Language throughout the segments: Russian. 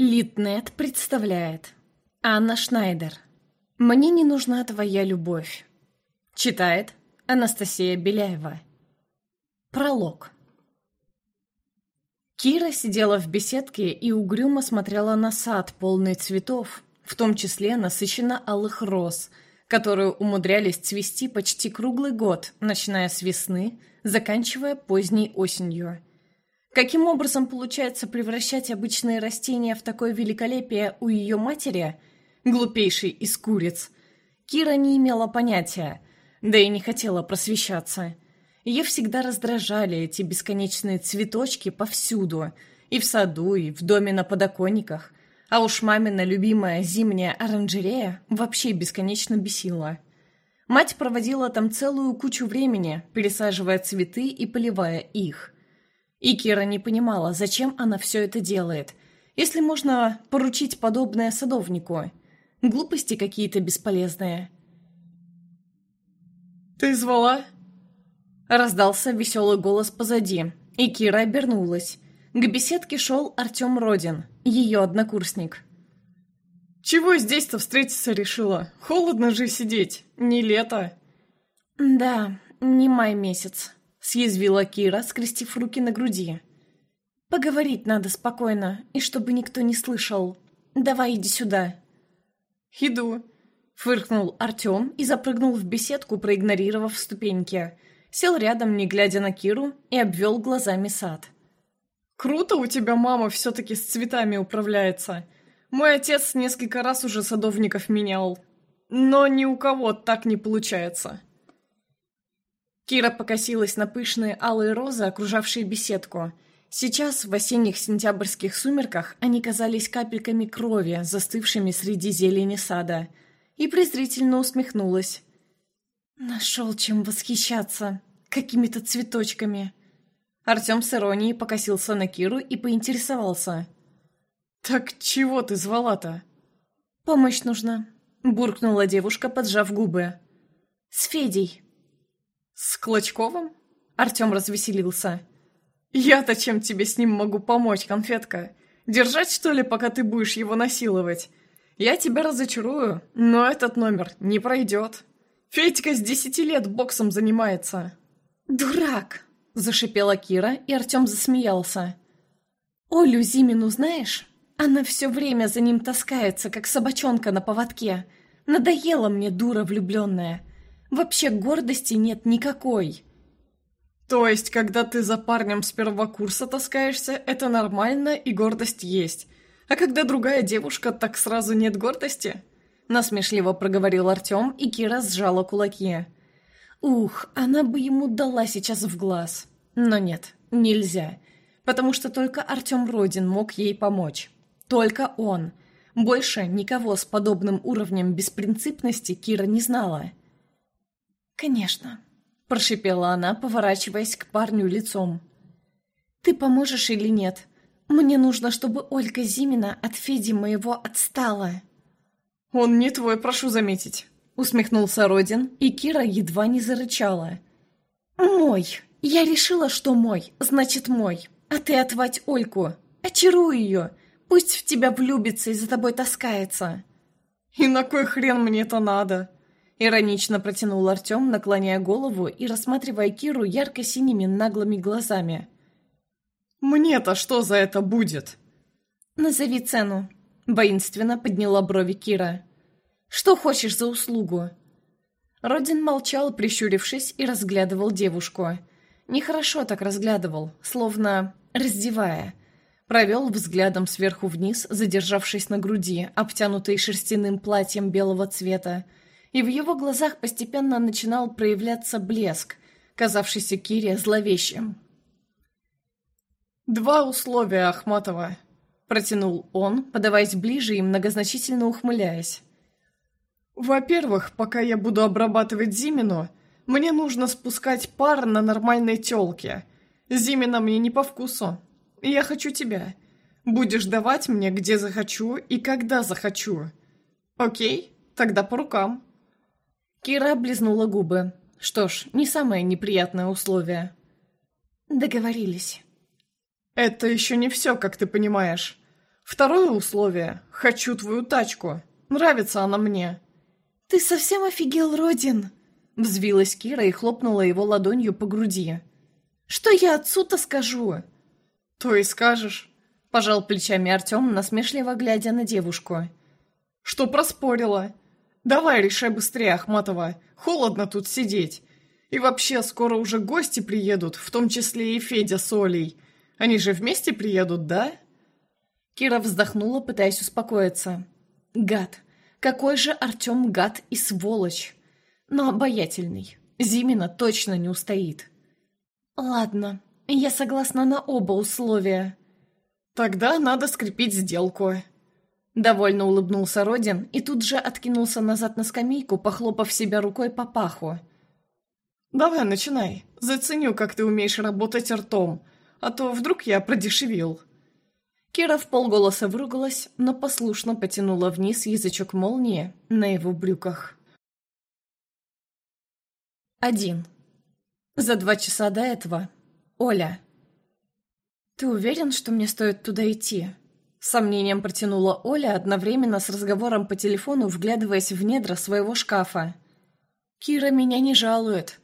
Литнет представляет. Анна Шнайдер. «Мне не нужна твоя любовь» Читает Анастасия Беляева. Пролог. Кира сидела в беседке и угрюмо смотрела на сад, полный цветов, в том числе насыщенно алых роз, которые умудрялись цвести почти круглый год, начиная с весны, заканчивая поздней осенью – Каким образом получается превращать обычные растения в такое великолепие у ее матери, глупейшей из куриц, Кира не имела понятия, да и не хотела просвещаться. Ее всегда раздражали эти бесконечные цветочки повсюду, и в саду, и в доме на подоконниках, а уж мамина любимая зимняя оранжерея вообще бесконечно бесила. Мать проводила там целую кучу времени, пересаживая цветы и поливая их – и Кира не понимала, зачем она все это делает, если можно поручить подобное садовнику. Глупости какие-то бесполезные. «Ты звала?» Раздался веселый голос позади, и Кира обернулась. К беседке шел Артем Родин, ее однокурсник. «Чего здесь-то встретиться решила? Холодно же сидеть, не лето». «Да, не май месяц», съязвила Кира, скрестив руки на груди. «Поговорить надо спокойно, и чтобы никто не слышал. Давай иди сюда». «Иду», — фыркнул Артем и запрыгнул в беседку, проигнорировав ступеньки. Сел рядом, не глядя на Киру, и обвел глазами сад. «Круто у тебя мама все-таки с цветами управляется. Мой отец несколько раз уже садовников менял, но ни у кого так не получается». Кира покосилась на пышные алые розы, окружавшие беседку. Сейчас, в осенних сентябрьских сумерках, они казались капельками крови, застывшими среди зелени сада. И презрительно усмехнулась. «Нашел чем восхищаться. Какими-то цветочками». Артем с иронией покосился на Киру и поинтересовался. «Так чего ты звала-то?» «Помощь нужна», — буркнула девушка, поджав губы. «С Федей». «С Клочковым?» Артем развеселился. «Я-то чем тебе с ним могу помочь, конфетка? Держать, что ли, пока ты будешь его насиловать? Я тебя разочарую, но этот номер не пройдет. Федька с десяти лет боксом занимается». «Дурак!» – зашипела Кира, и Артем засмеялся. «Олю Зимину знаешь? Она все время за ним таскается, как собачонка на поводке. Надоела мне дура влюбленная. Вообще гордости нет никакой. То есть, когда ты за парнем с первого курса таскаешься, это нормально и гордость есть. А когда другая девушка, так сразу нет гордости? Насмешливо проговорил Артем, и Кира сжала кулаки. Ух, она бы ему дала сейчас в глаз. Но нет, нельзя. Потому что только Артем Родин мог ей помочь. Только он. Больше никого с подобным уровнем беспринципности Кира не знала. «Конечно», – прошипела она, поворачиваясь к парню лицом. «Ты поможешь или нет? Мне нужно, чтобы Ольга Зимина от Феди моего отстала». «Он не твой, прошу заметить», — усмехнулся Родин, и Кира едва не зарычала. «Мой! Я решила, что мой, значит мой. А ты отвать Ольку. Очаруй ее. Пусть в тебя влюбится и за тобой таскается». «И на кой хрен мне это надо?» Иронично протянул Артем, наклоняя голову и рассматривая Киру ярко-синими наглыми глазами. «Мне-то что за это будет?» «Назови цену», — воинственно подняла брови Кира. «Что хочешь за услугу?» Родин молчал, прищурившись, и разглядывал девушку. Нехорошо так разглядывал, словно раздевая. Провел взглядом сверху вниз, задержавшись на груди, обтянутой шерстяным платьем белого цвета, и в его глазах постепенно начинал проявляться блеск, казавшийся Кире зловещим. «Два условия, Ахматова», — протянул он, подаваясь ближе и многозначительно ухмыляясь. «Во-первых, пока я буду обрабатывать Зимину, мне нужно спускать пар на нормальной тёлке. Зимина мне не по вкусу. Я хочу тебя. Будешь давать мне, где захочу и когда захочу. Окей? Тогда по рукам». Кира облизнула губы. Что ж, не самое неприятное условие. Договорились. Это еще не все, как ты понимаешь. Второе условие. Хочу твою тачку. Нравится она мне. Ты совсем офигел, Родин? Взвилась Кира и хлопнула его ладонью по груди. Что я отцу-то скажу? То и скажешь. Пожал плечами Артем, насмешливо глядя на девушку. Что проспорила? Давай решай быстрее, Ахматова. Холодно тут сидеть. И вообще, скоро уже гости приедут, в том числе и Федя с Олей. Они же вместе приедут, да?» Кира вздохнула, пытаясь успокоиться. «Гад! Какой же Артем гад и сволочь! Но обаятельный. Зимина точно не устоит». «Ладно, я согласна на оба условия». «Тогда надо скрепить сделку». Довольно улыбнулся Родин и тут же откинулся назад на скамейку, похлопав себя рукой по паху. «Давай, начинай. Заценю, как ты умеешь работать ртом, а то вдруг я продешевил». Кира в полголоса выругалась, но послушно потянула вниз язычок молнии на его брюках. Один. За два часа до этого. Оля. «Ты уверен, что мне стоит туда идти?» Сомнением протянула Оля одновременно с разговором по телефону, вглядываясь в недра своего шкафа. «Кира меня не жалует».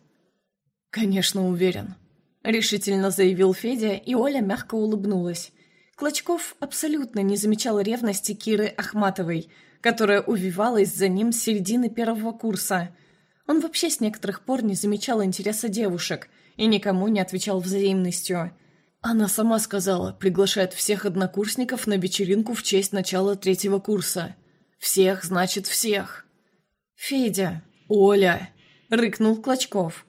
«Конечно, уверен», — решительно заявил Федя, и Оля мягко улыбнулась. Клочков абсолютно не замечал ревности Киры Ахматовой, которая увивалась за ним с середины первого курса. Он вообще с некоторых пор не замечал интереса девушек и никому не отвечал взаимностью. Она сама сказала, приглашает всех однокурсников на вечеринку в честь начала третьего курса. Всех, значит, всех. «Федя, Оля!» — рыкнул Клочков.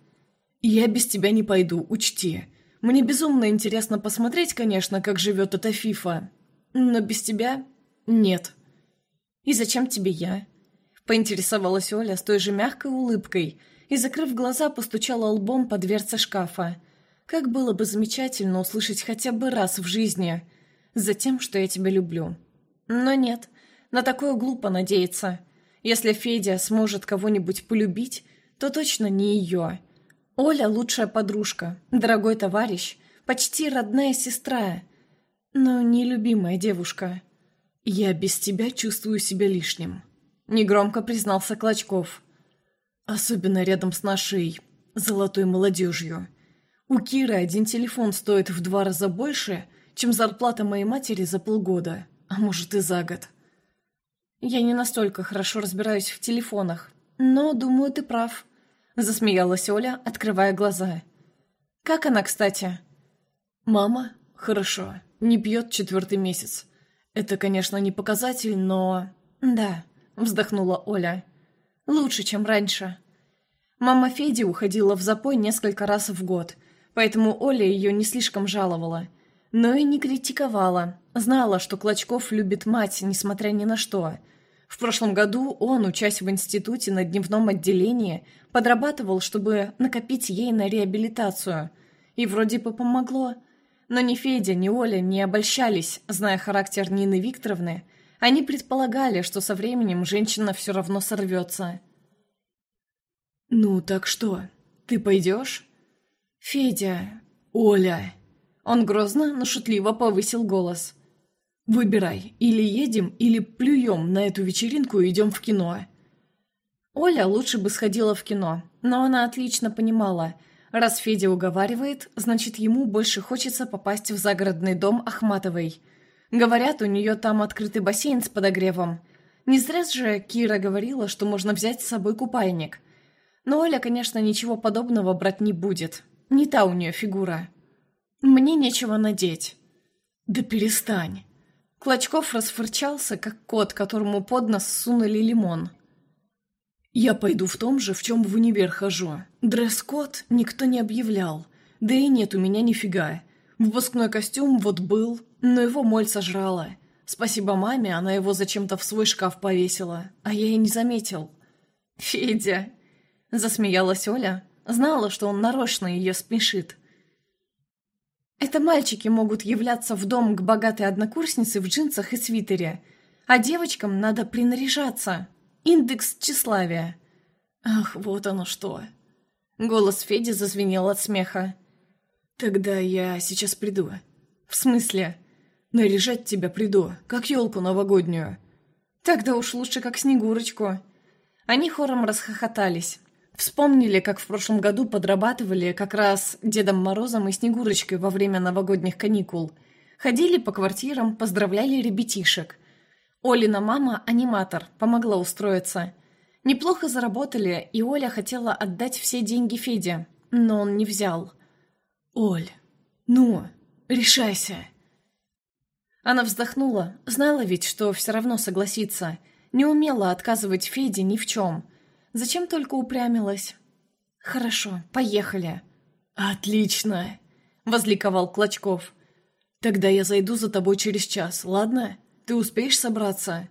«Я без тебя не пойду, учти. Мне безумно интересно посмотреть, конечно, как живет эта фифа. Но без тебя нет. И зачем тебе я? Поинтересовалась Оля с той же мягкой улыбкой и, закрыв глаза, постучала лбом по дверце шкафа. Как было бы замечательно услышать хотя бы раз в жизни. Затем, что я тебя люблю. Но нет, на такое глупо надеяться. Если Федя сможет кого-нибудь полюбить, то точно не ее. Оля – лучшая подружка, дорогой товарищ, почти родная сестра, но нелюбимая девушка. «Я без тебя чувствую себя лишним», – негромко признался Клочков. «Особенно рядом с нашей золотой молодежью. У Киры один телефон стоит в два раза больше, чем зарплата моей матери за полгода, а может и за год». «Я не настолько хорошо разбираюсь в телефонах, но, думаю, ты прав», Засмеялась Оля, открывая глаза. «Как она, кстати?» «Мама? Хорошо. Не пьет четвертый месяц. Это, конечно, не показатель, но...» «Да», — вздохнула Оля. «Лучше, чем раньше». Мама Феди уходила в запой несколько раз в год, поэтому Оля ее не слишком жаловала. Но и не критиковала. Знала, что Клочков любит мать, несмотря ни на что — в прошлом году он, учась в институте на дневном отделении, подрабатывал, чтобы накопить ей на реабилитацию. И вроде бы помогло. Но ни Федя, ни Оля не обольщались, зная характер Нины Викторовны. Они предполагали, что со временем женщина все равно сорвется. «Ну так что, ты пойдешь?» «Федя, Оля...» Он грозно, но шутливо повысил голос. Выбирай, или едем, или плюем на эту вечеринку и идем в кино. Оля лучше бы сходила в кино, но она отлично понимала, раз Федя уговаривает, значит ему больше хочется попасть в загородный дом Ахматовой. Говорят, у нее там открытый бассейн с подогревом. Не зря же Кира говорила, что можно взять с собой купальник. Но Оля, конечно, ничего подобного брать не будет. Не та у нее фигура. Мне нечего надеть. Да перестань. Клочков расфырчался, как кот, которому под нос сунули лимон. «Я пойду в том же, в чем в универ хожу. Дресс-код никто не объявлял. Да и нет у меня нифига. Выпускной костюм вот был, но его моль сожрала. Спасибо маме, она его зачем-то в свой шкаф повесила, а я и не заметил». «Федя!» – засмеялась Оля. Знала, что он нарочно ее смешит. Это мальчики могут являться в дом к богатой однокурснице в джинсах и свитере, а девочкам надо принаряжаться. Индекс тщеславия. Ах, вот оно что. Голос Феди зазвенел от смеха. Тогда я сейчас приду. В смысле? Наряжать тебя приду, как елку новогоднюю». «Тогда уж лучше как Снегурочку». Они хором расхохотались. Вспомнили, как в прошлом году подрабатывали как раз Дедом Морозом и Снегурочкой во время новогодних каникул. Ходили по квартирам, поздравляли ребятишек. Олина мама, аниматор, помогла устроиться. Неплохо заработали, и Оля хотела отдать все деньги Феде, но он не взял. «Оль, ну, решайся!» Она вздохнула, знала ведь, что все равно согласится. Не умела отказывать Феде ни в чем. Зачем только упрямилась? «Хорошо, поехали». «Отлично!» — возликовал Клочков. «Тогда я зайду за тобой через час, ладно? Ты успеешь собраться?»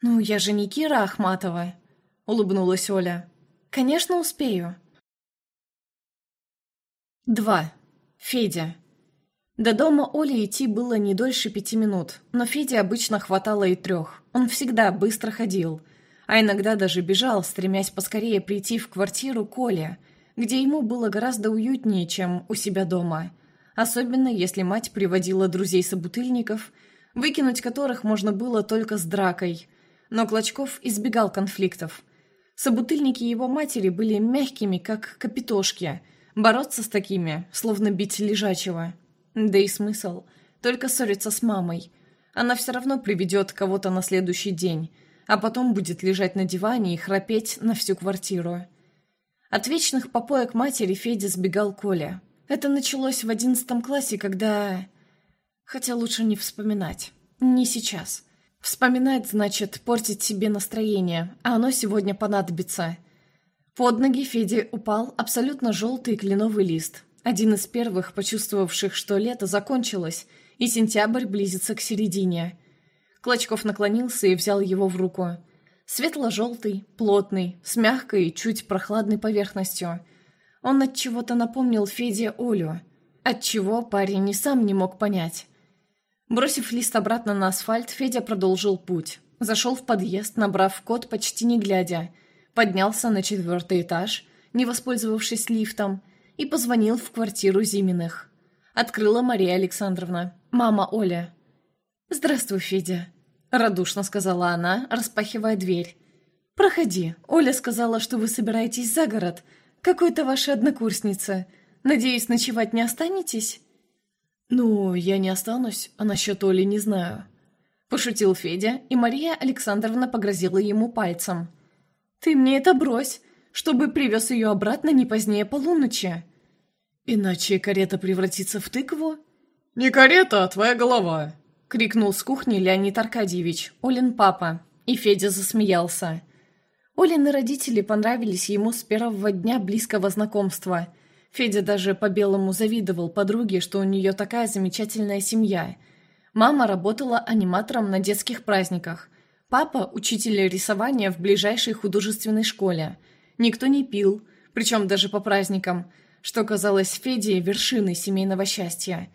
«Ну, я же не Кира Ахматова», — улыбнулась Оля. «Конечно, успею». 2. Федя. До дома Оли идти было не дольше пяти минут, но Феде обычно хватало и трех. Он всегда быстро ходил, а иногда даже бежал, стремясь поскорее прийти в квартиру Коли, где ему было гораздо уютнее, чем у себя дома. Особенно, если мать приводила друзей-собутыльников, выкинуть которых можно было только с дракой. Но Клочков избегал конфликтов. Собутыльники его матери были мягкими, как капитошки – Бороться с такими, словно бить лежачего. Да и смысл. Только ссориться с мамой. Она все равно приведет кого-то на следующий день, а потом будет лежать на диване и храпеть на всю квартиру. От вечных попоек матери Федя сбегал Коля. Это началось в одиннадцатом классе, когда... Хотя лучше не вспоминать. Не сейчас. Вспоминать значит портить себе настроение, а оно сегодня понадобится – под ноги Феде упал абсолютно желтый кленовый лист. Один из первых, почувствовавших, что лето закончилось, и сентябрь близится к середине. Клочков наклонился и взял его в руку. Светло-желтый, плотный, с мягкой, чуть прохладной поверхностью. Он от чего-то напомнил Феде Олю. От чего парень и сам не мог понять. Бросив лист обратно на асфальт, Федя продолжил путь. Зашел в подъезд, набрав код почти не глядя – поднялся на четвертый этаж, не воспользовавшись лифтом, и позвонил в квартиру Зиминых. Открыла Мария Александровна, мама Оля. «Здравствуй, Федя», — радушно сказала она, распахивая дверь. «Проходи. Оля сказала, что вы собираетесь за город. Какой-то ваша однокурсница. Надеюсь, ночевать не останетесь?» «Ну, я не останусь, а насчет Оли не знаю», — пошутил Федя, и Мария Александровна погрозила ему пальцем — «Ты мне это брось, чтобы привез ее обратно не позднее полуночи». «Иначе карета превратится в тыкву?» «Не карета, а твоя голова!» — крикнул с кухни Леонид Аркадьевич, Олин папа, и Федя засмеялся. Олины родители понравились ему с первого дня близкого знакомства. Федя даже по-белому завидовал подруге, что у нее такая замечательная семья. Мама работала аниматором на детских праздниках, Папа – учитель рисования в ближайшей художественной школе. Никто не пил, причем даже по праздникам, что казалось Феде вершиной семейного счастья.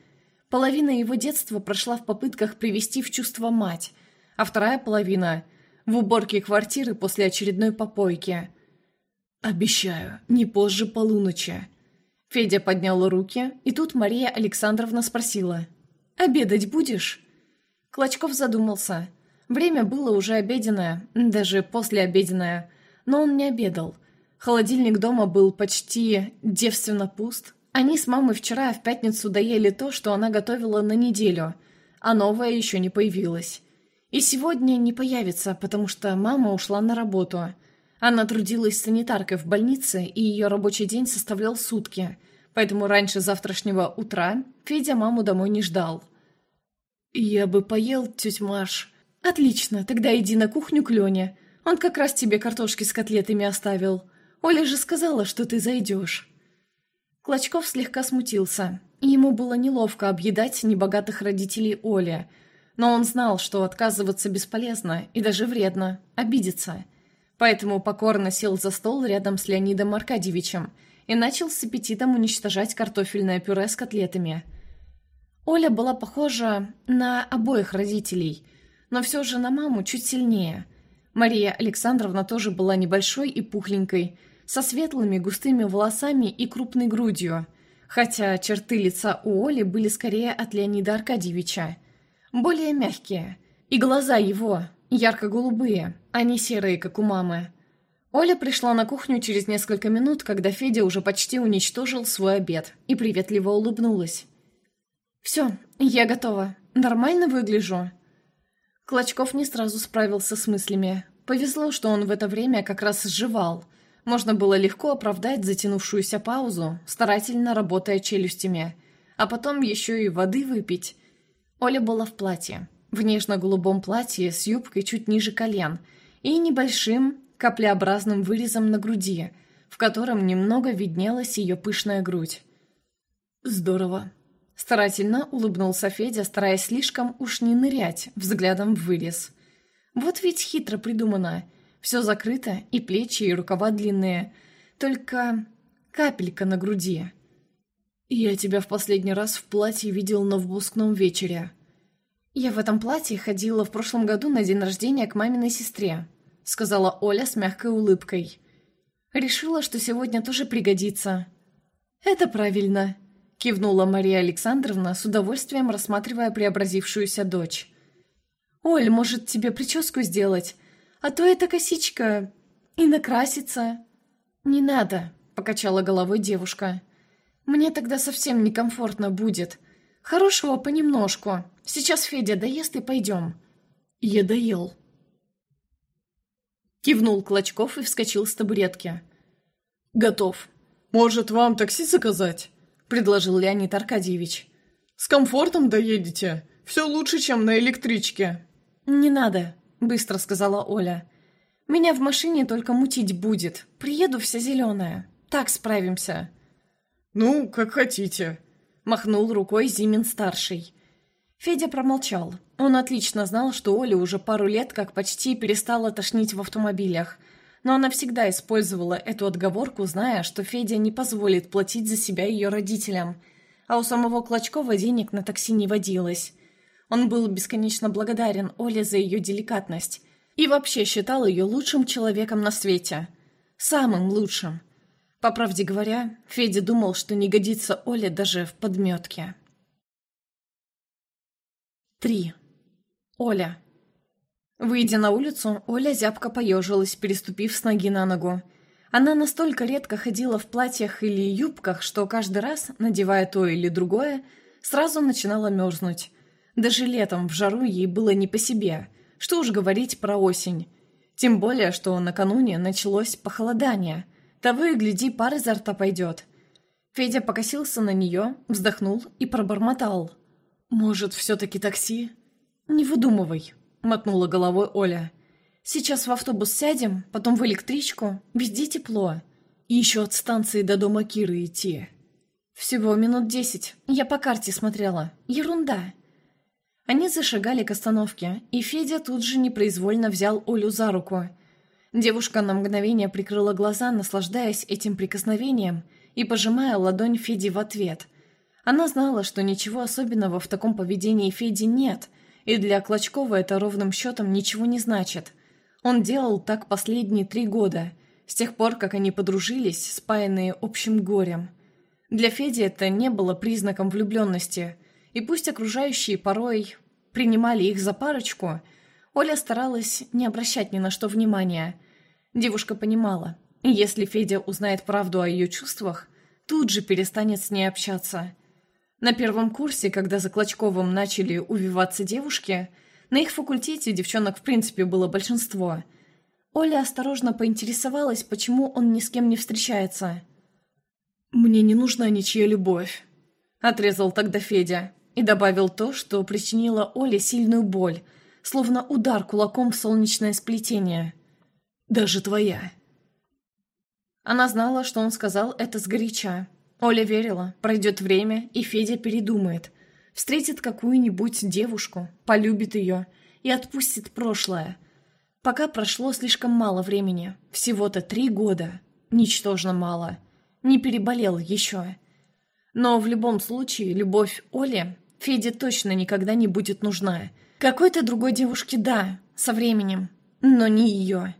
Половина его детства прошла в попытках привести в чувство мать, а вторая половина – в уборке квартиры после очередной попойки. «Обещаю, не позже полуночи». Федя поднял руки, и тут Мария Александровна спросила. «Обедать будешь?» Клочков задумался – Время было уже обеденное, даже послеобеденное, но он не обедал. Холодильник дома был почти девственно пуст. Они с мамой вчера в пятницу доели то, что она готовила на неделю, а новое еще не появилось. И сегодня не появится, потому что мама ушла на работу. Она трудилась санитаркой в больнице, и ее рабочий день составлял сутки, поэтому раньше завтрашнего утра Федя маму домой не ждал. «Я бы поел, тетя Маш», «Отлично, тогда иди на кухню к Лене. Он как раз тебе картошки с котлетами оставил. Оля же сказала, что ты зайдешь». Клочков слегка смутился. Ему было неловко объедать небогатых родителей Оли, но он знал, что отказываться бесполезно и даже вредно, обидеться. Поэтому покорно сел за стол рядом с Леонидом Аркадьевичем и начал с аппетитом уничтожать картофельное пюре с котлетами. Оля была похожа на обоих родителей – но все же на маму чуть сильнее. Мария Александровна тоже была небольшой и пухленькой, со светлыми густыми волосами и крупной грудью, хотя черты лица у Оли были скорее от Леонида Аркадьевича. более мягкие. И глаза его ярко-голубые, а не серые, как у мамы. Оля пришла на кухню через несколько минут, когда Федя уже почти уничтожил свой обед, и приветливо улыбнулась. «Все, я готова. Нормально выгляжу?» Клочков не сразу справился с мыслями. Повезло, что он в это время как раз сживал. Можно было легко оправдать затянувшуюся паузу, старательно работая челюстями. А потом еще и воды выпить. Оля была в платье. В нежно-голубом платье с юбкой чуть ниже колен и небольшим каплеобразным вырезом на груди, в котором немного виднелась ее пышная грудь. «Здорово», Старательно улыбнулся Федя, стараясь слишком уж не нырять взглядом в вырез. Вот ведь хитро придумано. Все закрыто, и плечи, и рукава длинные. Только капелька на груди. «Я тебя в последний раз в платье видел на выпускном вечере». «Я в этом платье ходила в прошлом году на день рождения к маминой сестре», сказала Оля с мягкой улыбкой. «Решила, что сегодня тоже пригодится». «Это правильно», кивнула Мария Александровна, с удовольствием рассматривая преобразившуюся дочь. «Оль, может, тебе прическу сделать? А то эта косичка и накраситься». «Не надо», — покачала головой девушка. «Мне тогда совсем некомфортно будет. Хорошего понемножку. Сейчас Федя доест и пойдем». «Я доел». Кивнул Клочков и вскочил с табуретки. «Готов. Может, вам такси заказать?» — предложил Леонид Аркадьевич. «С комфортом доедете. Все лучше, чем на электричке». «Не надо», — быстро сказала Оля. «Меня в машине только мутить будет. Приеду вся зеленая. Так справимся». «Ну, как хотите», — махнул рукой Зимин-старший. Федя промолчал. Он отлично знал, что Оля уже пару лет как почти перестала тошнить в автомобилях — но она всегда использовала эту отговорку, зная, что Федя не позволит платить за себя ее родителям, а у самого Клочкова денег на такси не водилось. Он был бесконечно благодарен Оле за ее деликатность и вообще считал ее лучшим человеком на свете. Самым лучшим. По правде говоря, Федя думал, что не годится Оле даже в подметке. 3. Оля. Выйдя на улицу, Оля зябко поежилась, переступив с ноги на ногу. Она настолько редко ходила в платьях или юбках, что каждый раз, надевая то или другое, сразу начинала мерзнуть. Даже летом в жару ей было не по себе. Что уж говорить про осень. Тем более, что накануне началось похолодание. Того и гляди, пар изо рта пойдет. Федя покосился на нее, вздохнул и пробормотал. «Может, все-таки такси?» «Не выдумывай», мотнула головой Оля. «Сейчас в автобус сядем, потом в электричку. Везде тепло. И еще от станции до дома Киры идти. Всего минут десять. Я по карте смотрела. Ерунда». Они зашагали к остановке, и Федя тут же непроизвольно взял Олю за руку. Девушка на мгновение прикрыла глаза, наслаждаясь этим прикосновением и пожимая ладонь Феди в ответ. Она знала, что ничего особенного в таком поведении Феди нет — и для Клочкова это ровным счетом ничего не значит. Он делал так последние три года, с тех пор, как они подружились, спаянные общим горем. Для Феди это не было признаком влюбленности, и пусть окружающие порой принимали их за парочку, Оля старалась не обращать ни на что внимания. Девушка понимала, если Федя узнает правду о ее чувствах, тут же перестанет с ней общаться – на первом курсе, когда за Клочковым начали увиваться девушки, на их факультете девчонок в принципе было большинство. Оля осторожно поинтересовалась, почему он ни с кем не встречается. «Мне не нужна ничья любовь», — отрезал тогда Федя и добавил то, что причинило Оле сильную боль, словно удар кулаком в солнечное сплетение. «Даже твоя». Она знала, что он сказал это сгоряча, Оля верила, пройдет время, и Федя передумает. Встретит какую-нибудь девушку, полюбит ее и отпустит прошлое. Пока прошло слишком мало времени, всего-то три года. Ничтожно мало. Не переболел еще. Но в любом случае, любовь Оли Феде точно никогда не будет нужна. Какой-то другой девушке да, со временем, но не ее.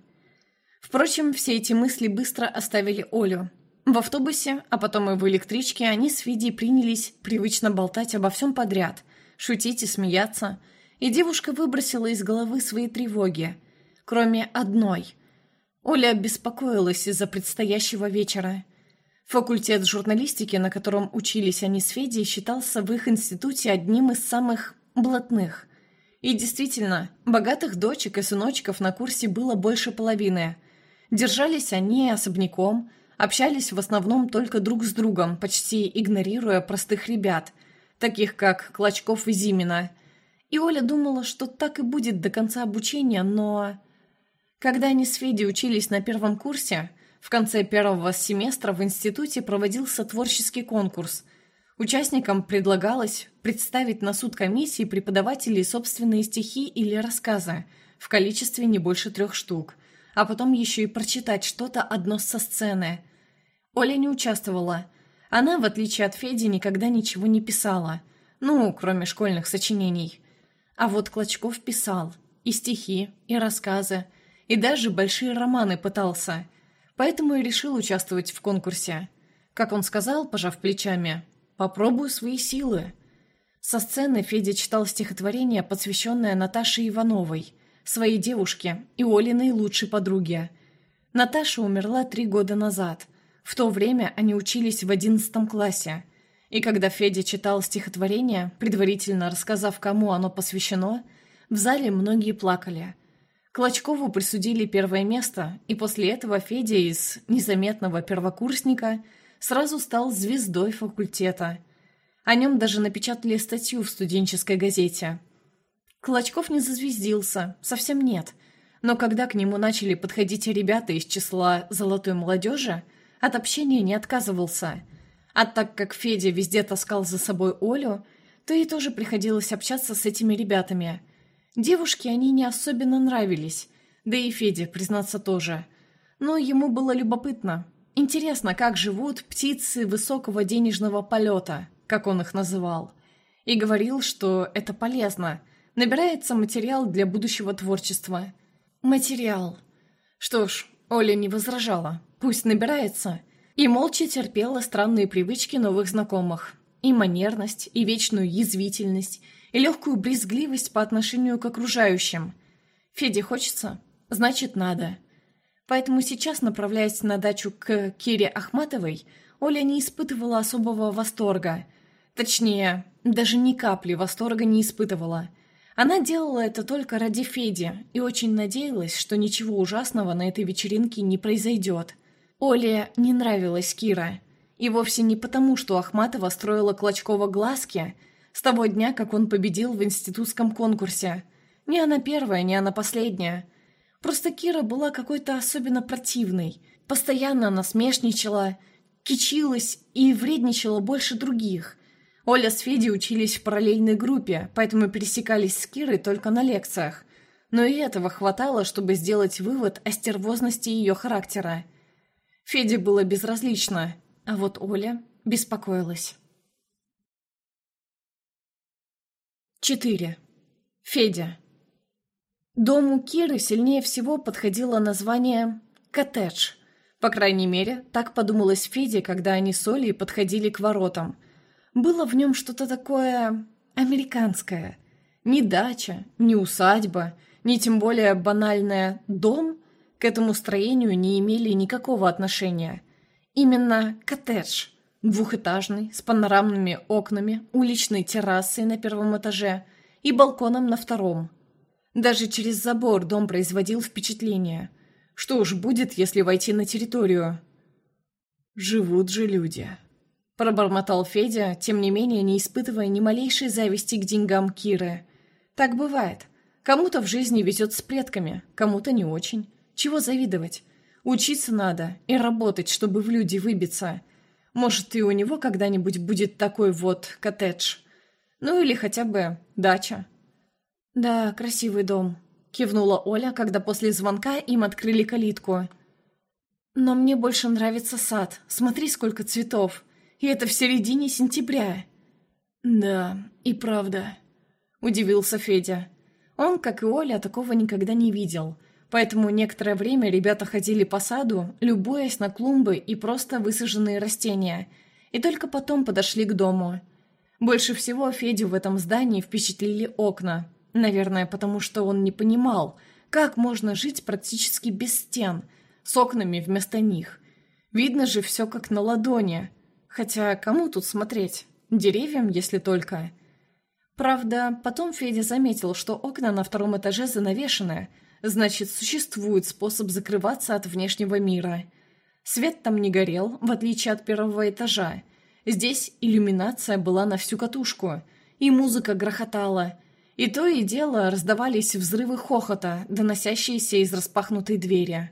Впрочем, все эти мысли быстро оставили Олю, в автобусе, а потом и в электричке они с Фидей принялись привычно болтать обо всем подряд, шутить и смеяться. и девушка выбросила из головы свои тревоги, кроме одной. Оля беспокоилась из-за предстоящего вечера. Факультет журналистики, на котором учились они с Федей, считался в их институте одним из самых блатных. И действительно, богатых дочек и сыночков на курсе было больше половины. Держались они особняком, общались в основном только друг с другом, почти игнорируя простых ребят, таких как Клочков и Зимина. И Оля думала, что так и будет до конца обучения, но... Когда они с Федей учились на первом курсе, в конце первого семестра в институте проводился творческий конкурс. Участникам предлагалось представить на суд комиссии преподавателей собственные стихи или рассказы в количестве не больше трех штук, а потом еще и прочитать что-то одно со сцены. Оля не участвовала. Она, в отличие от Феди, никогда ничего не писала. Ну, кроме школьных сочинений. А вот Клочков писал. И стихи, и рассказы, и даже большие романы пытался. Поэтому и решил участвовать в конкурсе. Как он сказал, пожав плечами, «Попробую свои силы». Со сцены Федя читал стихотворение, посвященное Наташе Ивановой, своей девушке и Олиной лучшей подруге. Наташа умерла три года назад – в то время они учились в одиннадцатом классе, и когда Федя читал стихотворение, предварительно рассказав, кому оно посвящено, в зале многие плакали. Клочкову присудили первое место, и после этого Федя из незаметного первокурсника сразу стал звездой факультета. О нем даже напечатали статью в студенческой газете. Клочков не зазвездился, совсем нет. Но когда к нему начали подходить ребята из числа «золотой молодежи», от общения не отказывался. А так как Федя везде таскал за собой Олю, то ей тоже приходилось общаться с этими ребятами. Девушке они не особенно нравились, да и Феде, признаться, тоже. Но ему было любопытно. Интересно, как живут птицы высокого денежного полета, как он их называл. И говорил, что это полезно. Набирается материал для будущего творчества. Материал. Что ж, Оля не возражала. Пусть набирается. И молча терпела странные привычки новых знакомых. И манерность, и вечную язвительность, и легкую брезгливость по отношению к окружающим. Феде хочется, значит надо. Поэтому сейчас, направляясь на дачу к Кире Ахматовой, Оля не испытывала особого восторга. Точнее, даже ни капли восторга не испытывала. Она делала это только ради Феди и очень надеялась, что ничего ужасного на этой вечеринке не произойдет – Оле не нравилась Кира. И вовсе не потому, что Ахматова строила Клочкова глазки с того дня, как он победил в институтском конкурсе. Не она первая, не она последняя. Просто Кира была какой-то особенно противной. Постоянно насмешничала, кичилась и вредничала больше других. Оля с Федей учились в параллельной группе, поэтому пересекались с Кирой только на лекциях. Но и этого хватало, чтобы сделать вывод о стервозности ее характера – Феде было безразлично, а вот Оля беспокоилась. 4. Федя. Дому Киры сильнее всего подходило название «коттедж». По крайней мере, так подумалось Феде, когда они с Олей подходили к воротам. Было в нем что-то такое американское. Ни дача, ни усадьба, ни тем более банальное «дом», к этому строению не имели никакого отношения. Именно коттедж, двухэтажный, с панорамными окнами, уличной террасой на первом этаже и балконом на втором. Даже через забор дом производил впечатление. Что уж будет, если войти на территорию? «Живут же люди», — пробормотал Федя, тем не менее не испытывая ни малейшей зависти к деньгам Киры. «Так бывает. Кому-то в жизни везет с предками, кому-то не очень. Чего завидовать? Учиться надо и работать, чтобы в люди выбиться. Может, и у него когда-нибудь будет такой вот коттедж. Ну или хотя бы дача. «Да, красивый дом», — кивнула Оля, когда после звонка им открыли калитку. «Но мне больше нравится сад. Смотри, сколько цветов. И это в середине сентября». «Да, и правда», — удивился Федя. Он, как и Оля, такого никогда не видел — Поэтому некоторое время ребята ходили по саду, любуясь на клумбы и просто высаженные растения, и только потом подошли к дому. Больше всего Федю в этом здании впечатлили окна. Наверное, потому что он не понимал, как можно жить практически без стен, с окнами вместо них. Видно же все как на ладони. Хотя кому тут смотреть? Деревьям, если только. Правда, потом Федя заметил, что окна на втором этаже занавешены, значит, существует способ закрываться от внешнего мира. Свет там не горел, в отличие от первого этажа. Здесь иллюминация была на всю катушку, и музыка грохотала. И то и дело раздавались взрывы хохота, доносящиеся из распахнутой двери.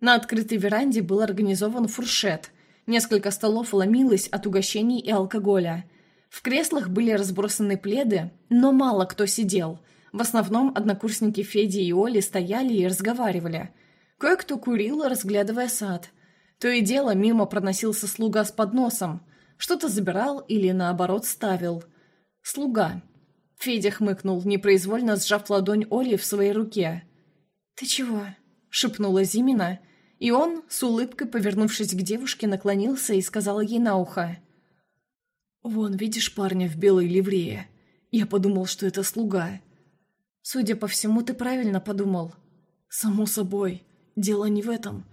На открытой веранде был организован фуршет. Несколько столов ломилось от угощений и алкоголя – в креслах были разбросаны пледы, но мало кто сидел. В основном однокурсники Феди и Оли стояли и разговаривали. Кое-кто курил, разглядывая сад. То и дело мимо проносился слуга с подносом. Что-то забирал или, наоборот, ставил. Слуга. Федя хмыкнул, непроизвольно сжав ладонь Оли в своей руке. «Ты чего?» — шепнула Зимина, и он, с улыбкой повернувшись к девушке, наклонился и сказал ей на ухо — «Вон, видишь парня в белой ливрее? Я подумал, что это слуга». «Судя по всему, ты правильно подумал». «Само собой. Дело не в этом.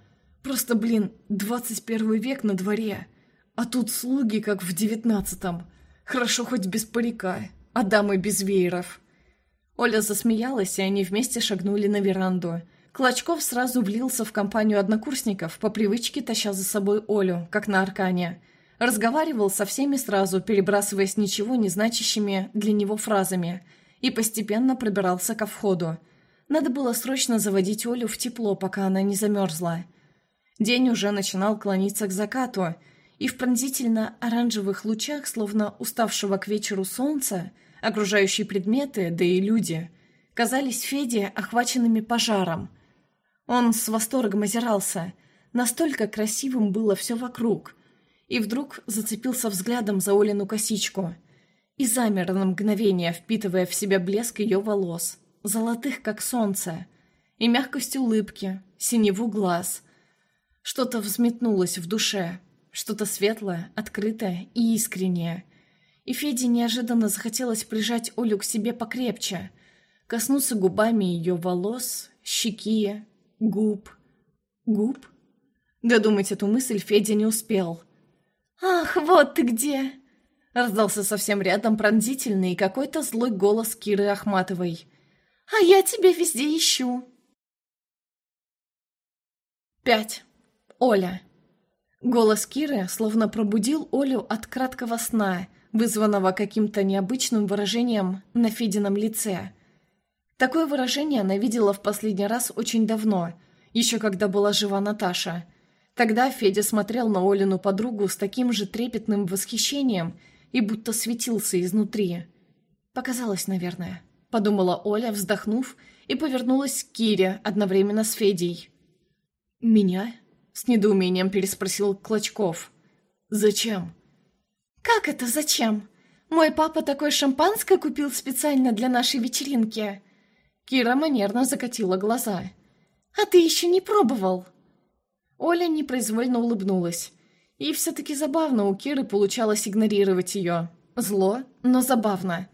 Просто, блин, двадцать первый век на дворе. А тут слуги, как в девятнадцатом. Хорошо хоть без парика, а дамы без вееров». Оля засмеялась, и они вместе шагнули на веранду. Клочков сразу влился в компанию однокурсников, по привычке таща за собой Олю, как на аркане – Разговаривал со всеми сразу, перебрасываясь ничего не значащими для него фразами, и постепенно пробирался ко входу. Надо было срочно заводить Олю в тепло, пока она не замерзла. День уже начинал клониться к закату, и в пронзительно-оранжевых лучах, словно уставшего к вечеру солнца, окружающие предметы, да и люди, казались Феде охваченными пожаром. Он с восторгом озирался. Настолько красивым было все вокруг и вдруг зацепился взглядом за Олину косичку и замер на мгновение, впитывая в себя блеск ее волос, золотых, как солнце, и мягкость улыбки, синеву глаз. Что-то взметнулось в душе, что-то светлое, открытое и искреннее. И Феде неожиданно захотелось прижать Олю к себе покрепче, коснуться губами ее волос, щеки, губ. Губ? Додумать эту мысль Федя не успел. «Ах, вот ты где!» Раздался совсем рядом пронзительный и какой-то злой голос Киры Ахматовой. «А я тебя везде ищу!» Пять. Оля. Голос Киры словно пробудил Олю от краткого сна, вызванного каким-то необычным выражением на Федином лице. Такое выражение она видела в последний раз очень давно, еще когда была жива Наташа – Тогда Федя смотрел на Олину подругу с таким же трепетным восхищением и будто светился изнутри. «Показалось, наверное», — подумала Оля, вздохнув, и повернулась к Кире одновременно с Федей. «Меня?» — с недоумением переспросил Клочков. «Зачем?» «Как это зачем? Мой папа такое шампанское купил специально для нашей вечеринки». Кира манерно закатила глаза. «А ты еще не пробовал?» Оля непроизвольно улыбнулась. И все-таки забавно у Киры получалось игнорировать ее. Зло, но забавно.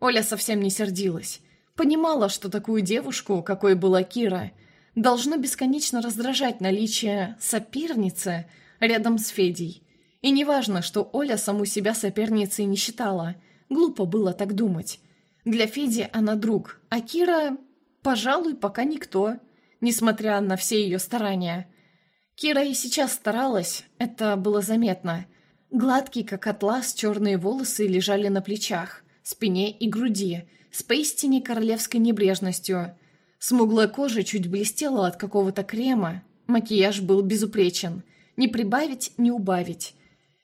Оля совсем не сердилась. Понимала, что такую девушку, какой была Кира, должно бесконечно раздражать наличие соперницы рядом с Федей. И неважно, что Оля саму себя соперницей не считала. Глупо было так думать. Для Феди она друг, а Кира, пожалуй, пока никто, несмотря на все ее старания. Кира и сейчас старалась, это было заметно. Гладкие, как атлас, черные волосы лежали на плечах, спине и груди, с поистине королевской небрежностью. Смуглая кожа чуть блестела от какого-то крема, макияж был безупречен. Не прибавить, не убавить.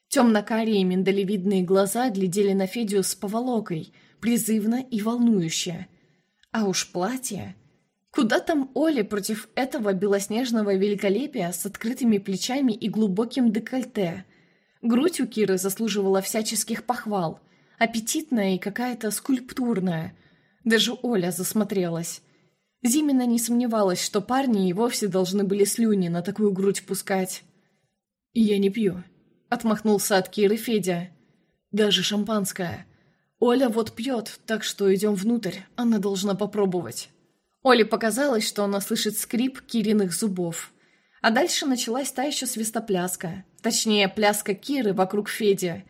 Темно-карие миндалевидные глаза глядели на Федю с поволокой, призывно и волнующе. А уж платье... Куда там Оле против этого белоснежного великолепия с открытыми плечами и глубоким декольте? Грудь у Киры заслуживала всяческих похвал. Аппетитная и какая-то скульптурная. Даже Оля засмотрелась. Зимина не сомневалась, что парни и вовсе должны были слюни на такую грудь пускать. «Я не пью», — отмахнулся от Киры Федя. «Даже шампанское. Оля вот пьет, так что идем внутрь, она должна попробовать». Оле показалось, что она слышит скрип Кириных зубов. А дальше началась та еще свистопляска. Точнее, пляска Киры вокруг Феди.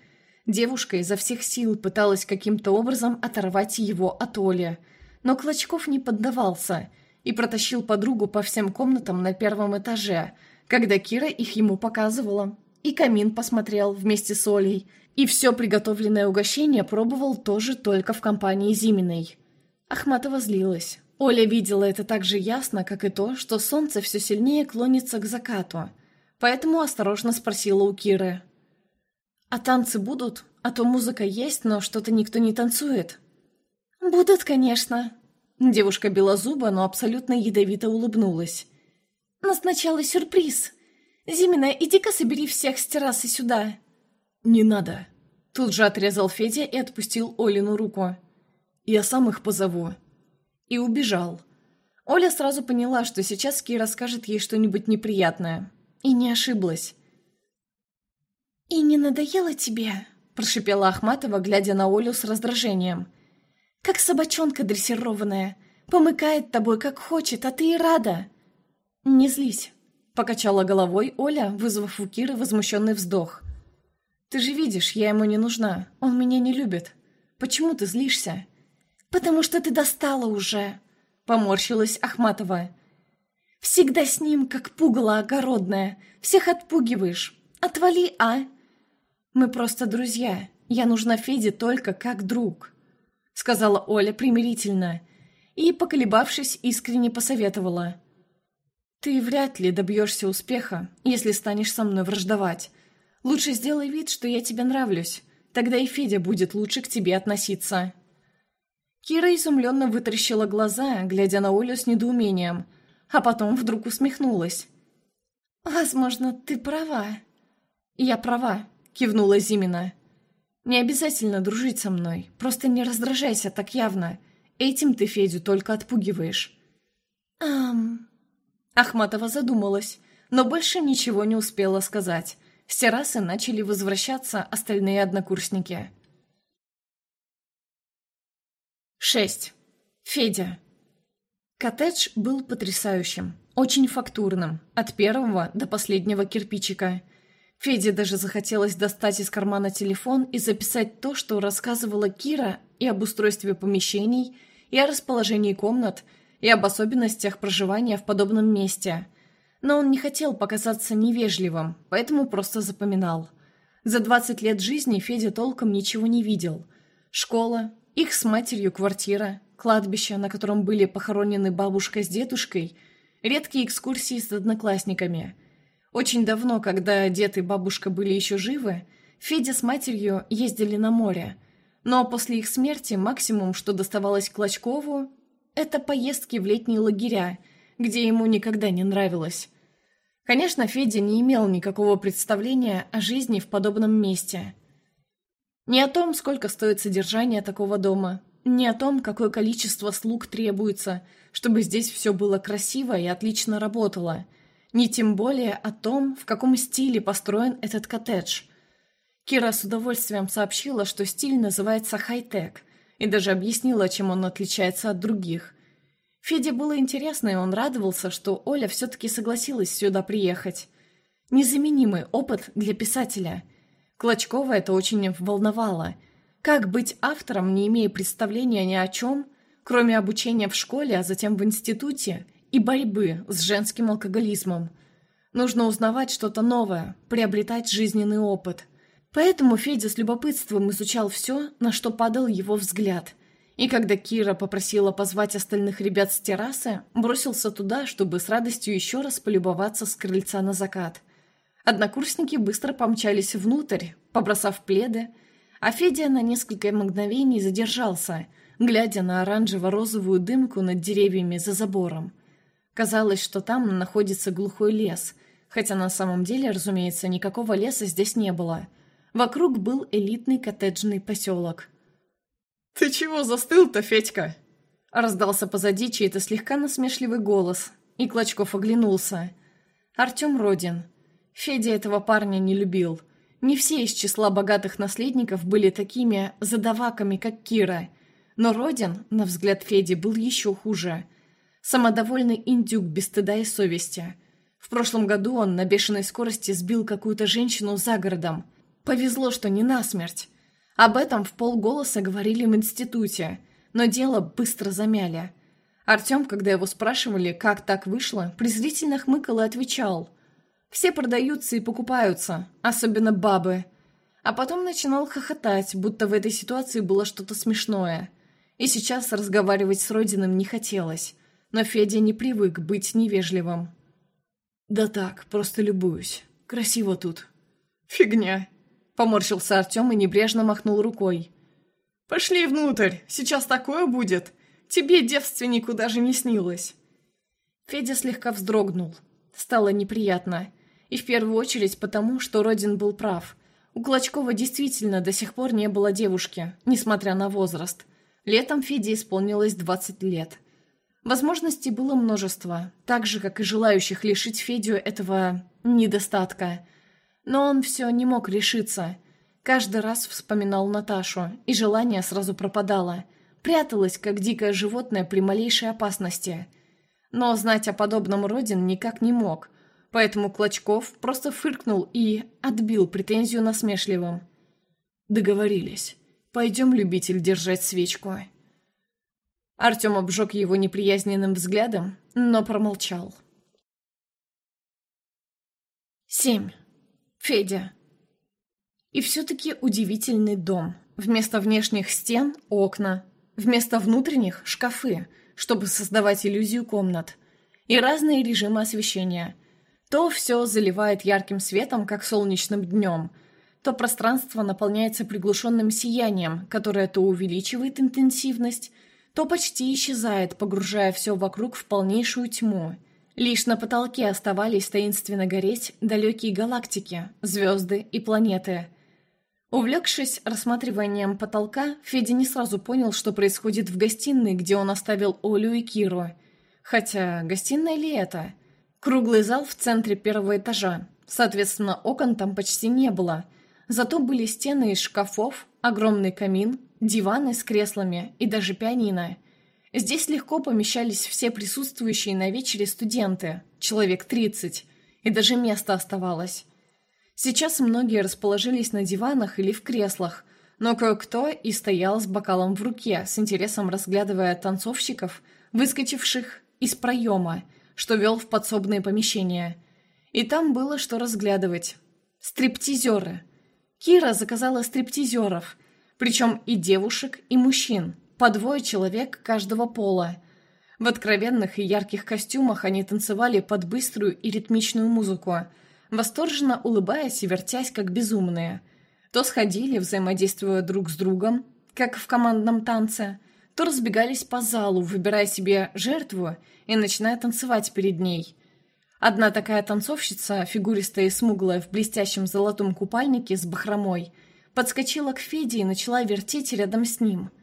Девушка изо всех сил пыталась каким-то образом оторвать его от Оли. Но Клочков не поддавался и протащил подругу по всем комнатам на первом этаже, когда Кира их ему показывала. И камин посмотрел вместе с Олей, и все приготовленное угощение пробовал тоже только в компании Зиминой. Ахматова злилась. Оля видела это так же ясно, как и то, что солнце все сильнее клонится к закату, поэтому осторожно спросила у Киры – «А танцы будут? А то музыка есть, но что-то никто не танцует». «Будут, конечно». Девушка била зубы, но абсолютно ядовито улыбнулась. «Но сначала сюрприз. Зимина, иди-ка собери всех с террасы сюда». «Не надо». Тут же отрезал Федя и отпустил Олину руку. «Я сам их позову». И убежал. Оля сразу поняла, что сейчас Кира скажет ей что-нибудь неприятное. И не ошиблась. «И не надоело тебе?» – прошипела Ахматова, глядя на Олю с раздражением. «Как собачонка дрессированная. Помыкает тобой, как хочет, а ты и рада». «Не злись», – покачала головой Оля, вызвав у Киры возмущенный вздох. «Ты же видишь, я ему не нужна. Он меня не любит. Почему ты злишься?» «Потому что ты достала уже», – поморщилась Ахматова. «Всегда с ним, как пугало огородное. Всех отпугиваешь. Отвали, а?» «Мы просто друзья. Я нужна Феде только как друг», — сказала Оля примирительно и, поколебавшись, искренне посоветовала. «Ты вряд ли добьешься успеха, если станешь со мной враждовать. Лучше сделай вид, что я тебе нравлюсь, тогда и Федя будет лучше к тебе относиться». Кира изумленно вытаращила глаза, глядя на Олю с недоумением, а потом вдруг усмехнулась. «Возможно, ты права». «Я права», кивнула Зимина. «Не обязательно дружить со мной, просто не раздражайся так явно. Этим ты Федю только отпугиваешь». «Ам...» Ахматова задумалась, но больше ничего не успела сказать. С террасы начали возвращаться остальные однокурсники. 6. Федя. Коттедж был потрясающим, очень фактурным, от первого до последнего кирпичика – Феде даже захотелось достать из кармана телефон и записать то, что рассказывала Кира и об устройстве помещений, и о расположении комнат, и об особенностях проживания в подобном месте. Но он не хотел показаться невежливым, поэтому просто запоминал. За 20 лет жизни Федя толком ничего не видел. Школа, их с матерью квартира, кладбище, на котором были похоронены бабушка с дедушкой, редкие экскурсии с одноклассниками – очень давно, когда дед и бабушка были еще живы, Федя с матерью ездили на море. Но после их смерти максимум, что доставалось Клочкову, это поездки в летние лагеря, где ему никогда не нравилось. Конечно, Федя не имел никакого представления о жизни в подобном месте. Ни о том, сколько стоит содержание такого дома, ни о том, какое количество слуг требуется, чтобы здесь все было красиво и отлично работало – ни тем более о том, в каком стиле построен этот коттедж. Кира с удовольствием сообщила, что стиль называется хай-тек, и даже объяснила, чем он отличается от других. Феде было интересно, и он радовался, что Оля все-таки согласилась сюда приехать. Незаменимый опыт для писателя. Клочкова это очень волновало. Как быть автором, не имея представления ни о чем, кроме обучения в школе, а затем в институте, и борьбы с женским алкоголизмом. Нужно узнавать что-то новое, приобретать жизненный опыт. Поэтому Федя с любопытством изучал все, на что падал его взгляд. И когда Кира попросила позвать остальных ребят с террасы, бросился туда, чтобы с радостью еще раз полюбоваться с крыльца на закат. Однокурсники быстро помчались внутрь, побросав пледы, а Федя на несколько мгновений задержался, глядя на оранжево-розовую дымку над деревьями за забором – Казалось, что там находится глухой лес, хотя на самом деле, разумеется, никакого леса здесь не было. Вокруг был элитный коттеджный поселок. «Ты чего застыл-то, Федька?» Раздался позади чей-то слегка насмешливый голос, и Клочков оглянулся. Артем Родин. Федя этого парня не любил. Не все из числа богатых наследников были такими задаваками, как Кира. Но Родин, на взгляд Феди, был еще хуже. Самодовольный индюк без стыда и совести. В прошлом году он на бешеной скорости сбил какую-то женщину за городом. Повезло, что не насмерть. Об этом в полголоса говорили в институте, но дело быстро замяли. Артем, когда его спрашивали, как так вышло, презрительно хмыкал и отвечал. «Все продаются и покупаются, особенно бабы». А потом начинал хохотать, будто в этой ситуации было что-то смешное. И сейчас разговаривать с Родиным не хотелось, но Федя не привык быть невежливым. «Да так, просто любуюсь. Красиво тут». «Фигня», Поморщился Артем и небрежно махнул рукой. «Пошли внутрь, сейчас такое будет. Тебе, девственнику, даже не снилось». Федя слегка вздрогнул. Стало неприятно. И в первую очередь потому, что Родин был прав. У Клочкова действительно до сих пор не было девушки, несмотря на возраст. Летом Феде исполнилось 20 лет. Возможностей было множество, так же, как и желающих лишить Федю этого недостатка – но он все не мог решиться. Каждый раз вспоминал Наташу, и желание сразу пропадало. Пряталось, как дикое животное при малейшей опасности. Но знать о подобном Родин никак не мог, поэтому Клочков просто фыркнул и отбил претензию насмешливым. «Договорились. Пойдем, любитель, держать свечку». Артем обжег его неприязненным взглядом, но промолчал. Семь. Федя. И все-таки удивительный дом. Вместо внешних стен – окна. Вместо внутренних – шкафы, чтобы создавать иллюзию комнат. И разные режимы освещения. То все заливает ярким светом, как солнечным днем, то пространство наполняется приглушенным сиянием, которое то увеличивает интенсивность, то почти исчезает, погружая все вокруг в полнейшую тьму – Лишь на потолке оставались таинственно гореть далекие галактики, звезды и планеты. Увлекшись рассматриванием потолка, Федя не сразу понял, что происходит в гостиной, где он оставил Олю и Киру. Хотя, гостиная ли это? Круглый зал в центре первого этажа. Соответственно, окон там почти не было. Зато были стены из шкафов, огромный камин, диваны с креслами и даже пианино. Здесь легко помещались все присутствующие на вечере студенты, человек 30, и даже место оставалось. Сейчас многие расположились на диванах или в креслах, но кое-кто и стоял с бокалом в руке, с интересом разглядывая танцовщиков, выскочивших из проема, что вел в подсобные помещения. И там было что разглядывать. Стриптизеры. Кира заказала стриптизеров, причем и девушек, и мужчин – по двое человек каждого пола. В откровенных и ярких костюмах они танцевали под быструю и ритмичную музыку, восторженно улыбаясь и вертясь, как безумные. То сходили, взаимодействуя друг с другом, как в командном танце, то разбегались по залу, выбирая себе жертву и начиная танцевать перед ней. Одна такая танцовщица, фигуристая и смуглая в блестящем золотом купальнике с бахромой, подскочила к Феде и начала вертеть рядом с ним –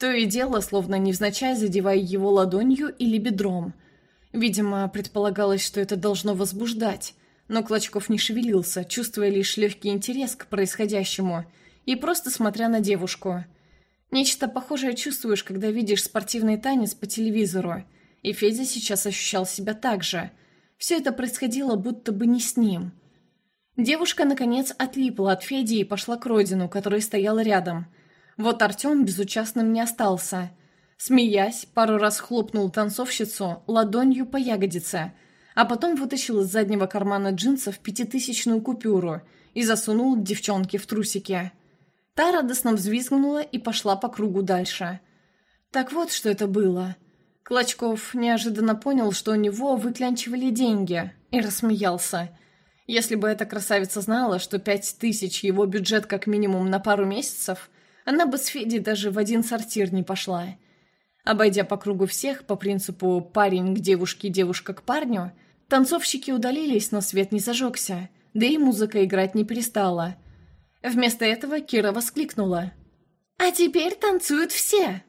то и дело, словно невзначай задевая его ладонью или бедром. Видимо, предполагалось, что это должно возбуждать, но Клочков не шевелился, чувствуя лишь легкий интерес к происходящему и просто смотря на девушку. Нечто похожее чувствуешь, когда видишь спортивный танец по телевизору, и Федя сейчас ощущал себя так же. Все это происходило будто бы не с ним. Девушка, наконец, отлипла от Феди и пошла к Родину, который стоял рядом – вот Артем безучастным не остался. Смеясь, пару раз хлопнул танцовщицу ладонью по ягодице, а потом вытащил из заднего кармана джинсов пятитысячную купюру и засунул девчонке в трусики. Та радостно взвизгнула и пошла по кругу дальше. Так вот, что это было. Клочков неожиданно понял, что у него выклянчивали деньги, и рассмеялся. Если бы эта красавица знала, что пять тысяч его бюджет как минимум на пару месяцев – она бы с Федей даже в один сортир не пошла. Обойдя по кругу всех по принципу «парень к девушке, девушка к парню», танцовщики удалились, но свет не зажегся, да и музыка играть не перестала. Вместо этого Кира воскликнула. «А теперь танцуют все!»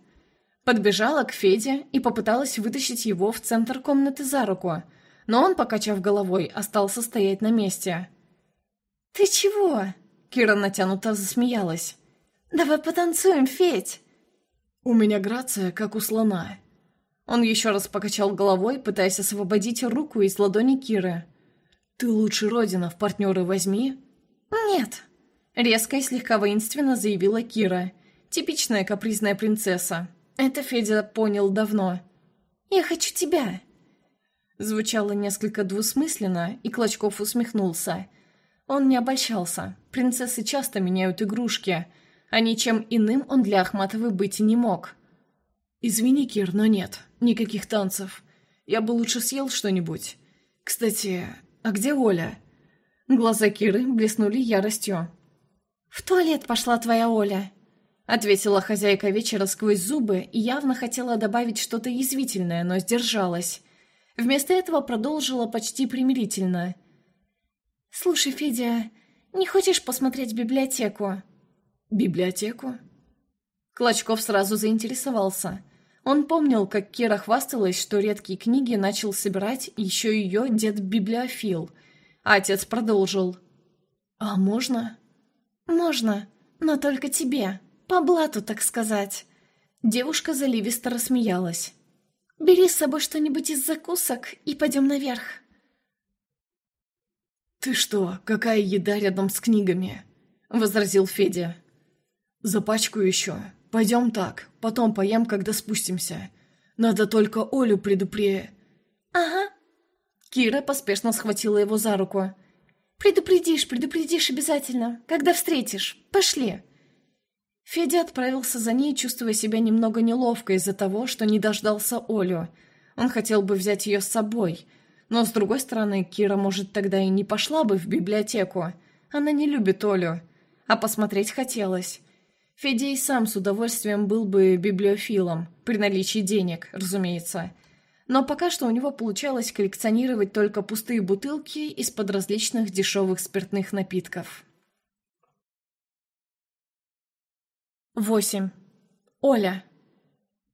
Подбежала к Феде и попыталась вытащить его в центр комнаты за руку, но он, покачав головой, остался стоять на месте. «Ты чего?» Кира натянуто засмеялась. «Давай потанцуем, Федь!» «У меня грация, как у слона». Он еще раз покачал головой, пытаясь освободить руку из ладони Киры. «Ты лучше Родина в партнеры возьми». «Нет», — резко и слегка воинственно заявила Кира. Типичная капризная принцесса. Это Федя понял давно. «Я хочу тебя!» Звучало несколько двусмысленно, и Клочков усмехнулся. Он не обольщался. Принцессы часто меняют игрушки, а ничем иным он для Ахматовой быть и не мог. «Извини, Кир, но нет, никаких танцев. Я бы лучше съел что-нибудь. Кстати, а где Оля?» Глаза Киры блеснули яростью. «В туалет пошла твоя Оля», — ответила хозяйка вечера сквозь зубы и явно хотела добавить что-то язвительное, но сдержалась. Вместо этого продолжила почти примирительно. «Слушай, Федя, не хочешь посмотреть библиотеку?» «Библиотеку?» Клочков сразу заинтересовался. Он помнил, как Кира хвасталась, что редкие книги начал собирать еще ее дед-библиофил. А отец продолжил. «А можно?» «Можно, но только тебе. По блату, так сказать». Девушка заливисто рассмеялась. «Бери с собой что-нибудь из закусок и пойдем наверх». «Ты что, какая еда рядом с книгами?» — возразил Федя. «Запачкаю еще. Пойдем так, потом поем, когда спустимся. Надо только Олю предупре...» «Ага». Кира поспешно схватила его за руку. «Предупредишь, предупредишь обязательно, когда встретишь. Пошли». Федя отправился за ней, чувствуя себя немного неловко из-за того, что не дождался Олю. Он хотел бы взять ее с собой. Но, с другой стороны, Кира, может, тогда и не пошла бы в библиотеку. Она не любит Олю. А посмотреть хотелось. Федя и сам с удовольствием был бы библиофилом, при наличии денег, разумеется. Но пока что у него получалось коллекционировать только пустые бутылки из-под различных дешевых спиртных напитков. 8. Оля.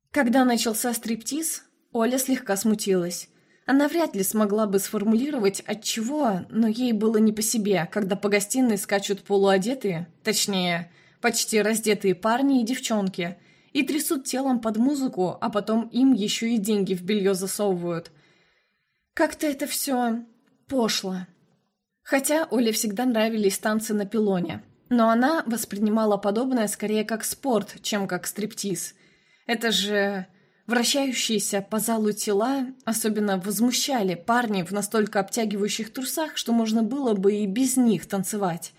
Когда начался стриптиз, Оля слегка смутилась. Она вряд ли смогла бы сформулировать от чего, но ей было не по себе, когда по гостиной скачут полуодетые, точнее, почти раздетые парни и девчонки, и трясут телом под музыку, а потом им еще и деньги в белье засовывают. Как-то это все пошло. Хотя Оле всегда нравились танцы на пилоне – но она воспринимала подобное скорее как спорт, чем как стриптиз. Это же вращающиеся по залу тела особенно возмущали парни в настолько обтягивающих трусах, что можно было бы и без них танцевать.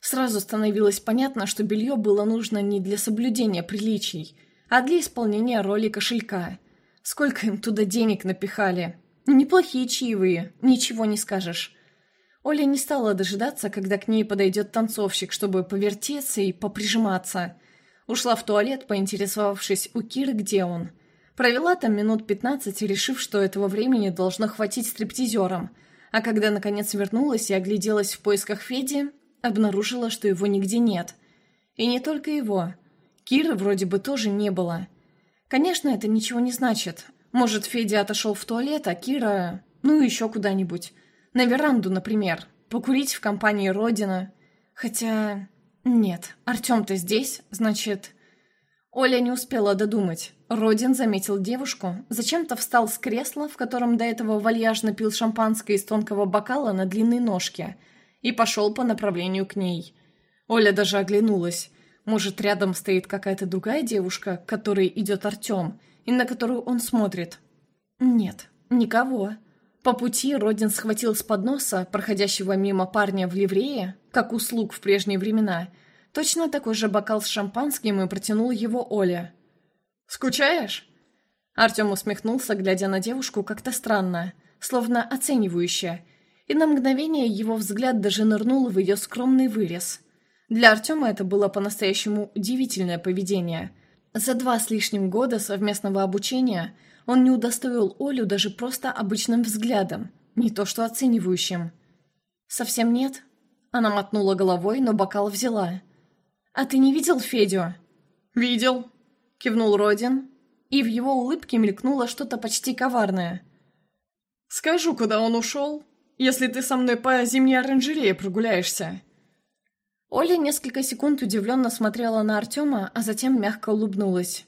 Сразу становилось понятно, что белье было нужно не для соблюдения приличий, а для исполнения роли кошелька. Сколько им туда денег напихали. Неплохие чаевые, ничего не скажешь. Оля не стала дожидаться, когда к ней подойдет танцовщик, чтобы повертеться и поприжиматься. Ушла в туалет, поинтересовавшись у Киры, где он. Провела там минут пятнадцать, решив, что этого времени должно хватить стриптизерам. А когда наконец вернулась и огляделась в поисках Феди, обнаружила, что его нигде нет. И не только его. Киры вроде бы тоже не было. Конечно, это ничего не значит. Может, Федя отошел в туалет, а Кира... Ну, еще куда-нибудь. На веранду, например. Покурить в компании Родина. Хотя... Нет, Артем-то здесь, значит... Оля не успела додумать. Родин заметил девушку, зачем-то встал с кресла, в котором до этого вальяжно пил шампанское из тонкого бокала на длинной ножке, и пошел по направлению к ней. Оля даже оглянулась. Может, рядом стоит какая-то другая девушка, к которой идет Артем, и на которую он смотрит? Нет, никого. По пути Родин схватил с подноса, проходящего мимо парня в ливрее, как услуг в прежние времена, точно такой же бокал с шампанским и протянул его Оле. «Скучаешь?» Артем усмехнулся, глядя на девушку как-то странно, словно оценивающе, и на мгновение его взгляд даже нырнул в ее скромный вырез. Для Артема это было по-настоящему удивительное поведение. За два с лишним года совместного обучения – он не удостоил Олю даже просто обычным взглядом, не то что оценивающим. «Совсем нет?» Она мотнула головой, но бокал взяла. «А ты не видел Федю?» «Видел», — кивнул Родин, и в его улыбке мелькнуло что-то почти коварное. «Скажу, куда он ушел, если ты со мной по зимней оранжерее прогуляешься». Оля несколько секунд удивленно смотрела на Артема, а затем мягко улыбнулась.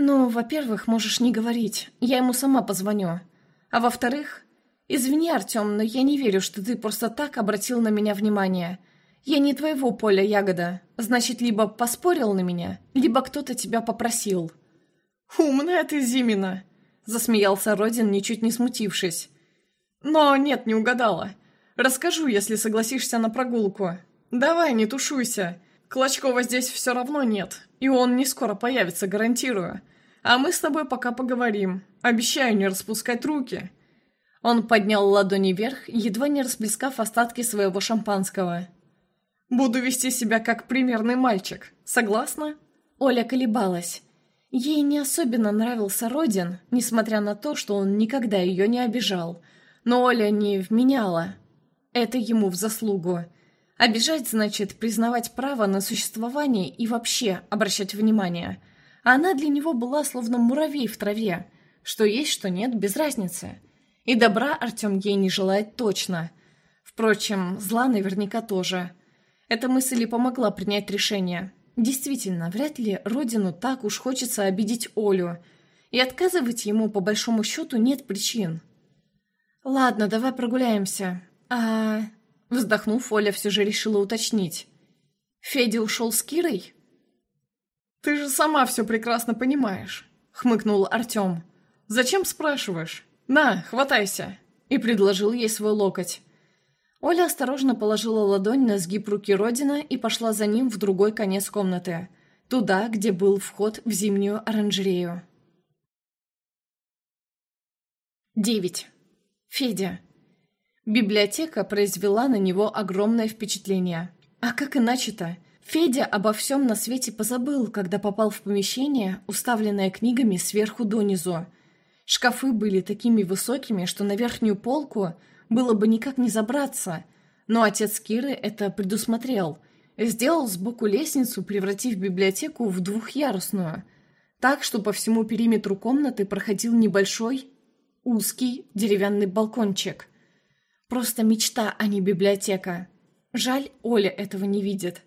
«Ну, во-первых, можешь не говорить, я ему сама позвоню. А во-вторых, извини, Артем, но я не верю, что ты просто так обратил на меня внимание. Я не твоего поля ягода, значит, либо поспорил на меня, либо кто-то тебя попросил». «Умная ты, Зимина!» — засмеялся Родин, ничуть не смутившись. «Но нет, не угадала. Расскажу, если согласишься на прогулку. Давай, не тушуйся. Клочкова здесь все равно нет, и он не скоро появится, гарантирую. А мы с тобой пока поговорим. Обещаю не распускать руки». Он поднял ладони вверх, едва не расплескав остатки своего шампанского. «Буду вести себя как примерный мальчик. Согласна?» Оля колебалась. Ей не особенно нравился Родин, несмотря на то, что он никогда ее не обижал. Но Оля не вменяла. Это ему в заслугу. Обижать значит признавать право на существование и вообще обращать внимание. Она для него была словно муравей в траве. Что есть, что нет, без разницы. И добра Артем ей не желает точно. Впрочем, зла наверняка тоже. Эта мысль и помогла принять решение. Действительно, вряд ли Родину так уж хочется обидеть Олю. И отказывать ему, по большому счету, нет причин. «Ладно, давай прогуляемся. А Вздохнув, Оля все же решила уточнить. «Федя ушел с Кирой?» «Ты же сама все прекрасно понимаешь», — хмыкнул Артем. «Зачем спрашиваешь? На, хватайся!» И предложил ей свой локоть. Оля осторожно положила ладонь на сгиб руки Родина и пошла за ним в другой конец комнаты, туда, где был вход в зимнюю оранжерею. 9. Федя. Библиотека произвела на него огромное впечатление. А как иначе-то? Федя обо всем на свете позабыл, когда попал в помещение, уставленное книгами сверху донизу. Шкафы были такими высокими, что на верхнюю полку было бы никак не забраться. Но отец Киры это предусмотрел. Сделал сбоку лестницу, превратив библиотеку в двухъярусную. Так, что по всему периметру комнаты проходил небольшой, узкий деревянный балкончик – Просто мечта, а не библиотека. Жаль, Оля этого не видит.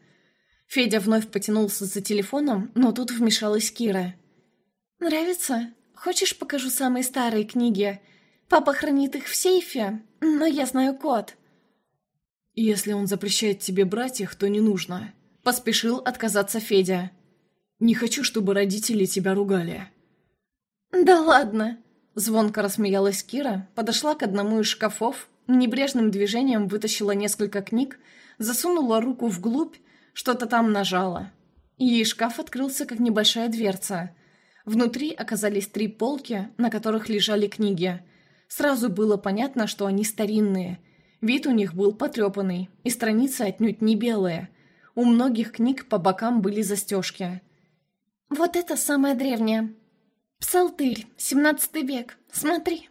Федя вновь потянулся за телефоном, но тут вмешалась Кира. «Нравится? Хочешь, покажу самые старые книги? Папа хранит их в сейфе, но я знаю код». «Если он запрещает тебе брать их, то не нужно», — поспешил отказаться Федя. «Не хочу, чтобы родители тебя ругали». «Да ладно!» — звонко рассмеялась Кира, подошла к одному из шкафов, Небрежным движением вытащила несколько книг, засунула руку вглубь, что-то там нажала. И шкаф открылся, как небольшая дверца. Внутри оказались три полки, на которых лежали книги. Сразу было понятно, что они старинные. Вид у них был потрепанный, и страницы отнюдь не белые. У многих книг по бокам были застежки. «Вот это самая древняя. Псалтырь, 17 век. Смотри».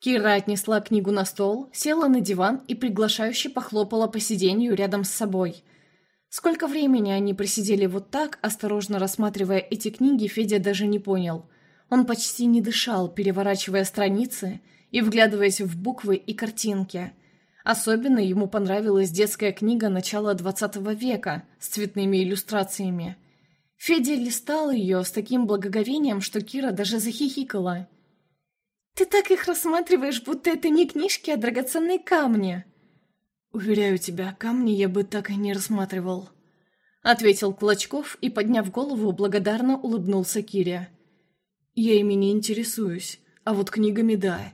Кира отнесла книгу на стол, села на диван и приглашающе похлопала по сиденью рядом с собой. Сколько времени они просидели вот так, осторожно рассматривая эти книги, Федя даже не понял. Он почти не дышал, переворачивая страницы и вглядываясь в буквы и картинки. Особенно ему понравилась детская книга начала XX века с цветными иллюстрациями. Федя листал ее с таким благоговением, что Кира даже захихикала – «Ты так их рассматриваешь, будто это не книжки, а драгоценные камни!» «Уверяю тебя, камни я бы так и не рассматривал», — ответил Клочков и, подняв голову, благодарно улыбнулся Кире. «Я ими не интересуюсь, а вот книгами — да.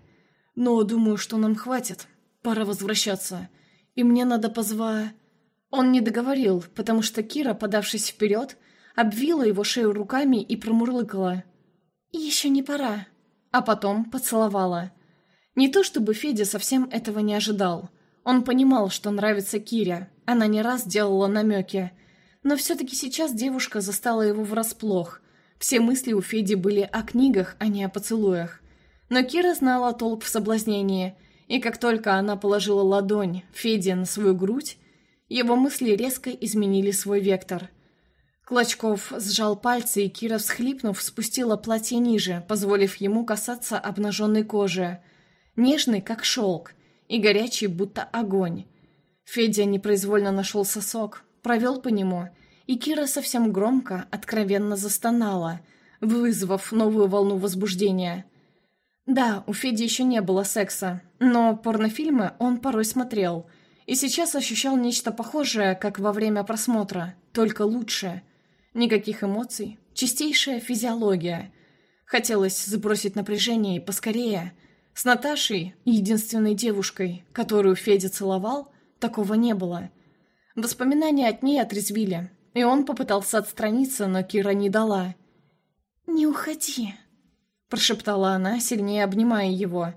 Но думаю, что нам хватит. Пора возвращаться. И мне надо позва...» Он не договорил, потому что Кира, подавшись вперед, обвила его шею руками и промурлыкала. «Еще не пора» а потом поцеловала. Не то чтобы Федя совсем этого не ожидал. Он понимал, что нравится Кире, она не раз делала намеки. Но все-таки сейчас девушка застала его врасплох. Все мысли у Феди были о книгах, а не о поцелуях. Но Кира знала толк в соблазнении, и как только она положила ладонь Феде на свою грудь, его мысли резко изменили свой вектор. Клочков сжал пальцы, и Кира, всхлипнув, спустила платье ниже, позволив ему касаться обнаженной кожи. Нежный, как шелк, и горячий, будто огонь. Федя непроизвольно нашел сосок, провел по нему, и Кира совсем громко, откровенно застонала, вызвав новую волну возбуждения. Да, у Феди еще не было секса, но порнофильмы он порой смотрел, и сейчас ощущал нечто похожее, как во время просмотра, только лучше. Никаких эмоций, чистейшая физиология. Хотелось сбросить напряжение и поскорее. С Наташей, единственной девушкой, которую Федя целовал, такого не было. Воспоминания от ней отрезвили, и он попытался отстраниться, но Кира не дала. «Не уходи», — прошептала она, сильнее обнимая его,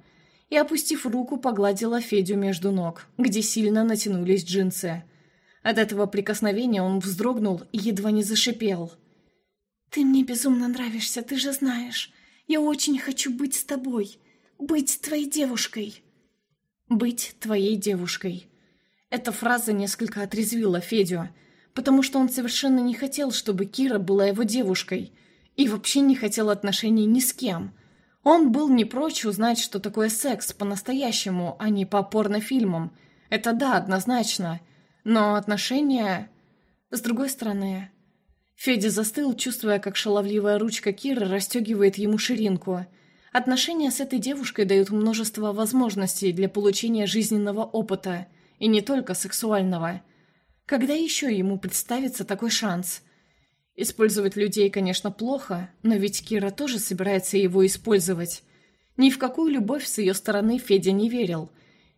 и, опустив руку, погладила Федю между ног, где сильно натянулись джинсы. От этого прикосновения он вздрогнул и едва не зашипел. «Ты мне безумно нравишься, ты же знаешь. Я очень хочу быть с тобой, быть твоей девушкой». «Быть твоей девушкой». Эта фраза несколько отрезвила Федю, потому что он совершенно не хотел, чтобы Кира была его девушкой, и вообще не хотел отношений ни с кем. Он был не прочь узнать, что такое секс по-настоящему, а не по порнофильмам. Это да, однозначно. Но отношения... С другой стороны... Федя застыл, чувствуя, как шаловливая ручка Киры расстегивает ему ширинку. Отношения с этой девушкой дают множество возможностей для получения жизненного опыта, и не только сексуального. Когда еще ему представится такой шанс? Использовать людей, конечно, плохо, но ведь Кира тоже собирается его использовать. Ни в какую любовь с ее стороны Федя не верил.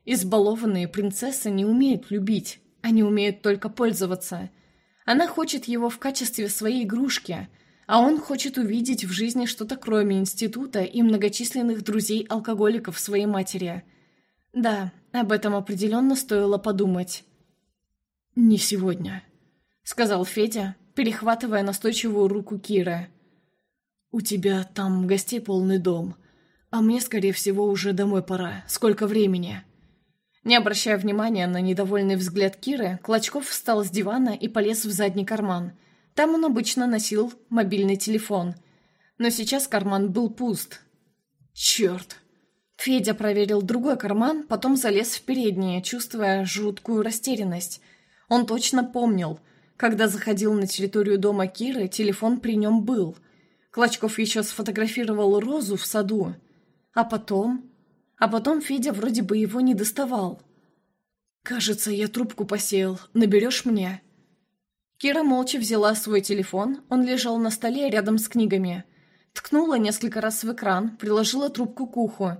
Избалованные принцессы не умеют любить, они умеют только пользоваться. Она хочет его в качестве своей игрушки, а он хочет увидеть в жизни что-то кроме института и многочисленных друзей-алкоголиков своей матери. Да, об этом определенно стоило подумать. «Не сегодня», — сказал Федя, перехватывая настойчивую руку Киры. «У тебя там гостей полный дом, а мне, скорее всего, уже домой пора. Сколько времени?» Не обращая внимания на недовольный взгляд Киры, Клочков встал с дивана и полез в задний карман. Там он обычно носил мобильный телефон. Но сейчас карман был пуст. «Черт!» Федя проверил другой карман, потом залез в переднее, чувствуя жуткую растерянность. Он точно помнил, когда заходил на территорию дома Киры, телефон при нем был. Клочков еще сфотографировал розу в саду. А потом... А потом Федя вроде бы его не доставал. «Кажется, я трубку посеял. Наберешь мне?» Кира молча взяла свой телефон, он лежал на столе рядом с книгами. Ткнула несколько раз в экран, приложила трубку к уху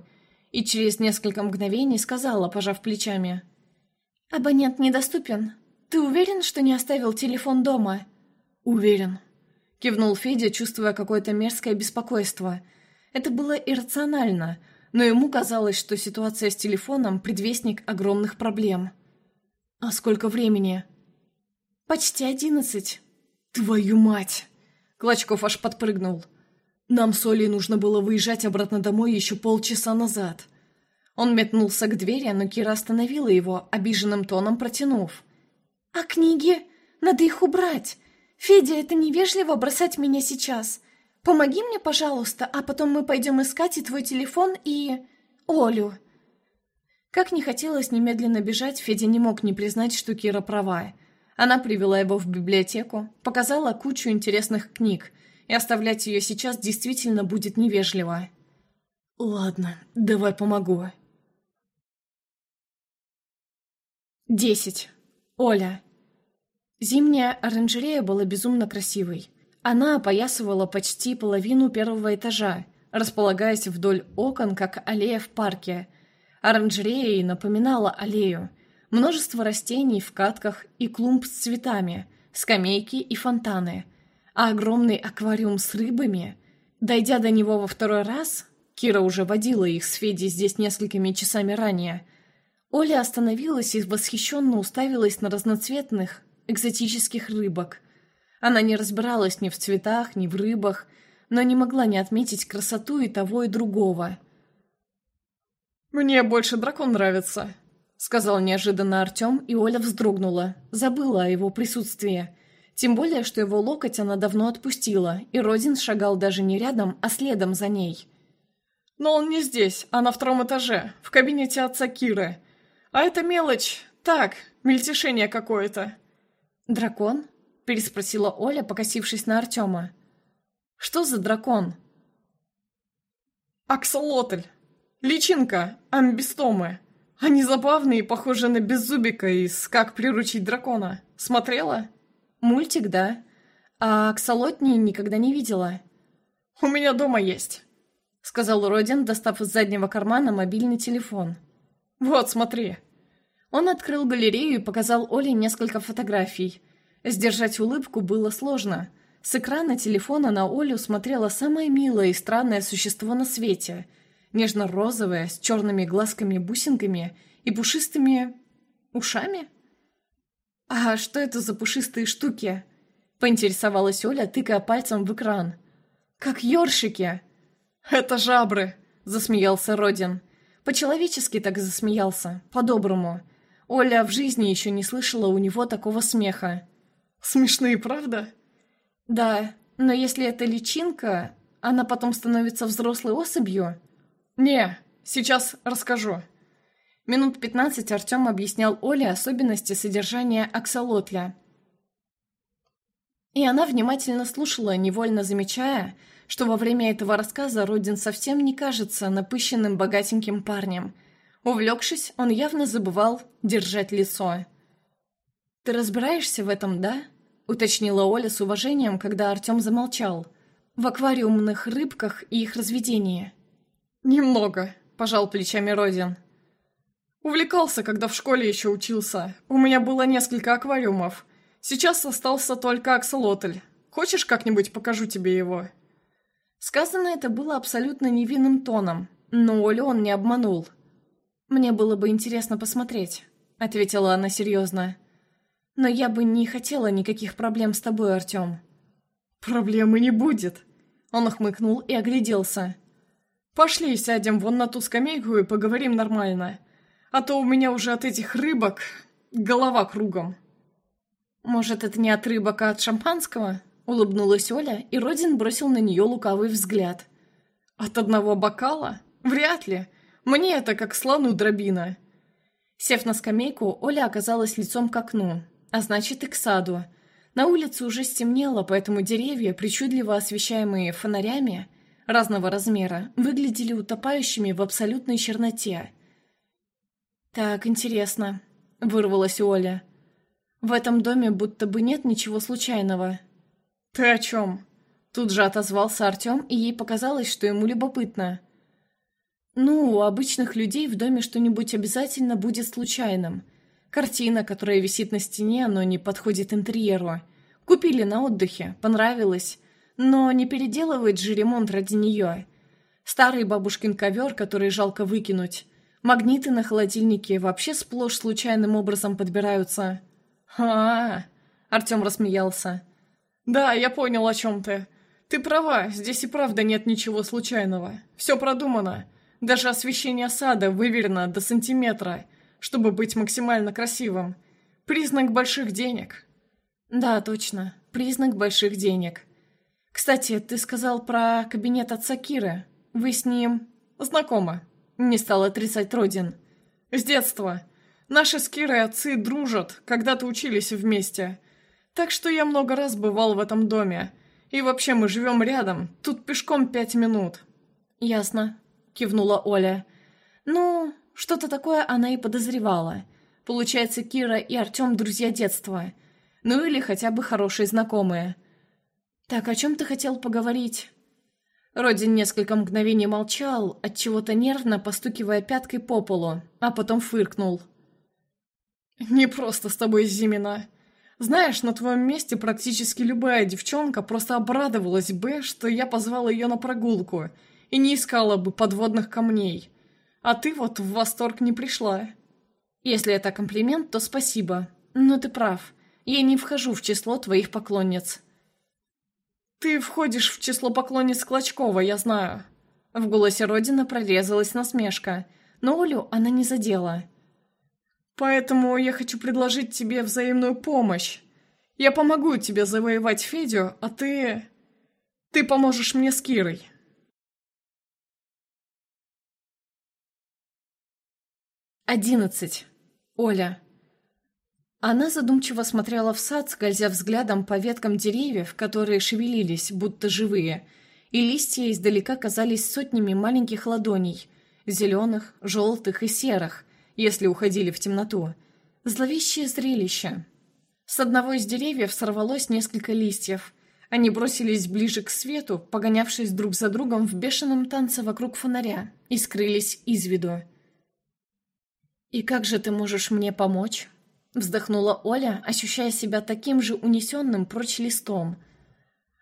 и через несколько мгновений сказала, пожав плечами. «Абонент недоступен. «Ты уверен, что не оставил телефон дома?» «Уверен», — кивнул Федя, чувствуя какое-то мерзкое беспокойство. Это было иррационально, но ему казалось, что ситуация с телефоном — предвестник огромных проблем. «А сколько времени?» «Почти одиннадцать». «Твою мать!» Клочков аж подпрыгнул. «Нам с Олей нужно было выезжать обратно домой еще полчаса назад». Он метнулся к двери, но Кира остановила его, обиженным тоном протянув. «А книги? Надо их убрать. Федя, это невежливо бросать меня сейчас. Помоги мне, пожалуйста, а потом мы пойдем искать и твой телефон, и... Олю». Как не хотелось немедленно бежать, Федя не мог не признать, что Кира права. Она привела его в библиотеку, показала кучу интересных книг, и оставлять ее сейчас действительно будет невежливо. «Ладно, давай помогу». Десять. Оля. Зимняя оранжерея была безумно красивой. Она опоясывала почти половину первого этажа, располагаясь вдоль окон, как аллея в парке. Оранжерея напоминала аллею. Множество растений в катках и клумб с цветами, скамейки и фонтаны. А огромный аквариум с рыбами... Дойдя до него во второй раз, Кира уже водила их с Федей здесь несколькими часами ранее – Оля остановилась и восхищенно уставилась на разноцветных, экзотических рыбок. Она не разбиралась ни в цветах, ни в рыбах, но не могла не отметить красоту и того, и другого. «Мне больше дракон нравится», — сказал неожиданно Артем, и Оля вздрогнула, забыла о его присутствии. Тем более, что его локоть она давно отпустила, и Родин шагал даже не рядом, а следом за ней. «Но он не здесь, а на втором этаже, в кабинете отца Киры. А это мелочь, Так, мельтешение какое-то». «Дракон?» — переспросила Оля, покосившись на Артема. «Что за дракон?» «Аксолотль. Личинка, амбистомы. Они забавные похожи на беззубика из «Как приручить дракона». Смотрела?» «Мультик, да. А аксолотни никогда не видела». «У меня дома есть», — сказал Родин, достав из заднего кармана мобильный телефон. «Вот, смотри». Он открыл галерею и показал Оле несколько фотографий. Сдержать улыбку было сложно. С экрана телефона на Олю смотрело самое милое и странное существо на свете. Нежно-розовое, с черными глазками-бусинками и пушистыми... ушами? «А что это за пушистые штуки?» — поинтересовалась Оля, тыкая пальцем в экран. «Как ёршики!» «Это жабры!» — засмеялся Родин. По-человечески так засмеялся, по-доброму. Оля в жизни еще не слышала у него такого смеха. «Смешные, правда?» «Да, но если это личинка, она потом становится взрослой особью?» «Не, сейчас расскажу». Минут пятнадцать Артем объяснял Оле особенности содержания аксолотля. И она внимательно слушала, невольно замечая, что во время этого рассказа Родин совсем не кажется напыщенным богатеньким парнем – Увлекшись, он явно забывал держать лицо. «Ты разбираешься в этом, да?» — уточнила Оля с уважением, когда Артем замолчал. «В аквариумных рыбках и их разведении». «Немного», — пожал плечами Родин. «Увлекался, когда в школе еще учился. У меня было несколько аквариумов. Сейчас остался только аксолотль. Хочешь, как-нибудь покажу тебе его?» Сказано это было абсолютно невинным тоном, но Олю он не обманул — «Мне было бы интересно посмотреть», — ответила она серьезно. «Но я бы не хотела никаких проблем с тобой, Артем». «Проблемы не будет», — он охмыкнул и огляделся. «Пошли сядем вон на ту скамейку и поговорим нормально. А то у меня уже от этих рыбок голова кругом». «Может, это не от рыбок, а от шампанского?» — улыбнулась Оля, и Родин бросил на нее лукавый взгляд. «От одного бокала? Вряд ли. Мне это как слону дробина». Сев на скамейку, Оля оказалась лицом к окну, а значит и к саду. На улице уже стемнело, поэтому деревья, причудливо освещаемые фонарями разного размера, выглядели утопающими в абсолютной черноте. «Так, интересно», — вырвалась Оля. «В этом доме будто бы нет ничего случайного». «Ты о чем?» Тут же отозвался Артем, и ей показалось, что ему любопытно. Ну, у обычных людей в доме что-нибудь обязательно будет случайным. Картина, которая висит на стене, но не подходит интерьеру. Купили на отдыхе, понравилось. Но не переделывает же ремонт ради нее. Старый бабушкин ковер, который жалко выкинуть. Магниты на холодильнике вообще сплошь случайным образом подбираются. а, Артем рассмеялся. «Да, я понял, о чем ты. Ты права, здесь и правда нет ничего случайного. Все продумано. Даже освещение сада выверено до сантиметра, чтобы быть максимально красивым. Признак больших денег. Да, точно. Признак больших денег. Кстати, ты сказал про кабинет отца Киры. Вы с ним... Знакомы. Не стал отрицать Родин. С детства. Наши с Кирой отцы дружат, когда-то учились вместе. Так что я много раз бывал в этом доме. И вообще мы живем рядом, тут пешком пять минут. Ясно. — кивнула Оля. «Ну, что-то такое она и подозревала. Получается, Кира и Артем друзья детства. Ну или хотя бы хорошие знакомые. Так, о чем ты хотел поговорить?» Родин несколько мгновений молчал, от чего то нервно постукивая пяткой по полу, а потом фыркнул. «Не просто с тобой, Зимина. Знаешь, на твоем месте практически любая девчонка просто обрадовалась бы, что я позвал ее на прогулку, и не искала бы подводных камней. А ты вот в восторг не пришла. Если это комплимент, то спасибо. Но ты прав. Я не вхожу в число твоих поклонниц. Ты входишь в число поклонниц Клочкова, я знаю. В голосе Родина прорезалась насмешка, но Олю она не задела. Поэтому я хочу предложить тебе взаимную помощь. Я помогу тебе завоевать Федю, а ты... Ты поможешь мне с Кирой. Одиннадцать. Оля. Она задумчиво смотрела в сад, скользя взглядом по веткам деревьев, которые шевелились, будто живые, и листья издалека казались сотнями маленьких ладоней, зеленых, желтых и серых, если уходили в темноту. Зловещее зрелище. С одного из деревьев сорвалось несколько листьев. Они бросились ближе к свету, погонявшись друг за другом в бешеном танце вокруг фонаря, и скрылись из виду. «И как же ты можешь мне помочь?» Вздохнула Оля, ощущая себя таким же унесенным прочь листом.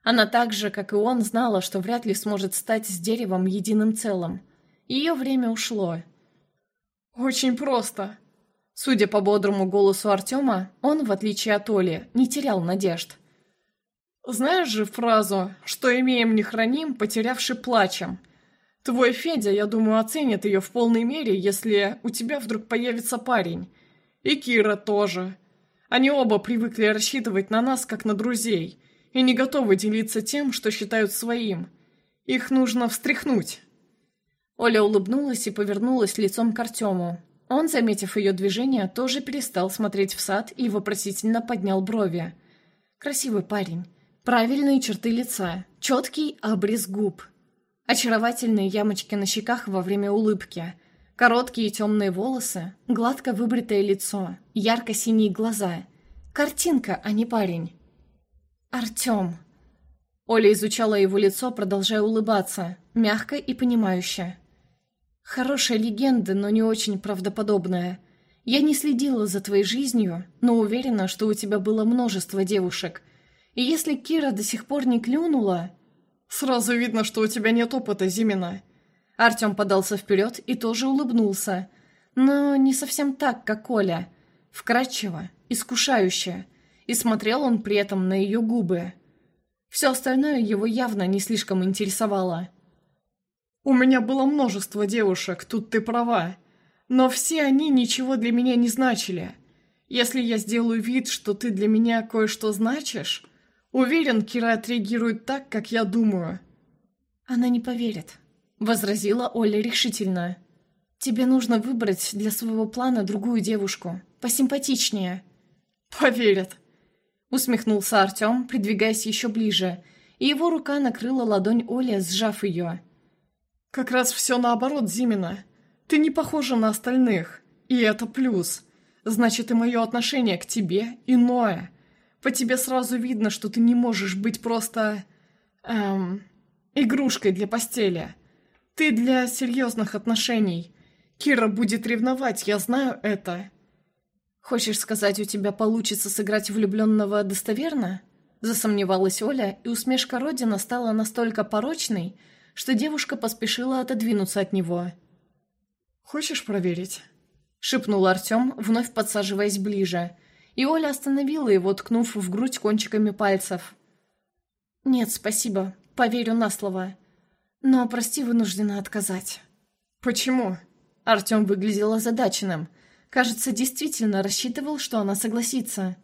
Она так же, как и он, знала, что вряд ли сможет стать с деревом единым целым. Ее время ушло. «Очень просто». Судя по бодрому голосу Артема, он, в отличие от Оли, не терял надежд. «Знаешь же фразу «что имеем не храним, потерявши плачем»?» Твой Федя, я думаю, оценит ее в полной мере, если у тебя вдруг появится парень. И Кира тоже. Они оба привыкли рассчитывать на нас, как на друзей, и не готовы делиться тем, что считают своим. Их нужно встряхнуть. Оля улыбнулась и повернулась лицом к Артему. Он, заметив ее движение, тоже перестал смотреть в сад и вопросительно поднял брови. Красивый парень. Правильные черты лица. Четкий обрез губ. Очаровательные ямочки на щеках во время улыбки – Короткие темные волосы, гладко выбритое лицо, ярко-синие глаза. Картинка, а не парень. Артем. Оля изучала его лицо, продолжая улыбаться, мягко и понимающе. Хорошая легенда, но не очень правдоподобная. Я не следила за твоей жизнью, но уверена, что у тебя было множество девушек. И если Кира до сих пор не клюнула... Сразу видно, что у тебя нет опыта, Зимина. Артем подался вперед и тоже улыбнулся. Но не совсем так, как Коля. Вкрадчиво, искушающе. И смотрел он при этом на ее губы. Все остальное его явно не слишком интересовало. «У меня было множество девушек, тут ты права. Но все они ничего для меня не значили. Если я сделаю вид, что ты для меня кое-что значишь, уверен, Кира отреагирует так, как я думаю». «Она не поверит», — возразила Оля решительно. «Тебе нужно выбрать для своего плана другую девушку, посимпатичнее». «Поверят», — усмехнулся Артем, придвигаясь еще ближе, и его рука накрыла ладонь Оли, сжав ее. «Как раз все наоборот, Зимина. Ты не похожа на остальных, и это плюс. Значит, и мое отношение к тебе иное. По тебе сразу видно, что ты не можешь быть просто... эм... игрушкой для постели». Ты для серьезных отношений. Кира будет ревновать, я знаю это. Хочешь сказать, у тебя получится сыграть влюбленного достоверно? Засомневалась Оля, и усмешка Родина стала настолько порочной, что девушка поспешила отодвинуться от него. «Хочешь проверить?» — шепнул Артем, вновь подсаживаясь ближе, и Оля остановила его, ткнув в грудь кончиками пальцев. «Нет, спасибо, поверю на слово. Но, прости, вынуждена отказать. Почему? Артем выглядел озадаченным. Кажется, действительно рассчитывал, что она согласится.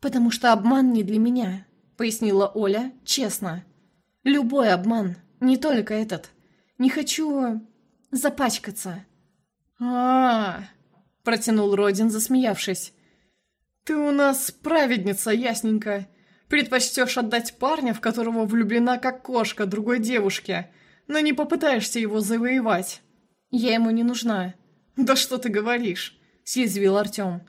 «Потому что обман не для меня», — пояснила Оля честно. «Любой обман, не только этот. Не хочу запачкаться». А, -а, -а протянул Родин, засмеявшись. «Ты у нас праведница, ясненько. Предпочтешь отдать парня, в которого влюблена как кошка другой девушке, но не попытаешься его завоевать. Я ему не нужна. Да что ты говоришь? Съязвил Артем.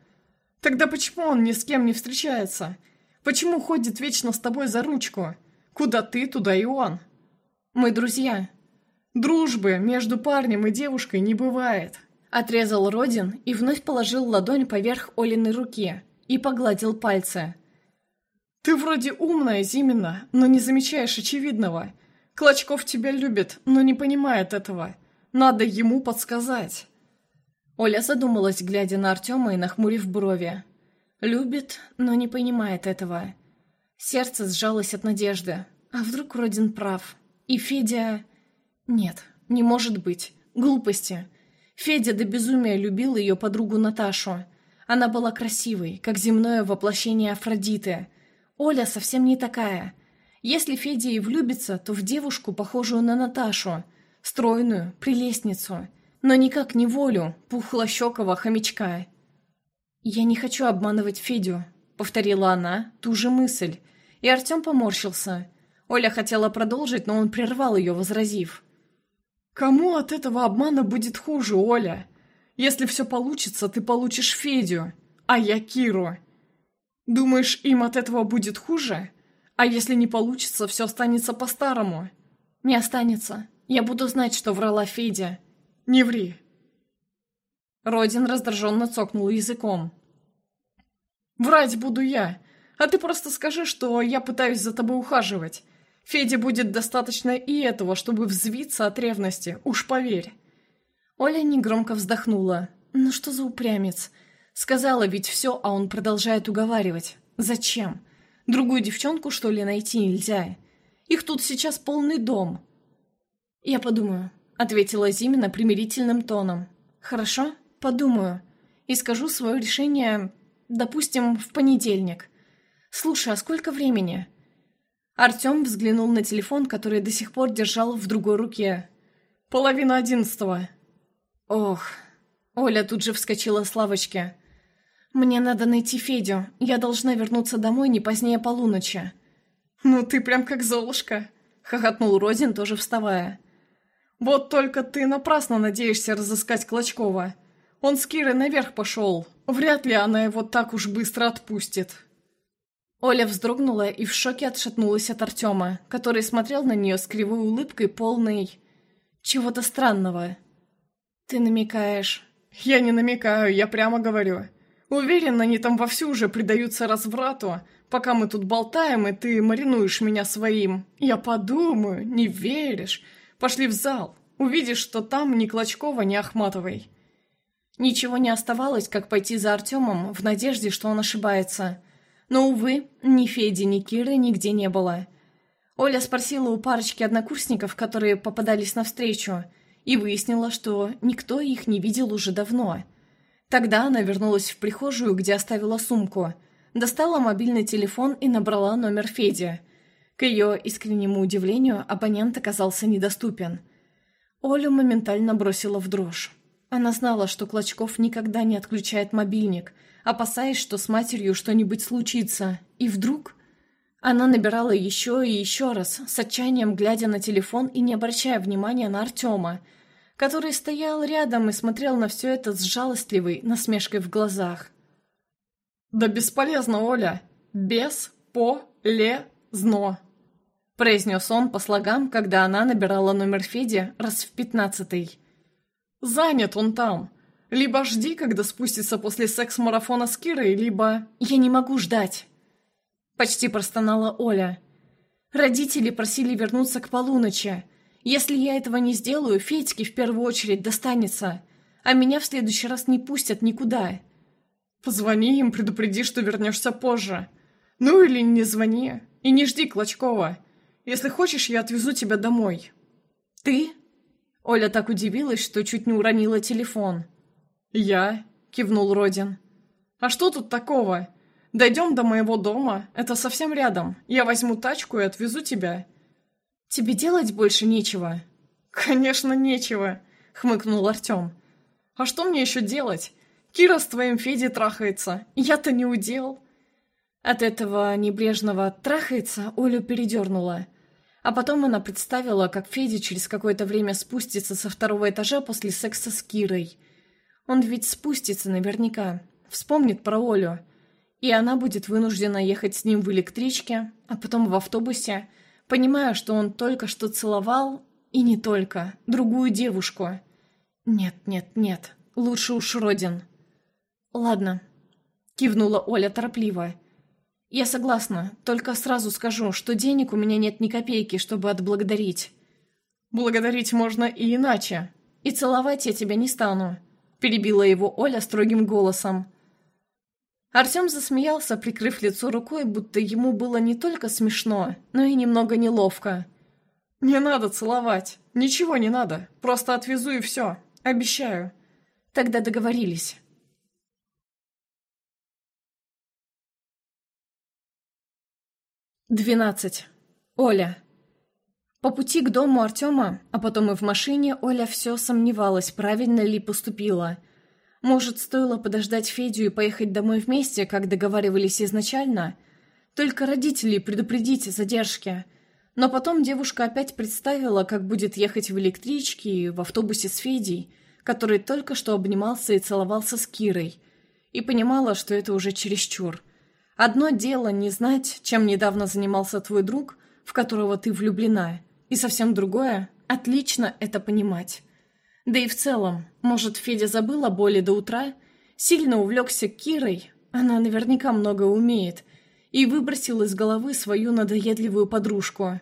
Тогда почему он ни с кем не встречается? Почему ходит вечно с тобой за ручку? Куда ты, туда и он. Мы друзья. Дружбы между парнем и девушкой не бывает. Отрезал Родин и вновь положил ладонь поверх Олиной руки и погладил пальцы. «Ты вроде умная, Зимина, но не замечаешь очевидного. Клочков тебя любит, но не понимает этого. Надо ему подсказать». Оля задумалась, глядя на Артема и нахмурив брови. Любит, но не понимает этого. Сердце сжалось от надежды. А вдруг Родин прав? И Федя... Нет, не может быть. Глупости. Федя до безумия любил ее подругу Наташу. Она была красивой, как земное воплощение Афродиты — Оля совсем не такая. Если Федя и влюбится, то в девушку, похожую на Наташу, стройную, прелестницу, но никак не волю пухлощекого хомячка. «Я не хочу обманывать Федю», — повторила она ту же мысль, и Артем поморщился. Оля хотела продолжить, но он прервал ее, возразив. «Кому от этого обмана будет хуже, Оля? Если все получится, ты получишь Федю, а я Киру. Думаешь, им от этого будет хуже? А если не получится, все останется по-старому?» «Не останется. Я буду знать, что врала Федя». «Не ври». Родин раздраженно цокнул языком. «Врать буду я, а ты просто скажи, что я пытаюсь за тобой ухаживать. Феде будет достаточно и этого, чтобы взвиться от ревности, уж поверь». Оля негромко вздохнула. «Ну что за упрямец?» Сказала ведь все, а он продолжает уговаривать. «Зачем? Другую девчонку, что ли, найти нельзя? Их тут сейчас полный дом». «Я подумаю», — ответила Зимина примирительным тоном. «Хорошо, подумаю. И скажу свое решение, допустим, в понедельник. Слушай, а сколько времени?» Артем взглянул на телефон, который до сих пор держал в другой руке. «Половина одиннадцатого». «Ох». Оля тут же вскочила с лавочки. «Мне надо найти Федю. Я должна вернуться домой не позднее полуночи». «Ну ты прям как Золушка», — хохотнул Розин, тоже вставая. «Вот только ты напрасно надеешься разыскать Клочкова. Он с Кирой наверх пошел. Вряд ли она его так уж быстро отпустит». Оля вздрогнула и в шоке отшатнулась от Артема, который смотрел на нее с кривой улыбкой, полной... чего-то странного. «Ты намекаешь...» «Я не намекаю, я прямо говорю. Уверен, они там вовсю уже предаются разврату, пока мы тут болтаем, и ты маринуешь меня своим. Я подумаю, не веришь. Пошли в зал. Увидишь, что там ни Клочкова, ни Ахматовой». Ничего не оставалось, как пойти за Артемом в надежде, что он ошибается. Но, увы, ни Феди, ни Киры нигде не было. Оля спросила у парочки однокурсников, которые попадались навстречу, и выяснила, что никто их не видел уже давно. Тогда она вернулась в прихожую, где оставила сумку, достала мобильный телефон и набрала номер Феди. К ее искреннему удивлению, абонент оказался недоступен. Олю моментально бросила в дрожь. Она знала, что Клочков никогда не отключает мобильник – опасаясь, что с матерью что-нибудь случится. И вдруг... Она набирала еще и еще раз, с отчаянием глядя на телефон и не обращая внимания на Артема, который стоял рядом и смотрел на все это с жалостливой насмешкой в глазах. «Да бесполезно, Оля! Без-по-ле-зно!» произнес он по слогам, когда она набирала номер Феди раз в пятнадцатый. «Занят он там!» Либо жди, когда спустится после секс-марафона с Кирой, либо... Я не могу ждать. Почти простонала Оля. Родители просили вернуться к полуночи. Если я этого не сделаю, Федьке в первую очередь достанется, а меня в следующий раз не пустят никуда. Позвони им, предупреди, что вернешься позже. Ну или не звони, и не жди Клочкова. Если хочешь, я отвезу тебя домой. Ты? Оля так удивилась, что чуть не уронила телефон. «Я?» — кивнул Родин. «А что тут такого? Дойдем до моего дома, это совсем рядом. Я возьму тачку и отвезу тебя». «Тебе делать больше нечего?» «Конечно, нечего», — хмыкнул Артем. «А что мне еще делать? Кира с твоим Федей трахается. Я-то не удел». От этого небрежного «трахается» Олю передернула. А потом она представила, как Федя через какое-то время спустится со второго этажа после секса с Кирой — он ведь спустится наверняка, вспомнит про Олю. И она будет вынуждена ехать с ним в электричке, а потом в автобусе, понимая, что он только что целовал, и не только, другую девушку. Нет, нет, нет, лучше уж Родин. Ладно, кивнула Оля торопливо. Я согласна, только сразу скажу, что денег у меня нет ни копейки, чтобы отблагодарить. Благодарить можно и иначе. И целовать я тебя не стану перебила его Оля строгим голосом. Артем засмеялся, прикрыв лицо рукой, будто ему было не только смешно, но и немного неловко. «Не надо целовать. Ничего не надо. Просто отвезу и все. Обещаю». Тогда договорились. Двенадцать. Оля. По пути к дому Артема, а потом и в машине, Оля все сомневалась, правильно ли поступила. Может, стоило подождать Федю и поехать домой вместе, как договаривались изначально? Только родителей предупредить о задержке. Но потом девушка опять представила, как будет ехать в электричке и в автобусе с Федей, который только что обнимался и целовался с Кирой, и понимала, что это уже чересчур. Одно дело не знать, чем недавно занимался твой друг, в которого ты влюблена, и совсем другое — отлично это понимать. Да и в целом, может, Федя забыл о боли до утра, сильно увлекся Кирой, она наверняка много умеет, и выбросил из головы свою надоедливую подружку.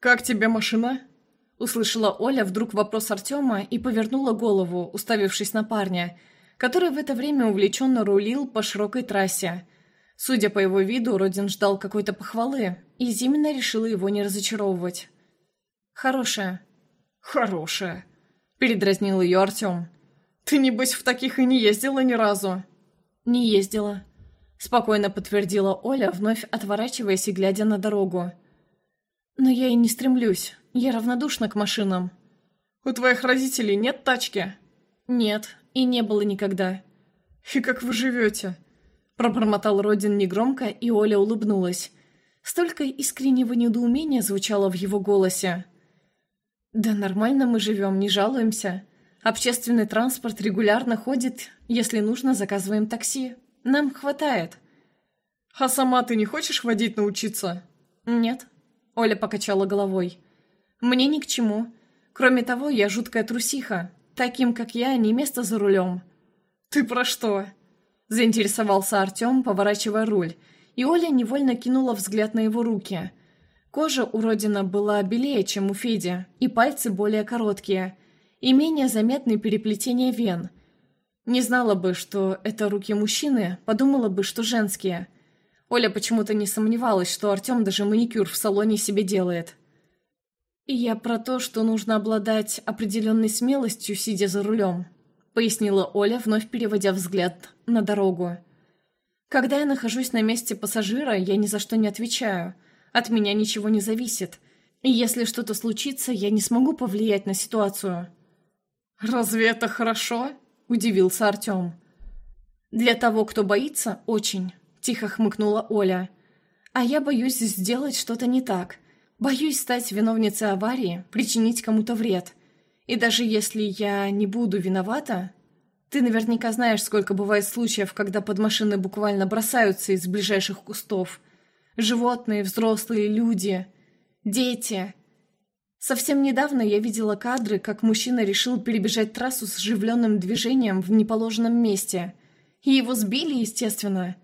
«Как тебе машина?» Услышала Оля вдруг вопрос Артема и повернула голову, уставившись на парня, который в это время увлеченно рулил по широкой трассе. Судя по его виду, Родин ждал какой-то похвалы, и Зимина решила его не разочаровывать. «Хорошая». «Хорошая», — передразнил ее Артем. «Ты, небось, в таких и не ездила ни разу?» «Не ездила», — спокойно подтвердила Оля, вновь отворачиваясь и глядя на дорогу. «Но я и не стремлюсь. Я равнодушна к машинам». «У твоих родителей нет тачки?» «Нет, и не было никогда». «И как вы живете?» Пробормотал Родин негромко, и Оля улыбнулась. Столько искреннего недоумения звучало в его голосе. «Да нормально мы живем, не жалуемся. Общественный транспорт регулярно ходит, если нужно, заказываем такси. Нам хватает». «А сама ты не хочешь водить научиться?» «Нет», — Оля покачала головой. «Мне ни к чему. Кроме того, я жуткая трусиха. Таким, как я, не место за рулем». «Ты про что?» — заинтересовался Артем, поворачивая руль, и Оля невольно кинула взгляд на его руки — Кожа у Родина была белее, чем у Феди, и пальцы более короткие, и менее заметные переплетения вен. Не знала бы, что это руки мужчины, подумала бы, что женские. Оля почему-то не сомневалась, что Артем даже маникюр в салоне себе делает. «И я про то, что нужно обладать определенной смелостью, сидя за рулем», пояснила Оля, вновь переводя взгляд на дорогу. «Когда я нахожусь на месте пассажира, я ни за что не отвечаю». От меня ничего не зависит. И если что-то случится, я не смогу повлиять на ситуацию». «Разве это хорошо?» – удивился Артем. «Для того, кто боится, очень», – тихо хмыкнула Оля. «А я боюсь сделать что-то не так. Боюсь стать виновницей аварии, причинить кому-то вред. И даже если я не буду виновата, ты наверняка знаешь, сколько бывает случаев, когда под машины буквально бросаются из ближайших кустов – Животные, взрослые, люди, дети. Совсем недавно я видела кадры, как мужчина решил перебежать трассу с оживленным движением в неположенном месте. И его сбили, естественно.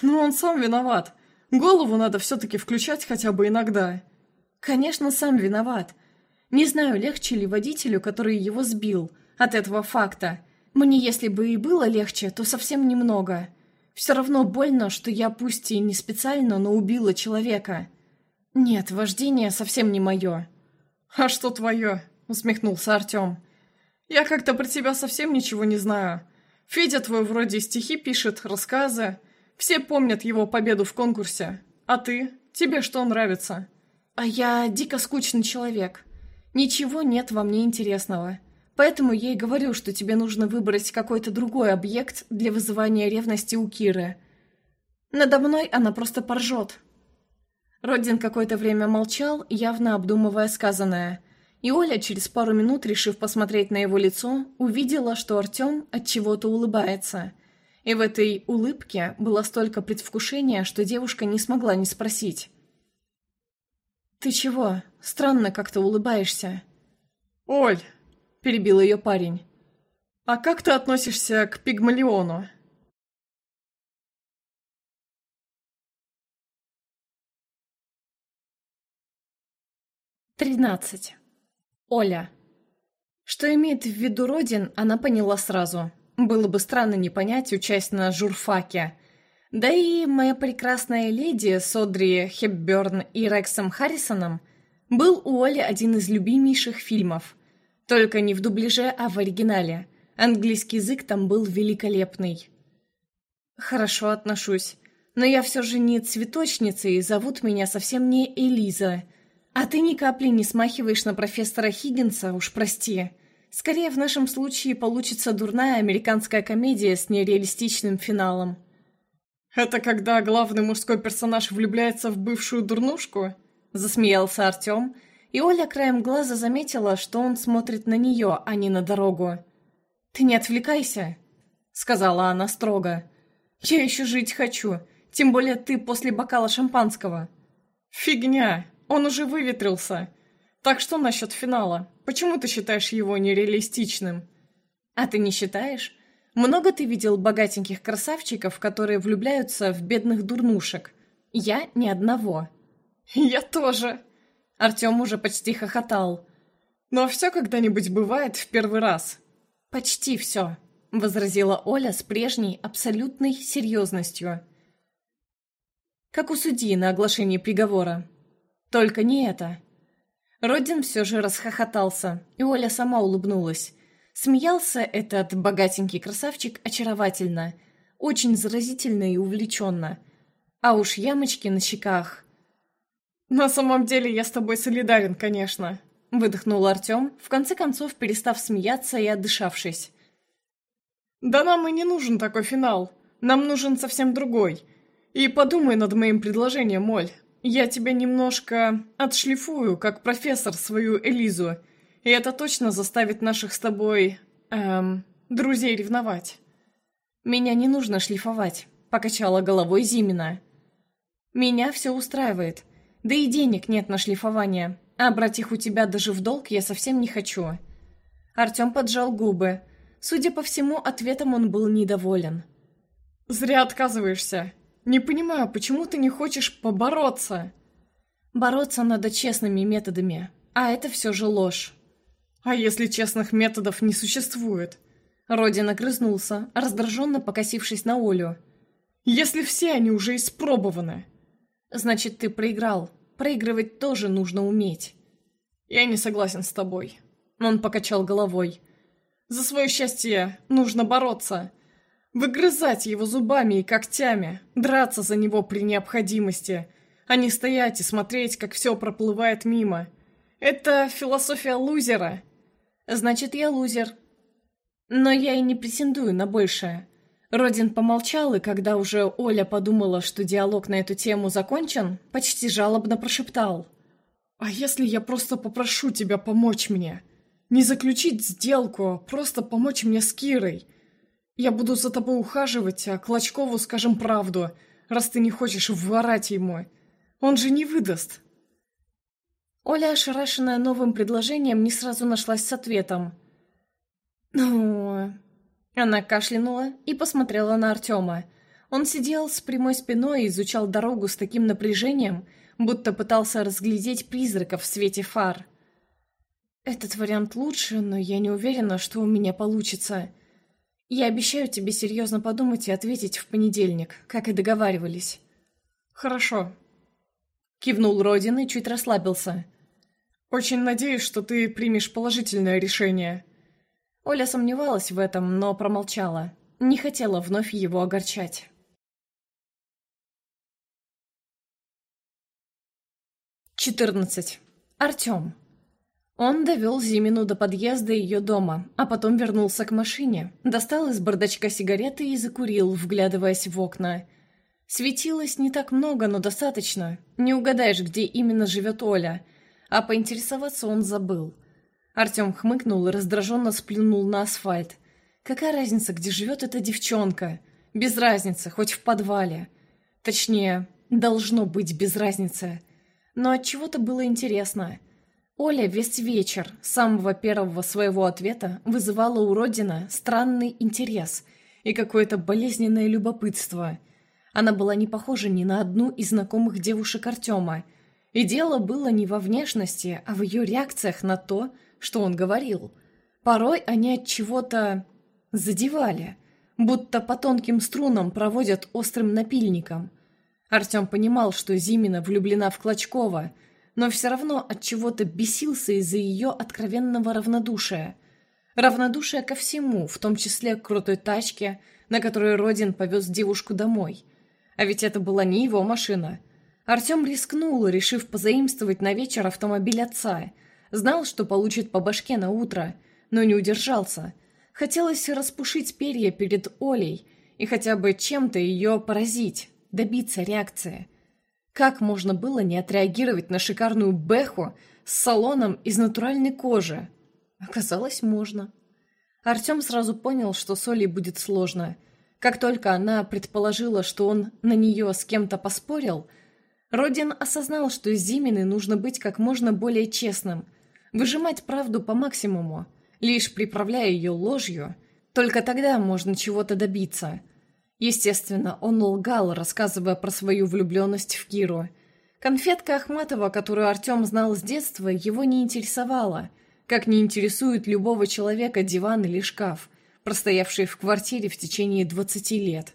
Ну, он сам виноват. Голову надо все-таки включать хотя бы иногда. Конечно, сам виноват. Не знаю, легче ли водителю, который его сбил, от этого факта. Мне, если бы и было легче, то совсем немного. Все равно больно, что я пусть и не специально, но убила человека. Нет, вождение совсем не мое. «А что твое?» — усмехнулся Артем. «Я как-то про тебя совсем ничего не знаю. Федя твой вроде стихи пишет, рассказы. Все помнят его победу в конкурсе. А ты? Тебе что нравится?» «А я дико скучный человек. Ничего нет во мне интересного. Поэтому я и говорю, что тебе нужно выбрать какой-то другой объект для вызывания ревности у Киры. Надо мной она просто поржет». Родин какое-то время молчал, явно обдумывая сказанное. И Оля, через пару минут, решив посмотреть на его лицо, увидела, что Артем от чего-то улыбается. И в этой улыбке было столько предвкушения, что девушка не смогла не спросить. «Ты чего? Странно как-то улыбаешься». «Оль, — перебил ее парень. «А как ты относишься к Пигмалиону?» Тринадцать. Оля. Что имеет в виду Родин, она поняла сразу. Было бы странно не понять, участь на журфаке. Да и моя прекрасная леди с Одри Хепберн и Рексом Харрисоном был у Оли один из любимейших фильмов. Только не в дубляже, а в оригинале. Английский язык там был великолепный. Хорошо отношусь. Но я все же не цветочница, и зовут меня совсем не Элиза. А ты ни капли не смахиваешь на профессора Хиггинса, уж прости. Скорее, в нашем случае получится дурная американская комедия с нереалистичным финалом. «Это когда главный мужской персонаж влюбляется в бывшую дурнушку?» Засмеялся Артем, и Оля краем глаза заметила, что он смотрит на нее, а не на дорогу. «Ты не отвлекайся», — сказала она строго. «Я еще жить хочу, тем более ты после бокала шампанского». «Фигня, он уже выветрился. Так что насчет финала? Почему ты считаешь его нереалистичным?» «А ты не считаешь? Много ты видел богатеньких красавчиков, которые влюбляются в бедных дурнушек? Я ни одного». «Я тоже!» Артем уже почти хохотал. «Но все когда-нибудь бывает в первый раз». «Почти все», — возразила Оля с прежней абсолютной серьезностью. Как у судьи на оглашении приговора. Только не это. Родин все же расхохотался, и Оля сама улыбнулась. Смеялся этот богатенький красавчик очаровательно, очень заразительно и увлеченно. А уж ямочки на щеках. «На самом деле я с тобой солидарен, конечно», — выдохнул Артем, в конце концов перестав смеяться и отдышавшись. «Да нам и не нужен такой финал. Нам нужен совсем другой. И подумай над моим предложением, Моль. Я тебя немножко отшлифую, как профессор свою Элизу, и это точно заставит наших с тобой... эм... друзей ревновать». «Меня не нужно шлифовать», — покачала головой Зимина. «Меня все устраивает. Да и денег нет на шлифование, а брать их у тебя даже в долг я совсем не хочу». Артем поджал губы. Судя по всему, ответом он был недоволен. «Зря отказываешься. Не понимаю, почему ты не хочешь побороться?» «Бороться надо честными методами, а это все же ложь». «А если честных методов не существует?» Родин огрызнулся, раздраженно покосившись на Олю. «Если все они уже испробованы!» «Значит, ты проиграл. Проигрывать тоже нужно уметь». «Я не согласен с тобой». Он покачал головой. «За свое счастье нужно бороться. Выгрызать его зубами и когтями, драться за него при необходимости, а не стоять и смотреть, как все проплывает мимо. Это философия лузера». «Значит, я лузер. Но я и не претендую на большее. Родин помолчал, и когда уже Оля подумала, что диалог на эту тему закончен, почти жалобно прошептал. «А если я просто попрошу тебя помочь мне? Не заключить сделку, а просто помочь мне с Кирой? Я буду за тобой ухаживать, а Клочкову скажем правду, раз ты не хочешь ворать ему. Он же не выдаст». Оля, ошарашенная новым предложением, не сразу нашлась с ответом. «Ну, она кашлянула и посмотрела на Артема. Он сидел с прямой спиной и изучал дорогу с таким напряжением, будто пытался разглядеть призраков в свете фар. «Этот вариант лучше, но я не уверена, что у меня получится. Я обещаю тебе серьезно подумать и ответить в понедельник, как и договаривались». «Хорошо», — кивнул Родин и чуть расслабился. «Очень надеюсь, что ты примешь положительное решение». Оля сомневалась в этом, но промолчала. Не хотела вновь его огорчать. Четырнадцать. Артем. Он довел Зимину до подъезда ее дома, а потом вернулся к машине, достал из бардачка сигареты и закурил, вглядываясь в окна. Светилось не так много, но достаточно. Не угадаешь, где именно живет Оля. А поинтересоваться он забыл – Артем хмыкнул и раздраженно сплюнул на асфальт. Какая разница, где живет эта девчонка? Без разницы, хоть в подвале. Точнее, должно быть без разницы. Но от чего то было интересно. Оля весь вечер, с самого первого своего ответа, вызывала у Родина странный интерес и какое-то болезненное любопытство. Она была не похожа ни на одну из знакомых девушек Артема. И дело было не во внешности, а в ее реакциях на то, что он говорил. Порой они от чего-то задевали, будто по тонким струнам проводят острым напильником. Артем понимал, что Зимина влюблена в Клочкова, но все равно от чего-то бесился из-за ее откровенного равнодушия. Равнодушие ко всему, в том числе к крутой тачке, на которой Родин повез девушку домой. А ведь это была не его машина. Артем рискнул, решив позаимствовать на вечер автомобиль отца – Знал, что получит по башке на утро, но не удержался. Хотелось распушить перья перед Олей и хотя бы чем-то ее поразить, добиться реакции. Как можно было не отреагировать на шикарную бэху с салоном из натуральной кожи? Оказалось, можно. Артем сразу понял, что с Олей будет сложно. Как только она предположила, что он на нее с кем-то поспорил, Родин осознал, что с Зиминой нужно быть как можно более честным, выжимать правду по максимуму, лишь приправляя ее ложью, только тогда можно чего-то добиться. Естественно, он лгал, рассказывая про свою влюбленность в Киру. Конфетка Ахматова, которую Артем знал с детства, его не интересовала, как не интересует любого человека диван или шкаф, простоявший в квартире в течение 20 лет.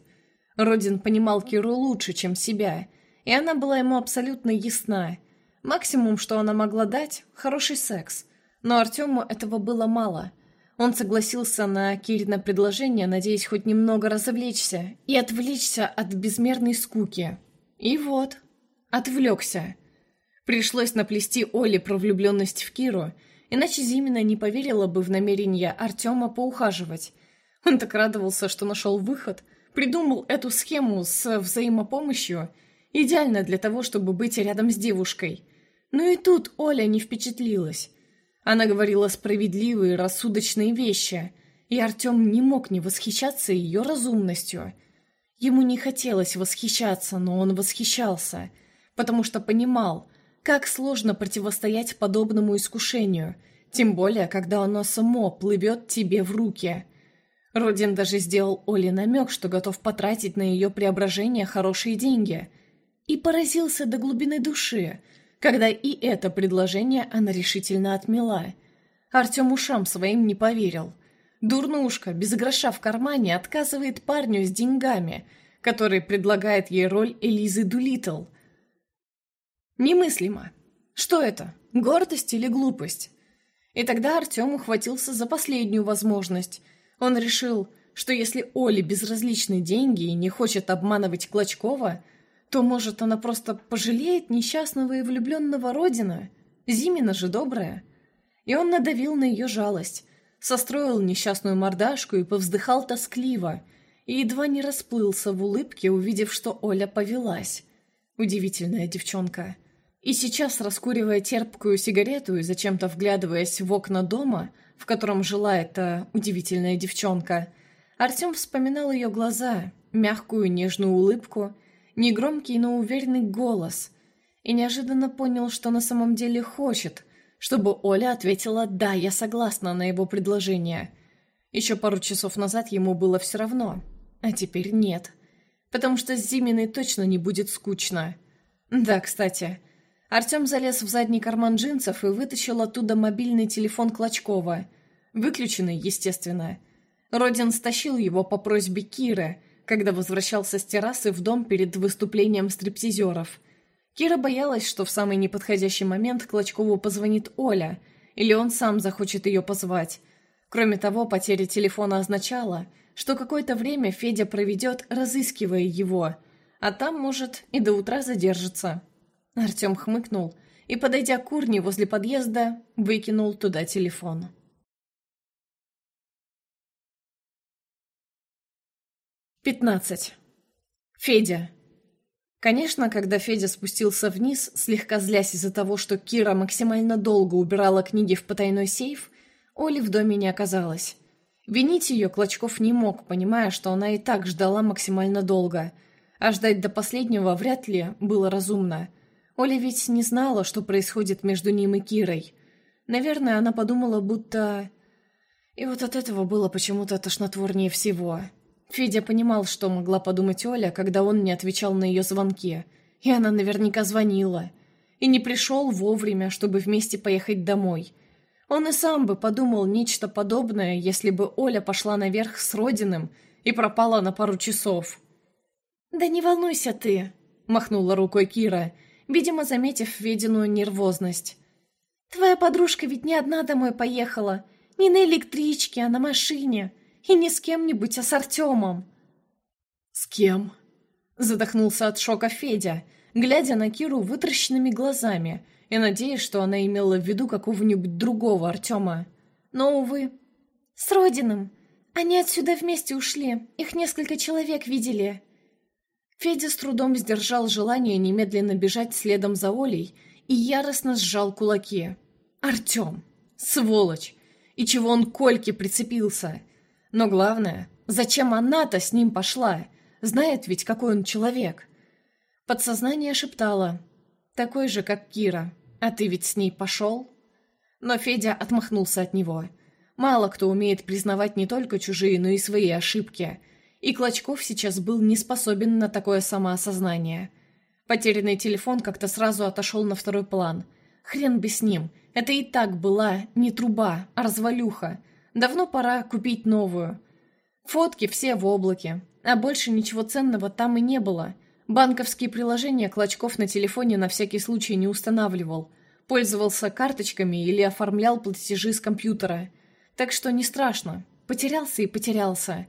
Родин понимал Киру лучше, чем себя, и она была ему абсолютно ясна. Максимум, что она могла дать – хороший секс. Но Артему этого было мало. Он согласился на Кирина предложение, надеясь хоть немного развлечься и отвлечься от безмерной скуки. И вот, отвлекся. Пришлось наплести Оле про влюбленность в Киру, иначе Зимина не поверила бы в намерение Артема поухаживать. Он так радовался, что нашел выход, придумал эту схему с взаимопомощью, идеально для того, чтобы быть рядом с девушкой. Но и тут Оля не впечатлилась. Она говорила справедливые, рассудочные вещи, и Артем не мог не восхищаться ее разумностью. Ему не хотелось восхищаться, но он восхищался, потому что понимал, как сложно противостоять подобному искушению, тем более, когда оно само плывет тебе в руки. Родин даже сделал Оле намек, что готов потратить на ее преображение хорошие деньги. И поразился до глубины души – когда и это предложение она решительно отмела. Артем ушам своим не поверил. Дурнушка, без гроша в кармане, отказывает парню с деньгами, который предлагает ей роль Элизы Дулитл. Немыслимо. Что это? Гордость или глупость? И тогда Артем ухватился за последнюю возможность. Он решил, что если Оле безразличны деньги и не хочет обманывать Клочкова, то, может, она просто пожалеет несчастного и влюбленного Родина? Зимина же добрая. И он надавил на ее жалость, состроил несчастную мордашку и повздыхал тоскливо, и едва не расплылся в улыбке, увидев, что Оля повелась. Удивительная девчонка. И сейчас, раскуривая терпкую сигарету и зачем-то вглядываясь в окна дома, в котором жила эта удивительная девчонка, Артем вспоминал ее глаза, мягкую нежную улыбку негромкий, но уверенный голос, и неожиданно понял, что на самом деле хочет, чтобы Оля ответила «да, я согласна» на его предложение. Еще пару часов назад ему было все равно, а теперь нет, потому что с Зиминой точно не будет скучно. Да, кстати, Артем залез в задний карман джинсов и вытащил оттуда мобильный телефон Клочкова, выключенный, естественно. Родин стащил его по просьбе Киры – когда возвращался с террасы в дом перед выступлением стриптизеров. Кира боялась, что в самый неподходящий момент Клочкову позвонит Оля, или он сам захочет ее позвать. Кроме того, потеря телефона означала, что какое-то время Федя проведет, разыскивая его, а там, может, и до утра задержится. Артем хмыкнул и, подойдя к урне возле подъезда, выкинул туда телефон. 15. Федя. Конечно, когда Федя спустился вниз, слегка злясь из-за того, что Кира максимально долго убирала книги в потайной сейф, Оли в доме не оказалось. Винить ее Клочков не мог, понимая, что она и так ждала максимально долго, а ждать до последнего вряд ли было разумно. Оля ведь не знала, что происходит между ним и Кирой. Наверное, она подумала, будто... И вот от этого было почему-то тошнотворнее всего. Федя понимал, что могла подумать Оля, когда он не отвечал на ее звонки. И она наверняка звонила. И не пришел вовремя, чтобы вместе поехать домой. Он и сам бы подумал нечто подобное, если бы Оля пошла наверх с Родиным и пропала на пару часов. «Да не волнуйся ты», — махнула рукой Кира, видимо, заметив Федину нервозность. «Твоя подружка ведь не одна домой поехала, не на электричке, а на машине. И не с кем-нибудь, а с Артемом. «С кем?» Задохнулся от шока Федя, глядя на Киру вытращенными глазами и надеясь, что она имела в виду какого-нибудь другого Артема. Но, увы, «С Родиным. Они отсюда вместе ушли. Их несколько человек видели». Федя с трудом сдержал желание немедленно бежать следом за Олей и яростно сжал кулаки. «Артем! Сволочь! И чего он к Кольке прицепился? Но главное, зачем она-то с ним пошла? Знает ведь, какой он человек!» Подсознание шептало. «Такой же, как Кира. А ты ведь с ней пошел?» Но Федя отмахнулся от него. Мало кто умеет признавать не только чужие, но и свои ошибки. И Клочков сейчас был не способен на такое самоосознание. Потерянный телефон как-то сразу отошел на второй план. Хрен бы с ним. Это и так была не труба, а развалюха. Давно пора купить новую. Фотки все в облаке. А больше ничего ценного там и не было. Банковские приложения Клочков на телефоне на всякий случай не устанавливал. Пользовался карточками или оформлял платежи с компьютера. Так что не страшно. Потерялся и потерялся.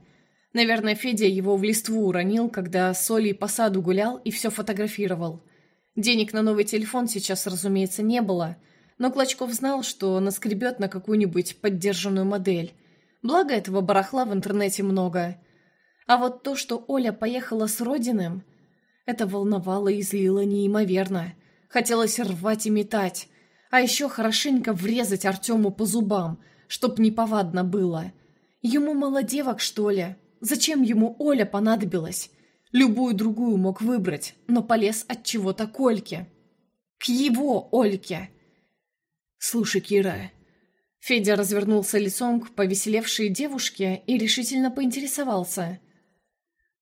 Наверное, Федя его в листву уронил, когда с Олей по саду гулял и все фотографировал. Денег на новый телефон сейчас, разумеется, не было, но Клочков знал, что наскребет на какую-нибудь поддержанную модель. Благо этого барахла в интернете много. А вот то, что Оля поехала с Родиным, это волновало и злило неимоверно. Хотелось рвать и метать. А еще хорошенько врезать Артему по зубам, чтоб неповадно было. Ему мало девок, что ли? Зачем ему Оля понадобилась? Любую другую мог выбрать, но полез от чего-то к Ольке. К его Ольке. «Слушай, Кира...» Федя развернулся лицом к повеселевшей девушке и решительно поинтересовался.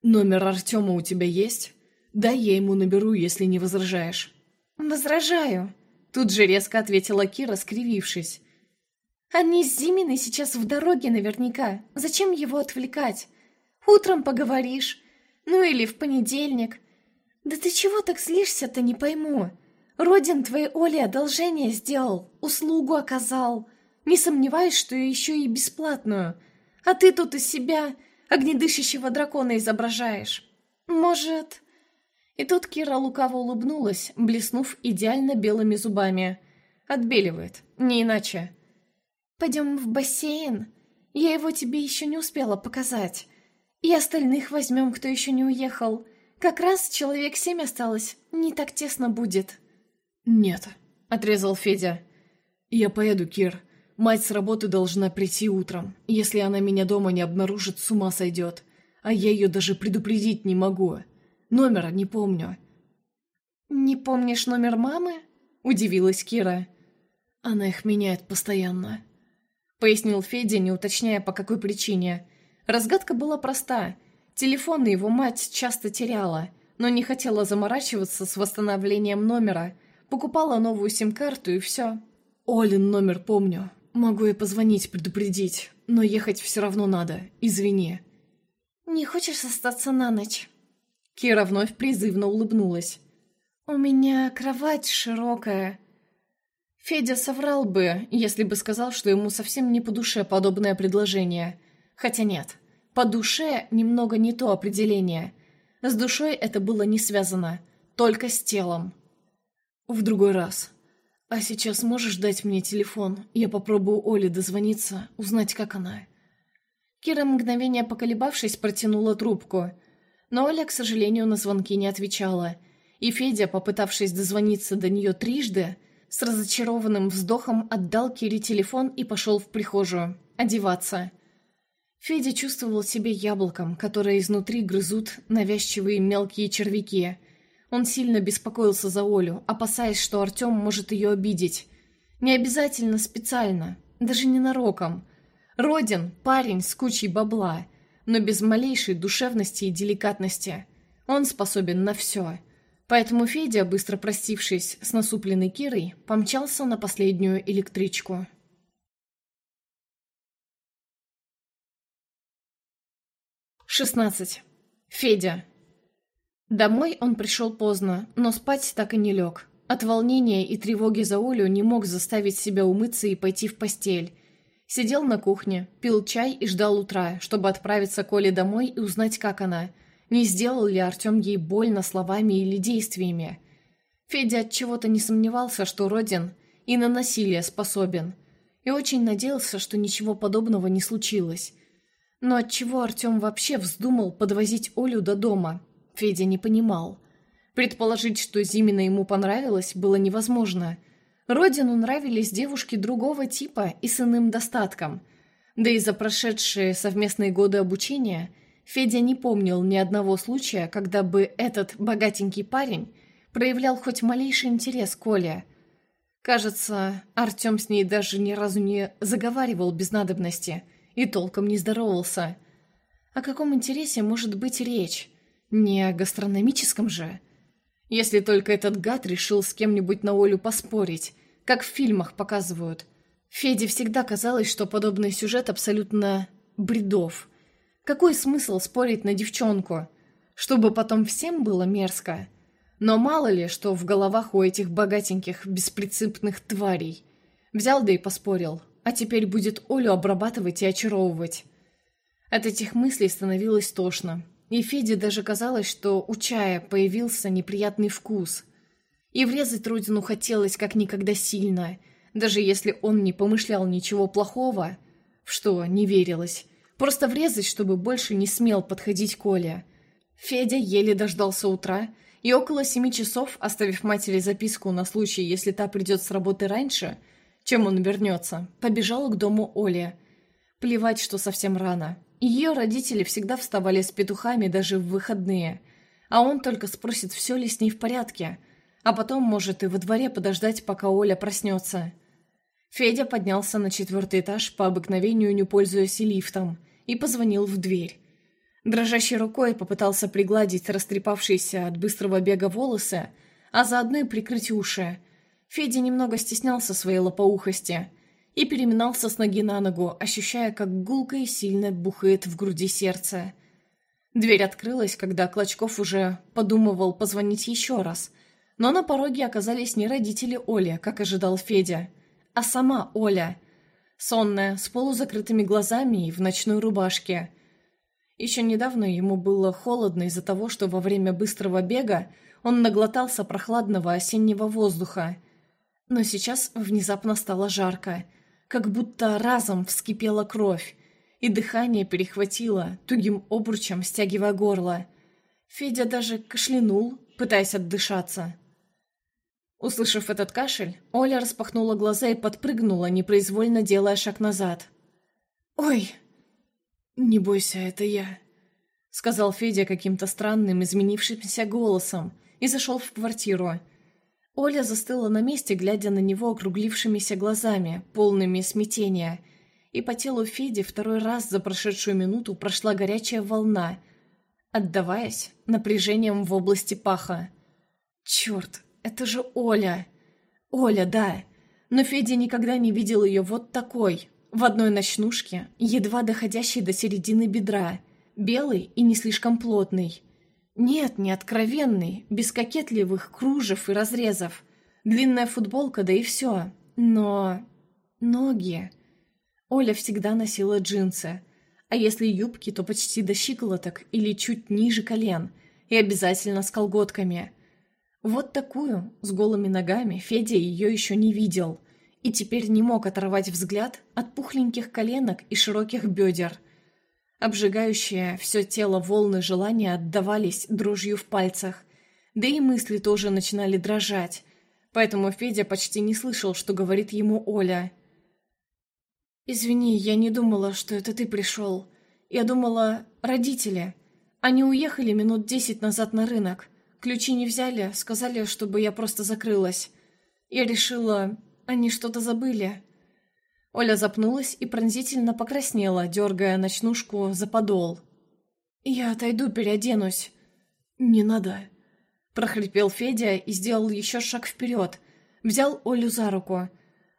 «Номер Артема у тебя есть? Дай я ему наберу, если не возражаешь». «Возражаю», — тут же резко ответила Кира, скривившись. «Они с Зиминой сейчас в дороге наверняка. Зачем его отвлекать? Утром поговоришь. Ну или в понедельник. Да ты чего так злишься-то, не пойму. Родин твоей Оле одолжение сделал, услугу оказал. Не сомневаюсь, что еще и бесплатную. А ты тут из себя огнедышащего дракона изображаешь. Может...» И тут Кира лукаво улыбнулась, блеснув идеально белыми зубами. Отбеливает, не иначе. «Пойдем в бассейн. Я его тебе еще не успела показать. И остальных возьмем, кто еще не уехал. Как раз человек семь осталось, не так тесно будет». «Нет», — отрезал Федя. «Я поеду, Кир. Мать с работы должна прийти утром. Если она меня дома не обнаружит, с ума сойдет. А я ее даже предупредить не могу. Номера не помню». «Не помнишь номер мамы?» — удивилась Кира. «Она их меняет постоянно», — пояснил Федя, не уточняя, по какой причине. Разгадка была проста. Телефон его мать часто теряла, но не хотела заморачиваться с восстановлением номера. Покупала новую сим-карту и все. «Олин номер помню. Могу и позвонить, предупредить. Но ехать все равно надо. Извини». «Не хочешь остаться на ночь?» Кира вновь призывно улыбнулась. «У меня кровать широкая». Федя соврал бы, если бы сказал, что ему совсем не по душе подобное предложение. Хотя нет, по душе немного не то определение. С душой это было не связано, только с телом. В другой раз. А сейчас можешь дать мне телефон? Я попробую Оле дозвониться, узнать, как она. Кира, мгновение поколебавшись, протянула трубку – но Оля, к сожалению, на звонки не отвечала, и Федя, попытавшись дозвониться до нее трижды, с разочарованным вздохом отдал Кире телефон и пошел в прихожую, одеваться. Федя чувствовал себя яблоком, которое изнутри грызут навязчивые мелкие червяки. Он сильно беспокоился за Олю, опасаясь, что Артем может ее обидеть. Не обязательно специально, даже ненароком. Родин – парень с кучей бабла – но без малейшей душевности и деликатности. Он способен на все. Поэтому Федя, быстро простившись с насупленной Кирой, помчался на последнюю электричку. Шестнадцать. Федя. Домой он пришел поздно, но спать так и не лег. От волнения и тревоги за Олю не мог заставить себя умыться и пойти в постель. Сидел на кухне, пил чай и ждал утра, чтобы отправиться к Оле домой и узнать, как она. Не сделал ли Артем ей больно словами или действиями. Федя от чего-то не сомневался, что Родин и на насилие способен. и очень надеялся, что ничего подобного не случилось. Но отчего Артем вообще вздумал подвозить Олю до дома, Федя не понимал. Предположить, что Зимина ему понравилось, было невозможно. Родину нравились девушки другого типа и с иным достатком. Да и за прошедшие совместные годы обучения Федя не помнил ни одного случая, когда бы этот богатенький парень проявлял хоть малейший интерес к Оле. Кажется, Артем с ней даже ни разу не заговаривал без надобности и толком не здоровался. О каком интересе может быть речь? Не о гастрономическом же? Если только этот гад решил с кем-нибудь на Олю поспорить, как в фильмах показывают. Феде всегда казалось, что подобный сюжет абсолютно бредов. Какой смысл спорить на девчонку? Чтобы потом всем было мерзко. Но мало ли, что в головах у этих богатеньких, беспринципных тварей. Взял да и поспорил, а теперь будет Олю обрабатывать и очаровывать. От этих мыслей становилось тошно, и Феде даже казалось, что у чая появился неприятный вкус. И врезать Родину хотелось как никогда сильно, даже если он не помышлял ничего плохого, в что не верилось. Просто врезать, чтобы больше не смел подходить Коля. Федя еле дождался утра, и около семи часов, оставив матери записку на случай, если та придет с работы раньше, чем он вернется, побежал к дому Оли. Плевать, что совсем рано. Ее родители всегда вставали с петухами даже в выходные, а он только спросит, все ли с ней в порядке, а потом может и во дворе подождать, пока Оля проснется. Федя поднялся на четвертый этаж, по обыкновению не пользуясь лифтом, и позвонил в дверь. Дрожащей рукой попытался пригладить растрепавшиеся от быстрого бега волосы, а заодно и прикрыть уши. Федя немного стеснялся своей лопоухости – и переминался с ноги на ногу, ощущая, как гулко и сильно бухает в груди сердце. Дверь открылась, когда Клочков уже подумывал позвонить еще раз, но на пороге оказались не родители Оли, как ожидал Федя, а сама Оля, сонная, с полузакрытыми глазами и в ночной рубашке. Еще недавно ему было холодно из-за того, что во время быстрого бега он наглотался прохладного осеннего воздуха, но сейчас внезапно стало жарко – как будто разом вскипела кровь, и дыхание перехватило, тугим обручем стягивая горло. Федя даже кашлянул, пытаясь отдышаться. Услышав этот кашель, Оля распахнула глаза и подпрыгнула, непроизвольно делая шаг назад. «Ой!» «Не бойся, это я», — сказал Федя каким-то странным, изменившимся голосом и зашел в квартиру. Оля застыла на месте, глядя на него округлившимися глазами, полными смятения. И по телу Феди второй раз за прошедшую минуту прошла горячая волна, отдаваясь напряжением в области паха. «Черт, это же Оля!» «Оля, да!» Но Федя никогда не видел ее вот такой, в одной ночнушке, едва доходящей до середины бедра, белый и не слишком плотный. Нет, не откровенный, без кокетливых кружев и разрезов. Длинная футболка, да и все. Но... ноги... Оля всегда носила джинсы. А если юбки, то почти до щиколоток или чуть ниже колен. И обязательно с колготками. Вот такую, с голыми ногами, Федя ее еще не видел. И теперь не мог оторвать взгляд от пухленьких коленок и широких бедер – Обжигающие все тело волны желания отдавались дрожью в пальцах, да и мысли тоже начинали дрожать, поэтому Федя почти не слышал, что говорит ему Оля. «Извини, я не думала, что это ты пришел. Я думала, родители. Они уехали минут десять назад на рынок. Ключи не взяли, сказали, чтобы я просто закрылась. Я решила, они что-то забыли. Оля запнулась и пронзительно покраснела, дергая ночнушку за подол. «Я отойду, переоденусь». «Не надо», — прохрипел Федя и сделал еще шаг вперед. Взял Олю за руку.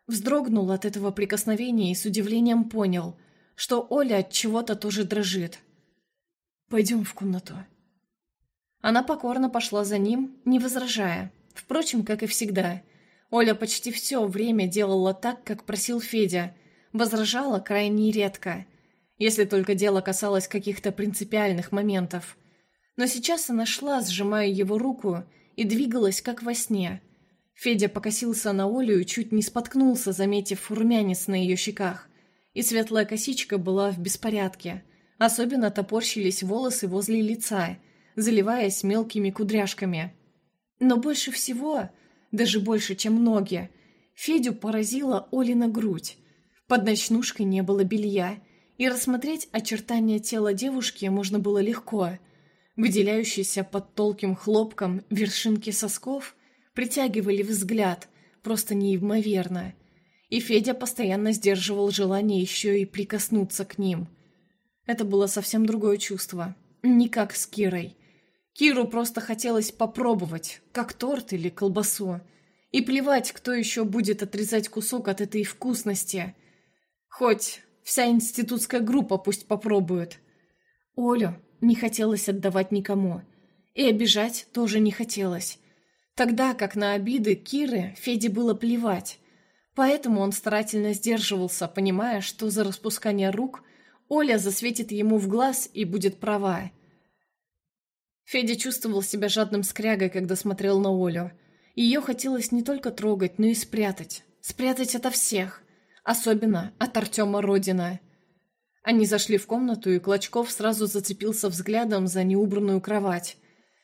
Вздрогнул от этого прикосновения и с удивлением понял, что Оля от чего-то тоже дрожит. «Пойдем в комнату». Она покорно пошла за ним, не возражая. Впрочем, как и всегда — Оля почти все время делала так, как просил Федя, возражала крайне редко, если только дело касалось каких-то принципиальных моментов. Но сейчас она шла, сжимая его руку, и двигалась, как во сне. Федя покосился на Олю и чуть не споткнулся, заметив румянец на ее щеках. И светлая косичка была в беспорядке. Особенно топорщились волосы возле лица, заливаясь мелкими кудряшками. Но больше всего, даже больше, чем ноги, Федю поразила Олина грудь. Под ночнушкой не было белья, и рассмотреть очертания тела девушки можно было легко. Выделяющиеся под толким хлопком вершинки сосков притягивали взгляд, просто неимоверно. И Федя постоянно сдерживал желание еще и прикоснуться к ним. Это было совсем другое чувство. Не как с Кирой. Киру просто хотелось попробовать, как торт или колбасу. И плевать, кто еще будет отрезать кусок от этой вкусности. Хоть вся институтская группа пусть попробует. Олю не хотелось отдавать никому. И обижать тоже не хотелось. Тогда как на обиды Киры Феде было плевать. Поэтому он старательно сдерживался, понимая, что за распускание рук Оля засветит ему в глаз и будет права. Федя чувствовал себя жадным скрягой, когда смотрел на Олю. Ее хотелось не только трогать, но и спрятать. Спрятать ото всех. Особенно от Артема Родина. Они зашли в комнату, и Клочков сразу зацепился взглядом за неубранную кровать.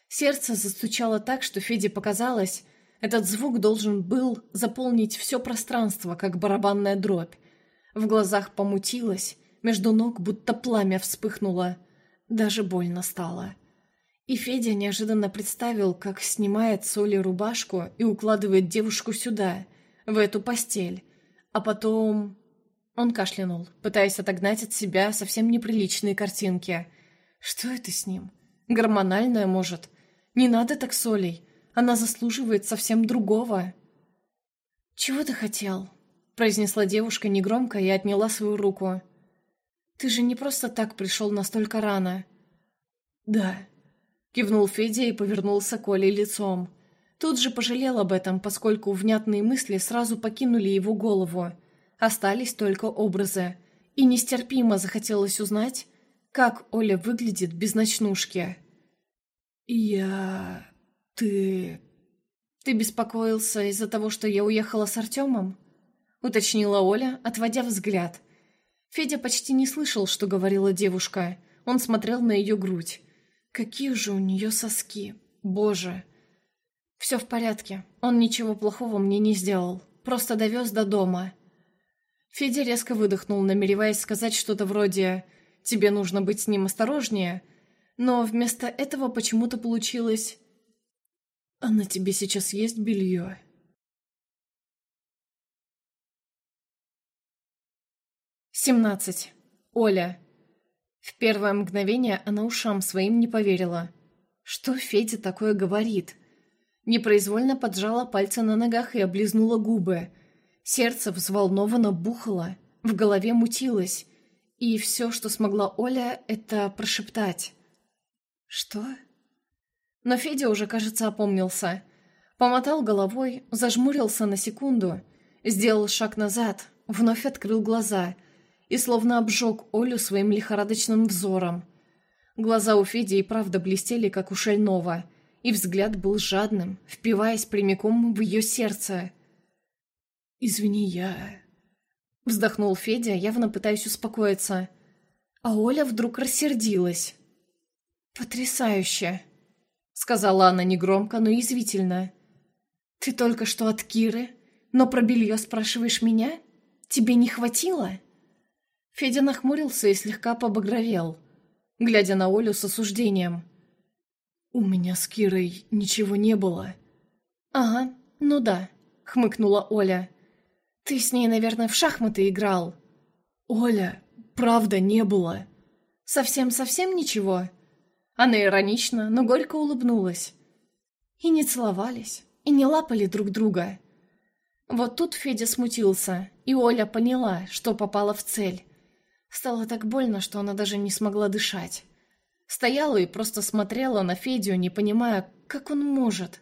Сердце застучало так, что Феде показалось, этот звук должен был заполнить все пространство, как барабанная дробь. В глазах помутилось, между ног будто пламя вспыхнуло. Даже больно стало. И Федя неожиданно представил, как снимает с Оли рубашку и укладывает девушку сюда, в эту постель. А потом... Он кашлянул, пытаясь отогнать от себя совсем неприличные картинки. Что это с ним? Гормональное, может? Не надо так с Олей. Она заслуживает совсем другого. «Чего ты хотел?» — произнесла девушка негромко и отняла свою руку. «Ты же не просто так пришел настолько рано». «Да», — кивнул Федя и повернулся к Оле лицом. Тут же пожалел об этом, поскольку внятные мысли сразу покинули его голову. Остались только образы. И нестерпимо захотелось узнать, как Оля выглядит без ночнушки. «Я... ты...» «Ты беспокоился из-за того, что я уехала с Артемом?» — уточнила Оля, отводя взгляд. Федя почти не слышал, что говорила девушка. Он смотрел на ее грудь. Какие же у нее соски. Боже. Все в порядке. Он ничего плохого мне не сделал. Просто довез до дома. Федя резко выдохнул, намереваясь сказать что-то вроде «Тебе нужно быть с ним осторожнее», но вместо этого почему-то получилось «А на тебе сейчас есть белье?» Семнадцать. Оля. В первое мгновение она ушам своим не поверила. Что Федя такое говорит? Непроизвольно поджала пальцы на ногах и облизнула губы. Сердце взволнованно бухало, в голове мутилось. И все, что смогла Оля, это прошептать. «Что?» Но Федя уже, кажется, опомнился. Помотал головой, зажмурился на секунду, сделал шаг назад, вновь открыл глаза и словно обжег Олю своим лихорадочным взором. Глаза у Феди и правда блестели, как у шального, и взгляд был жадным, впиваясь прямиком в ее сердце. «Извини, я...» Вздохнул Федя, явно пытаясь успокоиться. А Оля вдруг рассердилась. «Потрясающе!» — сказала она негромко, но извительно. «Ты только что от Киры, но про белье спрашиваешь меня? Тебе не хватило?» Федя нахмурился и слегка побагровел, глядя на Олю с осуждением. «У меня с Кирой ничего не было». «Ага, ну да», — хмыкнула Оля. «Ты с ней, наверное, в шахматы играл». «Оля, правда не было». «Совсем-совсем ничего?» Она иронично, но горько улыбнулась. И не целовались, и не лапали друг друга. Вот тут Федя смутился, и Оля поняла, что попала в цель. Стало так больно, что она даже не смогла дышать. Стояла и просто смотрела на Федю, не понимая, как он может.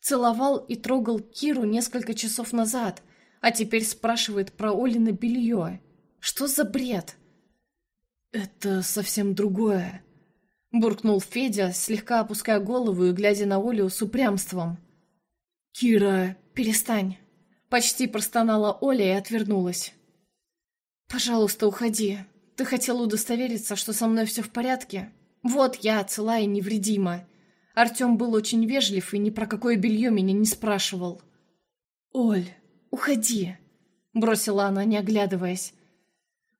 Целовал и трогал Киру несколько часов назад, а теперь спрашивает про Олины белье. Что за бред? «Это совсем другое», Буркнул Федя, слегка опуская голову и глядя на Олю с упрямством. «Кира перестань!» Почти простонала Оля и отвернулась. «Пожалуйста, уходи. Ты хотел удостовериться, что со мной все в порядке? Вот я, цела и невредима. Артем был очень вежлив и ни про какое белье меня не спрашивал». «Оль, уходи!» Бросила она, не оглядываясь.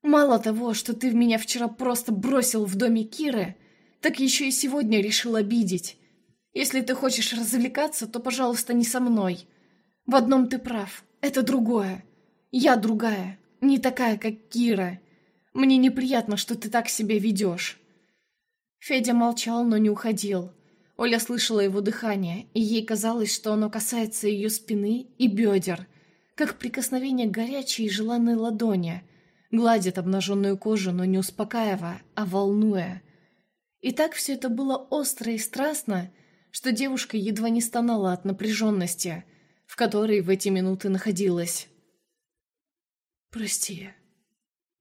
«Мало того, что ты меня вчера просто бросил в доме Киры, так еще и сегодня решил обидеть. Если ты хочешь развлекаться, то, пожалуйста, не со мной. В одном ты прав, это другое. Я другая, не такая, как Кира. Мне неприятно, что ты так себя ведешь». Федя молчал, но не уходил. Оля слышала его дыхание, и ей казалось, что оно касается ее спины и бедер, как прикосновение горячей и желанной ладони, гладит обнаженную кожу, но не успокаивая, а волнуя. И так все это было остро и страстно, что девушка едва не стонала от напряженности, в которой в эти минуты находилась. «Прости», —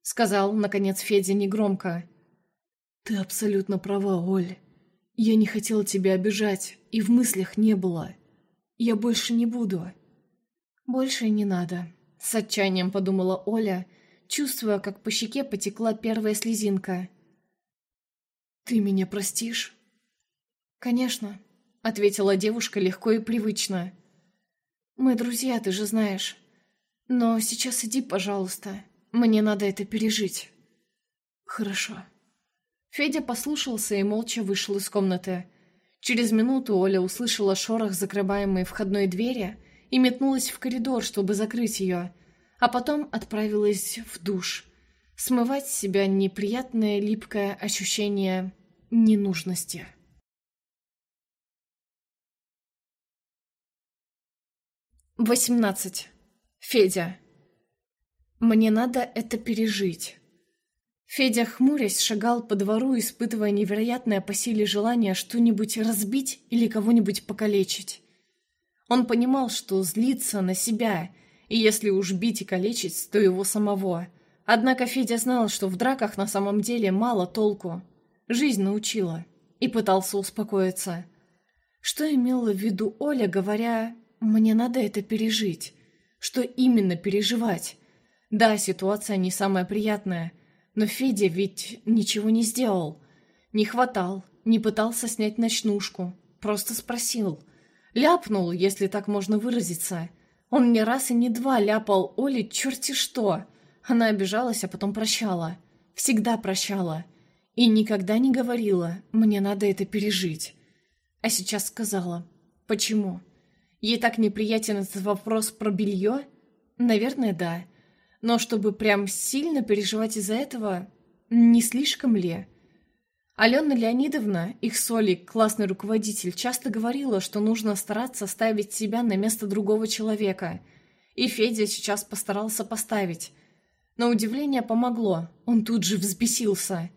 сказал, наконец, Федя негромко. «Ты абсолютно права, Оль. Я не хотел тебя обижать, и в мыслях не было. Я больше не буду». «Больше не надо», — с отчаянием подумала Оля, чувствуя, как по щеке потекла первая слезинка. «Ты меня простишь?» «Конечно», — ответила девушка легко и привычно. «Мы друзья, ты же знаешь. Но сейчас иди, пожалуйста. Мне надо это пережить». «Хорошо». Федя послушался и молча вышел из комнаты. Через минуту Оля услышала шорох закрываемой входной двери и метнулась в коридор, чтобы закрыть ее, а потом отправилась в душ. Смывать с себя неприятное липкое ощущение ненужности. Восемнадцать. Федя. Мне надо это пережить. Федя, хмурясь, шагал по двору, испытывая невероятное по силе желание что-нибудь разбить или кого-нибудь покалечить. Он понимал, что злится на себя, и если уж бить и калечить, то его самого. Однако Федя знал, что в драках на самом деле мало толку. Жизнь научила. И пытался успокоиться. Что имела в виду Оля, говоря «мне надо это пережить»? Что именно переживать? Да, ситуация не самая приятная, но Федя ведь ничего не сделал. Не хватал, не пытался снять ночнушку. Просто спросил. Ляпнул, если так можно выразиться. Он не раз и не два ляпал Оле черти что. Она обижалась, а потом прощала. Всегда прощала. И никогда не говорила «мне надо это пережить». А сейчас сказала. Почему? Ей так неприятен этот вопрос про белье? Наверное, да. Но чтобы прям сильно переживать из-за этого, не слишком ли? Алена Леонидовна, их соли, классный руководитель, часто говорила, что нужно стараться ставить себя на место другого человека. И Федя сейчас постарался поставить. На удивление помогло, он тут же взбесился.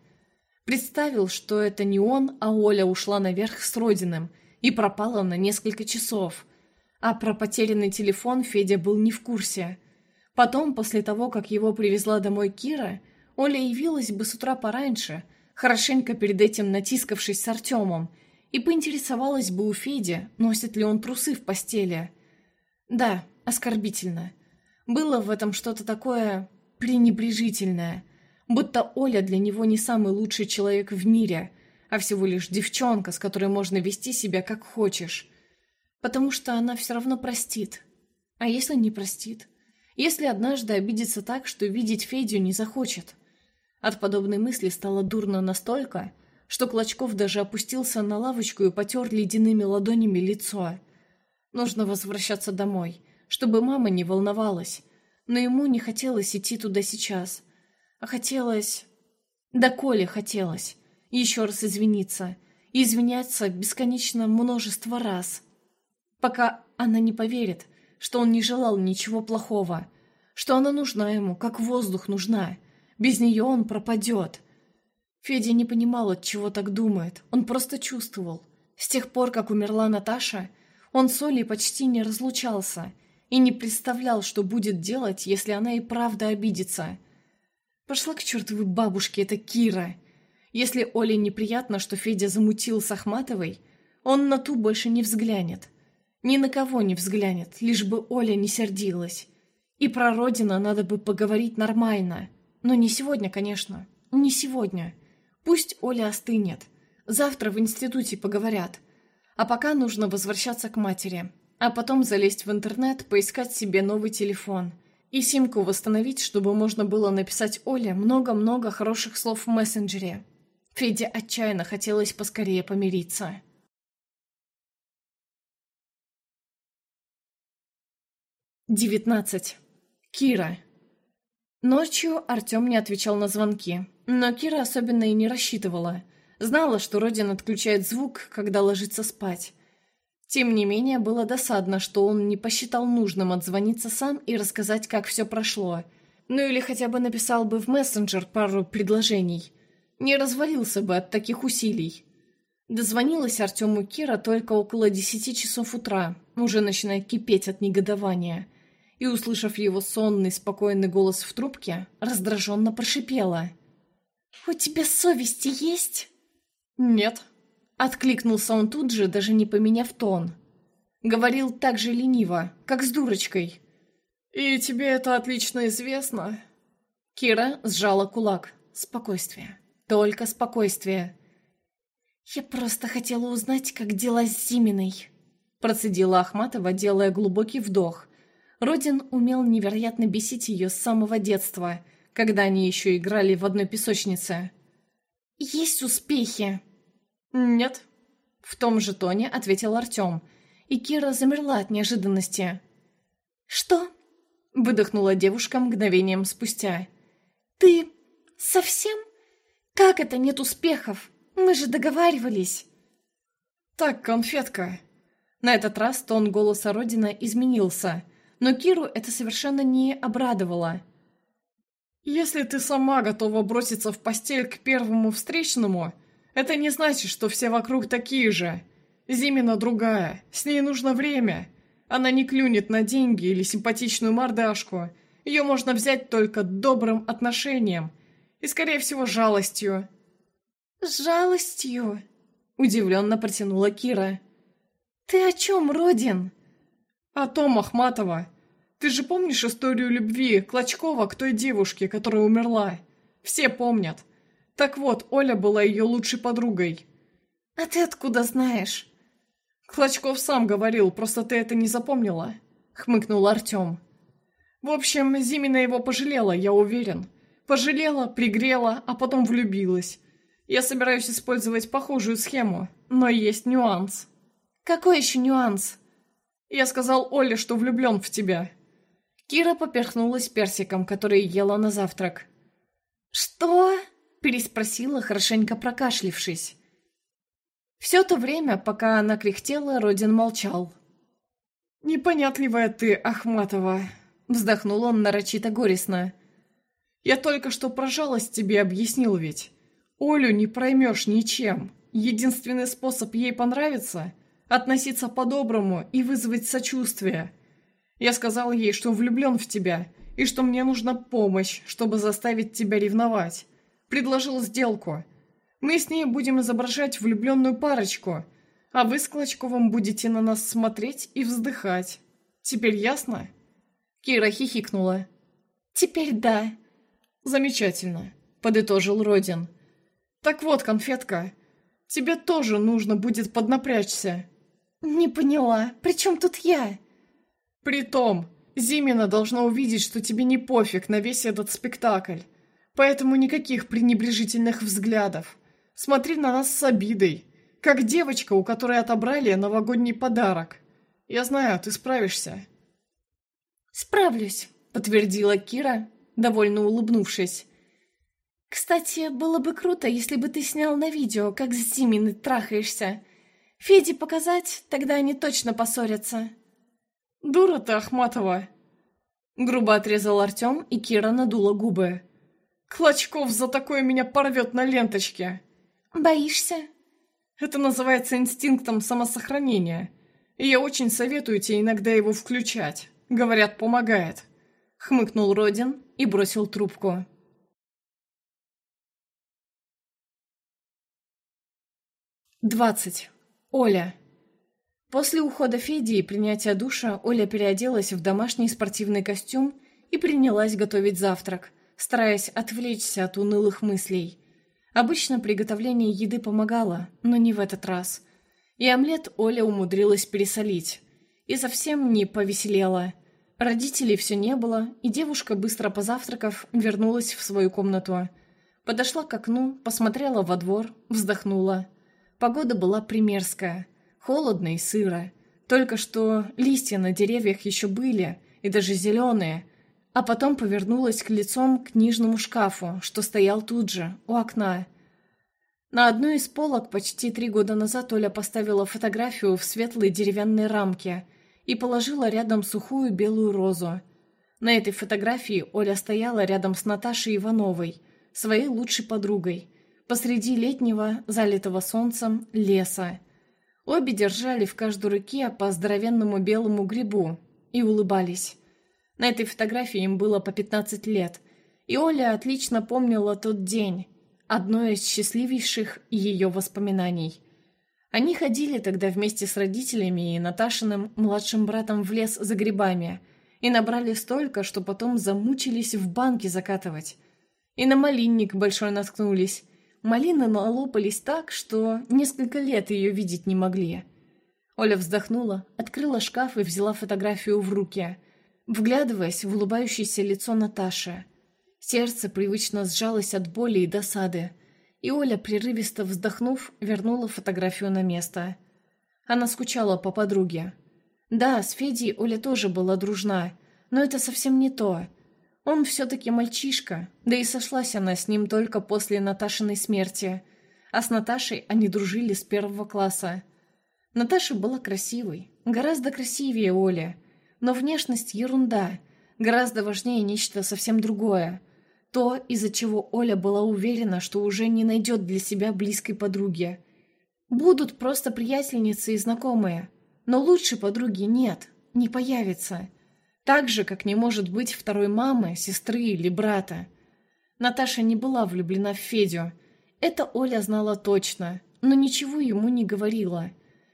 Представил, что это не он, а Оля ушла наверх с Родиным и пропала на несколько часов – а про потерянный телефон Федя был не в курсе. Потом, после того, как его привезла домой Кира, Оля явилась бы с утра пораньше, хорошенько перед этим натискавшись с Артемом, и поинтересовалась бы у Феди, носит ли он трусы в постели. Да, оскорбительно. Было в этом что-то такое пренебрежительное, будто Оля для него не самый лучший человек в мире, а всего лишь девчонка, с которой можно вести себя как хочешь потому что она все равно простит. А если не простит? Если однажды обидится так, что видеть Федю не захочет? От подобной мысли стало дурно настолько, что Клочков даже опустился на лавочку и потер ледяными ладонями лицо. Нужно возвращаться домой, чтобы мама не волновалась. Но ему не хотелось идти туда сейчас. А хотелось... Да Коле хотелось. Еще раз извиниться. И извиняться бесконечно множество раз пока она не поверит, что он не желал ничего плохого, что она нужна ему, как воздух нужна. Без нее он пропадет. Федя не понимал, от чего так думает. Он просто чувствовал. С тех пор, как умерла Наташа, он с Олей почти не разлучался и не представлял, что будет делать, если она и правда обидится. Пошла к чертовой бабушке эта Кира. Если Оле неприятно, что Федя замутил с Ахматовой, он на ту больше не взглянет. Ни на кого не взглянет, лишь бы Оля не сердилась. И про Родина надо бы поговорить нормально. Но не сегодня, конечно. Не сегодня. Пусть Оля остынет. Завтра в институте поговорят. А пока нужно возвращаться к матери. А потом залезть в интернет, поискать себе новый телефон. И симку восстановить, чтобы можно было написать Оле много-много хороших слов в мессенджере. Феде отчаянно хотелось поскорее помириться. Девятнадцать. Кира. Ночью Артем не отвечал на звонки, но Кира особенно и не рассчитывала. Знала, что Родин отключает звук, когда ложится спать. Тем не менее, было досадно, что он не посчитал нужным отзвониться сам и рассказать, как все прошло. Ну или хотя бы написал бы в мессенджер пару предложений. Не развалился бы от таких усилий. Дозвонилась Артему Кира только около десяти часов утра, уже начиная кипеть от негодования – и, услышав его сонный, спокойный голос в трубке, раздраженно прошипела. «У тебя совести есть?» «Нет», — откликнулся он тут же, даже не поменяв тон. Говорил так же лениво, как с дурочкой. «И тебе это отлично известно?» Кира сжала кулак. Спокойствие. Только спокойствие. «Я просто хотела узнать, как дела с Зиминой», процедила Ахматова, делая глубокий вдох, Родин умел невероятно бесить ее с самого детства, когда они еще играли в одной песочнице. «Есть успехи?» «Нет», — в том же тоне ответил Артем, и Кира замерла от неожиданности. «Что?» — выдохнула девушка мгновением спустя. «Ты совсем? Как это нет успехов? Мы же договаривались!» «Так, конфетка!» На этот раз тон голоса Родина изменился, но Киру это совершенно не обрадовало. «Если ты сама готова броситься в постель к первому встречному, это не значит, что все вокруг такие же. Зимина другая, с ней нужно время. Она не клюнет на деньги или симпатичную мордашку. Ее можно взять только добрым отношением и, скорее всего, жалостью». «Жалостью?» – удивленно протянула Кира. «Ты о чем, Родин?» «О том, Ахматова. Ты же помнишь историю любви Клочкова к той девушке, которая умерла? Все помнят. Так вот, Оля была ее лучшей подругой». «А ты откуда знаешь?» «Клочков сам говорил, просто ты это не запомнила», — хмыкнул Артем. «В общем, Зимина его пожалела, я уверен. Пожалела, пригрела, а потом влюбилась. Я собираюсь использовать похожую схему, но есть нюанс». «Какой еще нюанс?» Я сказал Оле, что влюблен в тебя». Кира поперхнулась персиком, который ела на завтрак. «Что?» – переспросила, хорошенько прокашлившись. Все то время, пока она кряхтела, Родин молчал. «Непонятливая ты, Ахматова», – вздохнул он нарочито горестно. «Я только что про жалость тебе объяснил ведь. Олю не проймешь ничем. Единственный способ ей понравиться относиться по-доброму и вызвать сочувствие. Я сказал ей, что влюблен в тебя, и что мне нужна помощь, чтобы заставить тебя ревновать. Предложил сделку. Мы с ней будем изображать влюбленную парочку, а вы с Клочковым будете на нас смотреть и вздыхать. Теперь ясно?» Кира хихикнула. «Теперь да». «Замечательно», — подытожил Родин. «Так вот, конфетка, тебе тоже нужно будет поднапрячься. «Не поняла. При чем тут я?» «Притом, Зимина должна увидеть, что тебе не пофиг на весь этот спектакль. Поэтому никаких пренебрежительных взглядов. Смотри на нас с обидой, как девочка, у которой отобрали новогодний подарок. Я знаю, ты справишься». «Справлюсь», — подтвердила Кира, довольно улыбнувшись. «Кстати, было бы круто, если бы ты снял на видео, как с Зиминой трахаешься. Феде показать, тогда они точно поссорятся». «Дура ты, Ахматова!» Грубо отрезал Артем, и Кира надула губы. «Клочков за такое меня порвет на ленточке!» «Боишься?» «Это называется инстинктом самосохранения. И я очень советую тебе иногда его включать. Говорят, помогает». Хмыкнул Родин и бросил трубку. Двадцать. Оля. После ухода Феди и принятия душа Оля переоделась в домашний спортивный костюм и принялась готовить завтрак, стараясь отвлечься от унылых мыслей. Обычно приготовление еды помогало, но не в этот раз. И омлет Оля умудрилась пересолить. И совсем не повеселела. Родителей все не было, и девушка, быстро позавтракав, вернулась в свою комнату. Подошла к окну, посмотрела во двор, вздохнула. Погода была примерская, холодно и сыро. Только что листья на деревьях еще были, и даже зеленые, а потом повернулась к лицом к книжному шкафу, что стоял тут же, у окна. На одной из полок почти три года назад Оля поставила фотографию в светлой деревянной рамке и положила рядом сухую белую розу. На этой фотографии Оля стояла рядом с Наташей Ивановой, своей лучшей подругой, посреди летнего, залитого солнцем, леса. Обе держали в каждой руке по здоровенному белому грибу и улыбались. На этой фотографии им было по 15 лет, и Оля отлично помнила тот день, одно из счастливейших ее воспоминаний. Они ходили тогда вместе с родителями и Наташиным младшим братом в лес за грибами и набрали столько, что потом замучились в банке закатывать. И на малинник большой наткнулись. Малины налопались так, что несколько лет ее видеть не могли. Оля вздохнула, открыла шкаф и взяла фотографию в руки – вглядываясь в улыбающееся лицо Наташи. Сердце привычно сжалось от боли и досады, и Оля, прерывисто вздохнув, вернула фотографию на место. Она скучала по подруге. Да, с Федей Оля тоже была дружна, но это совсем не то. Он все-таки мальчишка, да и сошлась она с ним только после Наташиной смерти, а с Наташей они дружили с первого класса. Наташа была красивой, гораздо красивее Оли, но внешность – ерунда. Гораздо важнее нечто совсем другое. То, из-за чего Оля была уверена, что уже не найдет для себя близкой подруги. Будут просто приятельницы и знакомые. Но лучшей подруги нет, не появится. Так же, как не может быть второй мамы, сестры или брата. Наташа не была влюблена в Федю. Это Оля знала точно, но ничего ему не говорила.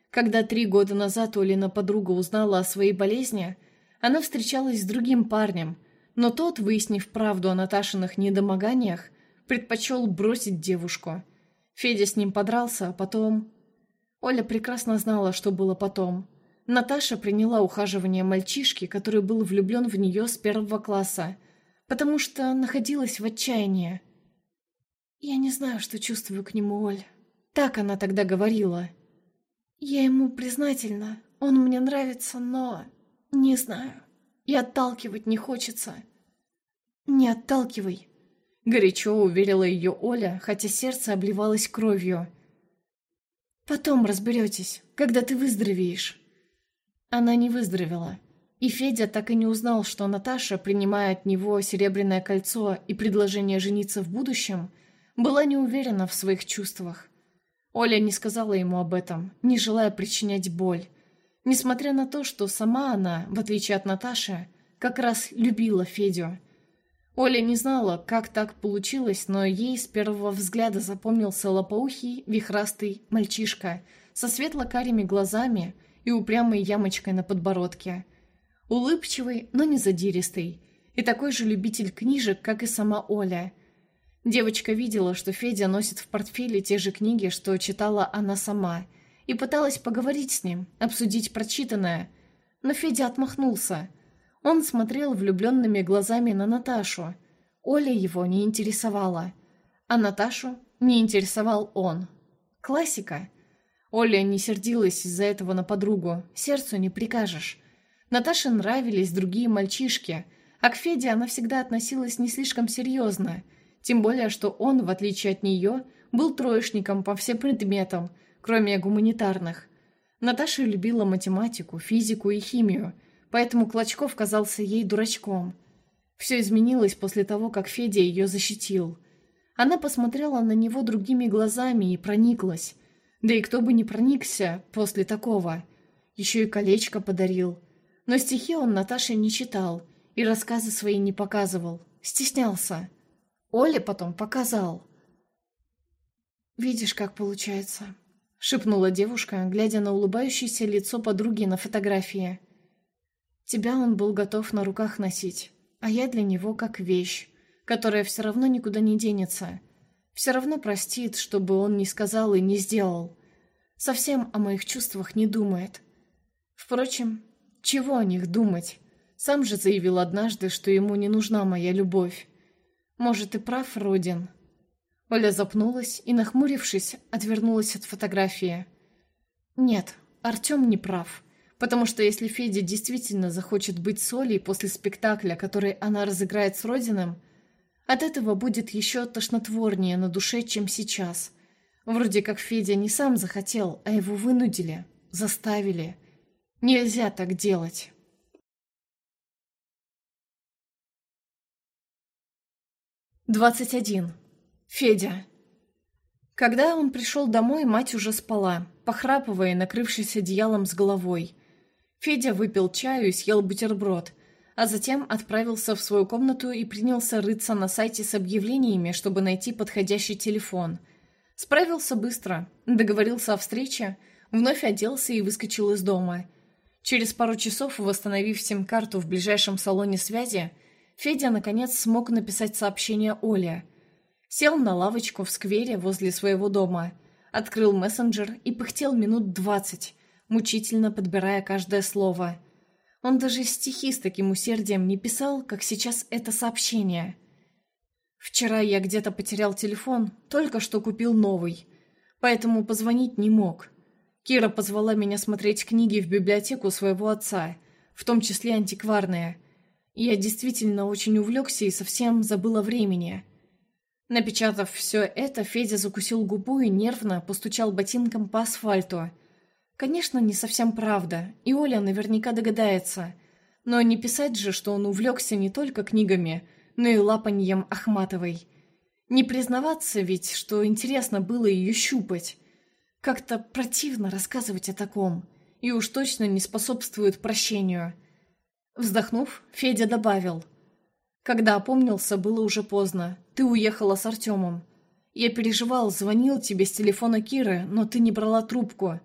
Когда три года назад Олина подруга узнала о своей болезни, она встречалась с другим парнем, но тот, выяснив правду о Наташиных недомоганиях, предпочел бросить девушку. Федя с ним подрался, а потом... Оля прекрасно знала, что было потом. Наташа приняла ухаживание мальчишки, который был влюблен в нее с первого класса, потому что находилась в отчаянии. «Я не знаю, что чувствую к нему, Оль». Так она тогда говорила. Я ему признательна, он мне нравится, но... Не знаю. И отталкивать не хочется. Не отталкивай. Горячо уверила ее Оля, хотя сердце обливалось кровью. Потом разберетесь, когда ты выздоровеешь. Она не выздоровела. И Федя так и не узнал, что Наташа, принимая от него серебряное кольцо и предложение жениться в будущем, была не уверена в своих чувствах. Оля не сказала ему об этом, не желая причинять боль. Несмотря на то, что сама она, в отличие от Наташи, как раз любила Федю. Оля не знала, как так получилось, но ей с первого взгляда запомнился лопоухий, вихрастый мальчишка со светло-карими глазами и упрямой ямочкой на подбородке. Улыбчивый, но не задиристый. И такой же любитель книжек, как и сама Оля – Девочка видела, что Федя носит в портфеле те же книги, что читала она сама, и пыталась поговорить с ним, обсудить прочитанное. Но Федя отмахнулся. Он смотрел влюбленными глазами на Наташу. Оля его не интересовала, а Наташу не интересовал он. Классика. Оля не сердилась из-за этого на подругу, сердцу не прикажешь. Наташе нравились другие мальчишки, а к Феде она всегда относилась не слишком серьезно – тем более, что он, в отличие от нее, был троечником по всем предметам, кроме гуманитарных. Наташа любила математику, физику и химию, поэтому Клочков казался ей дурачком. Все изменилось после того, как Федя ее защитил. Она посмотрела на него другими глазами и прониклась. Да и кто бы не проникся после такого. Еще и колечко подарил. Но стихи он Наташе не читал и рассказы свои не показывал. Стеснялся. Оле потом показал. Видишь, как получается. — шепнула девушка, глядя на улыбающееся лицо подруги на фотографии. «Тебя он был готов на руках носить, а я для него как вещь, которая все равно никуда не денется. Все равно простит, чтобы он не сказал и не сделал. Совсем о моих чувствах не думает. Впрочем, чего о них думать? Сам же заявил однажды, что ему не нужна моя любовь. Может, и прав Родин». Оля запнулась и, нахмурившись, отвернулась от фотографии. Нет, Артем не прав. Потому что если Федя действительно захочет быть с Олей после спектакля, который она разыграет с Родином, от этого будет еще тошнотворнее на душе, чем сейчас. Вроде как Федя не сам захотел, а его вынудили, заставили. Нельзя так делать. Двадцать один. Федя. Когда он пришел домой, мать уже спала, похрапывая, накрывшись одеялом с головой. Федя выпил чаю и съел бутерброд, а затем отправился в свою комнату и принялся рыться на сайте с объявлениями, чтобы найти подходящий телефон. Справился быстро, договорился о встрече, вновь оделся и выскочил из дома. Через пару часов, восстановив сим-карту в ближайшем салоне связи, Федя наконец смог написать сообщение Оле – Сел на лавочку в сквере возле своего дома, открыл мессенджер и пыхтел минут двадцать, мучительно подбирая каждое слово. Он даже стихи с таким усердием не писал, как сейчас это сообщение. «Вчера я где-то потерял телефон, только что купил новый, поэтому позвонить не мог. Кира позвала меня смотреть книги в библиотеку своего отца, в том числе антикварные. Я действительно очень увлекся и совсем забыл о времени». Напечатав все это, Федя закусил губу и нервно постучал ботинком по асфальту. Конечно, не совсем правда, и Оля наверняка догадается. Но не писать же, что он увлекся не только книгами, но и лапаньем Ахматовой. Не признаваться ведь, что интересно было ее щупать. Как-то противно рассказывать о таком, и уж точно не способствует прощению. Вздохнув, Федя добавил – когда опомнился, было уже поздно. Ты уехала с Артемом. Я переживал, звонил тебе с телефона Киры, но ты не брала трубку.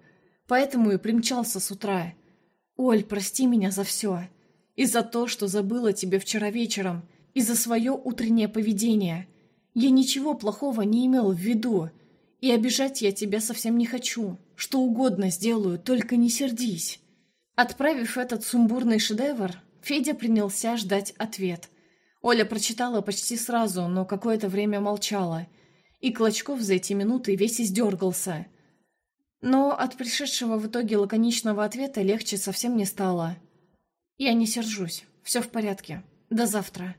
Поэтому и примчался с утра. Оль, прости меня за все. И за то, что забыла тебе вчера вечером. И за свое утреннее поведение. Я ничего плохого не имел в виду. И обижать я тебя совсем не хочу. Что угодно сделаю, только не сердись. Отправив этот сумбурный шедевр, Федя принялся ждать ответ. Оля прочитала почти сразу, но какое-то время молчала, и Клочков за эти минуты весь издергался. Но от пришедшего в итоге лаконичного ответа легче совсем не стало. «Я не сержусь. Все в порядке. До завтра».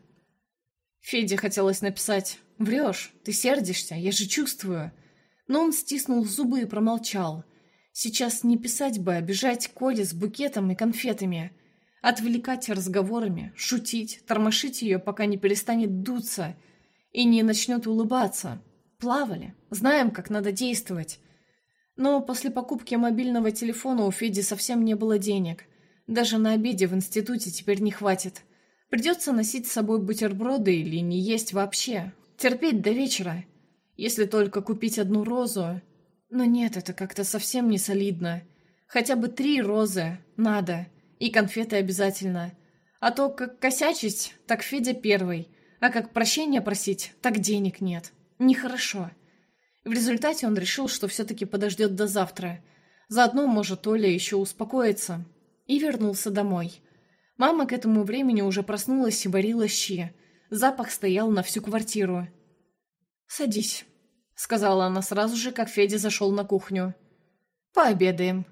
Феде хотелось написать «Врешь, ты сердишься, я же чувствую». Но он стиснул зубы и промолчал. Сейчас не писать бы, а бежать с букетом и конфетами – Отвлекать разговорами, шутить, тормошить ее, пока не перестанет дуться и не начнет улыбаться. Плавали, знаем, как надо действовать. Но после покупки мобильного телефона у Феди совсем не было денег. Даже на обеде в институте теперь не хватит. Придется носить с собой бутерброды или не есть вообще. Терпеть до вечера. Если только купить одну розу. Но нет, это как-то совсем не солидно. Хотя бы три розы надо. И конфеты обязательно. А то как косячить, так Федя первый. А как прощения просить, так денег нет. Нехорошо. В результате он решил, что все-таки подождет до завтра. Заодно, может, Оля еще успокоится. И вернулся домой. Мама к этому времени уже проснулась и варила щи. Запах стоял на всю квартиру. «Садись», — сказала она сразу же, как Федя зашел на кухню. «Пообедаем.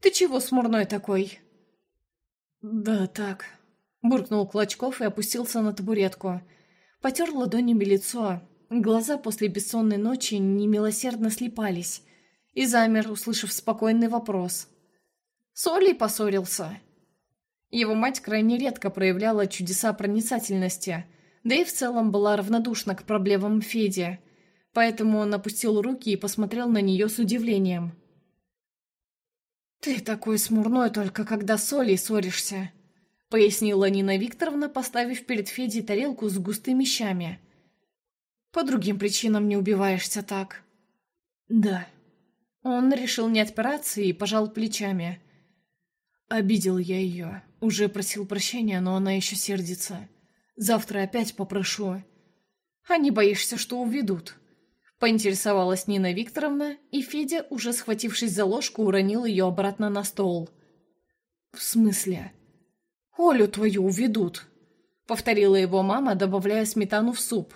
Ты чего смурной такой?» «Да так», — буркнул Клочков и опустился на табуретку. Потер ладонями лицо. Глаза после бессонной ночи немилосердно слепались. И замер, услышав спокойный вопрос. «С Олей поссорился?» Его мать крайне редко проявляла чудеса проницательности, да и в целом была равнодушна к проблемам Феди, поэтому он опустил руки и посмотрел на нее с удивлением. «Ты такой смурной только когда с Олей ссоришься», — пояснила Нина Викторовна, поставив перед Федей тарелку с густыми щами. «По другим причинам не убиваешься так». «Да». Он решил не отпираться и пожал плечами. Обидел я ее. Уже просил прощения, но она еще сердится. Завтра опять попрошу. А не боишься, что уведут? Поинтересовалась Нина Викторовна, и Федя, уже схватившись за ложку, уронил ее обратно на стол. «В смысле?» «Олю твою уведут», — повторила его мама, добавляя сметану в суп.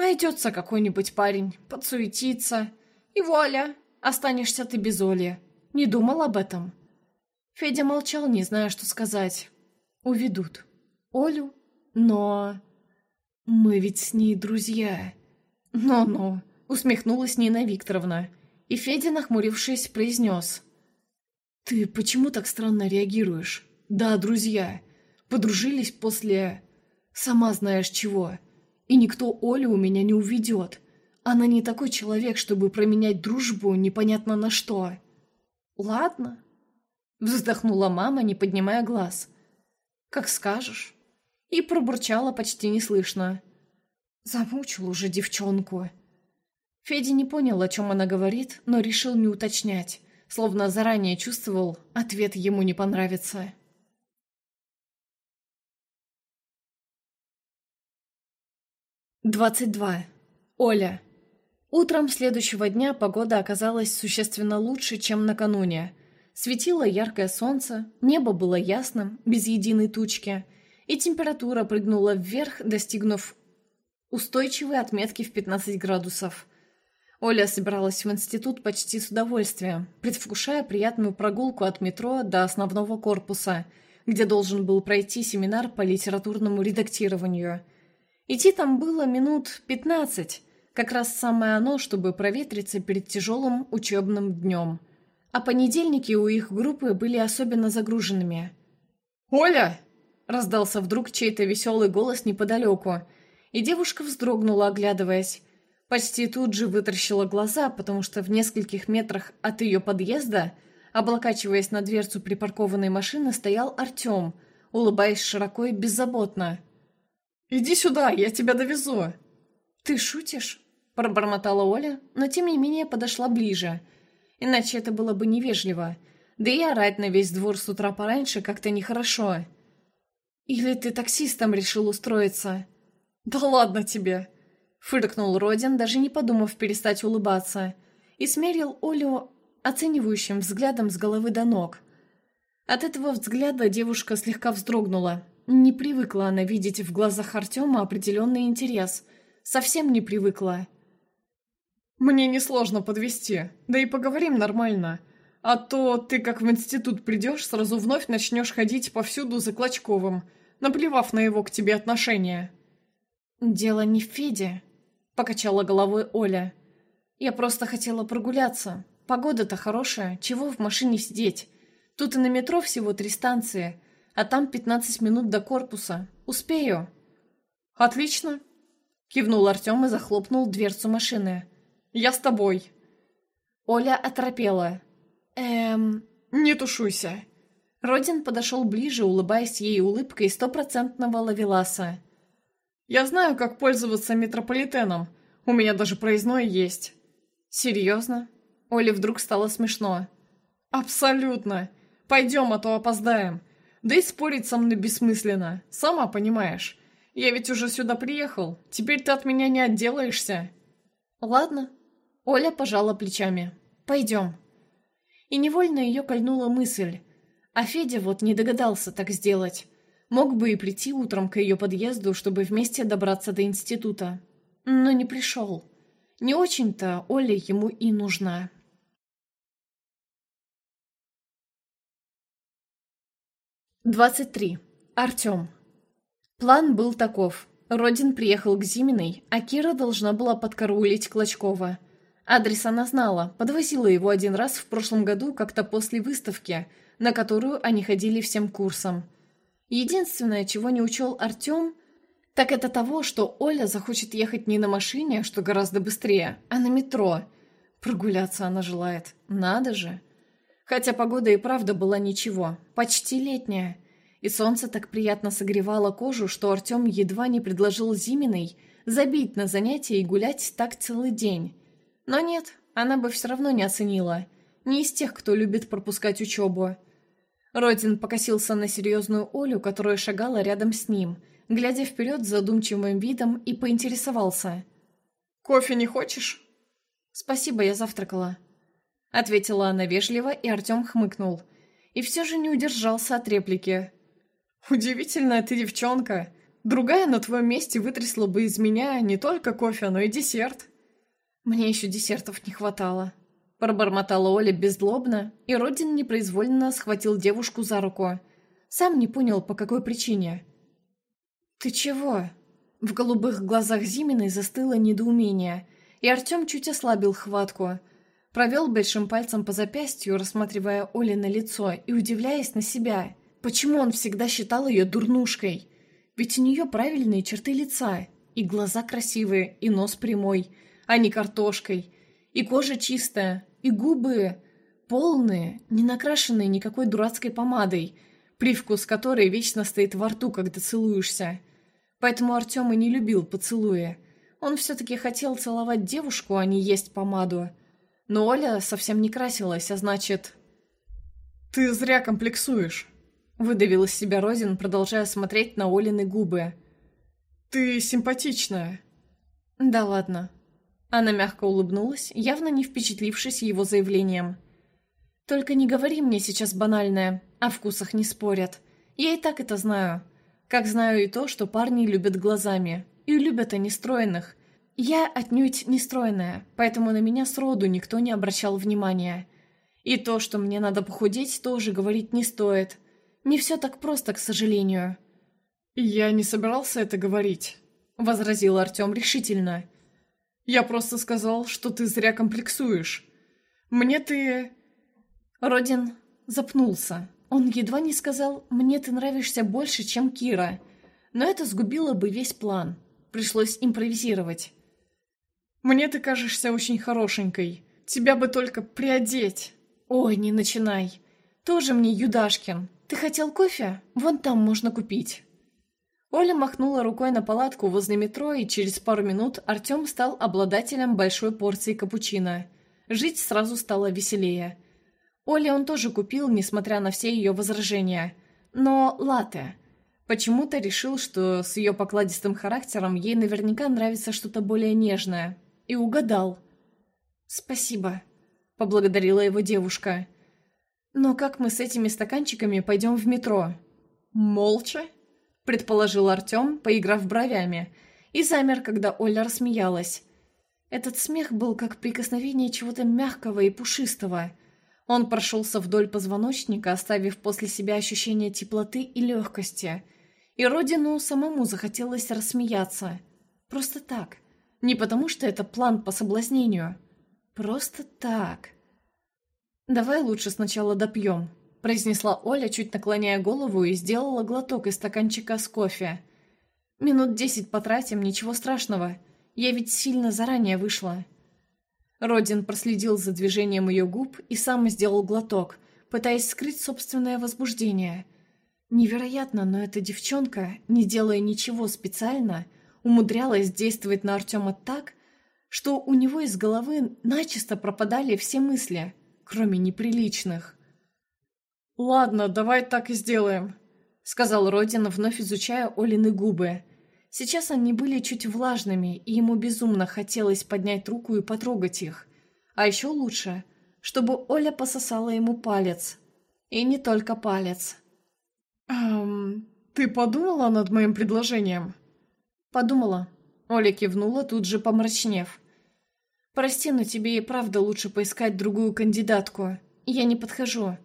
«Найдется какой-нибудь парень, подсуетится, и вуаля, останешься ты без Оли. Не думал об этом?» Федя молчал, не зная, что сказать. «Уведут. Олю? Но...» «Мы ведь с ней друзья». «Ну-ну», — усмехнулась Нина Викторовна. И Федя, нахмурившись, произнес. «Ты почему так странно реагируешь? Да, друзья. Подружились после... Сама знаешь чего. И никто Олю у меня не уведет. Она не такой человек, чтобы променять дружбу непонятно на что». «Ладно», — вздохнула мама, не поднимая глаз. «Как скажешь». И пробурчала почти неслышно. Замучил уже девчонку. Федя не понял, о чем она говорит, но решил не уточнять, словно заранее чувствовал, ответ ему не понравится. Двадцать два. Оля. Утром следующего дня погода оказалась существенно лучше, чем накануне. Светило яркое солнце, небо было ясным, без единой тучки, и температура прыгнула вверх, достигнув устойчивой отметки в 15 градусов. Оля собиралась в институт почти с удовольствием, предвкушая приятную прогулку от метро до основного корпуса, где должен был пройти семинар по литературному редактированию. Идти там было минут 15, как раз самое оно, чтобы проветриться перед тяжелым учебным днем. А понедельники у их группы были особенно загруженными. «Оля!» – раздался вдруг чей-то веселый голос неподалеку – и девушка вздрогнула, оглядываясь. Почти тут же вытаращила глаза, потому что в нескольких метрах от ее подъезда, облокачиваясь на дверцу припаркованной машины, стоял Артем, улыбаясь широко и беззаботно. «Иди сюда, я тебя довезу!» «Ты шутишь?» – пробормотала Оля, но тем не менее подошла ближе. Иначе это было бы невежливо. Да и орать на весь двор с утра пораньше как-то нехорошо. «Или ты таксистом решил устроиться?» «Да ладно тебе!» Фыркнул Родин, даже не подумав перестать улыбаться, и смерил Олю оценивающим взглядом с головы до ног. От этого взгляда девушка слегка вздрогнула. Не привыкла она видеть в глазах Артема определенный интерес. Совсем не привыкла. «Мне несложно подвести, да и поговорим нормально. А то ты, как в институт придешь, сразу вновь начнешь ходить повсюду за Клочковым, наплевав на его к тебе отношения». «Дело не в Феде», — покачала головой Оля. «Я просто хотела прогуляться. Погода-то хорошая, чего в машине сидеть? Тут и на метро всего три станции, а там пятнадцать минут до корпуса. Успею». «Отлично», — кивнул Артем и захлопнул дверцу машины. «Я с тобой». Оля оторопела. «Эм...» «Не тушуйся». Родин подошел ближе, улыбаясь ей улыбкой стопроцентного лавеласа. Я знаю, как пользоваться метрополитеном. У меня даже проездной есть». «Серьезно?» Оле вдруг стало смешно. «Абсолютно. Пойдем, а то опоздаем. Да и спорить со мной бессмысленно, сама понимаешь. Я ведь уже сюда приехал, теперь ты от меня не отделаешься». «Ладно». Оля пожала плечами. «Пойдем». И невольно ее кольнула мысль. А Федя вот не догадался так сделать. Мог бы и прийти утром к ее подъезду, чтобы вместе добраться до института. Но не пришел. Не очень-то Оля ему и нужна. Двадцать три. Артем. План был таков. Родин приехал к Зиминой, а Кира должна была подкараулить Клочкова. Адрес она знала, подвозила его один раз в прошлом году как-то после выставки, на которую они ходили всем курсом – Единственное, чего не учел Артем, так это того, что Оля захочет ехать не на машине, что гораздо быстрее, а на метро. Прогуляться она желает. Надо же. Хотя погода и правда была ничего, почти летняя. И солнце так приятно согревало кожу, что Артем едва не предложил Зиминой забить на занятия и гулять так целый день. Но нет, она бы все равно не оценила. Не из тех, кто любит пропускать учебу. Родин покосился на серьезную Олю, которая шагала рядом с ним, глядя вперед с задумчивым видом и поинтересовался. «Кофе не хочешь?» «Спасибо, я завтракала», — ответила она вежливо, и Артем хмыкнул. И все же не удержался от реплики. «Удивительная ты девчонка. Другая на твоем месте вытрясла бы из меня не только кофе, но и десерт». «Мне еще десертов не хватало», — пробормотала Оля беззлобно, и Родин непроизвольно схватил девушку за руку. Сам не понял, по какой причине. «Ты чего?» В голубых глазах Зиминой застыло недоумение, и Артем чуть ослабил хватку. Провел большим пальцем по запястью, рассматривая Оли на лицо и удивляясь на себя. Почему он всегда считал ее дурнушкой? Ведь у нее правильные черты лица, и глаза красивые, и нос прямой, а не картошкой, и кожа чистая, и губы полные, не накрашенные никакой дурацкой помадой, привкус которой вечно стоит во рту, когда целуешься. Поэтому Артем и не любил поцелуя. Он все-таки хотел целовать девушку, а не есть помаду. Но Оля совсем не красилась, а значит... «Ты зря комплексуешь», — выдавил из себя Розин, продолжая смотреть на Олины губы. «Ты симпатичная». «Да ладно». Она мягко улыбнулась, явно не впечатлившись его заявлением. «Только не говори мне сейчас банальное, о вкусах не спорят. Я и так это знаю. Как знаю и то, что парни любят глазами. И любят они стройных. Я отнюдь не стройная, поэтому на меня сроду никто не обращал внимания. И то, что мне надо похудеть, тоже говорить не стоит. Не все так просто, к сожалению. «Я не собирался это говорить», — возразил Артем решительно. «Я просто сказал, что ты зря комплексуешь. Мне ты...» Родин запнулся. Он едва не сказал «мне ты нравишься больше, чем Кира», но это сгубило бы весь план. Пришлось импровизировать. «Мне ты кажешься очень хорошенькой. Тебя бы только приодеть». «Ой, не начинай. Тоже мне Юдашкин. Ты хотел кофе? Вон там можно купить». Оля махнула рукой на палатку возле метро, и через пару минут Артем стал обладателем большой порции капучино. Жить сразу стало веселее – Оле он тоже купил, несмотря на все ее возражения. Но латте. Почему-то решил, что с ее покладистым характером ей наверняка нравится что-то более нежное. И угадал. «Спасибо», — поблагодарила его девушка. «Но как мы с этими стаканчиками пойдем в метро?» «Молча?» — предположил Артем, поиграв бровями, и замер, когда Оля рассмеялась. Этот смех был как прикосновение чего-то мягкого и пушистого — он прошелся вдоль позвоночника, оставив после себя ощущение теплоты и легкости. И Родину самому захотелось рассмеяться. Просто так. Не потому, что это план по соблазнению. Просто так. «Давай лучше сначала допьем», — произнесла Оля, чуть наклоняя голову и сделала глоток из стаканчика с кофе. «Минут десять потратим, ничего страшного. Я ведь сильно заранее вышла». Родин проследил за движением ее губ и сам сделал глоток, пытаясь скрыть собственное возбуждение. Невероятно, но эта девчонка, не делая ничего специально, умудрялась действовать на Артема так, что у него из головы начисто пропадали все мысли, кроме неприличных. «Ладно, давай так и сделаем», — сказал Родин, вновь изучая Олины губы. Сейчас они были чуть влажными, и ему безумно хотелось поднять руку и потрогать их. А еще лучше, чтобы Оля пососала ему палец. И не только палец. «Эм, ты подумала над моим предложением?» «Подумала». Оля кивнула, тут же помрачнев. «Прости, но тебе и правда лучше поискать другую кандидатку. Я не подхожу.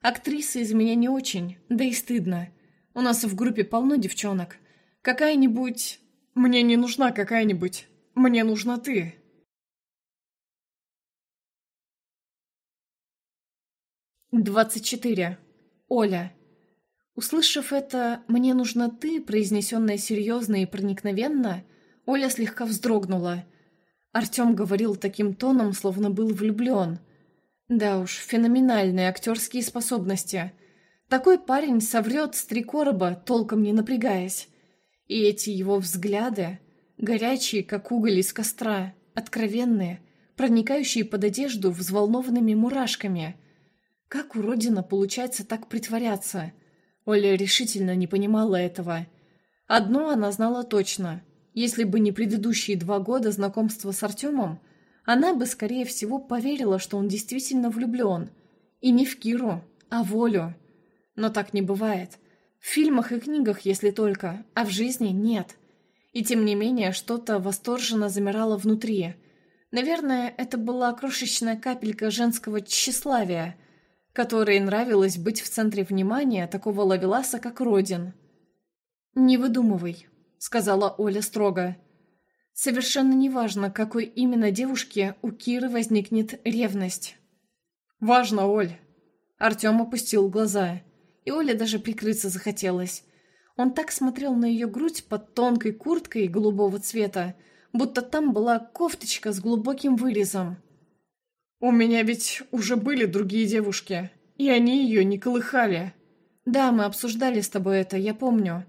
Актриса из меня не очень, да и стыдно. У нас в группе полно девчонок. Какая-нибудь... Мне не нужна какая-нибудь. Мне нужна ты. Двадцать четыре. Оля. Услышав это «мне нужна ты», произнесенное серьезно и проникновенно, Оля слегка вздрогнула. Артем говорил таким тоном, словно был влюблен. Да уж, феноменальные актерские способности. Такой парень соврет с три короба, толком не напрягаясь. И эти его взгляды, горячие, как уголь из костра, откровенные, проникающие под одежду взволнованными мурашками. Как у Родина получается так притворяться? Оля решительно не понимала этого. Одно она знала точно. Если бы не предыдущие два года знакомства с Артемом, она бы, скорее всего, поверила, что он действительно влюблен. И не в Киру, а в Олю. Но так не бывает. В фильмах и книгах, если только, а в жизни нет. И тем не менее, что-то восторженно замирало внутри. Наверное, это была крошечная капелька женского тщеславия, которой нравилось быть в центре внимания такого лавеласа, как Родин. «Не выдумывай», — сказала Оля строго. «Совершенно неважно, какой именно девушке у Киры возникнет ревность». «Важно, Оль». Артем опустил глаза и Оле даже прикрыться захотелось. Он так смотрел на ее грудь под тонкой курткой голубого цвета, будто там была кофточка с глубоким вырезом. «У меня ведь уже были другие девушки, и они ее не колыхали». «Да, мы обсуждали с тобой это, я помню.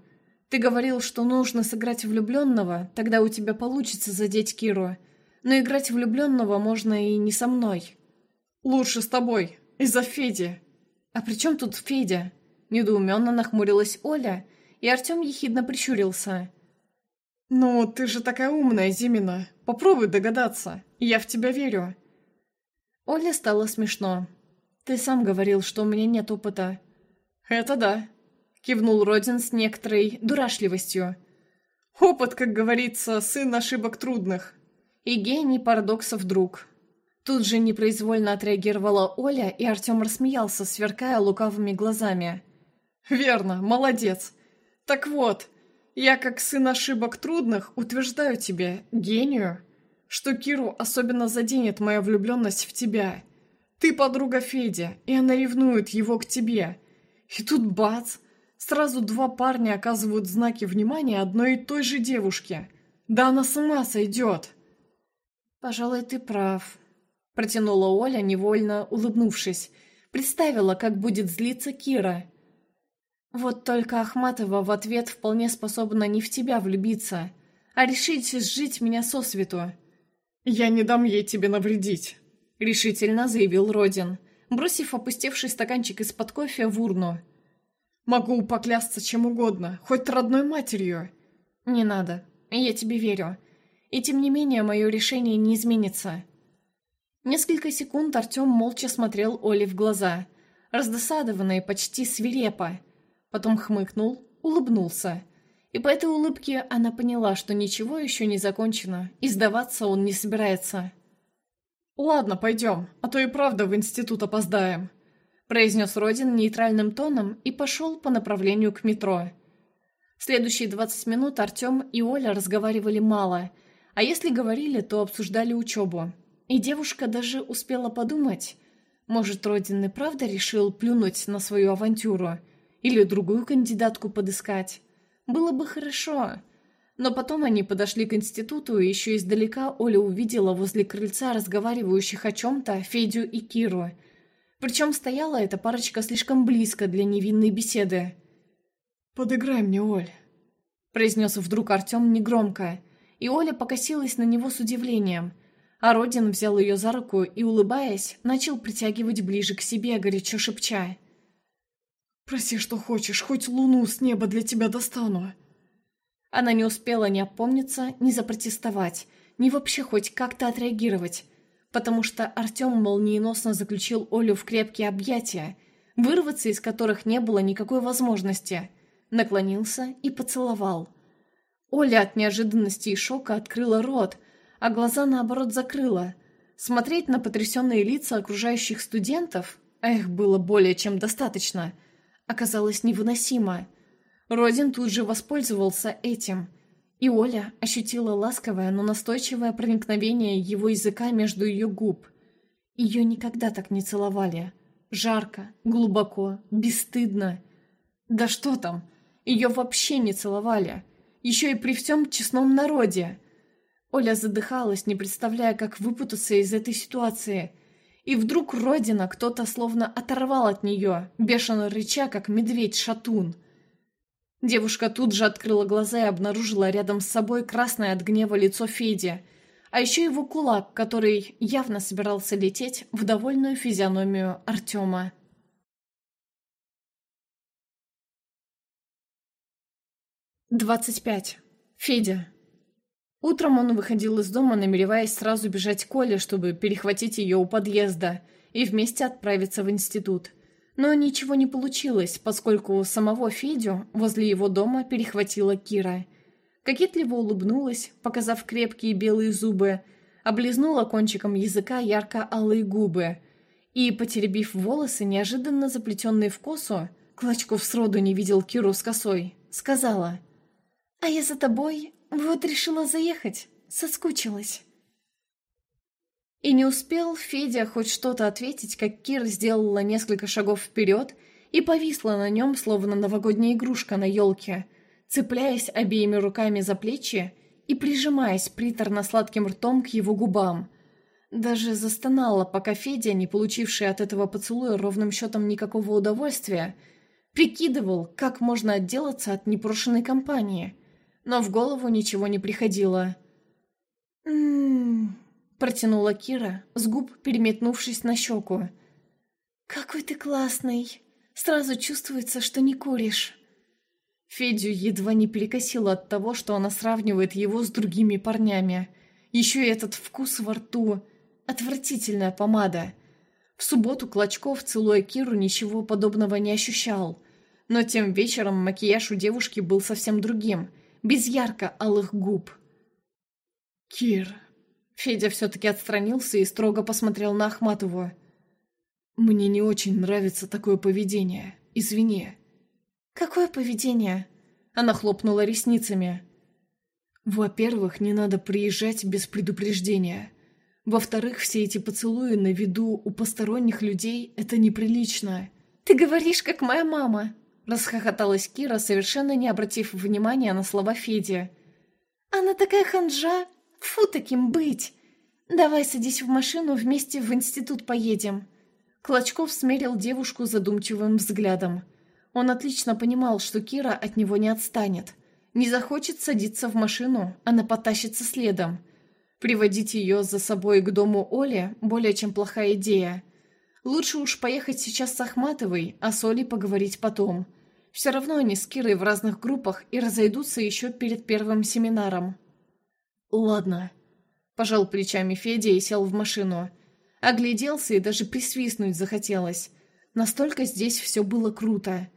Ты говорил, что нужно сыграть влюбленного, тогда у тебя получится задеть Киру. Но играть влюбленного можно и не со мной». «Лучше с тобой, из-за Феди». «А при чем тут Федя?» Недоуменно нахмурилась Оля, и Артем ехидно прищурился. «Ну, ты же такая умная, Зимина. Попробуй догадаться. Я в тебя верю». Оле стало смешно. «Ты сам говорил, что у меня нет опыта». «Это да», — кивнул Родин с некоторой дурашливостью. «Опыт, как говорится, сын ошибок трудных». И гений парадоксов друг. Тут же непроизвольно отреагировала Оля, и Артем рассмеялся, сверкая лукавыми глазами. «Верно, молодец. Так вот, я, как сын ошибок трудных, утверждаю тебе, гению, что Киру особенно заденет моя влюбленность в тебя. Ты подруга Феди, и она ревнует его к тебе. И тут бац, сразу два парня оказывают знаки внимания одной и той же девушке. Да она сама сойдет». «Пожалуй, ты прав», — протянула Оля, невольно улыбнувшись. Представила, как будет злиться Кира — вот только Ахматова в ответ вполне способна не в тебя влюбиться, а решить сжить меня сосвету. «Я не дам ей тебе навредить», — решительно заявил Родин, бросив опустевший стаканчик из-под кофе в урну. «Могу поклясться чем угодно, хоть родной матерью». «Не надо, я тебе верю. И тем не менее мое решение не изменится». Несколько секунд Артем молча смотрел Оле в глаза, раздосадованно и почти свирепо, Потом хмыкнул, улыбнулся. И по этой улыбке она поняла, что ничего еще не закончено, и сдаваться он не собирается. «Ладно, пойдем, а то и правда в институт опоздаем», произнес Родин нейтральным тоном и пошел по направлению к метро. Следующие двадцать минут Артем и Оля разговаривали мало, а если говорили, то обсуждали учебу. И девушка даже успела подумать, может, Родин и правда решил плюнуть на свою авантюру – или другую кандидатку подыскать. Было бы хорошо. Но потом они подошли к институту, и еще издалека Оля увидела возле крыльца разговаривающих о чем-то Федю и Киру. Причем стояла эта парочка слишком близко для невинной беседы. «Подыграй мне, Оль», — произнес вдруг Артем негромко, и Оля покосилась на него с удивлением, а Родин взял ее за руку и, улыбаясь, начал притягивать ближе к себе, горячо шепча. «Проси, что хочешь, хоть луну с неба для тебя достану». Она не успела ни опомниться, ни запротестовать, ни вообще хоть как-то отреагировать, потому что Артем молниеносно заключил Олю в крепкие объятия, вырваться из которых не было никакой возможности, наклонился и поцеловал. Оля от неожиданности и шока открыла рот, а глаза, наоборот, закрыла. Смотреть на потрясенные лица окружающих студентов, их было более чем достаточно – оказалось невыносимо. Родин тут же воспользовался этим, и Оля ощутила ласковое, но настойчивое проникновение его языка между ее губ. Ее никогда так не целовали. Жарко, глубоко, бесстыдно. Да что там, ее вообще не целовали. Еще и при всем честном народе. Оля задыхалась, не представляя, как выпутаться из этой ситуации – и вдруг Родина кто-то словно оторвал от нее, бешено рыча, как медведь-шатун. Девушка тут же открыла глаза и обнаружила рядом с собой красное от гнева лицо Феди, а еще его кулак, который явно собирался лететь в довольную физиономию Артема. Двадцать пять. Федя. Утром он выходил из дома, намереваясь сразу бежать к Коле, чтобы перехватить ее у подъезда и вместе отправиться в институт. Но ничего не получилось, поскольку самого Федю возле его дома перехватила Кира. Кокетливо улыбнулась, показав крепкие белые зубы, облизнула кончиком языка ярко-алые губы и, потеребив волосы, неожиданно заплетенные в косу, Клочков сроду не видел Киру с косой, сказала «А я за тобой вот решила заехать, соскучилась». И не успел Федя хоть что-то ответить, как Кира сделала несколько шагов вперед и повисла на нем, словно новогодняя игрушка на елке, цепляясь обеими руками за плечи и прижимаясь приторно-сладким ртом к его губам. Даже застонала, пока Федя, не получивший от этого поцелуя ровным счетом никакого удовольствия, прикидывал, как можно отделаться от непрошенной компании. Но в голову ничего не приходило. «М-м-м», протянула Кира, с губ переметнувшись на щеку. «Какой ты классный! Сразу чувствуется, что не куришь!» Федю едва не перекосило от того, что она сравнивает его с другими парнями. Еще и этот вкус во рту. Отвратительная помада. В субботу Клочков, целуя Киру, ничего подобного не ощущал. Но тем вечером макияж у девушки был совсем другим, без ярко-алых губ. «Кир...» Федя все-таки отстранился и строго посмотрел на Ахматову. «Мне не очень нравится такое поведение. Извини». «Какое поведение?» Она хлопнула ресницами. «Во-первых, не надо приезжать без предупреждения. Во-вторых, все эти поцелуи на виду у посторонних людей – это неприлично». «Ты говоришь, как моя мама!» Расхохоталась Кира, совершенно не обратив внимания на слова Феди. «Она такая ханжа! Фу таким быть! Давай садись в машину, вместе в институт поедем!» Клочков смерил девушку задумчивым взглядом – он отлично понимал, что Кира от него не отстанет. Не захочет садиться в машину, она потащится следом. Приводить ее за собой к дому Оли более чем плохая идея. Лучше уж поехать сейчас с Ахматовой, а с Олей поговорить потом. Все равно они с Кирой в разных группах и разойдутся еще перед первым семинаром. «Ладно», – пожал плечами Федя и сел в машину. Огляделся и даже присвистнуть захотелось. Настолько здесь все было круто.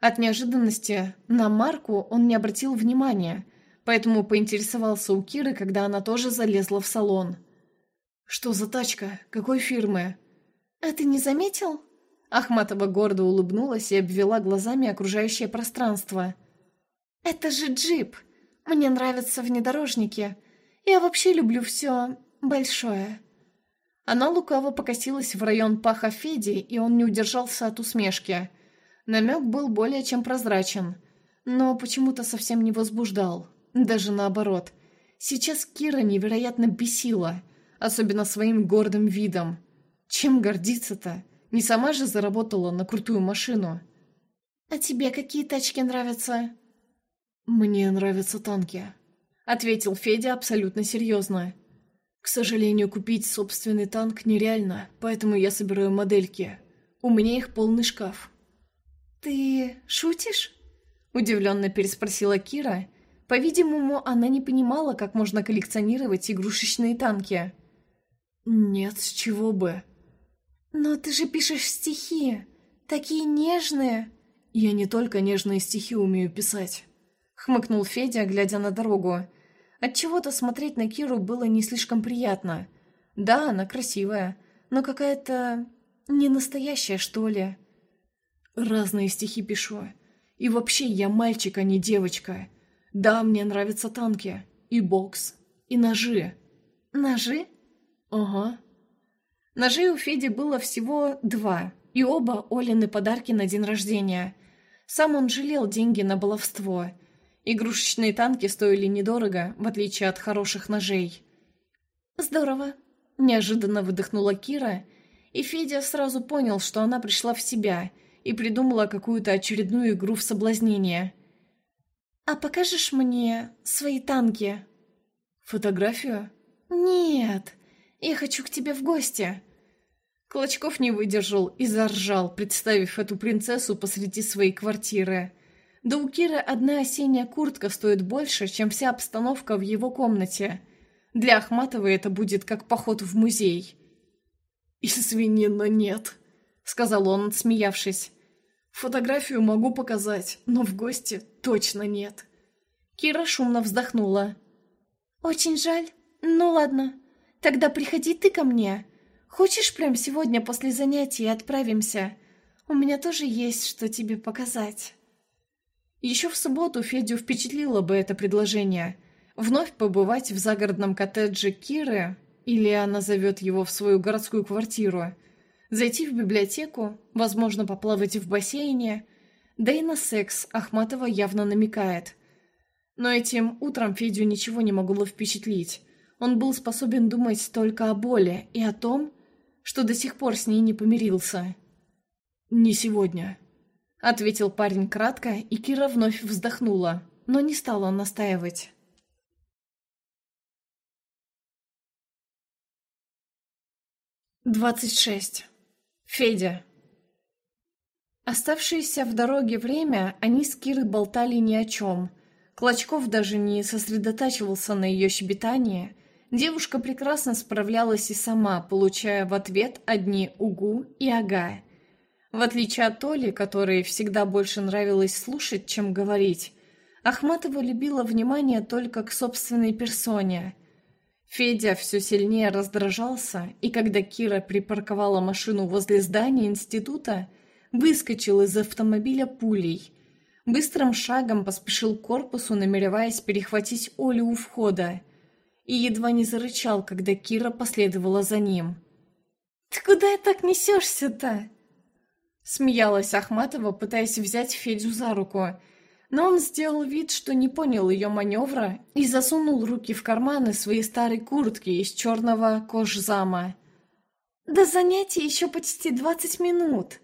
От неожиданности на Марку он не обратил внимания, поэтому поинтересовался у Киры, когда она тоже залезла в салон. «Что за тачка? Какой фирмы?» «А ты не заметил?» Ахматова гордо улыбнулась и обвела глазами окружающее пространство. «Это же джип! Мне нравятся внедорожники. Я вообще люблю все большое». Она лукаво покосилась в район паха Феди, и он не удержался от усмешки. Намек был более чем прозрачен, но почему-то совсем не возбуждал. Даже наоборот. Сейчас Кира невероятно бесила, особенно своим гордым видом. Чем гордиться-то? Не сама же заработала на крутую машину. «А тебе какие тачки нравятся?» «Мне нравятся танки», — ответил Федя абсолютно серьезно. «К сожалению, купить собственный танк нереально, поэтому я собираю модельки. У меня их полный шкаф». «Ты шутишь?» – удивленно переспросила Кира. По-видимому, она не понимала, как можно коллекционировать игрушечные танки. «Нет, с чего бы?» «Но ты же пишешь стихи, такие нежные!» «Я не только нежные стихи умею писать», — хмыкнул Федя, глядя на дорогу. Отчего-то смотреть на Киру было не слишком приятно. Да, она красивая, но какая-то... не настоящая, что ли. Разные стихи пишу. И вообще я мальчик, а не девочка. Да, мне нравятся танки. И бокс. И ножи. Ножи? Ага. Ножей у Феди было всего два. И оба Олины подарки на день рождения. Сам он жалел деньги на баловство. Игрушечные танки стоили недорого, в отличие от хороших ножей. «Здорово!» – неожиданно выдохнула Кира, и Федя сразу понял, что она пришла в себя – и придумала какую-то очередную игру в соблазнение. «А покажешь мне свои танки?» «Фотографию?» «Нет, я хочу к тебе в гости». Клочков не выдержал и заржал, представив эту принцессу посреди своей квартиры. Да у Киры одна осенняя куртка стоит больше, чем вся обстановка в его комнате. Для Ахматовой это будет как поход в музей. «Извини, но нет», — сказал он, смеявшись. «Фотографию могу показать, но в гости точно нет». Кира шумно вздохнула. «Очень жаль. Ну ладно. Тогда приходи ты ко мне. Хочешь прям сегодня после занятий отправимся? У меня тоже есть что тебе показать». Еще в субботу Федю впечатлило бы это предложение. Вновь побывать в загородном коттедже Киры, или она зовет его в свою городскую квартиру, зайти в библиотеку, возможно, поплавать в бассейне, да и на секс Ахматова явно намекает. Но этим утром Федю ничего не могло впечатлить. Он был способен думать только о боли и о том, что до сих пор с ней не помирился. «Не сегодня», — ответил парень кратко, и Кира вновь вздохнула, но не стала настаивать. Двадцать шесть. Федя. Оставшееся в дороге время они с Кирой болтали ни о чем. Клочков даже не сосредотачивался на ее щебетании. Девушка прекрасно справлялась и сама, получая в ответ одни «угу» и «ага». В отличие от Толи, которой всегда больше нравилось слушать, чем говорить, Ахматова любила внимание только к собственной персоне. Федя все сильнее раздражался, и когда Кира припарковала машину возле здания института, выскочил из автомобиля пулей. Быстрым шагом поспешил к корпусу, намереваясь перехватить Олю у входа, и едва не зарычал, когда Кира последовала за ним. «Ты куда так несешься-то?» Смеялась Ахматова, пытаясь взять Федю за руку. Но он сделал вид, что не понял ее маневра и засунул руки в карманы своей старой куртки из черного кожзама. «До занятия еще почти двадцать минут».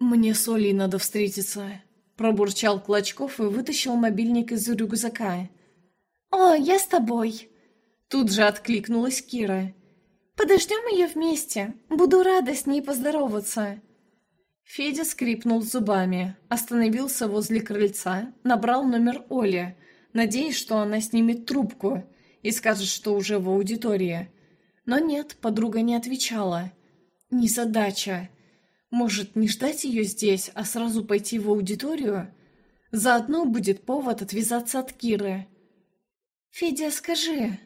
«Мне с Олей надо встретиться», — пробурчал Клочков и вытащил мобильник из рюкзака. «О, я с тобой!» Тут же откликнулась Кира. «Подождем ее вместе. Буду рада с ней поздороваться». Федя скрипнул зубами, остановился возле крыльца, набрал номер Оли, надеясь, что она снимет трубку и скажет, что уже в аудитории. Но нет, подруга не отвечала. Незадача. Может, не ждать ее здесь, а сразу пойти в аудиторию? Заодно будет повод отвязаться от Киры. «Федя, скажи...»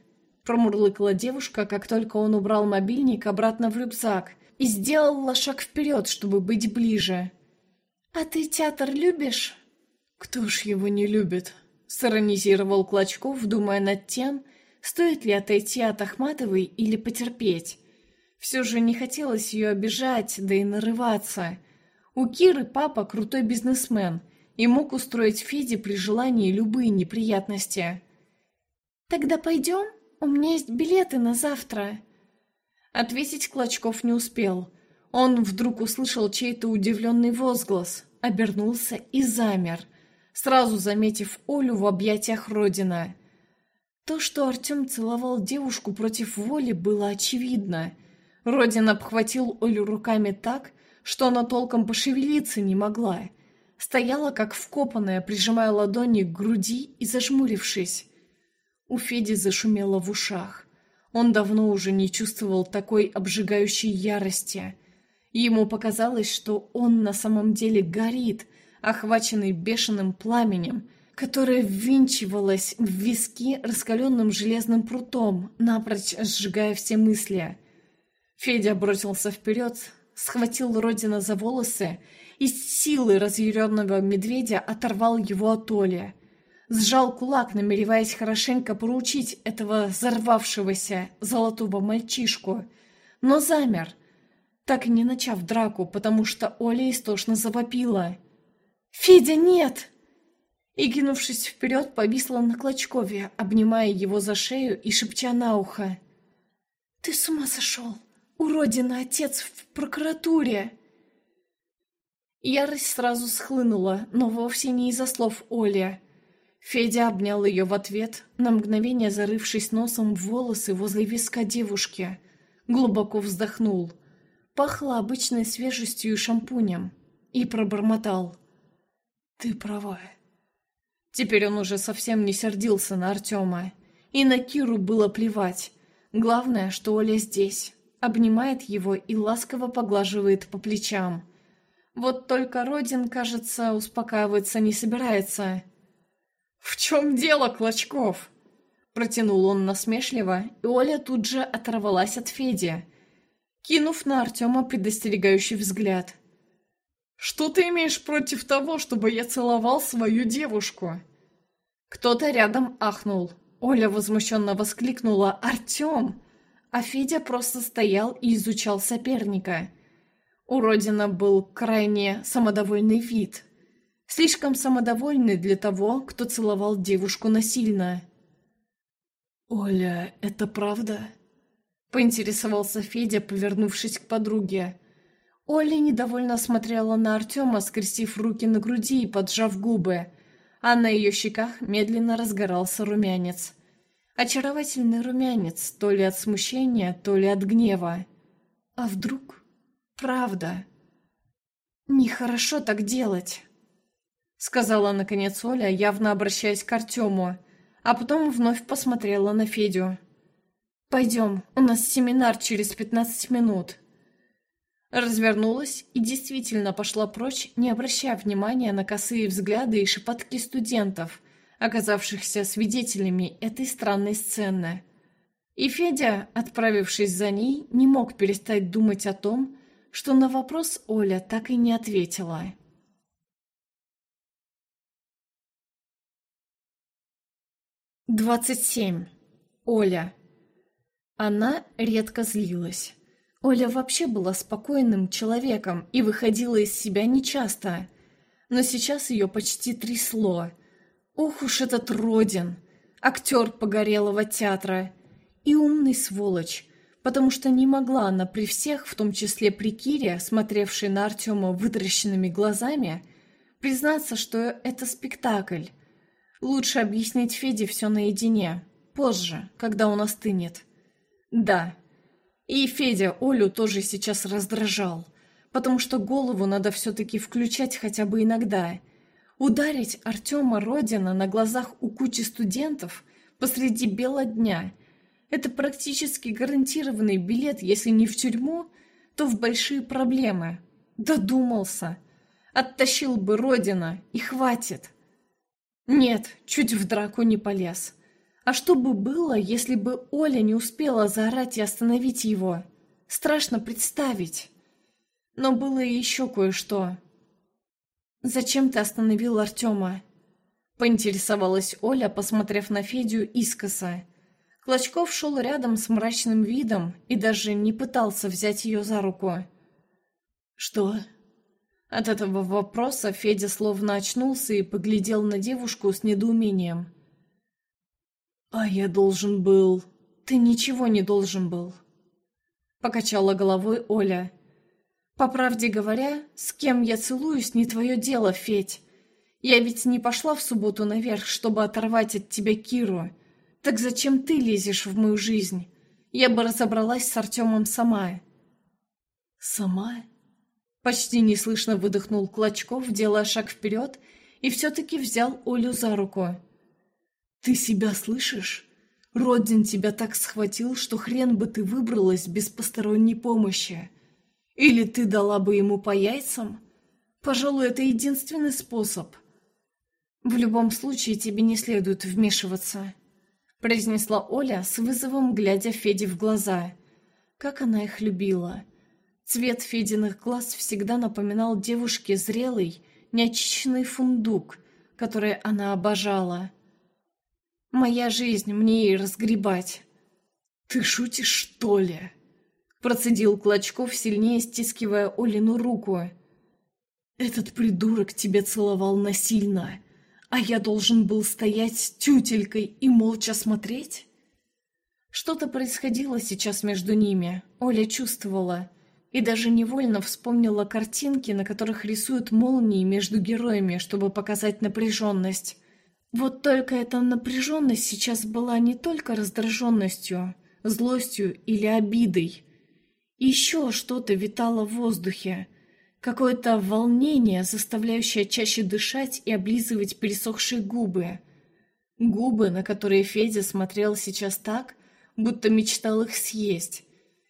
Промурлыкала девушка, как только он убрал мобильник обратно в рюкзак и сделала шаг вперед, чтобы быть ближе. «А ты театр любишь?» «Кто ж его не любит?» — сиронизировал Клочков, думая над тем, стоит ли отойти от Ахматовой или потерпеть. Все же не хотелось ее обижать, да и нарываться. У Киры папа крутой бизнесмен и мог устроить Феде при желании любые неприятности. «Тогда пойдем? У меня есть билеты на завтра», Ответить Клочков не успел. Он вдруг услышал чей-то удивленный возглас, обернулся и замер, сразу заметив Олю в объятиях Родина. То, что Артем целовал девушку против воли, было очевидно. Родин обхватил Олю руками так, что она толком пошевелиться не могла. Стояла как вкопанная, прижимая ладони к груди и зажмурившись. У Феди зашумело в ушах. Он давно уже не чувствовал такой обжигающей ярости. Ему показалось, что он на самом деле горит, охваченный бешеным пламенем, которое ввинчивалось в виски раскаленным железным прутом, напрочь сжигая все мысли. Федя бросился вперед, схватил Родина за волосы и с силы разъяренного медведя оторвал его от Оли сжал кулак, намереваясь хорошенько поручить этого взорвавшегося золотого мальчишку, но замер, так и не начав драку, потому что Оля истошно завопила. «Федя, нет!» И, кинувшись вперед, повисла на Клочкове, обнимая его за шею и шепча на ухо. «Ты с ума сошел! Уродина, отец в прокуратуре!» Ярость сразу схлынула, но вовсе не из-за слов Оли. Федя обнял ее в ответ, на мгновение зарывшись носом в волосы возле виска девушки. Глубоко вздохнул. Пахло обычной свежестью и шампунем. И пробормотал. «Ты права». Теперь он уже совсем не сердился на Артема. И на Киру было плевать. Главное, что Оля здесь. Обнимает его и ласково поглаживает по плечам. Вот только Родин, кажется, успокаиваться не собирается. «В чем дело, Клочков?» Протянул он насмешливо, и Оля тут же оторвалась от Феди, кинув на Артема предостерегающий взгляд. «Что ты имеешь против того, чтобы я целовал свою девушку?» Кто-то рядом ахнул. Оля возмущенно воскликнула «Артем!», а Федя просто стоял и изучал соперника. У Родина был крайне самодовольный вид – Слишком самодовольный для того, кто целовал девушку насильно. «Оля, это правда?» Поинтересовался Федя, повернувшись к подруге. Оля недовольно смотрела на Артема, скрестив руки на груди и поджав губы, а на ее щеках медленно разгорался румянец. Очаровательный румянец, то ли от смущения, то ли от гнева. А вдруг? Правда. Нехорошо так делать сказала наконец Оля, явно обращаясь к Артему, а потом вновь посмотрела на Федю. «Пойдем, у нас семинар через пятнадцать минут». Развернулась и действительно пошла прочь, не обращая внимания на косые взгляды и шепотки студентов, оказавшихся свидетелями этой странной сцены. И Федя, отправившись за ней, не мог перестать думать о том, что на вопрос Оля так и не ответила. 27. Оля. Она редко злилась. Оля вообще была спокойным человеком и выходила из себя нечасто. Но сейчас ее почти трясло. Ох уж этот Родин, актер погорелого театра. И умный сволочь, потому что не могла она при всех, в том числе при Кире, смотревшей на Артема вытращенными глазами, признаться, что это спектакль, Лучше объяснить Феде все наедине. Позже, когда он остынет. Да. И Федя Олю тоже сейчас раздражал. Потому что голову надо все-таки включать хотя бы иногда. Ударить Артема Родина на глазах у кучи студентов посреди бела дня – это практически гарантированный билет, если не в тюрьму, то в большие проблемы. Додумался. Оттащил бы Родина, и хватит. Нет, чуть в драку не полез. А что бы было, если бы Оля не успела заорать и остановить его? Страшно представить. Но было и еще кое-что. «Зачем ты остановил Артема?» Поинтересовалась Оля, посмотрев на Федю искоса. Клочков шел рядом с мрачным видом и даже не пытался взять ее за руку. «Что?» От этого вопроса Федя словно очнулся и поглядел на девушку с недоумением. «А я должен был...» «Ты ничего не должен был», — покачала головой Оля. «По правде говоря, с кем я целуюсь, не твое дело, Федь. Я ведь не пошла в субботу наверх, чтобы оторвать от тебя Киру. Так зачем ты лезешь в мою жизнь? Я бы разобралась с Артемом сама». «Сама?» Почти неслышно выдохнул Клочков, делая шаг вперед, и все-таки взял Олю за руку. «Ты себя слышишь? Родин тебя так схватил, что хрен бы ты выбралась без посторонней помощи. Или ты дала бы ему по яйцам? Пожалуй, это единственный способ». «В любом случае тебе не следует вмешиваться», — произнесла Оля с вызовом, глядя Феде в глаза. Как она их любила. Цвет Фединых глаз всегда напоминал девушке зрелый, неочищенный фундук, который она обожала. «Моя жизнь, мне и разгребать». «Ты шутишь, что ли?» Процедил Клочков, сильнее стискивая Олину руку. «Этот придурок тебя целовал насильно, а я должен был стоять тютелькой и молча смотреть?» Что-то происходило сейчас между ними, Оля чувствовала – и даже невольно вспомнила картинки, на которых рисуют молнии между героями, чтобы показать напряженность. Вот только эта напряженность сейчас была не только раздраженностью, злостью или обидой. Еще что-то витало в воздухе. Какое-то волнение, заставляющее чаще дышать и облизывать пересохшие губы. Губы, на которые Федя смотрел сейчас так, будто мечтал их съесть,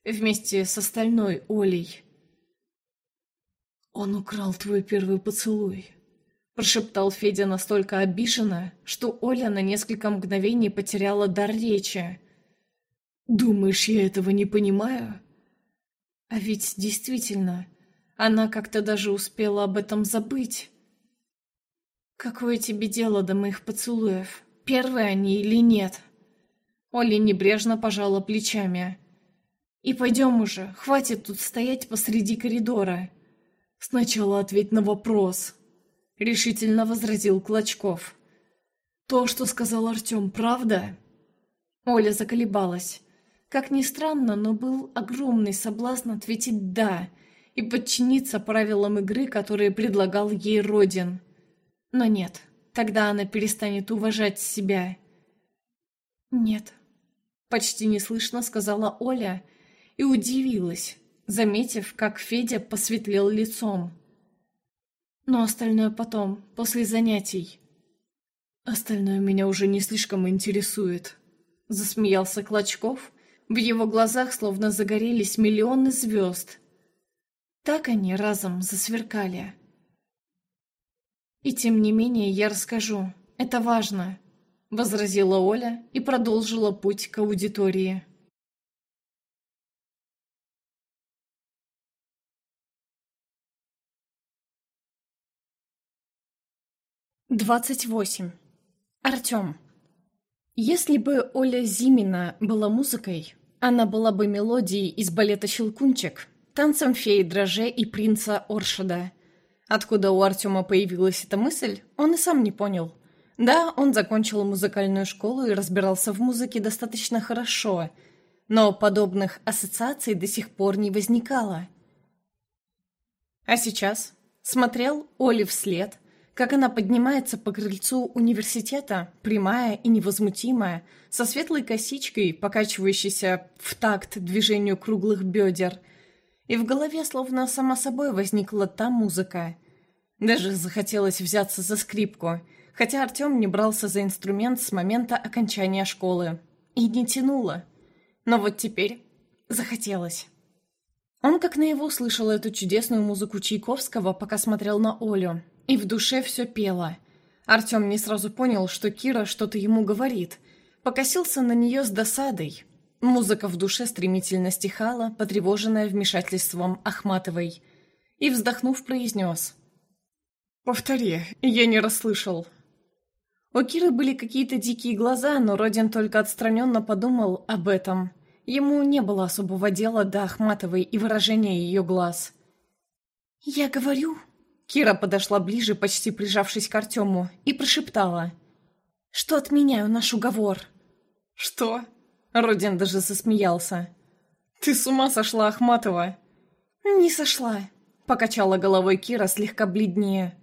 вместе с остальной Олей. «Он украл твой первый поцелуй», — прошептал Федя настолько обиженно, что Оля на несколько мгновений потеряла дар речи. «Думаешь, я этого не понимаю?» А ведь действительно, она как-то даже успела об этом забыть. «Какое тебе дело до моих поцелуев? Первые они или нет?» Оля небрежно пожала плечами. «И пойдем уже, хватит тут стоять посреди коридора». «Сначала ответь на вопрос», — решительно возразил Клочков. «То, что сказал Артем, правда?» Оля заколебалась. Как ни странно, но был огромный соблазн ответить «да» и подчиниться правилам игры, которые предлагал ей Родин. Но нет, тогда она перестанет уважать себя. «Нет», — почти неслышно сказала Оля и удивилась заметив, как Федя посветлел лицом. Но остальное потом, после занятий. Остальное меня уже не слишком интересует. Засмеялся Клочков. В его глазах словно загорелись миллионы звезд. Так они разом засверкали. «И тем не менее я расскажу. Это важно», — возразила Оля и продолжила путь к аудитории. 28. Артем. Если бы Оля Зимина была музыкой, она была бы мелодией из балета «Щелкунчик», танцем феи Дроже и принца Оршада. Откуда у Артема появилась эта мысль, он и сам не понял. Да, он закончил музыкальную школу и разбирался в музыке достаточно хорошо, но подобных ассоциаций до сих пор не возникало. А сейчас смотрел Оле вслед, как она поднимается по крыльцу университета, прямая и невозмутимая, со светлой косичкой, покачивающейся в такт движению круглых бедер. И в голове словно сама собой возникла та музыка. Даже захотелось взяться за скрипку, хотя Артем не брался за инструмент с момента окончания школы. И не тянуло. Но вот теперь захотелось. Он как наяву слышал эту чудесную музыку Чайковского, пока смотрел на Олю, и в душе все пело. Артем не сразу понял, что Кира что-то ему говорит. Покосился на нее с досадой. Музыка в душе стремительно стихала, потревоженная вмешательством Ахматовой. И, вздохнув, произнес. «Повтори, я не расслышал». У Киры были какие-то дикие глаза, но Родин только отстраненно подумал об этом. Ему не было особого дела до Ахматовой и выражения ее глаз. «Я говорю, Кира подошла ближе, почти прижавшись к Артему, и прошептала. «Что отменяю наш уговор?» «Что?» Родин даже засмеялся. «Ты с ума сошла, Ахматова?» «Не сошла», — покачала головой Кира слегка бледнее.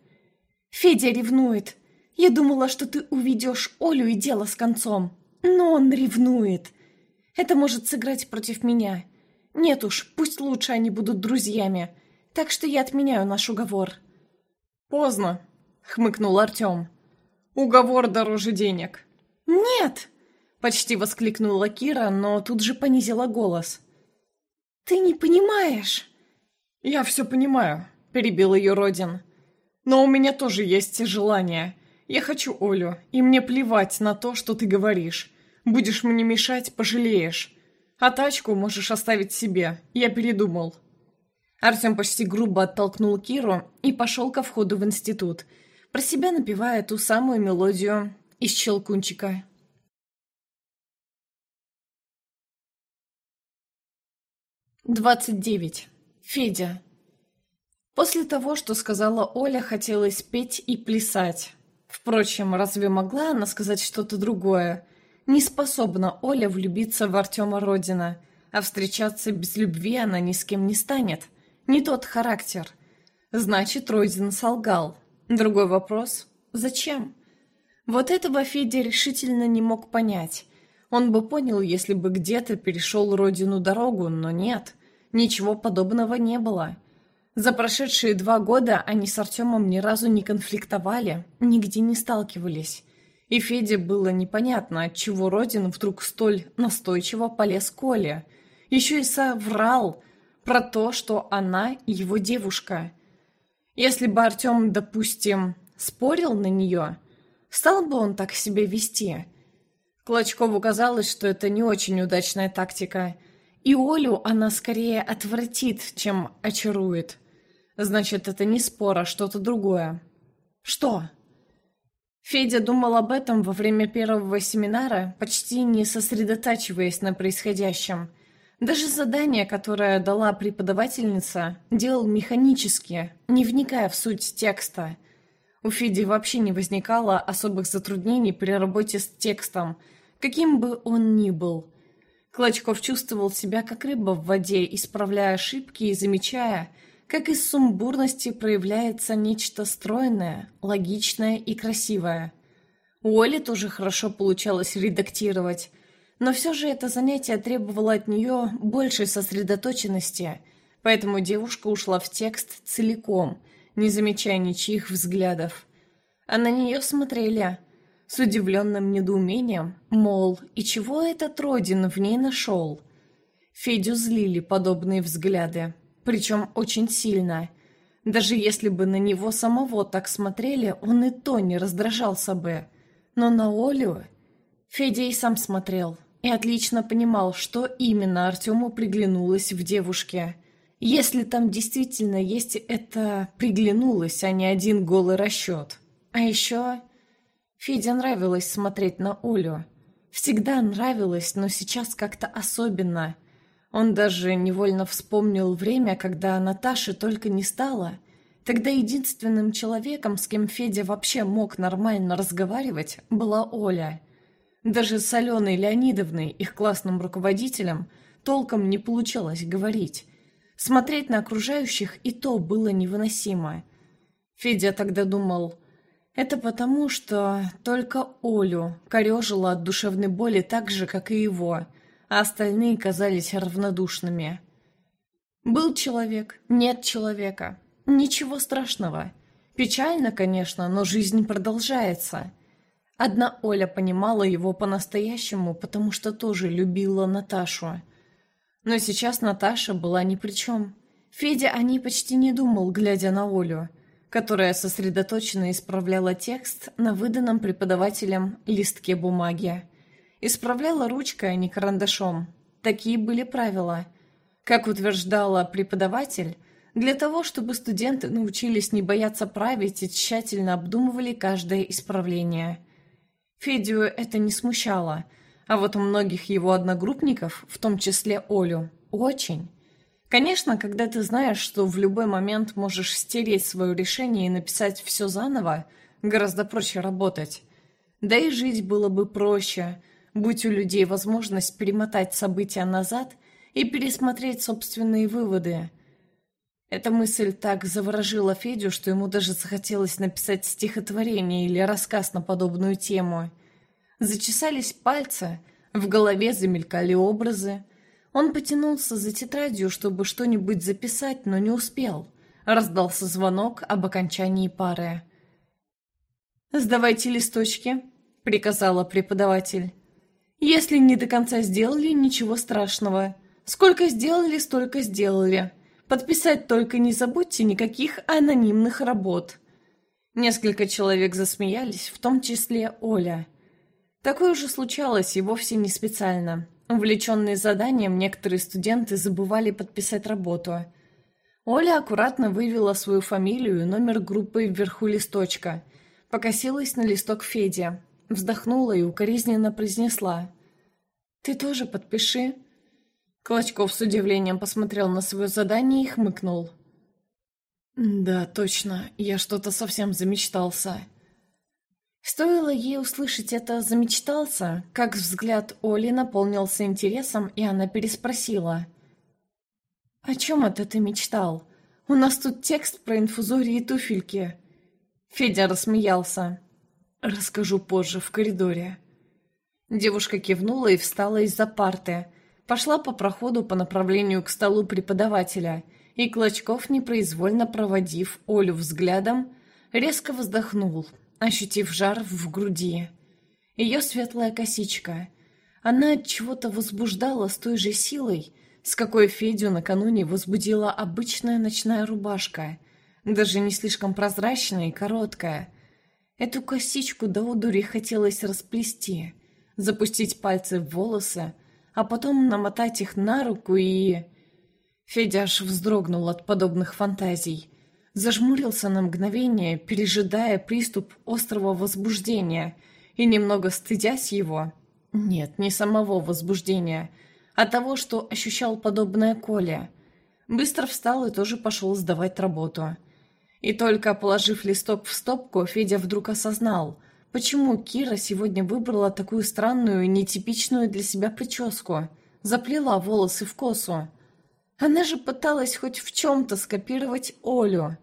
«Федя ревнует. Я думала, что ты уведешь Олю и дело с концом. Но он ревнует. Это может сыграть против меня. Нет уж, пусть лучше они будут друзьями. Так что я отменяю наш уговор». «Поздно», — хмыкнул Артем. «Уговор дороже денег». «Нет!» — почти воскликнула Кира, но тут же понизила голос. «Ты не понимаешь!» «Я все понимаю», — перебил ее Родин. «Но у меня тоже есть желание. Я хочу Олю, и мне плевать на то, что ты говоришь. Будешь мне мешать, пожалеешь. А тачку можешь оставить себе. Я передумал». Артем почти грубо оттолкнул Киру и пошел ко входу в институт, про себя напевая ту самую мелодию из «Щелкунчика». Двадцать девять. Федя. После того, что сказала Оля, хотелось петь и плясать. Впрочем, разве могла она сказать что-то другое? Не способна Оля влюбиться в Артема Родина, а встречаться без любви она ни с кем не станет – не тот характер. Значит, Ройзен солгал. Другой вопрос – зачем? Вот этого Федя решительно не мог понять. Он бы понял, если бы где-то перешел родину дорогу, но нет, ничего подобного не было. За прошедшие два года они с Артемом ни разу не конфликтовали, нигде не сталкивались. И Феде было непонятно, отчего Родин вдруг столь настойчиво полез к Оле. Еще и соврал про то, что она его девушка. Если бы Артем, допустим, спорил на нее, стал бы он так себя вести. Клочкову казалось, что это не очень удачная тактика. И Олю она скорее отвратит, чем очарует. Значит, это не спор, а что-то другое. Что? Федя думал об этом во время первого семинара, почти не сосредотачиваясь на происходящем. Даже задание, которое дала преподавательница, делал механически, не вникая в суть текста. У Феди вообще не возникало особых затруднений при работе с текстом, каким бы он ни был. Клочков чувствовал себя как рыба в воде, исправляя ошибки и замечая – как из сумбурности проявляется нечто стройное, логичное и красивое. У Оли тоже хорошо получалось редактировать, но все же это занятие требовало от нее большей сосредоточенности, поэтому девушка ушла в текст целиком, не замечая ничьих взглядов. А на нее смотрели с удивленным недоумением, мол, и чего этот Родин в ней нашел? Федю злили подобные взгляды причем очень сильно. Даже если бы на него самого так смотрели, он и то не раздражался бы. Но на Олю... Федя и сам смотрел, и отлично понимал, что именно Артему приглянулось в девушке. Если там действительно есть это «приглянулось», а не один голый расчет. А еще... Феде нравилось смотреть на Олю. Всегда нравилось, но сейчас как-то особенно – он даже невольно вспомнил время, когда Наташи только не стало. Тогда единственным человеком, с кем Федя вообще мог нормально разговаривать, была Оля. Даже с Аленой Леонидовной, их классным руководителем, толком не получалось говорить. Смотреть на окружающих и то было невыносимо. Федя тогда думал, это потому, что только Олю корежило от душевной боли так же, как и его – а остальные казались равнодушными. Был человек, нет человека. Ничего страшного. Печально, конечно, но жизнь продолжается. Одна Оля понимала его по-настоящему, потому что тоже любила Наташу. Но сейчас Наташа была ни при чем. Федя о ней почти не думал, глядя на Олю, которая сосредоточенно исправляла текст на выданном преподавателем листке бумаги. Исправляла ручкой, а не карандашом. Такие были правила. Как утверждала преподаватель, для того, чтобы студенты научились не бояться править и тщательно обдумывали каждое исправление. Федю это не смущало, а вот у многих его одногруппников, в том числе Олю, очень. Конечно, когда ты знаешь, что в любой момент можешь стереть свое решение и написать все заново, гораздо проще работать. Да и жить было бы проще, будь у людей возможность перемотать события назад и пересмотреть собственные выводы. Эта мысль так заворожила Федю, что ему даже захотелось написать стихотворение или рассказ на подобную тему. Зачесались пальцы, в голове замелькали образы. Он потянулся за тетрадью, чтобы что-нибудь записать, но не успел. Раздался звонок об окончании пары. «Сдавайте листочки», — приказала преподаватель. Если не до конца сделали, ничего страшного. Сколько сделали, столько сделали. Подписать только не забудьте никаких анонимных работ. Несколько человек засмеялись, в том числе Оля. Такое уже случалось и вовсе не специально. Увлеченные заданием, некоторые студенты забывали подписать работу. Оля аккуратно вывела свою фамилию и номер группы вверху листочка. Покосилась на листок Федя. Вздохнула и укоризненно произнесла. «Ты тоже подпиши». Клочков с удивлением посмотрел на свое задание и хмыкнул. «Да, точно, я что-то совсем замечтался». Стоило ей услышать это «замечтался», как взгляд Оли наполнился интересом, и она переспросила. «О чем это ты мечтал? У нас тут текст про инфузории и туфельки». Федя рассмеялся. Расскажу позже, в коридоре. Девушка кивнула и встала из-за парты. Пошла по проходу по направлению к столу преподавателя, и Клочков, непроизвольно проводив Олю взглядом, резко вздохнул, ощутив жар в груди. Ее светлая косичка. Она от чего-то возбуждала с той же силой, с какой Федю накануне возбудила обычная ночная рубашка, даже не слишком прозрачная и короткая. Эту косичку до удури хотелось расплести, запустить пальцы в волосы, а потом намотать их на руку и... Федя аж вздрогнул от подобных фантазий. Зажмурился на мгновение, пережидая приступ острого возбуждения, и немного стыдясь его... Нет, не самого возбуждения, а того, что ощущал подобное Коле. Быстро встал и тоже пошел сдавать работу. И только положив листок в стопку, Федя вдруг осознал, почему Кира сегодня выбрала такую странную, нетипичную для себя прическу. Заплела волосы в косу. Она же пыталась хоть в чем-то скопировать Олю.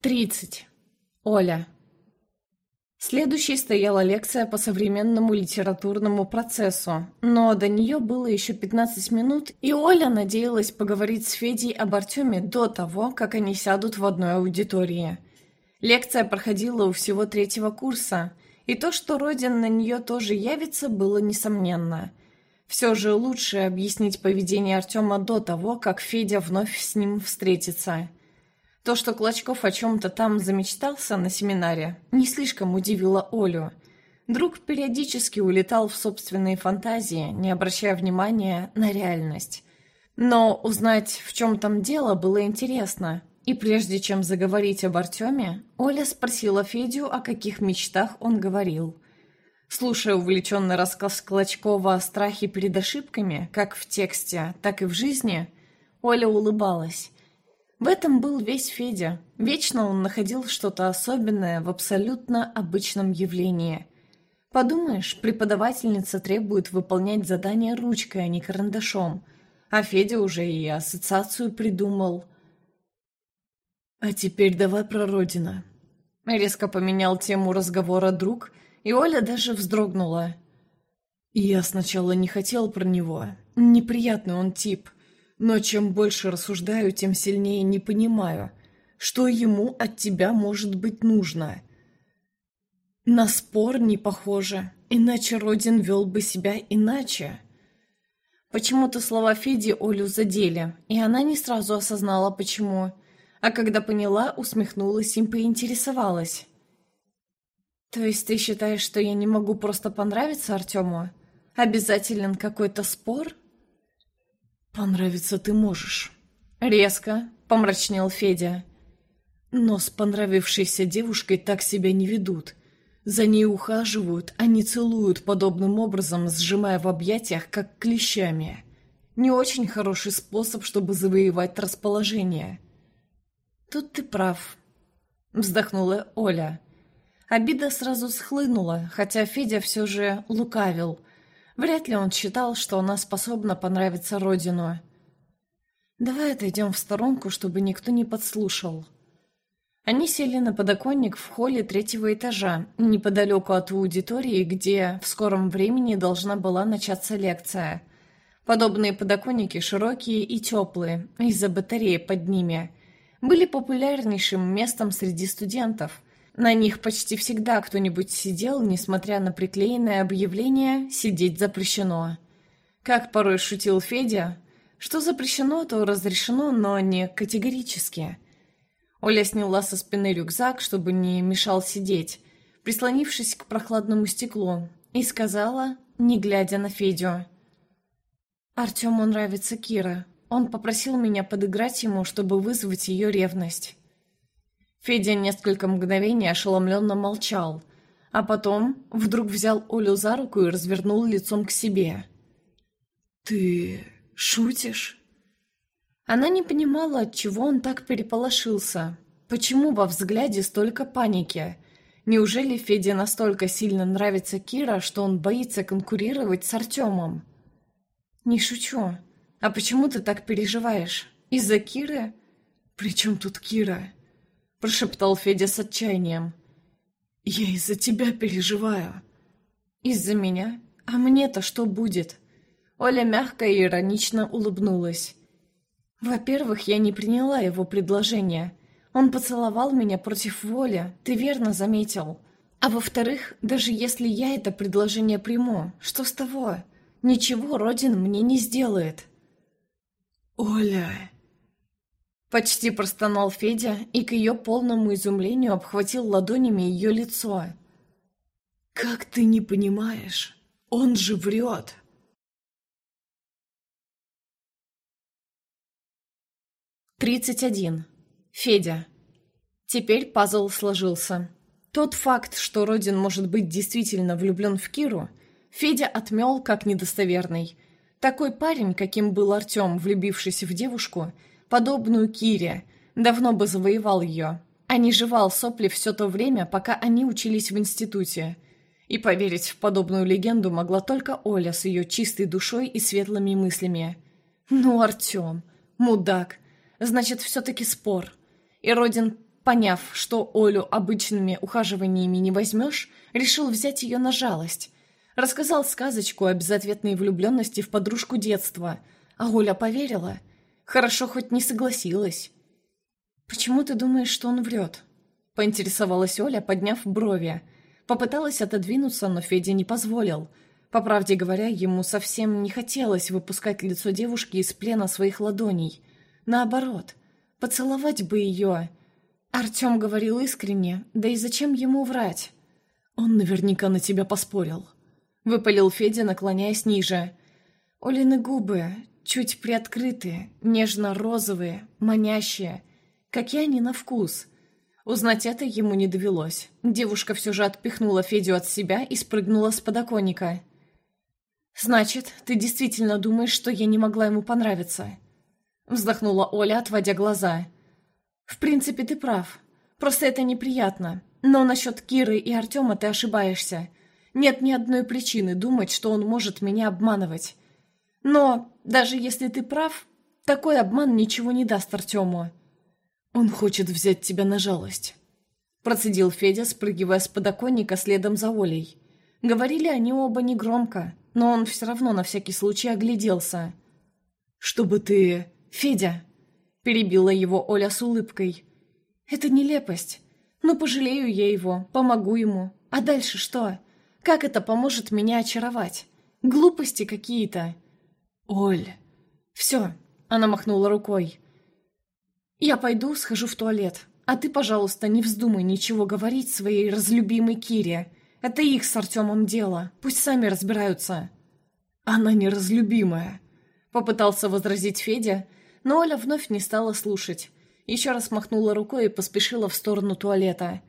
Тридцать. Оля. Следующей стояла лекция по современному литературному процессу, но до нее было еще 15 минут, и Оля надеялась поговорить с Федей об Артеме до того, как они сядут в одной аудитории. Лекция проходила у всего третьего курса, и то, что Родин на нее тоже явится, было несомненно. Все же лучше объяснить поведение Артема до того, как Федя вновь с ним встретится. То, что Клочков о чем-то там замечтался на семинаре, не слишком удивило Олю. Друг периодически улетал в собственные фантазии, не обращая внимания на реальность. Но узнать, в чем там дело, было интересно, и прежде чем заговорить об Артеме, Оля спросила Федю, о каких мечтах он говорил. Слушая увлеченный рассказ Клочкова о страхе перед ошибками, как в тексте, так и в жизни, Оля улыбалась. В этом был весь Федя. Вечно он находил что-то особенное в абсолютно обычном явлении. Подумаешь, преподавательница требует выполнять задание ручкой, а не карандашом. А Федя уже и ассоциацию придумал – «А теперь давай про Родина». Резко поменял тему разговора друг, и Оля даже вздрогнула. «Я сначала не хотел про него. Неприятный он тип. Но чем больше рассуждаю, тем сильнее не понимаю, что ему от тебя может быть нужно». На спор не похоже, иначе Родин вел бы себя иначе. Почему-то слова Феди Олю задели, и она не сразу осознала, почему а когда поняла, усмехнулась и поинтересовалась. «То есть ты считаешь, что я не могу просто понравиться Артему? Обязателен какой-то спор?» «Понравиться ты можешь». Резко помрачнел Федя. «Но с понравившейся девушкой так себя не ведут. За ней ухаживают, не целуют подобным образом, сжимая в объятиях, как клещами. Не очень хороший способ, чтобы завоевать расположение». «Тут ты прав», — вздохнула Оля. Обида сразу схлынула, хотя Федя все же лукавил. Вряд ли он считал, что она способна понравиться Родину. «Давай отойдем в сторонку, чтобы никто не подслушал». Они сели на подоконник в холле третьего этажа, неподалеку от аудитории, где в скором времени должна была начаться лекция. Подобные подоконники широкие и теплые, из-за батареи под ними – были популярнейшим местом среди студентов. На них почти всегда кто-нибудь сидел, несмотря на приклеенное объявление «Сидеть запрещено». Как порой шутил Федя, что запрещено, то разрешено, но не категорически. Оля сняла со спины рюкзак, чтобы не мешал сидеть, прислонившись к прохладному стеклу, и сказала, не глядя на Федю. «Артему нравится Кира. Он попросил меня подыграть ему, чтобы вызвать ее ревность. Федя несколько мгновений ошеломленно молчал, а потом вдруг взял Олю за руку и развернул лицом к себе. «Ты шутишь?» Она не понимала, от чего он так переполошился. Почему во взгляде столько паники? Неужели Феде настолько сильно нравится Кира, что он боится конкурировать с Артемом? «Не шучу», «А почему ты так переживаешь? Из-за Киры?» «При чем тут Кира?» – прошептал Федя с отчаянием. «Я из-за тебя переживаю». «Из-за меня? А мне-то что будет?» Оля мягко и иронично улыбнулась. «Во-первых, я не приняла его предложение. Он поцеловал меня против воли, ты верно заметил. А во-вторых, даже если я это предложение приму, что с того? Ничего Родин мне не сделает». «Оля...» Почти простонал Федя и к ее полному изумлению обхватил ладонями ее лицо. «Как ты не понимаешь? Он же врет!» Тридцать один. Федя. Теперь пазл сложился. Тот факт, что Родин может быть действительно влюблен в Киру, Федя отмел как недостоверный. Такой парень, каким был Артем, влюбившийся в девушку, подобную Кире, давно бы завоевал ее, а не жевал сопли все то время, пока они учились в институте. И поверить в подобную легенду могла только Оля с ее чистой душой и светлыми мыслями. Ну, Артем, мудак, значит, все-таки спор. И Родин, поняв, что Олю обычными ухаживаниями не возьмешь, решил взять ее на жалость. Рассказал сказочку о безответной влюбленности в подружку детства, а Оля поверила – Хорошо, хоть не согласилась. «Почему ты думаешь, что он врет?» Поинтересовалась Оля, подняв брови. Попыталась отодвинуться, но Федя не позволил. По правде говоря, ему совсем не хотелось выпускать лицо девушки из плена своих ладоней. Наоборот, поцеловать бы ее. Артем говорил искренне, да и зачем ему врать? Он наверняка на тебя поспорил. Выпалил Федя, наклоняясь ниже. Олины губы, чуть приоткрытые, нежно-розовые, манящие. Какие они на вкус. Узнать это ему не довелось. Девушка все же отпихнула Федю от себя и спрыгнула с подоконника. «Значит, ты действительно думаешь, что я не могла ему понравиться?» Вздохнула Оля, отводя глаза. «В принципе, ты прав. Просто это неприятно. Но насчет Киры и Артема ты ошибаешься. Нет ни одной причины думать, что он может меня обманывать. Но, даже если ты прав, такой обман ничего не даст Артему. Он хочет взять тебя на жалость. Процедил Федя, спрыгивая с подоконника следом за Олей. Говорили они оба негромко, но он все равно на всякий случай огляделся. «Чтобы ты...» «Федя!» — перебила его Оля с улыбкой. «Это нелепость. Но пожалею я его, помогу ему. А дальше что? Как это поможет меня очаровать? Глупости какие-то. «Оль!» «Все!» — она махнула рукой. «Я пойду, схожу в туалет. А ты, пожалуйста, не вздумай ничего говорить своей разлюбимой Кире. Это их с Артемом дело. Пусть сами разбираются». «Она не разлюбимая», — попытался возразить Федя, но Оля вновь не стала слушать. Еще раз махнула рукой и поспешила в сторону туалета.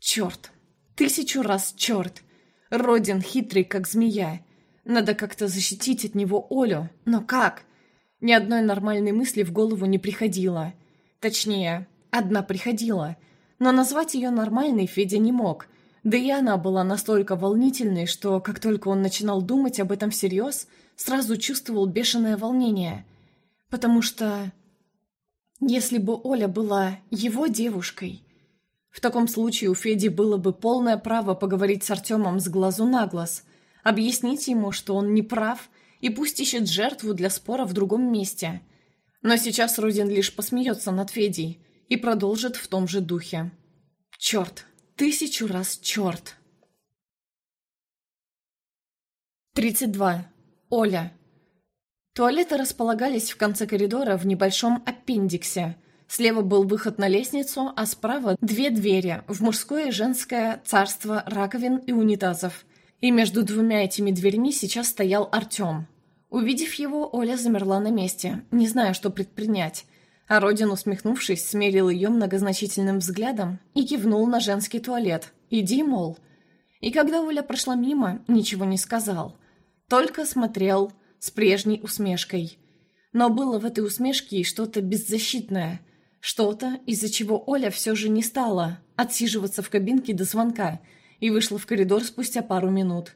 «Черт! Тысячу раз черт! Родин хитрый, как змея. Надо как-то защитить от него Олю. Но как? Ни одной нормальной мысли в голову не приходило. Точнее, одна приходила. Но назвать ее нормальной Федя не мог. Да и она была настолько волнительной, что, как только он начинал думать об этом всерьез, сразу чувствовал бешеное волнение. Потому что... Если бы Оля была его девушкой... В таком случае у Феди было бы полное право поговорить с Артемом с глазу на глаз – объяснить ему, что он не прав, и пусть ищет жертву для спора в другом месте. Но сейчас Родин лишь посмеется над Федей и продолжит в том же духе. Черт, тысячу раз черт. 32. Оля. Туалеты располагались в конце коридора в небольшом аппендиксе. Слева был выход на лестницу, а справа две двери в мужское и женское царство раковин и унитазов – и между двумя этими дверьми сейчас стоял Артем. Увидев его, Оля замерла на месте, не зная, что предпринять. А Родин, усмехнувшись, смерил ее многозначительным взглядом и кивнул на женский туалет. «Иди, мол». И когда Оля прошла мимо, ничего не сказал. Только смотрел с прежней усмешкой. Но было в этой усмешке и что-то беззащитное. Что-то, из-за чего Оля все же не стала отсиживаться в кабинке до звонка – и вышла в коридор спустя пару минут.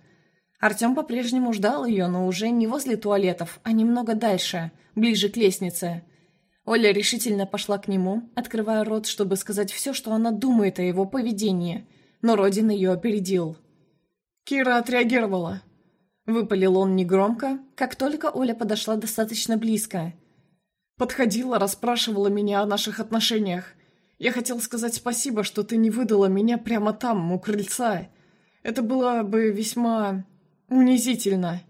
Артем по-прежнему ждал ее, но уже не возле туалетов, а немного дальше, ближе к лестнице. Оля решительно пошла к нему, открывая рот, чтобы сказать все, что она думает о его поведении, но Родин ее опередил. «Кира отреагировала», — выпалил он негромко, как только Оля подошла достаточно близко. «Подходила, расспрашивала меня о наших отношениях. Я хотел сказать спасибо, что ты не выдала меня прямо там, у крыльца. Это было бы весьма унизительно».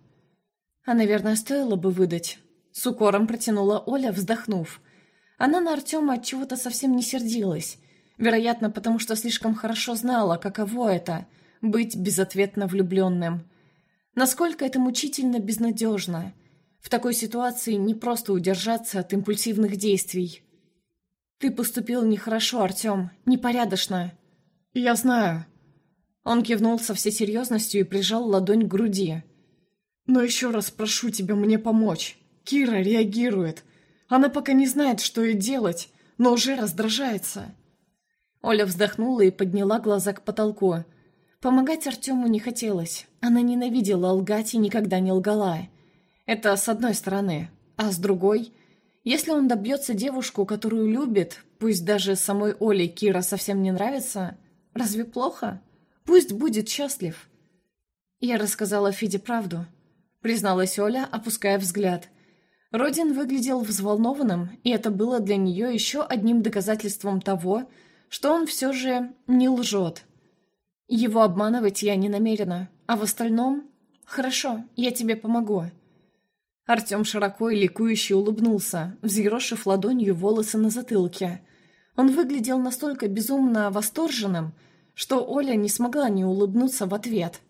«А, наверное, стоило бы выдать». С укором протянула Оля, вздохнув. Она на Артема от чего-то совсем не сердилась. Вероятно, потому что слишком хорошо знала, каково это — быть безответно влюбленным. Насколько это мучительно безнадежно. В такой ситуации не просто удержаться от импульсивных действий. «Ты поступил нехорошо, Артем, непорядочно». «Я знаю». Он кивнул со всей серьезностью и прижал ладонь к груди. «Но еще раз прошу тебя мне помочь. Кира реагирует. Она пока не знает, что ей делать, но уже раздражается». Оля вздохнула и подняла глаза к потолку. Помогать Артему не хотелось. Она ненавидела лгать и никогда не лгала. Это с одной стороны. А с другой, если он добьется девушку, которую любит, пусть даже самой Оле Кира совсем не нравится, разве плохо? Пусть будет счастлив. Я рассказала Фиде правду, призналась Оля, опуская взгляд. Родин выглядел взволнованным, и это было для нее еще одним доказательством того, что он все же не лжет. Его обманывать я не намерена, а в остальном... Хорошо, я тебе помогу. Артем широко и ликующе улыбнулся, взъерошив ладонью волосы на затылке. Он выглядел настолько безумно восторженным, что Оля не смогла не улыбнуться в ответ.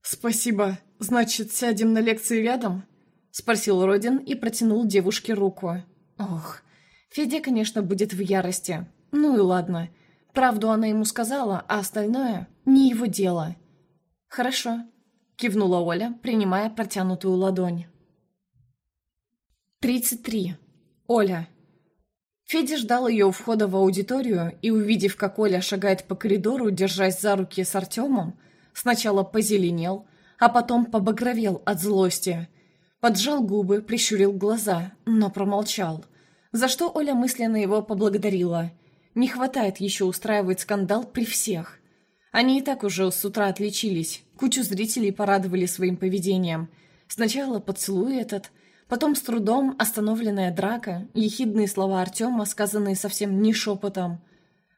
«Спасибо. Значит, сядем на лекции рядом?» Спросил Родин и протянул девушке руку. Ох, Федя, конечно, будет в ярости. Ну и ладно. Правду она ему сказала, а остальное не его дело. Хорошо, кивнула Оля, принимая протянутую ладонь. 33. Оля. Федя ждал ее у входа в аудиторию и, увидев, как Оля шагает по коридору, держась за руки с Артемом, сначала позеленел, а потом побагровел от злости. Поджал губы, прищурил глаза, но промолчал. За что Оля мысленно его поблагодарила. Не хватает еще устраивать скандал при всех. Они и так уже с утра отличились. Кучу зрителей порадовали своим поведением. Сначала поцелуй этот, потом с трудом остановленная драка, ехидные слова Артема, сказанные совсем не шепотом.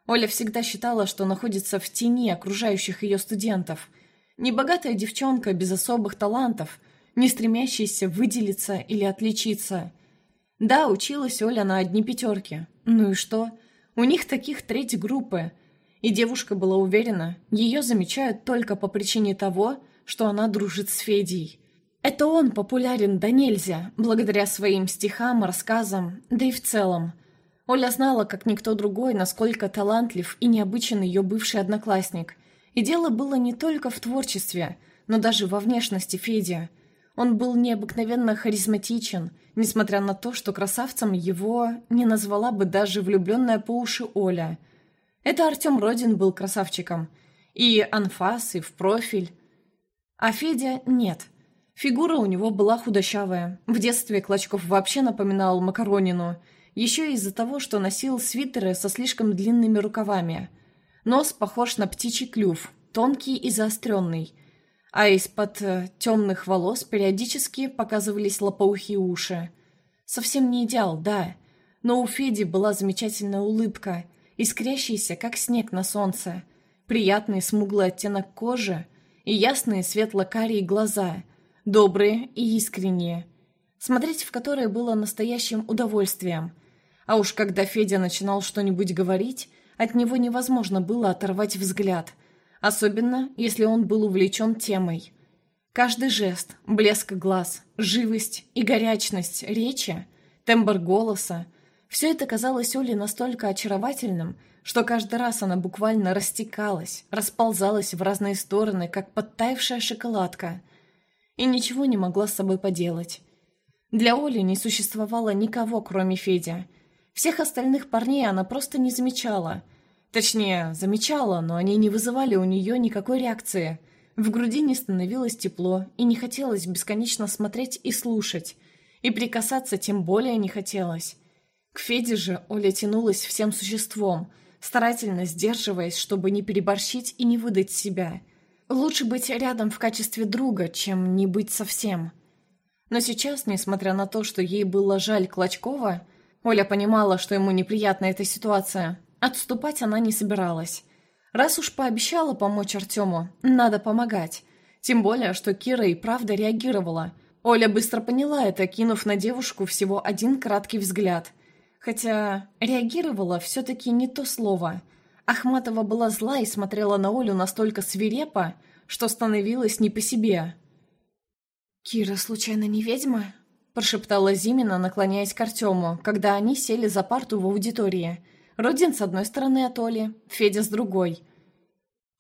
Оля всегда считала, что находится в тени окружающих ее студентов. Небогатая девчонка без особых талантов – не стремящийся выделиться или отличиться. Да, училась Оля на одни пятерки. Ну и что? У них таких треть группы. И девушка была уверена, ее замечают только по причине того, что она дружит с Федей. Это он популярен да нельзя, благодаря своим стихам, рассказам, да и в целом. Оля знала, как никто другой, насколько талантлив и необычен ее бывший одноклассник. И дело было не только в творчестве, но даже во внешности Феди. Он был необыкновенно харизматичен, несмотря на то, что красавцем его не назвала бы даже влюбленная по уши Оля. Это Артем Родин был красавчиком. И анфас, и в профиль. А Федя нет. Фигура у него была худощавая. В детстве Клочков вообще напоминал Макаронину. Еще из-за того, что носил свитеры со слишком длинными рукавами. Нос похож на птичий клюв, тонкий и заостренный – а из-под э, темных волос периодически показывались лопоухие уши. Совсем не идеал, да, но у Феди была замечательная улыбка, искрящаяся, как снег на солнце, приятный смуглый оттенок кожи и ясные светло-карие глаза, добрые и искренние, смотреть в которые было настоящим удовольствием. А уж когда Федя начинал что-нибудь говорить, от него невозможно было оторвать взгляд – особенно если он был увлечен темой. Каждый жест, блеск глаз, живость и горячность речи, тембр голоса – все это казалось Оле настолько очаровательным, что каждый раз она буквально растекалась, расползалась в разные стороны, как подтаявшая шоколадка, и ничего не могла с собой поделать. Для Оли не существовало никого, кроме Федя. Всех остальных парней она просто не замечала – Точнее, замечала, но они не вызывали у нее никакой реакции. В груди не становилось тепло, и не хотелось бесконечно смотреть и слушать. И прикасаться тем более не хотелось. К Феде же Оля тянулась всем существом, старательно сдерживаясь, чтобы не переборщить и не выдать себя. Лучше быть рядом в качестве друга, чем не быть совсем. Но сейчас, несмотря на то, что ей было жаль Клочкова, Оля понимала, что ему неприятна эта ситуация. Отступать она не собиралась. Раз уж пообещала помочь Артему, надо помогать. Тем более, что Кира и правда реагировала. Оля быстро поняла это, кинув на девушку всего один краткий взгляд. Хотя реагировала все-таки не то слово. Ахматова была зла и смотрела на Олю настолько свирепо, что становилась не по себе. «Кира, случайно не ведьма?» прошептала Зимина, наклоняясь к Артему, когда они сели за парту в аудитории. Родин с одной стороны от Оли, Федя с другой.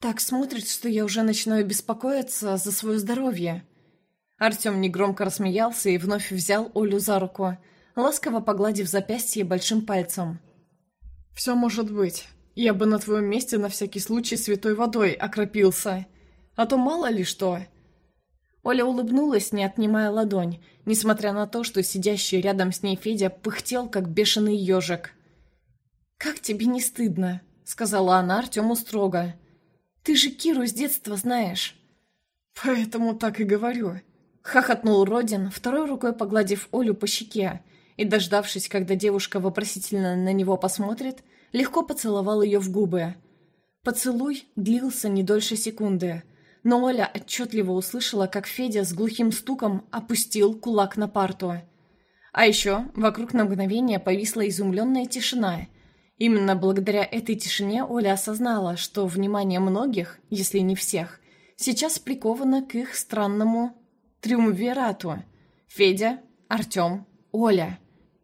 «Так смотрит, что я уже начинаю беспокоиться за свое здоровье». Артем негромко рассмеялся и вновь взял Олю за руку, ласково погладив запястье большим пальцем. «Все может быть. Я бы на твоем месте на всякий случай святой водой окропился. А то мало ли что». Оля улыбнулась, не отнимая ладонь, несмотря на то, что сидящий рядом с ней Федя пыхтел, как бешеный ежик. «Как тебе не стыдно?» — сказала она Артему строго. «Ты же Киру с детства знаешь». «Поэтому так и говорю», — хохотнул Родин, второй рукой погладив Олю по щеке, и, дождавшись, когда девушка вопросительно на него посмотрит, легко поцеловал ее в губы. Поцелуй длился не дольше секунды — но Оля отчетливо услышала, как Федя с глухим стуком опустил кулак на парту. А еще вокруг на мгновение повисла изумленная тишина. Именно благодаря этой тишине Оля осознала, что внимание многих, если не всех, сейчас приковано к их странному триумвирату. Федя, Артем, Оля.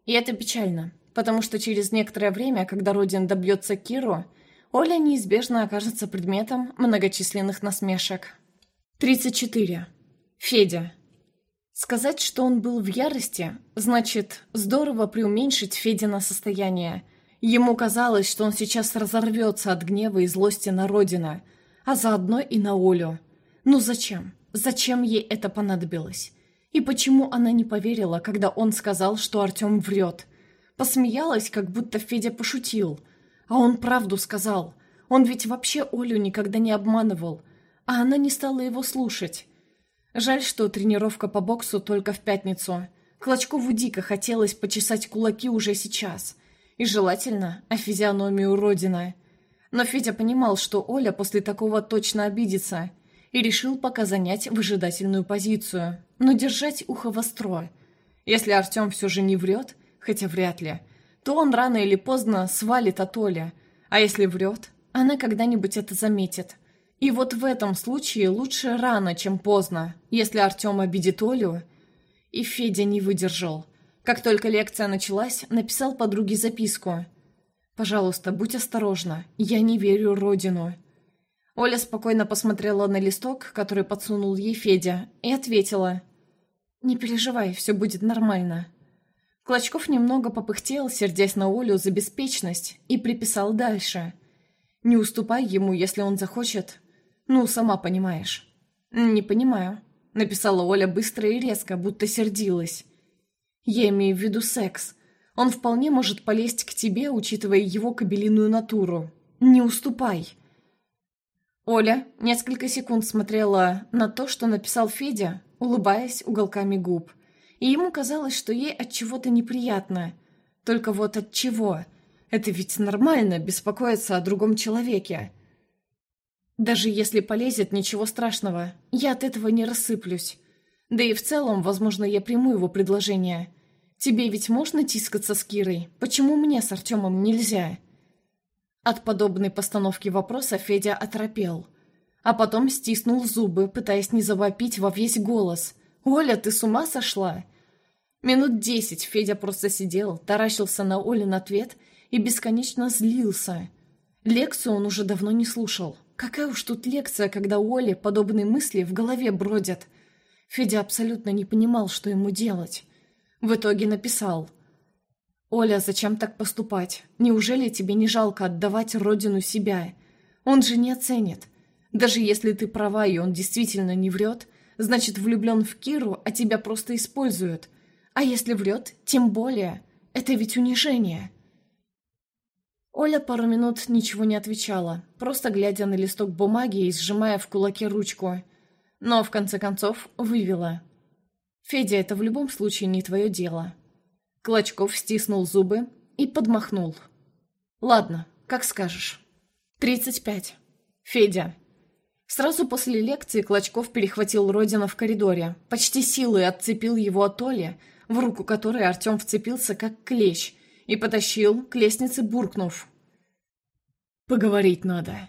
И это печально, потому что через некоторое время, когда Родин добьется Киру, Оля неизбежно окажется предметом многочисленных насмешек. 34. Федя. Сказать, что он был в ярости, значит здорово преуменьшить Федина состояние. Ему казалось, что он сейчас разорвется от гнева и злости на Родина, а заодно и на Олю. Ну зачем? Зачем ей это понадобилось? И почему она не поверила, когда он сказал, что Артем врет? Посмеялась, как будто Федя пошутил – а он правду сказал. Он ведь вообще Олю никогда не обманывал. А она не стала его слушать. Жаль, что тренировка по боксу только в пятницу. Клочкову дико хотелось почесать кулаки уже сейчас. И желательно о физиономию Родина. Но Федя понимал, что Оля после такого точно обидится. И решил пока занять выжидательную позицию. Но держать ухо востро. Если Артем все же не врет, хотя вряд ли – то он рано или поздно свалит от Оли, а если врет, она когда-нибудь это заметит. И вот в этом случае лучше рано, чем поздно, если Артем обидит Олю. И Федя не выдержал. Как только лекция началась, написал подруге записку. «Пожалуйста, будь осторожна, я не верю Родину». Оля спокойно посмотрела на листок, который подсунул ей Федя, и ответила. «Не переживай, все будет нормально». Клочков немного попыхтел, сердясь на Олю за беспечность, и приписал дальше. «Не уступай ему, если он захочет. Ну, сама понимаешь». «Не понимаю», — написала Оля быстро и резко, будто сердилась. «Я имею в виду секс. Он вполне может полезть к тебе, учитывая его кабелиную натуру. Не уступай». Оля несколько секунд смотрела на то, что написал Федя, улыбаясь уголками губ — и ему казалось, что ей от чего-то неприятно. Только вот от чего? Это ведь нормально беспокоиться о другом человеке. Даже если полезет, ничего страшного. Я от этого не рассыплюсь. Да и в целом, возможно, я приму его предложение. Тебе ведь можно тискаться с Кирой? Почему мне с Артемом нельзя?» От подобной постановки вопроса Федя оторопел. А потом стиснул зубы, пытаясь не завопить во весь голос. «Оля, ты с ума сошла? Минут десять Федя просто сидел, таращился на Олин ответ и бесконечно злился. Лекцию он уже давно не слушал. Какая уж тут лекция, когда у Оли подобные мысли в голове бродят. Федя абсолютно не понимал, что ему делать. В итоге написал. «Оля, зачем так поступать? Неужели тебе не жалко отдавать родину себя? Он же не оценит. Даже если ты права и он действительно не врет, значит влюблен в Киру, а тебя просто используют. А если врет, тем более. Это ведь унижение. Оля пару минут ничего не отвечала, просто глядя на листок бумаги и сжимая в кулаке ручку. Но, в конце концов, вывела. «Федя, это в любом случае не твое дело». Клочков стиснул зубы и подмахнул. «Ладно, как скажешь». «Тридцать пять. Федя». Сразу после лекции Клочков перехватил Родина в коридоре, почти силой отцепил его от Оли, в руку которой Артем вцепился как клещ, и потащил к лестнице, буркнув. «Поговорить надо».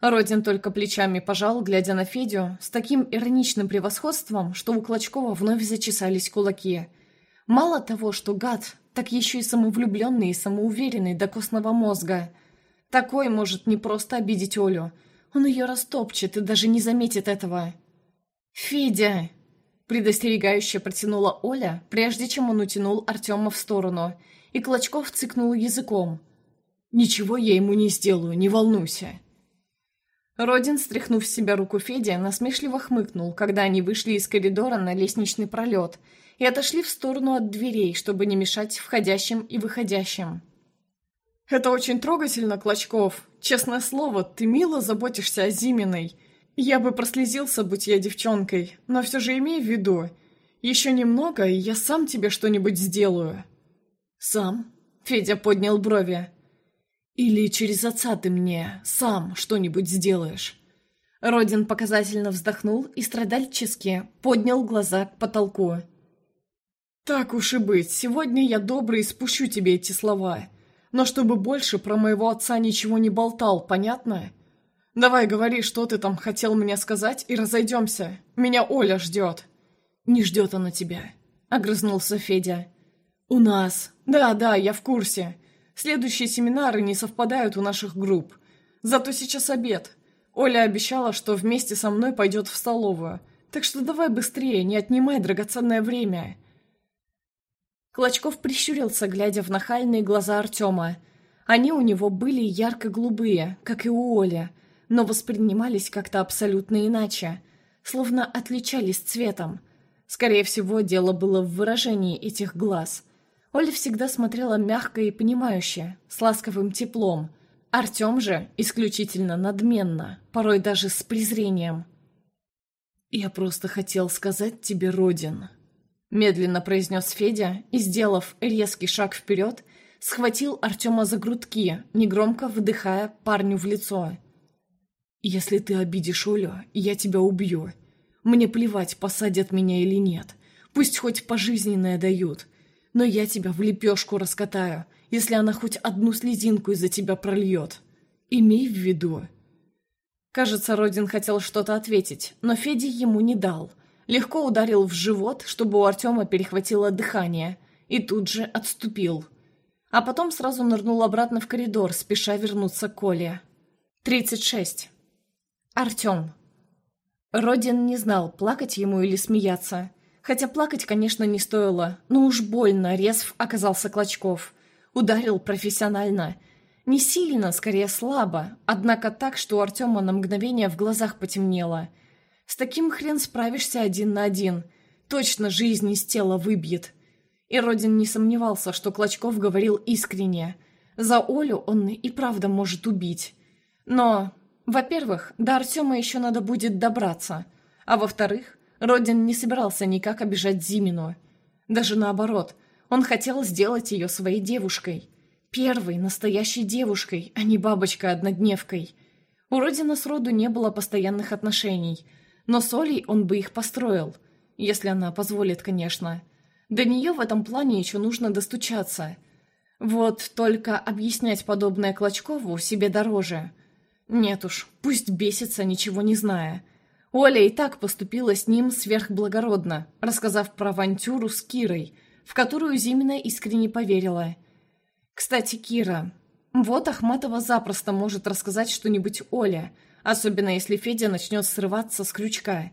Родин только плечами пожал, глядя на Федю, с таким ироничным превосходством, что у Клочкова вновь зачесались кулаки. Мало того, что гад, так еще и самовлюбленный и самоуверенный до костного мозга. Такой может не просто обидеть Олю, он ее растопчет и даже не заметит этого. «Федя!» Предостерегающе протянула Оля, прежде чем он утянул Артема в сторону, и Клочков цыкнул языком. «Ничего я ему не сделаю, не волнуйся». Родин, стряхнув с себя руку Федя, насмешливо хмыкнул, когда они вышли из коридора на лестничный пролет и отошли в сторону от дверей, чтобы не мешать входящим и выходящим. «Это очень трогательно, Клочков. Честное слово, ты мило заботишься о Зиминой. Я бы прослезился, будь я девчонкой, но все же имей в виду. Еще немного, и я сам тебе что-нибудь сделаю». «Сам?» — Федя поднял брови. «Или через отца ты мне сам что-нибудь сделаешь?» Родин показательно вздохнул и страдальчески поднял глаза к потолку. «Так уж и быть, сегодня я добрый и спущу тебе эти слова но чтобы больше про моего отца ничего не болтал, понятно? Давай говори, что ты там хотел мне сказать, и разойдемся. Меня Оля ждет». «Не ждет она тебя», — огрызнулся Федя. «У нас. Да, да, я в курсе. Следующие семинары не совпадают у наших групп. Зато сейчас обед. Оля обещала, что вместе со мной пойдет в столовую. Так что давай быстрее, не отнимай драгоценное время. Клочков прищурился, глядя в нахальные глаза Артема. Они у него были ярко-голубые, как и у Оли, но воспринимались как-то абсолютно иначе, словно отличались цветом. Скорее всего, дело было в выражении этих глаз. Оля всегда смотрела мягко и понимающе, с ласковым теплом. Артем же исключительно надменно, порой даже с презрением. «Я просто хотел сказать тебе, Родин», Медленно произнес Федя и, сделав резкий шаг вперед, схватил Артема за грудки, негромко выдыхая парню в лицо. «Если ты обидишь Олю, я тебя убью. Мне плевать, посадят меня или нет. Пусть хоть пожизненное дают. Но я тебя в лепешку раскатаю, если она хоть одну слезинку из-за тебя прольет. Имей в виду». Кажется, Родин хотел что-то ответить, но Федя ему не дал – легко ударил в живот, чтобы у Артема перехватило дыхание, и тут же отступил. А потом сразу нырнул обратно в коридор, спеша вернуться к Коле. «Тридцать шесть. Артем». Родин не знал, плакать ему или смеяться. Хотя плакать, конечно, не стоило, но уж больно резв оказался Клочков. Ударил профессионально. Не сильно, скорее слабо, однако так, что у Артема на мгновение в глазах потемнело – с таким хрен справишься один на один. Точно жизнь из тела выбьет. И Родин не сомневался, что Клочков говорил искренне. За Олю он и правда может убить. Но, во-первых, до Артема еще надо будет добраться. А во-вторых, Родин не собирался никак обижать Зимину. Даже наоборот, он хотел сделать ее своей девушкой. Первой настоящей девушкой, а не бабочкой-однодневкой. У Родина сроду не было постоянных отношений – но с Олей он бы их построил. Если она позволит, конечно. До нее в этом плане еще нужно достучаться. Вот только объяснять подобное Клочкову себе дороже. Нет уж, пусть бесится, ничего не зная. Оля и так поступила с ним сверхблагородно, рассказав про авантюру с Кирой, в которую Зимина искренне поверила. Кстати, Кира. Вот Ахматова запросто может рассказать что-нибудь Оле, особенно если Федя начнет срываться с крючка.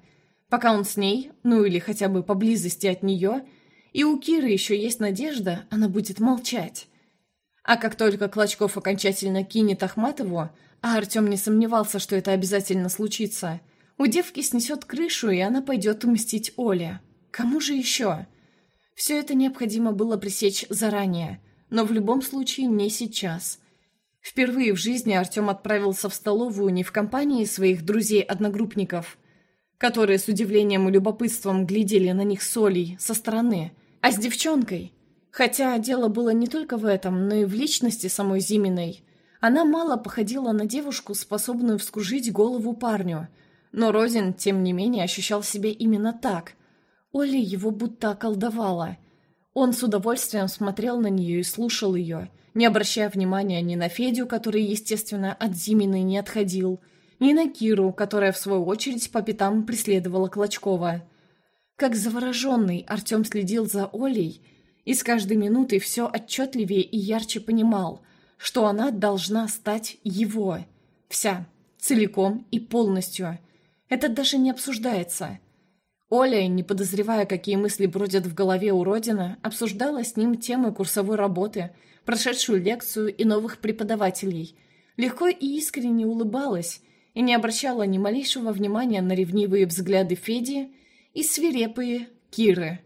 Пока он с ней, ну или хотя бы поблизости от нее, и у Киры еще есть надежда, она будет молчать. А как только Клочков окончательно кинет Ахматову, а Артем не сомневался, что это обязательно случится, у девки снесет крышу, и она пойдет умстить Оле. Кому же еще? Все это необходимо было пресечь заранее, но в любом случае не сейчас. Впервые в жизни Артем отправился в столовую не в компании своих друзей-одногруппников, которые с удивлением и любопытством глядели на них с Олей со стороны, а с девчонкой. Хотя дело было не только в этом, но и в личности самой Зиминой. Она мало походила на девушку, способную вскружить голову парню, но Розин, тем не менее, ощущал себя именно так, Оля его будто околдовала. Он с удовольствием смотрел на нее и слушал ее, не обращая внимания ни на Федю, который, естественно, от Зимины не отходил, ни на Киру, которая, в свою очередь, по пятам преследовала Клочкова. Как завороженный, Артем следил за Олей и с каждой минутой все отчетливее и ярче понимал, что она должна стать его. Вся, целиком и полностью. Это даже не обсуждается. Оля, не подозревая, какие мысли бродят в голове у Родина, обсуждала с ним темы курсовой работы, прошедшую лекцию и новых преподавателей. Легко и искренне улыбалась и не обращала ни малейшего внимания на ревнивые взгляды Феди и свирепые Киры.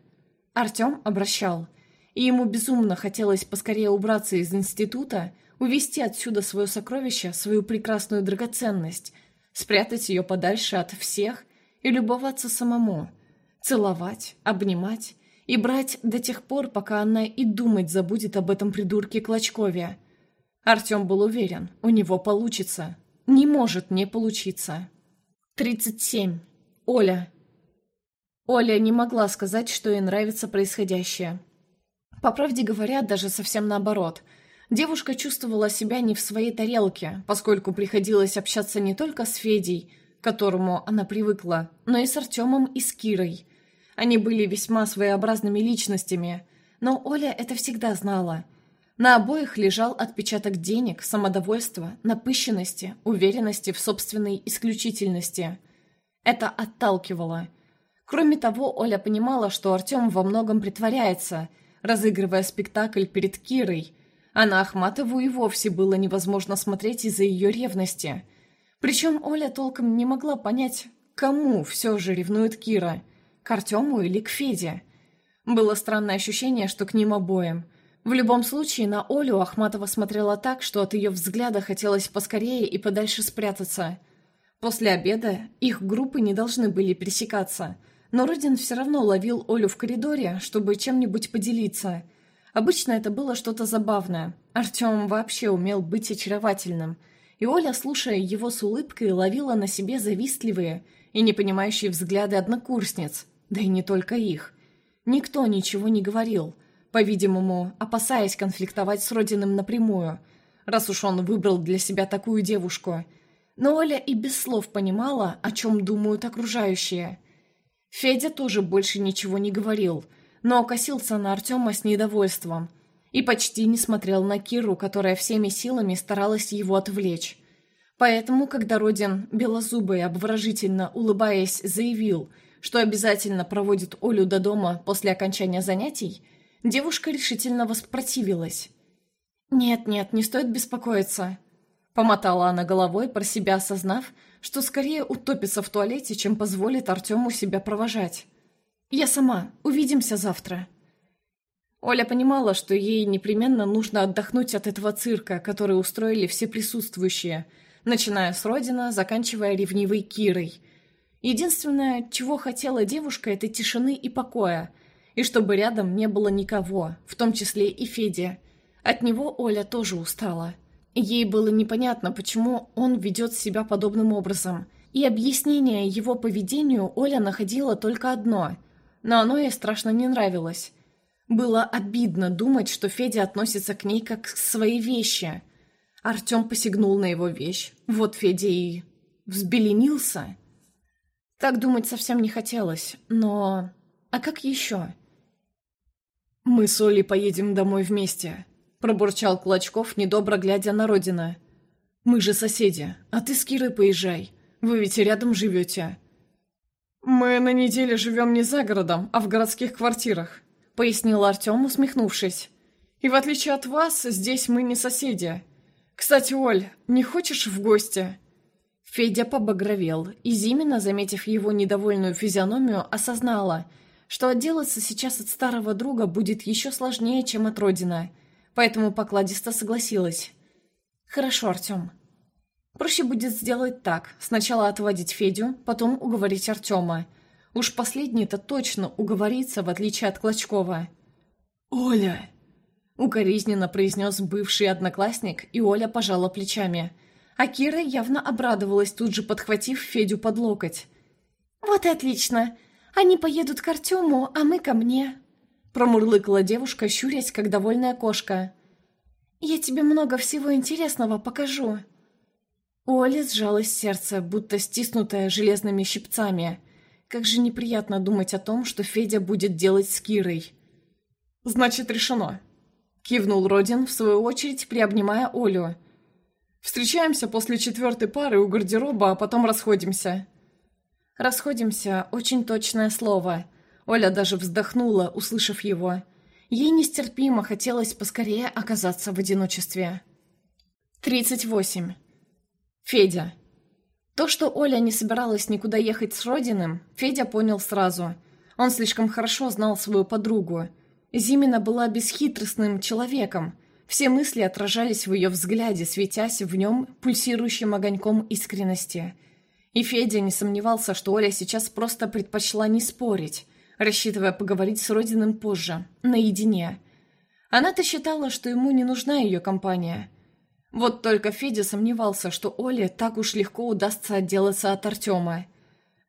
Артем обращал, и ему безумно хотелось поскорее убраться из института, увести отсюда свое сокровище, свою прекрасную драгоценность, спрятать ее подальше от всех и любоваться самому, целовать, обнимать и брать до тех пор, пока она и думать забудет об этом придурке Клочкове. Артем был уверен, у него получится. Не может не получиться. 37. Оля. Оля не могла сказать, что ей нравится происходящее. По правде говоря, даже совсем наоборот. Девушка чувствовала себя не в своей тарелке, поскольку приходилось общаться не только с Федей, к которому она привыкла, но и с Артемом и с Кирой. Они были весьма своеобразными личностями, но Оля это всегда знала. На обоих лежал отпечаток денег, самодовольства, напыщенности, уверенности в собственной исключительности. Это отталкивало. Кроме того, Оля понимала, что Артем во многом притворяется, разыгрывая спектакль перед Кирой, а на Ахматову и вовсе было невозможно смотреть из-за ее ревности – причем Оля толком не могла понять, кому все же ревнует Кира, к Артему или к Феде. Было странное ощущение, что к ним обоим. В любом случае, на Олю Ахматова смотрела так, что от ее взгляда хотелось поскорее и подальше спрятаться. После обеда их группы не должны были пересекаться, но Родин все равно ловил Олю в коридоре, чтобы чем-нибудь поделиться. Обычно это было что-то забавное. Артем вообще умел быть очаровательным – и Оля, слушая его с улыбкой, ловила на себе завистливые и непонимающие взгляды однокурсниц, да и не только их. Никто ничего не говорил, по-видимому, опасаясь конфликтовать с Родиным напрямую, раз уж он выбрал для себя такую девушку. Но Оля и без слов понимала, о чем думают окружающие. Федя тоже больше ничего не говорил, но окосился на Артема с недовольством – и почти не смотрел на Киру, которая всеми силами старалась его отвлечь. Поэтому, когда Родин, белозубый, обворожительно улыбаясь, заявил, что обязательно проводит Олю до дома после окончания занятий, девушка решительно воспротивилась. «Нет-нет, не стоит беспокоиться», — помотала она головой, про себя осознав, что скорее утопится в туалете, чем позволит Артему себя провожать. «Я сама. Увидимся завтра». Оля понимала, что ей непременно нужно отдохнуть от этого цирка, который устроили все присутствующие, начиная с Родина, заканчивая ревнивой Кирой. Единственное, чего хотела девушка, это тишины и покоя, и чтобы рядом не было никого, в том числе и Федя. От него Оля тоже устала. Ей было непонятно, почему он ведет себя подобным образом, и объяснение его поведению Оля находила только одно, но оно ей страшно не нравилось – было обидно думать, что Федя относится к ней как к своей вещи. Артем посягнул на его вещь. Вот Федя и взбеленился. Так думать совсем не хотелось, но... А как еще? «Мы с Олей поедем домой вместе», — пробурчал Клочков, недобро глядя на Родина. «Мы же соседи, а ты с Кирой поезжай. Вы ведь рядом живете». «Мы на неделе живем не за городом, а в городских квартирах», — пояснил Артем, усмехнувшись. «И в отличие от вас, здесь мы не соседи. Кстати, Оль, не хочешь в гости?» Федя побагровел, и Зимина, заметив его недовольную физиономию, осознала, что отделаться сейчас от старого друга будет еще сложнее, чем от Родина, поэтому покладисто согласилась. «Хорошо, Артем». Проще будет сделать так. Сначала отводить Федю, потом уговорить Артема. Уж последний-то точно уговорится, в отличие от Клочкова. «Оля!» Укоризненно произнес бывший одноклассник, и Оля пожала плечами. А Кира явно обрадовалась, тут же подхватив Федю под локоть. «Вот и отлично. Они поедут к Артему, а мы ко мне», промурлыкала девушка, щурясь, как довольная кошка. «Я тебе много всего интересного покажу». У Оли сжалось сердце, будто стиснутое железными щипцами. Как же неприятно думать о том, что Федя будет делать с Кирой. «Значит, решено», — кивнул Родин, в свою очередь приобнимая Олю. «Встречаемся после четвертой пары у гардероба, а потом расходимся». «Расходимся» — очень точное слово. Оля даже вздохнула, услышав его. Ей нестерпимо хотелось поскорее оказаться в одиночестве. Тридцать восемь. Федя. То, что Оля не собиралась никуда ехать с Родиным, Федя понял сразу. Он слишком хорошо знал свою подругу. Зимина была бесхитростным человеком. Все мысли отражались в ее взгляде, светясь в нем пульсирующим огоньком искренности. И Федя не сомневался, что Оля сейчас просто предпочла не спорить, рассчитывая поговорить с Родиным позже, наедине. Она-то считала, что ему не нужна ее компания. Вот только Федя сомневался, что Оле так уж легко удастся отделаться от Артема.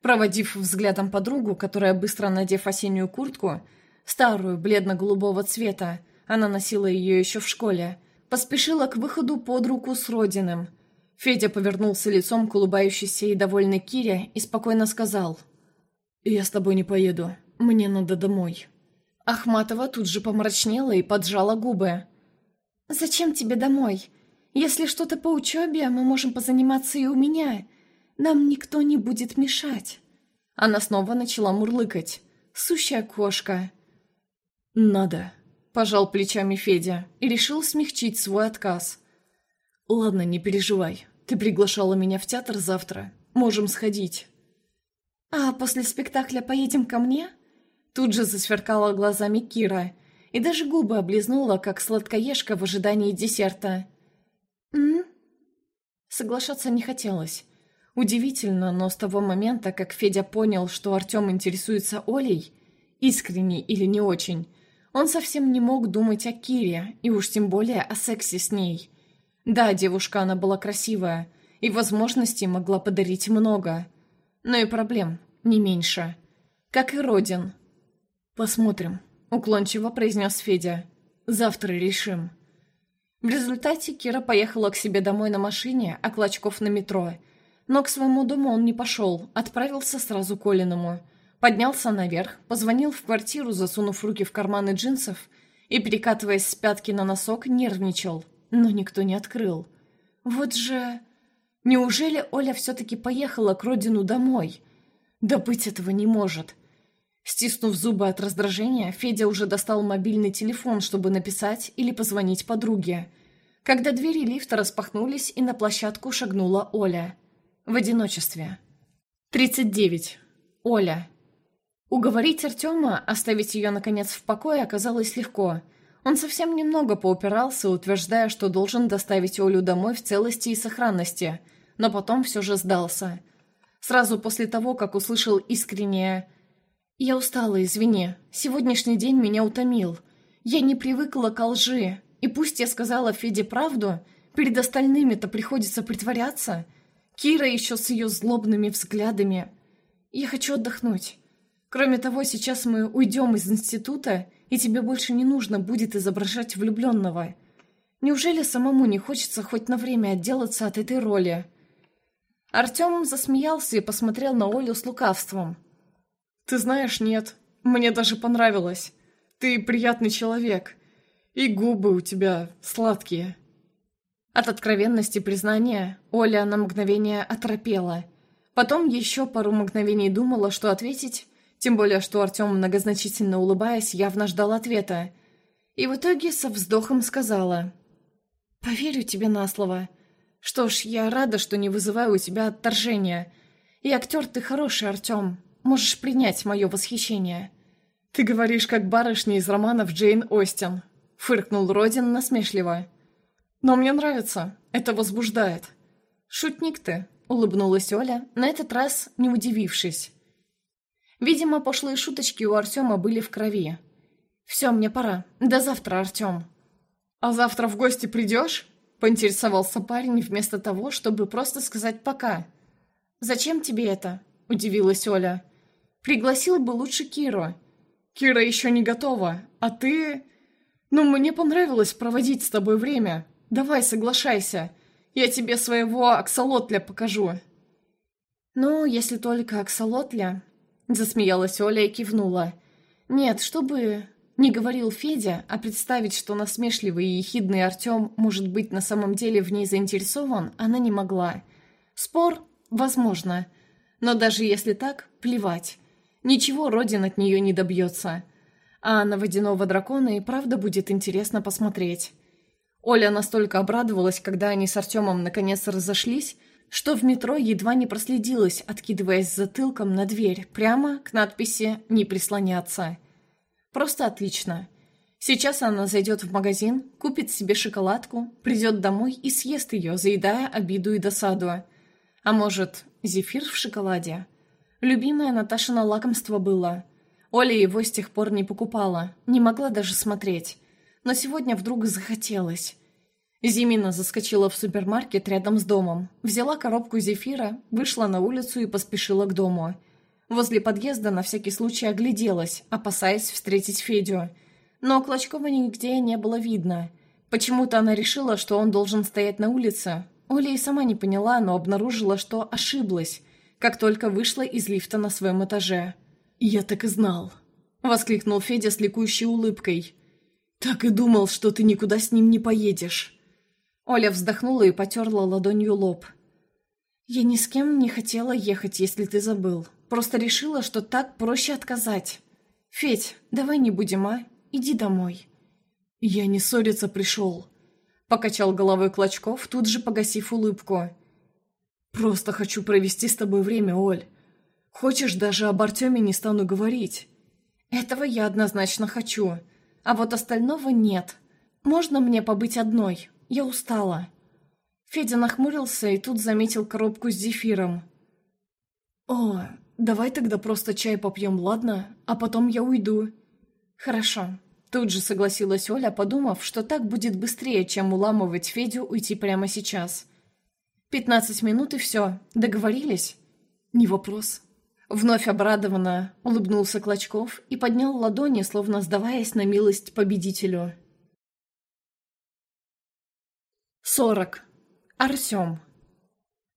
Проводив взглядом подругу, которая, быстро надев осеннюю куртку, старую, бледно-голубого цвета, она носила ее еще в школе, поспешила к выходу под руку с Родиным. Федя повернулся лицом к улыбающейся и довольной Кире и спокойно сказал «Я с тобой не поеду, мне надо домой». Ахматова тут же помрачнела и поджала губы. «Зачем тебе домой? Если что-то по учебе, мы можем позаниматься и у меня. Нам никто не будет мешать». Она снова начала мурлыкать. Сущая кошка. «Надо», — пожал плечами Федя и решил смягчить свой отказ. «Ладно, не переживай. Ты приглашала меня в театр завтра. Можем сходить». «А после спектакля поедем ко мне?» Тут же засверкала глазами Кира и даже губы облизнула, как сладкоежка в ожидании десерта. «М?», Соглашаться не хотелось. Удивительно, но с того момента, как Федя понял, что Артем интересуется Олей, искренне или не очень, он совсем не мог думать о Кире, и уж тем более о сексе с ней. Да, девушка она была красивая, и возможностей могла подарить много, но и проблем не меньше. Как и Родин. «Посмотрим», — уклончиво произнес Федя. «Завтра решим». В результате Кира поехала к себе домой на машине, а Клочков на метро. Но к своему дому он не пошел, отправился сразу к Олиному. Поднялся наверх, позвонил в квартиру, засунув руки в карманы джинсов, и, перекатываясь с пятки на носок, нервничал. Но никто не открыл. Вот же... Неужели Оля все-таки поехала к родину домой? Да быть этого не может. Стиснув зубы от раздражения, Федя уже достал мобильный телефон, чтобы написать или позвонить подруге. Когда двери лифта распахнулись, и на площадку шагнула Оля. В одиночестве. 39. Оля. Уговорить Артема оставить ее, наконец, в покое оказалось легко. Он совсем немного поупирался, утверждая, что должен доставить Олю домой в целости и сохранности, но потом все же сдался. Сразу после того, как услышал искреннее «Я устала, извини. Сегодняшний день меня утомил. Я не привыкла к лжи. И пусть я сказала Феде правду, перед остальными-то приходится притворяться. Кира еще с ее злобными взглядами. Я хочу отдохнуть. Кроме того, сейчас мы уйдем из института, и тебе больше не нужно будет изображать влюбленного. Неужели самому не хочется хоть на время отделаться от этой роли?» Артем засмеялся и посмотрел на Олю с лукавством. «Ты знаешь, нет. Мне даже понравилось. Ты приятный человек. И губы у тебя сладкие». От откровенности признания Оля на мгновение оторопела. Потом еще пару мгновений думала, что ответить, тем более, что Артем, многозначительно улыбаясь, явно ждал ответа. И в итоге со вздохом сказала. «Поверю тебе на слово. Что ж, я рада, что не вызываю у тебя отторжения. И актер ты хороший, Артем. Можешь принять мое восхищение». «Ты говоришь, как барышня из романов Джейн Остин», — фыркнул Родин насмешливо. «Но мне нравится, это возбуждает». «Шутник ты», — улыбнулась Оля, на этот раз не удивившись. Видимо, пошлые шуточки у Артема были в крови. «Все, мне пора. До завтра, Артем». «А завтра в гости придешь?» — поинтересовался парень вместо того, чтобы просто сказать «пока». «Зачем тебе это?» — удивилась Оля. «Пригласил бы лучше Киру». «Кира еще не готова, а ты...» «Ну, мне понравилось проводить с тобой время. Давай, соглашайся. Я тебе своего аксолотля покажу». «Ну, если только аксолотля...» Засмеялась Оля и кивнула. «Нет, чтобы...» Не говорил Федя, а представить, что насмешливый и ехидный Артем может быть на самом деле в ней заинтересован, она не могла. Спор? Возможно. Но даже если так, плевать. Ничего Родин от нее не добьется. А на водяного дракона и правда будет интересно посмотреть. Оля настолько обрадовалась, когда они с Артемом наконец разошлись, что в метро едва не проследилась, откидываясь затылком на дверь, прямо к надписи «Не прислоняться». Просто отлично. Сейчас она зайдет в магазин, купит себе шоколадку, придет домой и съест ее, заедая обиду и досаду. А может, зефир в шоколаде? Любимое Наташино лакомство было. Оля его с тех пор не покупала, не могла даже смотреть. Но сегодня вдруг захотелось. Зимина заскочила в супермаркет рядом с домом, взяла коробку зефира, вышла на улицу и поспешила к дому. Возле подъезда на всякий случай огляделась, опасаясь встретить Федю. Но Клочкова нигде не было видно. Почему-то она решила, что он должен стоять на улице. Оля и сама не поняла, но обнаружила, что ошиблась, как только вышла из лифта на своем этаже. «Я так и знал», — воскликнул Федя с ликующей улыбкой. «Так и думал, что ты никуда с ним не поедешь». Оля вздохнула и потерла ладонью лоб. «Я ни с кем не хотела ехать, если ты забыл. Просто решила, что так проще отказать. Федь, давай не будем, а? Иди домой». «Я не ссориться пришел», — покачал головой Клочков, тут же погасив улыбку. «Просто хочу провести с тобой время, Оль. Хочешь, даже об Артеме не стану говорить». «Этого я однозначно хочу, а вот остального нет. Можно мне побыть одной?» Я устала». Федя нахмурился и тут заметил коробку с зефиром. «О, давай тогда просто чай попьем, ладно? А потом я уйду». «Хорошо». Тут же согласилась Оля, подумав, что так будет быстрее, чем уламывать Федю уйти прямо сейчас. «Пятнадцать минут и все. Договорились?» «Не вопрос». Вновь обрадованно улыбнулся Клочков и поднял ладони, словно сдаваясь на милость победителю. Сорок. Артем.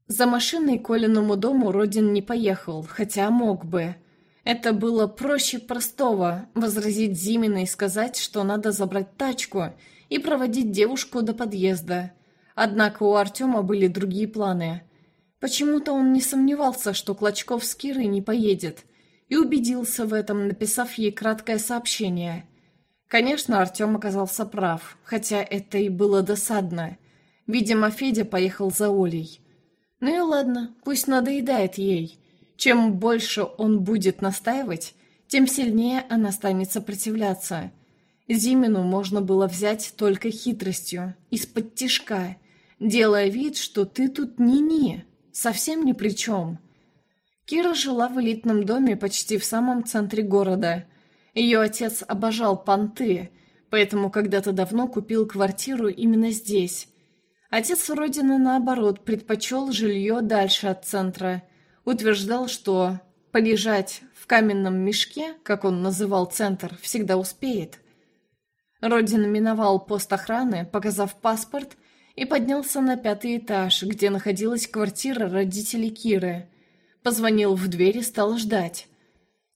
За машиной к Колиному дому Родин не поехал, хотя мог бы. Это было проще простого – возразить Зиминой и сказать, что надо забрать тачку и проводить девушку до подъезда. Однако у Артема были другие планы. Почему-то он не сомневался, что Клочков с Кирой не поедет, и убедился в этом, написав ей краткое сообщение. Конечно, Артем оказался прав, хотя это и было досадно – Видимо, Федя поехал за Олей. Ну и ладно, пусть надоедает ей. Чем больше он будет настаивать, тем сильнее она станет сопротивляться. Зимину можно было взять только хитростью, из-под тишка, делая вид, что ты тут ни-ни, совсем ни при чем. Кира жила в элитном доме почти в самом центре города. Ее отец обожал понты, поэтому когда-то давно купил квартиру именно здесь, Отец Родины, наоборот, предпочел жилье дальше от центра. Утверждал, что полежать в каменном мешке, как он называл центр, всегда успеет. Родин миновал пост охраны, показав паспорт, и поднялся на пятый этаж, где находилась квартира родителей Киры. Позвонил в дверь и стал ждать.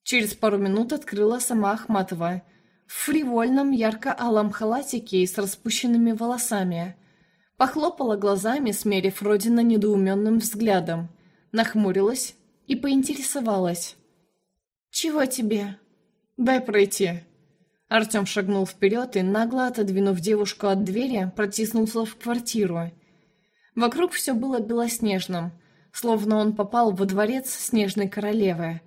Через пару минут открыла сама Ахматова. В фривольном ярко-алом халатике и с распущенными волосами – Похлопала глазами, смерив Родина недоуменным взглядом. Нахмурилась и поинтересовалась. «Чего тебе?» «Дай пройти». Артем шагнул вперед и, нагло отодвинув девушку от двери, протиснулся в квартиру. Вокруг все было белоснежным, словно он попал во дворец снежной королевы.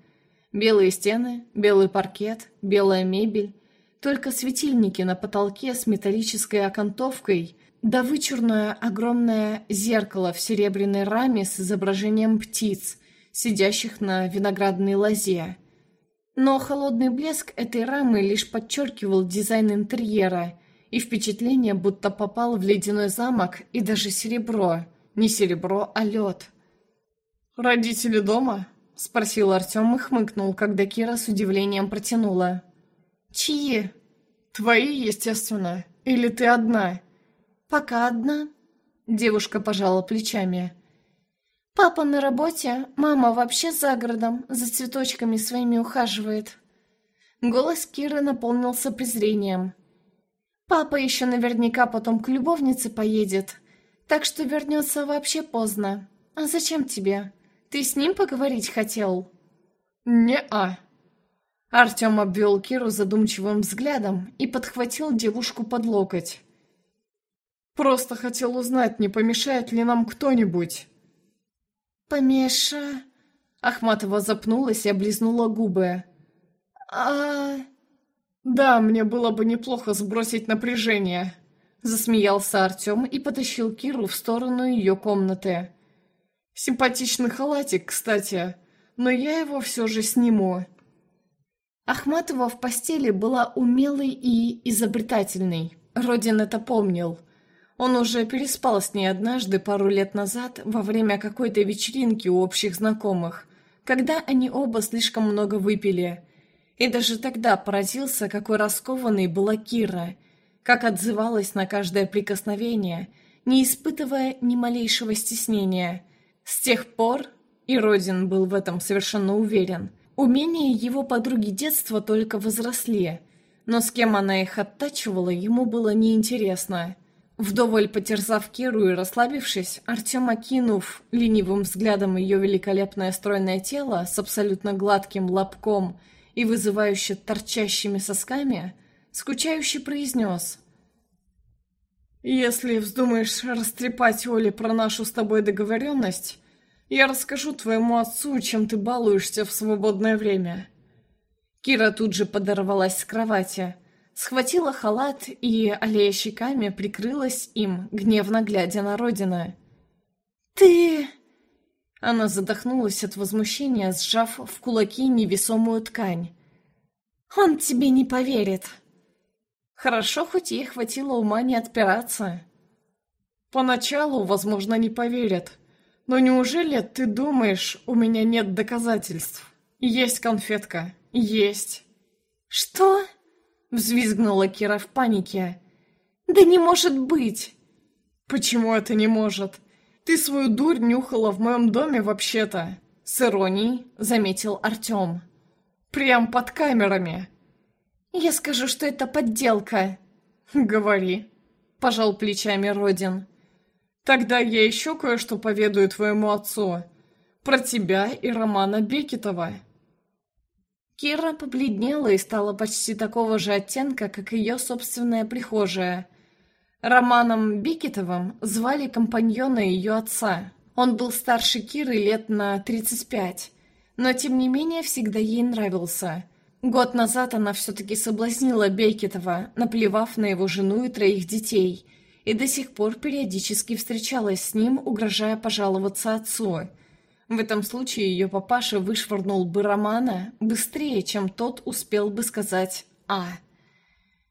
Белые стены, белый паркет, белая мебель, только светильники на потолке с металлической окантовкой, да вычурное огромное зеркало в серебряной раме с изображением птиц, сидящих на виноградной лозе. Но холодный блеск этой рамы лишь подчеркивал дизайн интерьера и впечатление, будто попал в ледяной замок и даже серебро. Не серебро, а лед. «Родители дома?» — спросил Артем и хмыкнул, когда Кира с удивлением протянула. «Чьи?» «Твои, естественно. Или ты одна?» «Пока одна». Девушка пожала плечами. «Папа на работе, мама вообще за городом, за цветочками своими ухаживает». Голос Киры наполнился презрением. «Папа еще наверняка потом к любовнице поедет, так что вернется вообще поздно. А зачем тебе? Ты с ним поговорить хотел?» «Не-а». Артем обвел Киру задумчивым взглядом и подхватил девушку под локоть. «Просто хотел узнать, не помешает ли нам кто-нибудь». «Помеша...» Ахматова запнулась и облизнула губы. «А...» «Да, мне было бы неплохо сбросить напряжение», — засмеялся Артем и потащил Киру в сторону ее комнаты. «Симпатичный халатик, кстати, но я его все же сниму». Ахматова в постели была умелой и изобретательной. Родин это помнил. Он уже переспал с ней однажды пару лет назад во время какой-то вечеринки у общих знакомых, когда они оба слишком много выпили. И даже тогда поразился, какой раскованной была Кира, как отзывалась на каждое прикосновение, не испытывая ни малейшего стеснения. С тех пор, и Родин был в этом совершенно уверен, умения его подруги детства только возросли, но с кем она их оттачивала, ему было неинтересно. Вдоволь потерзав Киру и расслабившись, Артем, окинув ленивым взглядом ее великолепное стройное тело с абсолютно гладким лобком и вызывающе торчащими сосками, скучающе произнес. «Если вздумаешь растрепать Оле про нашу с тобой договоренность, я расскажу твоему отцу, чем ты балуешься в свободное время». Кира тут же подорвалась с кровати, схватила халат и, аллея щеками, прикрылась им, гневно глядя на Родина. «Ты...» Она задохнулась от возмущения, сжав в кулаки невесомую ткань. «Он тебе не поверит!» Хорошо, хоть ей хватило ума не отпираться. «Поначалу, возможно, не поверят. Но неужели ты думаешь, у меня нет доказательств? Есть конфетка. Есть». «Что?» Взвизгнула Кира в панике. «Да не может быть!» «Почему это не может? Ты свою дурь нюхала в моем доме вообще-то!» С иронией заметил Артем. «Прям под камерами!» «Я скажу, что это подделка!» «Говори!» Пожал плечами Родин. «Тогда я еще кое-что поведаю твоему отцу. Про тебя и Романа Бекетова!» Кира побледнела и стала почти такого же оттенка, как ее собственная прихожая. Романом Бикетовым звали компаньона ее отца. Он был старше Киры лет на 35, но тем не менее всегда ей нравился. Год назад она все-таки соблазнила Бекетова, наплевав на его жену и троих детей, и до сих пор периодически встречалась с ним, угрожая пожаловаться отцу – в этом случае ее папаша вышвырнул бы Романа быстрее, чем тот успел бы сказать «А».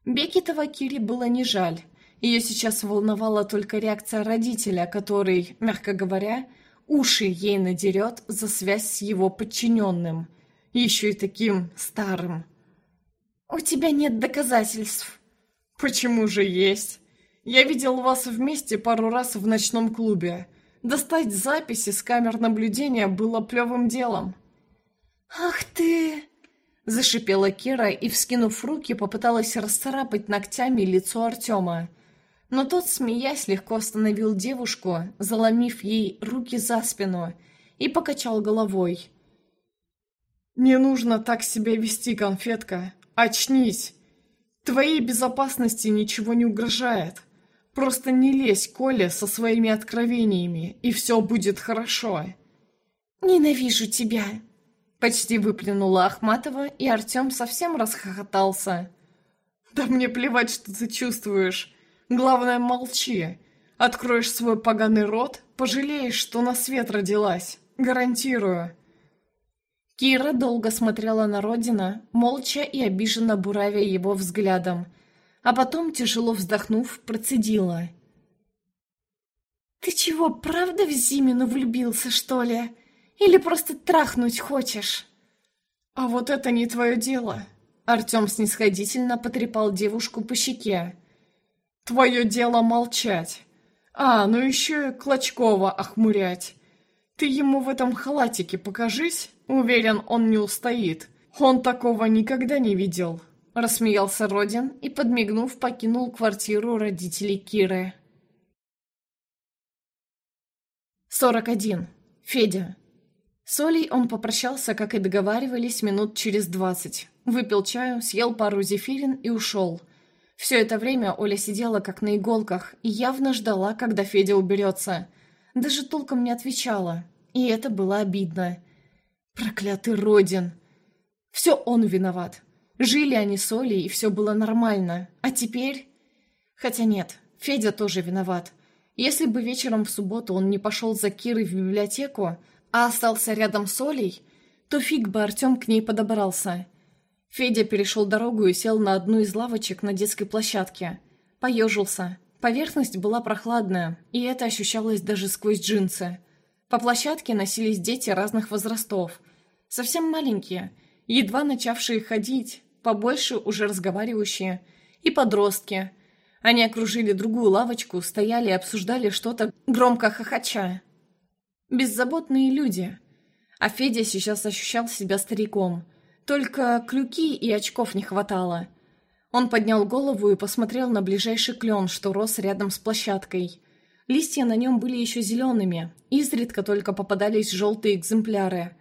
Бекетова Кире было не жаль. Ее сейчас волновала только реакция родителя, который, мягко говоря, уши ей надерет за связь с его подчиненным. Еще и таким старым. «У тебя нет доказательств». «Почему же есть? Я видел вас вместе пару раз в ночном клубе. Достать записи с камер наблюдения было плевым делом. «Ах ты!» — зашипела Кира и, вскинув руки, попыталась расцарапать ногтями лицо Артема. Но тот, смеясь, легко остановил девушку, заломив ей руки за спину, и покачал головой. «Не нужно так себя вести, конфетка. Очнись. Твоей безопасности ничего не угрожает. Просто не лезь, Коля, со своими откровениями, и все будет хорошо. «Ненавижу тебя!» Почти выплюнула Ахматова, и Артем совсем расхохотался. «Да мне плевать, что ты чувствуешь. Главное, молчи. Откроешь свой поганый рот, пожалеешь, что на свет родилась. Гарантирую». Кира долго смотрела на Родина, молча и обиженно буравя его взглядом, а потом, тяжело вздохнув, процедила. «Ты чего, правда в Зимину влюбился, что ли? Или просто трахнуть хочешь?» «А вот это не твое дело!» Артем снисходительно потрепал девушку по щеке. «Твое дело молчать. А, ну еще и Клочкова охмурять. Ты ему в этом халатике покажись, уверен, он не устоит. Он такого никогда не видел». Рассмеялся Родин и, подмигнув, покинул квартиру родителей Киры. 41. Федя. С Олей он попрощался, как и договаривались, минут через двадцать. Выпил чаю, съел пару зефирин и ушел. Все это время Оля сидела как на иголках и явно ждала, когда Федя уберется. Даже толком не отвечала. И это было обидно. Проклятый Родин. Все он виноват. Жили они с Олей, и все было нормально. А теперь... Хотя нет, Федя тоже виноват. Если бы вечером в субботу он не пошел за Кирой в библиотеку, а остался рядом с Олей, то фиг бы Артем к ней подобрался. Федя перешел дорогу и сел на одну из лавочек на детской площадке. Поежился. Поверхность была прохладная, и это ощущалось даже сквозь джинсы. По площадке носились дети разных возрастов. Совсем маленькие, едва начавшие ходить, побольше уже разговаривающие, и подростки – они окружили другую лавочку, стояли и обсуждали что-то, громко хохоча. Беззаботные люди. А Федя сейчас ощущал себя стариком. Только клюки и очков не хватало. Он поднял голову и посмотрел на ближайший клен, что рос рядом с площадкой. Листья на нем были еще зелеными, изредка только попадались желтые экземпляры.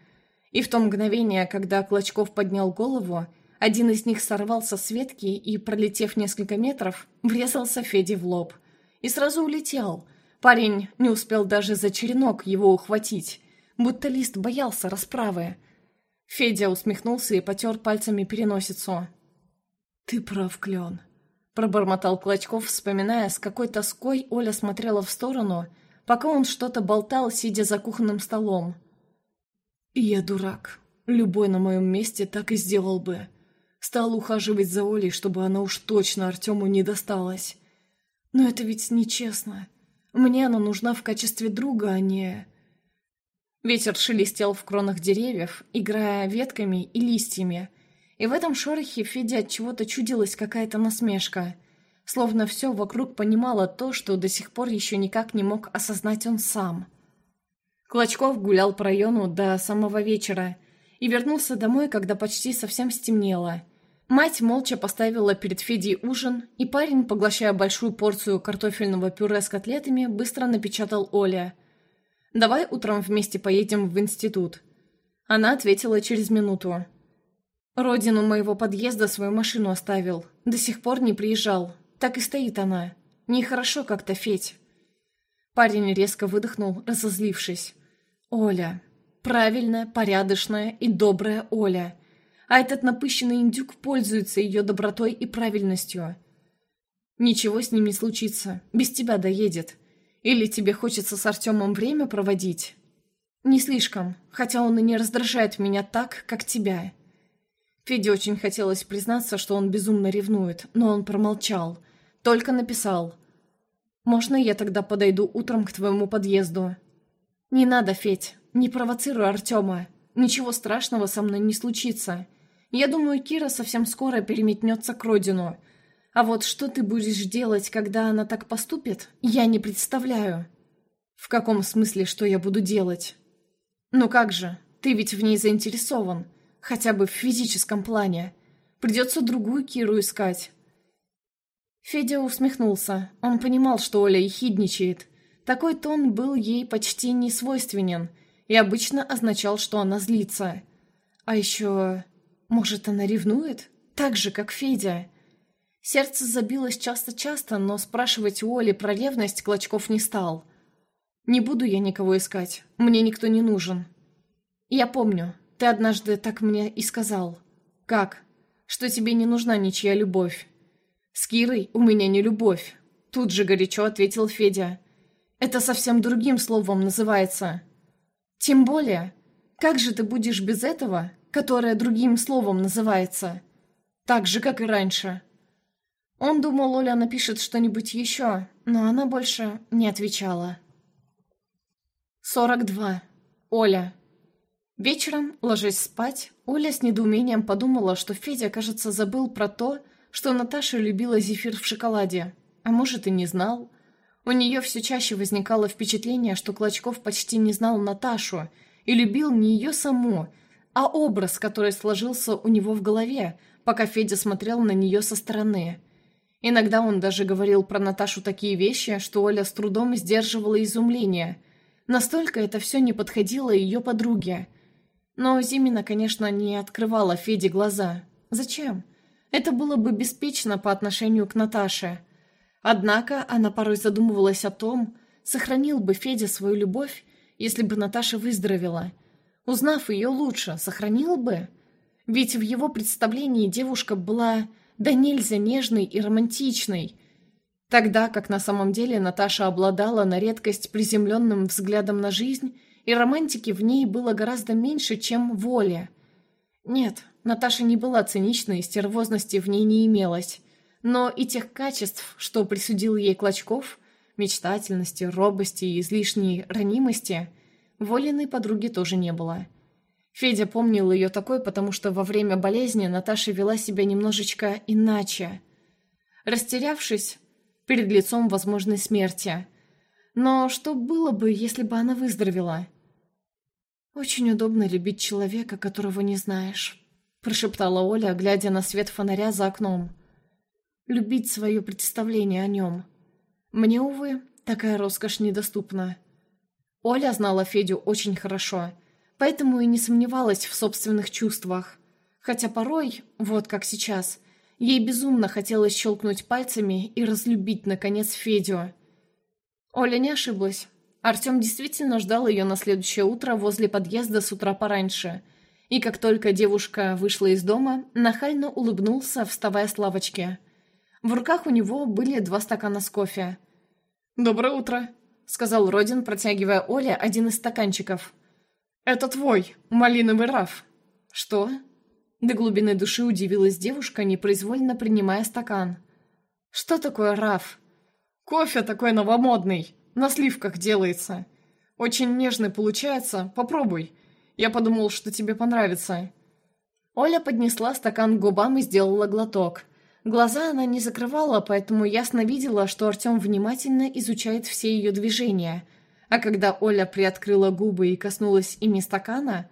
И в то мгновение, когда Клочков поднял голову, один из них сорвался с ветки и, пролетев несколько метров, врезался Феде в лоб. И сразу улетел. Парень не успел даже за черенок его ухватить, будто лист боялся расправы. Федя усмехнулся и потер пальцами переносицу. «Ты прав, Клен», — пробормотал Клочков, вспоминая, с какой тоской Оля смотрела в сторону, пока он что-то болтал, сидя за кухонным столом. «Я дурак. Любой на моем месте так и сделал бы. Стал ухаживать за Олей, чтобы она уж точно Артему не досталась. Но это ведь нечестно. Мне она нужна в качестве друга, а не... Ветер шелестел в кронах деревьев, играя ветками и листьями. И в этом шорохе Феде от чего-то чудилась какая-то насмешка. Словно все вокруг понимало то, что до сих пор еще никак не мог осознать он сам. Клочков гулял по району до самого вечера и вернулся домой, когда почти совсем стемнело – Мать молча поставила перед Федей ужин, и парень, поглощая большую порцию картофельного пюре с котлетами, быстро напечатал Оля. «Давай утром вместе поедем в институт». Она ответила через минуту. «Родину моего подъезда свою машину оставил. До сих пор не приезжал. Так и стоит она. Нехорошо как-то, Федь». Парень резко выдохнул, разозлившись. «Оля. Правильная, порядочная и добрая Оля» а этот напыщенный индюк пользуется ее добротой и правильностью. Ничего с ним не случится, без тебя доедет. Или тебе хочется с Артемом время проводить? Не слишком, хотя он и не раздражает меня так, как тебя. Феде очень хотелось признаться, что он безумно ревнует, но он промолчал. Только написал. «Можно я тогда подойду утром к твоему подъезду?» «Не надо, Федь, не провоцируй Артема. Ничего страшного со мной не случится. Я думаю, Кира совсем скоро переметнется к родину. А вот что ты будешь делать, когда она так поступит, я не представляю. В каком смысле, что я буду делать? Ну как же, ты ведь в ней заинтересован, хотя бы в физическом плане. Придется другую Киру искать. Федя усмехнулся. Он понимал, что Оля ехидничает. Такой тон был ей почти не свойственен и обычно означал, что она злится. А еще... Может, она ревнует? Так же, как Федя. Сердце забилось часто-часто, но спрашивать у Оли про ревность Клочков не стал. «Не буду я никого искать. Мне никто не нужен». «Я помню. Ты однажды так мне и сказал. Как? Что тебе не нужна ничья любовь. С Кирой у меня не любовь. Тут же горячо ответил Федя. Это совсем другим словом называется. Тем более, как же ты будешь без этого, которое другим словом называется? Так же, как и раньше. Он думал, Оля напишет что-нибудь еще, но она больше не отвечала. 42. Оля. Вечером, ложась спать, Оля с недоумением подумала, что Федя, кажется, забыл про то, что Наташа любила зефир в шоколаде. А может, и не знал. У нее все чаще возникало впечатление, что Клочков почти не знал Наташу и любил не ее саму, а образ, который сложился у него в голове, пока Федя смотрел на нее со стороны. Иногда он даже говорил про Наташу такие вещи, что Оля с трудом сдерживала изумление. Настолько это все не подходило ее подруге. Но Зимина, конечно, не открывала Феде глаза. Зачем? Это было бы беспечно по отношению к Наташе. Однако она порой задумывалась о том, сохранил бы Федя свою любовь, если бы Наташа выздоровела. Узнав ее лучше, сохранил бы? Ведь в его представлении девушка была да нельзя нежной и романтичной, тогда как на самом деле Наташа обладала на редкость приземленным взглядом на жизнь, и романтики в ней было гораздо меньше, чем воли. Нет, Наташа не была циничной, стервозности в ней не имелось, но и тех качеств, что присудил ей Клочков, мечтательности, робости и излишней ранимости, Волиной подруги тоже не было. Федя помнил ее такой, потому что во время болезни Наташа вела себя немножечко иначе. Растерявшись перед лицом возможной смерти. Но что было бы, если бы она выздоровела? «Очень удобно любить человека, которого не знаешь», — прошептала Оля, глядя на свет фонаря за окном. «Любить свое представление о нем. Мне, увы, такая роскошь недоступна». Оля знала Федю очень хорошо — поэтому и не сомневалась в собственных чувствах. Хотя порой, вот как сейчас, ей безумно хотелось щелкнуть пальцами и разлюбить, наконец, Федю. Оля не ошиблась. Артем действительно ждал ее на следующее утро возле подъезда с утра пораньше. И как только девушка вышла из дома, нахально улыбнулся, вставая с лавочки. В руках у него были два стакана с кофе. «Доброе утро», — сказал Родин, протягивая Оле один из стаканчиков. «Это твой, малиновый раф». «Что?» До глубины души удивилась девушка, непроизвольно принимая стакан. «Что такое раф?» «Кофе такой новомодный, на сливках делается. Очень нежный получается, попробуй. Я подумал, что тебе понравится». Оля поднесла стакан к губам и сделала глоток. Глаза она не закрывала, поэтому ясно видела, что Артем внимательно изучает все ее движения – а когда Оля приоткрыла губы и коснулась ими стакана,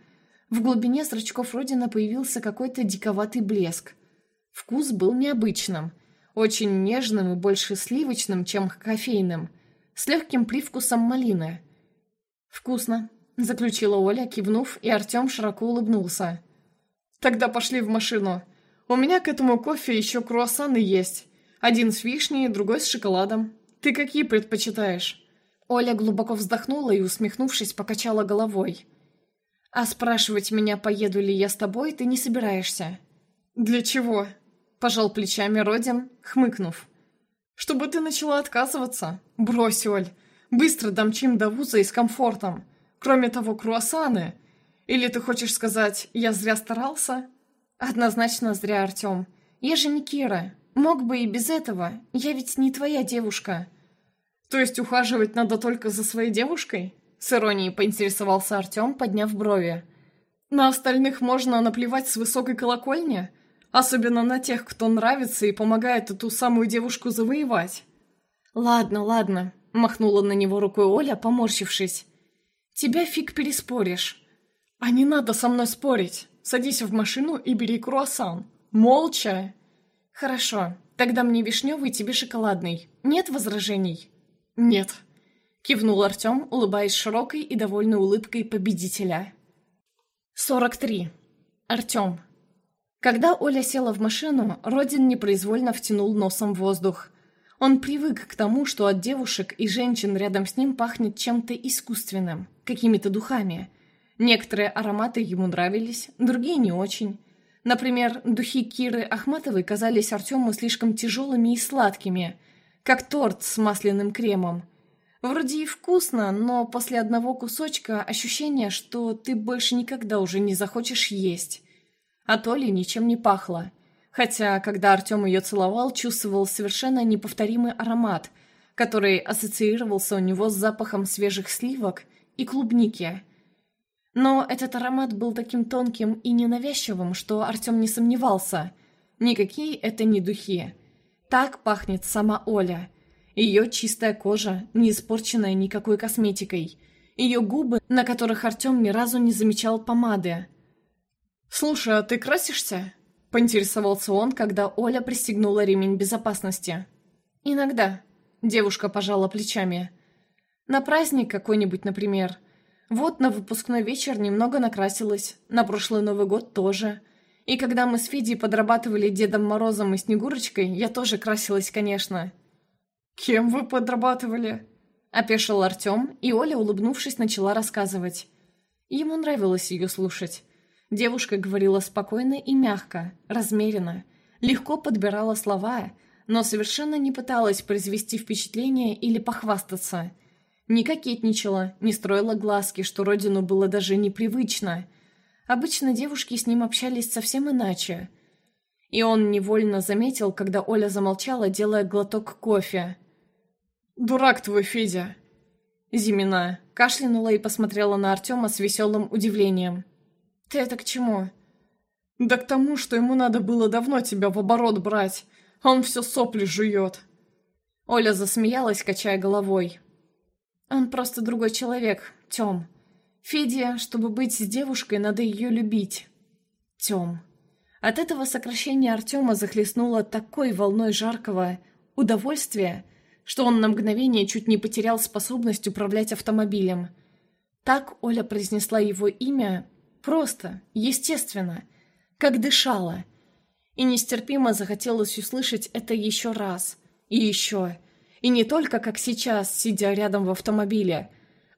в глубине зрачков Родина появился какой-то диковатый блеск. Вкус был необычным, очень нежным и больше сливочным, чем кофейным, с легким привкусом малины. «Вкусно», — заключила Оля, кивнув, и Артем широко улыбнулся. «Тогда пошли в машину. У меня к этому кофе еще круассаны есть. Один с вишней, другой с шоколадом. Ты какие предпочитаешь?» Оля глубоко вздохнула и, усмехнувшись, покачала головой. «А спрашивать меня, поеду ли я с тобой, ты не собираешься?» «Для чего?» – пожал плечами Родин, хмыкнув. «Чтобы ты начала отказываться. Брось, Оль. Быстро домчим до вуза и с комфортом. Кроме того, круассаны. Или ты хочешь сказать, я зря старался?» «Однозначно зря, Артем. Я же не Кира. Мог бы и без этого. Я ведь не твоя девушка». «То есть ухаживать надо только за своей девушкой?» С иронией поинтересовался Артем, подняв брови. «На остальных можно наплевать с высокой колокольни? Особенно на тех, кто нравится и помогает эту самую девушку завоевать». «Ладно, ладно», — махнула на него рукой Оля, поморщившись. «Тебя фиг переспоришь». «А не надо со мной спорить. Садись в машину и бери круассан. Молча». «Хорошо, тогда мне вишневый, тебе шоколадный. Нет возражений?» «Нет», — кивнул Артем, улыбаясь широкой и довольной улыбкой победителя. 43. Артем. Когда Оля села в машину, Родин непроизвольно втянул носом воздух. Он привык к тому, что от девушек и женщин рядом с ним пахнет чем-то искусственным, какими-то духами. Некоторые ароматы ему нравились, другие не очень. Например, духи Киры Ахматовой казались Артему слишком тяжелыми и сладкими, как торт с масляным кремом. Вроде и вкусно, но после одного кусочка ощущение, что ты больше никогда уже не захочешь есть. А то ли ничем не пахло. Хотя, когда Артем ее целовал, чувствовал совершенно неповторимый аромат, который ассоциировался у него с запахом свежих сливок и клубники. Но этот аромат был таким тонким и ненавязчивым, что Артем не сомневался. Никакие это не духи. Так пахнет сама Оля – ее чистая кожа, не испорченная никакой косметикой. Ее губы, на которых Артем ни разу не замечал помады. «Слушай, а ты красишься?» – поинтересовался он, когда Оля пристегнула ремень безопасности. «Иногда», – девушка пожала плечами. «На праздник какой-нибудь, например. Вот на выпускной вечер немного накрасилась, на прошлый Новый год тоже. И когда мы с Фидей подрабатывали Дедом Морозом и Снегурочкой, я тоже красилась, конечно». «Кем вы подрабатывали?» — опешил Артем, и Оля, улыбнувшись, начала рассказывать. Ему нравилось ее слушать. Девушка говорила спокойно и мягко, размеренно, легко подбирала слова, но совершенно не пыталась произвести впечатление или похвастаться. Не кокетничала, не строила глазки, что родину было даже непривычно. Обычно девушки с ним общались совсем иначе. И он невольно заметил, когда Оля замолчала, делая глоток кофе. «Дурак твой, Федя!» Зимина кашлянула и посмотрела на Артема с веселым удивлением. «Ты это к чему?» «Да к тому, что ему надо было давно тебя в оборот брать. Он все сопли жует». Оля засмеялась, качая головой. «Он просто другой человек, Тем. Федя, чтобы быть с девушкой, надо ее любить. Тем». От этого сокращения Артема захлестнуло такой волной жаркого удовольствия, что он на мгновение чуть не потерял способность управлять автомобилем. Так Оля произнесла его имя просто, естественно, как дышала. И нестерпимо захотелось услышать это еще раз. И еще. И не только как сейчас, сидя рядом в автомобиле.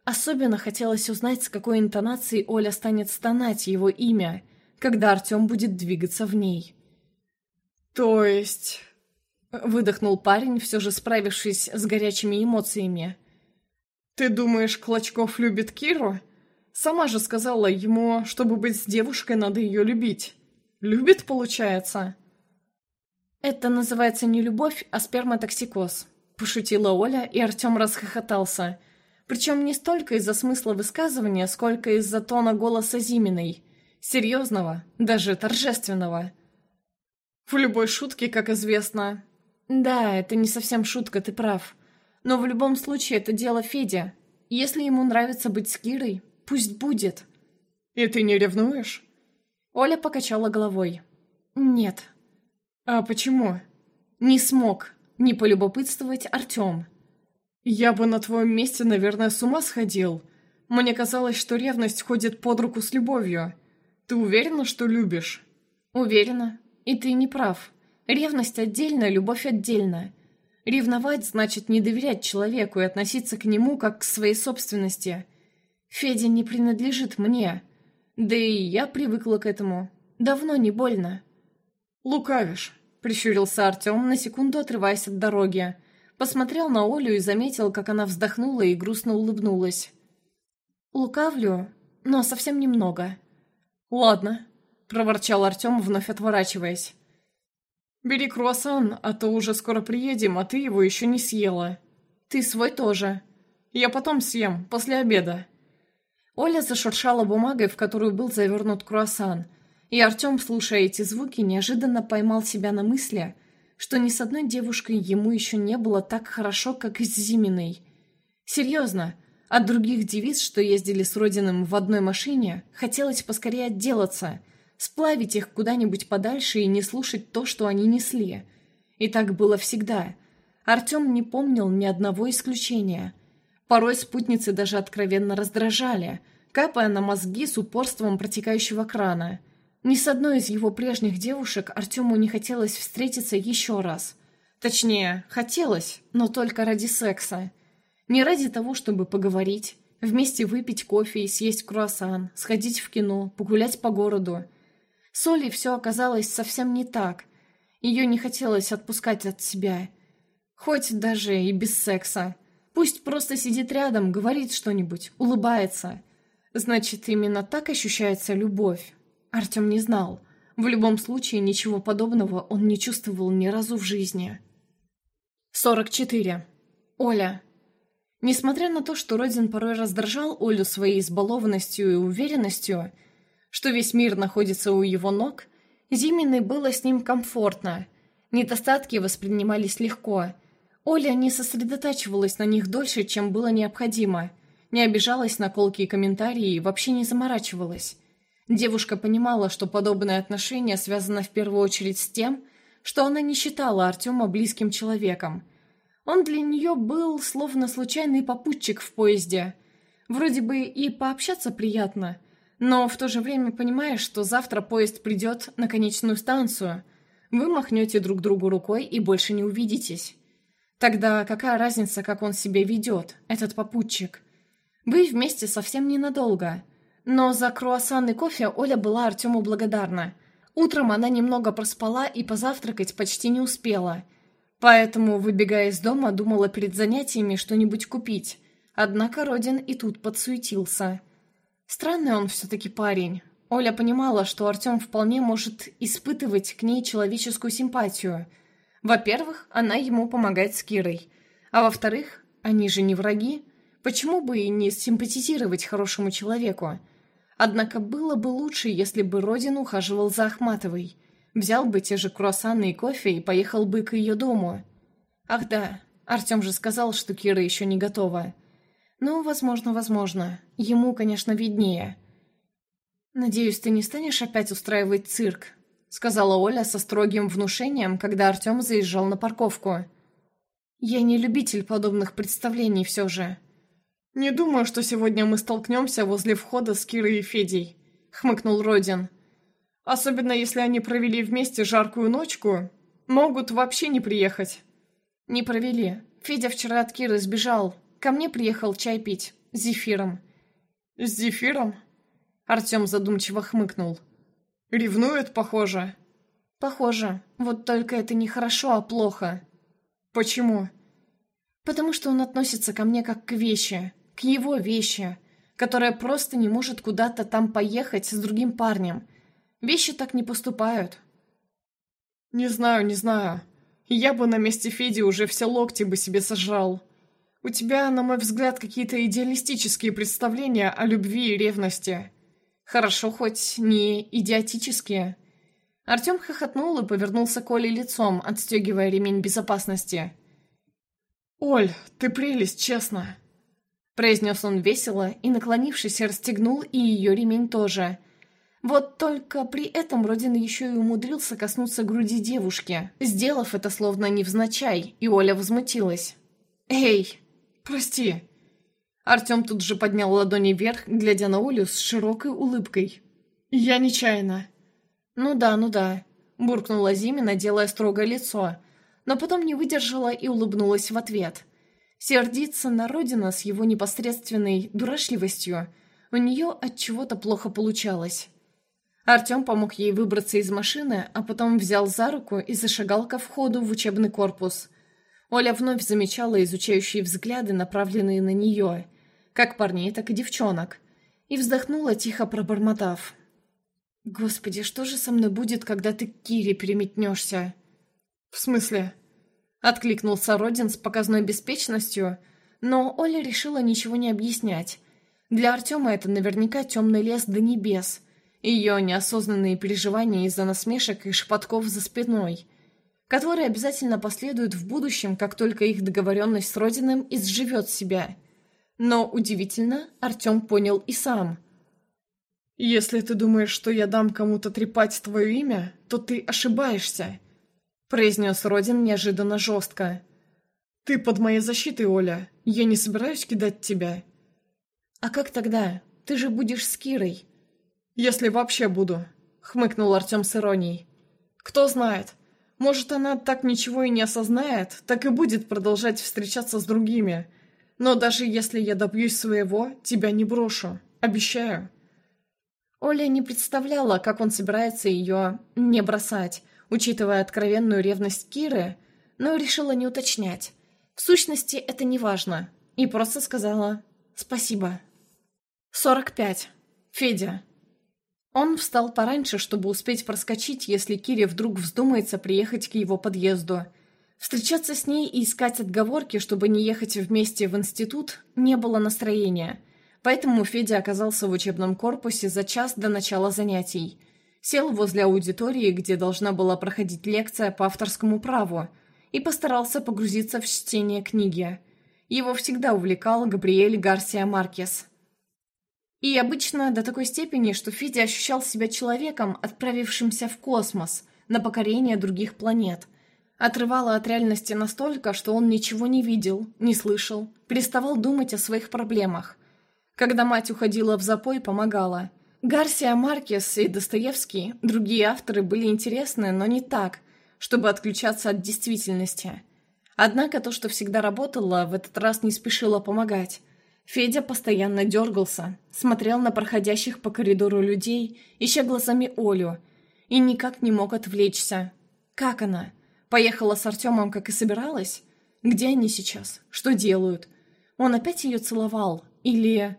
Особенно хотелось узнать, с какой интонацией Оля станет стонать его имя, когда Артем будет двигаться в ней. «То есть...» Выдохнул парень, все же справившись с горячими эмоциями. «Ты думаешь, Клочков любит Киру? Сама же сказала ему, чтобы быть с девушкой, надо ее любить. Любит, получается?» «Это называется не любовь, а сперматоксикоз», – пошутила Оля, и Артем расхохотался. Причем не столько из-за смысла высказывания, сколько из-за тона голоса Зиминой. Серьезного, даже торжественного. «В любой шутке, как известно, «Да, это не совсем шутка, ты прав. Но в любом случае это дело Федя. Если ему нравится быть с Кирой, пусть будет». «И ты не ревнуешь?» Оля покачала головой. «Нет». «А почему?» «Не смог. Не полюбопытствовать Артем». «Я бы на твоем месте, наверное, с ума сходил. Мне казалось, что ревность ходит под руку с любовью. Ты уверена, что любишь?» «Уверена. И ты не прав. Ревность отдельно, любовь отдельно. Ревновать значит не доверять человеку и относиться к нему как к своей собственности. Федя не принадлежит мне. Да и я привыкла к этому. Давно не больно. «Лукавишь», — прищурился Артем, на секунду отрываясь от дороги. Посмотрел на Олю и заметил, как она вздохнула и грустно улыбнулась. «Лукавлю, но совсем немного». «Ладно», — проворчал Артем, вновь отворачиваясь. «Бери круассан, а то уже скоро приедем, а ты его еще не съела». «Ты свой тоже». «Я потом съем, после обеда». Оля зашуршала бумагой, в которую был завернут круассан, и Артем, слушая эти звуки, неожиданно поймал себя на мысли, что ни с одной девушкой ему еще не было так хорошо, как с Зиминой. Серьезно, от других девиц, что ездили с Родиным в одной машине, хотелось поскорее отделаться – сплавить их куда-нибудь подальше и не слушать то, что они несли. И так было всегда. Артем не помнил ни одного исключения. Порой спутницы даже откровенно раздражали, капая на мозги с упорством протекающего крана. Ни с одной из его прежних девушек Артему не хотелось встретиться еще раз. Точнее, хотелось, но только ради секса. Не ради того, чтобы поговорить, Вместе выпить кофе и съесть круассан, сходить в кино, погулять по городу. С Олей все оказалось совсем не так. Ее не хотелось отпускать от себя. Хоть даже и без секса. Пусть просто сидит рядом, говорит что-нибудь, улыбается. Значит, именно так ощущается любовь. Артем не знал. В любом случае, ничего подобного он не чувствовал ни разу в жизни. 44. Оля. Несмотря на то, что Родин порой раздражал Олю своей избалованностью и уверенностью, что весь мир находится у его ног, Зиминой было с ним комфортно. Недостатки воспринимались легко. Оля не сосредотачивалась на них дольше, чем было необходимо, не обижалась на колкие комментарии и вообще не заморачивалась. Девушка понимала, что подобное отношение связано в первую очередь с тем, что она не считала Артема близким человеком. Он для нее был словно случайный попутчик в поезде. Вроде бы и пообщаться приятно, но в то же время понимаешь, что завтра поезд придет на конечную станцию. Вы махнете друг другу рукой и больше не увидитесь. Тогда какая разница, как он себя ведет, этот попутчик? Вы вместе совсем ненадолго. Но за круассан и кофе Оля была Артему благодарна. Утром она немного проспала и позавтракать почти не успела. Поэтому, выбегая из дома, думала перед занятиями что-нибудь купить. Однако Родин и тут подсуетился – Странный он все-таки парень. Оля понимала, что Артем вполне может испытывать к ней человеческую симпатию. Во-первых, она ему помогает с Кирой. А во-вторых, они же не враги. Почему бы и не симпатизировать хорошему человеку? Однако было бы лучше, если бы Родин ухаживал за Ахматовой. Взял бы те же круассаны и кофе и поехал бы к ее дому. Ах да, Артем же сказал, что Кира еще не готова. Ну, возможно, возможно. Ему, конечно, виднее. «Надеюсь, ты не станешь опять устраивать цирк», — сказала Оля со строгим внушением, когда Артем заезжал на парковку. «Я не любитель подобных представлений все же». «Не думаю, что сегодня мы столкнемся возле входа с Кирой и Федей», — хмыкнул Родин. «Особенно если они провели вместе жаркую ночку, могут вообще не приехать». «Не провели. Федя вчера от Киры сбежал, Ко мне приехал чай пить. С зефиром». «С зефиром?» Артем задумчиво хмыкнул. «Ревнует, похоже». «Похоже. Вот только это не хорошо, а плохо». «Почему?» «Потому что он относится ко мне как к вещи. К его вещи. Которая просто не может куда-то там поехать с другим парнем. Вещи так не поступают». «Не знаю, не знаю. Я бы на месте Феди уже все локти бы себе сожрал». У тебя, на мой взгляд, какие-то идеалистические представления о любви и ревности. Хорошо, хоть не идиотические. Артем хохотнул и повернулся к Оле лицом, отстегивая ремень безопасности. «Оль, ты прелесть, честно!» Произнес он весело и, наклонившись, расстегнул и ее ремень тоже. Вот только при этом Родин еще и умудрился коснуться груди девушки, сделав это словно невзначай, и Оля возмутилась. «Эй!» «Прости». Артем тут же поднял ладони вверх, глядя на Олю с широкой улыбкой. «Я нечаянно». «Ну да, ну да», — буркнула Зимина, делая строгое лицо, но потом не выдержала и улыбнулась в ответ. Сердиться на Родина с его непосредственной дурашливостью у нее от чего-то плохо получалось. Артем помог ей выбраться из машины, а потом взял за руку и зашагал ко входу в учебный корпус. Оля вновь замечала изучающие взгляды, направленные на нее, как парней, так и девчонок, и вздохнула, тихо пробормотав. «Господи, что же со мной будет, когда ты к Кире переметнешься?» «В смысле?» Откликнулся Родин с показной беспечностью, но Оля решила ничего не объяснять. Для Артема это наверняка темный лес до небес, ее неосознанные переживания из-за насмешек и шепотков за спиной – которые обязательно последуют в будущем, как только их договоренность с Родиным изживет себя. Но, удивительно, Артем понял и сам. «Если ты думаешь, что я дам кому-то трепать твое имя, то ты ошибаешься», произнес Родин неожиданно жестко. «Ты под моей защитой, Оля. Я не собираюсь кидать тебя». «А как тогда? Ты же будешь с Кирой». «Если вообще буду», — хмыкнул Артем с иронией. «Кто знает, может, она так ничего и не осознает, так и будет продолжать встречаться с другими. Но даже если я добьюсь своего, тебя не брошу. Обещаю». Оля не представляла, как он собирается ее не бросать, учитывая откровенную ревность Киры, но решила не уточнять. В сущности, это не важно. И просто сказала «спасибо». 45. Федя. Он встал пораньше, чтобы успеть проскочить, если Кире вдруг вздумается приехать к его подъезду. Встречаться с ней и искать отговорки, чтобы не ехать вместе в институт, не было настроения. Поэтому Федя оказался в учебном корпусе за час до начала занятий. Сел возле аудитории, где должна была проходить лекция по авторскому праву, и постарался погрузиться в чтение книги. Его всегда увлекал Габриэль Гарсия Маркес – и обычно до такой степени, что Федя ощущал себя человеком, отправившимся в космос, на покорение других планет. Отрывало от реальности настолько, что он ничего не видел, не слышал, переставал думать о своих проблемах. Когда мать уходила в запой, помогала. Гарсия Маркес и Достоевский, другие авторы были интересны, но не так, чтобы отключаться от действительности. Однако то, что всегда работало, в этот раз не спешило помогать. Федя постоянно дергался, смотрел на проходящих по коридору людей, ища глазами Олю, и никак не мог отвлечься. Как она? Поехала с Артемом, как и собиралась? Где они сейчас? Что делают? Он опять ее целовал? Или...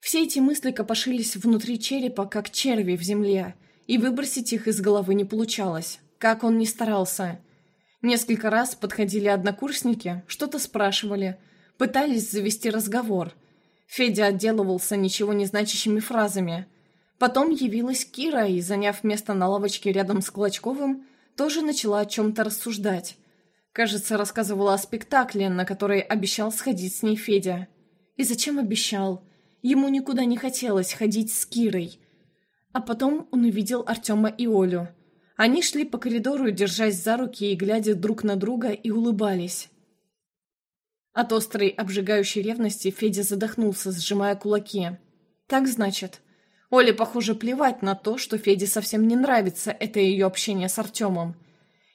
Все эти мысли копошились внутри черепа, как черви в земле, и выбросить их из головы не получалось, как он ни старался. Несколько раз подходили однокурсники, что-то спрашивали – Пытались завести разговор. Федя отделывался ничего не значащими фразами. Потом явилась Кира и, заняв место на лавочке рядом с Клочковым, тоже начала о чем-то рассуждать. Кажется, рассказывала о спектакле, на который обещал сходить с ней Федя. И зачем обещал? Ему никуда не хотелось ходить с Кирой. А потом он увидел Артема и Олю. Они шли по коридору, держась за руки и глядя друг на друга, и улыбались. От острой обжигающей ревности Федя задохнулся, сжимая кулаки. «Так значит...» Оле, похоже, плевать на то, что Феде совсем не нравится это ее общение с Артемом.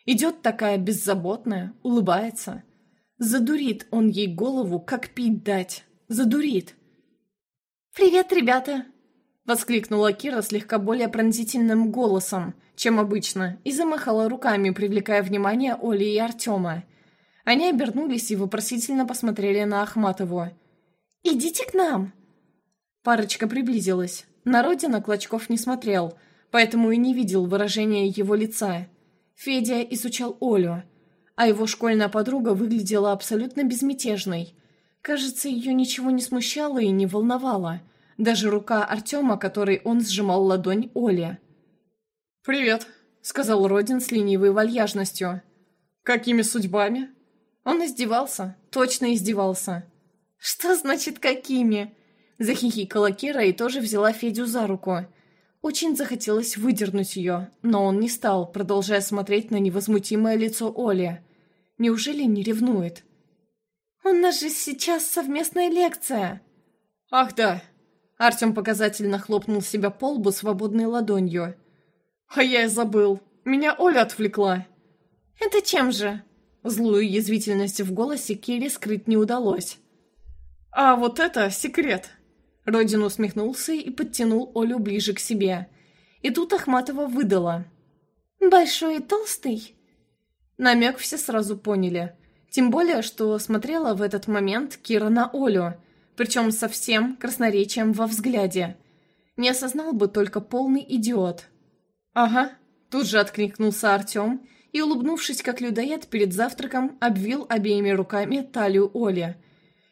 Идет такая беззаботная, улыбается. Задурит он ей голову, как пить дать. Задурит. «Привет, ребята!» — воскликнула Кира слегка более пронзительным голосом, чем обычно, и замахала руками, привлекая внимание Оли и Артема. Они обернулись и вопросительно посмотрели на Ахматову. «Идите к нам!» Парочка приблизилась. На родина Клочков не смотрел, поэтому и не видел выражения его лица. Федя изучал Олю, а его школьная подруга выглядела абсолютно безмятежной. Кажется, ее ничего не смущало и не волновало. Даже рука Артема, которой он сжимал ладонь Оли. «Привет», — сказал Родин с ленивой вальяжностью. «Какими судьбами?» Он издевался, точно издевался. «Что значит какими?» Захихикала Кира и тоже взяла Федю за руку. Очень захотелось выдернуть ее, но он не стал, продолжая смотреть на невозмутимое лицо Оли. Неужели не ревнует? «У нас же сейчас совместная лекция!» «Ах да!» Артем показательно хлопнул себя по лбу свободной ладонью. «А я и забыл. Меня Оля отвлекла». «Это чем же?» Злую язвительность в голосе Кире скрыть не удалось. «А вот это секрет!» Родин усмехнулся и подтянул Олю ближе к себе. И тут Ахматова выдала. «Большой и толстый?» Намек все сразу поняли. Тем более, что смотрела в этот момент Кира на Олю, причем совсем красноречием во взгляде. Не осознал бы только полный идиот. «Ага», тут же откликнулся Артем и, улыбнувшись как людоед перед завтраком, обвил обеими руками талию Оли.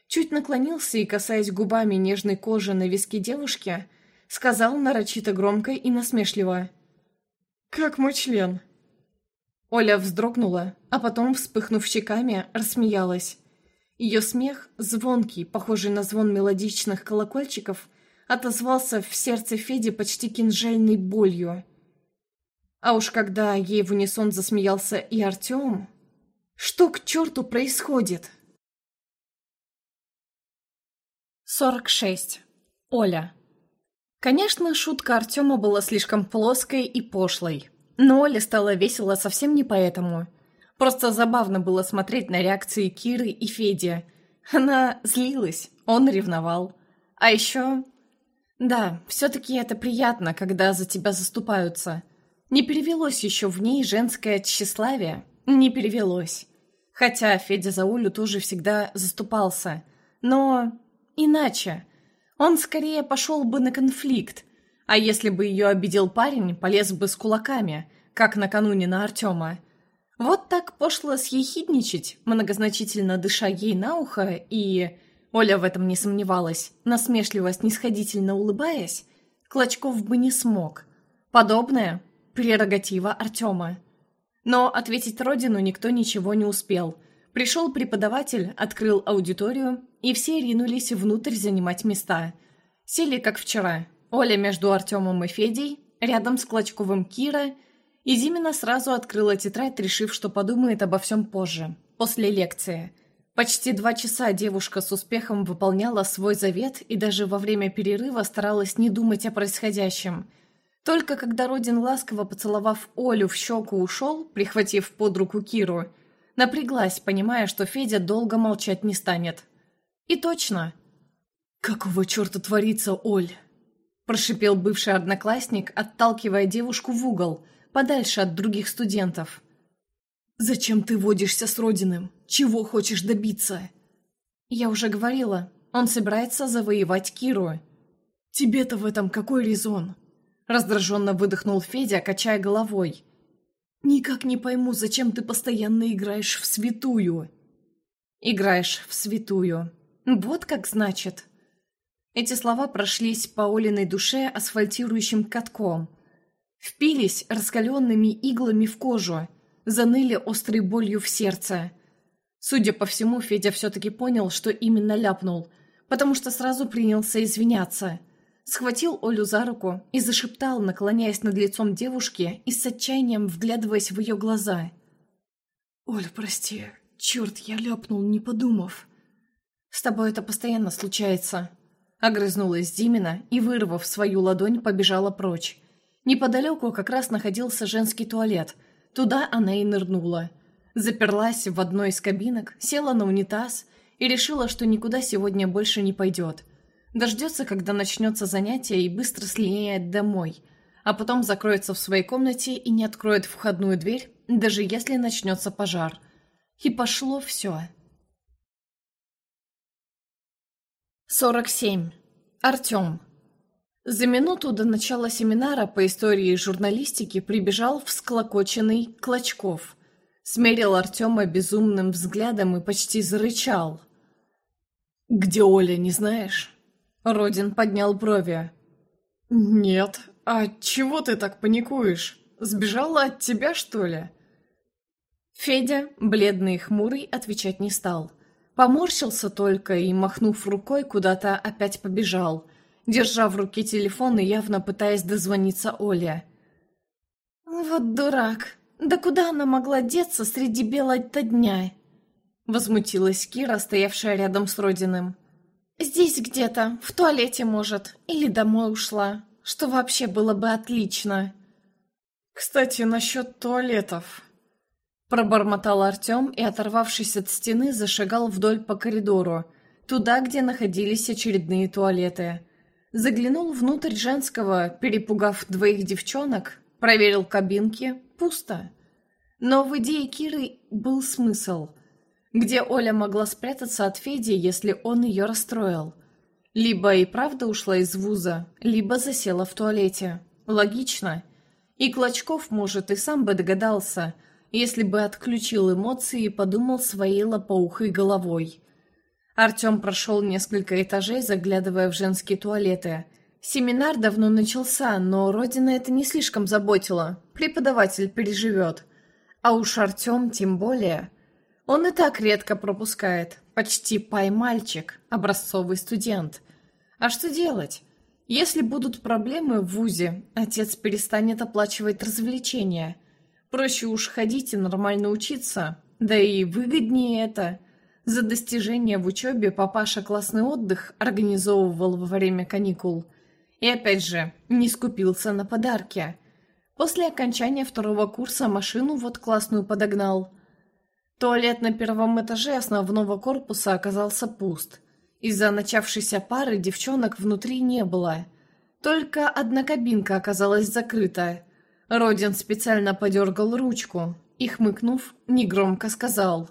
Чуть наклонился и, касаясь губами нежной кожи на виске девушки, сказал нарочито громко и насмешливо. «Как мой член?» Оля вздрогнула, а потом, вспыхнув щеками, рассмеялась. Ее смех, звонкий, похожий на звон мелодичных колокольчиков, отозвался в сердце Феди почти кинжальной болью. А уж когда ей в унисон засмеялся и Артем... Что к черту происходит? 46. Оля. Конечно, шутка Артема была слишком плоской и пошлой. Но Оле стало весело совсем не поэтому. Просто забавно было смотреть на реакции Киры и Феди. Она злилась, он ревновал. А еще... Да, все-таки это приятно, когда за тебя заступаются. Не перевелось еще в ней женское тщеславие. Не перевелось. Хотя Федя за Олю тоже всегда заступался. Но иначе. Он скорее пошел бы на конфликт. А если бы ее обидел парень, полез бы с кулаками, как накануне на Артема. Вот так пошло съехидничать, многозначительно дыша ей на ухо и... Оля в этом не сомневалась, насмешливо-снисходительно улыбаясь, Клочков бы не смог. Подобное – прерогатива Артема. Но ответить родину никто ничего не успел. Пришел преподаватель, открыл аудиторию, и все ринулись внутрь занимать места. Сели, как вчера. Оля между Артемом и Федей, рядом с Клочковым Кира, и Зимина сразу открыла тетрадь, решив, что подумает обо всем позже, после лекции. Почти два часа девушка с успехом выполняла свой завет и даже во время перерыва старалась не думать о происходящем – только когда Родин, ласково поцеловав Олю в щеку, ушел, прихватив под руку Киру, напряглась, понимая, что Федя долго молчать не станет. И точно. «Какого черта творится, Оль?» Прошипел бывший одноклассник, отталкивая девушку в угол, подальше от других студентов. «Зачем ты водишься с Родиным? Чего хочешь добиться?» «Я уже говорила, он собирается завоевать Киру». «Тебе-то в этом какой резон?» Раздраженно выдохнул Федя, качая головой. «Никак не пойму, зачем ты постоянно играешь в святую?» «Играешь в святую. Вот как значит». Эти слова прошлись по Олиной душе асфальтирующим катком. Впились раскаленными иглами в кожу, заныли острой болью в сердце. Судя по всему, Федя все-таки понял, что именно ляпнул, потому что сразу принялся извиняться – схватил Олю за руку и зашептал, наклоняясь над лицом девушки и с отчаянием вглядываясь в ее глаза. «Оль, прости. Черт, я ляпнул, не подумав». «С тобой это постоянно случается». Огрызнулась Зимина и, вырвав свою ладонь, побежала прочь. Неподалеку как раз находился женский туалет. Туда она и нырнула. Заперлась в одной из кабинок, села на унитаз и решила, что никуда сегодня больше не пойдет – Дождется, когда начнется занятие и быстро слиняет домой, а потом закроется в своей комнате и не откроет входную дверь, даже если начнется пожар. И пошло все. 47. Артем. За минуту до начала семинара по истории и журналистике прибежал всклокоченный Клочков. Смерил Артема безумным взглядом и почти зарычал. «Где Оля, не знаешь?» Родин поднял брови. «Нет. А чего ты так паникуешь? Сбежала от тебя, что ли?» Федя, бледный и хмурый, отвечать не стал. Поморщился только и, махнув рукой, куда-то опять побежал, держа в руке телефон и явно пытаясь дозвониться Оле. «Вот дурак! Да куда она могла деться среди бела-то дня?» Возмутилась Кира, стоявшая рядом с Родиным. «Здесь где-то, в туалете, может, или домой ушла, что вообще было бы отлично». «Кстати, насчет туалетов», Пробормотал Артем и, оторвавшись от стены, зашагал вдоль по коридору, туда, где находились очередные туалеты. Заглянул внутрь женского, перепугав двоих девчонок, проверил кабинки, пусто. Но в идее Киры был смысл – где Оля могла спрятаться от Феди, если он ее расстроил. Либо и правда ушла из вуза, либо засела в туалете. Логично. И Клочков, может, и сам бы догадался, если бы отключил эмоции и подумал своей лопоухой головой. Артем прошел несколько этажей, заглядывая в женские туалеты. Семинар давно начался, но Родина это не слишком заботила. Преподаватель переживет. А уж Артем тем более... Он и так редко пропускает. Почти пай-мальчик, образцовый студент. А что делать? Если будут проблемы в ВУЗе, отец перестанет оплачивать развлечения. Проще уж ходить и нормально учиться. Да и выгоднее это. За достижения в учебе папаша классный отдых организовывал во время каникул. И опять же, не скупился на подарки. После окончания второго курса машину вот классную подогнал – Туалет на первом этаже основного корпуса оказался пуст. Из-за начавшейся пары девчонок внутри не было. Только одна кабинка оказалась закрыта. Родин специально подергал ручку и, хмыкнув, негромко сказал.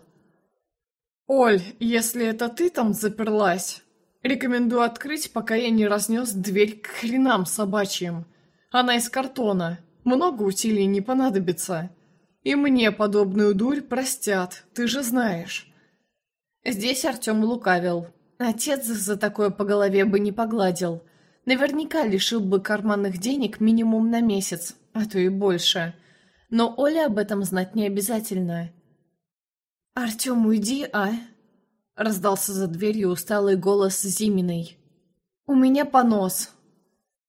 «Оль, если это ты там заперлась, рекомендую открыть, пока я не разнес дверь к хренам собачьим. Она из картона, много усилий не понадобится». И мне подобную дурь простят, ты же знаешь. Здесь Артем лукавил. Отец за такое по голове бы не погладил. Наверняка лишил бы карманных денег минимум на месяц, а то и больше. Но Оля об этом знать не обязательно. «Артем, уйди, а?» Раздался за дверью усталый голос Зиминой. «У меня понос».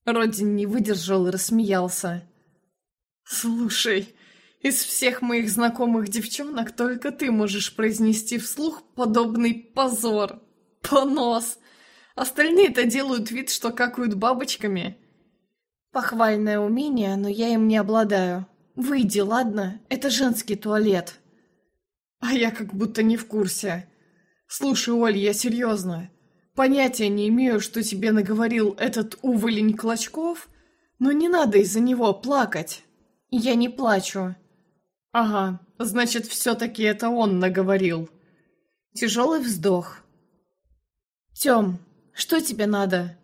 Родин не выдержал и рассмеялся. «Слушай, из всех моих знакомых девчонок только ты можешь произнести вслух подобный позор. Понос. Остальные-то делают вид, что какают бабочками. Похвальное умение, но я им не обладаю. Выйди, ладно? Это женский туалет. А я как будто не в курсе. Слушай, Оль, я серьезно. Понятия не имею, что тебе наговорил этот уволень Клочков, но не надо из-за него плакать. Я не плачу. «Ага, значит, все-таки это он наговорил». Тяжелый вздох. «Тем, что тебе надо?»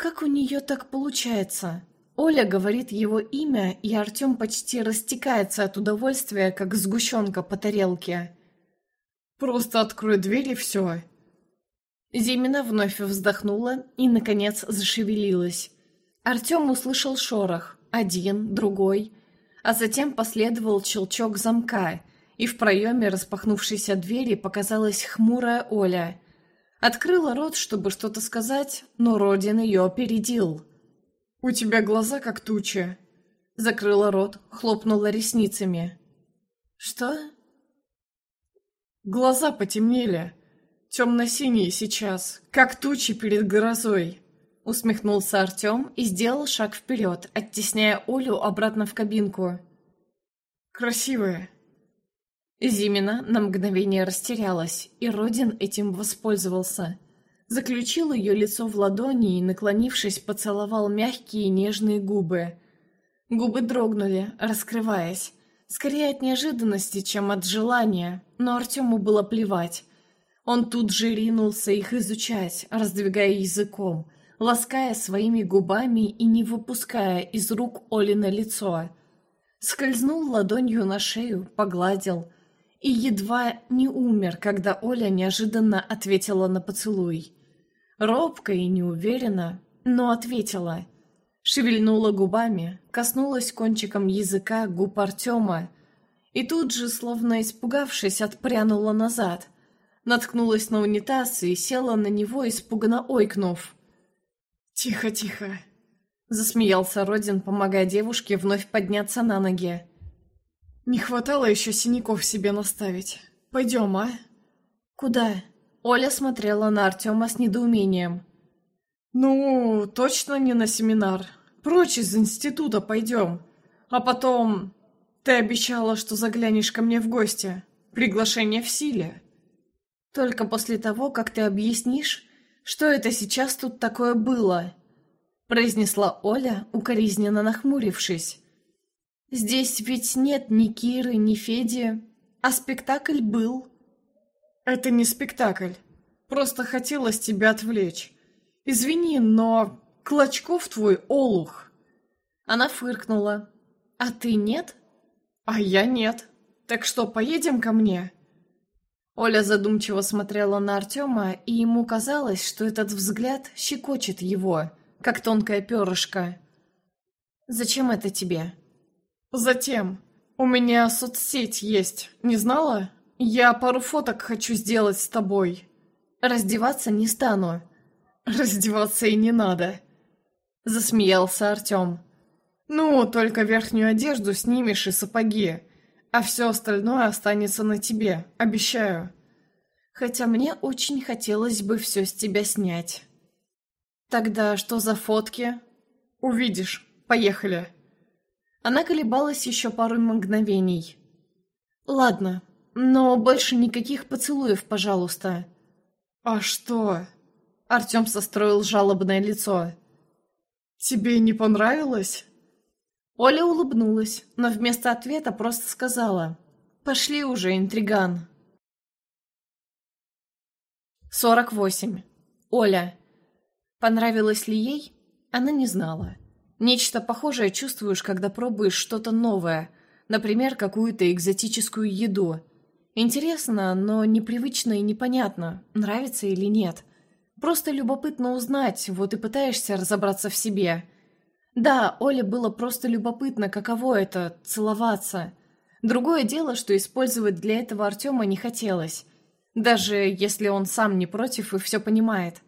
Как у нее так получается? Оля говорит его имя, и Артем почти растекается от удовольствия, как сгущенка по тарелке. «Просто открой дверь и все». Зимина вновь вздохнула и, наконец, зашевелилась. Артем услышал шорох. Один, другой а затем последовал щелчок замка, и в проеме распахнувшейся двери показалась хмурая Оля. Открыла рот, чтобы что-то сказать, но Родин ее опередил. «У тебя глаза как тучи». Закрыла рот, хлопнула ресницами. «Что?» «Глаза потемнели. Темно-синие сейчас, как тучи перед грозой». Усмехнулся Артем и сделал шаг вперед, оттесняя Олю обратно в кабинку. «Красивая». Зимина на мгновение растерялась, и Родин этим воспользовался. Заключил ее лицо в ладони и, наклонившись, поцеловал мягкие нежные губы. Губы дрогнули, раскрываясь. Скорее от неожиданности, чем от желания, но Артему было плевать. Он тут же ринулся их изучать, раздвигая языком – лаская своими губами и не выпуская из рук Оли на лицо. Скользнул ладонью на шею, погладил и едва не умер, когда Оля неожиданно ответила на поцелуй. Робко и неуверенно, но ответила. Шевельнула губами, коснулась кончиком языка губ Артема и тут же, словно испугавшись, отпрянула назад. Наткнулась на унитаз и села на него, испуганно ойкнув. «Тихо, тихо!» Засмеялся Родин, помогая девушке вновь подняться на ноги. «Не хватало еще синяков себе наставить. Пойдем, а?» «Куда?» Оля смотрела на Артема с недоумением. «Ну, точно не на семинар. Прочь из института пойдем. А потом... Ты обещала, что заглянешь ко мне в гости. Приглашение в силе». «Только после того, как ты объяснишь, что это сейчас тут такое было?» произнесла Оля, укоризненно нахмурившись. «Здесь ведь нет ни Киры, ни Феди, а спектакль был». «Это не спектакль. Просто хотелось тебя отвлечь. Извини, но Клочков твой олух». Она фыркнула. «А ты нет?» «А я нет. Так что, поедем ко мне?» Оля задумчиво смотрела на Артема, и ему казалось, что этот взгляд щекочет его, как тонкое перышко. «Зачем это тебе?» «Затем. У меня соцсеть есть, не знала? Я пару фоток хочу сделать с тобой». «Раздеваться не стану». «Раздеваться и не надо», — засмеялся Артем. «Ну, только верхнюю одежду снимешь и сапоги а все остальное останется на тебе, обещаю. Хотя мне очень хотелось бы все с тебя снять. Тогда что за фотки? Увидишь. Поехали. Она колебалась еще пару мгновений. Ладно, Но больше никаких поцелуев, пожалуйста». «А что?» Артем состроил жалобное лицо. «Тебе не понравилось?» Оля улыбнулась, но вместо ответа просто сказала «Пошли уже, интриган». 48. Оля. Понравилось ли ей? Она не знала. Нечто похожее чувствуешь, когда пробуешь что-то новое, например, какую-то экзотическую еду. Интересно, но непривычно и непонятно, нравится или нет. Просто любопытно узнать, вот и пытаешься разобраться в себе – да, Оле было просто любопытно, каково это — целоваться. Другое дело, что использовать для этого Артема не хотелось. Даже если он сам не против и все понимает.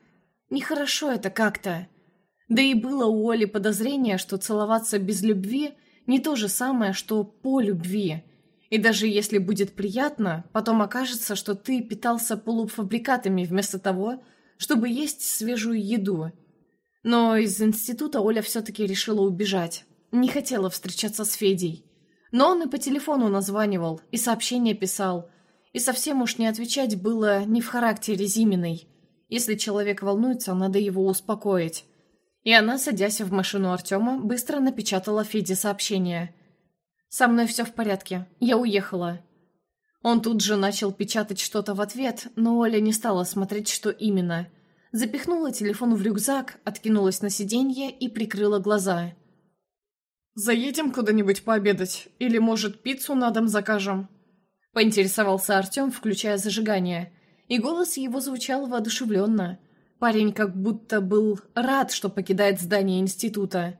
Нехорошо это как-то. Да и было у Оли подозрение, что целоваться без любви не то же самое, что по любви. И даже если будет приятно, потом окажется, что ты питался полуфабрикатами вместо того, чтобы есть свежую еду – но из института Оля все-таки решила убежать. Не хотела встречаться с Федей. Но он и по телефону названивал, и сообщения писал. И совсем уж не отвечать было не в характере Зиминой. Если человек волнуется, надо его успокоить. И она, садясь в машину Артема, быстро напечатала Феде сообщение. «Со мной все в порядке. Я уехала». Он тут же начал печатать что-то в ответ, но Оля не стала смотреть, что именно – запихнула телефон в рюкзак, откинулась на сиденье и прикрыла глаза. «Заедем куда-нибудь пообедать? Или, может, пиццу на дом закажем?» Поинтересовался Артем, включая зажигание. И голос его звучал воодушевленно. Парень как будто был рад, что покидает здание института.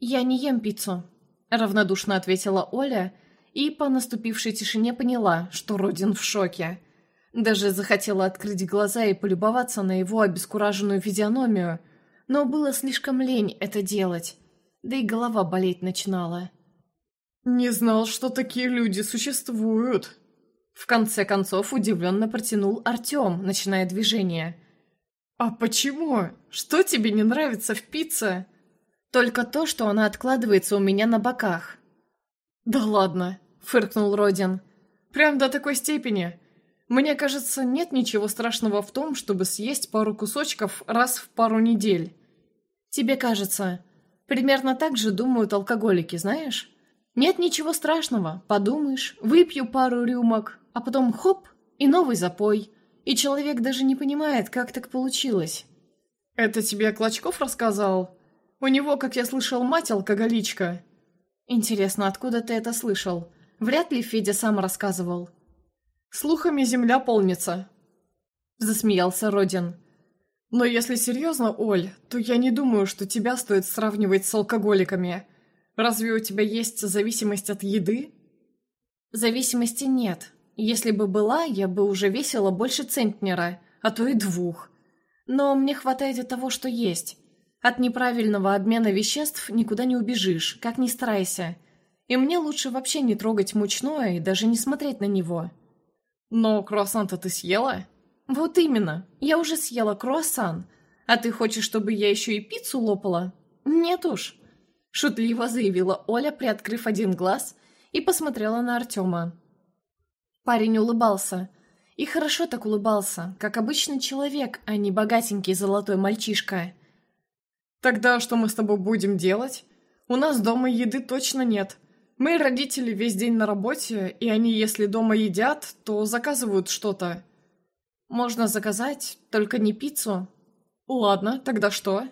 «Я не ем пиццу», — равнодушно ответила Оля, и по наступившей тишине поняла, что Родин в шоке. Даже захотела открыть глаза и полюбоваться на его обескураженную физиономию, но было слишком лень это делать, да и голова болеть начинала. «Не знал, что такие люди существуют», в конце концов удивленно протянул Артем, начиная движение. «А почему? Что тебе не нравится в пицце?» «Только то, что она откладывается у меня на боках». «Да ладно», — фыркнул Родин. «Прям до такой степени. Мне кажется, нет ничего страшного в том, чтобы съесть пару кусочков раз в пару недель. Тебе кажется. Примерно так же думают алкоголики, знаешь? Нет ничего страшного. Подумаешь, выпью пару рюмок, а потом хоп, и новый запой. И человек даже не понимает, как так получилось. Это тебе Клочков рассказал? У него, как я слышал, мать алкоголичка. Интересно, откуда ты это слышал? Вряд ли Федя сам рассказывал. Слухами земля полнится. Засмеялся Родин. Но если серьезно, Оль, то я не думаю, что тебя стоит сравнивать с алкоголиками. Разве у тебя есть зависимость от еды? Зависимости нет. Если бы была, я бы уже весила больше центнера, а то и двух. Но мне хватает и того, что есть. От неправильного обмена веществ никуда не убежишь, как ни старайся. И мне лучше вообще не трогать мучное и даже не смотреть на него. «Но круассан-то ты съела?» «Вот именно. Я уже съела круассан. А ты хочешь, чтобы я еще и пиццу лопала?» «Нет уж», — шутливо заявила Оля, приоткрыв один глаз, и посмотрела на Артема. Парень улыбался. И хорошо так улыбался, как обычный человек, а не богатенький золотой мальчишка. «Тогда что мы с тобой будем делать? У нас дома еды точно нет. Мы, родители, весь день на работе, и они, если дома едят, то заказывают что-то. Можно заказать, только не пиццу. Ладно, тогда что?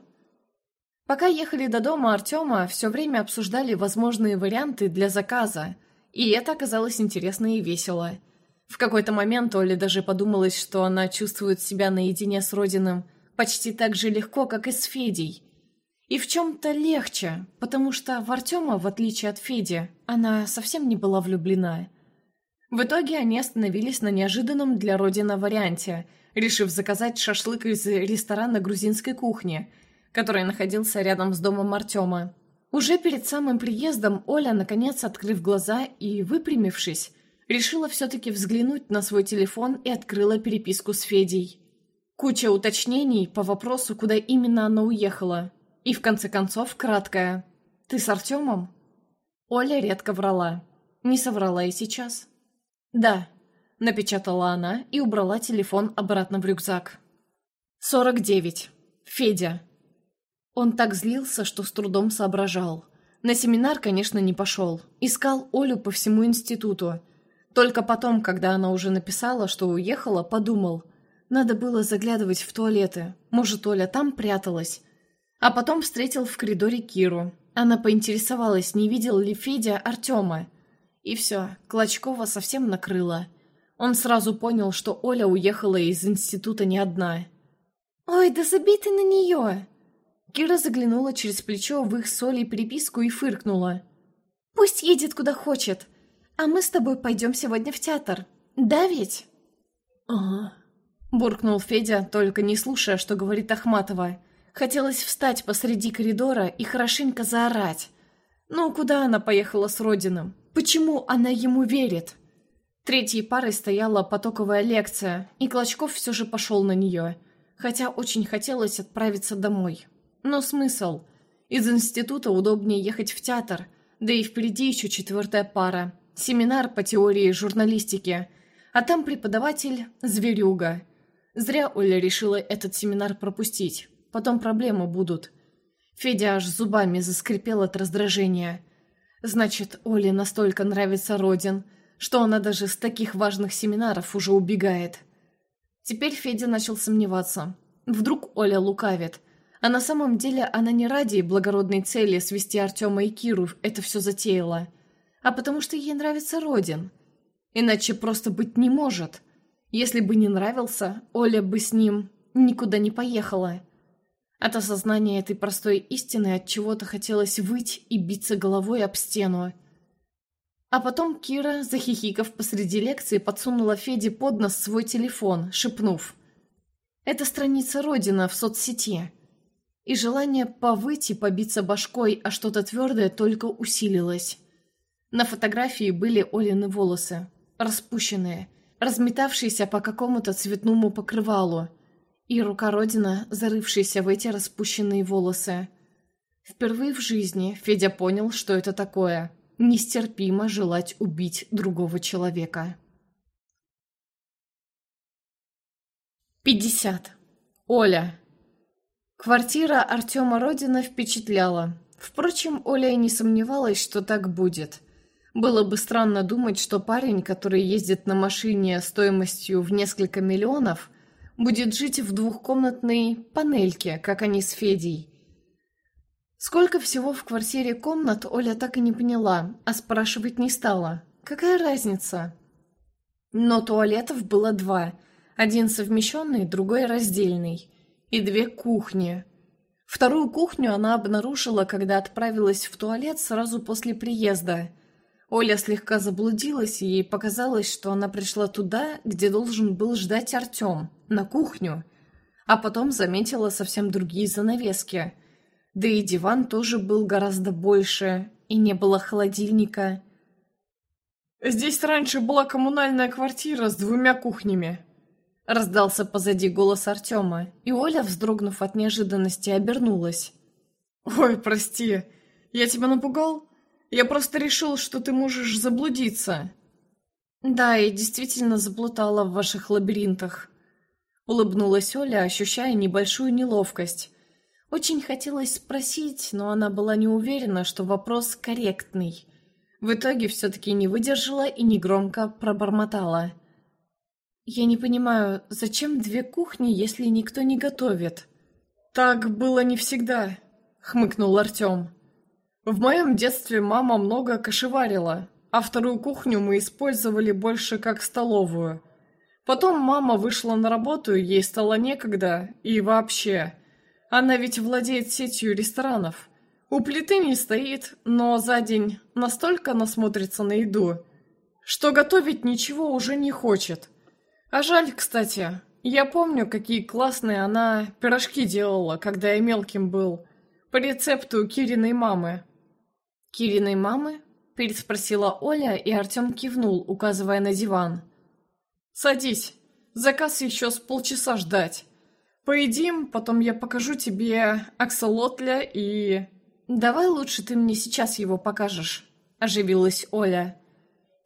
Пока ехали до дома Артема, все время обсуждали возможные варианты для заказа, и это оказалось интересно и весело. В какой-то момент Оле даже подумалось, что она чувствует себя наедине с Родином почти так же легко, как и с Федей, и в чем-то легче, потому что в Артема, в отличие от Феди, она совсем не была влюблена. В итоге они остановились на неожиданном для Родина варианте, решив заказать шашлык из ресторана грузинской кухни, который находился рядом с домом Артема. Уже перед самым приездом Оля, наконец, открыв глаза и выпрямившись, решила все-таки взглянуть на свой телефон и открыла переписку с Федей. Куча уточнений по вопросу, куда именно она уехала, и в конце концов, краткая. «Ты с Артемом?» Оля редко врала. Не соврала и сейчас. «Да», — напечатала она и убрала телефон обратно в рюкзак. «Сорок девять. Федя». Он так злился, что с трудом соображал. На семинар, конечно, не пошел. Искал Олю по всему институту. Только потом, когда она уже написала, что уехала, подумал. Надо было заглядывать в туалеты. Может, Оля там пряталась. А потом встретил в коридоре Киру. Она поинтересовалась, не видел ли Федя Артема. И все, Клочкова совсем накрыла. Он сразу понял, что Оля уехала из института не одна. «Ой, да забей ты на нее!» Кира заглянула через плечо в их соли переписку и фыркнула. «Пусть едет куда хочет, а мы с тобой пойдем сегодня в театр. Да ведь?» «Ага», — буркнул Федя, только не слушая, что говорит Ахматова. Хотелось встать посреди коридора и хорошенько заорать. Ну, куда она поехала с Родином? Почему она ему верит? Третьей парой стояла потоковая лекция, и Клочков все же пошел на нее, хотя очень хотелось отправиться домой. Но смысл? Из института удобнее ехать в театр, да и впереди еще четвертая пара. Семинар по теории журналистики, а там преподаватель – зверюга. Зря Оля решила этот семинар пропустить. Потом проблемы будут. Федя аж зубами заскрипел от раздражения. Значит, Оле настолько нравится Родин, что она даже с таких важных семинаров уже убегает. Теперь Федя начал сомневаться. Вдруг Оля лукавит. А на самом деле она не ради благородной цели свести Артема и Киру это все затеяла, а потому что ей нравится Родин. Иначе просто быть не может. Если бы не нравился, Оля бы с ним никуда не поехала. От осознания этой простой истины от чего-то хотелось выть и биться головой об стену. А потом Кира, захихикав посреди лекции, подсунула Феде под нос свой телефон, шепнув. «Это страница Родина в соцсети». И желание повыть и побиться башкой, а что-то твердое только усилилось. На фотографии были Олины волосы, распущенные, разметавшиеся по какому-то цветному покрывалу, и рука Родина, зарывшаяся в эти распущенные волосы. Впервые в жизни Федя понял, что это такое. Нестерпимо желать убить другого человека. 50. Оля. Квартира Артема Родина впечатляла. Впрочем, Оля и не сомневалась, что так будет. Было бы странно думать, что парень, который ездит на машине стоимостью в несколько миллионов, будет жить в двухкомнатной панельке, как они с Федей. Сколько всего в квартире комнат, Оля так и не поняла, а спрашивать не стала. Какая разница? Но туалетов было два. Один совмещенный, другой раздельный. И две кухни. Вторую кухню она обнаружила, когда отправилась в туалет сразу после приезда – Оля слегка заблудилась, и ей показалось, что она пришла туда, где должен был ждать Артем, на кухню. А потом заметила совсем другие занавески. Да и диван тоже был гораздо больше, и не было холодильника. «Здесь раньше была коммунальная квартира с двумя кухнями», — раздался позади голос Артема, и Оля, вздрогнув от неожиданности, обернулась. «Ой, прости, я тебя напугал?» Я просто решил, что ты можешь заблудиться». «Да, я действительно заплутала в ваших лабиринтах», — улыбнулась Оля, ощущая небольшую неловкость. Очень хотелось спросить, но она была не уверена, что вопрос корректный. В итоге все-таки не выдержала и негромко пробормотала. «Я не понимаю, зачем две кухни, если никто не готовит?» «Так было не всегда», — хмыкнул Артем. В моем детстве мама много кошеварила, а вторую кухню мы использовали больше как столовую. Потом мама вышла на работу, ей стало некогда, и вообще. Она ведь владеет сетью ресторанов. У плиты не стоит, но за день настолько насмотрится на еду, что готовить ничего уже не хочет. А жаль, кстати. Я помню, какие классные она пирожки делала, когда я мелким был. По рецепту Кириной мамы. «Кириной мамы?» – переспросила Оля, и Артем кивнул, указывая на диван. «Садись. Заказ еще с полчаса ждать. Поедим, потом я покажу тебе аксолотля и...» «Давай лучше ты мне сейчас его покажешь», – оживилась Оля.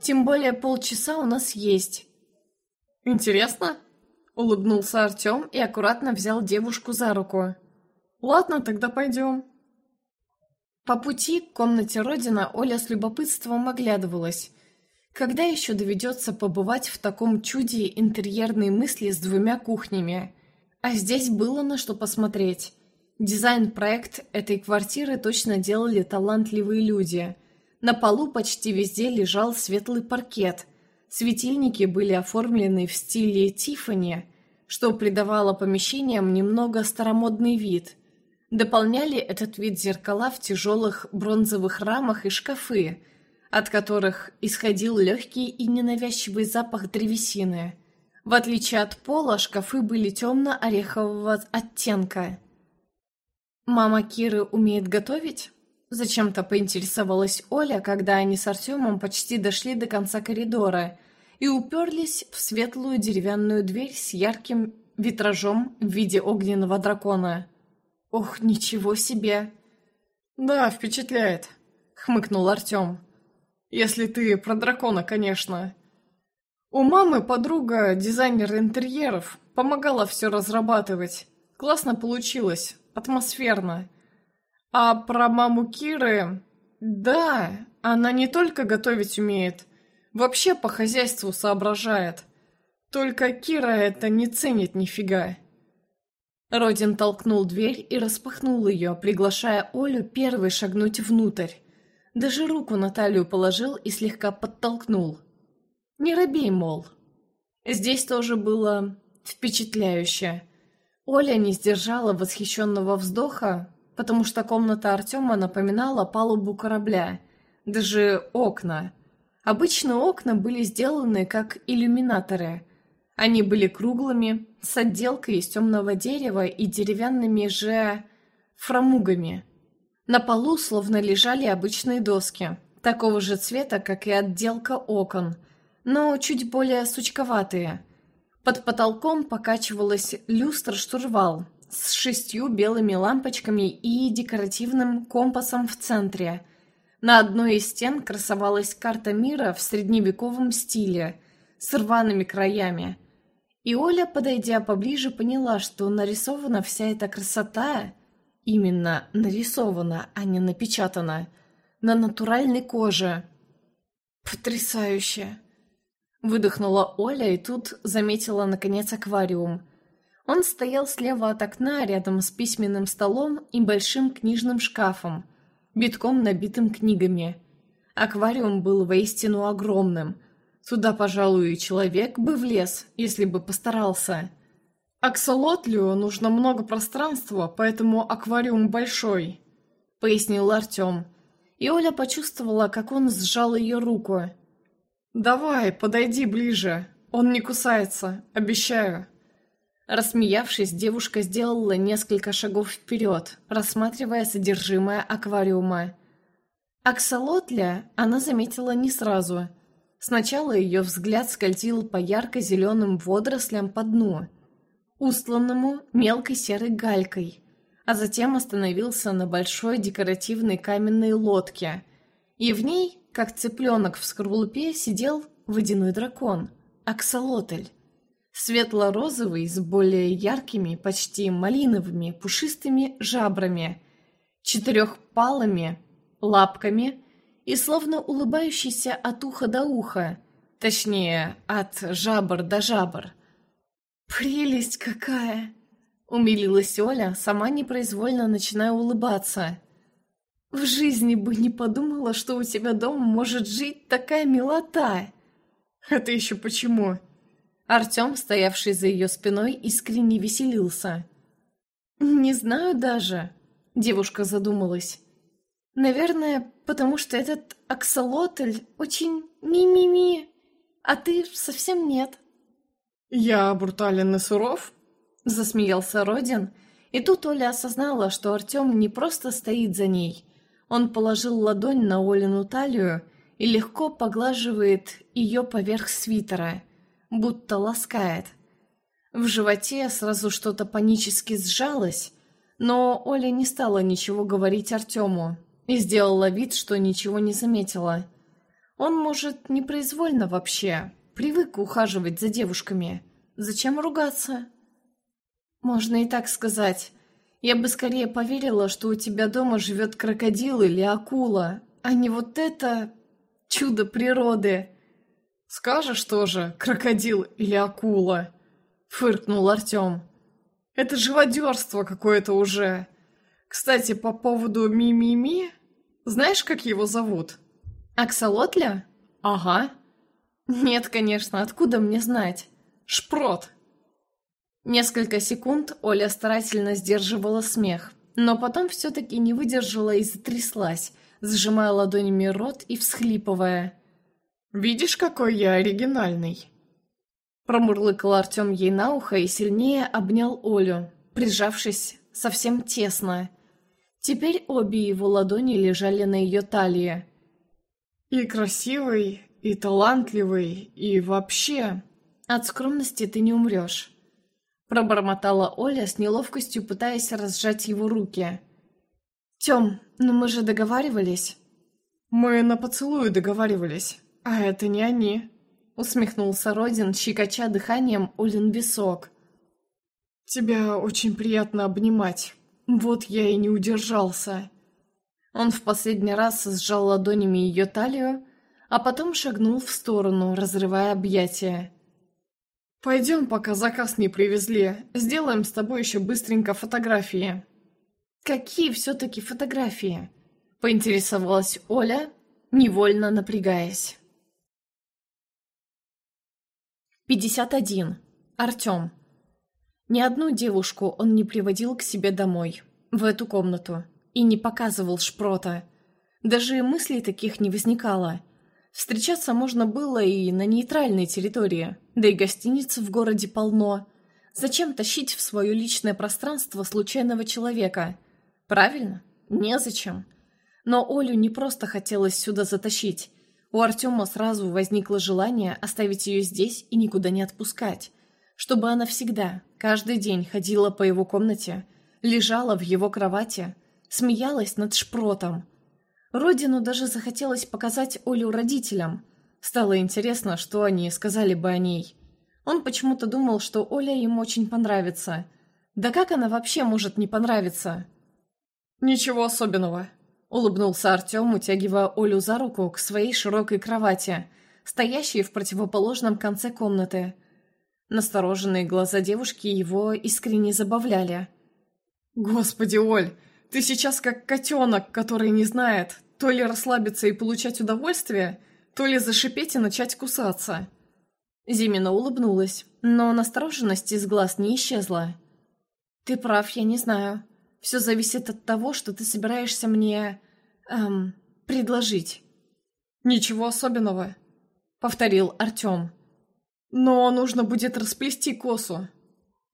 Тем более полчаса у нас есть. Интересно? Улыбнулся Артем и аккуратно взял девушку за руку. Ладно, тогда пойдем. По пути к комнате Родина Оля с любопытством оглядывалась. Когда еще доведется побывать в таком чуде интерьерной мысли с двумя кухнями? А здесь было на что посмотреть. Дизайн-проект этой квартиры точно делали талантливые люди. На полу почти везде лежал светлый паркет. Светильники были оформлены в стиле Тиффани, что придавало помещениям немного старомодный вид. Дополняли этот вид зеркала в тяжелых бронзовых рамах и шкафы, от которых исходил легкий и ненавязчивый запах древесины. В отличие от пола, шкафы были темно-орехового оттенка – «Мама Киры умеет готовить?» Зачем-то поинтересовалась Оля, когда они с Артемом почти дошли до конца коридора и уперлись в светлую деревянную дверь с ярким витражом в виде огненного дракона. «Ох, ничего себе!» «Да, впечатляет», — хмыкнул Артем. «Если ты про дракона, конечно. У мамы подруга, дизайнер интерьеров, помогала все разрабатывать. Классно получилось, атмосферно. А про маму Киры... Да, она не только готовить умеет, вообще по хозяйству соображает. Только Кира это не ценит нифига. Родин толкнул дверь и распахнул ее, приглашая Олю первой шагнуть внутрь. Даже руку на талию положил и слегка подтолкнул. «Не робей, мол». Здесь тоже было впечатляюще. Оля не сдержала восхищенного вздоха, потому что комната Артема напоминала палубу корабля, даже окна. Обычно окна были сделаны как иллюминаторы. Они были круглыми, с отделкой из темного дерева и деревянными же фрамугами. На полу словно лежали обычные доски, такого же цвета, как и отделка окон, но чуть более сучковатые – под потолком покачивалась люстра-штурвал с шестью белыми лампочками и декоративным компасом в центре. На одной из стен красовалась карта мира в средневековом стиле с рваными краями. И Оля, подойдя поближе, поняла, что нарисована вся эта красота, именно нарисована, а не напечатана, на натуральной коже. Потрясающе! Выдохнула Оля и тут заметила, наконец, аквариум. Он стоял слева от окна, рядом с письменным столом и большим книжным шкафом, битком набитым книгами. Аквариум был воистину огромным. Туда, пожалуй, человек бы влез, если бы постарался. «Аксолотлю нужно много пространства, поэтому аквариум большой», — пояснил Артем. И Оля почувствовала, как он сжал ее руку. «Давай, подойди ближе. Он не кусается, обещаю». Рассмеявшись, девушка сделала несколько шагов вперед, рассматривая содержимое аквариума. Аксолотля она заметила не сразу. Сначала ее взгляд скользил по ярко-зеленым водорослям по дну, устланному мелкой серой галькой, а затем остановился на большой декоративной каменной лодке, и в ней как цыпленок в скорлупе сидел водяной дракон, аксолотль. Светло-розовый, с более яркими, почти малиновыми, пушистыми жабрами, четырехпалыми лапками и словно улыбающийся от уха до уха, точнее, от жабр до жабр. «Прелесть какая!» — умилилась Оля, сама непроизвольно начиная улыбаться — в жизни бы не подумала, что у тебя дома может жить такая милота. Это еще почему? Артем, стоявший за ее спиной, искренне веселился. Не знаю даже. Девушка задумалась. Наверное, потому что этот аксолотль очень ми-ми-ми, а ты совсем нет. Я брутален и суров? Засмеялся Родин, и тут Оля осознала, что Артем не просто стоит за ней, он положил ладонь на Олину талию и легко поглаживает ее поверх свитера, будто ласкает. В животе сразу что-то панически сжалось, но Оля не стала ничего говорить Артему и сделала вид, что ничего не заметила. Он, может, непроизвольно вообще. Привык ухаживать за девушками. Зачем ругаться? Можно и так сказать. Я бы скорее поверила, что у тебя дома живет крокодил или акула, а не вот это чудо природы. Скажешь тоже, крокодил или акула? Фыркнул Артем. Это живодерство какое-то уже. Кстати, по поводу Ми-Ми-Ми, знаешь, как его зовут? Аксолотля? Ага. Нет, конечно, откуда мне знать? Шпрот. Несколько секунд Оля старательно сдерживала смех, но потом все-таки не выдержала и затряслась, сжимая ладонями рот и всхлипывая. «Видишь, какой я оригинальный?» Промурлыкал Артем ей на ухо и сильнее обнял Олю, прижавшись совсем тесно. Теперь обе его ладони лежали на ее талии. «И красивый, и талантливый, и вообще...» «От скромности ты не умрешь», — пробормотала Оля с неловкостью, пытаясь разжать его руки. «Тем, ну мы же договаривались». «Мы на поцелую договаривались, а это не они», — усмехнулся Родин, щекоча дыханием Олин висок. «Тебя очень приятно обнимать. Вот я и не удержался». Он в последний раз сжал ладонями ее талию, а потом шагнул в сторону, разрывая объятия. «Пойдем, пока заказ не привезли. Сделаем с тобой еще быстренько фотографии». «Какие все-таки фотографии?» — поинтересовалась Оля, невольно напрягаясь. 51. Артем. Ни одну девушку он не приводил к себе домой, в эту комнату, и не показывал шпрота. Даже мыслей таких не возникало. Встречаться можно было и на нейтральной территории, да и гостиниц в городе полно. Зачем тащить в свое личное пространство случайного человека? Правильно? Незачем. Но Олю не просто хотелось сюда затащить. У Артема сразу возникло желание оставить ее здесь и никуда не отпускать. Чтобы она всегда, каждый день ходила по его комнате, лежала в его кровати, смеялась над шпротом, Родину даже захотелось показать Олю родителям. Стало интересно, что они сказали бы о ней. Он почему-то думал, что Оля им очень понравится. Да как она вообще может не понравиться? «Ничего особенного», — улыбнулся Артем, утягивая Олю за руку к своей широкой кровати, стоящей в противоположном конце комнаты. Настороженные глаза девушки его искренне забавляли. «Господи, Оль, ты сейчас как котенок, который не знает, то ли расслабиться и получать удовольствие, то ли зашипеть и начать кусаться. Зимина улыбнулась, но настороженность из глаз не исчезла. «Ты прав, я не знаю. Все зависит от того, что ты собираешься мне... эм... предложить». «Ничего особенного», — повторил Артем. «Но нужно будет расплести косу».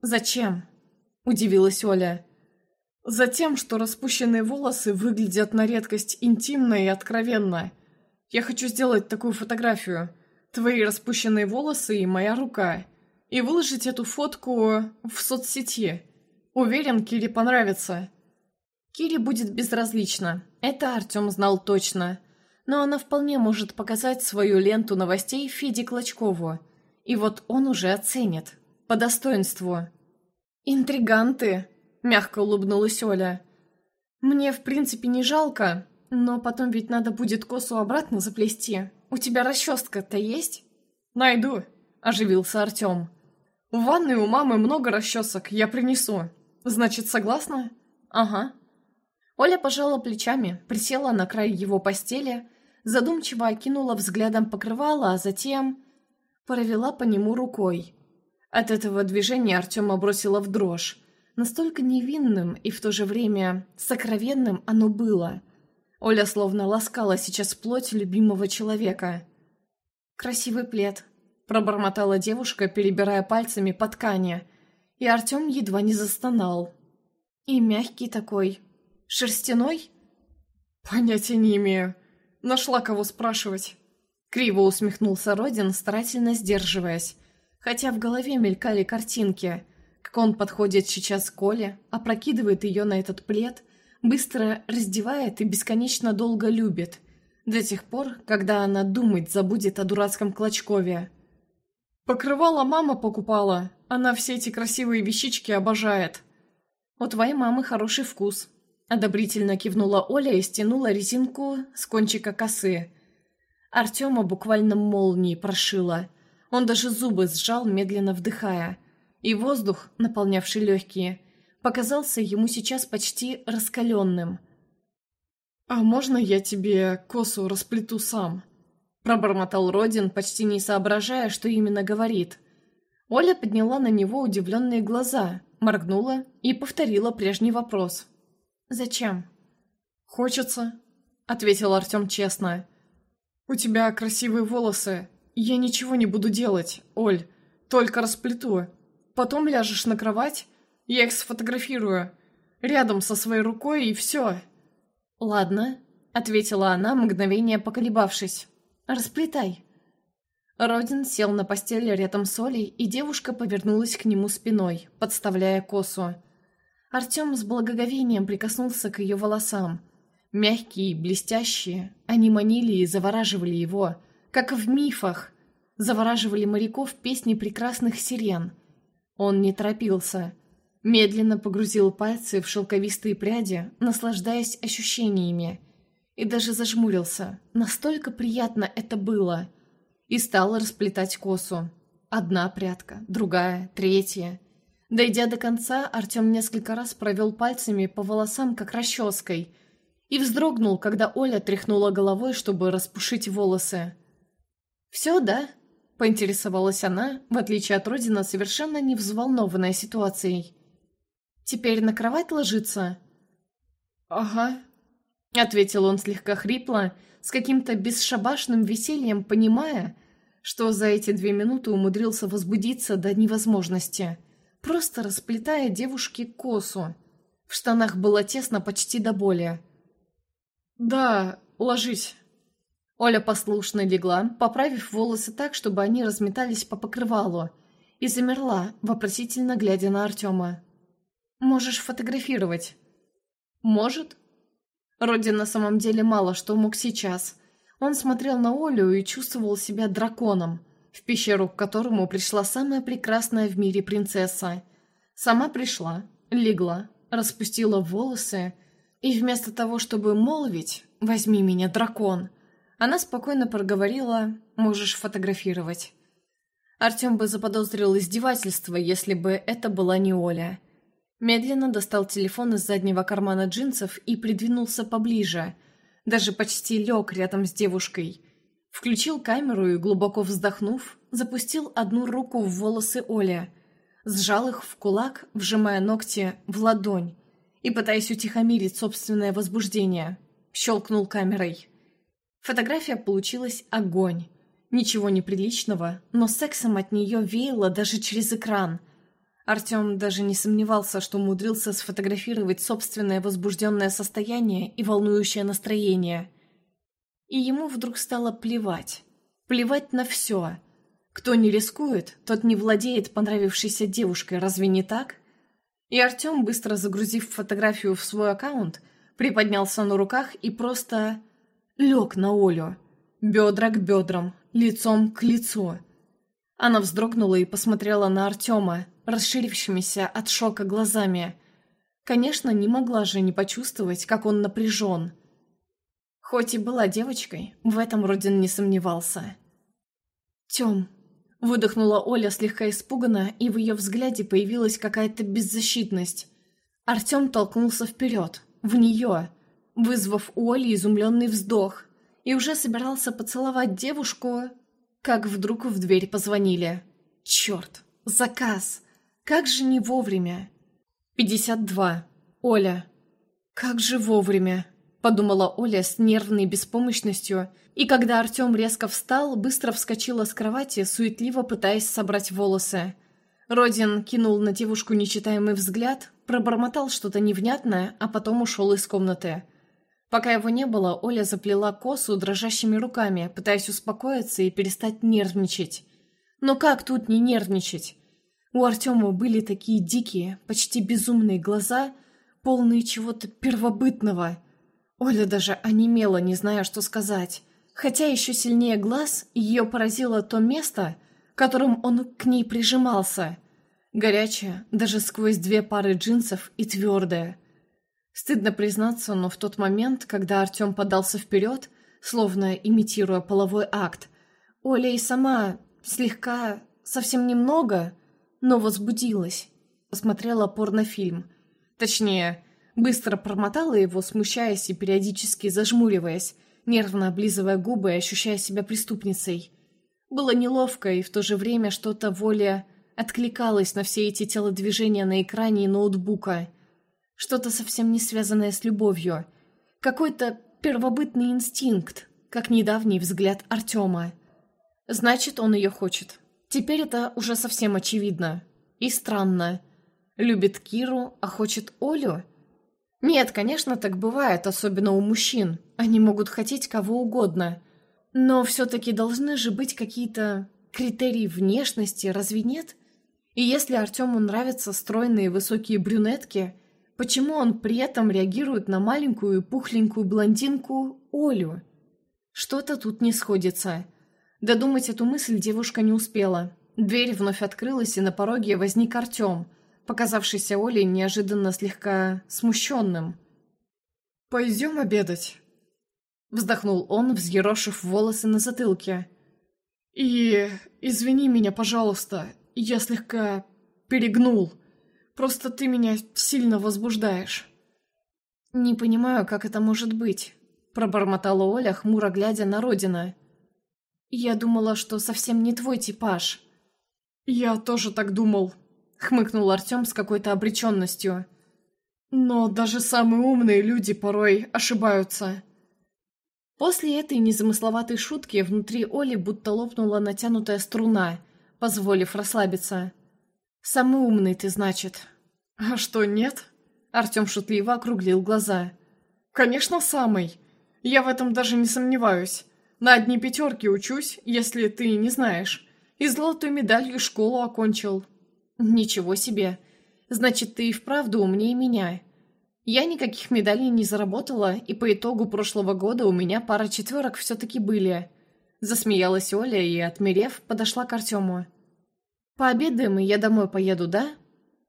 «Зачем?» — удивилась Оля. Затем, что распущенные волосы выглядят на редкость интимно и откровенно. Я хочу сделать такую фотографию. Твои распущенные волосы и моя рука. И выложить эту фотку в соцсети. Уверен, Кире понравится. Кире будет безразлично. Это Артем знал точно. Но она вполне может показать свою ленту новостей Феде Клочкову. И вот он уже оценит. По достоинству. «Интриганты!» Мягко улыбнулась Оля. «Мне, в принципе, не жалко, но потом ведь надо будет косу обратно заплести. У тебя расческа-то есть?» «Найду», — оживился Артем. «В ванной у мамы много расчесок, я принесу. Значит, согласна?» «Ага». Оля пожала плечами, присела на край его постели, задумчиво окинула взглядом покрывало, а затем... провела по нему рукой. От этого движения Артема бросила в дрожь. Настолько невинным и в то же время сокровенным оно было. Оля словно ласкала сейчас плоть любимого человека. «Красивый плед», — пробормотала девушка, перебирая пальцами по ткани, и Артем едва не застонал. «И мягкий такой. Шерстяной?» «Понятия не имею. Нашла кого спрашивать». Криво усмехнулся Родин, старательно сдерживаясь, хотя в голове мелькали картинки — как он подходит сейчас к Коле, опрокидывает ее на этот плед, быстро раздевает и бесконечно долго любит. До тех пор, когда она думать забудет о дурацком Клочкове. «Покрывала мама покупала. Она все эти красивые вещички обожает». «У твоей мамы хороший вкус», — одобрительно кивнула Оля и стянула резинку с кончика косы. Артема буквально молнией прошила. Он даже зубы сжал, медленно вдыхая. И воздух, наполнявший легкие, показался ему сейчас почти раскаленным. «А можно я тебе косу расплету сам?» Пробормотал Родин, почти не соображая, что именно говорит. Оля подняла на него удивленные глаза, моргнула и повторила прежний вопрос. «Зачем?» «Хочется», — ответил Артем честно. «У тебя красивые волосы. Я ничего не буду делать, Оль. Только расплету. Потом ляжешь на кровать, я их сфотографирую. Рядом со своей рукой и все». «Ладно», — ответила она, мгновение поколебавшись. «Расплетай». Родин сел на постели рядом с Олей, и девушка повернулась к нему спиной, подставляя косу. Артем с благоговением прикоснулся к ее волосам. Мягкие, блестящие, они манили и завораживали его, как в мифах. Завораживали моряков песни прекрасных сирен. Он не торопился. Медленно погрузил пальцы в шелковистые пряди, наслаждаясь ощущениями. И даже зажмурился. Настолько приятно это было — и стала расплетать косу. Одна прядка, другая, третья. Дойдя до конца, Артем несколько раз провел пальцами по волосам, как расческой, и вздрогнул, когда Оля тряхнула головой, чтобы распушить волосы. «Все, да?» — поинтересовалась она, в отличие от Родина, совершенно не взволнованная ситуацией. «Теперь на кровать ложиться?» «Ага», — ответил он слегка хрипло, с каким-то бесшабашным весельем, понимая, что за эти две минуты умудрился возбудиться до невозможности, просто расплетая девушке косу. В штанах было тесно почти до боли. «Да, ложись». Оля послушно легла, поправив волосы так, чтобы они разметались по покрывалу, и замерла, вопросительно глядя на Артема. «Можешь фотографировать». «Может?» Родин на самом деле мало что мог сейчас. Он смотрел на Олю и чувствовал себя драконом, в пещеру, к которому пришла самая прекрасная в мире принцесса. Сама пришла, легла, распустила волосы, и вместо того, чтобы молвить «возьми меня, дракон», она спокойно проговорила «можешь фотографировать». Артем бы заподозрил издевательство, если бы это была не Оля. Медленно достал телефон из заднего кармана джинсов и придвинулся поближе. Даже почти лег рядом с девушкой. Включил камеру и, глубоко вздохнув, запустил одну руку в волосы Оли. Сжал их в кулак, вжимая ногти в ладонь и пытаясь утихомирить собственное возбуждение. Щелкнул камерой. Фотография получилась огонь. Ничего неприличного, но сексом от нее веяло даже через экран – Артем даже не сомневался, что умудрился сфотографировать собственное возбужденное состояние и волнующее настроение. И ему вдруг стало плевать. Плевать на все. Кто не рискует, тот не владеет понравившейся девушкой, разве не так? И Артем, быстро загрузив фотографию в свой аккаунт, приподнялся на руках и просто лег на Олю. Бедра к бедрам, лицом к лицу. Она вздрогнула и посмотрела на Артема, расширившимися от шока глазами. Конечно, не могла же не почувствовать, как он напряжен. Хоть и была девочкой, в этом Родин не сомневался. «Тем», — выдохнула Оля слегка испуганно, и в ее взгляде появилась какая-то беззащитность. Артем толкнулся вперед, в нее, вызвав у Оли изумленный вздох, и уже собирался поцеловать девушку, как вдруг в дверь позвонили. «Черт! Заказ!» Как же не вовремя? 52. Оля. Как же вовремя? Подумала Оля с нервной беспомощностью, и когда Артем резко встал, быстро вскочила с кровати, суетливо пытаясь собрать волосы. Родин кинул на девушку нечитаемый взгляд, пробормотал что-то невнятное, а потом ушел из комнаты. Пока его не было, Оля заплела косу дрожащими руками, пытаясь успокоиться и перестать нервничать. Но как тут не нервничать? У Артема были такие дикие, почти безумные глаза, полные чего-то первобытного. Оля даже онемела, не зная, что сказать. Хотя еще сильнее глаз ее поразило то место, которым он к ней прижимался. Горячее, даже сквозь две пары джинсов и твердое. Стыдно признаться, но в тот момент, когда Артем подался вперед, словно имитируя половой акт, Оля и сама слегка, совсем немного, но возбудилась. Посмотрела порнофильм. Точнее, быстро промотала его, смущаясь и периодически зажмуриваясь, нервно облизывая губы и ощущая себя преступницей. Было неловко, и в то же время что-то воля откликалось на все эти телодвижения на экране и ноутбука. Что-то совсем не связанное с любовью. Какой-то первобытный инстинкт, как недавний взгляд Артема. Значит, он ее хочет. Теперь это уже совсем очевидно. И странно. Любит Киру, а хочет Олю? Нет, конечно, так бывает, особенно у мужчин. Они могут хотеть кого угодно. Но все-таки должны же быть какие-то критерии внешности, разве нет? И если Артему нравятся стройные высокие брюнетки, почему он при этом реагирует на маленькую пухленькую блондинку Олю? Что-то тут не сходится. Додумать эту мысль девушка не успела. Дверь вновь открылась, и на пороге возник Артем, показавшийся Олей неожиданно слегка смущенным. «Пойдем обедать», — вздохнул он, взъерошив волосы на затылке. «И... извини меня, пожалуйста, я слегка перегнул. Просто ты меня сильно возбуждаешь». «Не понимаю, как это может быть», — пробормотала Оля, хмуро глядя на Родина. «Я думала, что совсем не твой типаж». «Я тоже так думал», — хмыкнул Артем с какой-то обреченностью. «Но даже самые умные люди порой ошибаются». После этой незамысловатой шутки внутри Оли будто лопнула натянутая струна, позволив расслабиться. «Самый умный ты, значит». «А что, нет?» Артем шутливо округлил глаза. «Конечно, самый. Я в этом даже не сомневаюсь. На одни пятерки учусь, если ты не знаешь и золотой медалью школу окончил». «Ничего себе! Значит, ты и вправду умнее меня. Я никаких медалей не заработала, и по итогу прошлого года у меня пара четверок все-таки были». Засмеялась Оля и, отмерев, подошла к Артему. «Пообедаем, и я домой поеду, да?»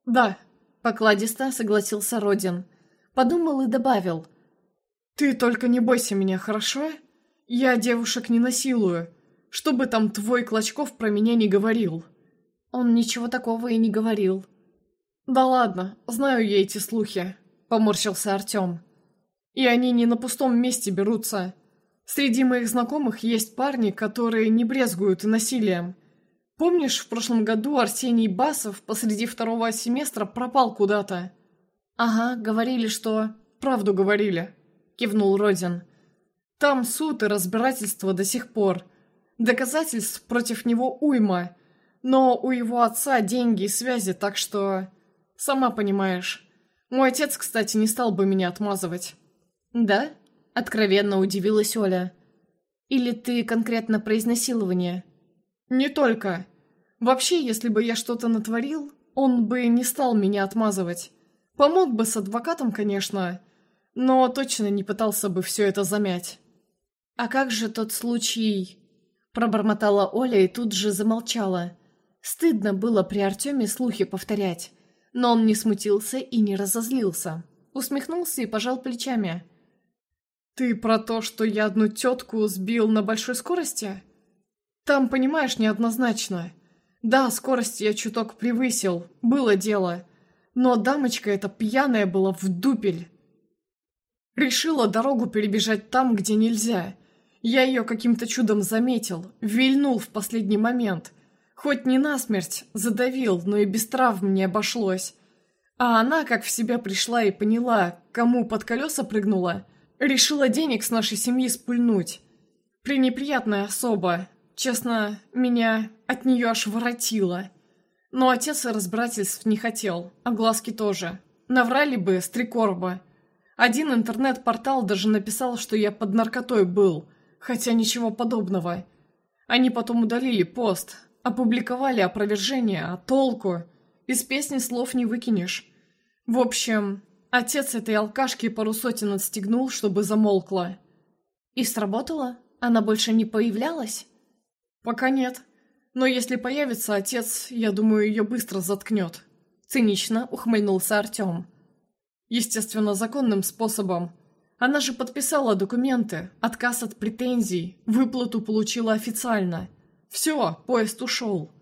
«Да», — покладисто согласился Родин. Подумал и добавил. «Ты только не бойся меня, хорошо? Я девушек не насилую. Что бы там твой Клочков про меня не говорил?» «Он ничего такого и не говорил». «Да ладно, знаю я эти слухи», — поморщился Артем. «И они не на пустом месте берутся. Среди моих знакомых есть парни, которые не брезгуют насилием. Помнишь, в прошлом году Арсений Басов посреди второго семестра пропал куда-то?» «Ага, говорили, что...» «Правду говорили», — кивнул Родин. «Там суд и разбирательство до сих пор». Доказательств против него уйма. Но у его отца деньги и связи, так что... Сама понимаешь. Мой отец, кстати, не стал бы меня отмазывать. «Да?» — откровенно удивилась Оля. «Или ты конкретно про изнасилование?» «Не только. Вообще, если бы я что-то натворил, он бы не стал меня отмазывать. Помог бы с адвокатом, конечно, но точно не пытался бы все это замять». «А как же тот случай Пробормотала Оля и тут же замолчала. Стыдно было при Артеме слухи повторять. Но он не смутился и не разозлился. Усмехнулся и пожал плечами. «Ты про то, что я одну тетку сбил на большой скорости? Там, понимаешь, неоднозначно. Да, скорость я чуток превысил, было дело. Но дамочка эта пьяная была в дупель. Решила дорогу перебежать там, где нельзя. Я ее каким-то чудом заметил, вильнул в последний момент. Хоть не насмерть, задавил, но и без травм не обошлось. А она, как в себя пришла и поняла, кому под колеса прыгнула, решила денег с нашей семьи спульнуть. Пренеприятная особа. Честно, меня от нее аж воротило. Но отец разбирательств не хотел, а глазки тоже. Наврали бы с три. Один интернет-портал даже написал, что я под наркотой был – Хотя ничего подобного. Они потом удалили пост, опубликовали опровержение, а толку? Из песни слов не выкинешь. В общем, Отец этой алкашки пару сотен отстегнул, чтобы замолкла. И сработало? Она больше не появлялась? Пока нет. Но если появится отец, я думаю, ее быстро заткнет. Цинично ухмыльнулся Артем. Естественно, законным способом. Она же подписала документы, отказ от претензий, выплату получила официально. Все, поезд ушел.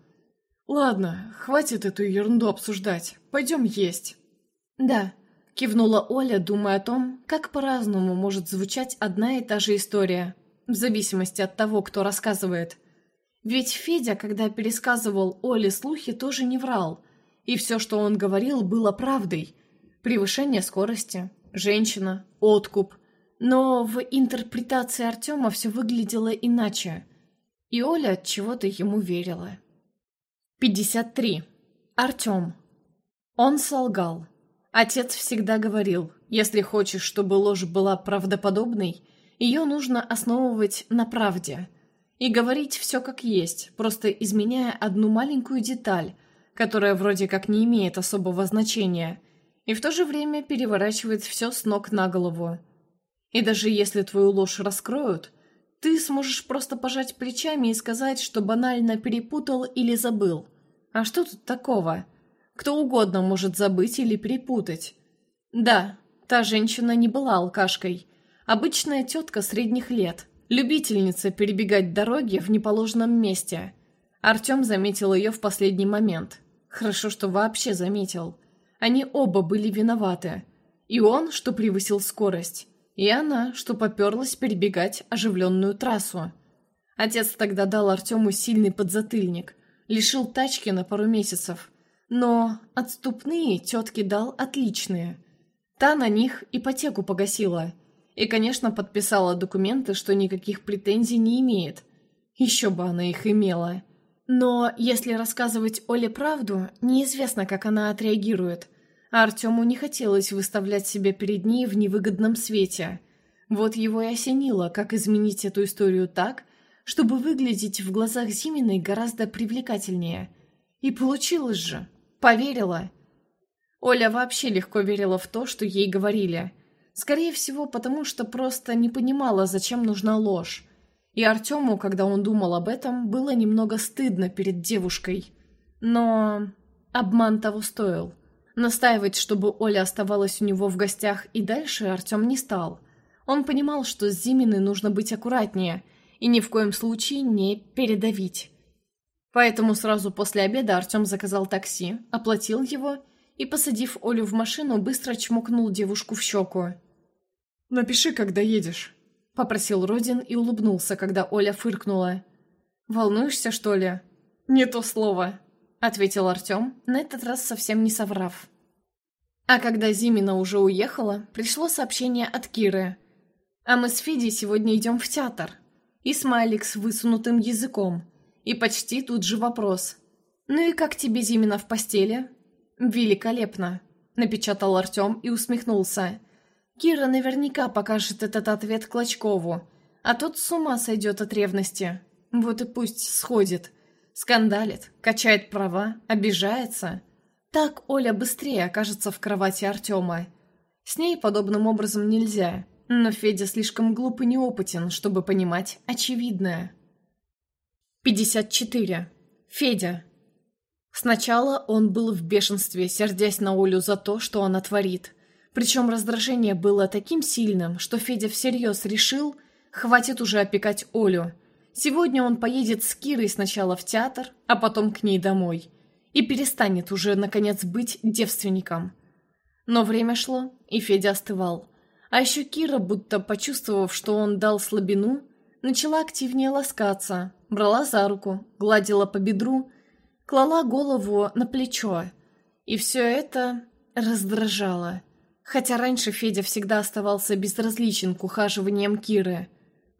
Ладно, хватит эту ерунду обсуждать. Пойдем есть. Да, кивнула Оля, думая о том, как по-разному может звучать одна и та же история, в зависимости от того, кто рассказывает. Ведь Федя, когда пересказывал Оле слухи, тоже не врал. И все, что он говорил, было правдой. Превышение скорости, женщина, откуп. Но в интерпретации Артема все выглядело иначе. И Оля от чего-то ему верила. 53. Артем. Он солгал. Отец всегда говорил, если хочешь, чтобы ложь была правдоподобной, ее нужно основывать на правде. И говорить все как есть, просто изменяя одну маленькую деталь, которая вроде как не имеет особого значения – и в то же время переворачивает все с ног на голову. И даже если твою ложь раскроют, ты сможешь просто пожать плечами и сказать, что банально перепутал или забыл. А что тут такого? Кто угодно может забыть или перепутать. Да, та женщина не была алкашкой. Обычная тетка средних лет, любительница перебегать дороги в неположенном месте. Артем заметил ее в последний момент. Хорошо, что вообще заметил. Они оба были виноваты. И он, что превысил скорость, и она, что поперлась перебегать оживленную трассу. Отец тогда дал Артему сильный подзатыльник, лишил тачки на пару месяцев. Но отступные тетки дал отличные. Та на них ипотеку погасила. И, конечно, подписала документы, что никаких претензий не имеет. Еще бы она их имела. Но если рассказывать Оле правду, неизвестно, как она отреагирует. А Артему не хотелось выставлять себя перед ней в невыгодном свете. Вот его и осенило, как изменить эту историю так, чтобы выглядеть в глазах Зиминой гораздо привлекательнее. И получилось же. Поверила. Оля вообще легко верила в то, что ей говорили. Скорее всего, потому что просто не понимала, зачем нужна ложь. И Артему, когда он думал об этом, было немного стыдно перед девушкой. Но обман того стоил. Настаивать, чтобы Оля оставалась у него в гостях и дальше, Артем не стал. Он понимал, что с Зиминой нужно быть аккуратнее и ни в коем случае не передавить. Поэтому сразу после обеда Артем заказал такси, оплатил его и, посадив Олю в машину, быстро чмокнул девушку в щеку. «Напиши, когда едешь». Попросил Родин и улыбнулся, когда Оля фыркнула. «Волнуешься, что ли?» «Не то слово», — ответил Артем, на этот раз совсем не соврав. А когда Зимина уже уехала, пришло сообщение от Киры. «А мы с Федей сегодня идем в театр». И смайлик с высунутым языком. И почти тут же вопрос. «Ну и как тебе Зимина в постели?» «Великолепно», — напечатал Артем и усмехнулся. Кира наверняка покажет этот ответ Клочкову, а тот с ума сойдет от ревности. Вот и пусть сходит. Скандалит, качает права, обижается. Так Оля быстрее окажется в кровати Артема. С ней подобным образом нельзя, но Федя слишком глуп и неопытен, чтобы понимать очевидное. 54. Федя. Сначала он был в бешенстве, сердясь на Олю за то, что она творит. Причем раздражение было таким сильным, что Федя всерьез решил, хватит уже опекать Олю. Сегодня он поедет с Кирой сначала в театр, а потом к ней домой. И перестанет уже, наконец, быть девственником. Но время шло, и Федя остывал. А еще Кира, будто почувствовав, что он дал слабину, начала активнее ласкаться, брала за руку, гладила по бедру, клала голову на плечо. И все это раздражало. Хотя раньше Федя всегда оставался безразличен к ухаживаниям Киры.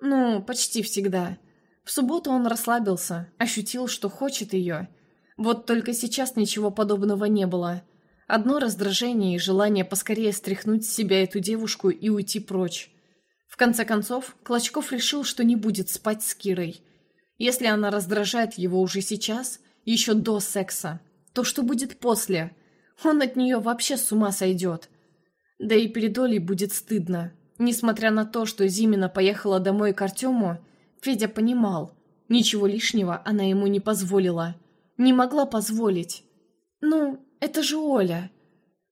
Ну, почти всегда. В субботу он расслабился, ощутил, что хочет ее. Вот только сейчас ничего подобного не было. Одно раздражение и желание поскорее стряхнуть с себя эту девушку и уйти прочь. В конце концов, Клочков решил, что не будет спать с Кирой. Если она раздражает его уже сейчас, еще до секса, то что будет после? Он от нее вообще с ума сойдет. Да и перед Олей будет стыдно. Несмотря на то, что Зимина поехала домой к Артему, Федя понимал, ничего лишнего она ему не позволила. Не могла позволить. Ну, это же Оля.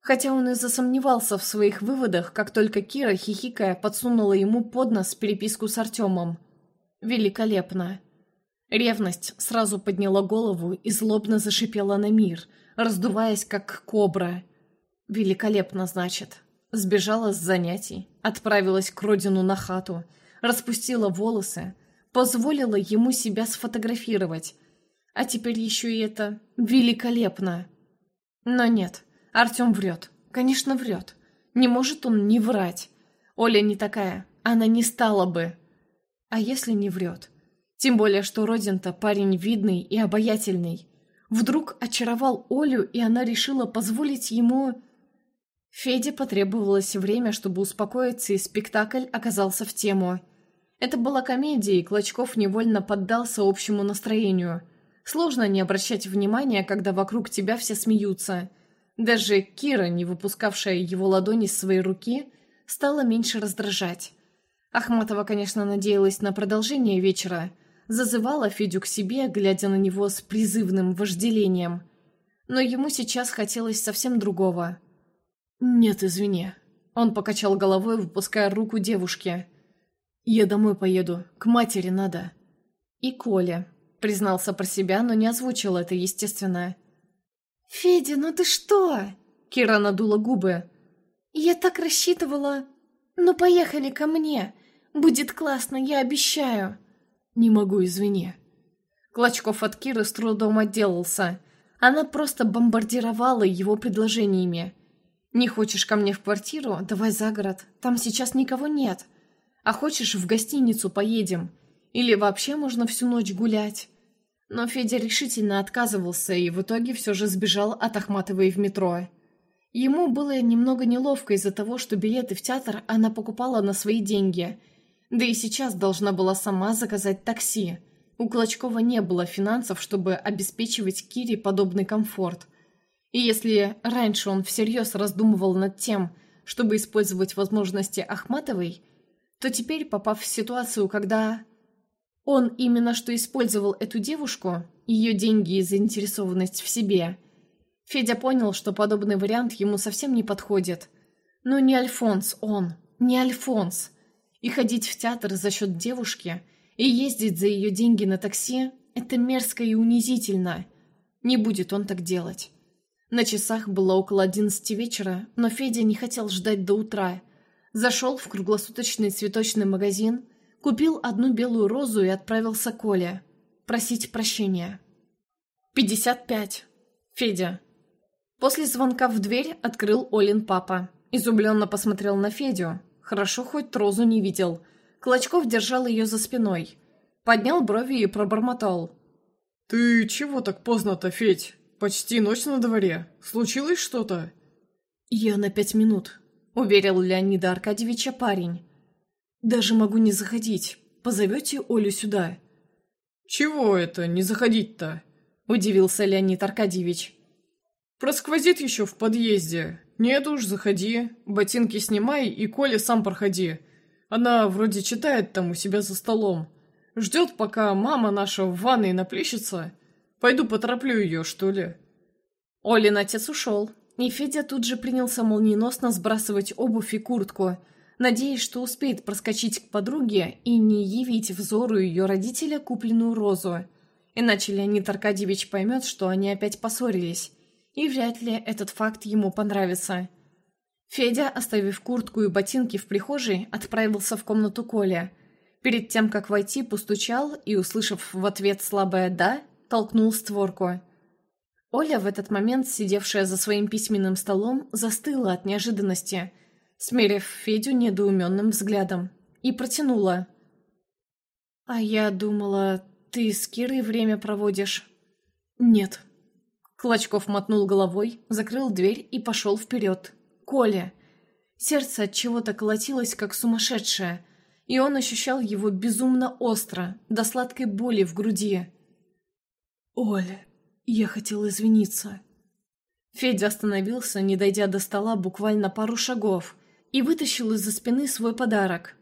Хотя он и засомневался в своих выводах, как только Кира, хихикая, подсунула ему под нос переписку с Артемом. Великолепно. Ревность сразу подняла голову и злобно зашипела на мир, раздуваясь как кобра. Великолепно, значит. Сбежала с занятий, отправилась к родину на хату, распустила волосы, позволила ему себя сфотографировать. А теперь еще и это великолепно. Но нет, Артем врет. Конечно, врет. Не может он не врать. Оля не такая. Она не стала бы. А если не врет? Тем более, что Родин-то парень видный и обаятельный. Вдруг очаровал Олю, и она решила позволить ему... Феде потребовалось время, чтобы успокоиться, и спектакль оказался в тему. Это была комедия, и Клочков невольно поддался общему настроению. Сложно не обращать внимания, когда вокруг тебя все смеются – даже Кира, не выпускавшая его ладони с своей руки, стала меньше раздражать. Ахматова, конечно, надеялась на продолжение вечера, зазывала Федю к себе, глядя на него с призывным вожделением. Но ему сейчас хотелось совсем другого. «Нет, извини». Он покачал головой, выпуская руку девушки. «Я домой поеду. К матери надо». «И Коля», — признался про себя, но не озвучил это, естественно. «Федя, ну ты что?» Кира надула губы. «Я так рассчитывала. Ну поехали ко мне. Будет классно, я обещаю». «Не могу, извини». Клочков от Киры с трудом отделался. Она просто бомбардировала его предложениями. «Не хочешь ко мне в квартиру? Давай за город. Там сейчас никого нет. А хочешь, в гостиницу поедем? Или вообще можно всю ночь гулять?» Но Федя решительно отказывался и в итоге все же сбежал от Ахматовой в метро. Ему было немного неловко из-за того, что билеты в театр она покупала на свои деньги. Да и сейчас должна была сама заказать такси. У Клочкова не было финансов, чтобы обеспечивать Кире подобный комфорт. И если раньше он всерьез раздумывал над тем, чтобы использовать возможности Ахматовой, то теперь, попав в ситуацию, когда он именно что использовал эту девушку, ее деньги и заинтересованность в себе. Федя понял, что подобный вариант ему совсем не подходит. Но не Альфонс он, не Альфонс. И ходить в театр за счет девушки, и ездить за ее деньги на такси – это мерзко и унизительно. Не будет он так делать. На часах было около одиннадцати вечера, но Федя не хотел ждать до утра. Зашел в круглосуточный цветочный магазин – Купил одну белую розу и отправился к Оле. Просить прощения. 55. Федя. После звонка в дверь открыл Олин папа. Изумленно посмотрел на Федю. Хорошо, хоть розу не видел. Клочков держал ее за спиной. Поднял брови и пробормотал. «Ты чего так поздно-то, Федь? Почти ночь на дворе. Случилось что-то?» «Я на пять минут», — уверил Леонида Аркадьевича парень. Даже могу не заходить. Позовете Олю сюда?» «Чего это не заходить-то?» – удивился Леонид Аркадьевич. «Просквозит еще в подъезде. Нет уж, заходи. Ботинки снимай и Коля сам проходи. Она вроде читает там у себя за столом. Ждет, пока мама наша в ванной наплещется. Пойду потороплю ее, что ли». Олин отец ушел, и Федя тут же принялся молниеносно сбрасывать обувь и куртку – надеясь, что успеет проскочить к подруге и не явить взору ее родителя купленную розу. Иначе Леонид Аркадьевич поймет, что они опять поссорились, и вряд ли этот факт ему понравится. Федя, оставив куртку и ботинки в прихожей, отправился в комнату Коля. Перед тем, как войти, постучал и, услышав в ответ слабое «да», толкнул створку. Оля, в этот момент, сидевшая за своим письменным столом, застыла от неожиданности – смерив Федю недоуменным взглядом, и протянула. «А я думала, ты с Кирой время проводишь?» «Нет». Клочков мотнул головой, закрыл дверь и пошел вперед. «Коля!» Сердце от чего-то колотилось, как сумасшедшее, и он ощущал его безумно остро, до сладкой боли в груди. «Оля, я хотел извиниться». Федя остановился, не дойдя до стола буквально пару шагов, и вытащил из-за спины свой подарок.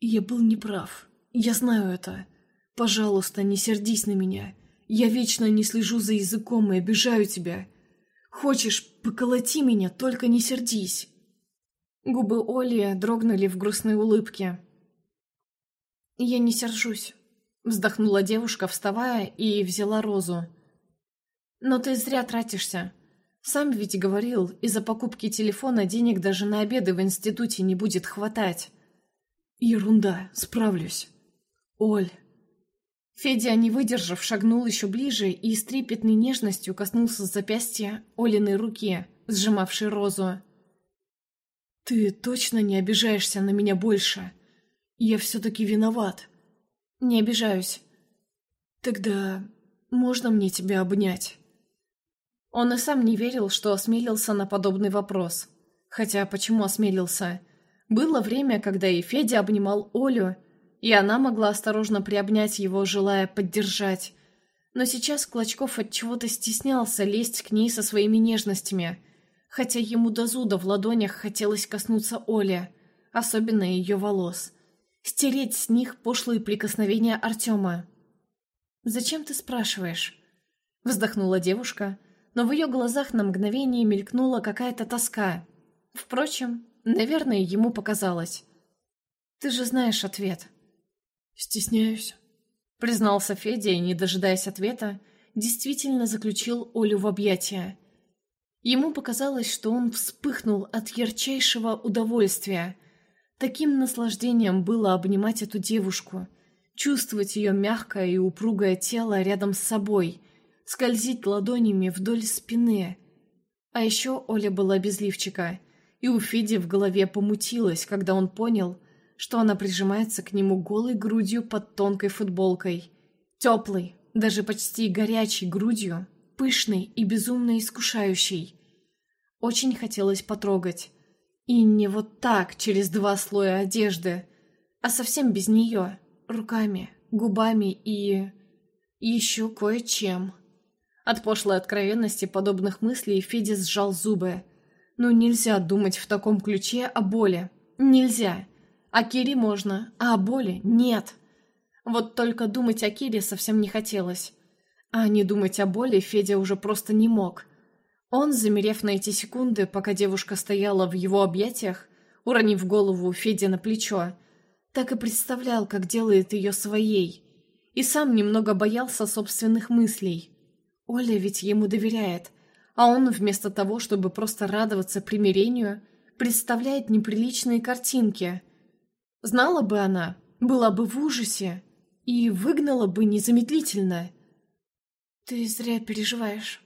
«Я был неправ. Я знаю это. Пожалуйста, не сердись на меня. Я вечно не слежу за языком и обижаю тебя. Хочешь, поколоти меня, только не сердись». Губы Оли дрогнули в грустной улыбке. «Я не сержусь», — вздохнула девушка, вставая, и взяла розу. «Но ты зря тратишься. Сам ведь говорил, из-за покупки телефона денег даже на обеды в институте не будет хватать. Ерунда, справлюсь. Оль. Федя, не выдержав, шагнул еще ближе и с трепетной нежностью коснулся запястья Олиной руки, сжимавшей розу. «Ты точно не обижаешься на меня больше? Я все-таки виноват». «Не обижаюсь». «Тогда можно мне тебя обнять?» Он и сам не верил, что осмелился на подобный вопрос. Хотя почему осмелился? Было время, когда и Федя обнимал Олю, и она могла осторожно приобнять его, желая поддержать. Но сейчас Клочков от чего-то стеснялся лезть к ней со своими нежностями, хотя ему до зуда в ладонях хотелось коснуться Оли, особенно ее волос. Стереть с них пошлые прикосновения Артема. «Зачем ты спрашиваешь?» Вздохнула девушка, но в ее глазах на мгновение мелькнула какая-то тоска. Впрочем, наверное, ему показалось. «Ты же знаешь ответ». «Стесняюсь», — признался Федя и, не дожидаясь ответа, действительно заключил Олю в объятия. Ему показалось, что он вспыхнул от ярчайшего удовольствия. Таким наслаждением было обнимать эту девушку, чувствовать ее мягкое и упругое тело рядом с собой — скользить ладонями вдоль спины. А еще Оля была без лифчика, и у Феди в голове помутилось, когда он понял, что она прижимается к нему голой грудью под тонкой футболкой. Теплой, даже почти горячей грудью, пышной и безумно искушающей. Очень хотелось потрогать. И не вот так, через два слоя одежды, а совсем без нее, руками, губами и... еще кое-чем. От пошлой откровенности подобных мыслей Федя сжал зубы. Ну нельзя думать в таком ключе о боли. Нельзя. О Кире можно, а о боли нет. Вот только думать о Кире совсем не хотелось. А не думать о боли Федя уже просто не мог. Он, замерев на эти секунды, пока девушка стояла в его объятиях, уронив голову Феде на плечо, так и представлял, как делает ее своей. И сам немного боялся собственных мыслей. Оля ведь ему доверяет, а он вместо того, чтобы просто радоваться примирению, представляет неприличные картинки. Знала бы она, была бы в ужасе и выгнала бы незамедлительно. «Ты зря переживаешь», —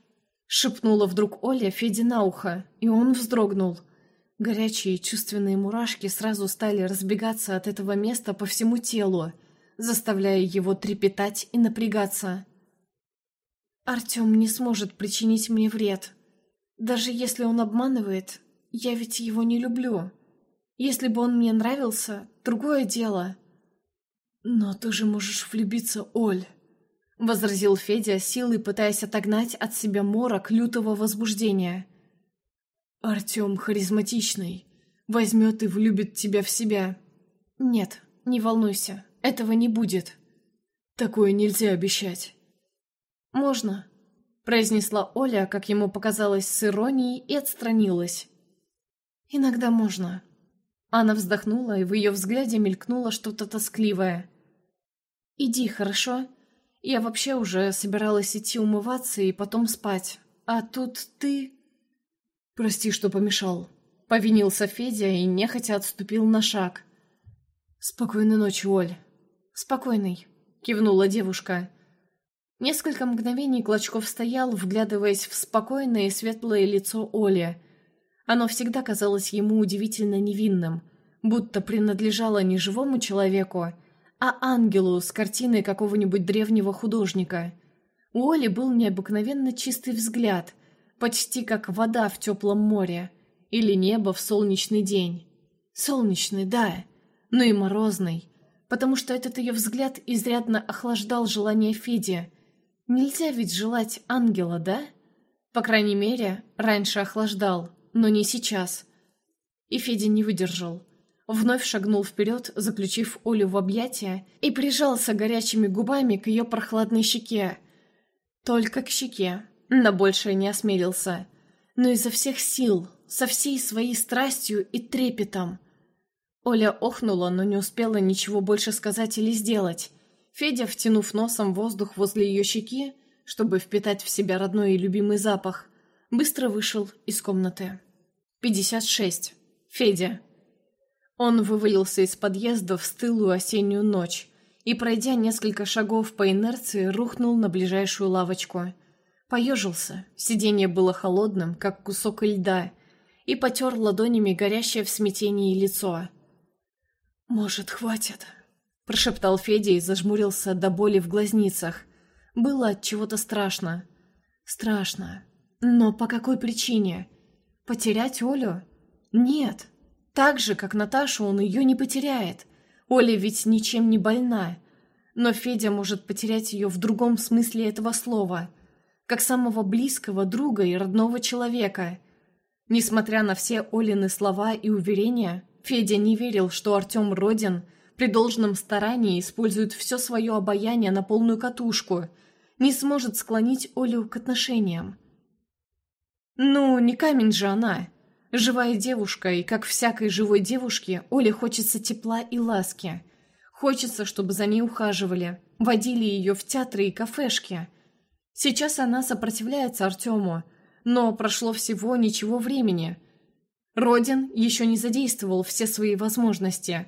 шепнула вдруг Оля Феде на ухо, и он вздрогнул. Горячие чувственные мурашки сразу стали разбегаться от этого места по всему телу, заставляя его трепетать и напрягаться. Артем не сможет причинить мне вред. Даже если он обманывает, я ведь его не люблю. Если бы он мне нравился, другое дело. Но ты же можешь влюбиться, Оль, — возразил Федя, силой пытаясь отогнать от себя морок лютого возбуждения. Артем харизматичный, возьмет и влюбит тебя в себя. Нет, не волнуйся, этого не будет. Такое нельзя обещать. «Можно», — произнесла Оля, как ему показалось, с иронией и отстранилась. «Иногда можно». Она вздохнула, и в ее взгляде мелькнуло что-то тоскливое. «Иди, хорошо? Я вообще уже собиралась идти умываться и потом спать. А тут ты...» «Прости, что помешал», — повинился Федя и нехотя отступил на шаг. «Спокойной ночи, Оль». «Спокойной», — кивнула девушка. Несколько мгновений Клочков стоял, вглядываясь в спокойное и светлое лицо Оли. Оно всегда казалось ему удивительно невинным, будто принадлежало не живому человеку, а ангелу с картиной какого-нибудь древнего художника. У Оли был необыкновенно чистый взгляд, почти как вода в теплом море, или небо в солнечный день. Солнечный, да, но и морозный, потому что этот ее взгляд изрядно охлаждал желание Феди — Нельзя ведь желать ангела, да? По крайней мере, раньше охлаждал, но не сейчас. И Федя не выдержал. Вновь шагнул вперед, заключив Олю в объятия, и прижался горячими губами к ее прохладной щеке. Только к щеке, на большее не осмелился. Но изо всех сил, со всей своей страстью и трепетом. Оля охнула, но не успела ничего больше сказать или сделать. Федя, втянув носом воздух возле ее щеки, чтобы впитать в себя родной и любимый запах, быстро вышел из комнаты. 56. Федя. Он вывалился из подъезда в стылую осеннюю ночь и, пройдя несколько шагов по инерции, рухнул на ближайшую лавочку. Поежился, сиденье было холодным, как кусок льда, и потер ладонями горящее в смятении лицо. «Может, хватит?» – прошептал Федя и зажмурился до боли в глазницах. Было от чего-то страшно. Страшно. Но по какой причине? Потерять Олю? Нет. Так же, как Наташу, он ее не потеряет. Оля ведь ничем не больна. Но Федя может потерять ее в другом смысле этого слова. Как самого близкого друга и родного человека. Несмотря на все Олины слова и уверения, Федя не верил, что Артем Родин при должном старании использует все свое обаяние на полную катушку, не сможет склонить Олю к отношениям. Ну, не камень же она. Живая девушка, и как всякой живой девушке, Оле хочется тепла и ласки. Хочется, чтобы за ней ухаживали, водили ее в театры и кафешки. Сейчас она сопротивляется Артему, но прошло всего ничего времени – Родин еще не задействовал все свои возможности.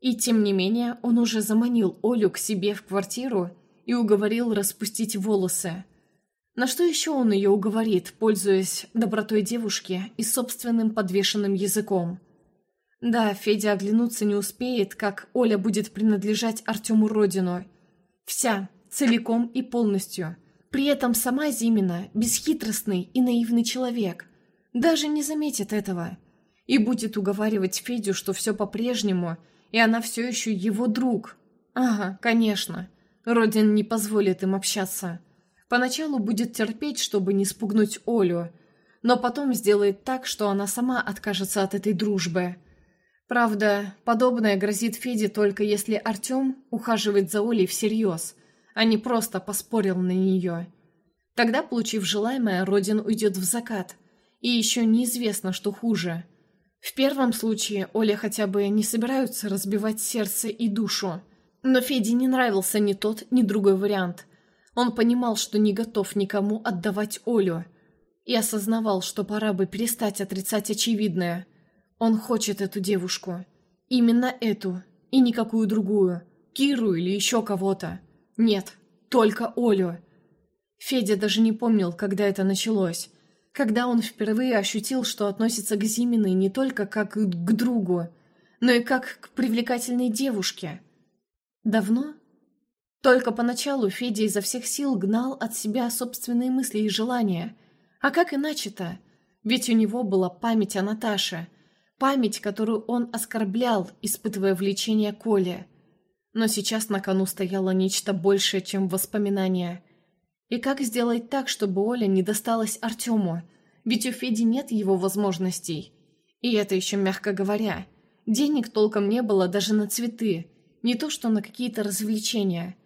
И тем не менее он уже заманил Олю к себе в квартиру и уговорил распустить волосы. На что еще он ее уговорит, пользуясь добротой девушки и собственным подвешенным языком? Да, Федя оглянуться не успеет, как Оля будет принадлежать Артему Родину. Вся, целиком и полностью. При этом сама Зимина – бесхитростный и наивный человек. Даже не заметит этого. И будет уговаривать Федю, что все по-прежнему, и она все еще его друг. Ага, конечно. Родин не позволит им общаться. Поначалу будет терпеть, чтобы не спугнуть Олю, но потом сделает так, что она сама откажется от этой дружбы. Правда, подобное грозит Феде только если Артем ухаживает за Олей всерьез, а не просто поспорил на нее. Тогда, получив желаемое, Родин уйдет в закат – и еще неизвестно, что хуже. В первом случае Оля хотя бы не собираются разбивать сердце и душу. Но Феде не нравился ни тот, ни другой вариант. Он понимал, что не готов никому отдавать Олю. И осознавал, что пора бы перестать отрицать очевидное. Он хочет эту девушку. Именно эту. И никакую другую. Киру или еще кого-то. Нет, только Олю. Федя даже не помнил, когда это началось когда он впервые ощутил, что относится к Зиминой не только как к другу, но и как к привлекательной девушке. Давно? Только поначалу Федя изо всех сил гнал от себя собственные мысли и желания. А как иначе-то? Ведь у него была память о Наташе. Память, которую он оскорблял, испытывая влечение к Оле. Но сейчас на кону стояло нечто большее, чем воспоминания – и как сделать так, чтобы Оля не досталась Артему? Ведь у Феди нет его возможностей. И это еще мягко говоря. Денег толком не было даже на цветы. Не то что на какие-то развлечения.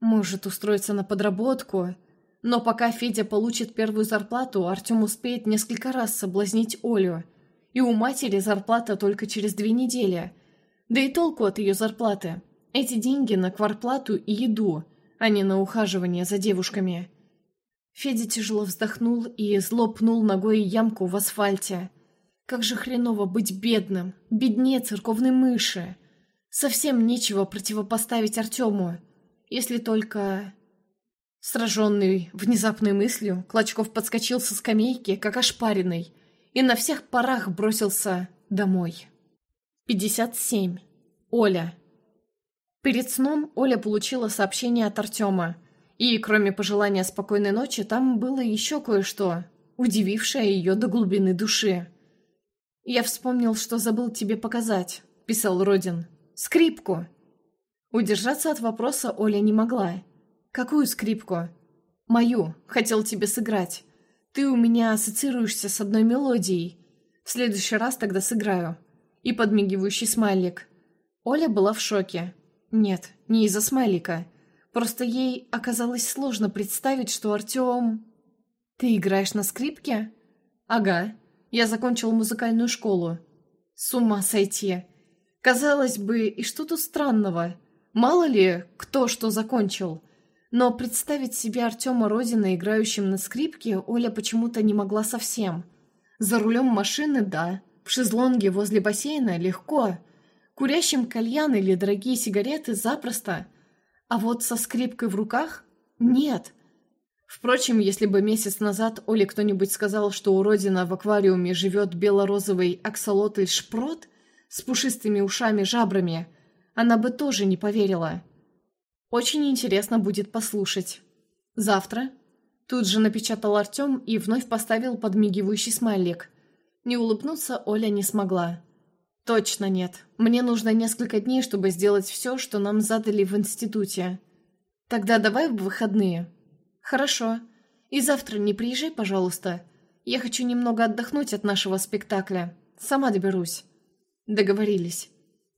Может устроиться на подработку. Но пока Федя получит первую зарплату, Артем успеет несколько раз соблазнить Олю. И у матери зарплата только через две недели. Да и толку от ее зарплаты. Эти деньги на кварплату и еду – а не на ухаживание за девушками. Федя тяжело вздохнул и зло пнул ногой ямку в асфальте. Как же хреново быть бедным, беднее церковной мыши. Совсем нечего противопоставить Артему, если только... Сраженный внезапной мыслью, Клочков подскочил со скамейки, как ошпаренный, и на всех парах бросился домой. 57. Оля. Перед сном Оля получила сообщение от Артема. И, кроме пожелания спокойной ночи, там было еще кое-что, удивившее ее до глубины души. «Я вспомнил, что забыл тебе показать», — писал Родин. «Скрипку». Удержаться от вопроса Оля не могла. «Какую скрипку?» «Мою. Хотел тебе сыграть. Ты у меня ассоциируешься с одной мелодией. В следующий раз тогда сыграю. И подмигивающий смайлик. Оля была в шоке. Нет, не из-за смайлика. Просто ей оказалось сложно представить, что Артем... Ты играешь на скрипке? Ага. Я закончил музыкальную школу. С ума сойти. Казалось бы, и что тут странного? Мало ли, кто что закончил. Но представить себе Артема Родина, играющим на скрипке, Оля почему-то не могла совсем. За рулем машины – да. В шезлонге возле бассейна – легко. Курящим кальян или дорогие сигареты – запросто. А вот со скрипкой в руках – нет. Впрочем, если бы месяц назад Оле кто-нибудь сказал, что у Родина в аквариуме живет бело-розовый аксолотль шпрот с пушистыми ушами-жабрами, она бы тоже не поверила. Очень интересно будет послушать. Завтра? Тут же напечатал Артем и вновь поставил подмигивающий смайлик. Не улыбнуться Оля не смогла. Точно нет. Мне нужно несколько дней, чтобы сделать все, что нам задали в институте. Тогда давай в выходные. Хорошо. И завтра не приезжай, пожалуйста. Я хочу немного отдохнуть от нашего спектакля. Сама доберусь. Договорились.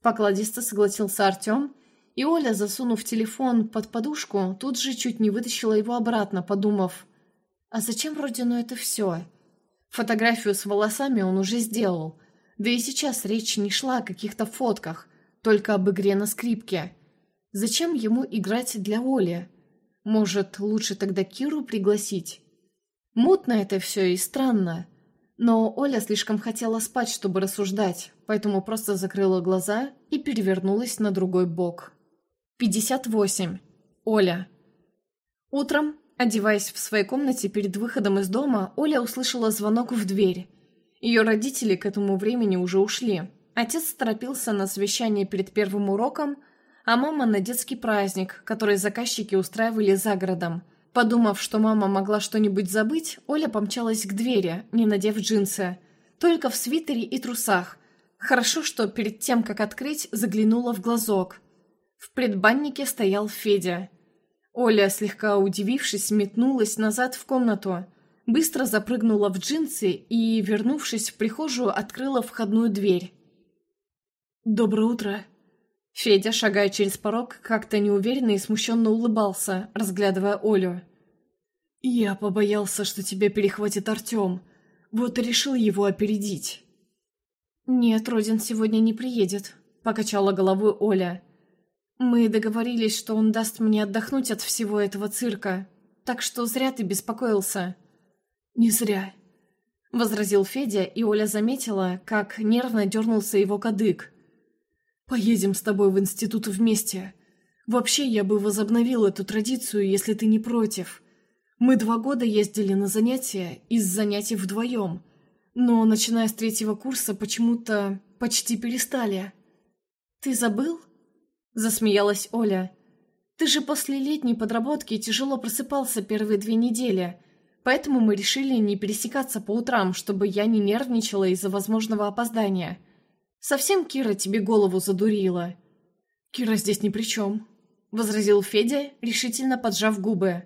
Покладисто согласился Артем и Оля, засунув телефон под подушку, тут же чуть не вытащила его обратно, подумав, «А зачем Родину это все?» Фотографию с волосами он уже сделал, да и сейчас речь не шла о каких-то фотках, только об игре на скрипке. Зачем ему играть для Оли? Может, лучше тогда Киру пригласить? Мутно это все и странно. Но Оля слишком хотела спать, чтобы рассуждать, поэтому просто закрыла глаза и перевернулась на другой бок. 58. Оля. Утром, одеваясь в своей комнате перед выходом из дома, Оля услышала звонок в дверь. Ее родители к этому времени уже ушли. Отец торопился на совещание перед первым уроком, а мама на детский праздник, который заказчики устраивали за городом. Подумав, что мама могла что-нибудь забыть, Оля помчалась к двери, не надев джинсы. Только в свитере и трусах. Хорошо, что перед тем, как открыть, заглянула в глазок. В предбаннике стоял Федя. Оля, слегка удивившись, метнулась назад в комнату, быстро запрыгнула в джинсы и, вернувшись в прихожую, открыла входную дверь. «Доброе утро!» Федя, шагая через порог, как-то неуверенно и смущенно улыбался, разглядывая Олю. «Я побоялся, что тебя перехватит Артем. Вот и решил его опередить». «Нет, Родин сегодня не приедет», — покачала головой Оля. Мы договорились, что он даст мне отдохнуть от всего этого цирка, так что зря ты беспокоился». «Не зря», — возразил Федя, и Оля заметила, как нервно дернулся его кадык. «Поедем с тобой в институт вместе. Вообще, я бы возобновил эту традицию, если ты не против. Мы два года ездили на занятия, из занятий вдвоем, но, начиная с третьего курса, почему-то почти перестали. Ты забыл?» Засмеялась Оля. «Ты же после летней подработки тяжело просыпался первые две недели, поэтому мы решили не пересекаться по утрам, чтобы я не нервничала из-за возможного опоздания. Совсем Кира тебе голову задурила?» «Кира здесь ни при чем», — возразил Федя, решительно поджав губы.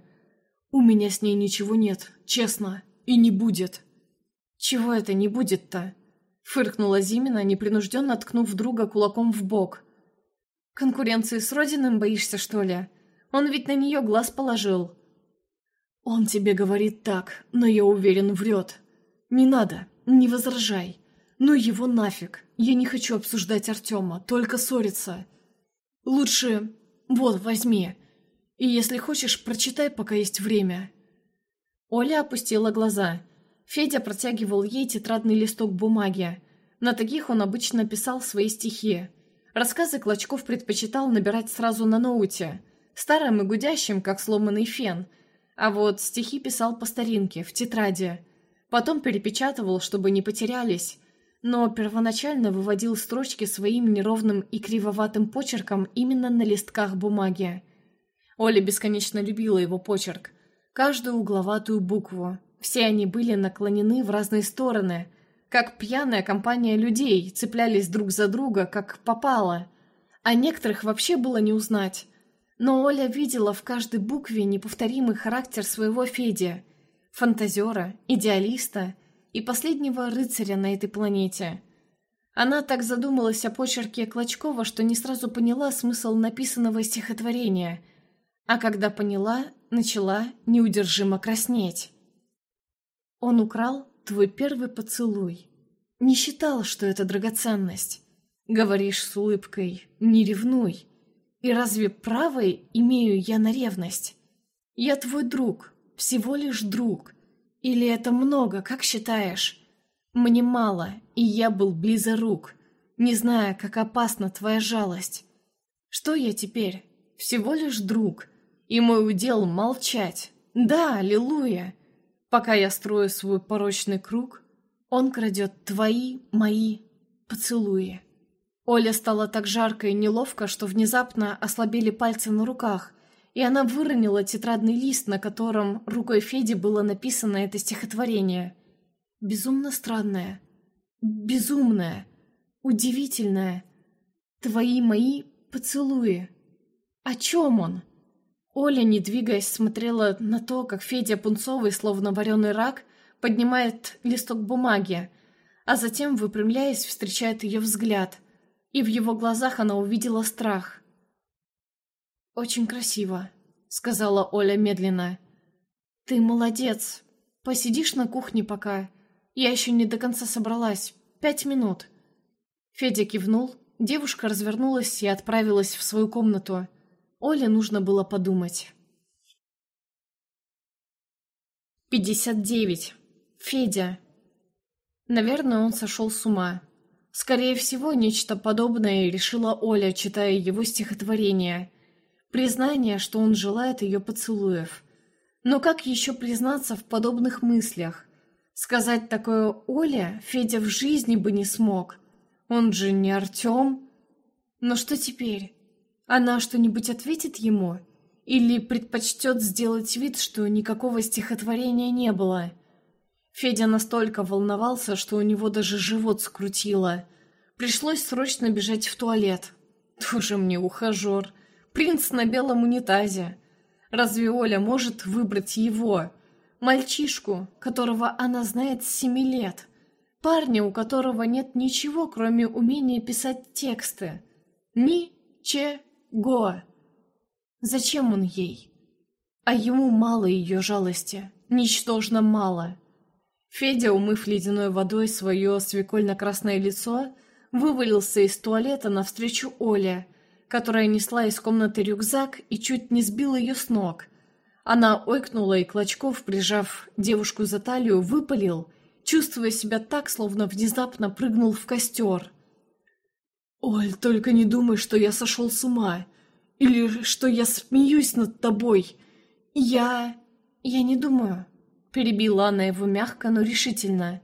«У меня с ней ничего нет, честно, и не будет». «Чего это не будет-то?» — фыркнула Зимина, непринужденно ткнув друга кулаком в бок — Конкуренции с Родиным боишься, что ли? Он ведь на нее глаз положил. Он тебе говорит так, но я уверен, врет. Не надо, не возражай. Ну его нафиг. Я не хочу обсуждать Артема, только ссориться. Лучше... Вот, возьми. И если хочешь, прочитай, пока есть время. Оля опустила глаза. Федя протягивал ей тетрадный листок бумаги. На таких он обычно писал свои стихи. Рассказы Клочков предпочитал набирать сразу на ноуте, старым и гудящим, как сломанный фен, а вот стихи писал по старинке, в тетради. Потом перепечатывал, чтобы не потерялись, но первоначально выводил строчки своим неровным и кривоватым почерком именно на листках бумаги. Оля бесконечно любила его почерк, каждую угловатую букву. Все они были наклонены в разные стороны – как пьяная компания людей цеплялись друг за друга, как попало. А некоторых вообще было не узнать. Но Оля видела в каждой букве неповторимый характер своего Феди. фантазера, идеалиста и последнего рыцаря на этой планете. Она так задумалась о почерке Клочкова, что не сразу поняла смысл написанного стихотворения, а когда поняла, начала неудержимо краснеть. Он украл твой первый поцелуй. Не считал, что это драгоценность. Говоришь с улыбкой «не ревнуй». И разве право имею я на ревность? Я твой друг, всего лишь друг. Или это много, как считаешь? Мне мало, и я был близорук, не зная, как опасна твоя жалость. Что я теперь? Всего лишь друг. И мой удел молчать. Да, аллилуйя. Пока я строю свой порочный круг, он крадет твои, мои поцелуи. Оля стало так жарко и неловко, что внезапно ослабели пальцы на руках, и она выронила тетрадный лист, на котором рукой Феди было написано это стихотворение. Безумно странное, безумное, удивительное. Твои мои поцелуи. О чем он? Оля, не двигаясь, смотрела на то, как Федя Пунцовый, словно вареный рак, поднимает листок бумаги, а затем, выпрямляясь, встречает ее взгляд, и в его глазах она увидела страх. «Очень красиво», — сказала Оля медленно. «Ты молодец. Посидишь на кухне пока. Я еще не до конца собралась. Пять минут». Федя кивнул, девушка развернулась и отправилась в свою комнату. Оле нужно было подумать. 59. Федя. Наверное, он сошел с ума. Скорее всего, нечто подобное решила Оля, читая его стихотворение. Признание, что он желает ее поцелуев. Но как еще признаться в подобных мыслях? Сказать такое Оле Федя в жизни бы не смог. Он же не Артем. Но что теперь? Она что-нибудь ответит ему? Или предпочтет сделать вид, что никакого стихотворения не было? Федя настолько волновался, что у него даже живот скрутило. Пришлось срочно бежать в туалет. Тоже мне ухажер. Принц на белом унитазе. Разве Оля может выбрать его? Мальчишку, которого она знает с семи лет. Парня, у которого нет ничего, кроме умения писать тексты. Ни-че Го. Зачем он ей? А ему мало ее жалости, ничтожно мало. Федя, умыв ледяной водой свое свекольно-красное лицо, вывалился из туалета навстречу Оле, которая несла из комнаты рюкзак и чуть не сбила ее с ног. Она ойкнула, и Клочков, прижав девушку за талию, выпалил, чувствуя себя так, словно внезапно прыгнул в костер. «Оль, только не думай, что я сошел с ума. Или что я смеюсь над тобой. Я... я не думаю», — перебила она его мягко, но решительно.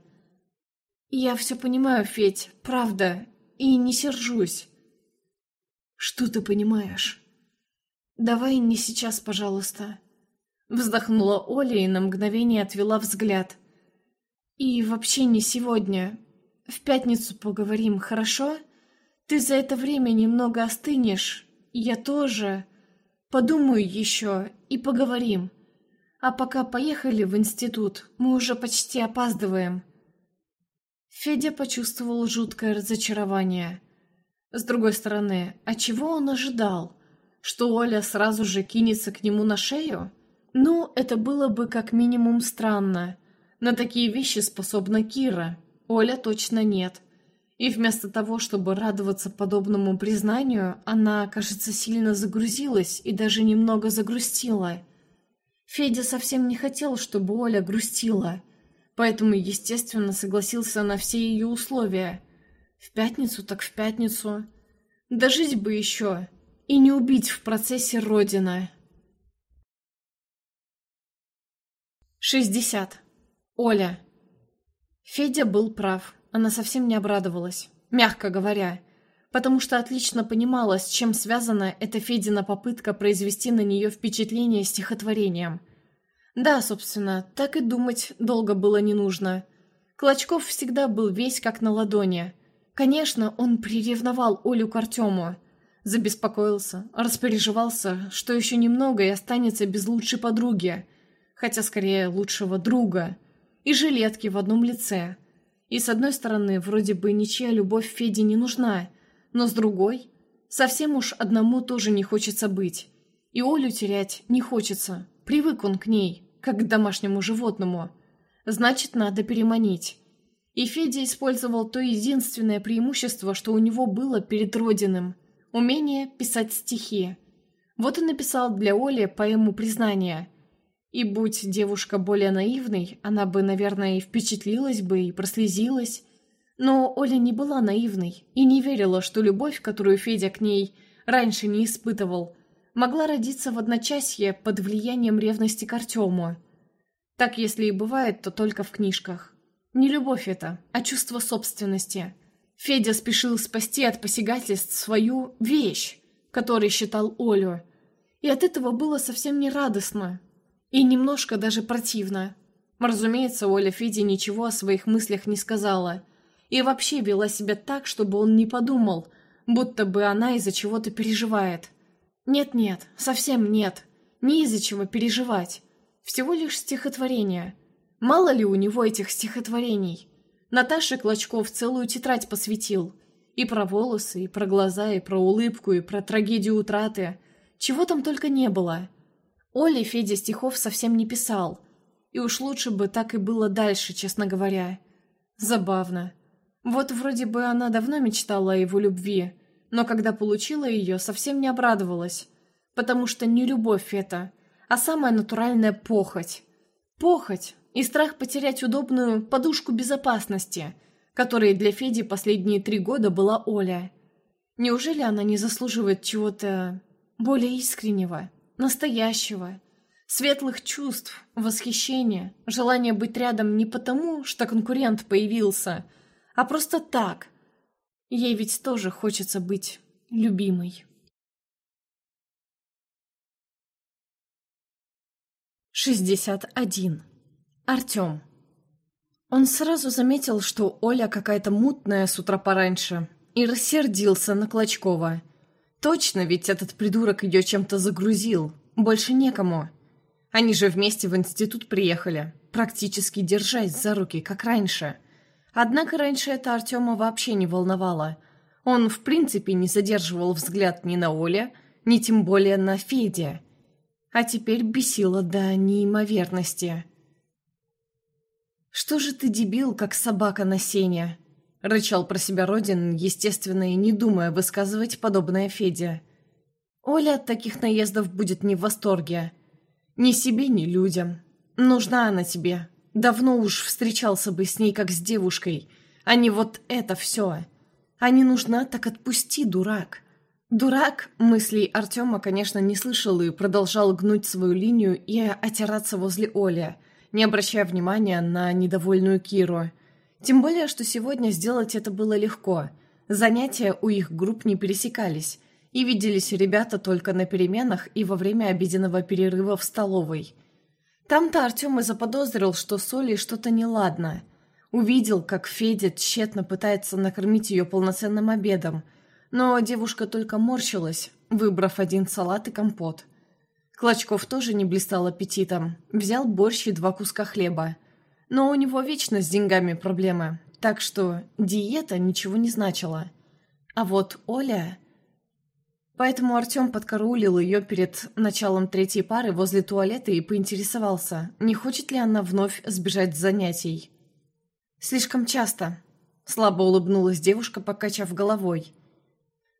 «Я все понимаю, Федь, правда, и не сержусь». «Что ты понимаешь?» «Давай не сейчас, пожалуйста». Вздохнула Оля и на мгновение отвела взгляд. «И вообще не сегодня. В пятницу поговорим, хорошо?» Ты за это время немного остынешь, я тоже. Подумаю еще и поговорим. А пока поехали в институт, мы уже почти опаздываем. Федя почувствовал жуткое разочарование. С другой стороны, а чего он ожидал? Что Оля сразу же кинется к нему на шею? Ну, это было бы как минимум странно. На такие вещи способна Кира. Оля точно нет. И вместо того, чтобы радоваться подобному признанию, она, кажется, сильно загрузилась и даже немного загрустила. Федя совсем не хотел, чтобы Оля грустила, поэтому, естественно, согласился на все ее условия. В пятницу так в пятницу. Дожить бы еще и не убить в процессе Родина. 60. Оля. Федя был прав. Она совсем не обрадовалась, мягко говоря, потому что отлично понимала, с чем связана эта Федина попытка произвести на нее впечатление стихотворением. Да, собственно, так и думать долго было не нужно. Клочков всегда был весь как на ладони. Конечно, он приревновал Олю к Артему. Забеспокоился, распереживался, что еще немного и останется без лучшей подруги. хотя скорее лучшего друга, и жилетки в одном лице. И с одной стороны, вроде бы ничья любовь Феде не нужна, но с другой, совсем уж одному тоже не хочется быть. И Олю терять не хочется, привык он к ней, как к домашнему животному. Значит, надо переманить. И Федя использовал то единственное преимущество, что у него было перед Родиным – умение писать стихи. Вот и написал для Оли поэму признания. И будь девушка более наивной, она бы, наверное, и впечатлилась бы, и прослезилась. Но Оля не была наивной и не верила, что любовь, которую Федя к ней раньше не испытывал, могла родиться в одночасье под влиянием ревности к Артему. Так, если и бывает, то только в книжках. Не любовь это, а чувство собственности. Федя спешил спасти от посягательств свою вещь, которой считал Олю. И от этого было совсем не радостно. И немножко даже противно. Разумеется, Оля Феде ничего о своих мыслях не сказала. И вообще вела себя так, чтобы он не подумал, будто бы она из-за чего-то переживает. Нет-нет, совсем нет. Не из-за чего переживать. Всего лишь стихотворение – Мало ли у него этих стихотворений. Наташе Клочков целую тетрадь посвятил. И про волосы, и про глаза, и про улыбку, и про трагедию утраты. Чего там только не было. Оле Федя стихов совсем не писал. И уж лучше бы так и было дальше, честно говоря. Забавно. Вот вроде бы она давно мечтала о его любви, но когда получила ее, совсем не обрадовалась. Потому что не любовь это, а самая натуральная похоть. Похоть, и страх потерять удобную подушку безопасности, которой для Феди последние три года была Оля. Неужели она не заслуживает чего-то более искреннего, настоящего, светлых чувств, восхищения, желания быть рядом не потому, что конкурент появился, а просто так. Ей ведь тоже хочется быть любимой. Шестьдесят один. Артем. Он сразу заметил, что Оля какая-то мутная с утра пораньше, и рассердился на Клочкова. Точно, ведь этот придурок ее чем-то загрузил. Больше некому. Они же вместе в институт приехали, практически держась за руки, как раньше. Однако раньше это Артема вообще не волновало. Он, в принципе, не задерживал взгляд ни на Оле, ни тем более на Феде. А теперь бесило до неимоверности. «Что же ты дебил, как собака на сене?» — рычал про себя Родин, естественно, и не думая высказывать подобное Феде. Оля от таких наездов будет не в восторге. Ни себе, ни людям. Нужна она тебе. Давно уж встречался бы с ней, как с девушкой, а не вот это все. А не нужна, так отпусти, дурак. Дурак мыслей Артема, конечно, не слышал и продолжал гнуть свою линию и отираться возле Оли — не обращая внимания на недовольную Киру. Тем более, что сегодня сделать это было легко. Занятия у их групп не пересекались, и виделись ребята только на переменах и во время обеденного перерыва в столовой. Там-то Артем и заподозрил, что с Олей что-то неладно. Увидел, как Федя тщетно пытается накормить ее полноценным обедом, но девушка только морщилась, выбрав один салат и компот – Клочков тоже не блистал аппетитом. Взял борщ и два куска хлеба. Но у него вечно с деньгами проблемы, так что диета ничего не значила. А вот Оля... Поэтому Артем подкараулил ее перед началом третьей пары возле туалета и поинтересовался, не хочет ли она вновь сбежать с занятий. «Слишком часто», — слабо улыбнулась девушка, покачав головой.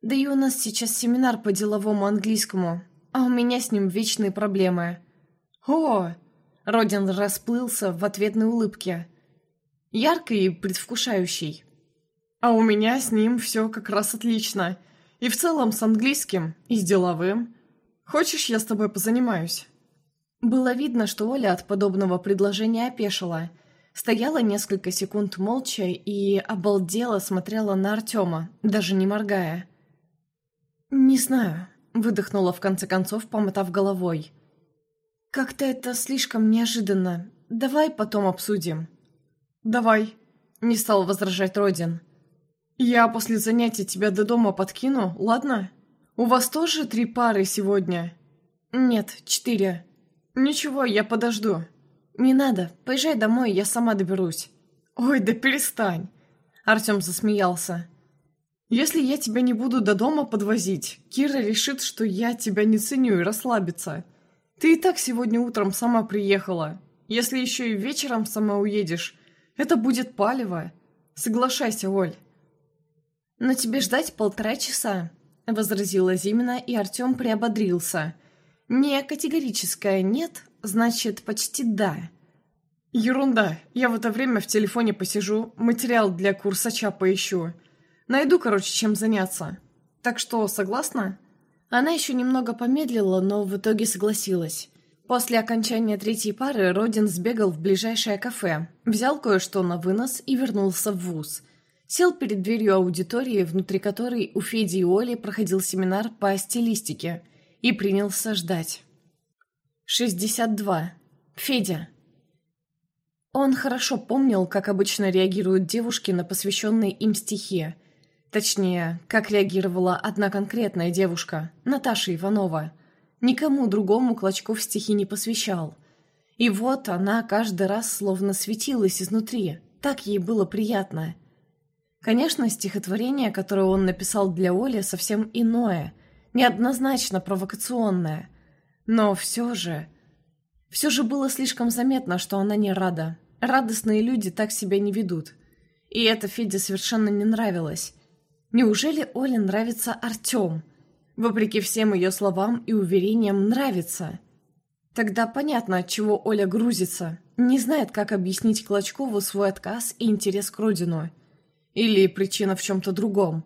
«Да и у нас сейчас семинар по деловому английскому а у меня с ним вечные проблемы. О! Родин расплылся в ответной улыбке. Яркой и предвкушающей. А у меня с ним все как раз отлично. И в целом с английским, и с деловым. Хочешь, я с тобой позанимаюсь? Было видно, что Оля от подобного предложения опешила. Стояла несколько секунд молча и обалдела смотрела на Артема, даже не моргая. «Не знаю», Выдохнула в конце концов, помотав головой. «Как-то это слишком неожиданно. Давай потом обсудим». «Давай», — не стал возражать Родин. «Я после занятий тебя до дома подкину, ладно? У вас тоже три пары сегодня?» «Нет, четыре». «Ничего, я подожду». «Не надо, поезжай домой, я сама доберусь». «Ой, да перестань!» Артем засмеялся. «Если я тебя не буду до дома подвозить, Кира решит, что я тебя не ценю и расслабится. Ты и так сегодня утром сама приехала. Если еще и вечером сама уедешь, это будет палево. Соглашайся, Оль». «Но тебе ждать полтора часа», — возразила Зимина, и Артем приободрился. «Не категорическое «нет», значит, почти «да». «Ерунда. Я в это время в телефоне посижу, материал для курсача поищу. Найду, короче, чем заняться. Так что, согласна?» Она еще немного помедлила, но в итоге согласилась. После окончания третьей пары Родин сбегал в ближайшее кафе, взял кое-что на вынос и вернулся в вуз. Сел перед дверью аудитории, внутри которой у Феди и Оли проходил семинар по стилистике, и принялся ждать. 62. Федя. Он хорошо помнил, как обычно реагируют девушки на посвященные им стихи. Точнее, как реагировала одна конкретная девушка, Наташа Иванова. Никому другому Клочков стихи не посвящал. И вот она каждый раз словно светилась изнутри. Так ей было приятно. Конечно, стихотворение, которое он написал для Оли, совсем иное, неоднозначно провокационное. Но все же... Все же было слишком заметно, что она не рада. Радостные люди так себя не ведут. И это Феде совершенно не нравилось. Неужели Оле нравится Артем? Вопреки всем ее словам и уверениям, нравится. Тогда понятно, от чего Оля грузится. Не знает, как объяснить Клочкову свой отказ и интерес к родину. Или причина в чем-то другом.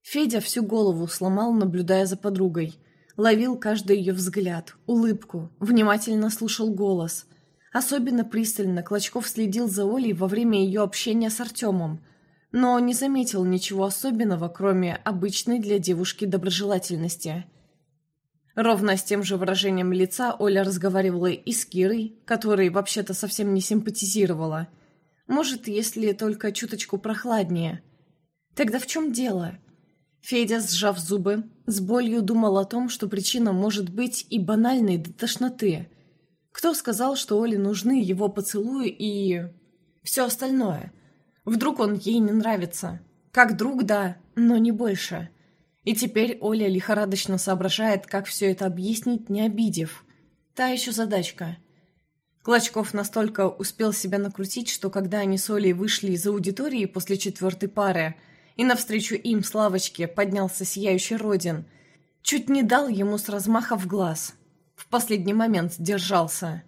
Федя всю голову сломал, наблюдая за подругой. Ловил каждый ее взгляд, улыбку, внимательно слушал голос – Особенно пристально Клочков следил за Олей во время ее общения с Артемом, но не заметил ничего особенного, кроме обычной для девушки доброжелательности. Ровно с тем же выражением лица Оля разговаривала и с Кирой, которой вообще-то совсем не симпатизировала. Может, если только чуточку прохладнее. Тогда в чем дело? Федя, сжав зубы, с болью думал о том, что причина может быть и банальной до тошноты – кто сказал, что Оле нужны его поцелуи и... все остальное? Вдруг он ей не нравится? Как друг, да, но не больше. И теперь Оля лихорадочно соображает, как все это объяснить, не обидев. Та еще задачка. Клочков настолько успел себя накрутить, что когда они с Олей вышли из аудитории после четвертой пары, и навстречу им с лавочки поднялся сияющий Родин, чуть не дал ему с размаха в глаз – в последний момент сдержался.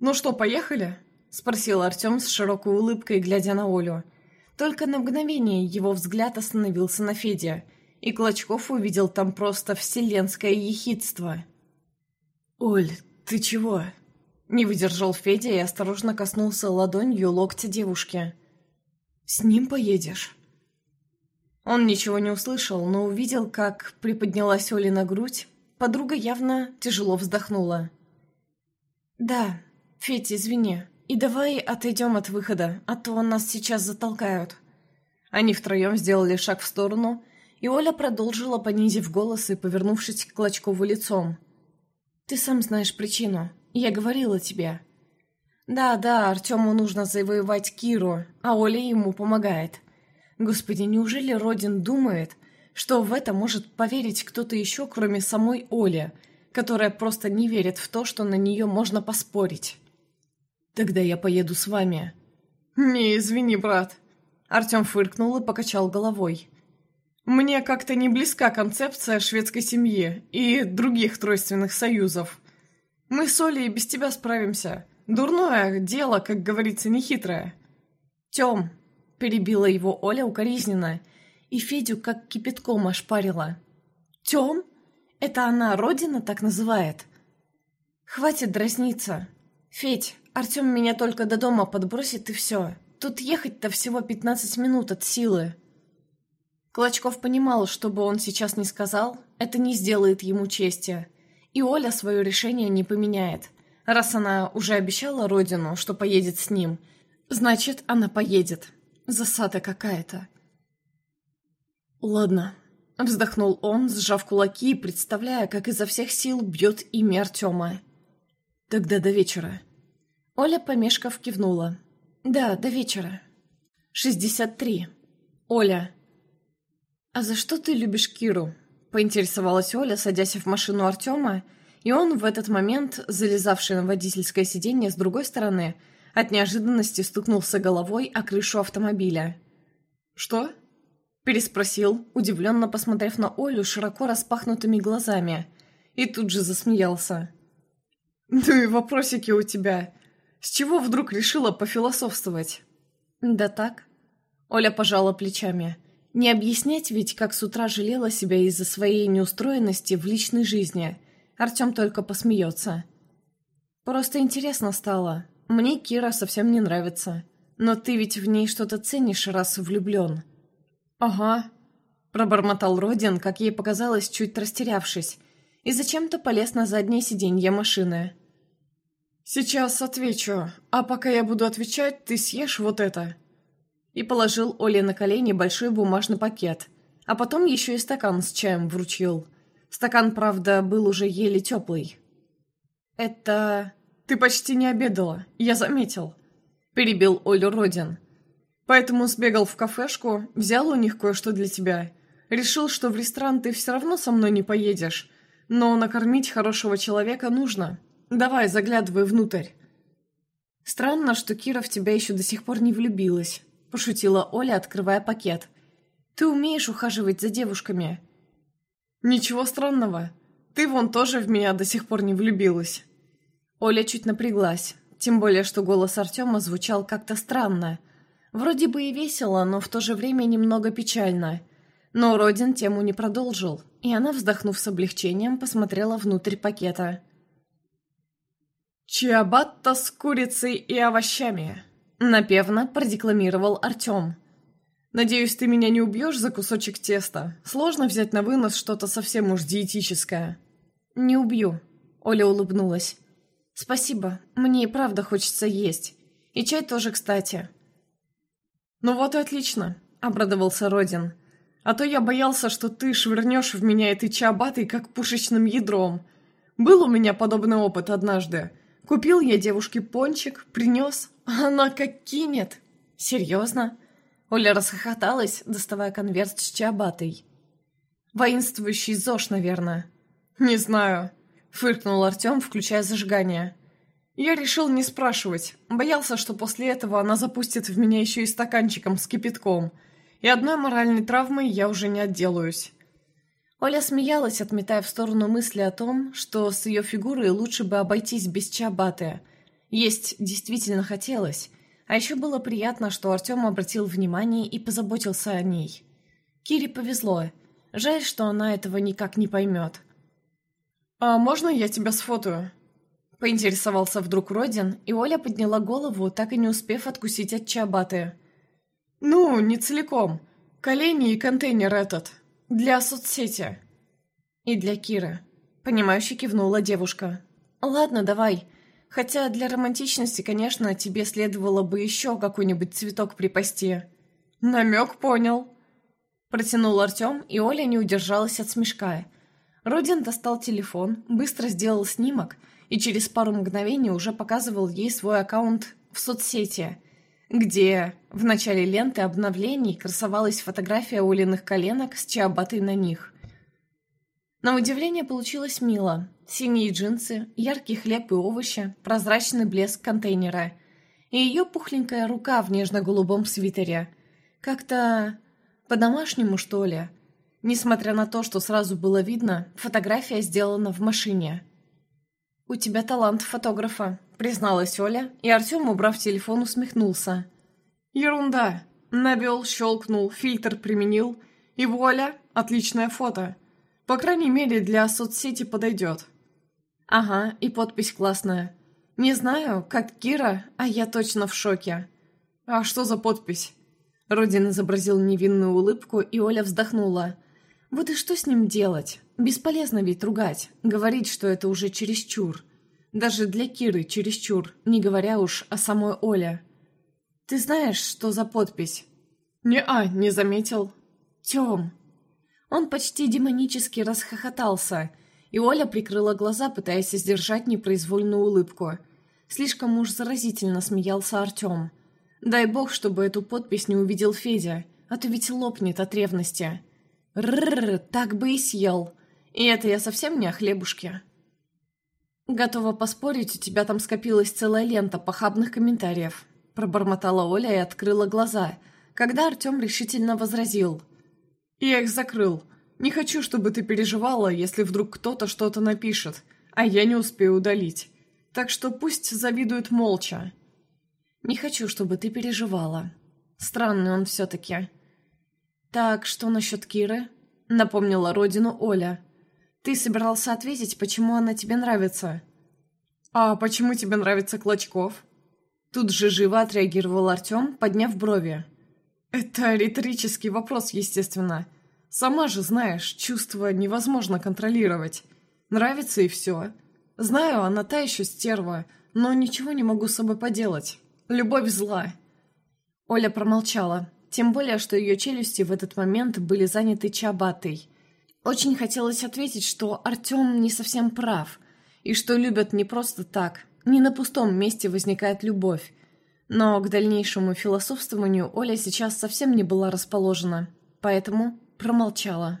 «Ну что, поехали?» — спросил Артем с широкой улыбкой, глядя на Олю. Только на мгновение его взгляд остановился на Феде, и Клочков увидел там просто вселенское ехидство. «Оль, ты чего?» Не выдержал Федя и осторожно коснулся ладонью локтя девушки. «С ним поедешь?» Он ничего не услышал, но увидел, как приподнялась Оля на грудь, Подруга явно тяжело вздохнула. «Да, Федя, извини. И давай отойдем от выхода, а то нас сейчас затолкают». Они втроем сделали шаг в сторону, и Оля продолжила, понизив голос и повернувшись к Клочкову лицом. «Ты сам знаешь причину. Я говорила тебе». «Да, да, Артему нужно завоевать Киру, а Оля ему помогает. Господи, неужели Родин думает, что в это может поверить кто-то еще, кроме самой Оли, которая просто не верит в то, что на нее можно поспорить. «Тогда я поеду с вами». «Не, извини, брат». Артем фыркнул и покачал головой. «Мне как-то не близка концепция шведской семьи и других тройственных союзов. Мы с Олей без тебя справимся. Дурное дело, как говорится, нехитрое». «Тем», — перебила его Оля укоризненно, и Федю как кипятком ошпарила. «Тем? Это она Родина так называет?» «Хватит дразниться. Федь, Артем меня только до дома подбросит и все. Тут ехать-то всего пятнадцать минут от силы». Клочков понимал, что бы он сейчас не сказал, это не сделает ему чести. И Оля свое решение не поменяет. Раз она уже обещала Родину, что поедет с ним, значит, она поедет. Засада какая-то. «Ладно», — вздохнул он, сжав кулаки представляя, как изо всех сил бьет имя Артема. Тогда до вечера. Оля, помешков, кивнула. Да, до вечера. 63. Оля. «А за что ты любишь Киру?» Поинтересовалась Оля, садясь в машину Артема, и он в этот момент, залезавший на водительское сиденье с другой стороны, от неожиданности стукнулся головой о крышу автомобиля. «Что?» Переспросил, удивленно посмотрев на Олю широко распахнутыми глазами, и тут же засмеялся. «Ну и вопросики у тебя. С чего вдруг решила пофилософствовать?» «Да так». Оля пожала плечами. Не объяснять ведь, как с утра жалела себя из-за своей неустроенности в личной жизни. Артем только посмеется. «Просто интересно стало. Мне Кира совсем не нравится. Но ты ведь в ней что-то ценишь, раз влюблен». «Ага», — пробормотал Родин, как ей показалось, чуть растерявшись, и зачем-то полез на заднее сиденье машины. «Сейчас отвечу, а пока я буду отвечать, ты съешь вот это». И положил Оле на колени большой бумажный пакет, а потом еще и стакан с чаем вручил. Стакан, правда, был уже еле теплый. «Это... ты почти не обедала, я заметил», — перебил Олю Родин. «Поэтому сбегал в кафешку, взял у них кое-что для тебя. Решил, что в ресторан ты все равно со мной не поедешь, но накормить хорошего человека нужно». «Давай, заглядывай внутрь». «Странно, что Кира в тебя еще до сих пор не влюбилась», — пошутила Оля, открывая пакет. «Ты умеешь ухаживать за девушками». «Ничего странного. Ты вон тоже в меня до сих пор не влюбилась». Оля чуть напряглась, тем более, что голос Артема звучал как-то странно. Вроде бы и весело, но в то же время немного печально. Но Родин тему не продолжил, и она, вздохнув с облегчением, посмотрела внутрь пакета. «Чиабатта с курицей и овощами», — напевно продекламировал Артем. «Надеюсь, ты меня не убьешь за кусочек теста. Сложно взять на вынос что-то совсем уж диетическое». «Не убью», — Оля улыбнулась. «Спасибо, мне и правда хочется есть. И чай тоже, кстати». «Ну вот и отлично», — обрадовался Родин. «А то я боялся, что ты швырнешь в меня этой чиабатой, как пушечным ядром. Был у меня подобный опыт однажды». Купил я девушке пончик, принес, а она как кинет. Серьезно? Оля расхохоталась, доставая конверт с чиабатой. Воинствующий ЗОЖ, наверное. Не знаю, фыркнул Артем, включая зажигание. Я решил не спрашивать. Боялся, что после этого она запустит в меня еще и стаканчиком с кипятком. И одной моральной травмой я уже не отделаюсь. Оля смеялась, отметая в сторону мысли о том, что с ее фигурой лучше бы обойтись без чабаты. Есть действительно хотелось. А еще было приятно, что Артем обратил внимание и позаботился о ней. Кире повезло. Жаль, что она этого никак не поймет. «А можно я тебя сфотою?» Поинтересовался вдруг Родин, и Оля подняла голову, так и не успев откусить от чабаты. «Ну, не целиком. Колени и контейнер этот», для соцсети. И для Киры. Понимающе кивнула девушка. Ладно, давай. Хотя для романтичности, конечно, тебе следовало бы еще какой-нибудь цветок припасти. Намек понял. Протянул Артем, и Оля не удержалась от смешка. Родин достал телефон, быстро сделал снимок и через пару мгновений уже показывал ей свой аккаунт в соцсети – где в начале ленты обновлений красовалась фотография Улиных коленок с чиабатой на них. На удивление получилось мило. Синие джинсы, яркий хлеб и овощи, прозрачный блеск контейнера. И ее пухленькая рука в нежно-голубом свитере. Как-то... по-домашнему, что ли. Несмотря на то, что сразу было видно, фотография сделана в машине. «У тебя талант фотографа», призналась Оля, и Артем, убрав телефон, усмехнулся. «Ерунда!» Набел, щелкнул, фильтр применил, и вуаля, отличное фото. По крайней мере, для соцсети подойдет. Ага, и подпись классная. Не знаю, как Кира, а я точно в шоке. А что за подпись? Родин изобразил невинную улыбку, и Оля вздохнула. Вот и что с ним делать? Бесполезно ведь ругать, говорить, что это уже чересчур. Даже для Киры чересчур, не говоря уж о самой Оле. «Ты знаешь, что за подпись?» «Не-а, не заметил». «Тем». Он почти демонически расхохотался, И Оля прикрыла глаза, пытаясь сдержать непроизвольную улыбку. Слишком уж заразительно смеялся Артем. Дай бог, чтобы эту подпись не увидел Федя, а то ведь лопнет от ревности. Рррр, так бы и съел. И это я совсем не о хлебушке. Готова поспорить, у тебя там скопилась целая лента похабных комментариев. Пробормотала Оля и открыла глаза, когда Артем решительно возразил. Я их закрыл. Не хочу, чтобы ты переживала, если вдруг кто-то что-то напишет, а я не успею удалить. Так что пусть завидуют молча. Не хочу, чтобы ты переживала. Странный он все-таки. Так, что насчет Киры? Напомнила родину Оля. Ты собирался ответить, почему она тебе нравится. А почему тебе нравится Клочков? Тут же живо отреагировал Артем, подняв брови. Это риторический вопрос, естественно. Сама же знаешь, чувства невозможно контролировать. Нравится и все. Знаю, она та еще стерва, но ничего не могу с собой поделать. Любовь зла. Оля промолчала, тем более, что ее челюсти в этот момент были заняты чабатой. Очень хотелось ответить, что Артем не совсем прав, и что любят не просто так, не на пустом месте возникает любовь. Но к дальнейшему философствованию Оля сейчас совсем не была расположена, поэтому промолчала.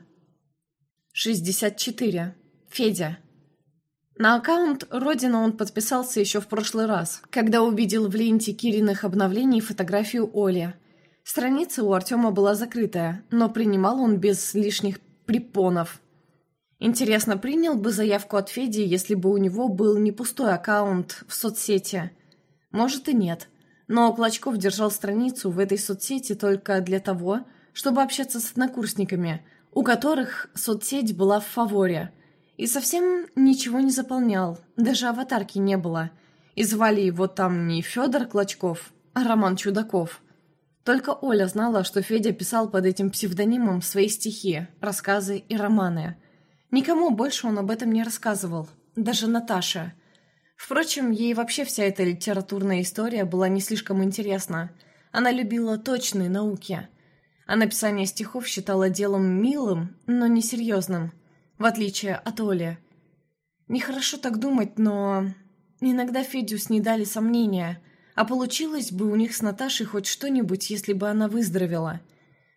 64. Федя. На аккаунт «Родина» он подписался еще в прошлый раз, когда увидел в ленте Кириных обновлений фотографию Оли. Страница у Артема была закрытая, но принимал он без лишних препонов. Интересно, принял бы заявку от Феди, если бы у него был не пустой аккаунт в соцсети? Может и нет. Но Клочков держал страницу в этой соцсети только для того, чтобы общаться с однокурсниками, у которых соцсеть была в фаворе. И совсем ничего не заполнял, даже аватарки не было. И звали его там не Федор Клочков, а Роман Чудаков. Только Оля знала, что Федя писал под этим псевдонимом свои стихи, рассказы и романы. Никому больше он об этом не рассказывал, даже Наташе. Впрочем, ей вообще вся эта литературная история была не слишком интересна. Она любила точные науки – а написание стихов считала делом милым, но несерьезным, в отличие от Оли. Нехорошо так думать, но... Иногда Федю снедали сомнения, а получилось бы у них с Наташей хоть что-нибудь, если бы она выздоровела.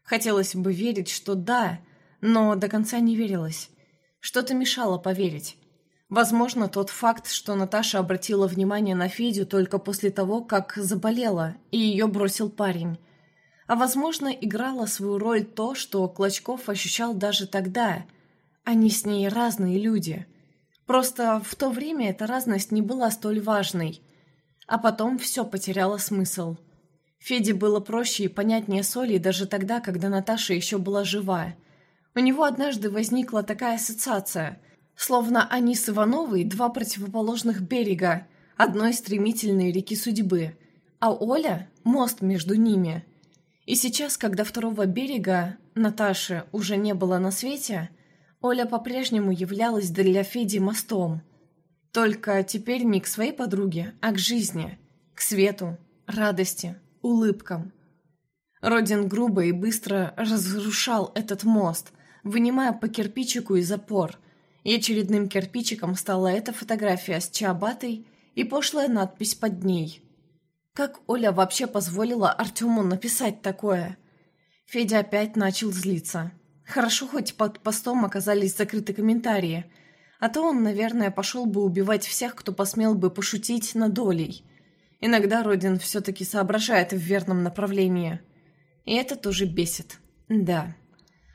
Хотелось бы верить, что да, но до конца не верилось. Что-то мешало поверить. Возможно, тот факт, что Наташа обратила внимание на Федю только после того, как заболела, и ее бросил парень – а, возможно, играло свою роль то, что Клочков ощущал даже тогда. Они с ней разные люди. Просто в то время эта разность не была столь важной. А потом все потеряло смысл. Феде было проще и понятнее Соли даже тогда, когда Наташа еще была жива. У него однажды возникла такая ассоциация, словно они с Ивановой два противоположных берега, одной стремительной реки судьбы, а Оля — мост между ними — и сейчас, когда второго берега Наташи уже не было на свете, Оля по-прежнему являлась для Феди мостом. Только теперь не к своей подруге, а к жизни, к свету, радости, улыбкам. Родин грубо и быстро разрушал этот мост, вынимая по кирпичику из опор, и очередным кирпичиком стала эта фотография с Чабатой и пошлая надпись под ней – как Оля вообще позволила Артему написать такое? Федя опять начал злиться. Хорошо, хоть под постом оказались закрыты комментарии, а то он, наверное, пошел бы убивать всех, кто посмел бы пошутить над Олей. Иногда Родин все-таки соображает в верном направлении. И это тоже бесит. Да.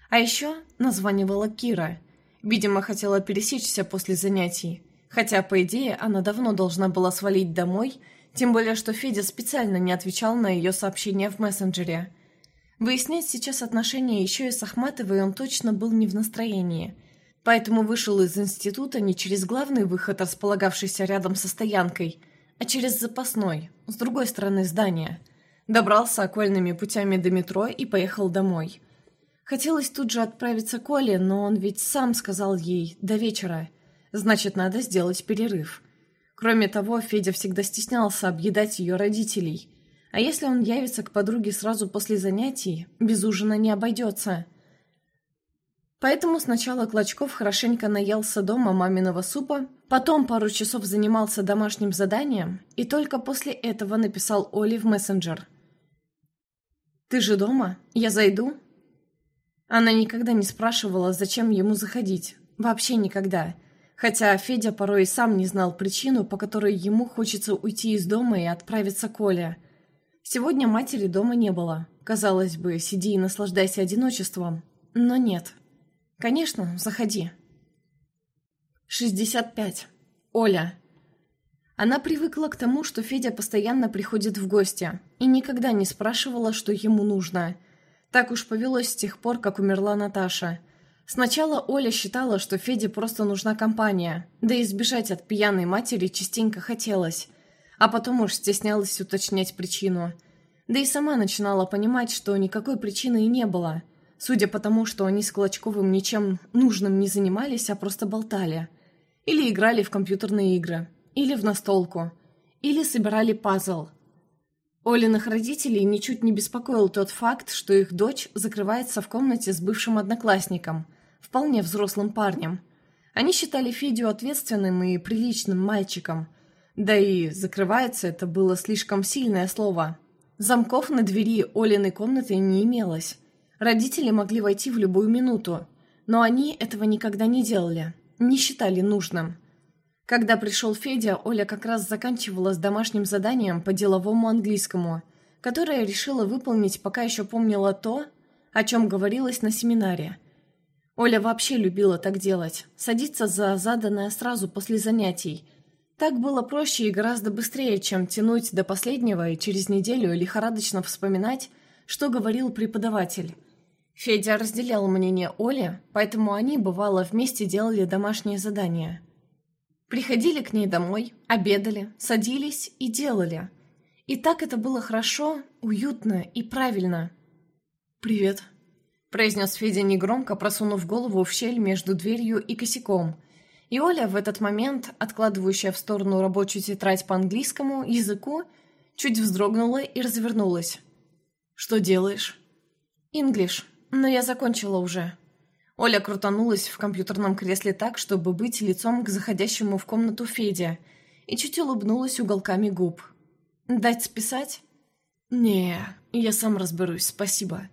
А еще названивала Кира. Видимо, хотела пересечься после занятий. Хотя, по идее, она давно должна была свалить домой – тем более, что Федя специально не отвечал на ее сообщения в мессенджере. Выяснять сейчас отношения еще и с Ахматовой он точно был не в настроении. Поэтому вышел из института не через главный выход, располагавшийся рядом со стоянкой, а через запасной, с другой стороны здания. Добрался окольными путями до метро и поехал домой. Хотелось тут же отправиться к Оле, но он ведь сам сказал ей «до вечера». Значит, надо сделать перерыв. Кроме того, Федя всегда стеснялся объедать ее родителей. А если он явится к подруге сразу после занятий, без ужина не обойдется. Поэтому сначала Клочков хорошенько наелся дома маминого супа, потом пару часов занимался домашним заданием и только после этого написал Оле в мессенджер. «Ты же дома? Я зайду?» Она никогда не спрашивала, зачем ему заходить. Вообще никогда. Хотя Федя порой и сам не знал причину, по которой ему хочется уйти из дома и отправиться к Оле. Сегодня матери дома не было. Казалось бы, сиди и наслаждайся одиночеством. Но нет. «Конечно, заходи». 65. Оля. Она привыкла к тому, что Федя постоянно приходит в гости, и никогда не спрашивала, что ему нужно. Так уж повелось с тех пор, как умерла Наташа. Сначала Оля считала, что Феде просто нужна компания, да и сбежать от пьяной матери частенько хотелось. А потом уж стеснялась уточнять причину. Да и сама начинала понимать, что никакой причины и не было – Судя по тому, что они с Клочковым ничем нужным не занимались, а просто болтали. Или играли в компьютерные игры. Или в настолку. Или собирали пазл. Олиных родителей ничуть не беспокоил тот факт, что их дочь закрывается в комнате с бывшим одноклассником, вполне взрослым парнем. Они считали Федю ответственным и приличным мальчиком. Да и «закрывается» это было слишком сильное слово. Замков на двери Олиной комнаты не имелось. Родители могли войти в любую минуту, но они этого никогда не делали, не считали нужным. Когда пришел Федя, Оля как раз заканчивала с домашним заданием по деловому английскому, которое решила выполнить, пока еще помнила то, о чем говорилось на семинаре. Оля вообще любила так делать, садиться за заданное сразу после занятий. Так было проще и гораздо быстрее, чем тянуть до последнего и через неделю лихорадочно вспоминать, что говорил преподаватель. Федя разделял мнение Оли, поэтому они, бывало, вместе делали домашние задания. Приходили к ней домой, обедали, садились и делали. И так это было хорошо, уютно и правильно. «Привет», — произнес Федя негромко, просунув голову в щель между дверью и косяком. И Оля в этот момент, откладывающая в сторону рабочую тетрадь по английскому языку, чуть вздрогнула и развернулась. «Что делаешь?» «Инглиш», но я закончила уже. Оля крутанулась в компьютерном кресле так, чтобы быть лицом к заходящему в комнату Феде, и чуть улыбнулась уголками губ. «Дать списать?» «Не, я сам разберусь, спасибо».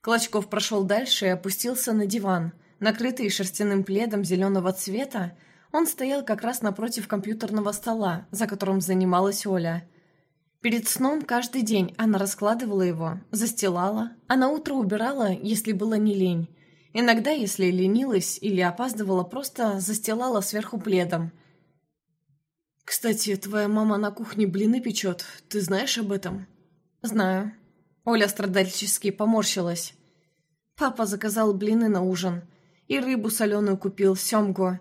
Клочков прошел дальше и опустился на диван. Накрытый шерстяным пледом зеленого цвета, он стоял как раз напротив компьютерного стола, за которым занималась Оля – Перед сном каждый день она раскладывала его, застилала, а на утро убирала, если было не лень. Иногда, если ленилась или опаздывала, просто застилала сверху пледом. «Кстати, твоя мама на кухне блины печет. Ты знаешь об этом?» «Знаю». Оля страдальчески поморщилась. Папа заказал блины на ужин. И рыбу соленую купил, семгу.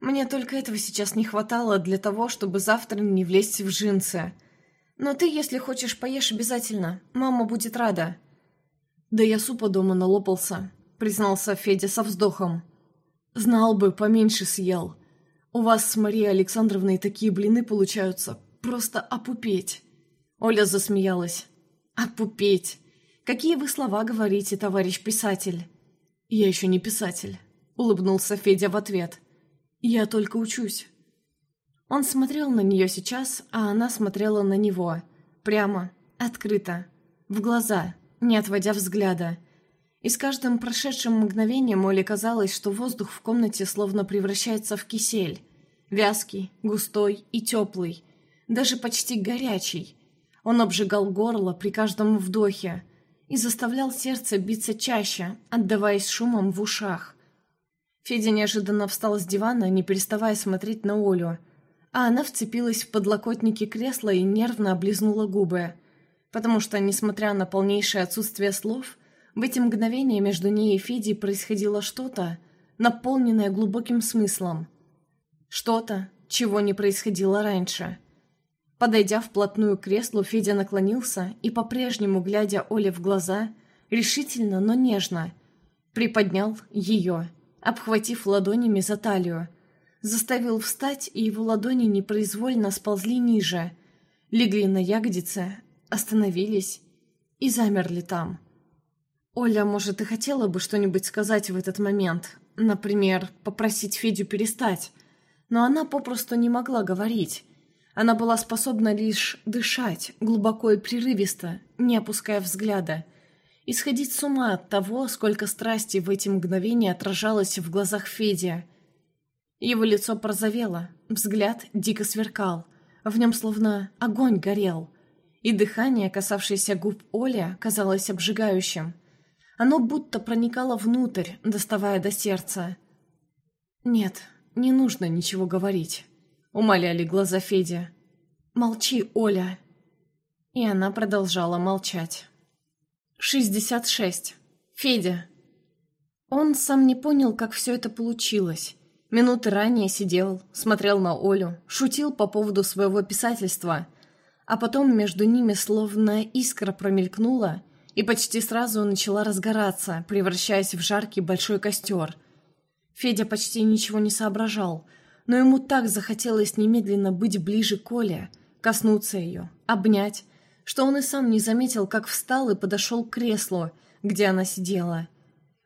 Мне только этого сейчас не хватало для того, чтобы завтра не влезть в джинсы. Но ты, если хочешь, поешь обязательно. Мама будет рада». «Да я супа дома налопался», — признался Федя со вздохом. «Знал бы, поменьше съел. У вас с Марией Александровной такие блины получаются. Просто опупеть». Оля засмеялась. «Опупеть! Какие вы слова говорите, товарищ писатель?» «Я еще не писатель», — улыбнулся Федя в ответ. «Я только учусь». Он смотрел на нее сейчас, а она смотрела на него. Прямо, открыто, в глаза, не отводя взгляда. И с каждым прошедшим мгновением Оле казалось, что воздух в комнате словно превращается в кисель. Вязкий, густой и теплый. Даже почти горячий. Он обжигал горло при каждом вдохе и заставлял сердце биться чаще, отдаваясь шумом в ушах. Федя неожиданно встал с дивана, не переставая смотреть на Олю – а она вцепилась в подлокотники кресла и нервно облизнула губы, потому что, несмотря на полнейшее отсутствие слов, в эти мгновения между ней и Федей происходило что-то, наполненное глубоким смыслом. Что-то, чего не происходило раньше. Подойдя вплотную к креслу, Федя наклонился и, по-прежнему глядя Оле в глаза, решительно, но нежно, приподнял ее, обхватив ладонями за талию, заставил встать, и его ладони непроизвольно сползли ниже, легли на ягодицы, остановились и замерли там. Оля, может, и хотела бы что-нибудь сказать в этот момент. Например, попросить Федю перестать. Но она попросту не могла говорить. Она была способна лишь дышать, глубоко и прерывисто, не опуская взгляда. И сходить с ума от того, сколько страсти в эти мгновения отражалось в глазах Феди. Его лицо порозовело, взгляд дико сверкал. В нем словно огонь горел. И дыхание, касавшееся губ Оли, казалось обжигающим. Оно будто проникало внутрь, доставая до сердца. «Нет, не нужно ничего говорить», — умоляли глаза Феди. «Молчи, Оля». И она продолжала молчать. «Шестьдесят шесть. Федя». Он сам не понял, как все это получилось. Минуты ранее сидел, смотрел на Олю, шутил по поводу своего писательства, а потом между ними словно искра промелькнула — и почти сразу начала разгораться, превращаясь в жаркий большой костер. Федя почти ничего не соображал, но ему так захотелось немедленно быть ближе к Оле, коснуться ее, обнять, что он и сам не заметил, как встал и подошел к креслу, где она сидела.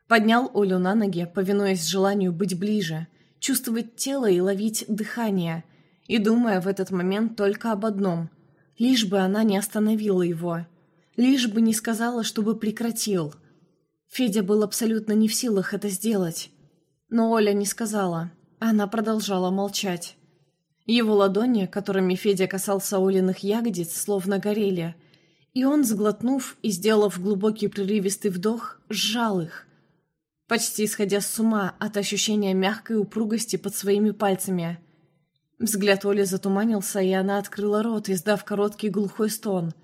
Поднял Олю на ноги, повинуясь желанию быть ближе, чувствовать тело и ловить дыхание, и думая в этот момент только об одном — лишь бы она не остановила его — Лишь бы не сказала, чтобы прекратил. Федя был абсолютно не в силах это сделать. Но Оля не сказала. Она продолжала молчать. Его ладони, которыми Федя касался Олиных ягодиц, словно горели, и он, сглотнув и сделав глубокий прерывистый вдох, сжал их, почти сходя с ума от ощущения мягкой упругости под своими пальцами. Взгляд Оли затуманился, и она открыла рот, издав короткий глухой стон —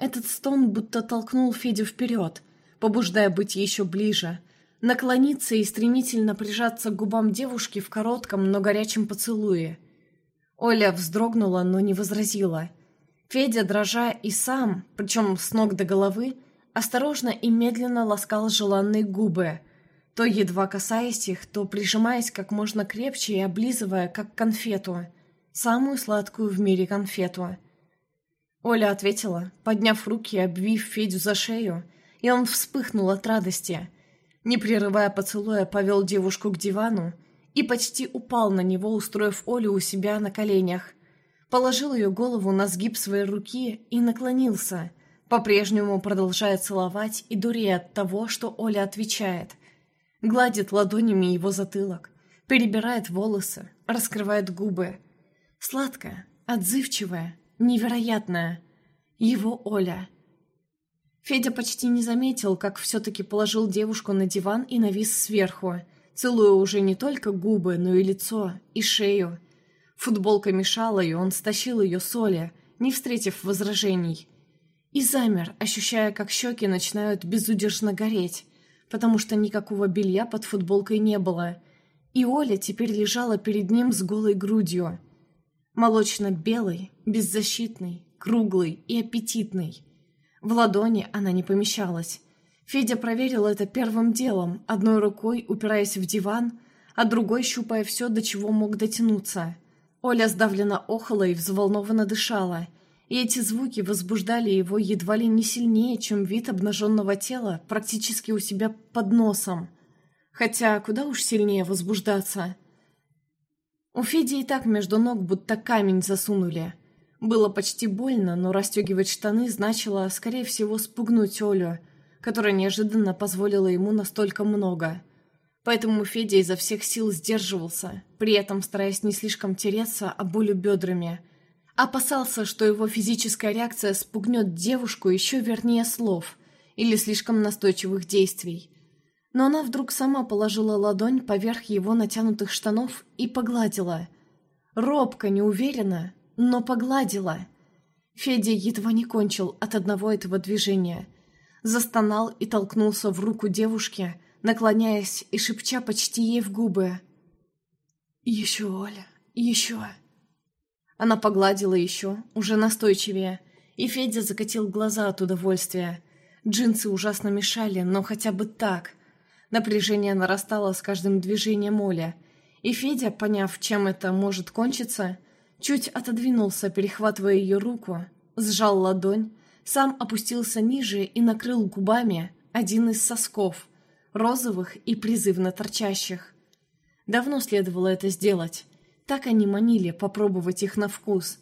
этот стон будто толкнул Федю вперед, побуждая быть еще ближе, наклониться и стремительно прижаться к губам девушки в коротком, но горячем поцелуе. Оля вздрогнула, но не возразила. Федя, дрожа и сам, причем с ног до головы, осторожно и медленно ласкал желанные губы, то едва касаясь их, то прижимаясь как можно крепче и облизывая, как конфету, самую сладкую в мире конфету — Оля ответила, подняв руки и обвив Федю за шею, и он вспыхнул от радости. Не прерывая поцелуя, повел девушку к дивану и почти упал на него, устроив Олю у себя на коленях. Положил ее голову на сгиб своей руки и наклонился, по-прежнему продолжая целовать и дурея от того, что Оля отвечает. Гладит ладонями его затылок, перебирает волосы, раскрывает губы. Сладкая, отзывчивая, Невероятная. Его Оля. Федя почти не заметил, как все-таки положил девушку на диван и навис сверху, целуя уже не только губы, но и лицо, и шею. Футболка мешала, и он стащил ее с Оли, не встретив возражений. И замер, ощущая, как щеки начинают безудержно гореть, потому что никакого белья под футболкой не было. И Оля теперь лежала перед ним с голой грудью – Молочно-белый, беззащитный, круглый и аппетитный. В ладони она не помещалась. Федя проверил это первым делом, одной рукой упираясь в диван, а другой щупая все, до чего мог дотянуться. Оля сдавленно охала и взволнованно дышала, и эти звуки возбуждали его едва ли не сильнее, чем вид обнаженного тела практически у себя под носом. Хотя куда уж сильнее возбуждаться – у Феди и так между ног будто камень засунули. Было почти больно, но расстегивать штаны значило, скорее всего, спугнуть Олю, которая неожиданно позволила ему настолько много. Поэтому Федя изо всех сил сдерживался, при этом стараясь не слишком тереться о болю бедрами. Опасался, что его физическая реакция спугнет девушку еще вернее слов или слишком настойчивых действий но она вдруг сама положила ладонь поверх его натянутых штанов и погладила. Робко, неуверенно, но погладила. Федя едва не кончил от одного этого движения. Застонал и толкнулся в руку девушки, наклоняясь и шепча почти ей в губы. «Еще, Оля, еще!» Она погладила еще, уже настойчивее, и Федя закатил глаза от удовольствия. Джинсы ужасно мешали, но хотя бы так — Напряжение нарастало с каждым движением Оля, и Федя, поняв, чем это может кончиться, чуть отодвинулся, перехватывая ее руку, сжал ладонь, сам опустился ниже и накрыл губами, один из сосков, розовых и призывно торчащих. Давно следовало это сделать. Так они манили попробовать их на вкус.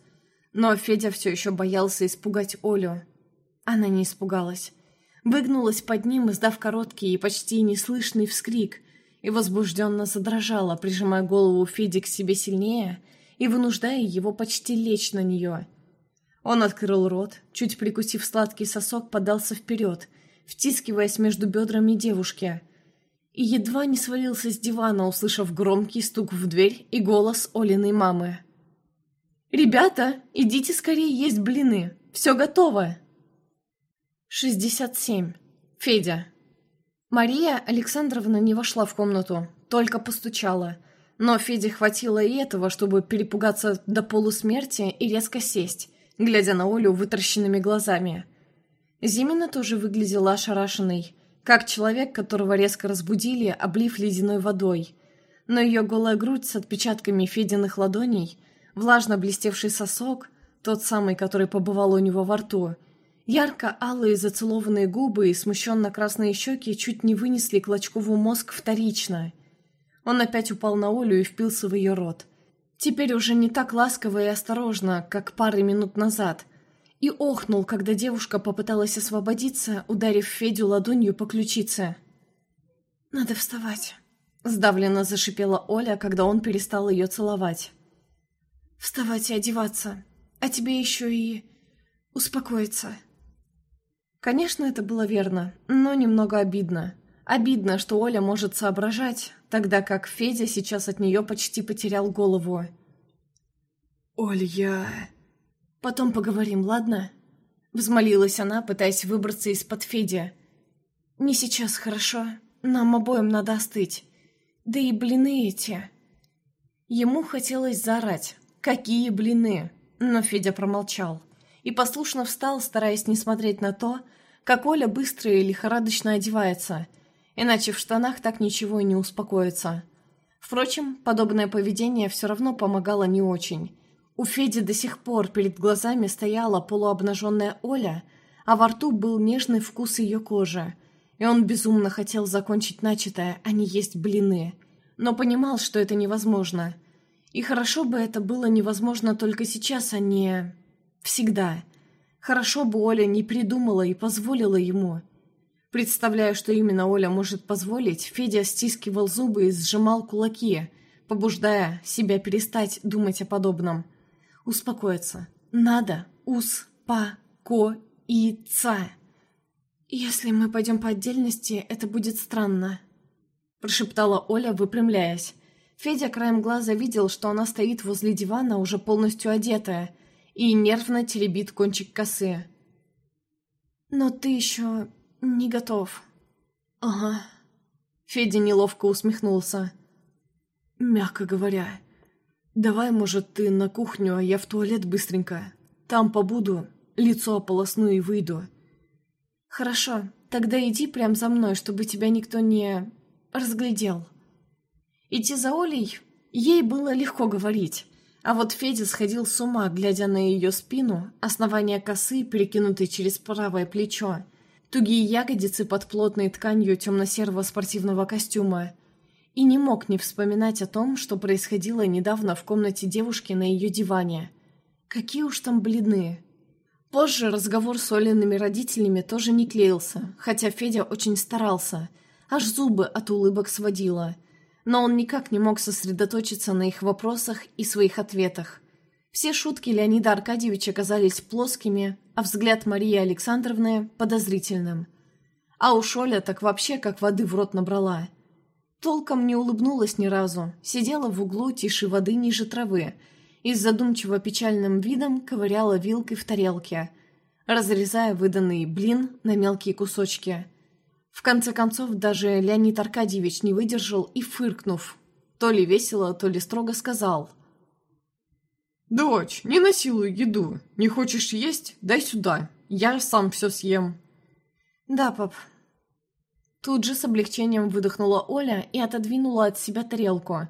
Но Федя все еще боялся испугать Олю. Она не испугалась. Выгнулась под ним, издав короткий и почти неслышный вскрик, и возбужденно задрожала, прижимая голову Феди к себе сильнее и вынуждая его почти лечь на нее. Он открыл рот, чуть прикусив сладкий сосок, подался вперед, втискиваясь между бедрами девушки, и едва не свалился с дивана, услышав громкий стук в дверь и голос Олиной мамы. «Ребята, идите скорее есть блины, все готово!» 67. Федя. Мария Александровна не вошла в комнату, только постучала. Но Феде хватило и этого, чтобы перепугаться до полусмерти и резко сесть, глядя на Олю вытращенными глазами. Зимина тоже выглядела ошарашенной, как человек, которого резко разбудили, облив ледяной водой. Но ее голая грудь с отпечатками Фединых ладоней, влажно блестевший сосок, тот самый, который побывал у него во рту – Ярко-алые зацелованные губы и смущенно-красные щеки чуть не вынесли Клочкову мозг вторично. Он опять упал на Олю и впился в ее рот. Теперь уже не так ласково и осторожно, как пары минут назад. И охнул, когда девушка попыталась освободиться, ударив Федю ладонью по ключице. «Надо вставать», — сдавленно зашипела Оля, когда он перестал ее целовать. «Вставать и одеваться, а тебе еще и... успокоиться». Конечно, это было верно, но немного обидно. Обидно, что Оля может соображать, тогда как Федя сейчас от нее почти потерял голову. «Оль, я...» «Потом поговорим, ладно?» Взмолилась она, пытаясь выбраться из-под Феди. «Не сейчас, хорошо? Нам обоим надо остыть. Да и блины эти...» Ему хотелось заорать. «Какие блины?» Но Федя промолчал и послушно встал, стараясь не смотреть на то, как Оля быстро и лихорадочно одевается, иначе в штанах так ничего и не успокоится. Впрочем, подобное поведение все равно помогало не очень. У Феди до сих пор перед глазами стояла полуобнаженная Оля, а во рту был нежный вкус ее кожи, и он безумно хотел закончить начатое, а не есть блины, но понимал, что это невозможно. И хорошо бы это было невозможно только сейчас, а не... Всегда. Хорошо бы Оля не придумала и позволила ему. Представляя, что именно Оля может позволить, Федя стискивал зубы и сжимал кулаки, побуждая себя перестать думать о подобном. Успокоиться. Надо успокоиться. «Если мы пойдем по отдельности, это будет странно», – прошептала Оля, выпрямляясь. Федя краем глаза видел, что она стоит возле дивана, уже полностью одетая, и нервно теребит кончик косы. «Но ты еще не готов». «Ага». Федя неловко усмехнулся. «Мягко говоря. Давай, может, ты на кухню, а я в туалет быстренько. Там побуду, лицо ополосну и выйду». «Хорошо, тогда иди прямо за мной, чтобы тебя никто не... разглядел». Идти за Олей ей было легко говорить. А вот Федя сходил с ума, глядя на ее спину, основание косы, перекинутой через правое плечо, тугие ягодицы под плотной тканью темно-серого спортивного костюма, и не мог не вспоминать о том, что происходило недавно в комнате девушки на ее диване. Какие уж там бледные. Позже разговор с Олиными родителями тоже не клеился, хотя Федя очень старался, аж зубы от улыбок сводила – но он никак не мог сосредоточиться на их вопросах и своих ответах. Все шутки Леонида Аркадьевича казались плоскими, а взгляд Марии Александровны – подозрительным. А уж Оля так вообще как воды в рот набрала. Толком не улыбнулась ни разу, сидела в углу тише воды ниже травы и с задумчиво печальным видом ковыряла вилкой в тарелке, разрезая выданный блин на мелкие кусочки – в конце концов, даже Леонид Аркадьевич не выдержал и, фыркнув, то ли весело, то ли строго сказал. «Дочь, не насилуй еду. Не хочешь есть? Дай сюда. Я сам все съем». «Да, пап». Тут же с облегчением выдохнула Оля и отодвинула от себя тарелку,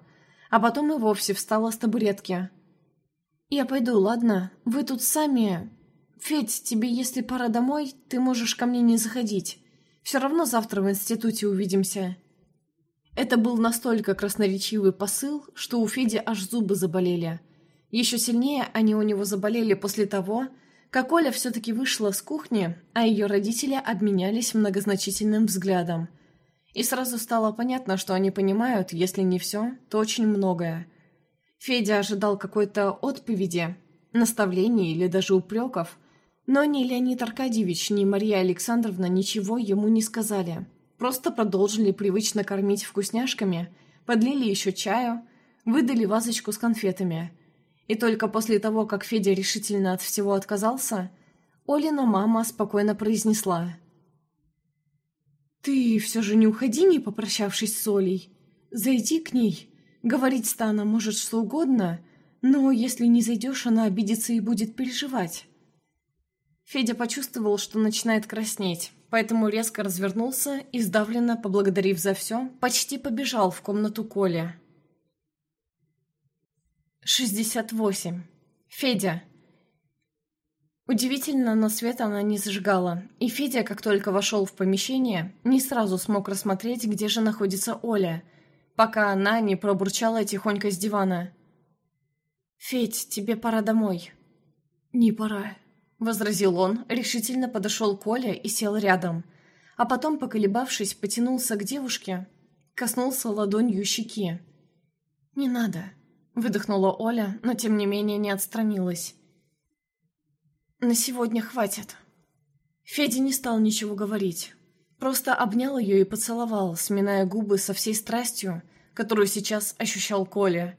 а потом и вовсе встала с табуретки. «Я пойду, ладно? Вы тут сами... Федь, тебе если пора домой, ты можешь ко мне не заходить. Все равно завтра в институте увидимся». Это был настолько красноречивый посыл, что у Феди аж зубы заболели. Еще сильнее они у него заболели после того, как Оля все-таки вышла с кухни, а ее родители обменялись многозначительным взглядом. И сразу стало понятно, что они понимают, если не все, то очень многое. Федя ожидал какой-то отповеди, наставлений или даже упреков, но ни Леонид Аркадьевич, ни Мария Александровна ничего ему не сказали. Просто продолжили привычно кормить вкусняшками, подлили еще чаю, выдали вазочку с конфетами. И только после того, как Федя решительно от всего отказался, Олина мама спокойно произнесла. «Ты все же не уходи, не попрощавшись с Олей. Зайди к ней. Говорить-то она может что угодно, но если не зайдешь, она обидится и будет переживать». Федя почувствовал, что начинает краснеть поэтому резко развернулся и, сдавленно поблагодарив за все, почти побежал в комнату Коли. 68. Федя. Удивительно, но свет она не зажигала, и Федя, как только вошел в помещение, не сразу смог рассмотреть, где же находится Оля, пока она не пробурчала тихонько с дивана. «Федь, тебе пора домой». «Не пора», — возразил он, решительно подошел к Оле и сел рядом. А потом, поколебавшись, потянулся к девушке, коснулся ладонью щеки. «Не надо», — выдохнула Оля, но тем не менее не отстранилась. «На сегодня хватит». Федя не стал ничего говорить. Просто обнял ее и поцеловал, сминая губы со всей страстью, которую сейчас ощущал Коля,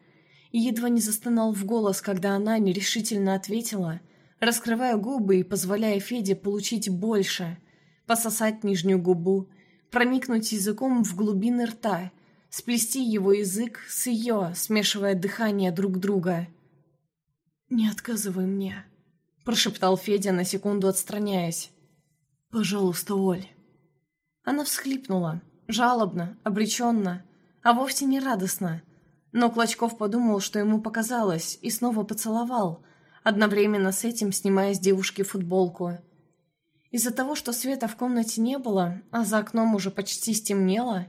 и едва не застонал в голос, когда она нерешительно ответила — раскрывая губы и позволяя Феде получить больше, пососать нижнюю губу, проникнуть языком в глубины рта, сплести его язык с ее, смешивая дыхание друг друга. «Не отказывай мне», — прошептал Федя, на секунду отстраняясь. «Пожалуйста, Оль». Она всхлипнула, жалобно, обреченно, а вовсе не радостно. Но Клочков подумал, что ему показалось, и снова поцеловал, одновременно с этим снимая с девушки футболку. Из-за того, что света в комнате не было, а за окном уже почти стемнело,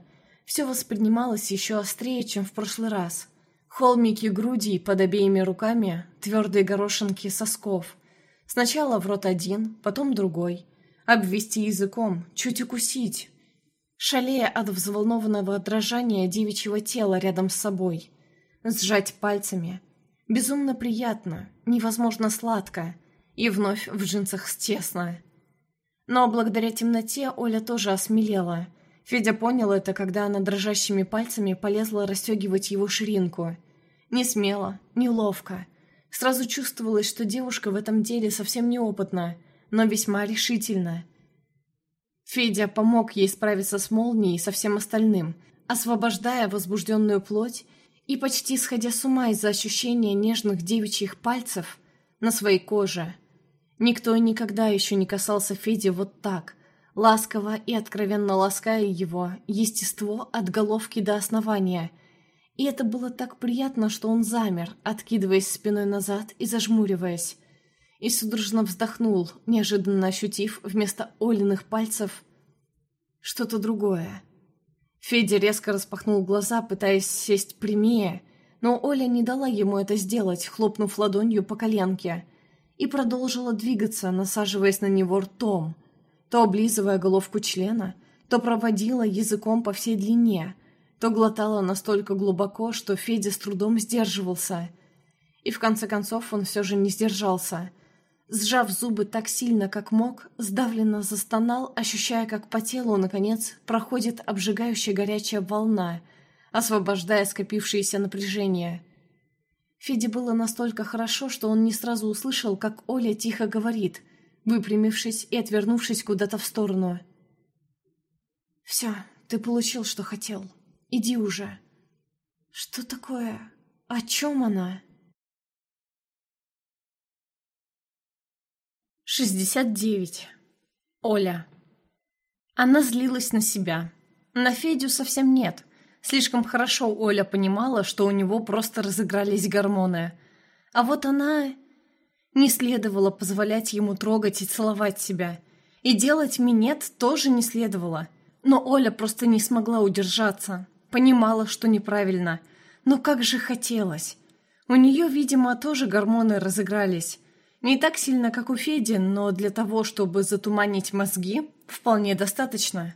все воспринималось еще острее, чем в прошлый раз. Холмики груди под обеими руками, твердые горошинки сосков. Сначала в рот один, потом другой. Обвести языком, чуть укусить. Шалея от взволнованного дрожания девичьего тела рядом с собой. Сжать пальцами – Безумно приятно, невозможно сладко, и вновь в джинсах тесно. Но благодаря темноте Оля тоже осмелела. Федя понял это, когда она дрожащими пальцами полезла расстегивать его ширинку. Не смело, неловко. Сразу чувствовалось, что девушка в этом деле совсем неопытна, но весьма решительна. Федя помог ей справиться с молнией и со всем остальным, освобождая возбужденную плоть и почти сходя с ума из-за ощущения нежных девичьих пальцев на своей коже. Никто никогда еще не касался Феди вот так, ласково и откровенно лаская его естество от головки до основания. И это было так приятно, что он замер, откидываясь спиной назад и зажмуриваясь. И судорожно вздохнул, неожиданно ощутив вместо Олиных пальцев что-то другое. Федя резко распахнул глаза, пытаясь сесть прямее, но Оля не дала ему это сделать, хлопнув ладонью по коленке, и продолжила двигаться, насаживаясь на него ртом, то облизывая головку члена, то проводила языком по всей длине, то глотала настолько глубоко, что Федя с трудом сдерживался. И в конце концов он все же не сдержался – Сжав зубы так сильно, как мог, сдавленно застонал, ощущая, как по телу, наконец, проходит обжигающая горячая волна, освобождая скопившееся напряжение. Феде было настолько хорошо, что он не сразу услышал, как Оля тихо говорит, выпрямившись и отвернувшись куда-то в сторону. «Все, ты получил, что хотел. Иди уже». «Что такое? О чем она?» 69. Оля. Она злилась на себя. На Федю совсем нет. Слишком хорошо Оля понимала, что у него просто разыгрались гормоны. А вот она... Не следовало позволять ему трогать и целовать себя. И делать минет тоже не следовало. Но Оля просто не смогла удержаться. Понимала, что неправильно. Но как же хотелось. У нее, видимо, тоже гормоны разыгрались. Не так сильно, как у Феди, но для того, чтобы затуманить мозги, вполне достаточно.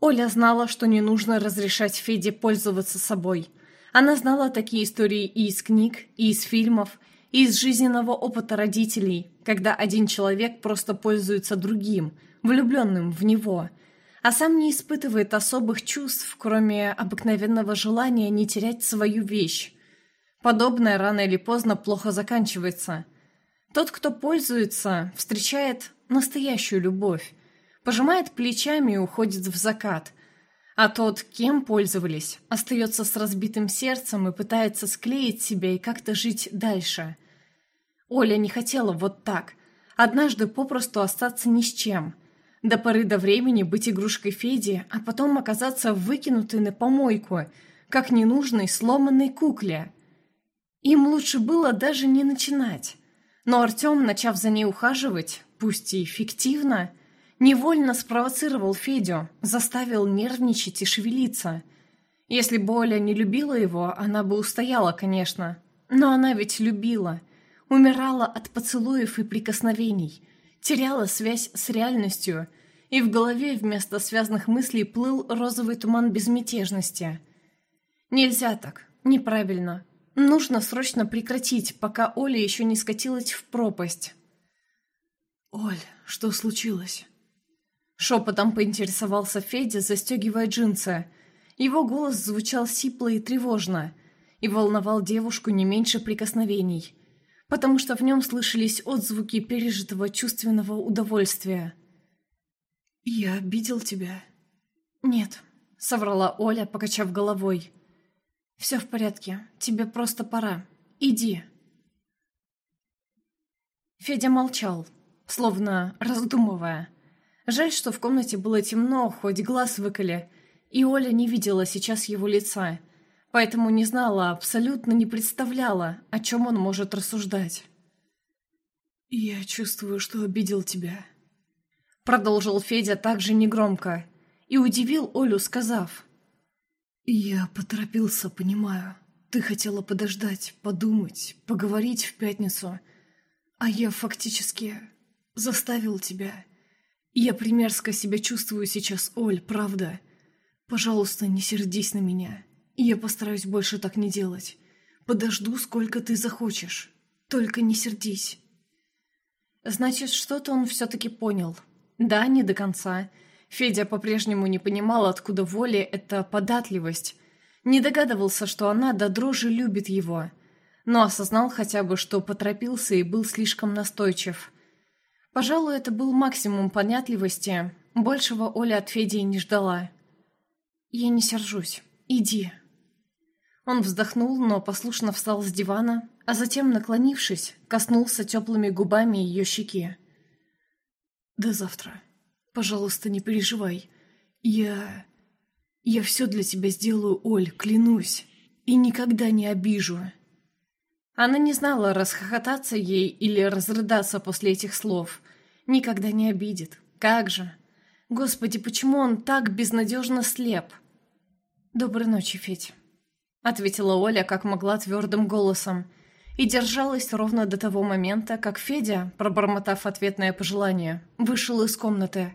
Оля знала, что не нужно разрешать Феде пользоваться собой. Она знала такие истории и из книг, и из фильмов, из жизненного опыта родителей, когда один человек просто пользуется другим, влюбленным в него, а сам не испытывает особых чувств, кроме обыкновенного желания не терять свою вещь. Подобное рано или поздно плохо заканчивается. Тот, кто пользуется, встречает настоящую любовь, пожимает плечами и уходит в закат. А тот, кем пользовались, остается с разбитым сердцем и пытается склеить себя и как-то жить дальше. Оля не хотела вот так. Однажды попросту остаться ни с чем. До поры до времени быть игрушкой Феди, а потом оказаться выкинутой на помойку, как ненужной сломанной кукле. Им лучше было даже не начинать. Но Артем, начав за ней ухаживать, пусть и фиктивно, Невольно спровоцировал Федю, заставил нервничать и шевелиться. Если бы Оля не любила его, она бы устояла, конечно. Но она ведь любила. Умирала от поцелуев и прикосновений. Теряла связь с реальностью. И в голове вместо связанных мыслей плыл розовый туман безмятежности. Нельзя так. Неправильно. Нужно срочно прекратить, пока Оля еще не скатилась в пропасть. «Оль, что случилось?» Шепотом поинтересовался Федя, застегивая джинсы. Его голос звучал сипло и тревожно, и волновал девушку не меньше прикосновений, потому что в нем слышались отзвуки пережитого чувственного удовольствия. «Я обидел тебя?» «Нет», — соврала Оля, покачав головой. «Все в порядке. Тебе просто пора. Иди». Федя молчал, словно раздумывая. Жаль, что в комнате было темно, хоть глаз выколи, и Оля не видела сейчас его лица, поэтому не знала, абсолютно не представляла, о чем он может рассуждать. «Я чувствую, что обидел тебя», — продолжил Федя также негромко, и удивил Олю, сказав. «Я поторопился, понимаю. Ты хотела подождать, подумать, поговорить в пятницу, а я фактически заставил тебя». Я примерзко себя чувствую сейчас, Оль, правда. Пожалуйста, не сердись на меня. Я постараюсь больше так не делать. Подожду, сколько ты захочешь. Только не сердись. Значит, что-то он все-таки понял. Да, не до конца. Федя по-прежнему не понимал, откуда воля эта податливость. Не догадывался, что она до дрожи любит его. Но осознал хотя бы, что поторопился и был слишком настойчив. Пожалуй, это был максимум понятливости. Большего Оля от Феди не ждала. «Я не сержусь. Иди». Он вздохнул, но послушно встал с дивана, а затем, наклонившись, коснулся теплыми губами ее щеки. «До завтра. Пожалуйста, не переживай. Я... Я все для тебя сделаю, Оль, клянусь. И никогда не обижу». Она не знала, расхохотаться ей или разрыдаться после этих слов. Никогда не обидит. Как же? Господи, почему он так безнадежно слеп? «Доброй ночи, Федь», — ответила Оля как могла твердым голосом, и держалась ровно до того момента, как Федя, пробормотав ответное пожелание, вышел из комнаты.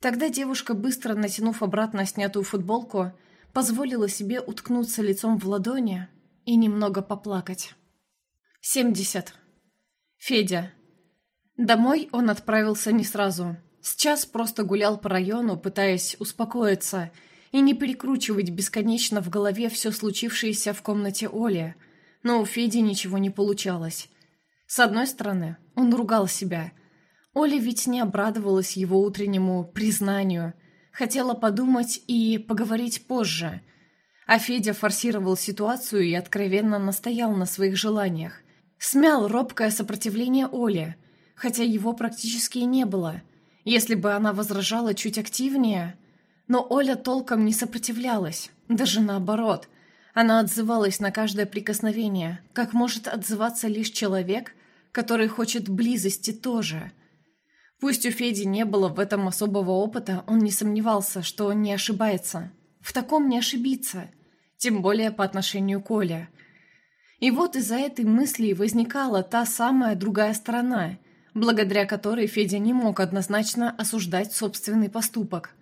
Тогда девушка, быстро натянув обратно снятую футболку, позволила себе уткнуться лицом в ладони и немного поплакать. 70. Федя. Домой он отправился не сразу. Сейчас просто гулял по району, пытаясь успокоиться и не перекручивать бесконечно в голове все случившееся в комнате Оли. Но у Феди ничего не получалось. С одной стороны, он ругал себя. Оля ведь не обрадовалась его утреннему признанию. Хотела подумать и поговорить позже. А Федя форсировал ситуацию и откровенно настоял на своих желаниях смял робкое сопротивление Оли, хотя его практически и не было. Если бы она возражала чуть активнее... Но Оля толком не сопротивлялась, даже наоборот. Она отзывалась на каждое прикосновение, как может отзываться лишь человек, который хочет близости тоже. Пусть у Феди не было в этом особого опыта, он не сомневался, что не ошибается. В таком не ошибиться. Тем более по отношению к Оле. И вот из-за этой мысли возникала та самая другая сторона, благодаря которой Федя не мог однозначно осуждать собственный поступок.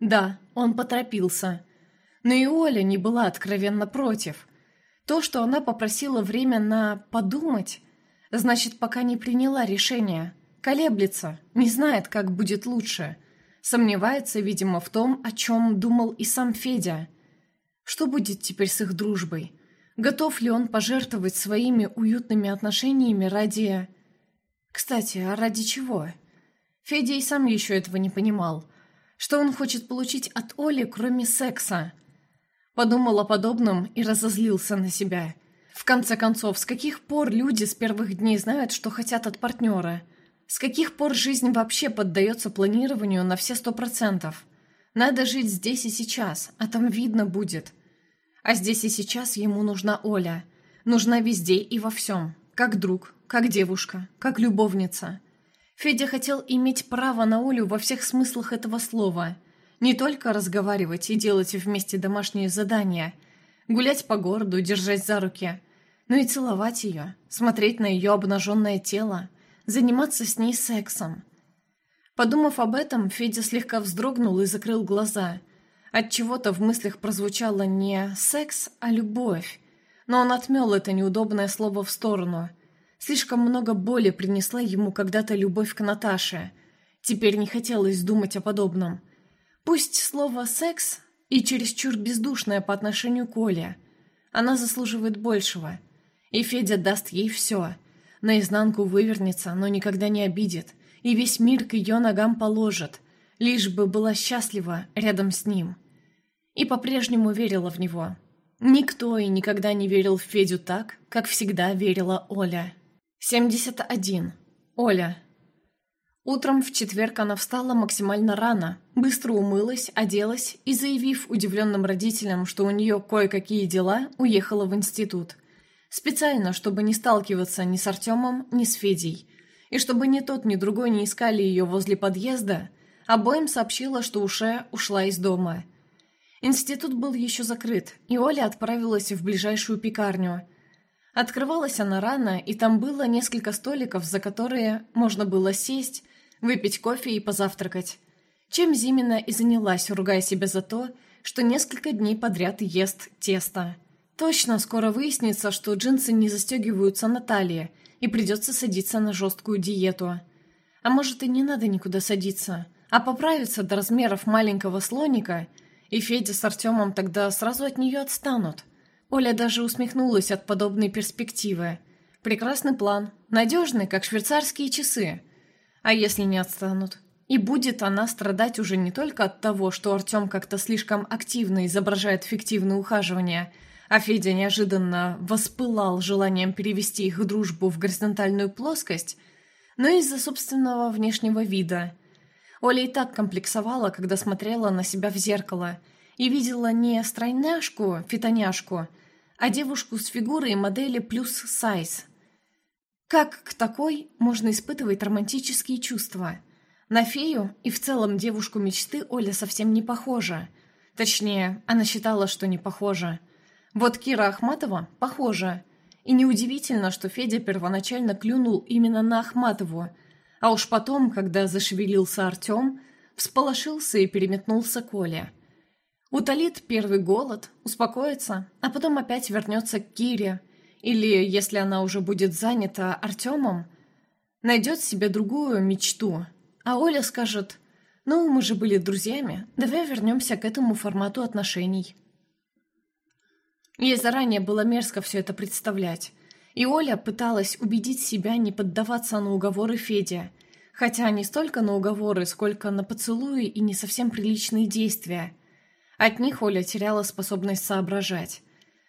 Да, он поторопился. Но и Оля не была откровенно против. То, что она попросила время на «подумать», значит, пока не приняла решение. Колеблется, не знает, как будет лучше. Сомневается, видимо, в том, о чем думал и сам Федя. Что будет теперь с их дружбой? Готов ли он пожертвовать своими уютными отношениями ради... Кстати, а ради чего? Федя и сам еще этого не понимал. Что он хочет получить от Оли, кроме секса? Подумал о подобном и разозлился на себя. В конце концов, с каких пор люди с первых дней знают, что хотят от партнера? С каких пор жизнь вообще поддается планированию на все сто процентов? Надо жить здесь и сейчас, а там видно будет. А здесь и сейчас ему нужна Оля. Нужна везде и во всем. Как друг, как девушка, как любовница. Федя хотел иметь право на Олю во всех смыслах этого слова – не только разговаривать и делать вместе домашние задания, гулять по городу, держать за руки, но и целовать ее, смотреть на ее обнаженное тело, заниматься с ней сексом. Подумав об этом, Федя слегка вздрогнул и закрыл глаза. От чего-то в мыслях прозвучало не «секс», а «любовь». Но он отмел это неудобное слово в сторону. Слишком много боли принесла ему когда-то любовь к Наташе. Теперь не хотелось думать о подобном. Пусть слово «секс» и чересчур бездушное по отношению к Оле. Она заслуживает большего. И Федя даст ей все. Наизнанку вывернется, но никогда не обидит. И весь мир к ее ногам положит. Лишь бы была счастлива рядом с ним. И по-прежнему верила в него. Никто и никогда не верил в Федю так, как всегда верила Оля. 71. Оля. Утром в четверг она встала максимально рано, быстро умылась, оделась и, заявив удивленным родителям, что у нее кое-какие дела, уехала в институт. Специально, чтобы не сталкиваться ни с Артемом, ни с Федей. И чтобы ни тот, ни другой не искали ее возле подъезда, обоим сообщила, что уже ушла из дома. Институт был еще закрыт, и Оля отправилась в ближайшую пекарню. Открывалась она рано, и там было несколько столиков, за которые можно было сесть, выпить кофе и позавтракать. Чем Зимина и занялась, ругая себя за то, что несколько дней подряд ест тесто. Точно скоро выяснится, что джинсы не застегиваются на талии, и придется садиться на жесткую диету. А может и не надо никуда садиться, а поправиться до размеров маленького слоника, и Федя с Артемом тогда сразу от нее отстанут. Оля даже усмехнулась от подобной перспективы. Прекрасный план, надежный, как швейцарские часы – а если не отстанут? И будет она страдать уже не только от того, что Артем как-то слишком активно изображает фиктивное ухаживание, а Федя неожиданно воспылал желанием перевести их дружбу в горизонтальную плоскость, но и из-за собственного внешнего вида. Оля и так комплексовала, когда смотрела на себя в зеркало и видела не стройняшку, фитоняшку, а девушку с фигурой модели плюс сайз – как к такой можно испытывать романтические чувства? На фею и в целом девушку мечты Оля совсем не похожа. Точнее, она считала, что не похожа. Вот Кира Ахматова похожа. И неудивительно, что Федя первоначально клюнул именно на Ахматову, а уж потом, когда зашевелился Артем, всполошился и переметнулся к Оле. Утолит первый голод, успокоится, а потом опять вернется к Кире – или, если она уже будет занята Артемом, найдет себе другую мечту. А Оля скажет, ну, мы же были друзьями, давай вернемся к этому формату отношений. Ей заранее было мерзко все это представлять. И Оля пыталась убедить себя не поддаваться на уговоры Феди, хотя не столько на уговоры, сколько на поцелуи и не совсем приличные действия. От них Оля теряла способность соображать.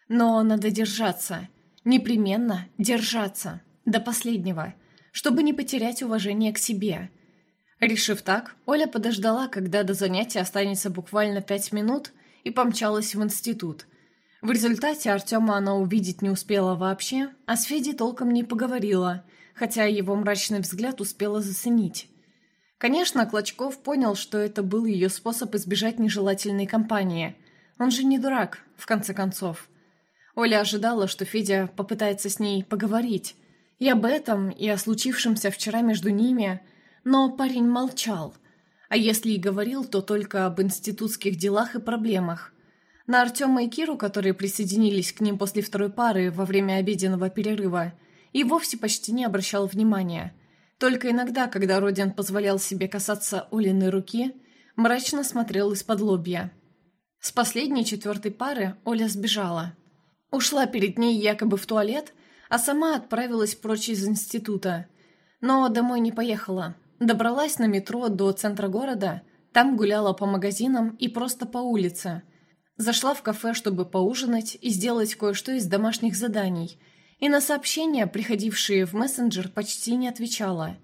Но надо держаться – Непременно держаться. До последнего. Чтобы не потерять уважение к себе. Решив так, Оля подождала, когда до занятия останется буквально пять минут, и помчалась в институт. В результате Артема она увидеть не успела вообще, а с Федей толком не поговорила, хотя его мрачный взгляд успела заценить. Конечно, Клочков понял, что это был ее способ избежать нежелательной компании. Он же не дурак, в конце концов. Оля ожидала, что Федя попытается с ней поговорить. И об этом, и о случившемся вчера между ними. Но парень молчал. А если и говорил, то только об институтских делах и проблемах. На Артема и Киру, которые присоединились к ним после второй пары во время обеденного перерыва, и вовсе почти не обращал внимания – только иногда, когда Родин позволял себе касаться Олиной руки, мрачно смотрел из-под лобья. С последней четвертой пары Оля сбежала. Ушла перед ней якобы в туалет, а сама отправилась прочь из института. Но домой не поехала. Добралась на метро до центра города, там гуляла по магазинам и просто по улице. Зашла в кафе, чтобы поужинать и сделать кое-что из домашних заданий – и на сообщения, приходившие в мессенджер, почти не отвечала.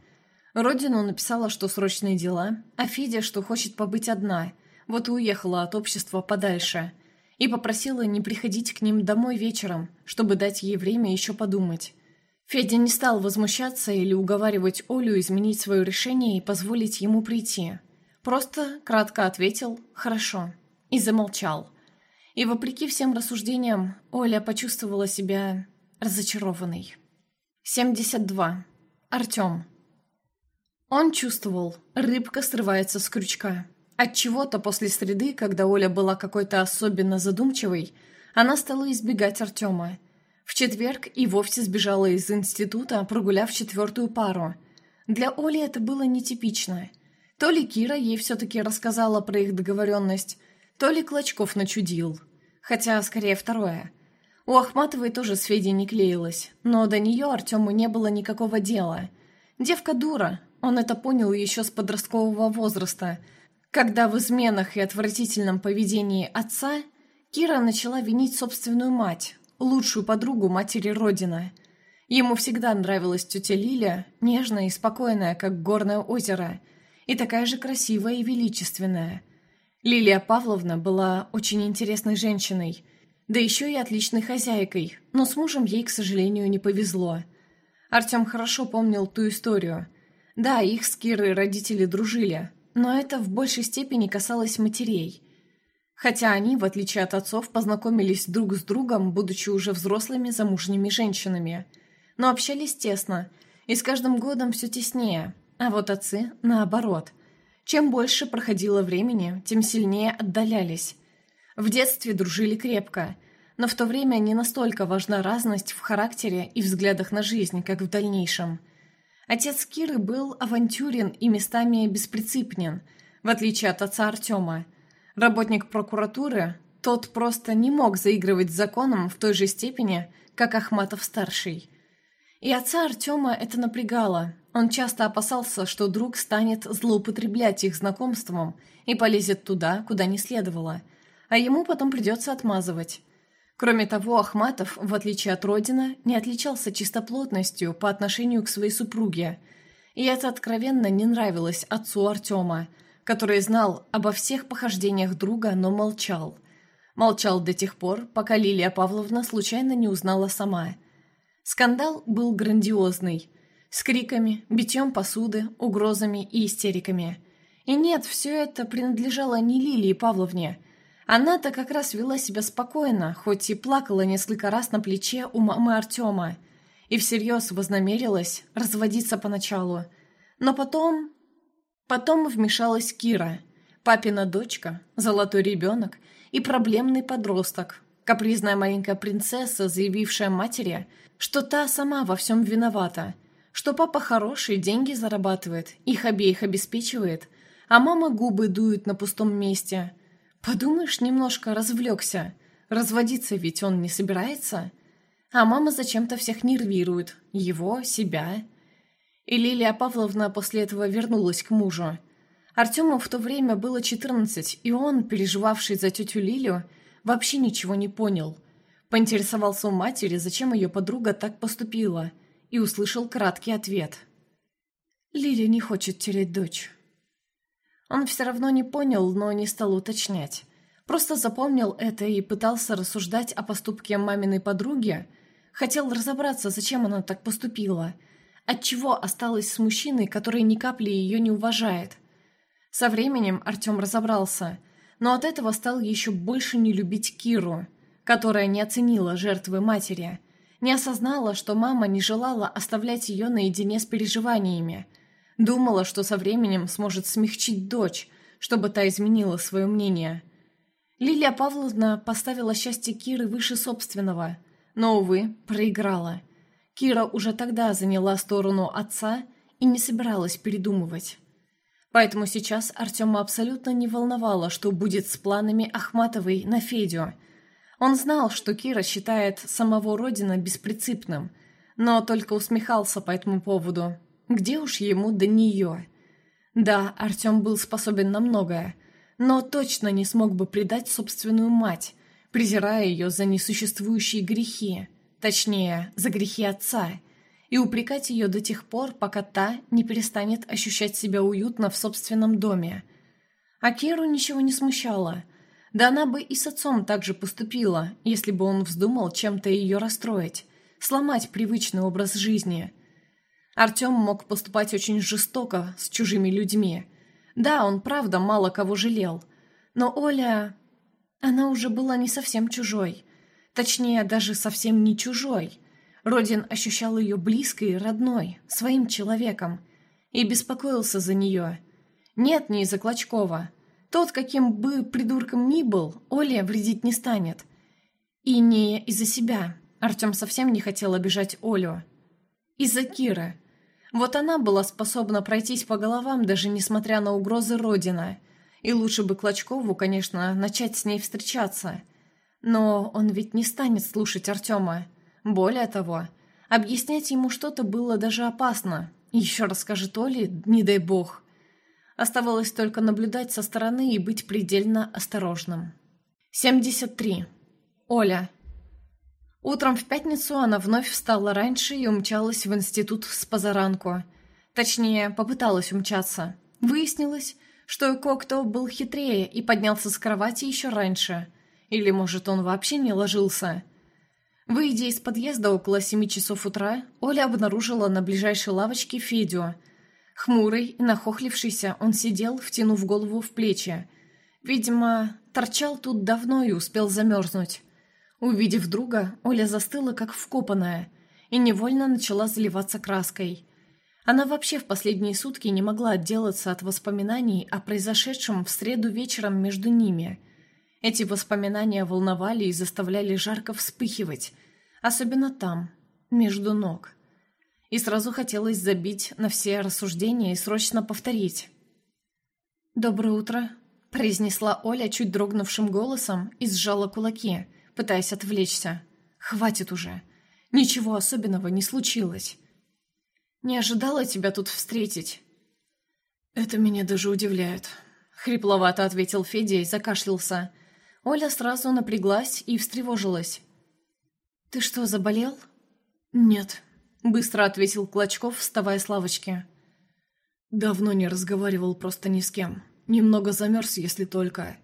Родину написала, что срочные дела, а Федя, что хочет побыть одна, вот и уехала от общества подальше, и попросила не приходить к ним домой вечером, чтобы дать ей время еще подумать. Федя не стал возмущаться или уговаривать Олю изменить свое решение и позволить ему прийти. Просто кратко ответил «хорошо» и замолчал. И вопреки всем рассуждениям, Оля почувствовала себя разочарованный. 72. Артем. Он чувствовал, рыбка срывается с крючка. От чего-то после среды, когда Оля была какой-то особенно задумчивой, она стала избегать Артема. В четверг и вовсе сбежала из института, прогуляв четвертую пару. Для Оли это было нетипично. То ли Кира ей все-таки рассказала про их договоренность, то ли Клочков начудил. Хотя, скорее, второе – у Ахматовой тоже с Федей не клеилось, но до нее Артему не было никакого дела. Девка дура, он это понял еще с подросткового возраста, когда в изменах и отвратительном поведении отца Кира начала винить собственную мать, лучшую подругу матери Родина. Ему всегда нравилась тетя Лиля, нежная и спокойная, как горное озеро, и такая же красивая и величественная. Лилия Павловна была очень интересной женщиной – да еще и отличной хозяйкой, но с мужем ей, к сожалению, не повезло. Артем хорошо помнил ту историю. Да, их с Кирой родители дружили, но это в большей степени касалось матерей. Хотя они, в отличие от отцов, познакомились друг с другом, будучи уже взрослыми замужними женщинами. Но общались тесно, и с каждым годом все теснее, а вот отцы – наоборот. Чем больше проходило времени, тем сильнее отдалялись – в детстве дружили крепко, но в то время не настолько важна разность в характере и взглядах на жизнь, как в дальнейшем. Отец Киры был авантюрен и местами беспринципнен, в отличие от отца Артема. Работник прокуратуры, тот просто не мог заигрывать с законом в той же степени, как Ахматов-старший. И отца Артема это напрягало. Он часто опасался, что друг станет злоупотреблять их знакомством и полезет туда, куда не следовало – а ему потом придется отмазывать. Кроме того, Ахматов, в отличие от Родина, не отличался чистоплотностью по отношению к своей супруге. И это откровенно не нравилось отцу Артема, который знал обо всех похождениях друга, но молчал. Молчал до тех пор, пока Лилия Павловна случайно не узнала сама. Скандал был грандиозный, с криками, битьем посуды, угрозами и истериками. И нет, все это принадлежало не Лилии Павловне – она-то как раз вела себя спокойно, хоть и плакала несколько раз на плече у мамы Артема, и всерьез вознамерилась разводиться поначалу. Но потом... Потом вмешалась Кира, папина дочка, золотой ребенок и проблемный подросток, капризная маленькая принцесса, заявившая матери, что та сама во всем виновата, что папа хороший, деньги зарабатывает, их обеих обеспечивает, а мама губы дует на пустом месте – Подумаешь, немножко развлекся. Разводиться ведь он не собирается. А мама зачем-то всех нервирует. Его, себя. И Лилия Павловна после этого вернулась к мужу. Артему в то время было 14, и он, переживавший за тетю Лилию, вообще ничего не понял. Поинтересовался у матери, зачем ее подруга так поступила, и услышал краткий ответ. «Лилия не хочет терять дочь». Он все равно не понял, но не стал уточнять. Просто запомнил это и пытался рассуждать о поступке маминой подруги. Хотел разобраться, зачем она так поступила. Отчего осталась с мужчиной, который ни капли ее не уважает? Со временем Артем разобрался, но от этого стал еще больше не любить Киру, которая не оценила жертвы матери, не осознала, что мама не желала оставлять ее наедине с переживаниями, думала, что со временем сможет смягчить дочь, чтобы та изменила свое мнение. Лилия Павловна поставила счастье Киры выше собственного, но, увы, проиграла – Кира уже тогда заняла сторону отца и не собиралась передумывать. Поэтому сейчас Артема абсолютно не волновало, что будет с планами Ахматовой на Федю. Он знал, что Кира считает самого Родина беспринципным, но только усмехался по этому поводу. Где уж ему до нее? Да, Артем был способен на многое, но точно не смог бы предать собственную мать, презирая ее за несуществующие грехи. Точнее, за грехи отца. И упрекать ее до тех пор, пока та не перестанет ощущать себя уютно в собственном доме. А Керу ничего не смущало. Да она бы и с отцом так же поступила, если бы он вздумал чем-то ее расстроить, сломать привычный образ жизни. Артем мог поступать очень жестоко с чужими людьми. Да, он правда мало кого жалел. Но Оля... Она уже была не совсем чужой. Точнее, даже совсем не чужой. Родин ощущал ее близкой, родной, своим человеком. И беспокоился за нее. Нет, не из-за Клочкова. Тот, каким бы придурком ни был, Оля вредить не станет. И не из-за себя. Артем совсем не хотел обижать Олю. Из-за Киры. Вот она была способна пройтись по головам, даже несмотря на угрозы Родина. И лучше бы Клочкову, конечно, начать с ней встречаться – но он ведь не станет слушать Артема. Более того, объяснять ему что-то было даже опасно. Еще расскажет Оле, не дай бог. Оставалось только наблюдать со стороны и быть предельно осторожным. 73. Оля. Утром в пятницу она вновь встала раньше и умчалась в институт с позаранку. Точнее, попыталась умчаться. Выяснилось, что Кокто был хитрее и поднялся с кровати еще раньше – или, может, он вообще не ложился? Выйдя из подъезда около семи часов утра, Оля обнаружила на ближайшей лавочке Федю. Хмурый и нахохлившийся, он сидел, втянув голову в плечи. Видимо, торчал тут давно и успел замерзнуть. Увидев друга, Оля застыла, как вкопанная, и невольно начала заливаться краской. Она вообще в последние сутки не могла отделаться от воспоминаний о произошедшем в среду вечером между ними – эти воспоминания волновали и заставляли жарко вспыхивать, особенно там, между ног. И сразу хотелось забить на все рассуждения и срочно повторить. «Доброе утро», — произнесла Оля чуть дрогнувшим голосом и сжала кулаки, пытаясь отвлечься. «Хватит уже. Ничего особенного не случилось. Не ожидала тебя тут встретить». «Это меня даже удивляет», — хрипловато ответил Федя и закашлялся, — Оля сразу напряглась и встревожилась. «Ты что, заболел?» «Нет», — быстро ответил Клочков, вставая с лавочки. «Давно не разговаривал просто ни с кем. Немного замерз, если только.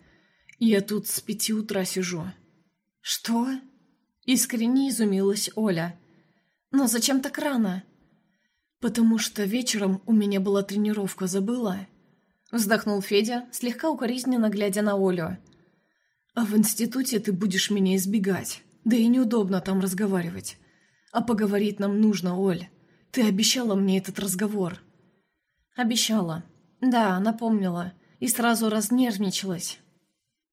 Я тут с пяти утра сижу». «Что?» — искренне изумилась Оля. «Но зачем так рано?» «Потому что вечером у меня была тренировка, забыла?» Вздохнул Федя, слегка укоризненно глядя на Олю. А в институте ты будешь меня избегать. Да и неудобно там разговаривать. А поговорить нам нужно, Оль. Ты обещала мне этот разговор. Обещала. Да, напомнила. И сразу разнервничалась.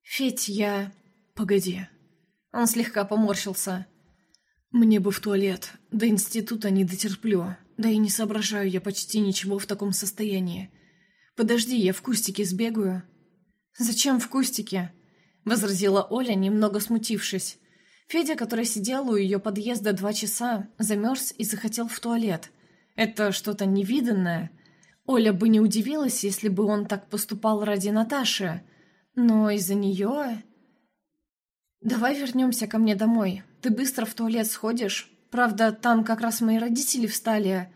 Федь, я... Погоди. Он слегка поморщился. Мне бы в туалет. До института не дотерплю. Да и не соображаю я почти ничего в таком состоянии. Подожди, я в кустике сбегаю. Зачем в кустике? — возразила Оля, немного смутившись. Федя, который сидел у ее подъезда два часа, замерз и захотел в туалет. Это что-то невиданное. Оля бы не удивилась, если бы он так поступал ради Наташи. Но из-за нее... «Давай вернемся ко мне домой. Ты быстро в туалет сходишь. Правда, там как раз мои родители встали.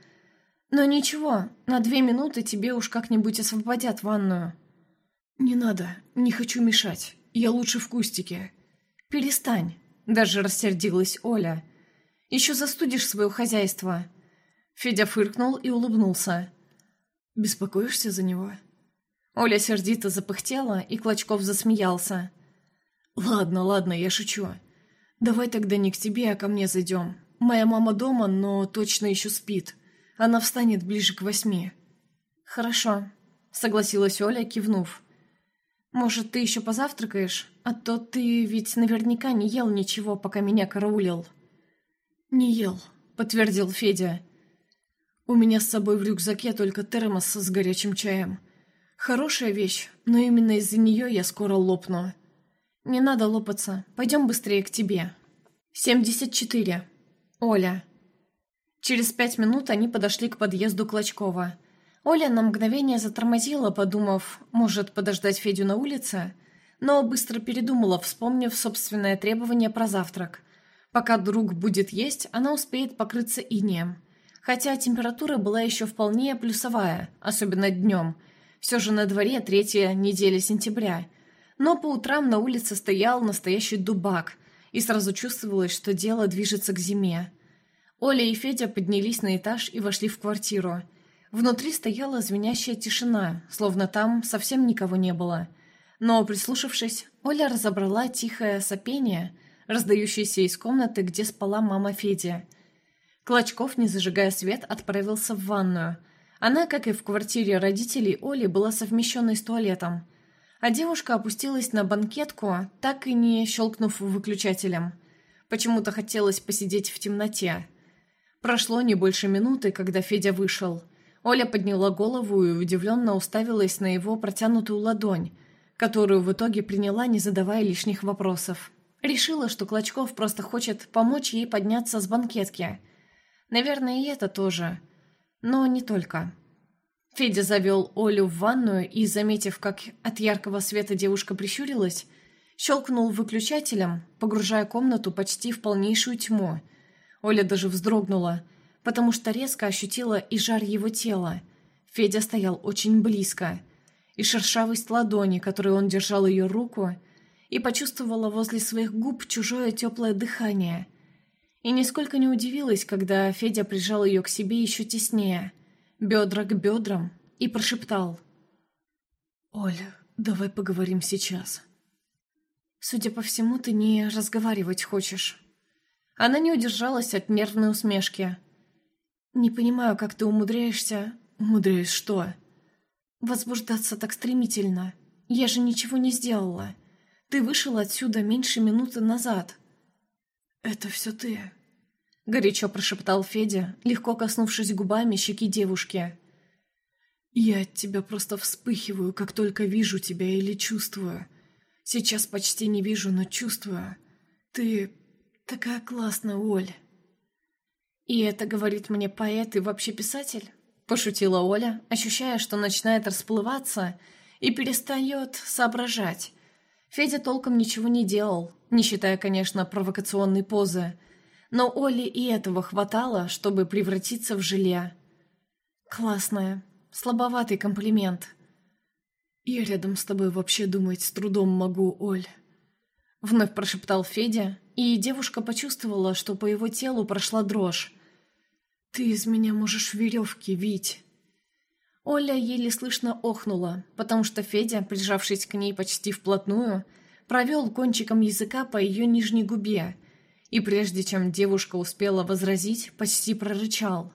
Но ничего, на две минуты тебе уж как-нибудь освободят ванную». «Не надо, не хочу мешать. Я лучше в кустике». «Перестань», — даже рассердилась Оля. «Еще застудишь свое хозяйство». Федя фыркнул и улыбнулся. «Беспокоишься за него?» Оля сердито запыхтела, и Клочков засмеялся. «Ладно, ладно, я шучу. Давай тогда не к тебе, а ко мне зайдем. Моя мама дома, но точно еще спит. Она встанет ближе к восьми». «Хорошо», — согласилась Оля, кивнув. «Может, ты еще позавтракаешь? А то ты ведь наверняка не ел ничего, пока меня караулил». «Не ел», — подтвердил Федя. «У меня с собой в рюкзаке только термос с горячим чаем. Хорошая вещь, но именно из-за нее я скоро лопну». «Не надо лопаться. Пойдем быстрее к тебе». «Семьдесят четыре. Оля». Через пять минут они подошли к подъезду Клочкова. Оля на мгновение затормозила, подумав, может, подождать Федю на улице, но быстро передумала, вспомнив собственное требование про завтрак. Пока друг будет есть, она успеет покрыться инеем. Хотя температура была еще вполне плюсовая, особенно днем. Все же на дворе третья неделя сентября – но по утрам на улице стоял настоящий дубак, и сразу чувствовалось, что дело движется к зиме. Оля и Федя поднялись на этаж и вошли в квартиру. Внутри стояла звенящая тишина, словно там совсем никого не было. Но, прислушавшись, Оля разобрала тихое сопение, раздающееся из комнаты, где спала мама Федя. Клочков, не зажигая свет, отправился в ванную. Она, как и в квартире родителей Оли, была совмещенной с туалетом – а девушка опустилась на банкетку, так и не щелкнув выключателем. Почему-то хотелось посидеть в темноте. Прошло не больше минуты, когда Федя вышел. Оля подняла голову и удивленно уставилась на его протянутую ладонь, которую в итоге приняла, не задавая лишних вопросов. Решила, что Клочков просто хочет помочь ей подняться с банкетки. Наверное, и это тоже. Но не только. Федя завел Олю в ванную и, заметив, как от яркого света девушка прищурилась, щелкнул выключателем, погружая комнату почти в полнейшую тьму. Оля даже вздрогнула, потому что резко ощутила и жар его тела. Федя стоял очень близко. И шершавость ладони, которой он держал ее руку, и почувствовала возле своих губ чужое теплое дыхание. И нисколько не удивилась, когда Федя прижал ее к себе еще теснее – бедра к бедрам, и прошептал. «Оля, давай поговорим сейчас». «Судя по всему, ты не разговаривать хочешь». Она не удержалась от нервной усмешки. «Не понимаю, как ты умудряешься...» «Умудряюсь что?» «Возбуждаться так стремительно. Я же ничего не сделала. Ты вышел отсюда меньше минуты назад». «Это все ты», — горячо прошептал Федя, легко коснувшись губами щеки девушки. «Я от тебя просто вспыхиваю, как только вижу тебя или чувствую. Сейчас почти не вижу, но чувствую. Ты такая классная, Оль». «И это говорит мне поэт и вообще писатель?» — пошутила Оля, ощущая, что начинает расплываться и перестает соображать. Федя толком ничего не делал, не считая, конечно, провокационной позы — но Оле и этого хватало, чтобы превратиться в желе. Классная. Слабоватый комплимент. «Я рядом с тобой вообще думать с трудом могу, Оль», — вновь прошептал Федя, и девушка почувствовала, что по его телу прошла дрожь. «Ты из меня можешь веревки вить». Оля еле слышно охнула, потому что Федя, прижавшись к ней почти вплотную, провел кончиком языка по ее нижней губе, и прежде чем девушка успела возразить, почти прорычал.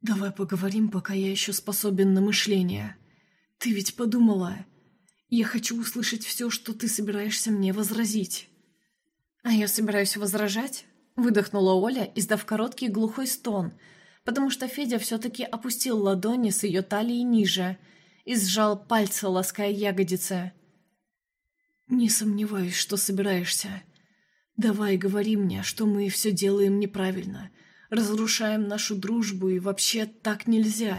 «Давай поговорим, пока я еще способен на мышление. Ты ведь подумала. Я хочу услышать все, что ты собираешься мне возразить». «А я собираюсь возражать?» — выдохнула Оля, издав короткий глухой стон, потому что Федя все-таки опустил ладони с ее талии ниже и сжал пальцы, лаская ягодицы. «Не сомневаюсь, что собираешься». «Давай, говори мне, что мы все делаем неправильно, разрушаем нашу дружбу и вообще так нельзя».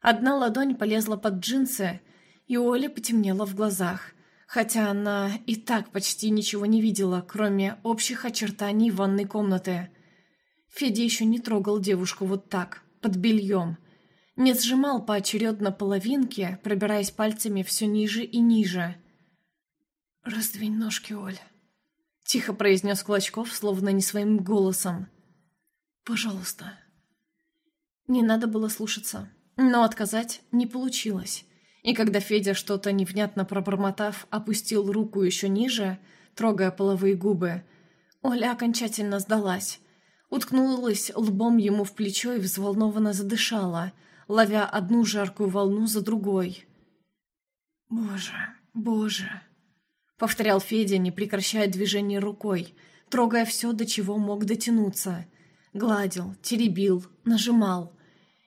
Одна ладонь полезла под джинсы, и Оля потемнела в глазах, хотя она и так почти ничего не видела, кроме общих очертаний ванной комнаты. Федя еще не трогал девушку вот так, под бельем, не сжимал поочередно половинки, пробираясь пальцами все ниже и ниже. «Раздвинь ножки, Оль». Тихо произнес Клочков, словно не своим голосом. «Пожалуйста». Не надо было слушаться. Но отказать не получилось. И когда Федя, что-то невнятно пробормотав, опустил руку еще ниже, трогая половые губы, Оля окончательно сдалась. Уткнулась лбом ему в плечо и взволнованно задышала, ловя одну жаркую волну за другой. «Боже, боже!» — повторял Федя, не прекращая движения рукой, трогая все, до чего мог дотянуться. Гладил, теребил, нажимал.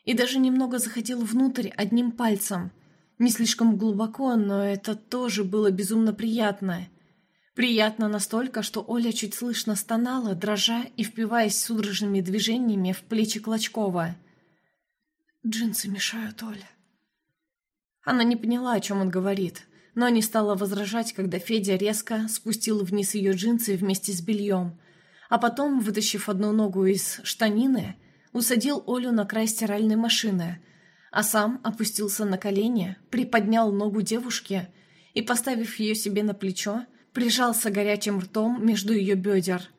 И даже немного заходил внутрь одним пальцем. Не слишком глубоко, но это тоже было безумно приятно — Приятно настолько, что Оля чуть слышно стонала, дрожа и впиваясь судорожными движениями в плечи Клочкова. «Джинсы мешают, Оля». Она не поняла, о чем он говорит, но не стала возражать, когда Федя резко спустил вниз ее джинсы вместе с бельем, а потом, вытащив одну ногу из штанины, усадил Олю на край стиральной машины, а сам опустился на колени, приподнял ногу девушки и, поставив ее себе на плечо, прижался горячим ртом между ее бедер.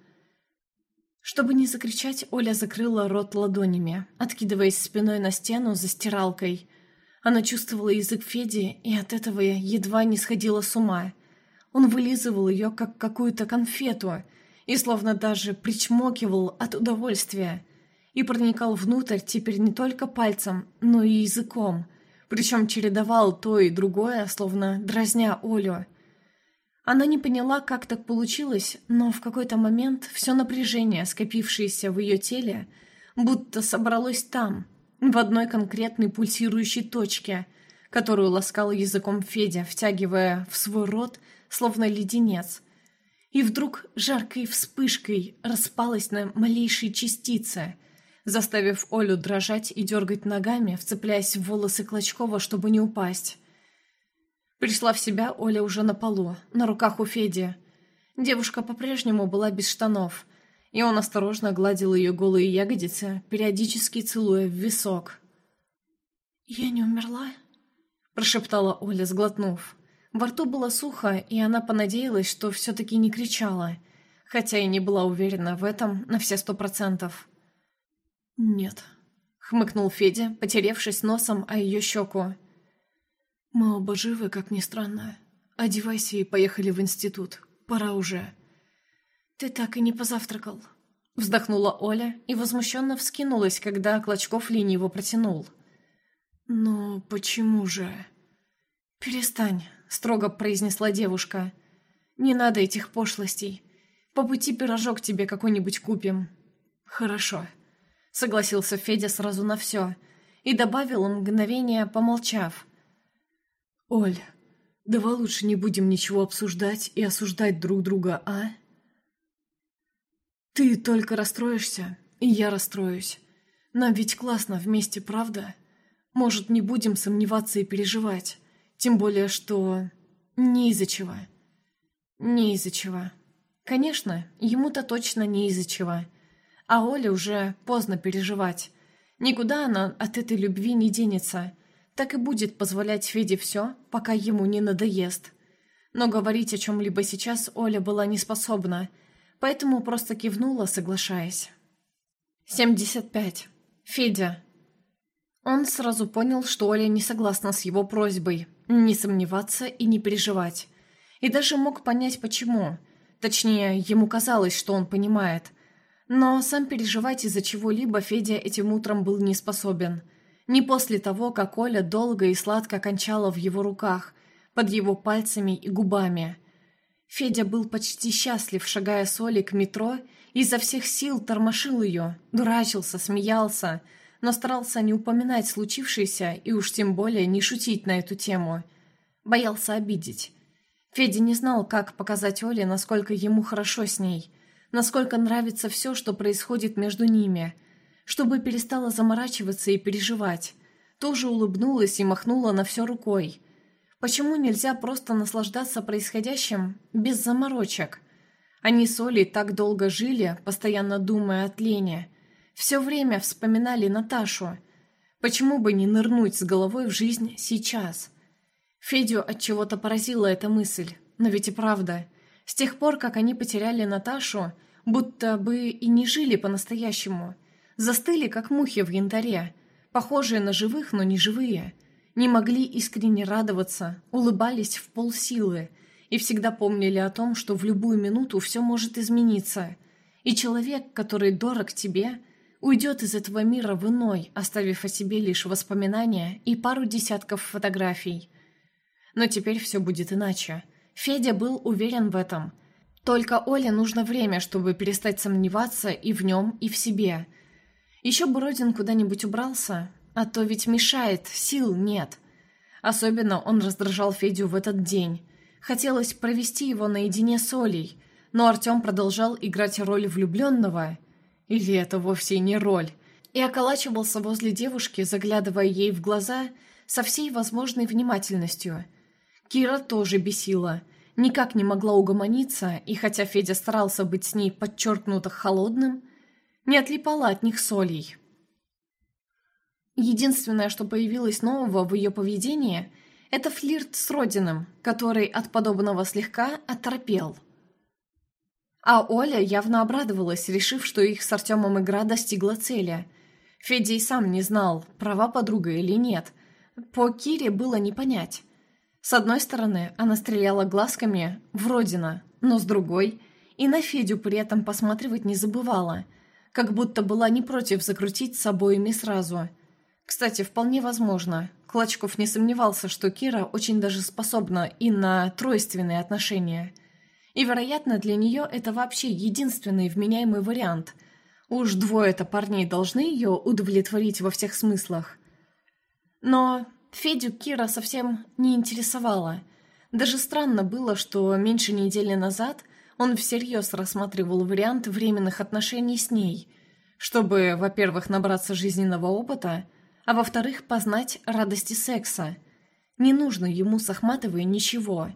Чтобы не закричать, Оля закрыла рот ладонями, откидываясь спиной на стену за стиралкой. Она чувствовала язык Феди и от этого едва не сходила с ума. Он вылизывал ее, как какую-то конфету, и словно даже причмокивал от удовольствия. И проникал внутрь теперь не только пальцем, но и языком, причем чередовал то и другое, словно дразня Олю. Она не поняла, как так получилось, но в какой-то момент все напряжение, скопившееся в ее теле, будто собралось там, в одной конкретной пульсирующей точке, которую ласкал языком Федя, втягивая в свой рот, словно леденец. И вдруг жаркой вспышкой распалась на малейшие частицы, заставив Олю дрожать и дергать ногами, вцепляясь в волосы Клочкова, чтобы не упасть. Пришла в себя Оля уже на полу, на руках у Феди. Девушка по-прежнему была без штанов, и он осторожно гладил ее голые ягодицы, периодически целуя в висок. «Я не умерла?» – прошептала Оля, сглотнув. Во рту было сухо, и она понадеялась, что все-таки не кричала, хотя и не была уверена в этом на все сто процентов. «Нет», — хмыкнул Федя, потеревшись носом о ее щеку. «Мы оба живы, как ни странно. Одевайся и поехали в институт. Пора уже». «Ты так и не позавтракал», — вздохнула Оля и возмущенно вскинулась, когда Клочков лениво протянул. «Но почему же?» «Перестань», — строго произнесла девушка. «Не надо этих пошлостей. По пути пирожок тебе какой-нибудь купим». «Хорошо», — согласился Федя сразу на все и добавил мгновение, помолчав — «Оль, давай лучше не будем ничего обсуждать и осуждать друг друга, а?» «Ты только расстроишься, и я расстроюсь. Нам ведь классно вместе, правда? Может, не будем сомневаться и переживать, тем более, что... не из-за чего». «Не из-за чего». Конечно, ему-то точно не из-за чего. А Оле уже поздно переживать. Никуда она от этой любви не денется так и будет позволять Феде все, пока ему не надоест. Но говорить о чем-либо сейчас Оля была не способна, поэтому просто кивнула, соглашаясь. 75. Федя. Он сразу понял, что Оля не согласна с его просьбой, не сомневаться и не переживать. И даже мог понять, почему. Точнее, ему казалось, что он понимает. Но сам переживать из-за чего-либо Федя этим утром был не способен – не после того, как Оля долго и сладко кончала в его руках, под его пальцами и губами. Федя был почти счастлив, шагая с Олей к метро, и изо всех сил тормошил ее, дурачился, смеялся, но старался не упоминать случившееся и уж тем более не шутить на эту тему. Боялся обидеть. Федя не знал, как показать Оле, насколько ему хорошо с ней, насколько нравится все, что происходит между ними – чтобы перестала заморачиваться и переживать. Тоже улыбнулась и махнула на все рукой. Почему нельзя просто наслаждаться происходящим без заморочек? Они с Олей так долго жили, постоянно думая о Лене. Все время вспоминали Наташу. Почему бы не нырнуть с головой в жизнь сейчас? Федю от чего-то поразила эта мысль. Но ведь и правда. С тех пор, как они потеряли Наташу, будто бы и не жили по-настоящему – застыли, как мухи в янтаре, похожие на живых, но не живые, не могли искренне радоваться, улыбались в полсилы и всегда помнили о том, что в любую минуту все может измениться, и человек, который дорог тебе, уйдет из этого мира в иной, оставив о себе лишь воспоминания и пару десятков фотографий. Но теперь все будет иначе. Федя был уверен в этом. Только Оле нужно время, чтобы перестать сомневаться и в нем, и в себе. Еще бы Родин куда-нибудь убрался, а то ведь мешает, сил нет. Особенно он раздражал Федю в этот день. Хотелось провести его наедине с Олей, но Артем продолжал играть роль влюбленного. Или это вовсе не роль. И околачивался возле девушки, заглядывая ей в глаза со всей возможной внимательностью. Кира тоже бесила. Никак не могла угомониться, и хотя Федя старался быть с ней подчеркнуто холодным, не отлипала от них с Олей. Единственное, что появилось нового в ее поведении, это флирт с Родином, который от подобного слегка оторпел. А Оля явно обрадовалась, решив, что их с Артемом игра достигла цели. Федя и сам не знал, права подруга или нет. По Кире было не понять. С одной стороны, она стреляла глазками в Родина, но с другой и на Федю при этом посматривать не забывала, как будто была не против закрутить с обоими сразу – кстати, вполне возможно. Клочков не сомневался, что Кира очень даже способна и на тройственные отношения. И, вероятно, для нее это вообще единственный вменяемый вариант. Уж двое-то парней должны ее удовлетворить во всех смыслах. Но Федю Кира совсем не интересовала. Даже странно было, что меньше недели назад он всерьез рассматривал вариант временных отношений с ней, чтобы, во-первых, набраться жизненного опыта – а во-вторых, познать радости секса. Не нужно ему с Ахматовой ничего.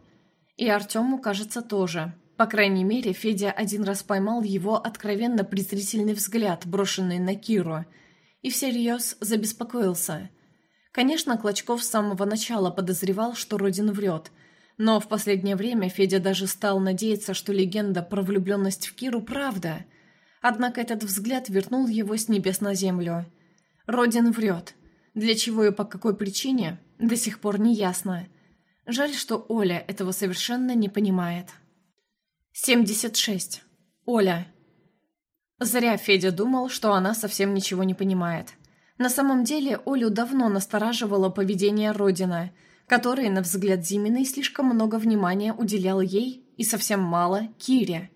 И Артему, кажется, тоже. По крайней мере, Федя один раз поймал его откровенно презрительный взгляд, брошенный на Киру, и всерьез забеспокоился. Конечно, Клочков с самого начала подозревал, что Родин врет, но в последнее время Федя даже стал надеяться, что легенда про влюбленность в Киру правда. Однако этот взгляд вернул его с небес на землю. Родин врет. Для чего и по какой причине, до сих пор не ясно. Жаль, что Оля этого совершенно не понимает. 76. Оля. Зря Федя думал, что она совсем ничего не понимает. На самом деле Олю давно настораживало поведение Родина, который, на взгляд Зиминой, слишком много внимания уделял ей и совсем мало Кире.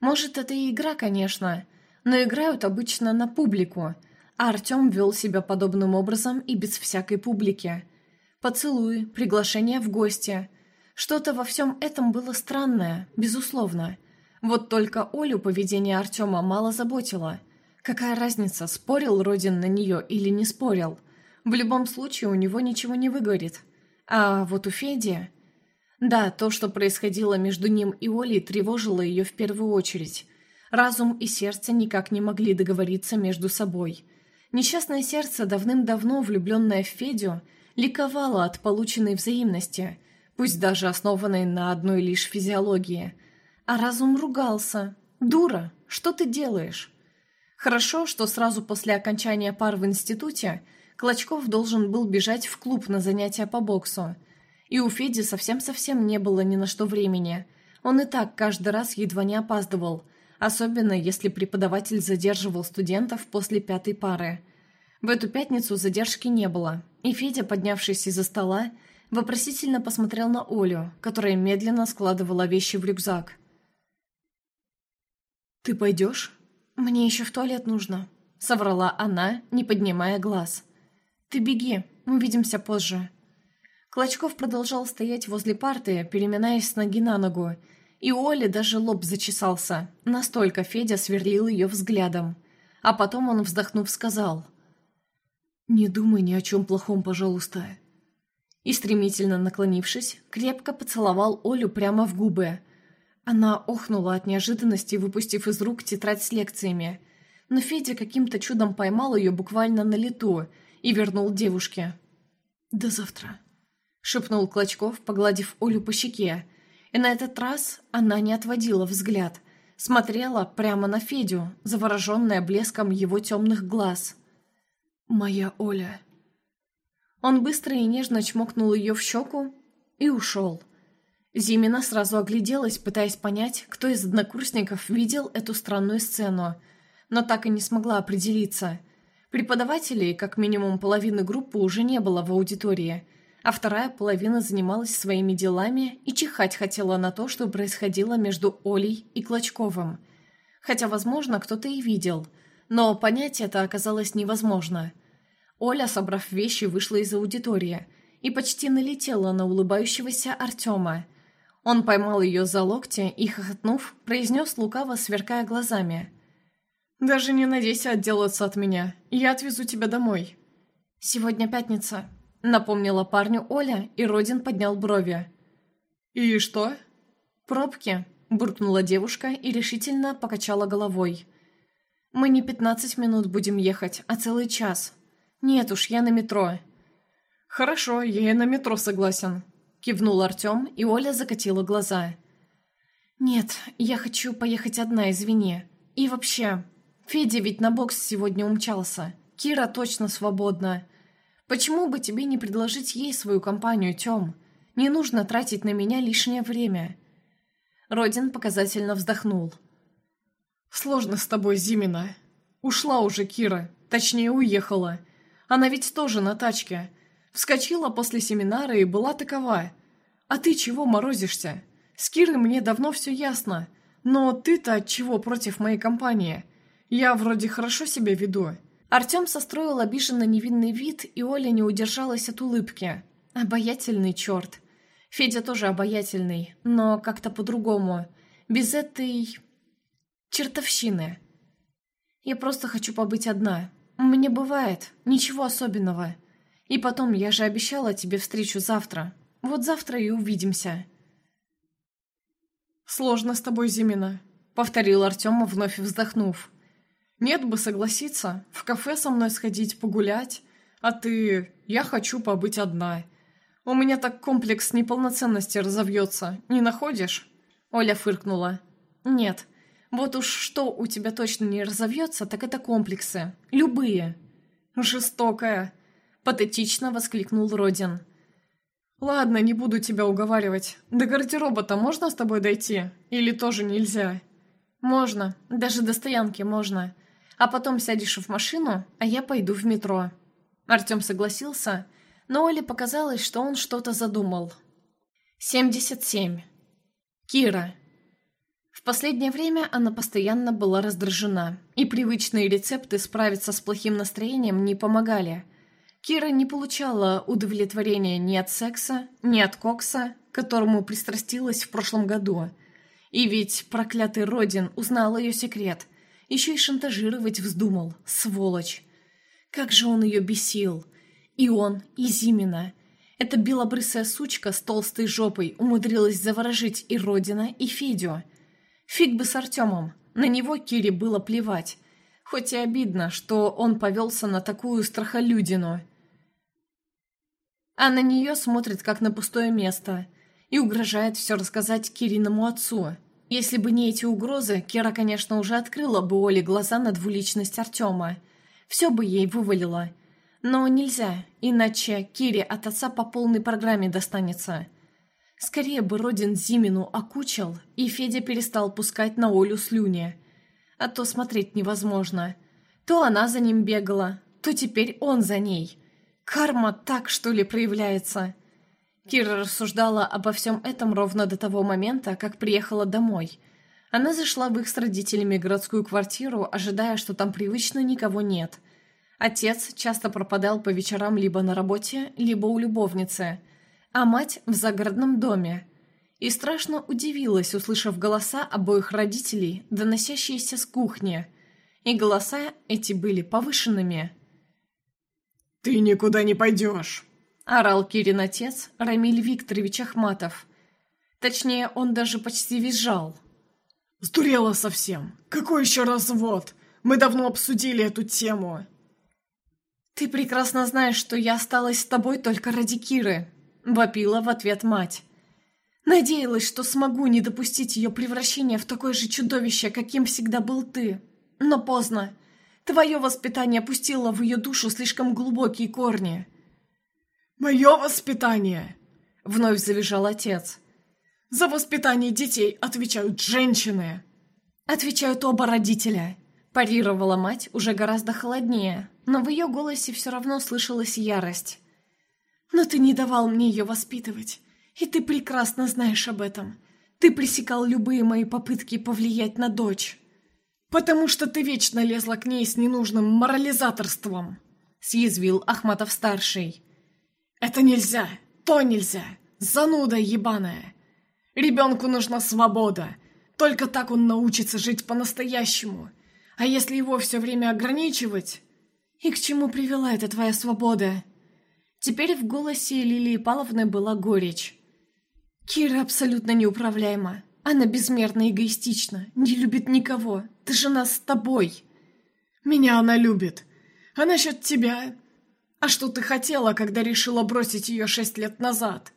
Может, это и игра, конечно, но играют обычно на публику – а Артем вел себя подобным образом и без всякой публики. Поцелуи, приглашения в гости. Что-то во всем этом было странное, безусловно. Вот только Олю поведение Артема мало заботило. Какая разница, спорил Родин на нее или не спорил? В любом случае у него ничего не выгорит. А вот у Феди... Да, то, что происходило между ним и Олей, тревожило ее в первую очередь. Разум и сердце никак не могли договориться между собой. Несчастное сердце, давным-давно влюбленное в Федю, ликовало от полученной взаимности, пусть даже основанной на одной лишь физиологии. А разум ругался. «Дура, что ты делаешь?» Хорошо, что сразу после окончания пар в институте Клочков должен был бежать в клуб на занятия по боксу. И у Феди совсем-совсем не было ни на что времени. Он и так каждый раз едва не опаздывал – особенно если преподаватель задерживал студентов после пятой пары. В эту пятницу задержки не было, и Федя, поднявшись из-за стола, вопросительно посмотрел на Олю, которая медленно складывала вещи в рюкзак. «Ты пойдешь?» «Мне еще в туалет нужно», — соврала она, не поднимая глаз. «Ты беги, увидимся позже». Клочков продолжал стоять возле парты, переминаясь с ноги на ногу, и у Оли даже лоб зачесался. Настолько Федя сверлил ее взглядом. А потом он, вздохнув, сказал. «Не думай ни о чем плохом, пожалуйста». И, стремительно наклонившись, крепко поцеловал Олю прямо в губы. Она охнула от неожиданности, выпустив из рук тетрадь с лекциями. Но Федя каким-то чудом поймал ее буквально на лету и вернул девушке. «До завтра», — шепнул Клочков, погладив Олю по щеке, и на этот раз она не отводила взгляд, смотрела прямо на Федю, завороженная блеском его темных глаз. Моя Оля. Он быстро и нежно чмокнул ее в щеку и ушел. Зимина сразу огляделась, пытаясь понять, кто из однокурсников видел эту странную сцену, но так и не смогла определиться. Преподавателей, как минимум половины группы, уже не было в аудитории, а вторая половина занималась своими делами и чихать хотела на то, что происходило между Олей и Клочковым. Хотя, возможно, кто-то и видел, но понять это оказалось невозможно. Оля, собрав вещи, вышла из аудитории и почти налетела на улыбающегося Артема – он поймал ее за локти и, хохотнув, произнес лукаво, сверкая глазами. «Даже не надейся отделаться от меня. Я отвезу тебя домой». «Сегодня пятница», — напомнила парню Оля, и Родин поднял брови. «И что?» «Пробки», — буркнула девушка и решительно покачала головой. «Мы не пятнадцать минут будем ехать, а целый час. Нет уж, я на метро». «Хорошо, я и на метро согласен», Кивнул Артем, и Оля закатила глаза. «Нет, я хочу поехать одна, извини. И вообще, Федя ведь на бокс сегодня умчался. Кира точно свободна. Почему бы тебе не предложить ей свою компанию, Тём? Не нужно тратить на меня лишнее время». Родин показательно вздохнул. «Сложно с тобой, Зимина. Ушла уже Кира, точнее уехала. Она ведь тоже на тачке. Вскочила после семинара и была такова. А ты чего морозишься? С Кирой мне давно все ясно. Но ты-то от чего против моей компании? Я вроде хорошо себя веду». Артем состроил обиженно невинный вид, и Оля не удержалась от улыбки. Обаятельный черт. Федя тоже обаятельный, но как-то по-другому. Без этой... чертовщины. Я просто хочу побыть одна. Мне бывает. Ничего особенного. И потом, я же обещала тебе встречу завтра. Вот завтра и увидимся». «Сложно с тобой, Зимина», — повторил Артем, вновь вздохнув. «Нет бы согласиться, в кафе со мной сходить, погулять, а ты... Я хочу побыть одна. У меня так комплекс неполноценности разовьется, не находишь?» Оля фыркнула. «Нет, вот уж что у тебя точно не разовьется, так это комплексы. Любые». «Жестокая», Патетично воскликнул Родин. «Ладно, не буду тебя уговаривать. До гардероба-то можно с тобой дойти? Или тоже нельзя?» «Можно. Даже до стоянки можно. А потом сядешь в машину, а я пойду в метро». Артем согласился, но Оле показалось, что он что-то задумал. 77. Кира. В последнее время она постоянно была раздражена, и привычные рецепты справиться с плохим настроением не помогали – Кира не получала удовлетворения ни от секса, ни от кокса, к которому пристрастилась в прошлом году. И ведь проклятый Родин узнал ее секрет. Еще и шантажировать вздумал, сволочь. Как же он ее бесил. И он, и Зимина. Эта белобрысая сучка с толстой жопой умудрилась заворожить и Родина, и Федю. Фиг бы с Артемом. На него Кире было плевать. Хоть и обидно, что он повелся на такую страхолюдину – а на нее смотрит как на пустое место и угрожает все рассказать Кириному отцу. Если бы не эти угрозы, Кира, конечно, уже открыла бы Оле глаза на двуличность Артема. Все бы ей вывалило. Но нельзя, иначе Кире от отца по полной программе достанется. Скорее бы Родин Зимину окучил, и Федя перестал пускать на Олю слюни. А то смотреть невозможно. То она за ним бегала, то теперь он за ней – Карма так, что ли, проявляется? Кира рассуждала обо всем этом ровно до того момента, как приехала домой. Она зашла в их с родителями городскую квартиру, ожидая, что там привычно никого нет. Отец часто пропадал по вечерам либо на работе, либо у любовницы, а мать в загородном доме. И страшно удивилась, услышав голоса обоих родителей, доносящиеся с кухни. И голоса эти были повышенными – «Ты никуда не пойдешь!» – орал Кирин отец Рамиль Викторович Ахматов. Точнее, он даже почти визжал. «Сдурела совсем! Какой еще развод? Мы давно обсудили эту тему!» «Ты прекрасно знаешь, что я осталась с тобой только ради Киры», – вопила в ответ мать. «Надеялась, что смогу не допустить ее превращения в такое же чудовище, каким всегда был ты. Но поздно. Твое воспитание пустило в ее душу слишком глубокие корни». «Мое воспитание!» — вновь завизжал отец. «За воспитание детей отвечают женщины!» «Отвечают оба родителя!» — парировала мать уже гораздо холоднее, но в ее голосе все равно слышалась ярость. «Но ты не давал мне ее воспитывать, и ты прекрасно знаешь об этом. Ты пресекал любые мои попытки повлиять на дочь». «Потому что ты вечно лезла к ней с ненужным морализаторством», — съязвил Ахматов-старший. «Это нельзя, то нельзя, зануда ебаная. Ребенку нужна свобода, только так он научится жить по-настоящему. А если его все время ограничивать...» «И к чему привела эта твоя свобода?» Теперь в голосе Лилии Павловны была горечь. «Кира абсолютно неуправляема. Она безмерно эгоистична, не любит никого. Ты же нас с тобой. Меня она любит. А насчет тебя? А что ты хотела, когда решила бросить ее шесть лет назад?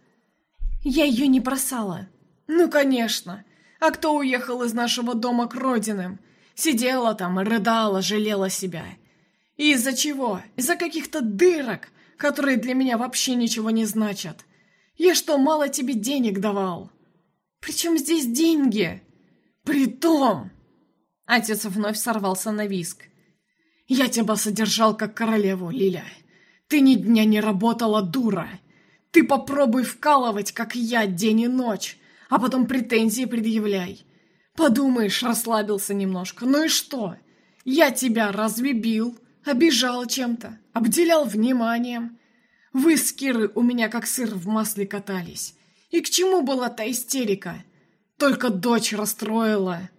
Я ее не бросала. Ну, конечно. А кто уехал из нашего дома к родинам? Сидела там рыдала, жалела себя. И из-за чего? Из-за каких-то дырок, которые для меня вообще ничего не значат. Я что, мало тебе денег давал?» «Причем здесь деньги?» «Притом...» Отец вновь сорвался на виск. «Я тебя содержал как королеву, Лиля. Ты ни дня не работала, дура. Ты попробуй вкалывать, как я, день и ночь, а потом претензии предъявляй. Подумаешь, расслабился немножко. Ну и что? Я тебя разве бил, обижал чем-то, обделял вниманием? Вы с Кирой у меня как сыр в масле катались. И к чему была та истерика? Только дочь расстроила.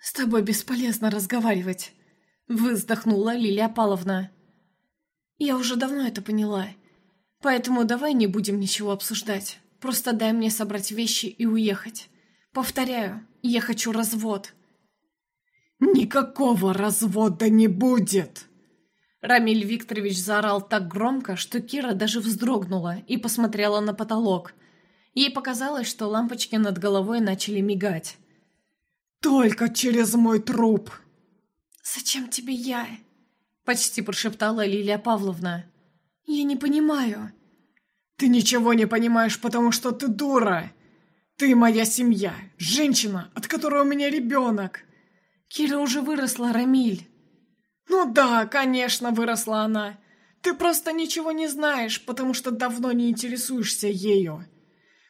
С тобой бесполезно разговаривать, вздохнула Лилия Павловна. Я уже давно это поняла. Поэтому давай не будем ничего обсуждать. Просто дай мне собрать вещи и уехать. Повторяю, я хочу развод. Никакого развода не будет. Рамиль Викторович заорал так громко, что Кира даже вздрогнула и посмотрела на потолок – Ей показалось, что лампочки над головой начали мигать. «Только через мой труп!» «Зачем тебе я?» Почти прошептала Лилия Павловна. «Я не понимаю». «Ты ничего не понимаешь, потому что ты дура! Ты моя семья, женщина, от которой у меня ребенок!» «Кира уже выросла, Рамиль!» «Ну да, конечно, выросла она. Ты просто ничего не знаешь, потому что давно не интересуешься ею.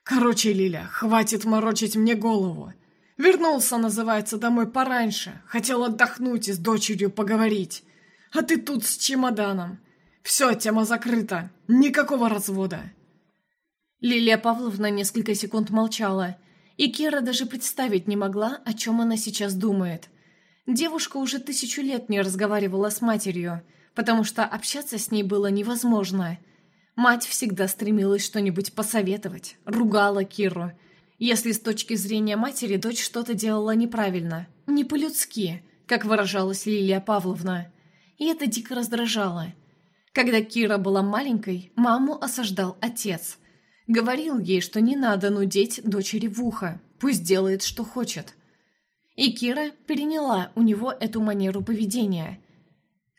Короче, Лиля, хватит морочить мне голову. Вернулся, называется, домой пораньше. Хотел отдохнуть и с дочерью поговорить. А ты тут с чемоданом. Все, тема закрыта. Никакого развода. Лилия Павловна несколько секунд молчала, и Кира даже представить не могла, о чем она сейчас думает. Девушка уже тысячу лет не разговаривала с матерью, потому что общаться с ней было невозможно – Мать всегда стремилась что-нибудь посоветовать, ругала Киру. Если с точки зрения матери дочь что-то делала неправильно, не по-людски, как выражалась Лилия Павловна. И это дико раздражало. Когда Кира была маленькой, маму осаждал отец. Говорил ей, что не надо нудеть дочери в ухо, пусть делает, что хочет. И Кира переняла у него эту манеру поведения –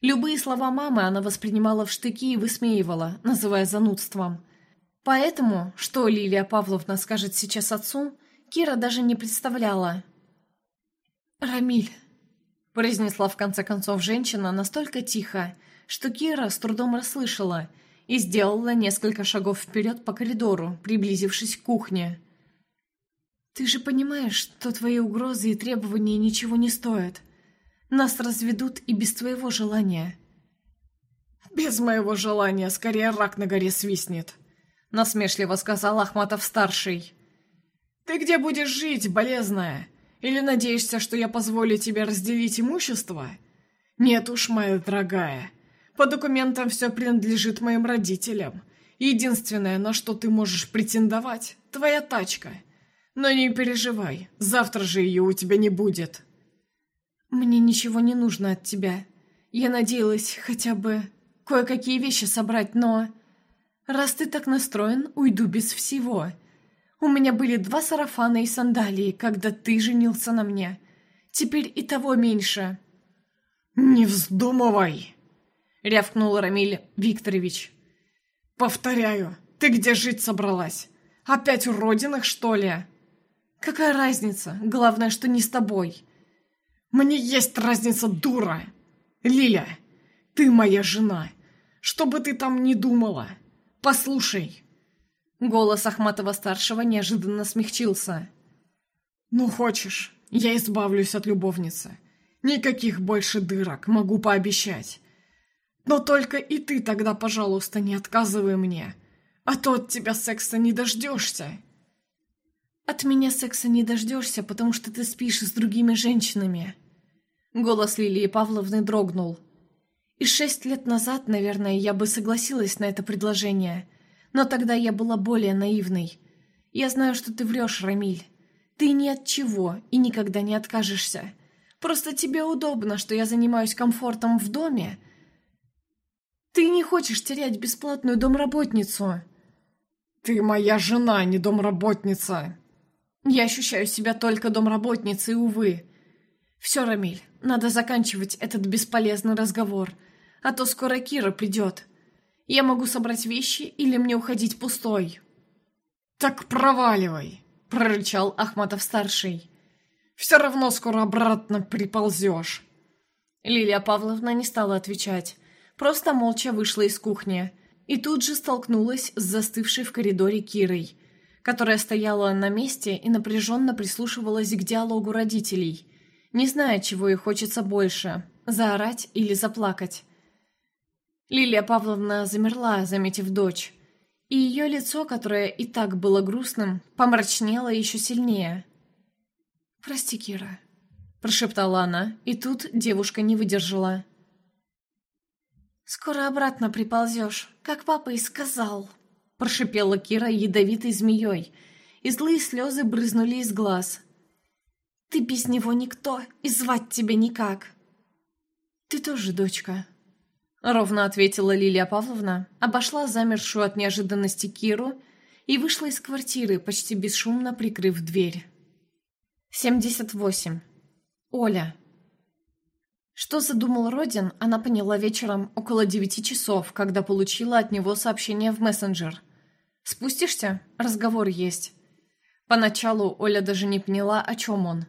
Любые слова мамы она воспринимала в штыки и высмеивала, называя занудством. Поэтому, что Лилия Павловна скажет сейчас отцу, Кира даже не представляла. «Рамиль», — произнесла в конце концов женщина настолько тихо, что Кира с трудом расслышала и сделала несколько шагов вперед по коридору, приблизившись к кухне. «Ты же понимаешь, что твои угрозы и требования ничего не стоят. Нас разведут и без твоего желания». «Без моего желания скорее рак на горе свистнет», — насмешливо сказал Ахматов-старший. «Ты где будешь жить, болезная? Или надеешься, что я позволю тебе разделить имущество? Нет уж, моя дорогая, по документам все принадлежит моим родителям. Единственное, на что ты можешь претендовать, — твоя тачка. Но не переживай, завтра же ее у тебя не будет». «Мне ничего не нужно от тебя. Я надеялась хотя бы кое-какие вещи собрать, но... Раз ты так настроен, уйду без всего. У меня были два сарафана и сандалии, когда ты женился на мне. Теперь и того меньше». «Не вздумывай!» — рявкнул Рамиль Викторович. «Повторяю, ты где жить собралась? Опять у родинах, что ли?» «Какая разница? Главное, что не с тобой». «Мне есть разница, дура! Лиля, ты моя жена, что бы ты там ни думала. Послушай!» Голос Ахматова-старшего неожиданно смягчился. «Ну, хочешь, я избавлюсь от любовницы. Никаких больше дырок, могу пообещать. Но только и ты тогда, пожалуйста, не отказывай мне, а то от тебя секса не дождешься». «От меня секса не дождешься, потому что ты спишь с другими женщинами». Голос Лилии Павловны дрогнул. «И шесть лет назад, наверное, я бы согласилась на это предложение, но тогда я была более наивной. Я знаю, что ты врешь, Рамиль. Ты ни от чего и никогда не откажешься. Просто тебе удобно, что я занимаюсь комфортом в доме. Ты не хочешь терять бесплатную домработницу». «Ты моя жена, не домработница!» Я ощущаю себя только домработницей, увы. Все, Рамиль, надо заканчивать этот бесполезный разговор, а то скоро Кира придет. Я могу собрать вещи или мне уходить пустой. Так проваливай, прорычал Ахматов-старший. Все равно скоро обратно приползешь. Лилия Павловна не стала отвечать, просто молча вышла из кухни и тут же столкнулась с застывшей в коридоре Кирой – которая стояла на месте и напряженно прислушивалась к диалогу родителей, не зная, чего ей хочется больше – заорать или заплакать. Лилия Павловна замерла, заметив дочь, и ее лицо, которое и так было грустным, помрачнело еще сильнее. «Прости, Кира», – прошептала она, и тут девушка не выдержала. «Скоро обратно приползешь, как папа и сказал» прошипела Кира ядовитой змеей, и злые слезы брызнули из глаз. «Ты без него никто, и звать тебя никак!» «Ты тоже дочка», — ровно ответила Лилия Павловна, обошла замершую от неожиданности Киру и вышла из квартиры, почти бесшумно прикрыв дверь. 78. Оля. Что задумал Родин, она поняла вечером около девяти часов, когда получила от него сообщение в мессенджер. «Спустишься? Разговор есть». Поначалу Оля даже не поняла, о чем он.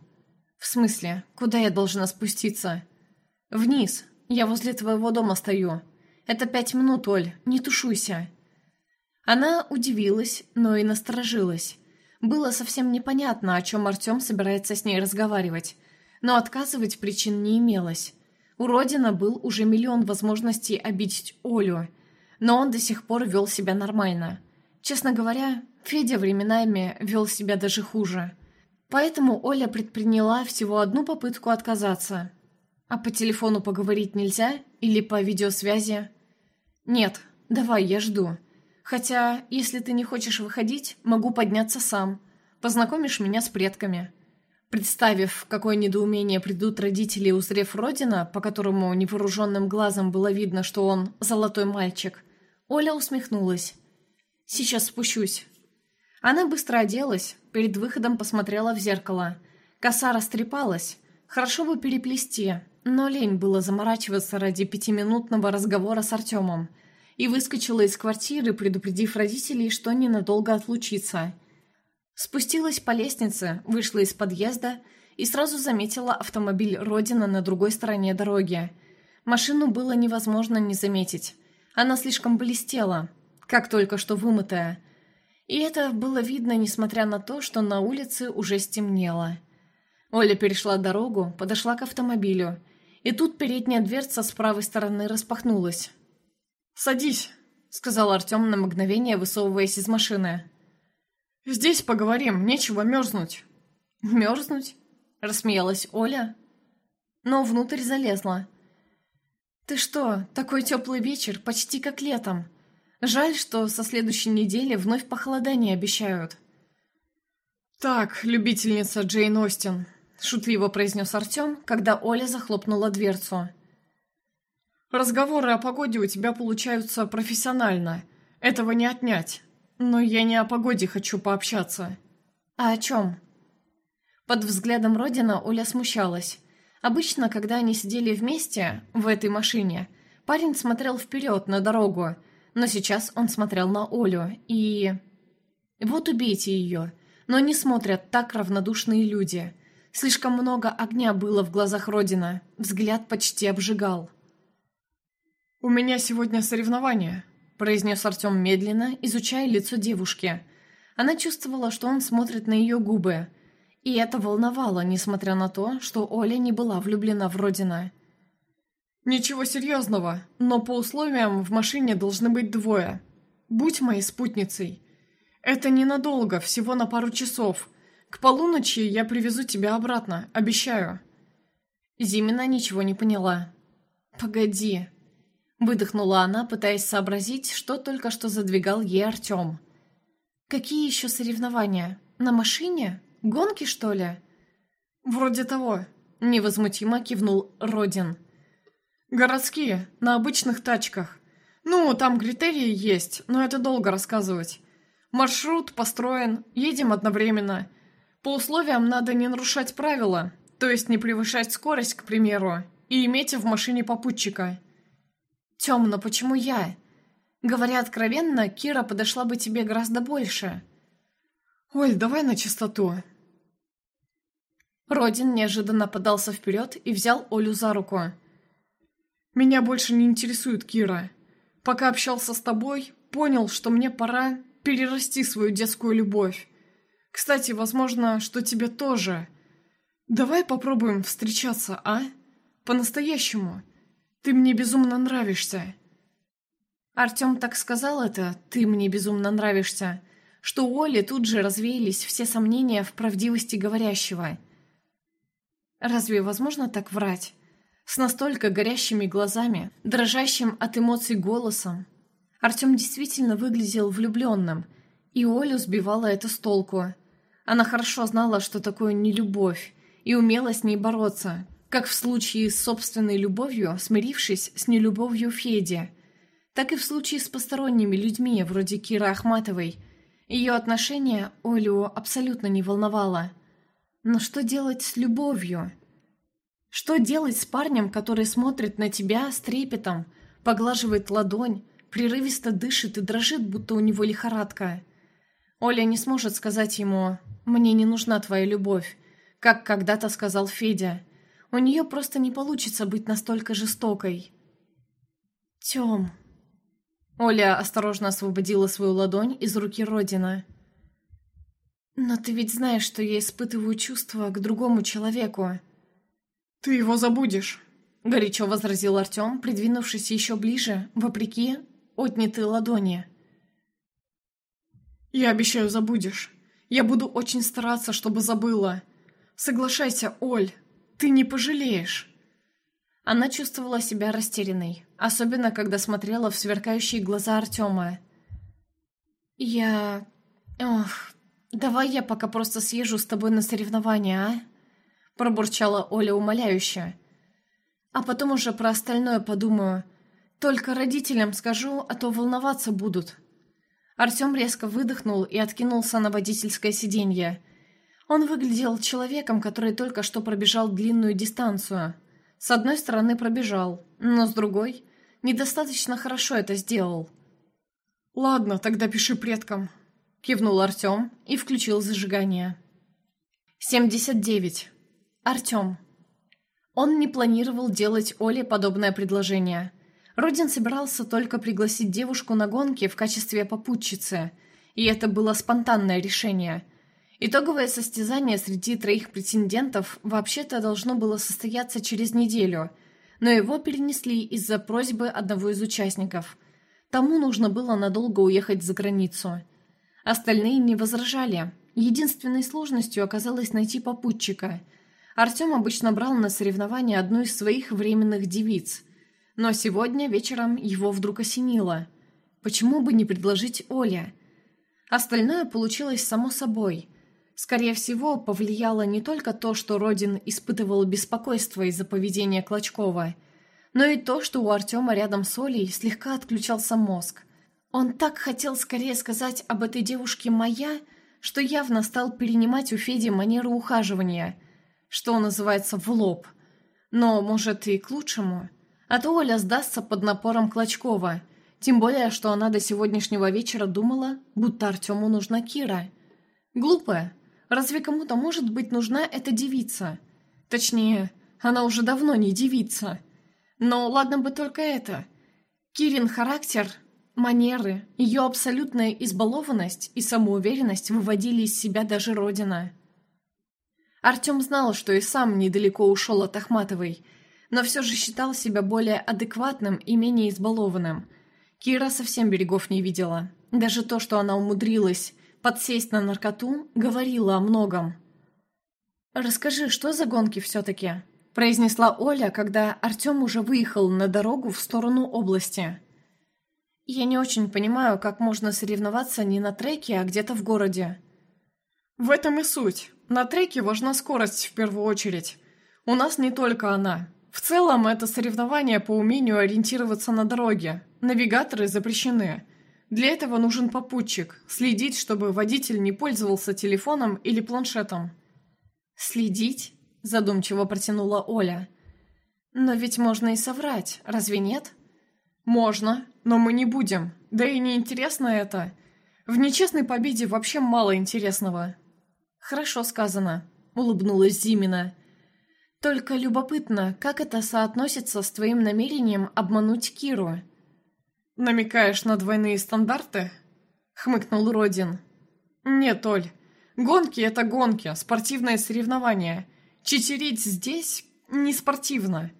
«В смысле? Куда я должна спуститься?» «Вниз. Я возле твоего дома стою. Это пять минут, Оль. Не тушуйся». Она удивилась, но и насторожилась. Было совсем непонятно, о чем Артем собирается с ней разговаривать. Но отказывать причин не имелось. У Родина был уже миллион возможностей обидеть Олю, но он до сих пор вел себя нормально. Честно говоря, Федя временами вел себя даже хуже. Поэтому Оля предприняла всего одну попытку отказаться. А по телефону поговорить нельзя? Или по видеосвязи? Нет, давай, я жду. Хотя, если ты не хочешь выходить, могу подняться сам. Познакомишь меня с предками. Представив, какое недоумение придут родители, узрев Родина, по которому невооруженным глазом было видно, что он золотой мальчик, Оля усмехнулась. Сейчас спущусь». Она быстро оделась, перед выходом посмотрела в зеркало. Коса растрепалась. Хорошо бы переплести, но лень было заморачиваться ради пятиминутного разговора с Артемом. И выскочила из квартиры, предупредив родителей, что ненадолго отлучится. Спустилась по лестнице, вышла из подъезда и сразу заметила автомобиль Родина на другой стороне дороги. Машину было невозможно не заметить. Она слишком блестела, как только что вымытая. И это было видно, несмотря на то, что на улице уже стемнело. Оля перешла дорогу, подошла к автомобилю, и тут передняя дверца с правой стороны распахнулась. «Садись», — сказал Артем на мгновение, высовываясь из машины. «Здесь поговорим, нечего мерзнуть». «Мерзнуть?» — рассмеялась Оля. Но внутрь залезла. «Ты что, такой теплый вечер, почти как летом. Жаль, что со следующей недели вновь похолодание обещают. «Так, любительница Джейн Остин», — шутливо произнес Артем, когда Оля захлопнула дверцу. «Разговоры о погоде у тебя получаются профессионально. Этого не отнять. Но я не о погоде хочу пообщаться». «А о чем?» Под взглядом Родина Оля смущалась. Обычно, когда они сидели вместе в этой машине, парень смотрел вперед на дорогу, но сейчас он смотрел на Олю и... Вот убейте ее, но не смотрят так равнодушные люди. Слишком много огня было в глазах Родина, взгляд почти обжигал. «У меня сегодня соревнование», — произнес Артем медленно, изучая лицо девушки. Она чувствовала, что он смотрит на ее губы, и это волновало, несмотря на то, что Оля не была влюблена в Родина. «Ничего серьезного, но по условиям в машине должны быть двое. Будь моей спутницей. Это ненадолго, всего на пару часов. К полуночи я привезу тебя обратно, обещаю». Зимина ничего не поняла. «Погоди», Выдохнула она, пытаясь сообразить, что только что задвигал ей Артем. «Какие еще соревнования? На машине? Гонки, что ли?» «Вроде того», — невозмутимо кивнул Родин. «Городские, на обычных тачках. Ну, там критерии есть, но это долго рассказывать. Маршрут построен, едем одновременно. По условиям надо не нарушать правила, то есть не превышать скорость, к примеру, и иметь в машине попутчика». «Темно, почему я?» Говоря откровенно, Кира подошла бы тебе гораздо больше. «Оль, давай на чистоту». Родин неожиданно подался вперед и взял Олю за руку. «Меня больше не интересует Кира. Пока общался с тобой, понял, что мне пора перерасти свою детскую любовь. Кстати, возможно, что тебе тоже. Давай попробуем встречаться, а? По-настоящему. Ты мне безумно нравишься». Артем так сказал это «ты мне безумно нравишься», что у Оли тут же развеялись все сомнения в правдивости говорящего. Разве возможно так врать? С настолько горящими глазами, дрожащим от эмоций голосом. Артем действительно выглядел влюбленным, и Олю сбивала это с толку. Она хорошо знала, что такое нелюбовь, и умела с ней бороться – как в случае с собственной любовью, смирившись с нелюбовью Феди, так и в случае с посторонними людьми, вроде Киры Ахматовой. Ее отношение Олю абсолютно не волновало. Но что делать с любовью? Что делать с парнем, который смотрит на тебя с трепетом, поглаживает ладонь, прерывисто дышит и дрожит, будто у него лихорадка? Оля не сможет сказать ему «мне не нужна твоя любовь», как когда-то сказал Федя – у нее просто не получится быть настолько жестокой. Тем. Оля осторожно освободила свою ладонь из руки Родина. «Но ты ведь знаешь, что я испытываю чувства к другому человеку». «Ты его забудешь», — горячо возразил Артем, придвинувшись еще ближе, вопреки отнятой ладони. «Я обещаю, забудешь. Я буду очень стараться, чтобы забыла. Соглашайся, Оль, ты не пожалеешь!» Она чувствовала себя растерянной, особенно когда смотрела в сверкающие глаза Артема. «Я... Ох, давай я пока просто съезжу с тобой на соревнования, а?» Пробурчала Оля умоляюще. «А потом уже про остальное подумаю. Только родителям скажу, а то волноваться будут». Артем резко выдохнул и откинулся на водительское сиденье, он выглядел человеком, который только что пробежал длинную дистанцию. С одной стороны пробежал, но с другой недостаточно хорошо это сделал. «Ладно, тогда пиши предкам», — кивнул Артем и включил зажигание. 79. Артем. Он не планировал делать Оле подобное предложение. Родин собирался только пригласить девушку на гонки в качестве попутчицы, и это было спонтанное решение — Итоговое состязание среди троих претендентов вообще-то должно было состояться через неделю, но его перенесли из-за просьбы одного из участников. Тому нужно было надолго уехать за границу. Остальные не возражали. Единственной сложностью оказалось найти попутчика. Артем обычно брал на соревнования одну из своих временных девиц. Но сегодня вечером его вдруг осенило. Почему бы не предложить Оле? Остальное получилось само собой – Скорее всего, повлияло не только то, что Родин испытывал беспокойство из-за поведения Клочкова, но и то, что у Артема рядом с Олей слегка отключался мозг. Он так хотел скорее сказать об этой девушке «моя», что явно стал перенимать у Феди манеру ухаживания, что называется в лоб. Но, может, и к лучшему. А то Оля сдастся под напором Клочкова. Тем более, что она до сегодняшнего вечера думала, будто Артему нужна Кира. Глупая. Разве кому-то может быть нужна эта девица? Точнее, она уже давно не девица. Но ладно бы только это. Кирин характер, манеры, ее абсолютная избалованность и самоуверенность выводили из себя даже Родина. Артем знал, что и сам недалеко ушел от Ахматовой, но все же считал себя более адекватным и менее избалованным. Кира совсем берегов не видела. Даже то, что она умудрилась подсесть на наркоту, говорила о многом. «Расскажи, что за гонки все-таки?» произнесла Оля, когда Артем уже выехал на дорогу в сторону области. «Я не очень понимаю, как можно соревноваться не на треке, а где-то в городе». «В этом и суть. На треке важна скорость в первую очередь. У нас не только она. В целом, это соревнование по умению ориентироваться на дороге. Навигаторы запрещены. Для этого нужен попутчик, следить, чтобы водитель не пользовался телефоном или планшетом. «Следить?» – задумчиво протянула Оля. «Но ведь можно и соврать, разве нет?» «Можно, но мы не будем. Да и не интересно это. В нечестной победе вообще мало интересного». «Хорошо сказано», — улыбнулась Зимина. «Только любопытно, как это соотносится с твоим намерением обмануть Киру?» «Намекаешь на двойные стандарты?» — хмыкнул Родин. «Нет, Оль, гонки — это гонки, спортивное соревнование. Читерить здесь не спортивно.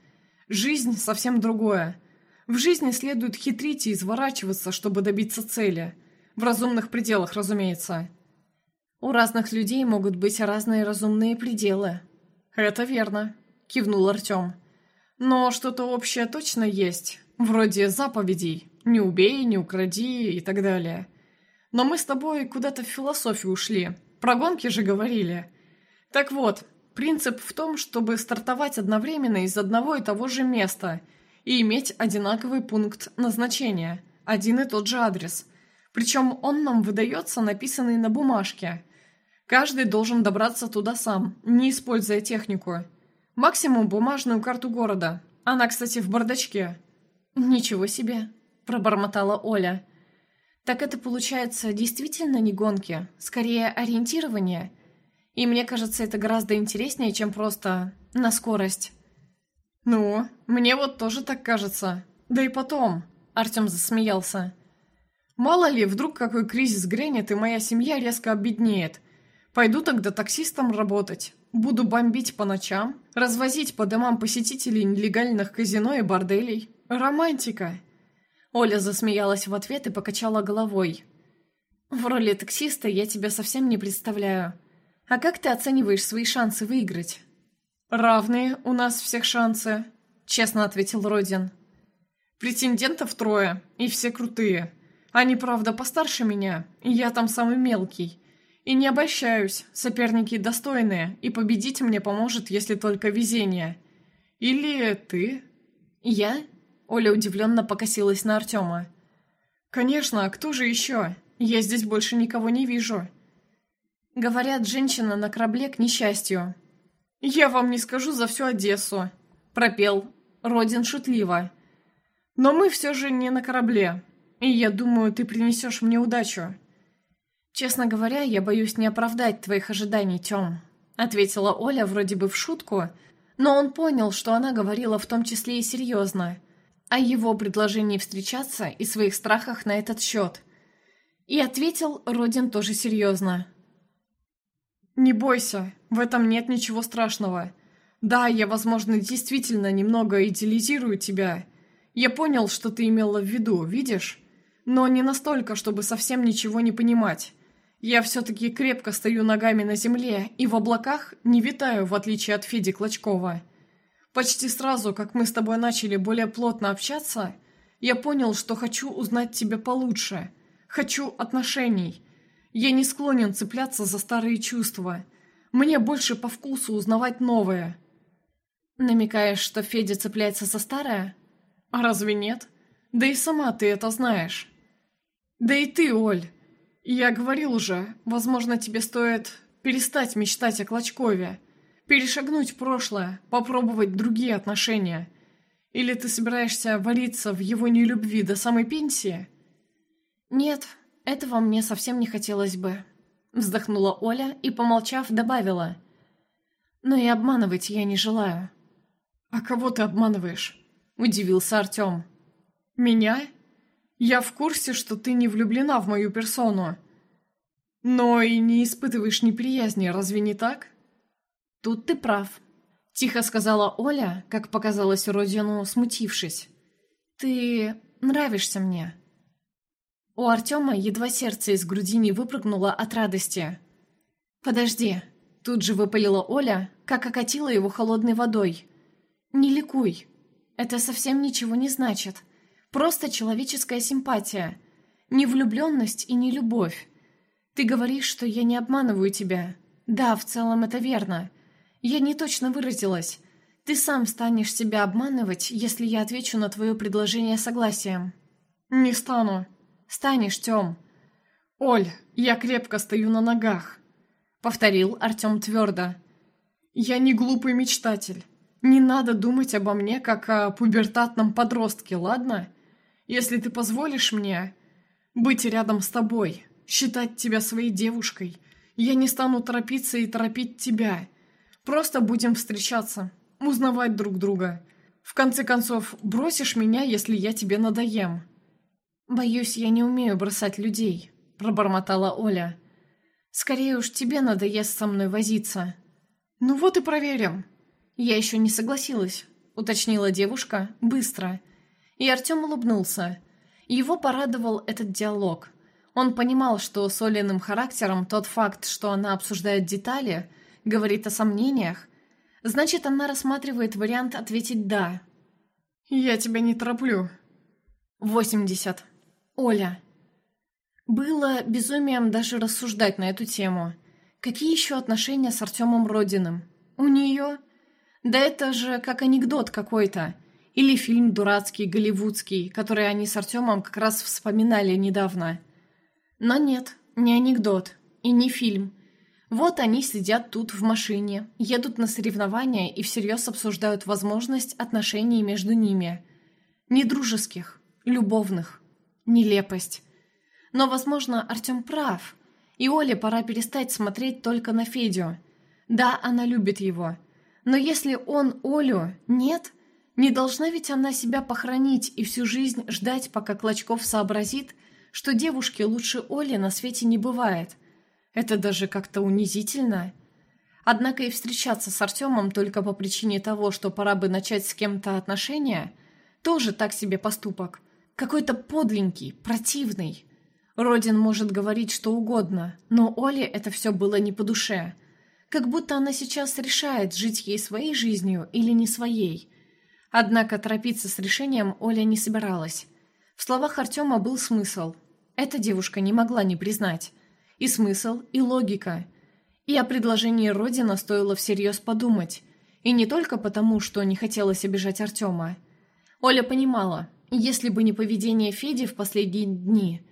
Жизнь совсем другое. В жизни следует хитрить и изворачиваться, чтобы добиться цели. В разумных пределах, разумеется». У разных людей могут быть разные разумные пределы. Это верно, кивнул Артем. Но что-то общее точно есть, вроде заповедей. Не убей, не укради и так далее. Но мы с тобой куда-то в философию ушли. Про гонки же говорили. Так вот, принцип в том, чтобы стартовать одновременно из одного и того же места и иметь одинаковый пункт назначения, один и тот же адрес. Причем он нам выдается написанный на бумажке – Каждый должен добраться туда сам, не используя технику. Максимум бумажную карту города. Она, кстати, в бардачке. «Ничего себе!» – пробормотала Оля. «Так это, получается, действительно не гонки, скорее ориентирование. И мне кажется, это гораздо интереснее, чем просто на скорость». «Ну, мне вот тоже так кажется. Да и потом...» – Артем засмеялся. «Мало ли, вдруг какой кризис грянет, и моя семья резко обеднеет – Пойду тогда таксистом работать. Буду бомбить по ночам, развозить по домам посетителей нелегальных казино и борделей. Романтика!» Оля засмеялась в ответ и покачала головой. «В роли таксиста я тебя совсем не представляю. А как ты оцениваешь свои шансы выиграть?» «Равные у нас всех шансы», — честно ответил Родин. «Претендентов трое, и все крутые. Они, правда, постарше меня, и я там самый мелкий. И не обольщаюсь, соперники достойные, и победить мне поможет, если только везение. Или ты? Я? Оля удивленно покосилась на Артема. Конечно, а кто же еще? Я здесь больше никого не вижу. Говорят, женщина на корабле к несчастью. Я вам не скажу за всю Одессу, пропел Родин шутливо. Но мы все же не на корабле, и я думаю, ты принесешь мне удачу. «Честно говоря, я боюсь не оправдать твоих ожиданий, Тём», — ответила Оля вроде бы в шутку, но он понял, что она говорила в том числе и серьезно, о его предложении встречаться и своих страхах на этот счет. И ответил Родин тоже серьезно. «Не бойся, в этом нет ничего страшного. Да, я, возможно, действительно немного идеализирую тебя. Я понял, что ты имела в виду, видишь? Но не настолько, чтобы совсем ничего не понимать. Я все-таки крепко стою ногами на земле и в облаках не витаю, в отличие от Феди Клочкова. Почти сразу, как мы с тобой начали более плотно общаться, я понял, что хочу узнать тебя получше. Хочу отношений. Я не склонен цепляться за старые чувства. Мне больше по вкусу узнавать новое. Намекаешь, что Федя цепляется за старое? А разве нет? Да и сама ты это знаешь. Да и ты, Оль. Я говорил уже, возможно, тебе стоит перестать мечтать о Клочкове, Перешагнуть прошлое, попробовать другие отношения. Или ты собираешься вариться в его нелюбви до самой пенсии? Нет, этого мне совсем не хотелось бы. Вздохнула Оля и, помолчав, добавила. Но и обманывать я не желаю. «А кого ты обманываешь?» – удивился Артем. «Меня? Я в курсе, что ты не влюблена в мою персону. Но и не испытываешь неприязни, разве не так?» «Тут ты прав», – тихо сказала Оля, как показалось Родину, смутившись. «Ты нравишься мне». У Артема едва сердце из груди не выпрыгнуло от радости. «Подожди», – тут же выпалила Оля, как окатила его холодной водой. «Не ликуй. Это совсем ничего не значит. Просто человеческая симпатия. Не влюбленность и не любовь. Ты говоришь, что я не обманываю тебя. Да, в целом это верно. Я не точно выразилась. Ты сам станешь себя обманывать, если я отвечу на твое предложение согласием». «Не стану», Станешь, Тём. Оль, я крепко стою на ногах, повторил Артём твердо. Я не глупый мечтатель. Не надо думать обо мне, как о пубертатном подростке, ладно? Если ты позволишь мне быть рядом с тобой, считать тебя своей девушкой, я не стану торопиться и торопить тебя. Просто будем встречаться, узнавать друг друга. В конце концов, бросишь меня, если я тебе надоем. «Боюсь, я не умею бросать людей», — пробормотала Оля. «Скорее уж тебе надоест со мной возиться». «Ну вот и проверим». «Я еще не согласилась», — уточнила девушка, быстро. И Артем улыбнулся. Его порадовал этот диалог. Он понимал, что с Олиным характером тот факт, что она обсуждает детали, говорит о сомнениях. Значит, она рассматривает вариант ответить «да». «Я тебя не тороплю». «Восемьдесят». Оля. Было безумием даже рассуждать на эту тему. Какие еще отношения с Артемом Родиным? У нее? Да это же как анекдот какой-то. Или фильм дурацкий, голливудский, который они с Артемом как раз вспоминали недавно. Но нет, не анекдот. И не фильм. Вот они сидят тут в машине, едут на соревнования и всерьез обсуждают возможность отношений между ними. Не дружеских, любовных. Нелепость. Но, возможно, Артем прав. И Оле пора перестать смотреть только на Федю. Да, она любит его. Но если он Олю нет, не должна ведь она себя похоронить и всю жизнь ждать, пока Клочков сообразит, что девушке лучше Оли на свете не бывает. Это даже как-то унизительно. Однако и встречаться с Артемом только по причине того, что пора бы начать с кем-то отношения, тоже так себе поступок – какой-то подленький, противный. Родин может говорить что угодно, но Оле это все было не по душе. Как будто она сейчас решает, жить ей своей жизнью или не своей. Однако торопиться с решением Оля не собиралась. В словах Артема был смысл. Эта девушка не могла не признать. И смысл, и логика. И о предложении Родина стоило всерьез подумать. И не только потому, что не хотелось обижать Артема. Оля понимала, если бы не поведение Феди в последние дни,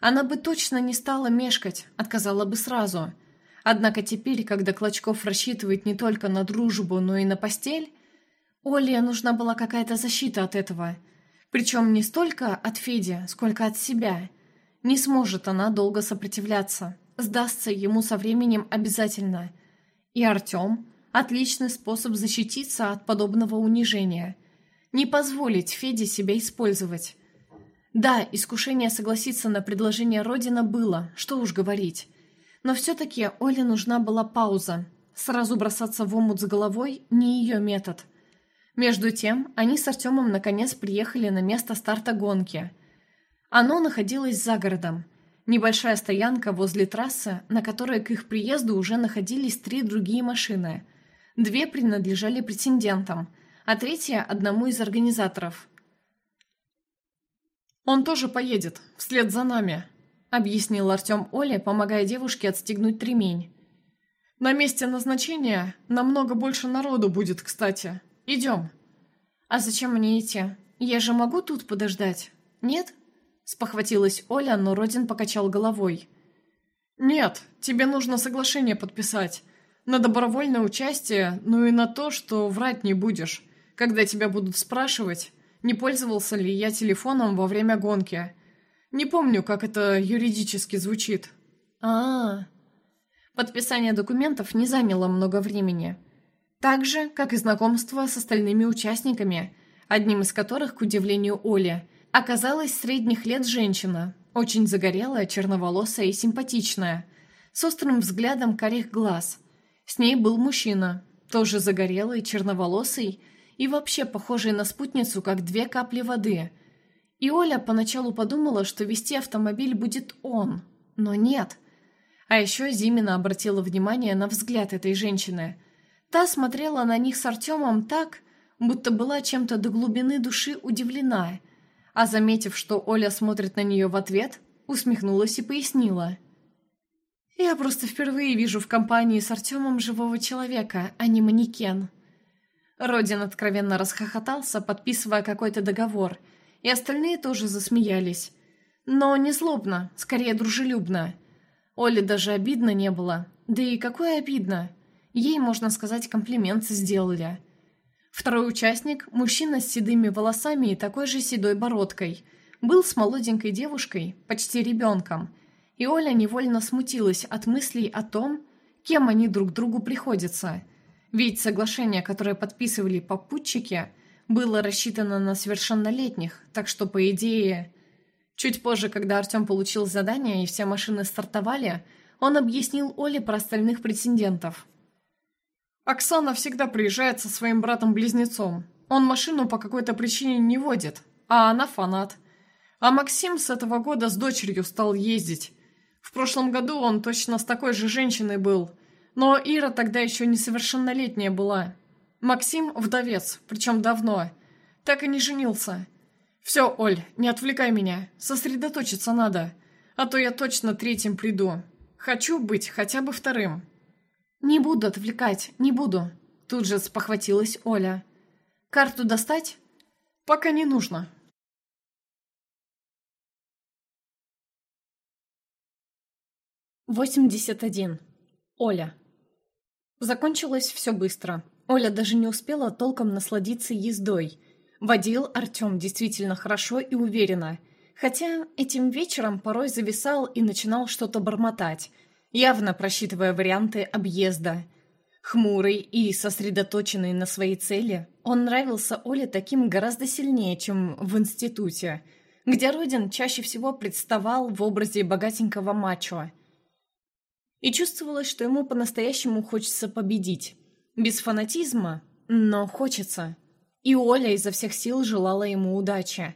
она бы точно не стала мешкать, отказала бы сразу. Однако теперь, когда Клочков рассчитывает не только на дружбу, но и на постель, Оле нужна была какая-то защита от этого. Причем не столько от Феди, сколько от себя. Не сможет она долго сопротивляться. Сдастся ему со временем обязательно. И Артем – отличный способ защититься от подобного унижения – не позволить Феде себя использовать. Да, искушение согласиться на предложение Родина было, что уж говорить. Но все-таки Оле нужна была пауза. Сразу бросаться в омут с головой – не ее метод. Между тем, они с Артемом наконец приехали на место старта гонки. Оно находилось за городом. Небольшая стоянка возле трассы, на которой к их приезду уже находились три другие машины. Две принадлежали претендентам – а третья – одному из организаторов. «Он тоже поедет, вслед за нами», – объяснил Артем Оле, помогая девушке отстегнуть ремень. «На месте назначения намного больше народу будет, кстати. Идем». «А зачем мне идти? Я же могу тут подождать? Нет?» Спохватилась Оля, но Родин покачал головой. «Нет, тебе нужно соглашение подписать. На добровольное участие, ну и на то, что врать не будешь, когда тебя будут спрашивать, не пользовался ли я телефоном во время гонки. Не помню, как это юридически звучит. А, -а, -а. Подписание документов не заняло много времени. Так же, как и знакомство с остальными участниками, одним из которых, к удивлению Оли, оказалась средних лет женщина, очень загорелая, черноволосая и симпатичная, с острым взглядом карих глаз. С ней был мужчина, тоже загорелый, черноволосый и вообще похожий на спутницу, как две капли воды. И Оля поначалу подумала, что вести автомобиль будет он, но нет – а еще Зимина обратила внимание на взгляд этой женщины. Та смотрела на них с Артемом так, будто была чем-то до глубины души удивлена, а заметив, что Оля смотрит на нее в ответ, усмехнулась и пояснила. «Я просто впервые вижу в компании с Артемом живого человека, а не манекен». Родин откровенно расхохотался, подписывая какой-то договор, и остальные тоже засмеялись. Но не злобно, скорее дружелюбно – Оле даже обидно не было. Да и какое обидно? Ей, можно сказать, комплимент сделали. Второй участник, мужчина с седыми волосами и такой же седой бородкой, был с молоденькой девушкой, почти ребенком, и Оля невольно смутилась от мыслей о том, кем они друг другу приходятся. Ведь соглашение, которое подписывали попутчики, было рассчитано на совершеннолетних, так что, по идее, Чуть позже, когда Артем получил задание и все машины стартовали, он объяснил Оле про остальных претендентов. «Оксана всегда приезжает со своим братом-близнецом. Он машину по какой-то причине не водит, а она фанат. А Максим с этого года с дочерью стал ездить. В прошлом году он точно с такой же женщиной был, но Ира тогда еще несовершеннолетняя была. Максим – вдовец, причем давно. Так и не женился». «Все, Оль, не отвлекай меня. Сосредоточиться надо. А то я точно третьим приду. Хочу быть хотя бы вторым». «Не буду отвлекать, не буду», — тут же спохватилась Оля. «Карту достать?» «Пока не нужно». Восемьдесят один. Оля. Закончилось все быстро. Оля даже не успела толком насладиться ездой — Водил Артем действительно хорошо и уверенно, хотя этим вечером порой зависал и начинал что-то бормотать, явно просчитывая варианты объезда. Хмурый и сосредоточенный на своей цели, он нравился Оле таким гораздо сильнее, чем в институте, где Родин чаще всего представал в образе богатенького мачо. И чувствовалось, что ему по-настоящему хочется победить. Без фанатизма, но хочется. И Оля изо всех сил желала ему удачи.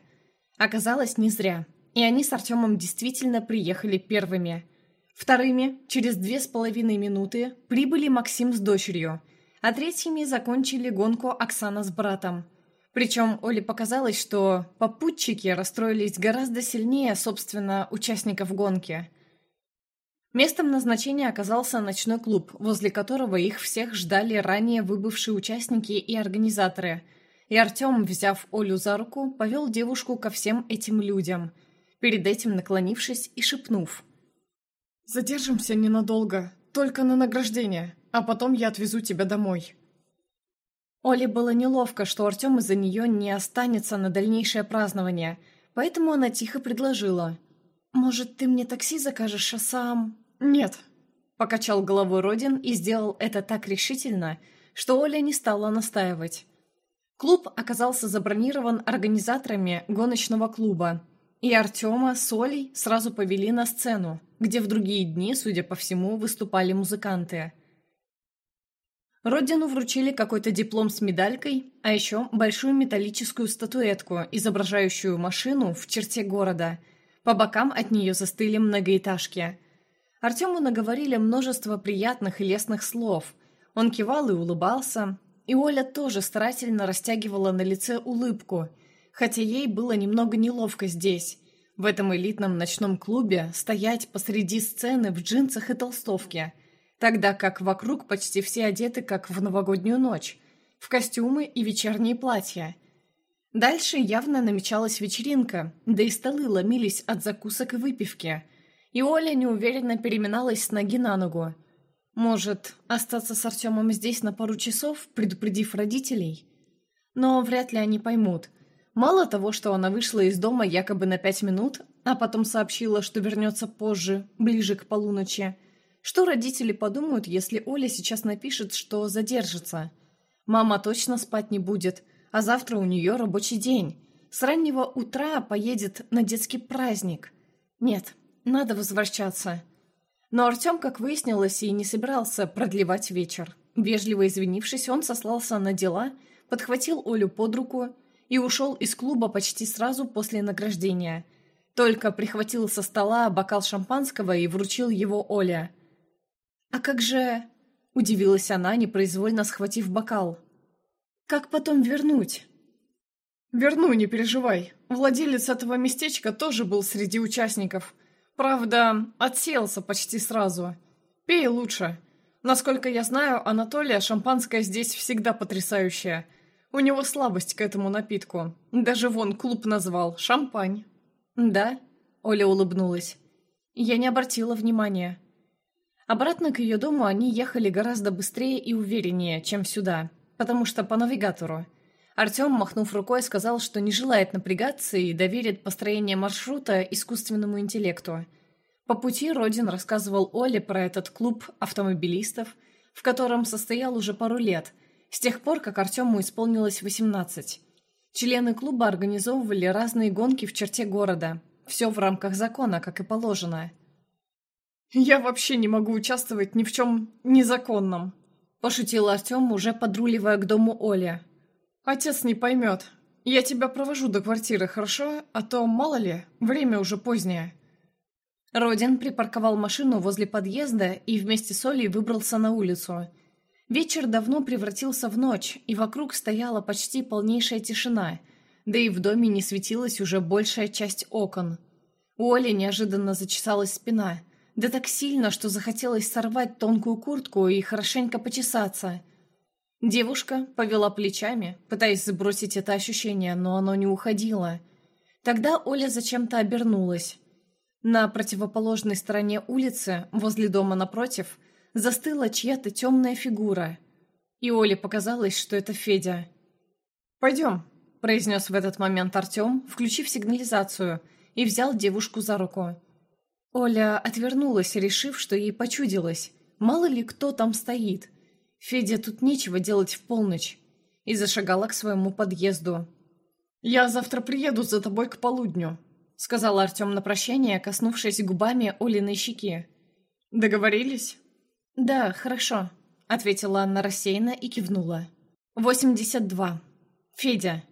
Оказалось, не зря. И они с Артемом действительно приехали первыми. Вторыми, через две с половиной минуты, прибыли Максим с дочерью, а третьими закончили гонку Оксана с братом. Причем Оле показалось, что попутчики расстроились гораздо сильнее, собственно, участников гонки. Местом назначения оказался ночной клуб, возле которого их всех ждали ранее выбывшие участники и организаторы – и Артем, взяв Олю за руку, повел девушку ко всем этим людям, перед этим наклонившись и шепнув. «Задержимся ненадолго, только на награждение, а потом я отвезу тебя домой». Оле было неловко, что Артем из-за нее не останется на дальнейшее празднование, поэтому она тихо предложила. «Может, ты мне такси закажешь, а сам...» «Нет», — покачал головой Родин и сделал это так решительно, что Оля не стала настаивать. Клуб оказался забронирован организаторами гоночного клуба, и Артема с Олей сразу повели на сцену, где в другие дни, судя по всему, выступали музыканты. Родину вручили какой-то диплом с медалькой, а еще большую металлическую статуэтку, изображающую машину в черте города. По бокам от нее застыли многоэтажки. Артему наговорили множество приятных и лестных слов. Он кивал и улыбался, и Оля тоже старательно растягивала на лице улыбку, хотя ей было немного неловко здесь, в этом элитном ночном клубе, стоять посреди сцены в джинсах и толстовке, тогда как вокруг почти все одеты, как в новогоднюю ночь, в костюмы и вечерние платья. Дальше явно намечалась вечеринка, да и столы ломились от закусок и выпивки, и Оля неуверенно переминалась с ноги на ногу. Может, остаться с Артемом здесь на пару часов, предупредив родителей? Но вряд ли они поймут. Мало того, что она вышла из дома якобы на пять минут, а потом сообщила, что вернется позже, ближе к полуночи. Что родители подумают, если Оля сейчас напишет, что задержится? Мама точно спать не будет, а завтра у нее рабочий день. С раннего утра поедет на детский праздник. Нет, надо возвращаться. Но Артем, как выяснилось, и не собирался продлевать вечер. Вежливо извинившись, он сослался на дела, подхватил Олю под руку и ушел из клуба почти сразу после награждения. Только прихватил со стола бокал шампанского и вручил его Оле. «А как же...» – удивилась она, непроизвольно схватив бокал. «Как потом вернуть?» «Верну, не переживай. Владелец этого местечка тоже был среди участников. Правда, отселся почти сразу. Пей лучше. Насколько я знаю, Анатолия шампанское здесь всегда потрясающее. У него слабость к этому напитку. Даже вон клуб назвал «Шампань». «Да?» – Оля улыбнулась. Я не обратила внимания. Обратно к ее дому они ехали гораздо быстрее и увереннее, чем сюда, потому что по навигатору. Артем, махнув рукой, сказал, что не желает напрягаться и доверит построение маршрута искусственному интеллекту. По пути Родин рассказывал Оле про этот клуб автомобилистов, в котором состоял уже пару лет, с тех пор, как Артему исполнилось 18. Члены клуба организовывали разные гонки в черте города. Все в рамках закона, как и положено. «Я вообще не могу участвовать ни в чем незаконном», – пошутил Артем, уже подруливая к дому Оли. «Отец не поймет. Я тебя провожу до квартиры, хорошо? А то, мало ли, время уже позднее». Родин припарковал машину возле подъезда и вместе с Олей выбрался на улицу. Вечер давно превратился в ночь, и вокруг стояла почти полнейшая тишина, да и в доме не светилась уже большая часть окон. У Оли неожиданно зачесалась спина, да так сильно, что захотелось сорвать тонкую куртку и хорошенько почесаться – Девушка повела плечами, пытаясь сбросить это ощущение, но оно не уходило. Тогда Оля зачем-то обернулась. На противоположной стороне улицы, возле дома напротив, застыла чья-то темная фигура. И Оле показалось, что это Федя. «Пойдем», – произнес в этот момент Артем, включив сигнализацию, и взял девушку за руку. Оля отвернулась, решив, что ей почудилось. Мало ли кто там стоит – Федя тут нечего делать в полночь. И зашагала к своему подъезду. «Я завтра приеду за тобой к полудню», — сказал Артем на прощание, коснувшись губами Олиной щеки. «Договорились?» «Да, хорошо», — ответила Анна рассеянно и кивнула. «Восемьдесят два. Федя».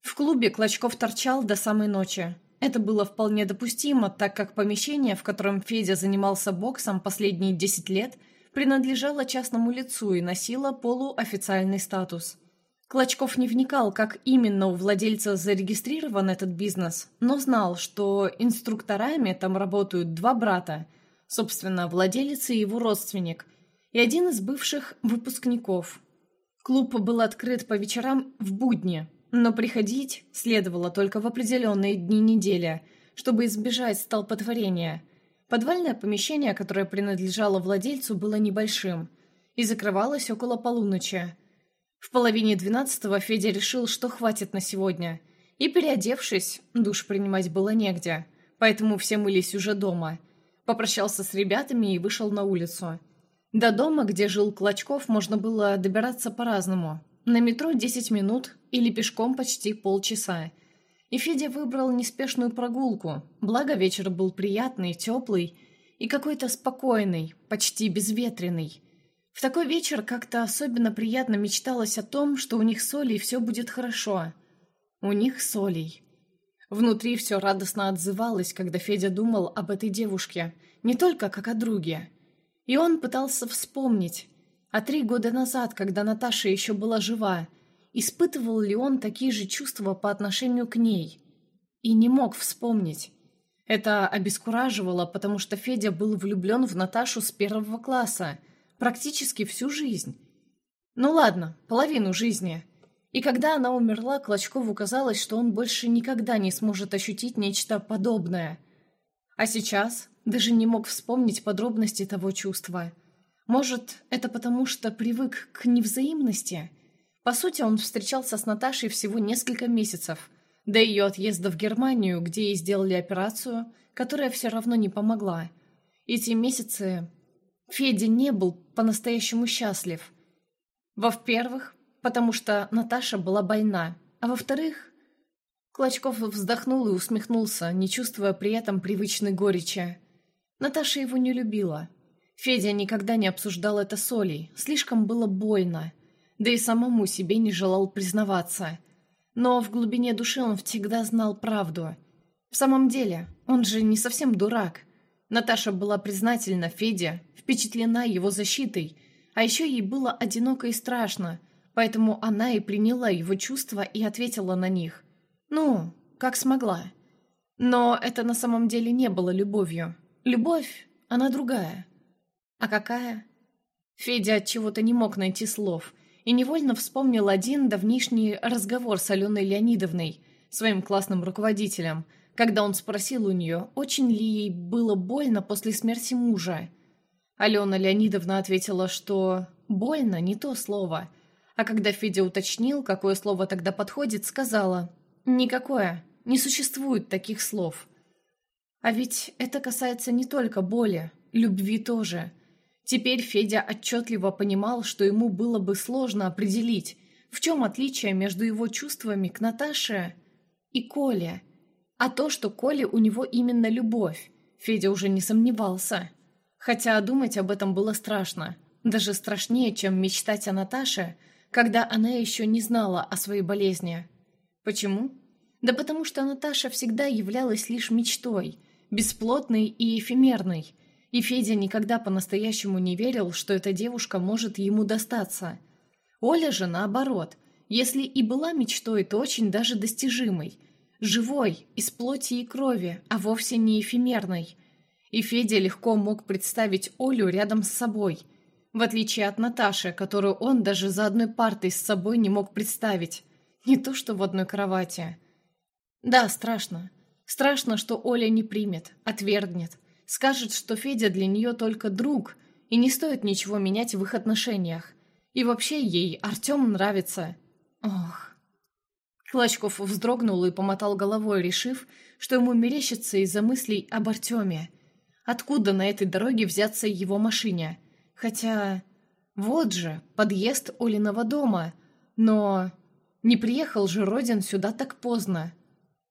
В клубе Клочков торчал до самой ночи. Это было вполне допустимо, так как помещение, в котором Федя занимался боксом последние десять лет — принадлежала частному лицу и носила полуофициальный статус. Клочков не вникал, как именно у владельца зарегистрирован этот бизнес, но знал, что инструкторами там работают два брата, собственно, владелец и его родственник, и один из бывших выпускников. Клуб был открыт по вечерам в будни, но приходить следовало только в определенные дни недели, чтобы избежать столпотворения – Подвальное помещение, которое принадлежало владельцу, было небольшим и закрывалось около полуночи. В половине двенадцатого Федя решил, что хватит на сегодня, и, переодевшись, душ принимать было негде, поэтому все мылись уже дома. Попрощался с ребятами и вышел на улицу. До дома, где жил Клочков, можно было добираться по-разному. На метро 10 минут или пешком почти полчаса – и Федя выбрал неспешную прогулку, благо вечер был приятный, теплый и какой-то спокойный, почти безветренный. В такой вечер как-то особенно приятно мечталось о том, что у них с Олей все будет хорошо. У них с Олей. Внутри все радостно отзывалось, когда Федя думал об этой девушке, не только как о друге. И он пытался вспомнить. А три года назад, когда Наташа еще была жива, Испытывал ли он такие же чувства по отношению к ней? И не мог вспомнить. Это обескураживало, потому что Федя был влюблен в Наташу с первого класса, практически всю жизнь. Ну ладно, половину жизни. И когда она умерла, Клочкову казалось, что он больше никогда не сможет ощутить нечто подобное. А сейчас даже не мог вспомнить подробности того чувства. Может, это потому, что привык к невзаимности? По сути, он встречался с Наташей всего несколько месяцев, до ее отъезда в Германию, где ей сделали операцию, которая все равно не помогла. Эти месяцы Федя не был по-настоящему счастлив. Во-первых, потому что Наташа была больна, а во-вторых, Клочков вздохнул и усмехнулся, не чувствуя при этом привычной горечи. Наташа его не любила. Федя никогда не обсуждал это с Олей, слишком было больно, да и самому себе не желал признаваться. Но в глубине души он всегда знал правду. В самом деле, он же не совсем дурак. Наташа была признательна Феде, впечатлена его защитой, а еще ей было одиноко и страшно, поэтому она и приняла его чувства и ответила на них. Ну, как смогла. Но это на самом деле не было любовью. Любовь, она другая. А какая? Федя от чего-то не мог найти слов и невольно вспомнил один давнишний разговор с Аленой Леонидовной, своим классным руководителем, когда он спросил у нее, очень ли ей было больно после смерти мужа. Алена Леонидовна ответила, что «больно» не то слово, а когда Федя уточнил, какое слово тогда подходит, сказала – Никакое. Не существует таких слов. А ведь это касается не только боли, любви тоже. Теперь Федя отчетливо понимал, что ему было бы сложно определить, в чем отличие между его чувствами к Наташе и Коле. А то, что Коле у него именно любовь, Федя уже не сомневался. Хотя думать об этом было страшно. Даже страшнее, чем мечтать о Наташе, когда она еще не знала о своей болезни. Почему? Да потому что Наташа всегда являлась лишь мечтой, бесплотной и эфемерной, и Федя никогда по-настоящему не верил, что эта девушка может ему достаться. Оля же, наоборот, если и была мечтой, то очень даже достижимой, живой, из плоти и крови, а вовсе не эфемерной. И Федя легко мог представить Олю рядом с собой, в отличие от Наташи, которую он даже за одной партой с собой не мог представить. Не то что в одной кровати. Да, страшно. Страшно, что Оля не примет, отвергнет. Скажет, что Федя для нее только друг, и не стоит ничего менять в их отношениях. И вообще ей Артем нравится. Ох. Клочков вздрогнул и помотал головой, решив, что ему мерещится из-за мыслей об Артеме. Откуда на этой дороге взяться его машине? Хотя... Вот же, подъезд Олиного дома. Но... Не приехал же Родин сюда так поздно.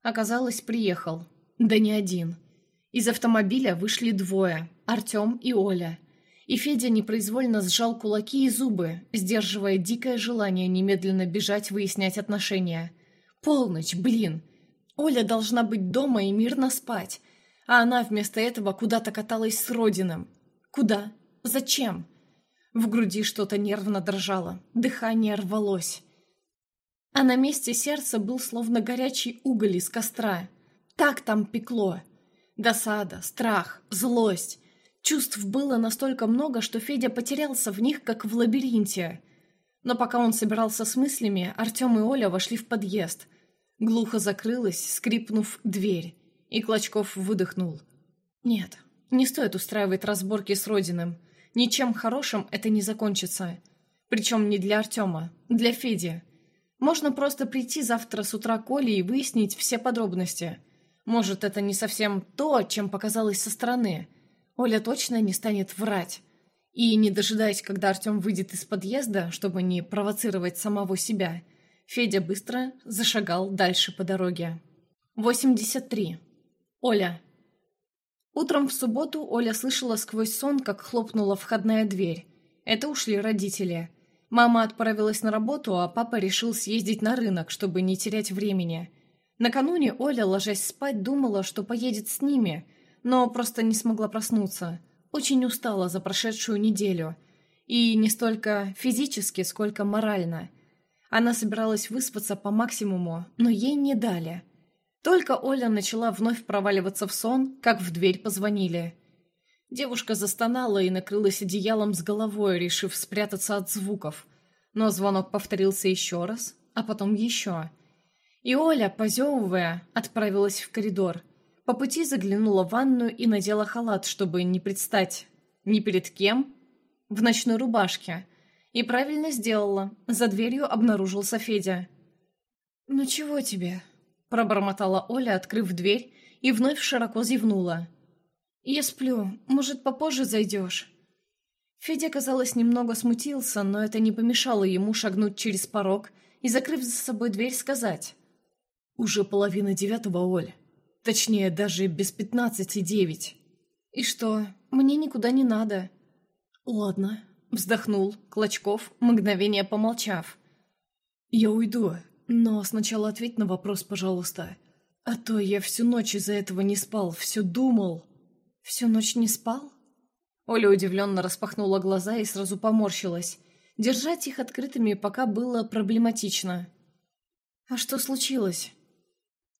Оказалось, приехал. Да не один. Из автомобиля вышли двое, Артем и Оля. И Федя непроизвольно сжал кулаки и зубы, сдерживая дикое желание немедленно бежать выяснять отношения. Полночь, блин! Оля должна быть дома и мирно спать, а она вместо этого куда-то каталась с Родином. Куда? Зачем? В груди что-то нервно дрожало, дыхание рвалось а на месте сердца был словно горячий уголь из костра. Так там пекло. Досада, страх, злость. Чувств было настолько много, что Федя потерялся в них, как в лабиринте. Но пока он собирался с мыслями, Артем и Оля вошли в подъезд. Глухо закрылась, скрипнув дверь, и Клочков выдохнул. «Нет, не стоит устраивать разборки с Родиным. Ничем хорошим это не закончится. Причем не для Артема, для Феди». Можно просто прийти завтра с утра к Оле и выяснить все подробности. Может, это не совсем то, чем показалось со стороны. Оля точно не станет врать. И, не дожидаясь, когда Артем выйдет из подъезда, чтобы не провоцировать самого себя, Федя быстро зашагал дальше по дороге. 83. Оля. Утром в субботу Оля слышала сквозь сон, как хлопнула входная дверь. Это ушли родители – Мама отправилась на работу, а папа решил съездить на рынок, чтобы не терять времени. Накануне Оля, ложась спать, думала, что поедет с ними, но просто не смогла проснуться. Очень устала за прошедшую неделю. И не столько физически, сколько морально. Она собиралась выспаться по максимуму, но ей не дали. Только Оля начала вновь проваливаться в сон, как в дверь позвонили. Девушка застонала и накрылась одеялом с головой, решив спрятаться от звуков. Но звонок повторился еще раз, а потом еще. И Оля, позевывая, отправилась в коридор. По пути заглянула в ванную и надела халат, чтобы не предстать ни перед кем, в ночной рубашке. И правильно сделала, за дверью обнаружился Федя. «Ну чего тебе?» – пробормотала Оля, открыв дверь, и вновь широко зевнула. «Я сплю, может, попозже зайдешь?» Федя, казалось, немного смутился, но это не помешало ему шагнуть через порог и, закрыв за собой дверь, сказать. «Уже половина девятого, Оль. Точнее, даже без пятнадцати девять». «И что, мне никуда не надо?» «Ладно», — вздохнул Клочков, мгновение помолчав. «Я уйду, но сначала ответь на вопрос, пожалуйста. А то я всю ночь из-за этого не спал, все думал». «Всю ночь не спал?» Оля удивленно распахнула глаза и сразу поморщилась. Держать их открытыми пока было проблематично. «А что случилось?»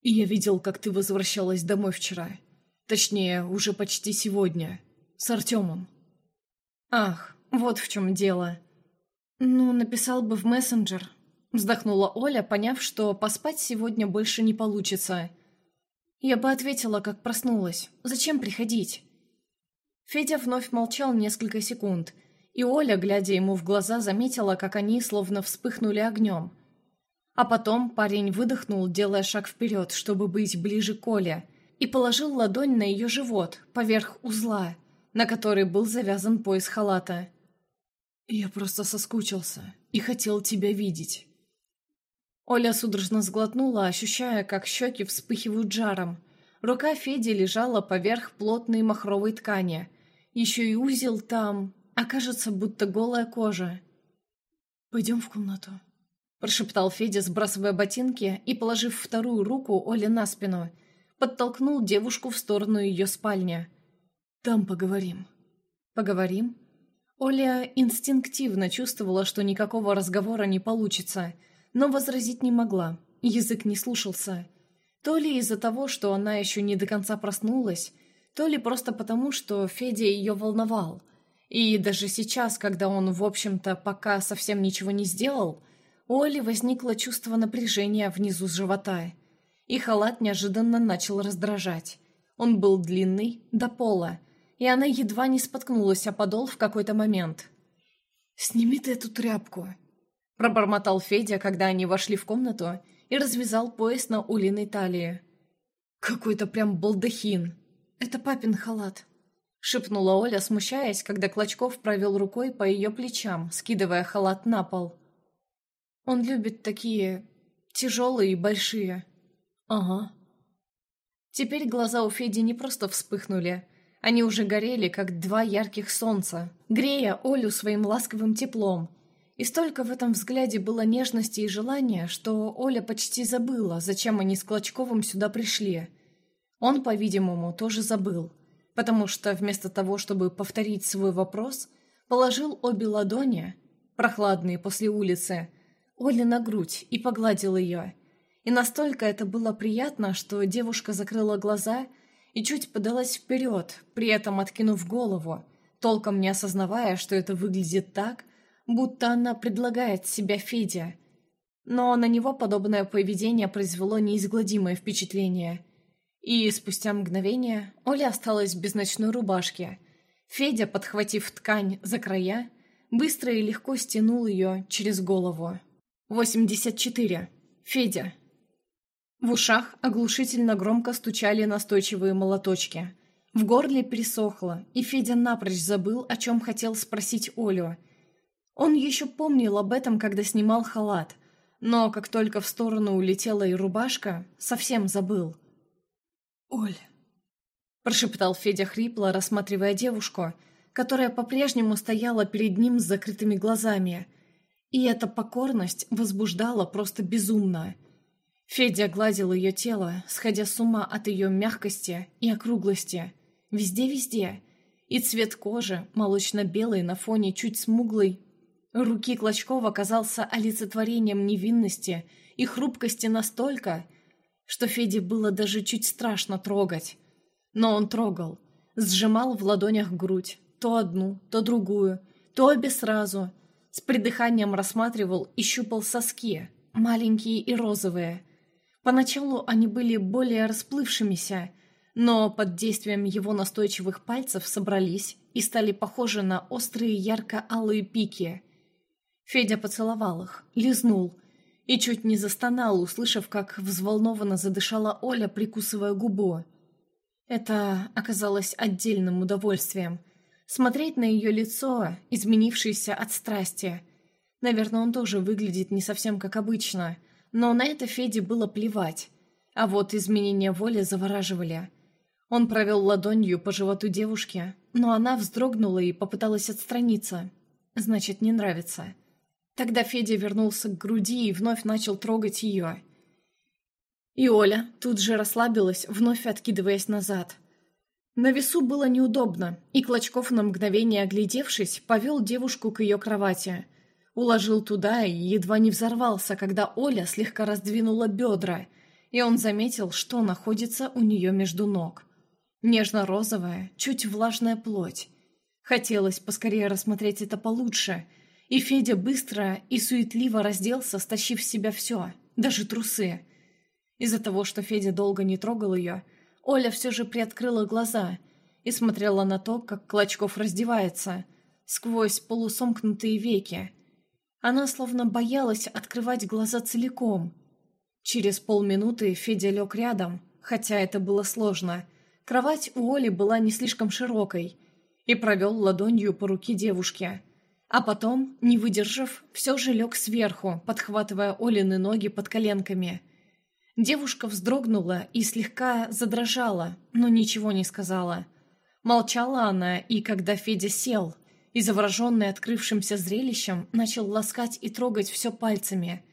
«Я видел, как ты возвращалась домой вчера. Точнее, уже почти сегодня. С Артемом. Ах, вот в чем дело. Ну, написал бы в мессенджер. Вздохнула Оля, поняв, что поспать сегодня больше не получится. Я бы ответила, как проснулась. Зачем приходить? Федя вновь молчал несколько секунд, и Оля, глядя ему в глаза, заметила, как они словно вспыхнули огнем. А потом парень выдохнул, делая шаг вперед, чтобы быть ближе к Оле, и положил ладонь на ее живот, поверх узла, на который был завязан пояс халата. «Я просто соскучился и хотел тебя видеть». Оля судорожно сглотнула, ощущая, как щеки вспыхивают жаром. Рука Феди лежала поверх плотной махровой ткани. Еще и узел там, а кажется, будто голая кожа. «Пойдем в комнату», – прошептал Федя, сбрасывая ботинки и положив вторую руку Оле на спину – подтолкнул девушку в сторону ее спальни. «Там поговорим». «Поговорим?» Оля инстинктивно чувствовала, что никакого разговора не получится, но возразить не могла, язык не слушался. То ли из-за того, что она еще не до конца проснулась, то ли просто потому, что Федя ее волновал. И даже сейчас, когда он, в общем-то, пока совсем ничего не сделал, у Оли возникло чувство напряжения внизу живота – и халат неожиданно начал раздражать. Он был длинный, до пола, и она едва не споткнулась о подол в какой-то момент. «Сними ты эту тряпку!» Пробормотал Федя, когда они вошли в комнату, и развязал пояс на Улиной талии. «Какой-то прям балдахин!» «Это папин халат», — шепнула Оля, смущаясь, когда Клочков провел рукой по ее плечам, скидывая халат на пол. «Он любит такие... тяжелые и большие». «Ага». Теперь глаза у Феди не просто вспыхнули. Они уже горели, как два ярких солнца, грея Олю своим ласковым теплом. И столько в этом взгляде было нежности и желания, что Оля почти забыла, зачем они с Клочковым сюда пришли. Он, по-видимому, тоже забыл, потому что вместо того, чтобы повторить свой вопрос, положил обе ладони, прохладные после улицы, Оле на грудь и погладил ее, и настолько это было приятно, что девушка закрыла глаза и чуть подалась вперед, при этом откинув голову, толком не осознавая, что это выглядит так, будто она предлагает себя Феде. Но на него подобное поведение произвело неизгладимое впечатление. И спустя мгновение Оля осталась без ночной рубашки. Федя, подхватив ткань за края, быстро и легко стянул ее через голову. 84. Федя. В ушах оглушительно громко стучали настойчивые молоточки. В горле пересохло, и Федя напрочь забыл, о чем хотел спросить Олю. Он еще помнил об этом, когда снимал халат, но как только в сторону улетела и рубашка, совсем забыл. «Оль», – прошептал Федя хрипло, рассматривая девушку, которая по-прежнему стояла перед ним с закрытыми глазами. И эта покорность возбуждала просто безумно – Федя гладил ее тело, сходя с ума от ее мягкости и округлости. Везде-везде. И цвет кожи, молочно-белый на фоне чуть смуглой. Руки Клочкова казался олицетворением невинности и хрупкости настолько, что Феде было даже чуть страшно трогать. Но он трогал, сжимал в ладонях грудь, то одну, то другую, то обе сразу, с придыханием рассматривал и щупал соски, маленькие и розовые – Поначалу они были более расплывшимися, но под действием его настойчивых пальцев собрались и стали похожи на острые ярко-алые пики. Федя поцеловал их, лизнул и чуть не застонал, услышав, как взволнованно задышала Оля, прикусывая губу. Это оказалось отдельным удовольствием. Смотреть на ее лицо, изменившееся от страсти. Наверное, он тоже выглядит не совсем как обычно, но на это Феде было плевать. А вот изменения воли завораживали. Он провел ладонью по животу девушки, но она вздрогнула и попыталась отстраниться. Значит, не нравится. Тогда Федя вернулся к груди и вновь начал трогать ее. И Оля тут же расслабилась, вновь откидываясь назад. На весу было неудобно, и Клочков на мгновение оглядевшись, повел девушку к ее кровати. Уложил туда и едва не взорвался, когда Оля слегка раздвинула бедра, и он заметил, что находится у нее между ног. Нежно-розовая, чуть влажная плоть. Хотелось поскорее рассмотреть это получше, и Федя быстро и суетливо разделся, стащив с себя все, даже трусы. Из-за того, что Федя долго не трогал ее, Оля все же приоткрыла глаза и смотрела на то, как Клочков раздевается, сквозь полусомкнутые веки. Она словно боялась открывать глаза целиком. Через полминуты Федя лег рядом, хотя это было сложно, Кровать у Оли была не слишком широкой, и провел ладонью по руке девушки. А потом, не выдержав, все же лег сверху, подхватывая Олины ноги под коленками. Девушка вздрогнула и слегка задрожала, но ничего не сказала. Молчала она, и когда Федя сел, и завороженный открывшимся зрелищем, начал ласкать и трогать все пальцами.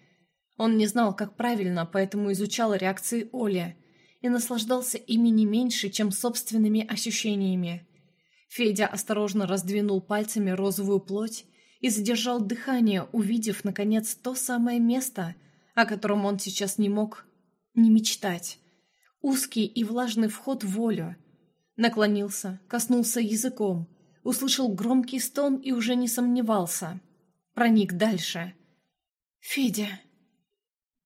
Он не знал, как правильно, поэтому изучал реакции Оли – и наслаждался ими не меньше, чем собственными ощущениями. Федя осторожно раздвинул пальцами розовую плоть и задержал дыхание, увидев, наконец, то самое место, о котором он сейчас не мог не мечтать. Узкий и влажный вход в волю. Наклонился, коснулся языком, услышал громкий стон и уже не сомневался. Проник дальше. «Федя!»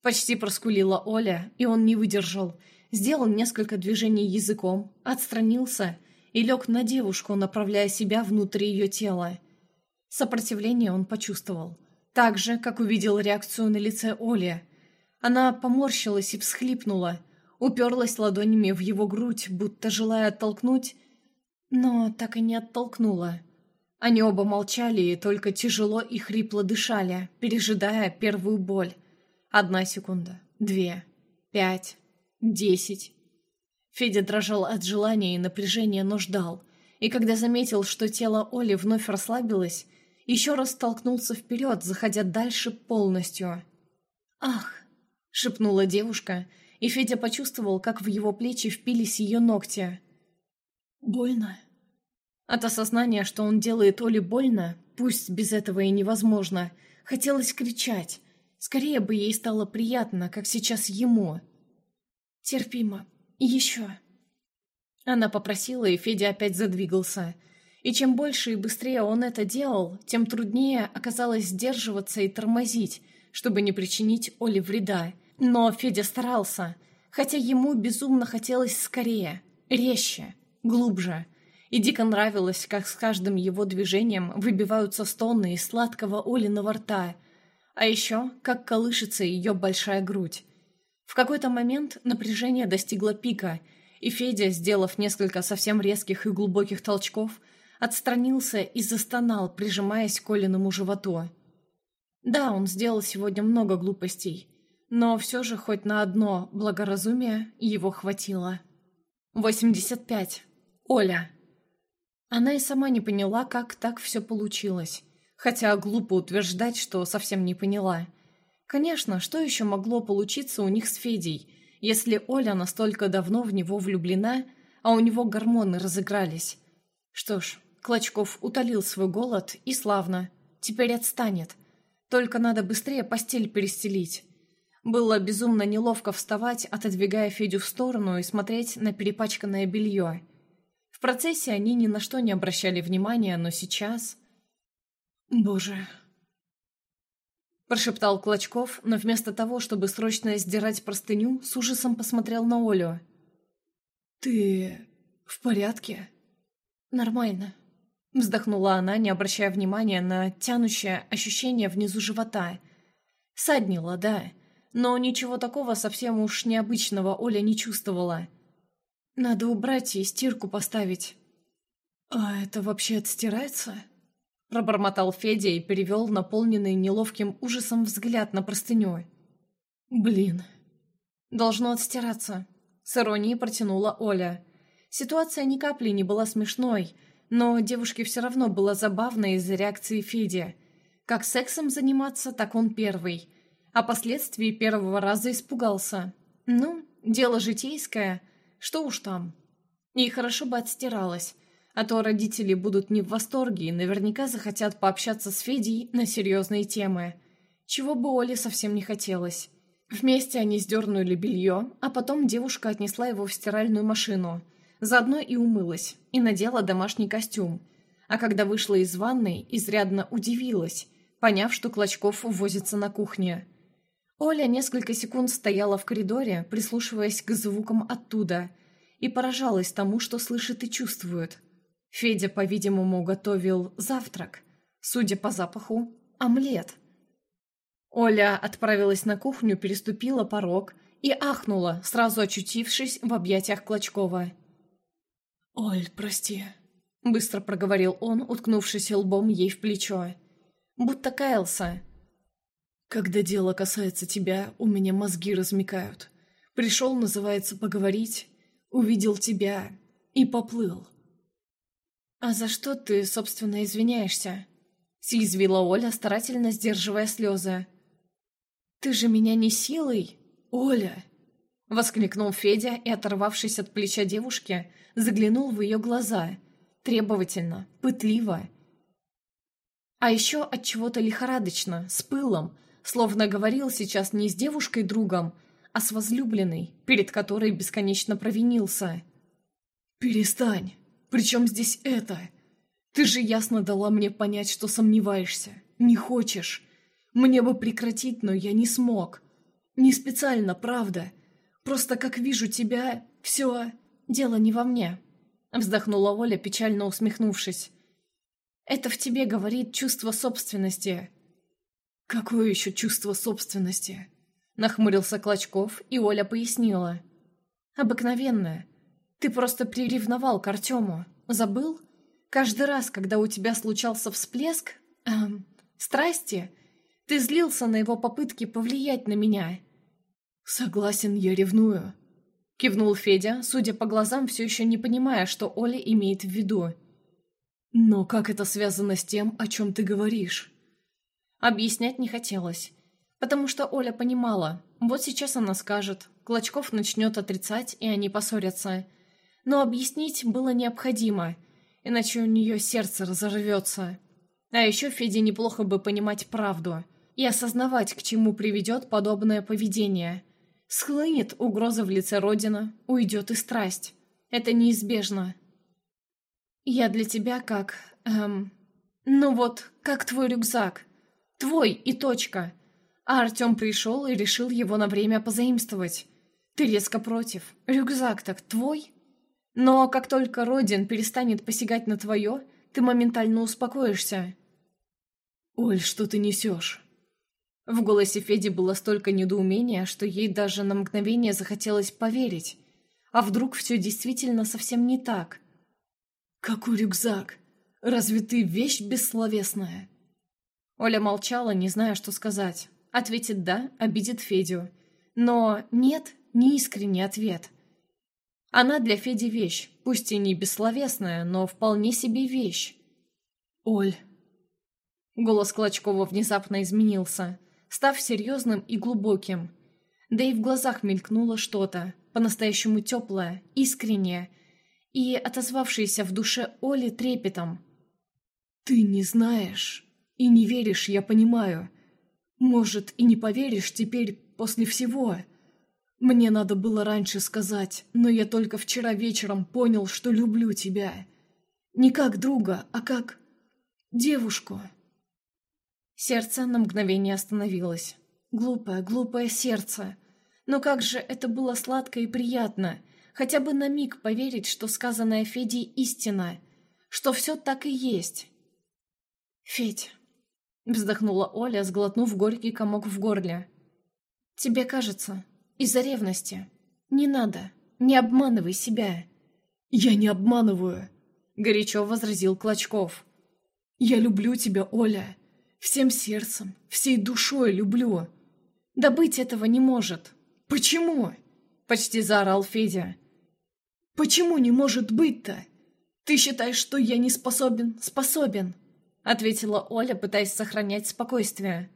Почти проскулила Оля, и он не выдержал – сделал несколько движений языком, отстранился и лег на девушку, направляя себя внутрь ее тела. Сопротивление он почувствовал. Так же, как увидел реакцию на лице Оли. Она поморщилась и всхлипнула, уперлась ладонями в его грудь, будто желая оттолкнуть, но так и не оттолкнула. Они оба молчали и только тяжело и хрипло дышали, пережидая первую боль. Одна секунда, две, пять, Десять. Федя дрожал от желания и напряжения, но ждал. И когда заметил, что тело Оли вновь расслабилось, еще раз столкнулся вперед, заходя дальше полностью. «Ах!» — шепнула девушка, и Федя почувствовал, как в его плечи впились ее ногти. «Больно?» От осознания, что он делает Оле больно, пусть без этого и невозможно, хотелось кричать. Скорее бы ей стало приятно, как сейчас ему — Терпимо. Еще. Она попросила, и Федя опять задвигался. И чем больше и быстрее он это делал, тем труднее оказалось сдерживаться и тормозить, чтобы не причинить Оле вреда. Но Федя старался, хотя ему безумно хотелось скорее, резче, глубже. И дико нравилось, как с каждым его движением выбиваются стоны из сладкого Олиного рта, а еще как колышется ее большая грудь. В какой-то момент напряжение достигло пика, и Федя, сделав несколько совсем резких и глубоких толчков, отстранился и застонал, прижимаясь к Колиному животу. Да, он сделал сегодня много глупостей, но все же хоть на одно благоразумие его хватило. 85. Оля. Она и сама не поняла, как так все получилось, хотя глупо утверждать, что совсем не поняла – Конечно, что еще могло получиться у них с Федей, если Оля настолько давно в него влюблена, а у него гормоны разыгрались? Что ж, Клочков утолил свой голод, и славно. Теперь отстанет. Только надо быстрее постель перестелить. Было безумно неловко вставать, отодвигая Федю в сторону и смотреть на перепачканное белье. В процессе они ни на что не обращали внимания, но сейчас... Боже, Прошептал Клочков, но вместо того, чтобы срочно сдирать простыню, с ужасом посмотрел на Олю. «Ты в порядке?» «Нормально», — вздохнула она, не обращая внимания на тянущее ощущение внизу живота. Саднила, да, но ничего такого совсем уж необычного Оля не чувствовала. «Надо убрать и стирку поставить». «А это вообще отстирается?» Пробормотал Федя и перевел наполненный неловким ужасом взгляд на простыню. «Блин». «Должно отстираться», — с иронией протянула Оля. Ситуация ни капли не была смешной, но девушке все равно было забавно из-за реакции Феди. Как сексом заниматься, так он первый. А последствий первого раза испугался. Ну, дело житейское, что уж там. И хорошо бы отстиралась, а то родители будут не в восторге и наверняка захотят пообщаться с Федей на серьезные темы. Чего бы Оле совсем не хотелось. Вместе они сдернули белье, а потом девушка отнесла его в стиральную машину. Заодно и умылась, и надела домашний костюм. А когда вышла из ванной, изрядно удивилась, поняв, что Клочков возится на кухне. Оля несколько секунд стояла в коридоре, прислушиваясь к звукам оттуда, и поражалась тому, что слышит и чувствует. Федя, по-видимому, готовил завтрак. Судя по запаху, омлет. Оля отправилась на кухню, переступила порог и ахнула, сразу очутившись в объятиях Клочкова. «Оль, прости», — быстро проговорил он, уткнувшись лбом ей в плечо. Будто каялся. «Когда дело касается тебя, у меня мозги размекают. Пришел, называется, поговорить, увидел тебя и поплыл. «А за что ты, собственно, извиняешься?» Съязвила Оля, старательно сдерживая слезы. «Ты же меня не силой, Оля!» Воскликнул Федя и, оторвавшись от плеча девушки, заглянул в ее глаза. Требовательно, пытливо. А еще от чего-то лихорадочно, с пылом, словно говорил сейчас не с девушкой-другом, а с возлюбленной, перед которой бесконечно провинился. «Перестань!» Причем здесь это? Ты же ясно дала мне понять, что сомневаешься. Не хочешь. Мне бы прекратить, но я не смог. Не специально, правда. Просто как вижу тебя, все... Дело не во мне. Вздохнула Оля, печально усмехнувшись. Это в тебе говорит чувство собственности. Какое еще чувство собственности? Нахмурился Клочков, и Оля пояснила. Обыкновенное. Ты просто приревновал к Артему. Забыл? Каждый раз, когда у тебя случался всплеск... Эм, страсти, ты злился на его попытки повлиять на меня. Согласен, я ревную. Кивнул Федя, судя по глазам, все еще не понимая, что Оля имеет в виду. Но как это связано с тем, о чем ты говоришь? Объяснять не хотелось, потому что Оля понимала, вот сейчас она скажет, Клочков начнет отрицать, и они поссорятся но объяснить было необходимо, иначе у нее сердце разорвется. А еще Феде неплохо бы понимать правду и осознавать, к чему приведет подобное поведение. Схлынет угроза в лице Родина, уйдет и страсть. Это неизбежно. Я для тебя как... Эм, ну вот, как твой рюкзак. Твой и точка. А Артем пришел и решил его на время позаимствовать. Ты резко против. Рюкзак так твой? Но как только Родин перестанет посягать на твое, ты моментально успокоишься. «Оль, что ты несешь?» В голосе Феди было столько недоумения, что ей даже на мгновение захотелось поверить. А вдруг все действительно совсем не так? «Какой рюкзак? Разве ты вещь бессловесная?» Оля молчала, не зная, что сказать. Ответит «да», обидит Федю. Но «нет» — неискренний ответ. Она для Феди вещь, пусть и не бессловесная, но вполне себе вещь. «Оль». Голос Клочкова внезапно изменился, став серьезным и глубоким. Да и в глазах мелькнуло что-то, по-настоящему теплое, искреннее и отозвавшееся в душе Оли трепетом. «Ты не знаешь и не веришь, я понимаю. Может, и не поверишь теперь после всего». Мне надо было раньше сказать, но я только вчера вечером понял, что люблю тебя. Не как друга, а как девушку. Сердце на мгновение остановилось. Глупое, глупое сердце. Но как же это было сладко и приятно хотя бы на миг поверить, что сказанное Федей истина, что все так и есть. «Федь», — вздохнула Оля, сглотнув горький комок в горле, — «тебе кажется, из-за ревности. Не надо, не обманывай себя». «Я не обманываю», — горячо возразил Клочков. «Я люблю тебя, Оля. Всем сердцем, всей душой люблю». «Да быть этого не может». «Почему?» — почти заорал Федя. «Почему не может быть-то? Ты считаешь, что я не способен?» «Способен», — ответила Оля, пытаясь сохранять спокойствие.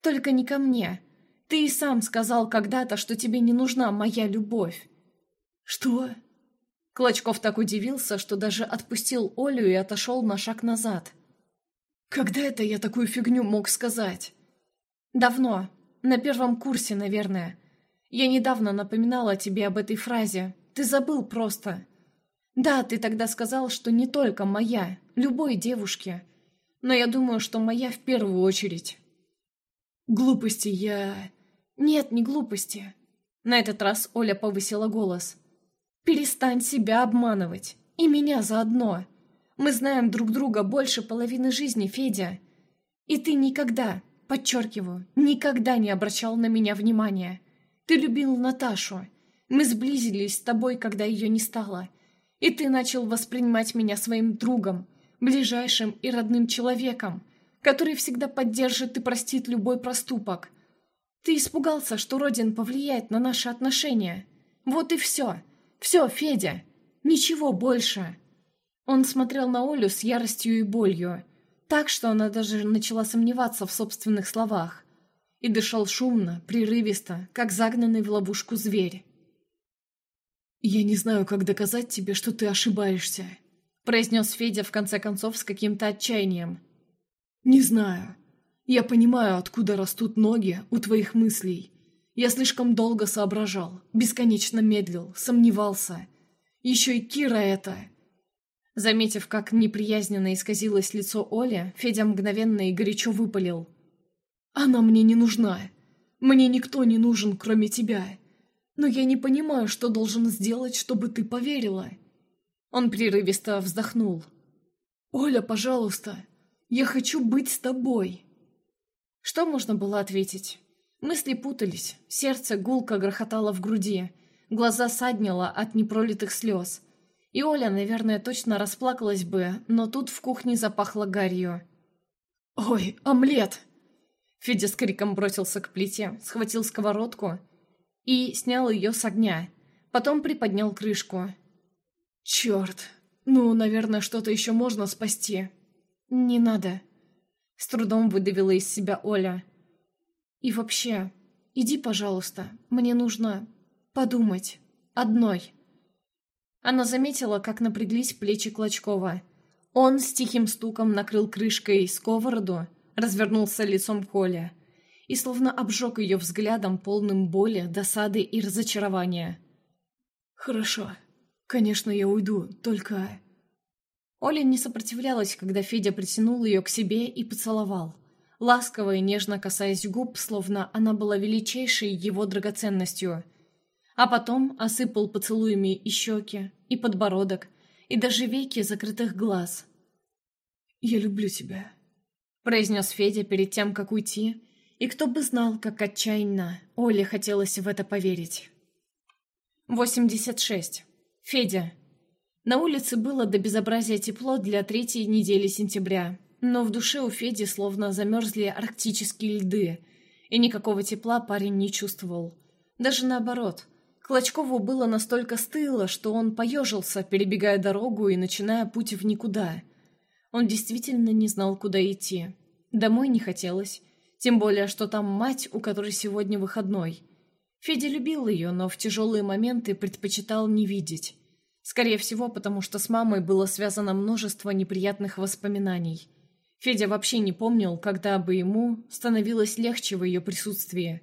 «Только не ко мне. Ты и сам сказал когда-то, что тебе не нужна моя любовь». «Что?» Клочков так удивился, что даже отпустил Олю и отошел на шаг назад. «Когда это я такую фигню мог сказать?» «Давно. На первом курсе, наверное. Я недавно напоминала тебе об этой фразе. Ты забыл просто. Да, ты тогда сказал, что не только моя, любой девушки. Но я думаю, что моя в первую очередь». «Глупости я...» «Нет, не глупости». На этот раз Оля повысила голос. «Перестань себя обманывать. И меня заодно. Мы знаем друг друга больше половины жизни, Федя. И ты никогда, подчеркиваю, никогда не обращал на меня внимания. Ты любил Наташу. Мы сблизились с тобой, когда ее не стало. И ты начал воспринимать меня своим другом, ближайшим и родным человеком, который всегда поддержит и простит любой проступок. Ты испугался, что Родин повлияет на наши отношения. Вот и все. Все, Федя. Ничего больше. Он смотрел на Олю с яростью и болью, так что она даже начала сомневаться в собственных словах. И дышал шумно, прерывисто, как загнанный в ловушку зверь. «Я не знаю, как доказать тебе, что ты ошибаешься», произнес Федя в конце концов с каким-то отчаянием. «Не знаю. Я понимаю, откуда растут ноги у твоих мыслей. Я слишком долго соображал, бесконечно медлил, сомневался. Еще и Кира это...» Заметив, как неприязненно исказилось лицо Оли, Федя мгновенно и горячо выпалил. «Она мне не нужна. Мне никто не нужен, кроме тебя. Но я не понимаю, что должен сделать, чтобы ты поверила». Он прерывисто вздохнул. «Оля, пожалуйста, я хочу быть с тобой». Что можно было ответить? Мысли путались, сердце гулко грохотало в груди, глаза саднило от непролитых слез. И Оля, наверное, точно расплакалась бы, но тут в кухне запахло гарью. «Ой, омлет!» Федя с криком бросился к плите, схватил сковородку и снял ее с огня. Потом приподнял крышку. «Черт! Ну, наверное, что-то еще можно спасти». «Не надо», с трудом выдавила из себя Оля. «И вообще, иди, пожалуйста, мне нужно подумать. Одной». Она заметила, как напряглись плечи Клочкова. Он с тихим стуком накрыл крышкой сковороду, развернулся лицом к Оле и словно обжег ее взглядом, полным боли, досады и разочарования. «Хорошо. Конечно, я уйду, только...» Оля не сопротивлялась, когда Федя притянул ее к себе и поцеловал. Ласково и нежно касаясь губ, словно она была величайшей его драгоценностью. А потом осыпал поцелуями и щеки, и подбородок, и даже веки закрытых глаз. «Я люблю тебя», — произнес Федя перед тем, как уйти, и кто бы знал, как отчаянно Оле хотелось в это поверить. 86. Федя. На улице было до безобразия тепло для третьей недели сентября, но в душе у Феди словно замерзли арктические льды, и никакого тепла парень не чувствовал. Даже наоборот. Клочкову было настолько стыло, что он поежился, перебегая дорогу и начиная путь в никуда. Он действительно не знал, куда идти. Домой не хотелось, тем более, что там мать, у которой сегодня выходной. Федя любил ее, но в тяжелые моменты предпочитал не видеть. Скорее всего, потому что с мамой было связано множество неприятных воспоминаний. Федя вообще не помнил, когда бы ему становилось легче в ее присутствии.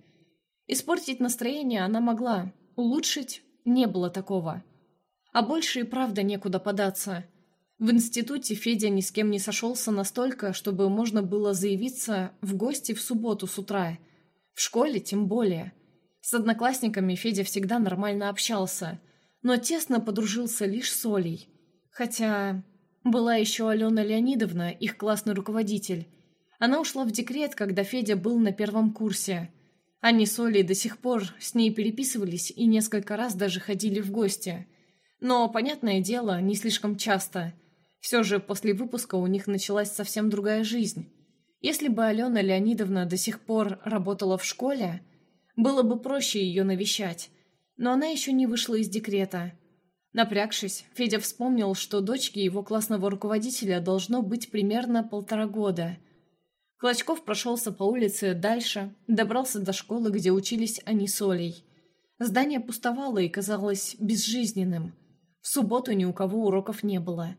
Испортить настроение она могла, улучшить не было такого. А больше и правда некуда податься. В институте Федя ни с кем не сошелся настолько, чтобы можно было заявиться в гости в субботу с утра. В школе тем более. С одноклассниками Федя всегда нормально общался – но тесно подружился лишь с Олей. Хотя была еще Алена Леонидовна, их классный руководитель. Она ушла в декрет, когда Федя был на первом курсе. Они с Олей до сих пор с ней переписывались и несколько раз даже ходили в гости. Но, понятное дело, не слишком часто. Все же после выпуска у них началась совсем другая жизнь. Если бы Алена Леонидовна до сих пор работала в школе, было бы проще ее навещать. Но она еще не вышла из декрета. Напрягшись, Федя вспомнил, что дочке его классного руководителя должно быть примерно полтора года. Клочков прошелся по улице дальше, добрался до школы, где учились они с Олей. Здание пустовало и казалось безжизненным. В субботу ни у кого уроков не было.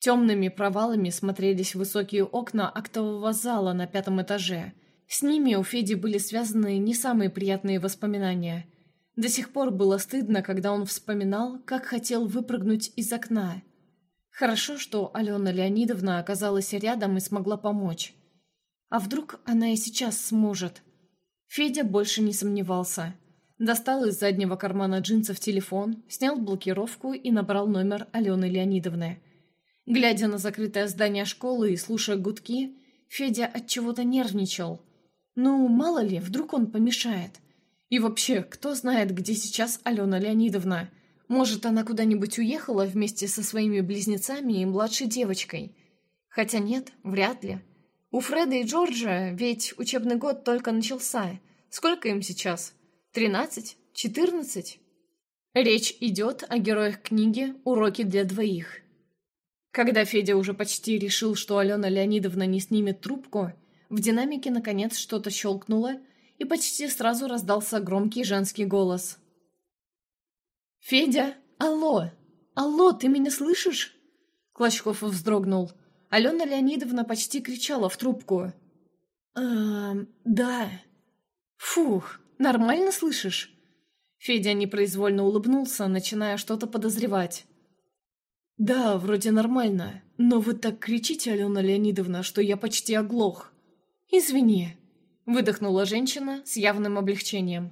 Темными провалами смотрелись высокие окна актового зала на пятом этаже. С ними у Феди были связаны не самые приятные воспоминания – до сих пор было стыдно, когда он вспоминал, как хотел выпрыгнуть из окна. Хорошо, что Алена Леонидовна оказалась рядом и смогла помочь. А вдруг она и сейчас сможет? Федя больше не сомневался. Достал из заднего кармана джинсов телефон, снял блокировку и набрал номер Алены Леонидовны. Глядя на закрытое здание школы и слушая гудки, Федя от чего-то нервничал. Ну, мало ли, вдруг он помешает. И вообще, кто знает, где сейчас Алена Леонидовна? Может, она куда-нибудь уехала вместе со своими близнецами и младшей девочкой? Хотя нет, вряд ли. У Фреда и Джорджа ведь учебный год только начался. Сколько им сейчас? Тринадцать? Четырнадцать? Речь идет о героях книги «Уроки для двоих». Когда Федя уже почти решил, что Алена Леонидовна не снимет трубку, в динамике наконец что-то щелкнуло, и почти сразу раздался громкий женский голос. «Федя! Алло! Алло, ты меня слышишь?» Клочков вздрогнул. Алена Леонидовна почти кричала в трубку. «Эм, да». «Фух, нормально слышишь?» Федя непроизвольно улыбнулся, начиная что-то подозревать. «Да, вроде нормально, но вы так кричите, Алена Леонидовна, что я почти оглох. Извини». Выдохнула женщина с явным облегчением.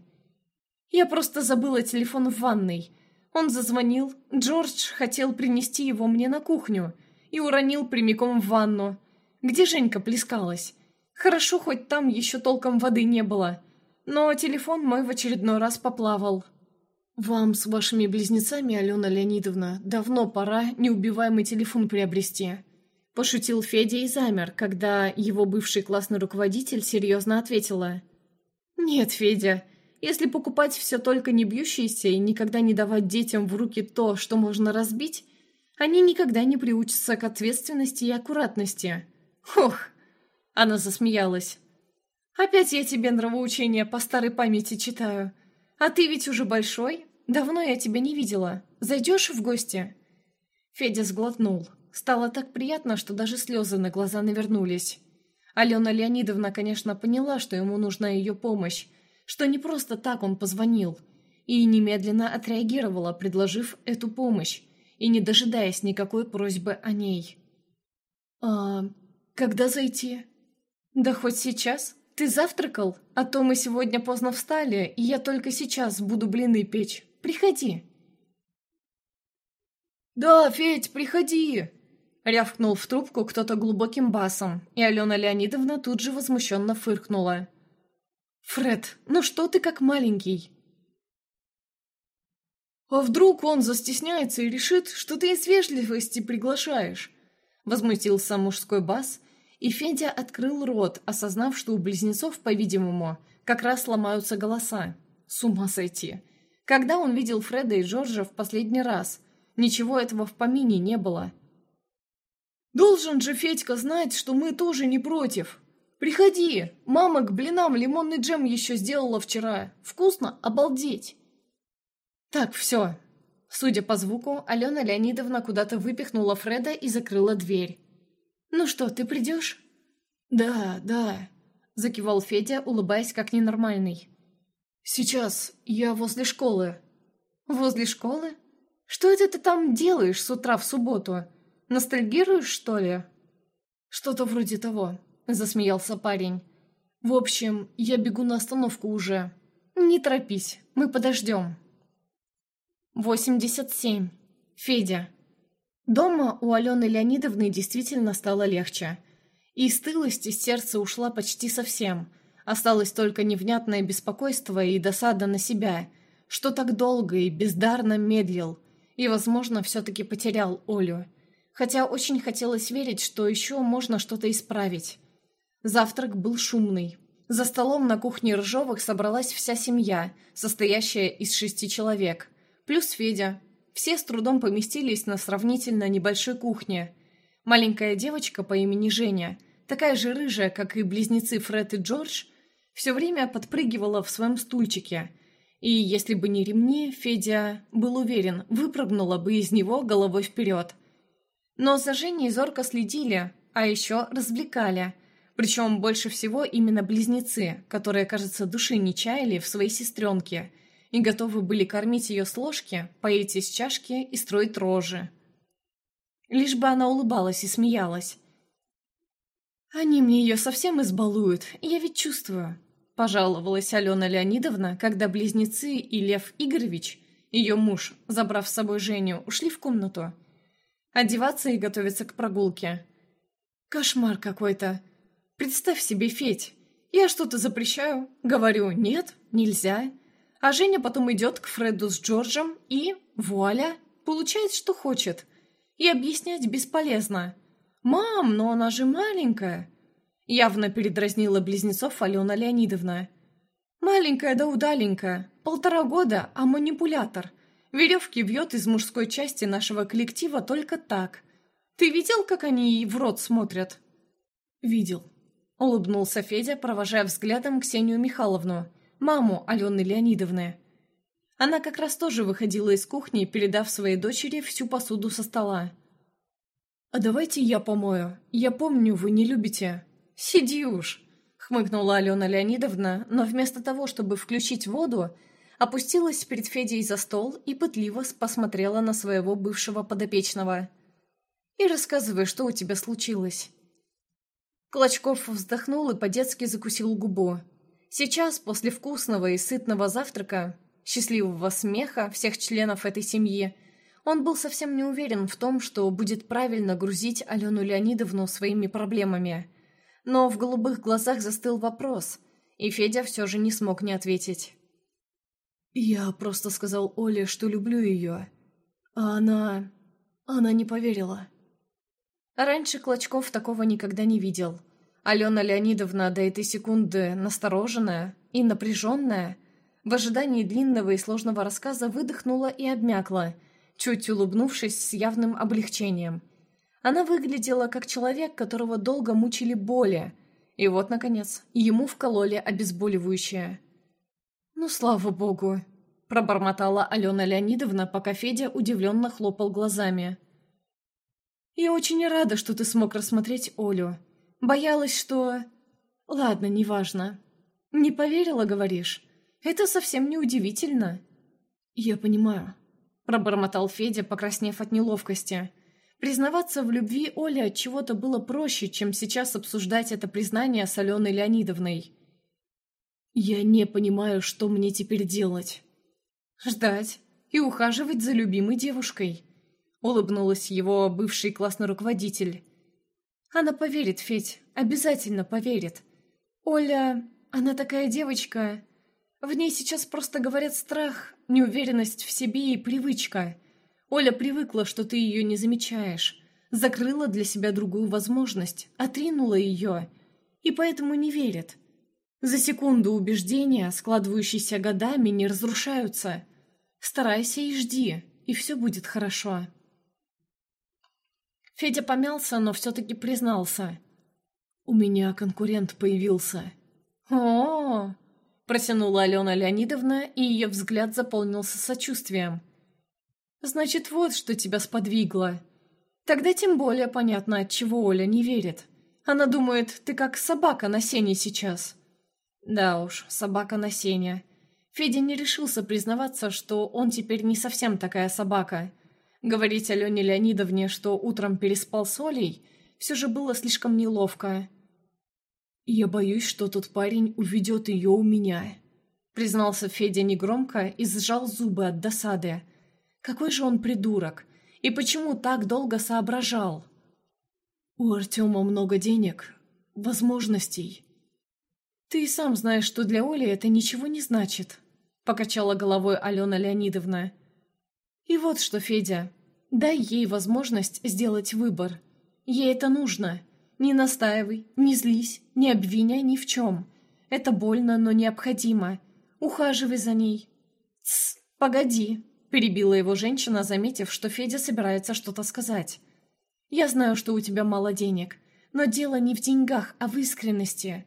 «Я просто забыла телефон в ванной. Он зазвонил, Джордж хотел принести его мне на кухню и уронил прямиком в ванну. Где Женька плескалась? Хорошо, хоть там еще толком воды не было. Но телефон мой в очередной раз поплавал». «Вам с вашими близнецами, Алена Леонидовна, давно пора неубиваемый телефон приобрести», Пошутил Федя и замер, когда его бывший классный руководитель серьезно ответила. «Нет, Федя, если покупать все только не бьющиеся и никогда не давать детям в руки то, что можно разбить, они никогда не приучатся к ответственности и аккуратности. Ох!» Она засмеялась. «Опять я тебе нравоучение по старой памяти читаю. А ты ведь уже большой. Давно я тебя не видела. Зайдешь в гости?» Федя сглотнул. Стало так приятно, что даже слезы на глаза навернулись. Алена Леонидовна, конечно, поняла, что ему нужна ее помощь, что не просто так он позвонил, и немедленно отреагировала, предложив эту помощь, и не дожидаясь никакой просьбы о ней. «А когда зайти?» «Да хоть сейчас. Ты завтракал? А то мы сегодня поздно встали, и я только сейчас буду блины печь. Приходи». «Да, Федь, приходи!» Рявкнул в трубку кто-то глубоким басом, и Алена Леонидовна тут же возмущенно фыркнула. «Фред, ну что ты как маленький?» «А вдруг он застесняется и решит, что ты из вежливости приглашаешь?» Возмутился мужской бас, и Федя открыл рот, осознав, что у близнецов, по-видимому, как раз ломаются голоса. С ума сойти. Когда он видел Фреда и Джорджа в последний раз? Ничего этого в помине не было. Должен же Федька знать, что мы тоже не против. Приходи, мама к блинам лимонный джем еще сделала вчера. Вкусно? Обалдеть. Так, все. Судя по звуку, Алена Леонидовна куда-то выпихнула Фреда и закрыла дверь. «Ну что, ты придешь?» «Да, да», — закивал Федя, улыбаясь как ненормальный. «Сейчас, я возле школы». «Возле школы? Что это ты там делаешь с утра в субботу?» Ностальгируешь, что ли?» «Что-то вроде того», — засмеялся парень. «В общем, я бегу на остановку уже. Не торопись, мы подождем». 87. Федя. Дома у Алены Леонидовны действительно стало легче. И стылость из сердца ушла почти совсем. Осталось только невнятное беспокойство и досада на себя, что так долго и бездарно медлил, и, возможно, все-таки потерял Олю. Хотя очень хотелось верить, что еще можно что-то исправить. Завтрак был шумный. За столом на кухне Ржовых собралась вся семья, состоящая из шести человек – плюс Федя. Все с трудом поместились на сравнительно небольшой кухне. Маленькая девочка по имени Женя, такая же рыжая, как и близнецы Фред и Джордж, все время подпрыгивала в своем стульчике. И если бы не ремни, Федя, был уверен, выпрыгнула бы из него головой вперед. Но за Женей зорко следили, а еще развлекали. Причем больше всего именно близнецы, которые, кажется, души не чаяли в своей сестренке – и готовы были кормить ее с ложки, поить из чашки и строить рожи. Лишь бы она улыбалась и смеялась. «Они мне ее совсем избалуют, я ведь чувствую», – пожаловалась Алена Леонидовна, когда близнецы и Лев Игоревич, ее муж, забрав с собой Женю, ушли в комнату. Одеваться и готовиться к прогулке. «Кошмар какой-то. Представь себе, Федь, я что-то запрещаю, говорю «нет, нельзя», а Женя потом идет к Фреду с Джорджем и, вуаля, получает, что хочет. И объяснять бесполезно. «Мам, но она же маленькая!» Явно передразнила близнецов Алена Леонидовна. «Маленькая да удаленькая, полтора года, а манипулятор. Веревки вьет из мужской части нашего коллектива только так. Ты видел, как они ей в рот смотрят?» «Видел», — улыбнулся Федя, провожая взглядом Ксению Михайловну маму Алены Леонидовны. Она как раз тоже выходила из кухни, передав своей дочери всю посуду со стола. «А давайте я помою. Я помню, вы не любите». «Сиди уж», — хмыкнула Алена Леонидовна, но вместо того, чтобы включить воду, опустилась перед Федей за стол и пытливо посмотрела на своего бывшего подопечного. «И рассказывай, что у тебя случилось». Клочков вздохнул и по-детски закусил губу. Сейчас, после вкусного и сытного завтрака, счастливого смеха всех членов этой семьи, он был совсем не уверен в том, что будет правильно грузить Алену Леонидовну своими проблемами. Но в голубых глазах застыл вопрос, и Федя все же не смог не ответить. «Я просто сказал Оле, что люблю ее, а она... она не поверила». Раньше Клочков такого никогда не видел. Алена Леонидовна до этой секунды настороженная и напряженная, в ожидании длинного и сложного рассказа выдохнула и обмякла, чуть улыбнувшись с явным облегчением. Она выглядела как человек, которого долго мучили боли, и вот, наконец, ему вкололи обезболивающее. «Ну, слава богу!» – пробормотала Алена Леонидовна, пока Федя удивленно хлопал глазами. «Я очень рада, что ты смог рассмотреть Олю. Боялась, что... Ладно, неважно. Не поверила, говоришь? Это совсем не удивительно. Я понимаю. Пробормотал Федя, покраснев от неловкости. Признаваться в любви Оле от чего-то было проще, чем сейчас обсуждать это признание с Аленой Леонидовной. Я не понимаю, что мне теперь делать. Ждать и ухаживать за любимой девушкой. Улыбнулась его бывший классный руководитель. Она поверит, Федь, обязательно поверит. Оля, она такая девочка. В ней сейчас просто говорят страх, неуверенность в себе и привычка. Оля привыкла, что ты ее не замечаешь. Закрыла для себя другую возможность, отринула ее. И поэтому не верит. За секунду убеждения, складывающиеся годами, не разрушаются. Старайся и жди, и все будет хорошо. Федя помялся, но все-таки признался. «У меня конкурент появился». «О-о-о!» протянула Алена Леонидовна, и ее взгляд заполнился сочувствием. «Значит, вот что тебя сподвигло. Тогда тем более понятно, от чего Оля не верит. Она думает, ты как собака на сене сейчас». Да уж, собака на сене. Федя не решился признаваться, что он теперь не совсем такая собака – Говорить Алене Леонидовне, что утром переспал с Олей, все же было слишком неловко. «Я боюсь, что тот парень уведет ее у меня», признался Федя негромко и сжал зубы от досады. Какой же он придурок! И почему так долго соображал? У Артема много денег, возможностей. Ты и сам знаешь, что для Оли это ничего не значит, покачала головой Алена Леонидовна. И вот что, Федя, дай ей возможность сделать выбор. Ей это нужно. Не настаивай, не злись, не обвиняй ни в чем. Это больно, но необходимо. Ухаживай за ней. Тсс, погоди, перебила его женщина, заметив, что Федя собирается что-то сказать. Я знаю, что у тебя мало денег, но дело не в деньгах, а в искренности.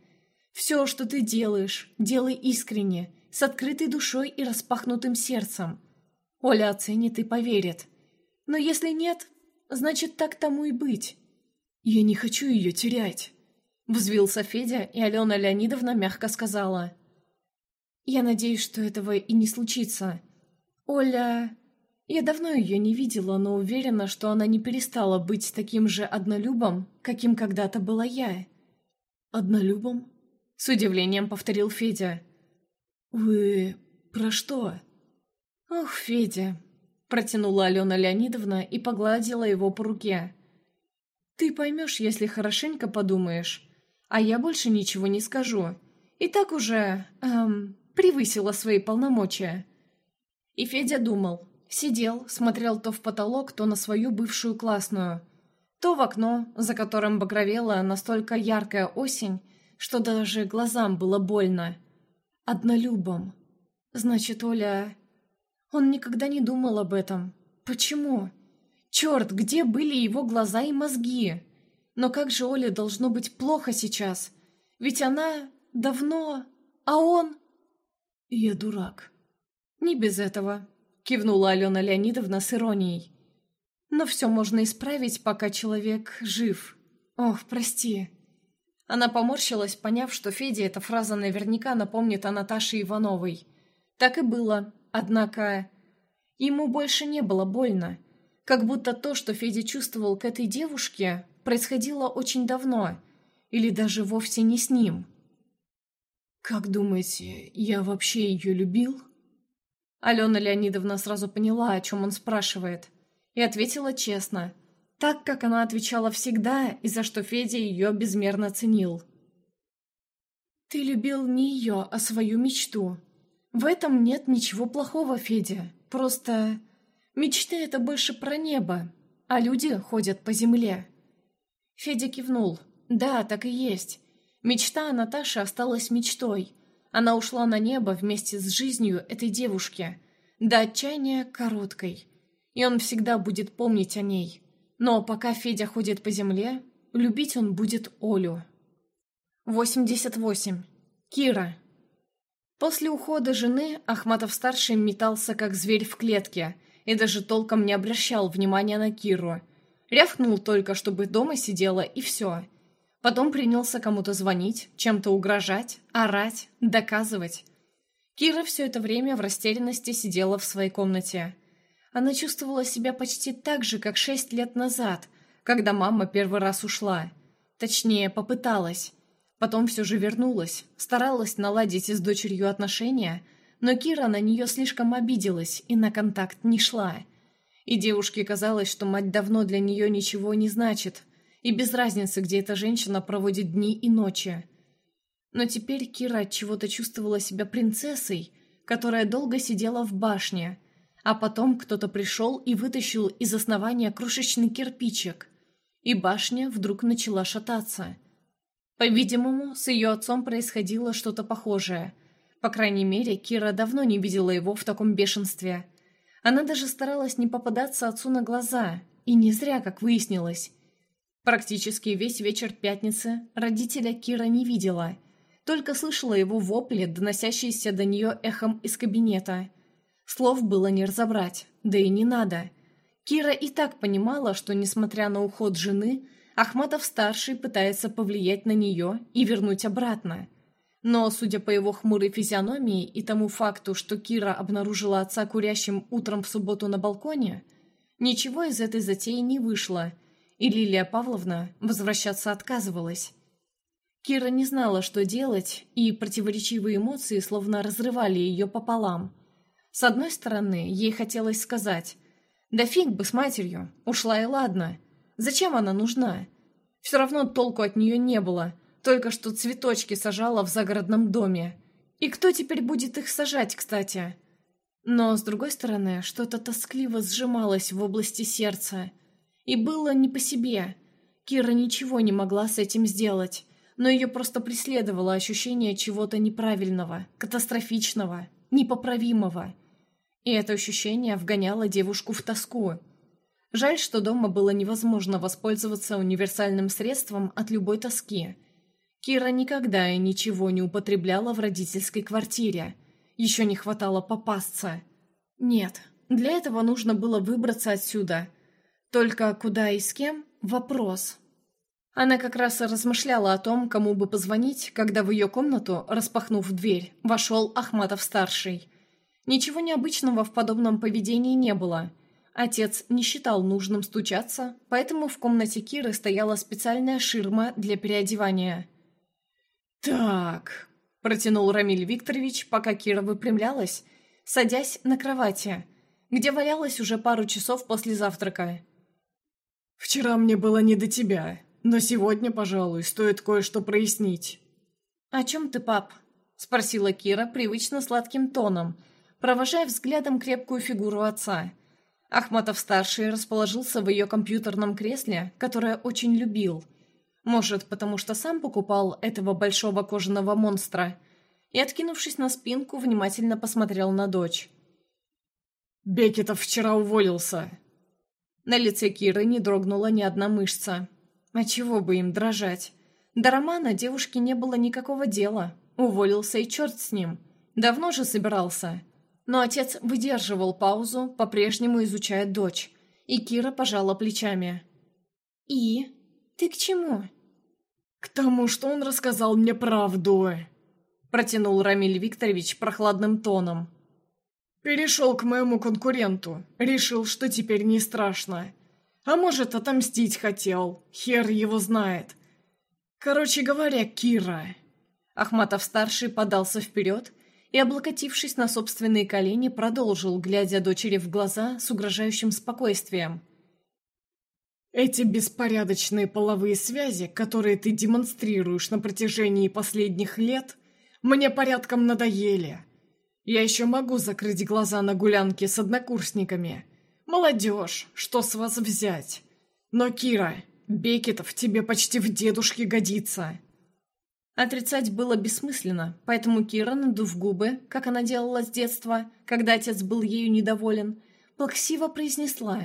Все, что ты делаешь, делай искренне, с открытой душой и распахнутым сердцем. Оля оценит и поверит. Но если нет, значит, так тому и быть. Я не хочу ее терять. Взвился Федя, и Алена Леонидовна мягко сказала. «Я надеюсь, что этого и не случится. Оля... Я давно ее не видела, но уверена, что она не перестала быть таким же однолюбом, каким когда-то была я». «Однолюбом?» С удивлением повторил Федя. «Вы... про что?» «Ох, Федя...» Протянула Алена Леонидовна и погладила его по руке. «Ты поймешь, если хорошенько подумаешь. А я больше ничего не скажу. И так уже, эм, превысила свои полномочия. И Федя думал. Сидел, смотрел то в потолок, то на свою бывшую классную. То в окно, за которым багровела настолько яркая осень, что даже глазам было больно. Однолюбом. Значит, Оля... Он никогда не думал об этом. Почему? Черт, где были его глаза и мозги? Но как же Оле должно быть плохо сейчас? Ведь она давно... А он... Я дурак. Не без этого, кивнула Алена Леонидовна с иронией. Но все можно исправить, пока человек жив. Ох, прости. Она поморщилась, поняв, что Феде эта фраза наверняка напомнит о Наташе Ивановой. Так и было, однако... Ему больше не было больно. Как будто то, что Федя чувствовал к этой девушке, происходило очень давно, или даже вовсе не с ним. «Как думаете, я вообще ее любил?» Алена Леонидовна сразу поняла, о чем он спрашивает, и ответила честно, так, как она отвечала всегда, и за что Федя ее безмерно ценил. «Ты любил не ее, а свою мечту. В этом нет ничего плохого, Федя, просто...» Мечты — это больше про небо, а люди ходят по земле. Федя кивнул. Да, так и есть. Мечта о Наташе осталась мечтой. Она ушла на небо вместе с жизнью этой девушки. До отчаяния короткой. И он всегда будет помнить о ней. Но пока Федя ходит по земле, любить он будет Олю. 88. Кира. После ухода жены Ахматов-старший метался как зверь в клетке и даже толком не обращал внимания на Киру – Рявкнул только, чтобы дома сидела, и все. Потом принялся кому-то звонить, чем-то угрожать, орать, доказывать. Кира все это время в растерянности сидела в своей комнате. Она чувствовала себя почти так же, как шесть лет назад, когда мама первый раз ушла. Точнее, попыталась. Потом все же вернулась, старалась наладить с дочерью отношения, но Кира на нее слишком обиделась и на контакт не шла – и девушке казалось, что мать давно для нее ничего не значит, и без разницы, где эта женщина проводит дни и ночи. Но теперь Кира от чего-то чувствовала себя принцессой, которая долго сидела в башне, а потом кто-то пришел и вытащил из основания крошечный кирпичик, и башня вдруг начала шататься. По-видимому, с ее отцом происходило что-то похожее. По крайней мере, Кира давно не видела его в таком бешенстве – она даже старалась не попадаться отцу на глаза, и не зря, как выяснилось. Практически весь вечер пятницы родителя Кира не видела, только слышала его вопли, доносящиеся до нее эхом из кабинета. Слов было не разобрать, да и не надо. Кира и так понимала, что, несмотря на уход жены, Ахматов-старший пытается повлиять на нее и вернуть обратно – но, судя по его хмурой физиономии и тому факту, что Кира обнаружила отца курящим утром в субботу на балконе, ничего из этой затеи не вышло, и Лилия Павловна возвращаться отказывалась. Кира не знала, что делать, и противоречивые эмоции словно разрывали ее пополам. С одной стороны, ей хотелось сказать Да фиг бы с матерью, ушла и ладно. Зачем она нужна? Все равно толку от нее не было, только что цветочки сажала в загородном доме. И кто теперь будет их сажать, кстати? Но, с другой стороны, что-то тоскливо сжималось в области сердца. И было не по себе. Кира ничего не могла с этим сделать, но ее просто преследовало ощущение чего-то неправильного, катастрофичного, непоправимого. И это ощущение вгоняло девушку в тоску. Жаль, что дома было невозможно воспользоваться универсальным средством от любой тоски. Кира никогда и ничего не употребляла в родительской квартире. Еще не хватало попасться. Нет, для этого нужно было выбраться отсюда. Только куда и с кем – вопрос. Она как раз размышляла о том, кому бы позвонить, когда в ее комнату, распахнув дверь, вошел Ахматов-старший. Ничего необычного в подобном поведении не было. Отец не считал нужным стучаться, поэтому в комнате Киры стояла специальная ширма для переодевания. «Так», – протянул Рамиль Викторович, пока Кира выпрямлялась, садясь на кровати, где валялась уже пару часов после завтрака. «Вчера мне было не до тебя. Но сегодня, пожалуй, стоит кое-что прояснить». «О чем ты, пап?» — спросила Кира привычно сладким тоном, провожая взглядом крепкую фигуру отца. Ахматов-старший расположился в ее компьютерном кресле, которое очень любил. Может, потому что сам покупал этого большого кожаного монстра. И, откинувшись на спинку, внимательно посмотрел на дочь. «Бекетов вчера уволился». На лице Киры не дрогнула ни одна мышца. А чего бы им дрожать? До романа девушке не было никакого дела. Уволился и черт с ним. Давно же собирался. Но отец выдерживал паузу, по-прежнему изучая дочь. И Кира пожала плечами. «И? Ты к чему?» «К тому, что он рассказал мне правду», — протянул Рамиль Викторович прохладным тоном. «Перешел к моему конкуренту. Решил, что теперь не страшно. А может, отомстить хотел. Хер его знает. Короче говоря, Кира. Ахматов-старший подался вперед и, облокотившись на собственные колени, продолжил, глядя дочери в глаза с угрожающим спокойствием. «Эти беспорядочные половые связи, которые ты демонстрируешь на протяжении последних лет, мне порядком надоели. Я еще могу закрыть глаза на гулянки с однокурсниками, Молодежь, что с вас взять? Но, Кира, Бекетов тебе почти в дедушке годится. Отрицать было бессмысленно, поэтому Кира, надув губы, как она делала с детства, когда отец был ею недоволен, плаксиво произнесла.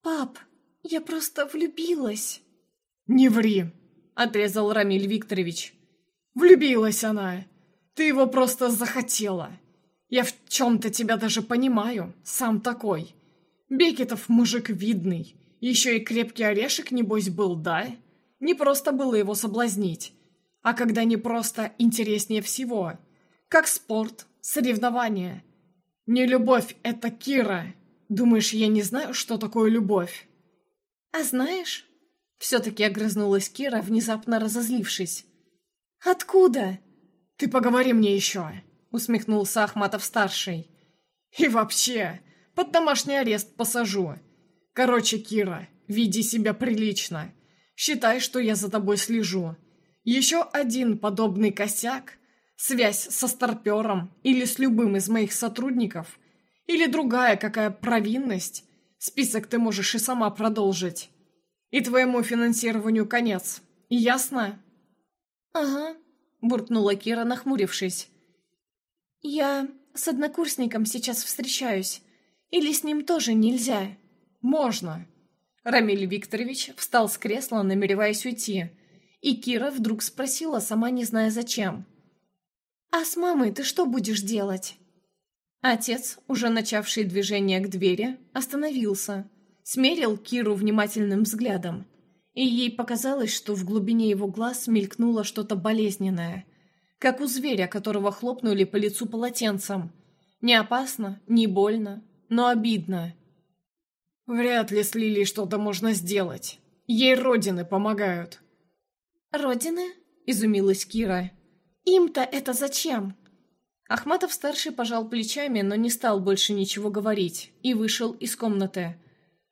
«Пап, я просто влюбилась». «Не ври», — отрезал Рамиль Викторович. «Влюбилась она. Ты его просто захотела. Я в чем-то тебя даже понимаю, сам такой. Бекетов мужик видный, еще и крепкий орешек, небось, был, да? Не просто было его соблазнить, а когда не просто интереснее всего. Как спорт, соревнования. Не любовь, это Кира. Думаешь, я не знаю, что такое любовь? А знаешь? Все-таки огрызнулась Кира, внезапно разозлившись. Откуда? Ты поговори мне еще усмехнулся Ахматов-старший. «И вообще, под домашний арест посажу. Короче, Кира, веди себя прилично. Считай, что я за тобой слежу. Еще один подобный косяк, связь со старпером или с любым из моих сотрудников, или другая какая провинность, список ты можешь и сама продолжить. И твоему финансированию конец. Ясно?» «Ага», — буркнула Кира, нахмурившись. «Я с однокурсником сейчас встречаюсь. Или с ним тоже нельзя?» «Можно». Рамиль Викторович встал с кресла, намереваясь уйти. И Кира вдруг спросила, сама не зная зачем. «А с мамой ты что будешь делать?» Отец, уже начавший движение к двери, остановился, смерил Киру внимательным взглядом, и ей показалось, что в глубине его глаз мелькнуло что-то болезненное – как у зверя, которого хлопнули по лицу полотенцем. Не опасно, не больно, но обидно. «Вряд ли с Лилией что-то можно сделать. Ей родины помогают». «Родины?» – изумилась Кира. «Им-то это зачем?» Ахматов-старший пожал плечами, но не стал больше ничего говорить, и вышел из комнаты.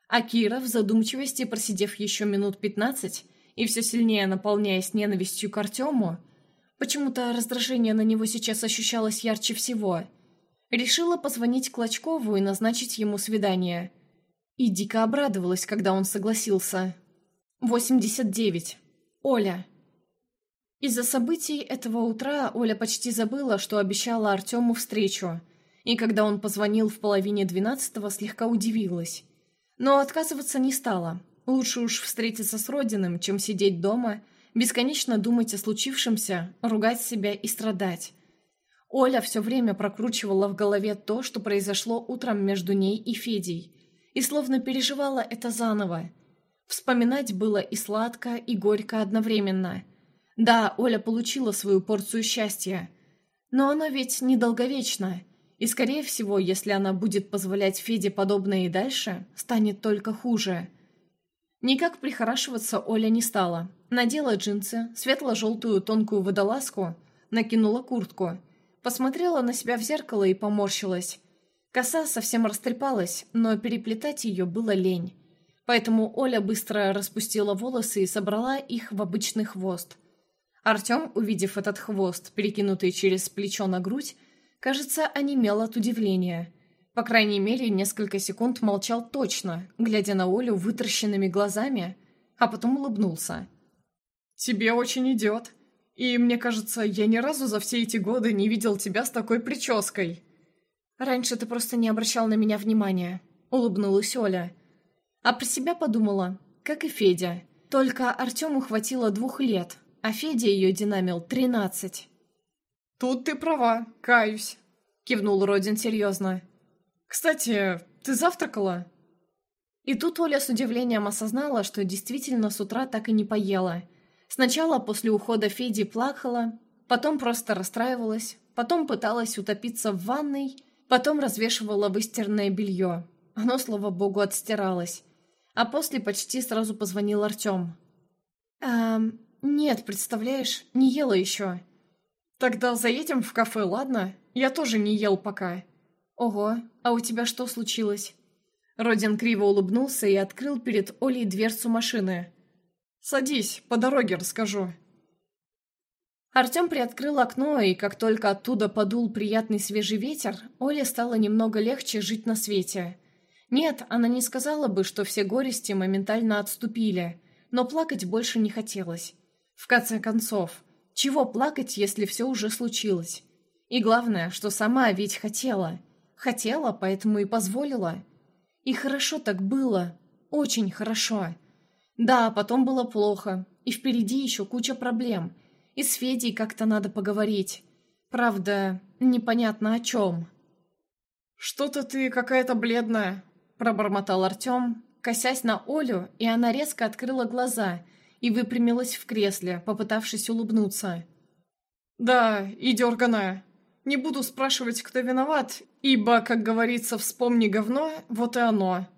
А Кира, в задумчивости просидев еще минут пятнадцать, и все сильнее наполняясь ненавистью к Артему, почему-то раздражение на него сейчас ощущалось ярче всего, решила позвонить Клочкову и назначить ему свидание. И дико обрадовалась, когда он согласился. 89. Оля. Из-за событий этого утра Оля почти забыла, что обещала Артему встречу, и когда он позвонил в половине двенадцатого, слегка удивилась. Но отказываться не стала. Лучше уж встретиться с Родиным, чем сидеть дома, бесконечно думать о случившемся, ругать себя и страдать. Оля все время прокручивала в голове то, что произошло утром между ней и Федей, и словно переживала это заново. Вспоминать было и сладко, и горько одновременно – да, Оля получила свою порцию счастья. Но оно ведь недолговечно. И, скорее всего, если она будет позволять Феде подобное и дальше, станет только хуже. Никак прихорашиваться Оля не стала. Надела джинсы, светло-желтую тонкую водолазку, накинула куртку. Посмотрела на себя в зеркало и поморщилась. Коса совсем растрепалась, но переплетать ее было лень. Поэтому Оля быстро распустила волосы и собрала их в обычный хвост. Артем, увидев этот хвост, перекинутый через плечо на грудь, кажется, онемел от удивления. По крайней мере, несколько секунд молчал точно, глядя на Олю вытращенными глазами, а потом улыбнулся. «Тебе очень идет. И мне кажется, я ни разу за все эти годы не видел тебя с такой прической». «Раньше ты просто не обращал на меня внимания», — улыбнулась Оля. А про себя подумала, как и Федя. Только Артему хватило двух лет, а Федя ее динамил тринадцать. «Тут ты права, каюсь», — кивнул Родин серьезно. «Кстати, ты завтракала?» И тут Оля с удивлением осознала, что действительно с утра так и не поела. Сначала после ухода Феди плакала, потом просто расстраивалась, потом пыталась утопиться в ванной, потом развешивала выстиранное белье. Оно, слава богу, отстиралось. А после почти сразу позвонил Артем. «Эм, «Нет, представляешь, не ела еще». «Тогда заедем в кафе, ладно? Я тоже не ел пока». «Ого, а у тебя что случилось?» Родин криво улыбнулся и открыл перед Олей дверцу машины. «Садись, по дороге расскажу». Артем приоткрыл окно, и как только оттуда подул приятный свежий ветер, Оле стало немного легче жить на свете. Нет, она не сказала бы, что все горести моментально отступили, но плакать больше не хотелось. В конце концов, чего плакать, если все уже случилось? И главное, что сама ведь хотела. Хотела, поэтому и позволила. И хорошо так было. Очень хорошо. Да, потом было плохо. И впереди еще куча проблем. И с Федей как-то надо поговорить. Правда, непонятно о чем. «Что-то ты какая-то бледная», — пробормотал Артем, косясь на Олю, и она резко открыла глаза — и выпрямилась в кресле, попытавшись улыбнуться. «Да, и дерганая. Не буду спрашивать, кто виноват, ибо, как говорится, вспомни говно, вот и оно».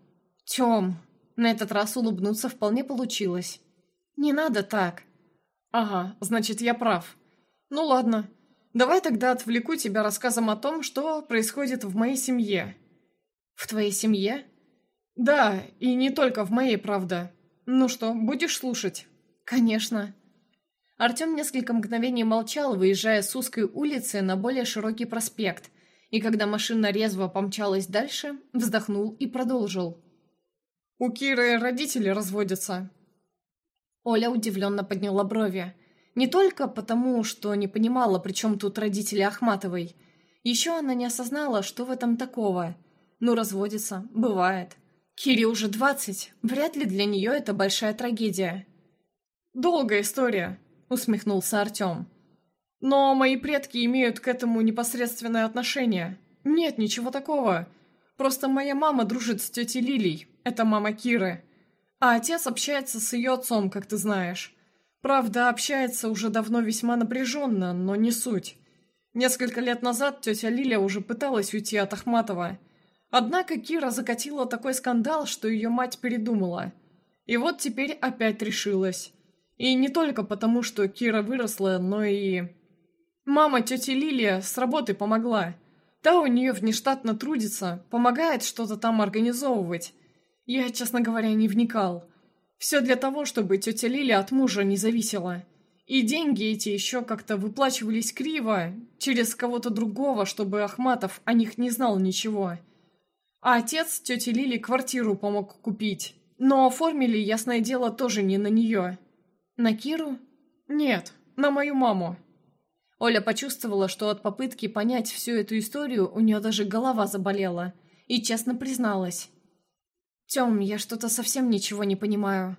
«Тем». На этот раз улыбнуться вполне получилось. «Не надо так». «Ага, значит, я прав. Ну ладно. Давай тогда отвлеку тебя рассказом о том, что происходит в моей семье». «В твоей семье?» «Да, и не только в моей, правда. Ну что, будешь слушать?» «Конечно». Артем несколько мгновений молчал, выезжая с узкой улицы на более широкий проспект, и когда машина резво помчалась дальше, вздохнул и продолжил. «У Киры родители разводятся». Оля удивленно подняла брови. Не только потому, что не понимала, при чем тут родители Ахматовой. Еще она не осознала, что в этом такого. Ну, разводится, бывает. Кире уже двадцать, вряд ли для нее это большая трагедия. «Долгая история», — усмехнулся Артем. «Но мои предки имеют к этому непосредственное отношение. Нет ничего такого. Просто моя мама дружит с тетей Лилей, это мама Киры. А отец общается с ее отцом, как ты знаешь. Правда, общается уже давно весьма напряженно, но не суть. Несколько лет назад тетя Лиля уже пыталась уйти от Ахматова. Однако Кира закатила такой скандал, что ее мать передумала. И вот теперь опять решилась. И не только потому, что Кира выросла, но и... Мама тети Лилия с работы помогла. Та у нее внештатно трудится, помогает что-то там организовывать. Я, честно говоря, не вникал. Все для того, чтобы тетя Лилия от мужа не зависела. И деньги эти еще как-то выплачивались криво, через кого-то другого, чтобы Ахматов о них не знал ничего. А отец тете Лили квартиру помог купить. Но оформили, ясное дело, тоже не на нее. На Киру? Нет, на мою маму. Оля почувствовала, что от попытки понять всю эту историю у нее даже голова заболела. И честно призналась. «Тем, я что-то совсем ничего не понимаю».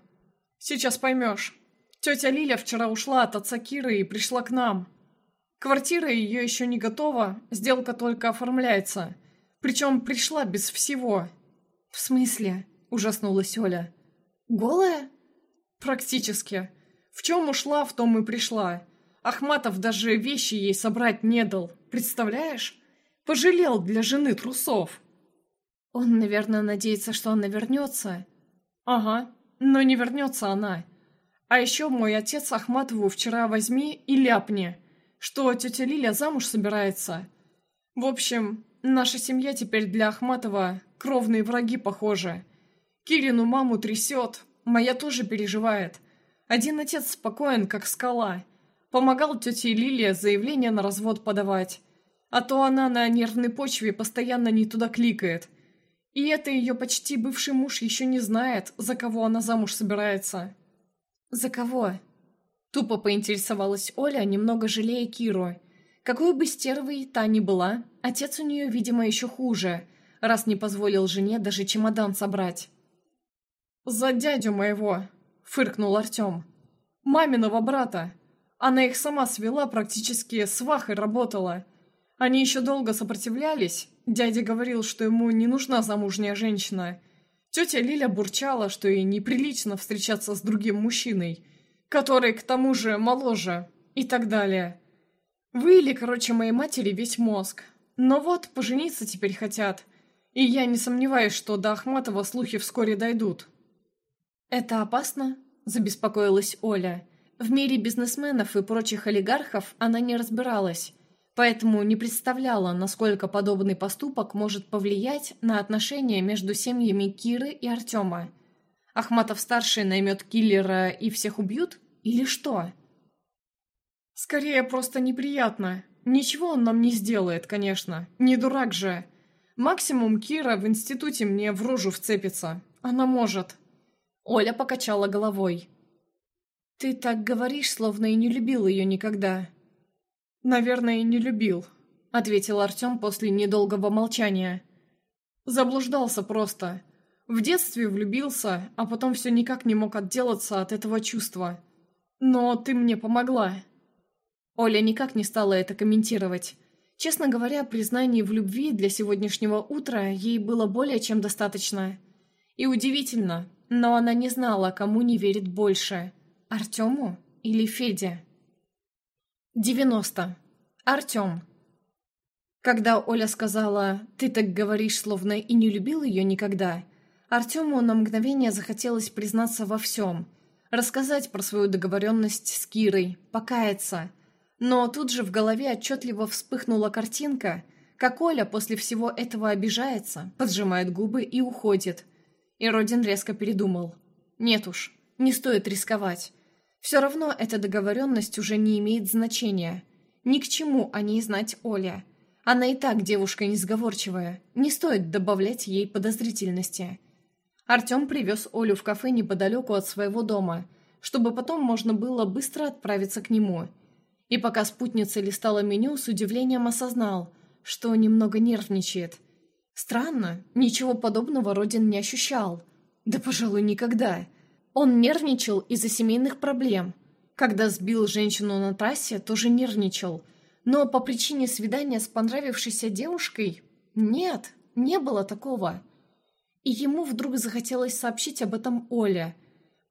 «Сейчас поймешь. Тетя Лиля вчера ушла от отца Киры и пришла к нам. Квартира ее еще не готова, сделка только оформляется. Причем пришла без всего». «В смысле?» – ужаснулась Оля. «Голая?» «Практически. В чем ушла, в том и пришла. Ахматов даже вещи ей собрать не дал. Представляешь? Пожалел для жены трусов». «Он, наверное, надеется, что она вернется». «Ага, но не вернется она. А еще мой отец Ахматову вчера возьми и ляпни, что тетя Лиля замуж собирается. В общем, наша семья теперь для Ахматова кровные враги, похожи. Кирину маму трясет, моя тоже переживает. Один отец спокоен, как скала. Помогал тете Лиле заявление на развод подавать. А то она на нервной почве постоянно не туда кликает. И это ее почти бывший муж еще не знает, за кого она замуж собирается. «За кого?» Тупо поинтересовалась Оля, немного жалея Киру. Какой бы стервой та ни была, отец у нее, видимо, еще хуже, раз не позволил жене даже чемодан собрать. «За дядю моего!» — фыркнул Артем. «Маминого брата. Она их сама свела, практически свахой работала. Они еще долго сопротивлялись. Дядя говорил, что ему не нужна замужняя женщина. Тетя Лиля бурчала, что ей неприлично встречаться с другим мужчиной, который, к тому же, моложе, и так далее. Выили, короче, моей матери весь мозг. Но вот, пожениться теперь хотят. И я не сомневаюсь, что до Ахматова слухи вскоре дойдут. «Это опасно?» – забеспокоилась Оля. В мире бизнесменов и прочих олигархов она не разбиралась поэтому не представляла, насколько подобный поступок может повлиять на отношения между семьями Киры и Артема. Ахматов-старший наймет киллера и всех убьют? Или что? «Скорее, просто неприятно. Ничего он нам не сделает, конечно. Не дурак же. Максимум Кира в институте мне в рожу вцепится. Она может». Оля покачала головой. «Ты так говоришь, словно и не любил ее никогда», «Наверное, и не любил», — ответил Артем после недолгого молчания. «Заблуждался просто. В детстве влюбился, а потом все никак не мог отделаться от этого чувства. Но ты мне помогла». Оля никак не стала это комментировать. Честно говоря, признаний в любви для сегодняшнего утра ей было более чем достаточно. И удивительно, но она не знала, кому не верит больше – Артему или Феде. 90. Артем. Когда Оля сказала «ты так говоришь, словно и не любил ее никогда», Артему на мгновение захотелось признаться во всем, рассказать про свою договоренность с Кирой, покаяться. Но тут же в голове отчетливо вспыхнула картинка, как Оля после всего этого обижается, поджимает губы и уходит. И Родин резко передумал. «Нет уж, не стоит рисковать. Все равно эта договоренность уже не имеет значения. Ни к чему о ней знать Оля. Она и так девушка несговорчивая. Не стоит добавлять ей подозрительности. Артем привез Олю в кафе неподалеку от своего дома, чтобы потом можно было быстро отправиться к нему. И пока спутница листала меню, с удивлением осознал, что немного нервничает. Странно, ничего подобного Родин не ощущал. Да, пожалуй, никогда. Он нервничал из-за семейных проблем. Когда сбил женщину на трассе, тоже нервничал. Но по причине свидания с понравившейся девушкой... Нет, не было такого. И ему вдруг захотелось сообщить об этом Оле.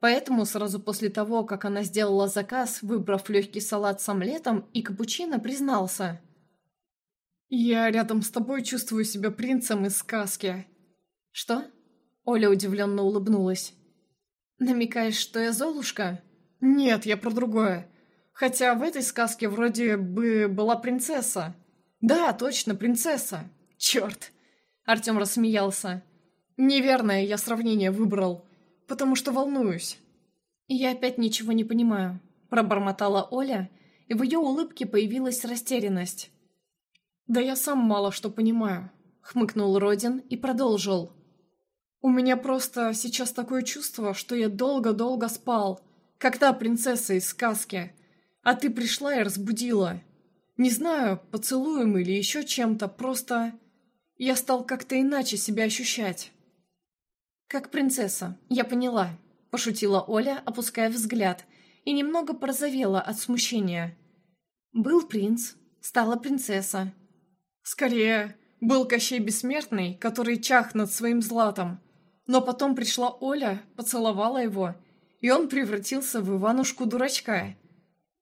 Поэтому сразу после того, как она сделала заказ, выбрав легкий салат с омлетом и капучино, признался. «Я рядом с тобой чувствую себя принцем из сказки». «Что?» Оля удивленно улыбнулась. «Намекаешь, что я Золушка?» «Нет, я про другое. Хотя в этой сказке вроде бы была принцесса. Да, точно, принцесса. Черт. Артем рассмеялся. Неверное я сравнение выбрал, потому что волнуюсь. Я опять ничего не понимаю, пробормотала Оля, и в ее улыбке появилась растерянность. «Да я сам мало что понимаю», — хмыкнул Родин и продолжил. «У меня просто сейчас такое чувство, что я долго-долго спал, как та принцесса из сказки, а ты пришла и разбудила. Не знаю, поцелуем или еще чем-то, просто я стал как-то иначе себя ощущать». «Как принцесса, я поняла», — пошутила Оля, опуская взгляд, и немного порозовела от смущения. «Был принц, стала принцесса». «Скорее, был Кощей Бессмертный, который чах над своим златом, но потом пришла Оля, поцеловала его, и он превратился в Иванушку-дурачка».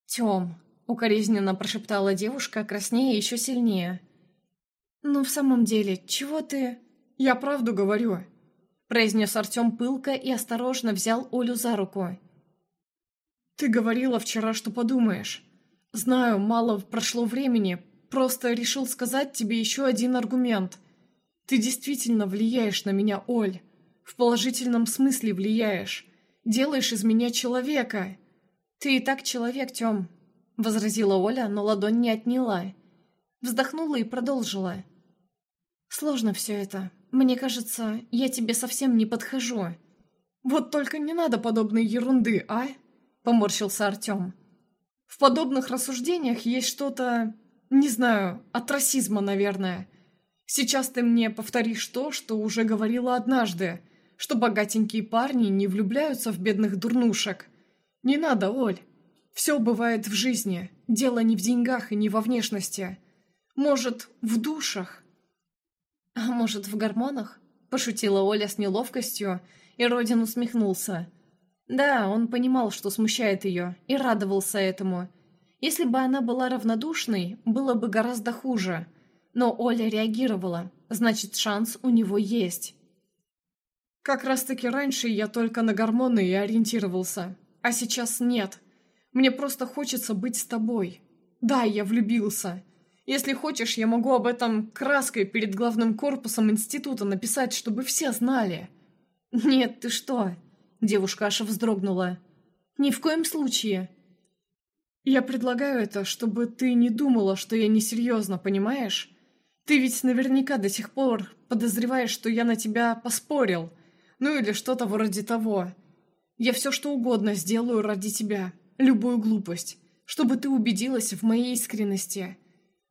«Тем», — укоризненно прошептала девушка, краснее еще сильнее. «Ну, в самом деле, чего ты...» «Я правду говорю», — произнес Артем пылко и осторожно взял Олю за руку. «Ты говорила вчера, что подумаешь. Знаю, мало прошло времени, просто решил сказать тебе еще один аргумент. Ты действительно влияешь на меня, Оль. В положительном смысле влияешь. Делаешь из меня человека». «Ты и так человек, Тем», — возразила Оля, но ладонь не отняла. Вздохнула и продолжила. «Сложно все это. Мне кажется, я тебе совсем не подхожу». «Вот только не надо подобной ерунды, а?» — поморщился Артем. «В подобных рассуждениях есть что-то, не знаю, от расизма, наверное. Сейчас ты мне повторишь то, что уже говорила однажды, что богатенькие парни не влюбляются в бедных дурнушек. Не надо, Оль. Все бывает в жизни. Дело не в деньгах и не во внешности. Может, в душах. А может, в гормонах? Пошутила Оля с неловкостью, и Родин усмехнулся. Да, он понимал, что смущает ее, и радовался этому. Если бы она была равнодушной, было бы гораздо хуже. Но Оля реагировала, значит, шанс у него есть. Как раз-таки раньше я только на гормоны и ориентировался. А сейчас нет. Мне просто хочется быть с тобой. Да, я влюбился. Если хочешь, я могу об этом краской перед главным корпусом института написать, чтобы все знали. Нет, ты что? Девушка аж вздрогнула. Ни в коем случае. Я предлагаю это, чтобы ты не думала, что я несерьезно, понимаешь? Ты ведь наверняка до сих пор подозреваешь, что я на тебя поспорил. Ну или что-то вроде того. Я все что угодно сделаю ради тебя, любую глупость, чтобы ты убедилась в моей искренности.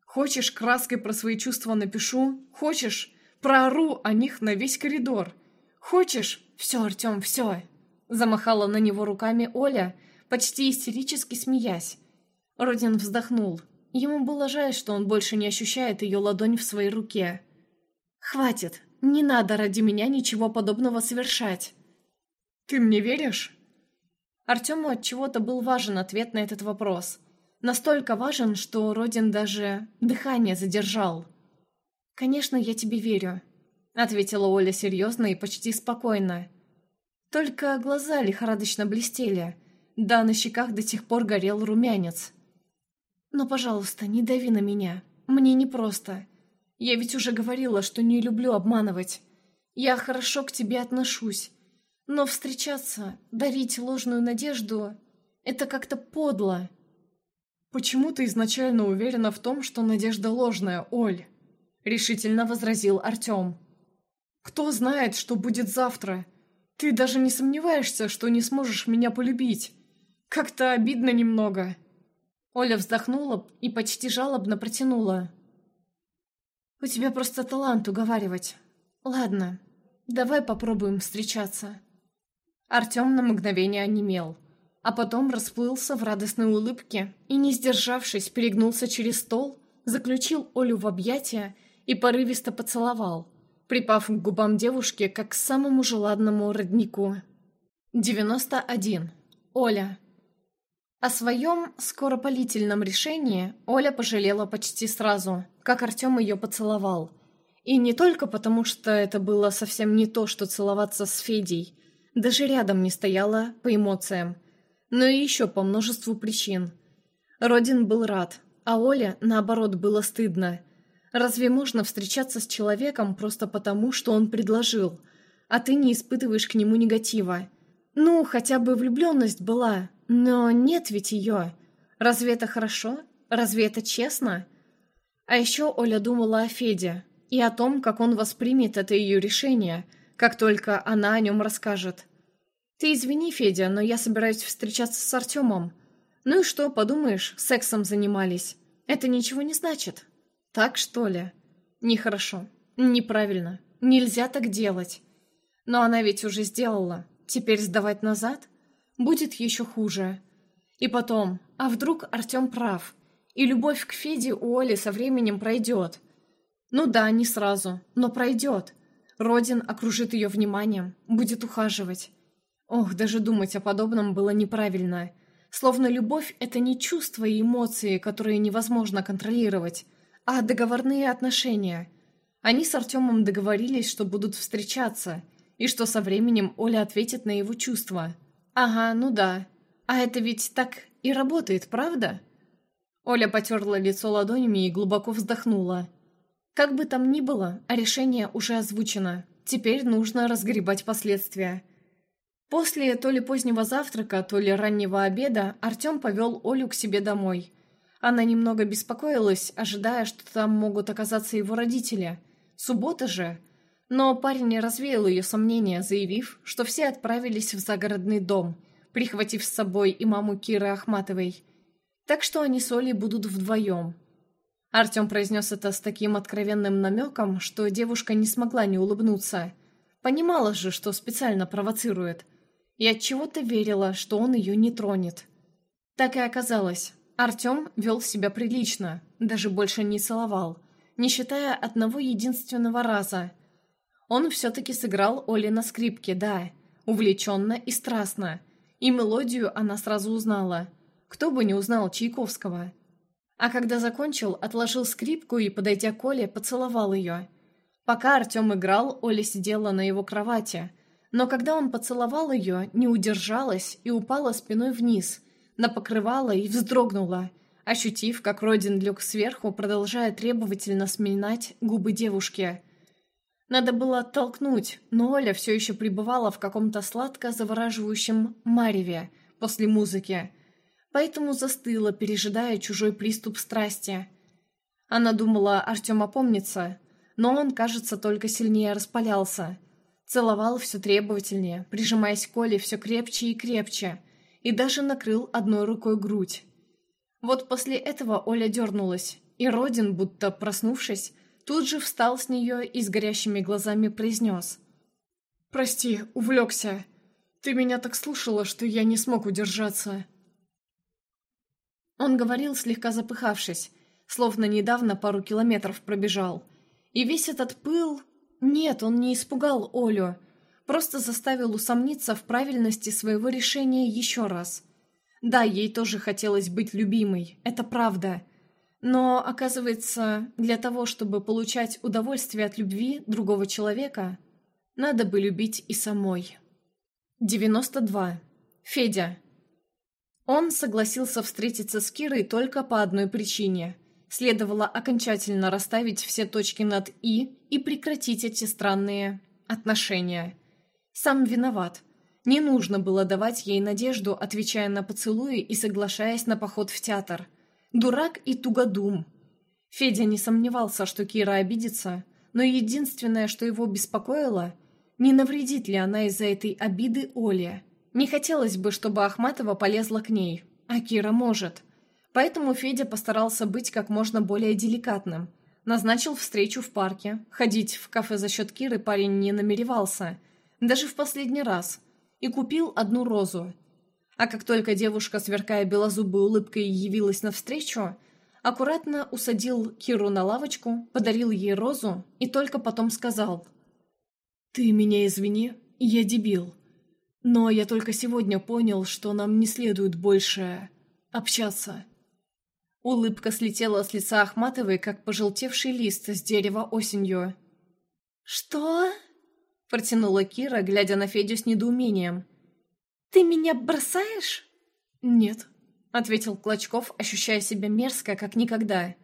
Хочешь, краской про свои чувства напишу? Хочешь, проору о них на весь коридор? Хочешь? Все, Артем, все. Замахала на него руками Оля, почти истерически смеясь. Родин вздохнул. Ему было жаль, что он больше не ощущает ее ладонь в своей руке. «Хватит, не надо ради меня ничего подобного совершать. «Ты мне веришь?» Артему от чего-то был важен ответ на этот вопрос. Настолько важен, что Родин даже дыхание задержал. «Конечно, я тебе верю», — ответила Оля серьезно и почти спокойно. Только глаза лихорадочно блестели, да на щеках до сих пор горел румянец. «Но, пожалуйста, не дави на меня. Мне непросто. Я ведь уже говорила, что не люблю обманывать. Я хорошо к тебе отношусь. Но встречаться, дарить ложную надежду — это как-то подло. «Почему ты изначально уверена в том, что надежда ложная, Оль?» — решительно возразил Артем. «Кто знает, что будет завтра? Ты даже не сомневаешься, что не сможешь меня полюбить. Как-то обидно немного». Оля вздохнула и почти жалобно протянула. «У тебя просто талант уговаривать. Ладно, давай попробуем встречаться». Артем на мгновение онемел, а потом расплылся в радостной улыбке и, не сдержавшись, перегнулся через стол, заключил Олю в объятия и порывисто поцеловал, припав к губам девушки, как к самому желанному роднику. 91. Оля. О своем скоропалительном решении Оля пожалела почти сразу, как Артем ее поцеловал. И не только потому, что это было совсем не то, что целоваться с Федей, даже рядом не стояла по эмоциям, но и еще по множеству причин. Родин был рад, а Оле, наоборот, было стыдно. Разве можно встречаться с человеком просто потому, что он предложил, а ты не испытываешь к нему негатива? Ну, хотя бы влюбленность была, но нет ведь ее. Разве это хорошо? Разве это честно? А еще Оля думала о Феде и о том, как он воспримет это ее решение, как только она о нем расскажет. «Ты извини, Федя, но я собираюсь встречаться с Артемом. Ну и что, подумаешь, сексом занимались. Это ничего не значит. Так что ли? Нехорошо. Неправильно. Нельзя так делать. Но она ведь уже сделала. Теперь сдавать назад? Будет еще хуже. И потом, а вдруг Артем прав? И любовь к Феде у Оли со временем пройдет. Ну да, не сразу, но пройдет. Родин окружит ее вниманием, будет ухаживать. Ох, даже думать о подобном было неправильно. Словно любовь — это не чувства и эмоции, которые невозможно контролировать, а договорные отношения. Они с Артемом договорились, что будут встречаться, и что со временем Оля ответит на его чувства. Ага, ну да. А это ведь так и работает, правда? Оля потерла лицо ладонями и глубоко вздохнула. Как бы там ни было, а решение уже озвучено. Теперь нужно разгребать последствия. После то ли позднего завтрака, то ли раннего обеда Артем повел Олю к себе домой. Она немного беспокоилась, ожидая, что там могут оказаться его родители. Суббота же. Но парень развеял ее сомнения, заявив, что все отправились в загородный дом, прихватив с собой и маму Киры Ахматовой. Так что они с Олей будут вдвоем. Артем произнес это с таким откровенным намеком, что девушка не смогла не улыбнуться. Понимала же, что специально провоцирует и от чего то верила, что он ее не тронет. Так и оказалось. Артем вел себя прилично, даже больше не целовал, не считая одного единственного раза. Он все-таки сыграл Оле на скрипке, да, увлеченно и страстно, и мелодию она сразу узнала. Кто бы не узнал Чайковского. А когда закончил, отложил скрипку и, подойдя к Оле, поцеловал ее. Пока Артем играл, Оля сидела на его кровати – но когда он поцеловал ее, не удержалась и упала спиной вниз, на покрывало и вздрогнула, ощутив, как Родин лег сверху, продолжая требовательно сминать губы девушки. Надо было оттолкнуть, но Оля все еще пребывала в каком-то сладко-завораживающем мареве после музыки, поэтому застыла, пережидая чужой приступ страсти. Она думала, Артем опомнится, но он, кажется, только сильнее распалялся – Целовал все требовательнее, прижимаясь к Оле все крепче и крепче, и даже накрыл одной рукой грудь. Вот после этого Оля дернулась, и Родин, будто проснувшись, тут же встал с нее и с горящими глазами произнес. «Прости, увлекся. Ты меня так слушала, что я не смог удержаться». Он говорил, слегка запыхавшись, словно недавно пару километров пробежал. И весь этот пыл, нет, он не испугал Олю, просто заставил усомниться в правильности своего решения еще раз. Да, ей тоже хотелось быть любимой, это правда. Но, оказывается, для того, чтобы получать удовольствие от любви другого человека, надо бы любить и самой. 92. Федя. Он согласился встретиться с Кирой только по одной причине следовало окончательно расставить все точки над «и» и прекратить эти странные отношения. Сам виноват. Не нужно было давать ей надежду, отвечая на поцелуи и соглашаясь на поход в театр. Дурак и тугодум. Федя не сомневался, что Кира обидится, но единственное, что его беспокоило, не навредит ли она из-за этой обиды Оле. Не хотелось бы, чтобы Ахматова полезла к ней, а Кира может – Поэтому Федя постарался быть как можно более деликатным. Назначил встречу в парке. Ходить в кафе за счет Киры парень не намеревался. Даже в последний раз. И купил одну розу. А как только девушка, сверкая белозубой улыбкой, явилась навстречу, аккуратно усадил Киру на лавочку, подарил ей розу и только потом сказал «Ты меня извини, я дебил. Но я только сегодня понял, что нам не следует больше общаться». Улыбка слетела с лица Ахматовой, как пожелтевший лист с дерева осенью. «Что?» – протянула Кира, глядя на Федю с недоумением. «Ты меня бросаешь?» «Нет». — ответил Клочков, ощущая себя мерзко, как никогда.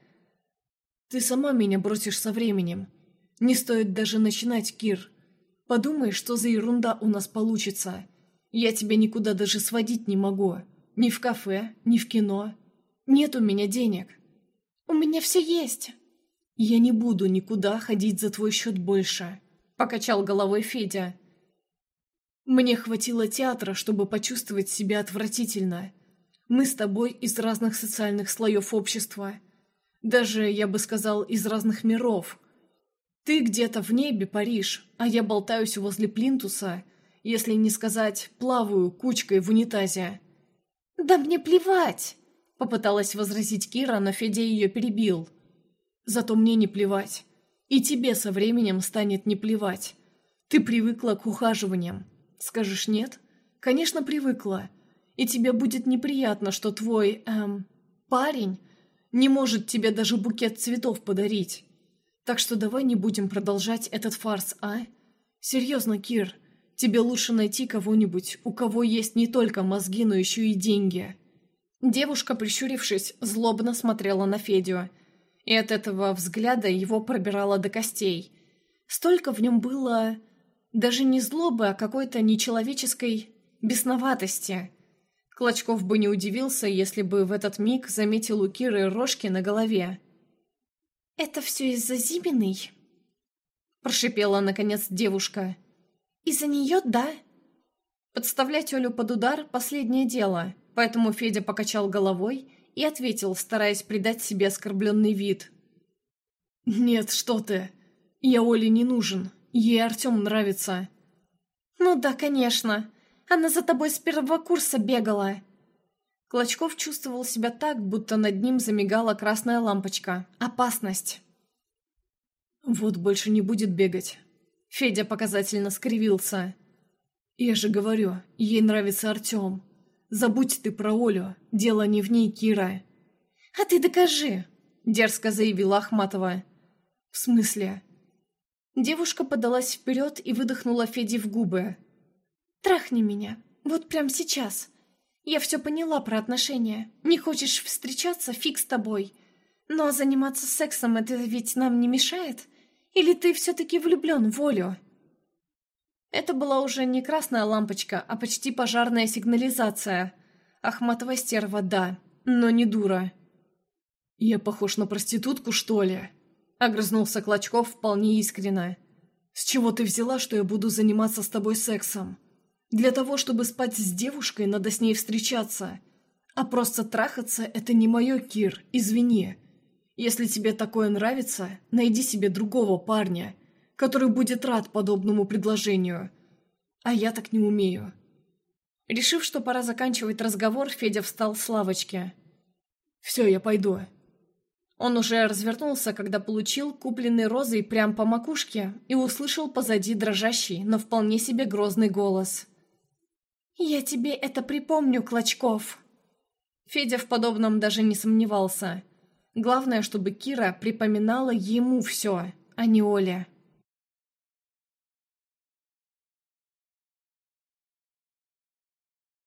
«Ты сама меня бросишь со временем. Не стоит даже начинать, Кир. Подумай, что за ерунда у нас получится. Я тебя никуда даже сводить не могу. Ни в кафе, ни в кино. Нет у меня денег». «У меня все есть». «Я не буду никуда ходить за твой счет больше», — покачал головой Федя. «Мне хватило театра, чтобы почувствовать себя отвратительно. Мы с тобой из разных социальных слоев общества. Даже, я бы сказал, из разных миров. Ты где-то в небе паришь, а я болтаюсь возле плинтуса, если не сказать плаваю кучкой в унитазе. «Да мне плевать!» — попыталась возразить Кира, но Федя ее перебил. «Зато мне не плевать. И тебе со временем станет не плевать. Ты привыкла к ухаживаниям. Скажешь нет? Конечно, привыкла. И тебе будет неприятно, что твой, эм, парень не может тебе даже букет цветов подарить. Так что давай не будем продолжать этот фарс, а? Серьезно, Кир, тебе лучше найти кого-нибудь, у кого есть не только мозги, но еще и деньги». Девушка, прищурившись, злобно смотрела на Федю. И от этого взгляда его пробирало до костей. Столько в нем было... Даже не злобы, а какой-то нечеловеческой бесноватости. Клочков бы не удивился, если бы в этот миг заметил у Киры рожки на голове. «Это все из-за Зиминой?» Прошипела, наконец, девушка. «Из-за нее, да?» Подставлять Олю под удар – последнее дело, поэтому Федя покачал головой и ответил, стараясь придать себе оскорбленный вид. «Нет, что ты. Я Оле не нужен. Ей Артем нравится». «Ну да, конечно. Она за тобой с первого курса бегала!» Клочков чувствовал себя так, будто над ним замигала красная лампочка. Опасность. «Вот больше не будет бегать». Федя показательно скривился. «Я же говорю, ей нравится Артем. Забудь ты про Олю, дело не в ней, Кира». «А ты докажи», — дерзко заявила Ахматова. «В смысле?» Девушка подалась вперед и выдохнула Феде в губы. Трахни меня. Вот прямо сейчас. Я все поняла про отношения. Не хочешь встречаться, фиг с тобой. Но заниматься сексом это ведь нам не мешает? Или ты все-таки влюблен в Олю?» Это была уже не красная лампочка, а почти пожарная сигнализация. Ахматова стерва, да, но не дура. «Я похож на проститутку, что ли?» Огрызнулся Клочков вполне искренне. «С чего ты взяла, что я буду заниматься с тобой сексом?» Для того, чтобы спать с девушкой, надо с ней встречаться. А просто трахаться – это не мое, Кир, извини. Если тебе такое нравится, найди себе другого парня, который будет рад подобному предложению. А я так не умею». Решив, что пора заканчивать разговор, Федя встал с лавочки. «Все, я пойду». Он уже развернулся, когда получил купленный розой прямо по макушке и услышал позади дрожащий, но вполне себе грозный голос – «Я тебе это припомню, Клочков!» Федя в подобном даже не сомневался. Главное, чтобы Кира припоминала ему все, а не Оле.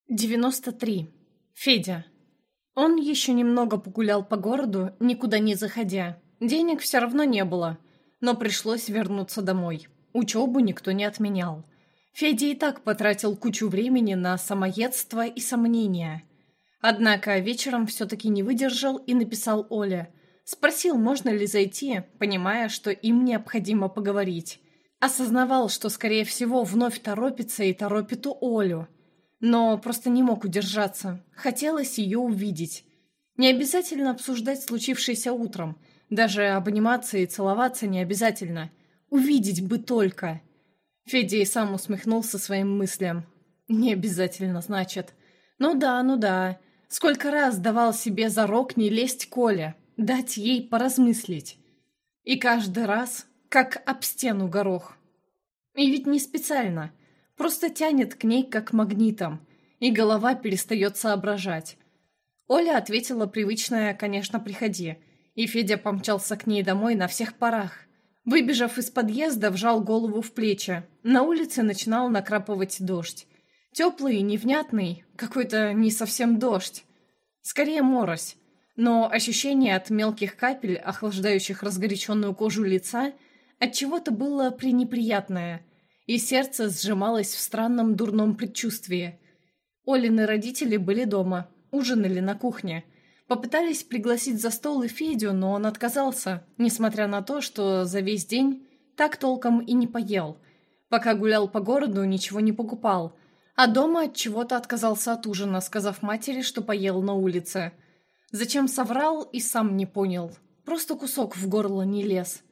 Девяносто три. Федя. Он еще немного погулял по городу, никуда не заходя. Денег все равно не было, но пришлось вернуться домой. Учебу никто не отменял. Федя и так потратил кучу времени на самоедство и сомнения. Однако вечером все-таки не выдержал и написал Оле. Спросил, можно ли зайти, понимая, что им необходимо поговорить. Осознавал, что, скорее всего, вновь торопится и торопит у Олю. Но просто не мог удержаться. Хотелось ее увидеть. Не обязательно обсуждать случившееся утром. Даже обниматься и целоваться не обязательно. Увидеть бы только. Федя и сам усмехнулся своим мыслям. «Не обязательно, значит. Ну да, ну да. Сколько раз давал себе зарок не лезть Коле, дать ей поразмыслить. И каждый раз, как об стену горох. И ведь не специально. Просто тянет к ней как магнитом, и голова перестает соображать. Оля ответила привычное «конечно, приходи», и Федя помчался к ней домой на всех парах. Выбежав из подъезда, вжал голову в плечи. На улице начинал накрапывать дождь. Теплый, невнятный, какой-то не совсем дождь. Скорее морось. Но ощущение от мелких капель, охлаждающих разгоряченную кожу лица, от чего то было пренеприятное, и сердце сжималось в странном дурном предчувствии. Олины родители были дома, ужинали на кухне. Попытались пригласить за стол и Федю, но он отказался, несмотря на то, что за весь день так толком и не поел. Пока гулял по городу, ничего не покупал. А дома от чего-то отказался от ужина, сказав матери, что поел на улице. Зачем соврал и сам не понял. Просто кусок в горло не лез.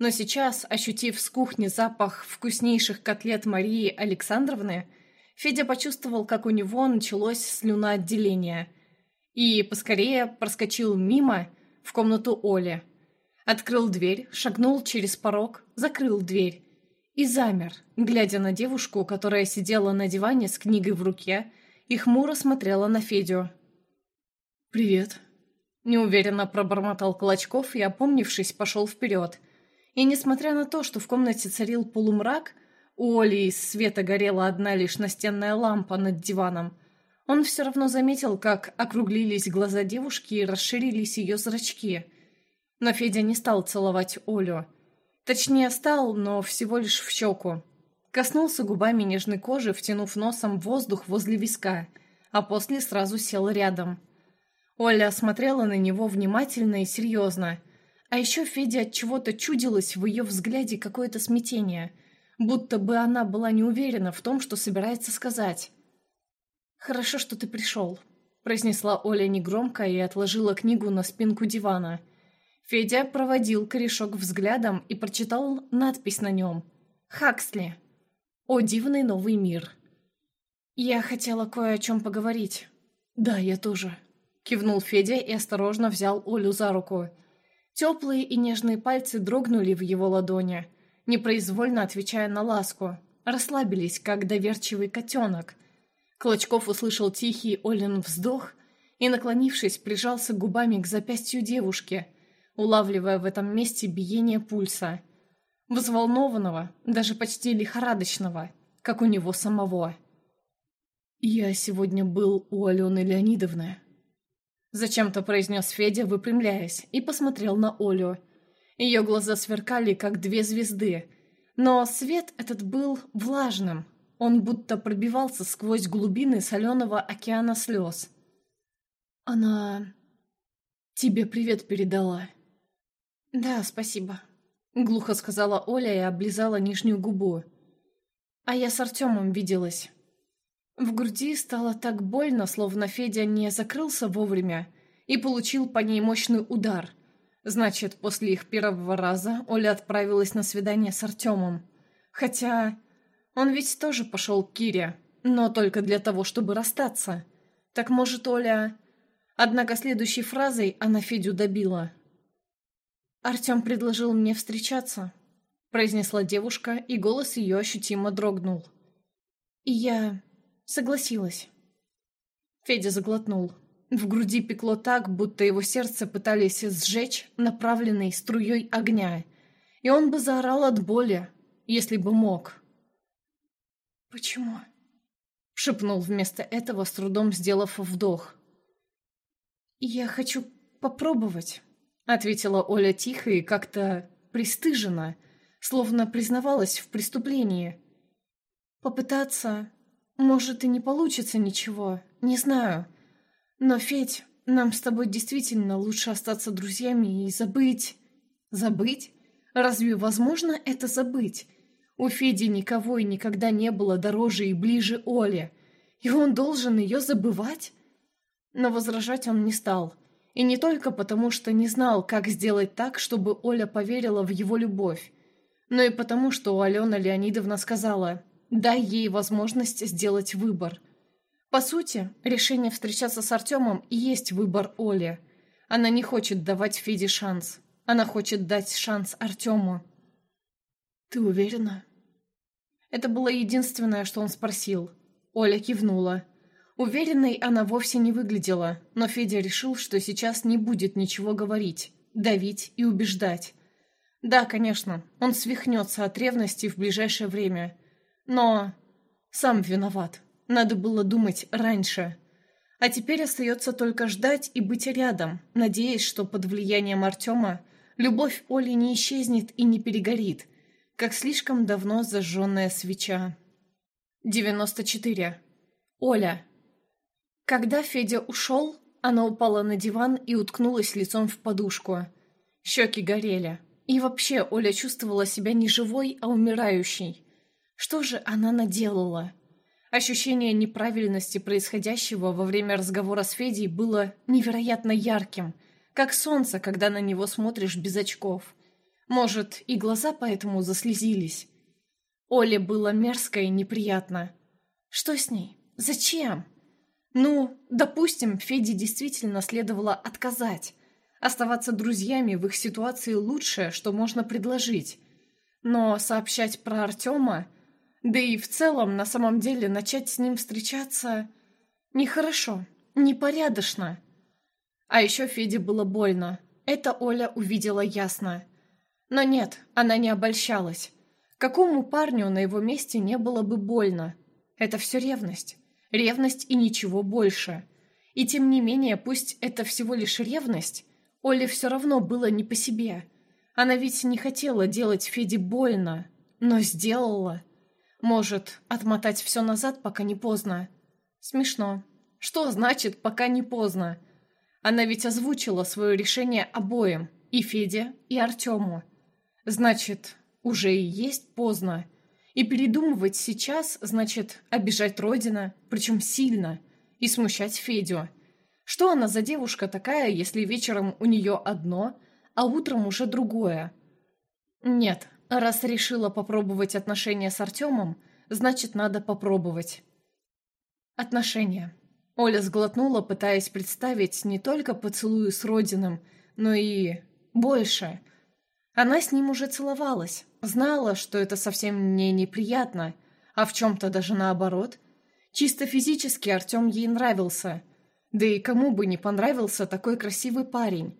Но сейчас, ощутив с кухни запах вкуснейших котлет Марии Александровны, Федя почувствовал, как у него началось слюноотделение. И поскорее проскочил мимо в комнату Оли. Открыл дверь, шагнул через порог, закрыл дверь. И замер, глядя на девушку, которая сидела на диване с книгой в руке и хмуро смотрела на Федю. «Привет», — неуверенно пробормотал Клочков и, опомнившись, пошел вперед. И, несмотря на то, что в комнате царил полумрак, у Оли из света горела одна лишь настенная лампа над диваном. Он все равно заметил, как округлились глаза девушки и расширились ее зрачки. Но Федя не стал целовать Олю. Точнее, стал, но всего лишь в щеку. Коснулся губами нежной кожи, втянув носом воздух возле виска, а после сразу сел рядом. Оля смотрела на него внимательно и серьезно. А еще Федя от чего-то чудилось в ее взгляде какое-то смятение – будто бы она была не уверена в том, что собирается сказать. «Хорошо, что ты пришел», — произнесла Оля негромко и отложила книгу на спинку дивана. Федя проводил корешок взглядом и прочитал надпись на нем. «Хаксли. О дивный новый мир». «Я хотела кое о чем поговорить». «Да, я тоже», — кивнул Федя и осторожно взял Олю за руку. Теплые и нежные пальцы дрогнули в его ладони — непроизвольно отвечая на ласку. Расслабились, как доверчивый котенок. Клочков услышал тихий Олин вздох и, наклонившись, прижался губами к запястью девушки, улавливая в этом месте биение пульса. Взволнованного, даже почти лихорадочного, как у него самого. «Я сегодня был у Алены Леонидовны», — зачем-то произнес Федя, выпрямляясь, и посмотрел на Олю — ее глаза сверкали, как две звезды. Но свет этот был влажным. Он будто пробивался сквозь глубины соленого океана слез. «Она... тебе привет передала». «Да, спасибо», — глухо сказала Оля и облизала нижнюю губу. «А я с Артемом виделась». В груди стало так больно, словно Федя не закрылся вовремя и получил по ней мощный удар — Значит, после их первого раза Оля отправилась на свидание с Артемом. Хотя он ведь тоже пошел к Кире, но только для того, чтобы расстаться. Так может, Оля... Однако следующей фразой она Федю добила. «Артем предложил мне встречаться», — произнесла девушка, и голос ее ощутимо дрогнул. «И я согласилась». Федя заглотнул. В груди пекло так, будто его сердце пытались сжечь направленной струей огня, и он бы заорал от боли, если бы мог. «Почему?» — шепнул вместо этого, с трудом сделав вдох. «Я хочу попробовать», — ответила Оля тихо и как-то пристыженно, словно признавалась в преступлении. «Попытаться... Может, и не получится ничего, не знаю». Но, Федь, нам с тобой действительно лучше остаться друзьями и забыть... Забыть? Разве возможно это забыть? У Феди никого и никогда не было дороже и ближе Оли, и он должен ее забывать? Но возражать он не стал. И не только потому, что не знал, как сделать так, чтобы Оля поверила в его любовь, но и потому, что Алена Леонидовна сказала «дай ей возможность сделать выбор». По сути, решение встречаться с Артемом и есть выбор Оли. Она не хочет давать Феде шанс. Она хочет дать шанс Артему. «Ты уверена?» Это было единственное, что он спросил. Оля кивнула. Уверенной она вовсе не выглядела, но Федя решил, что сейчас не будет ничего говорить, давить и убеждать. Да, конечно, он свихнется от ревности в ближайшее время. Но сам виноват. Надо было думать раньше. А теперь остается только ждать и быть рядом, надеясь, что под влиянием Артема любовь Оли не исчезнет и не перегорит, как слишком давно зажженная свеча. 94. Оля. Когда Федя ушел, она упала на диван и уткнулась лицом в подушку. Щеки горели. И вообще Оля чувствовала себя не живой, а умирающей. Что же она наделала? Ощущение неправильности происходящего во время разговора с Федей было невероятно ярким, как солнце, когда на него смотришь без очков. Может, и глаза поэтому заслезились. Оле было мерзко и неприятно. Что с ней? Зачем? Ну, допустим, Феде действительно следовало отказать. Оставаться друзьями в их ситуации лучшее, что можно предложить. Но сообщать про Артема, да и в целом, на самом деле, начать с ним встречаться... Нехорошо, непорядочно. А еще Феде было больно. Это Оля увидела ясно. Но нет, она не обольщалась. Какому парню на его месте не было бы больно? Это все ревность. Ревность и ничего больше. И тем не менее, пусть это всего лишь ревность, Оле все равно было не по себе. Она ведь не хотела делать Феде больно, но сделала. Может, отмотать все назад, пока не поздно? Смешно. Что значит «пока не поздно»? Она ведь озвучила свое решение обоим, и Феде, и Артему. Значит, уже и есть поздно. И передумывать сейчас значит обижать Родина, причем сильно, и смущать Федю. Что она за девушка такая, если вечером у нее одно, а утром уже другое? Нет, раз решила попробовать отношения с Артемом, значит, надо попробовать. Отношения. Оля сглотнула, пытаясь представить не только поцелуи с Родином, но и больше – она с ним уже целовалась, знала, что это совсем не неприятно, а в чем-то даже наоборот. Чисто физически Артем ей нравился. Да и кому бы не понравился такой красивый парень.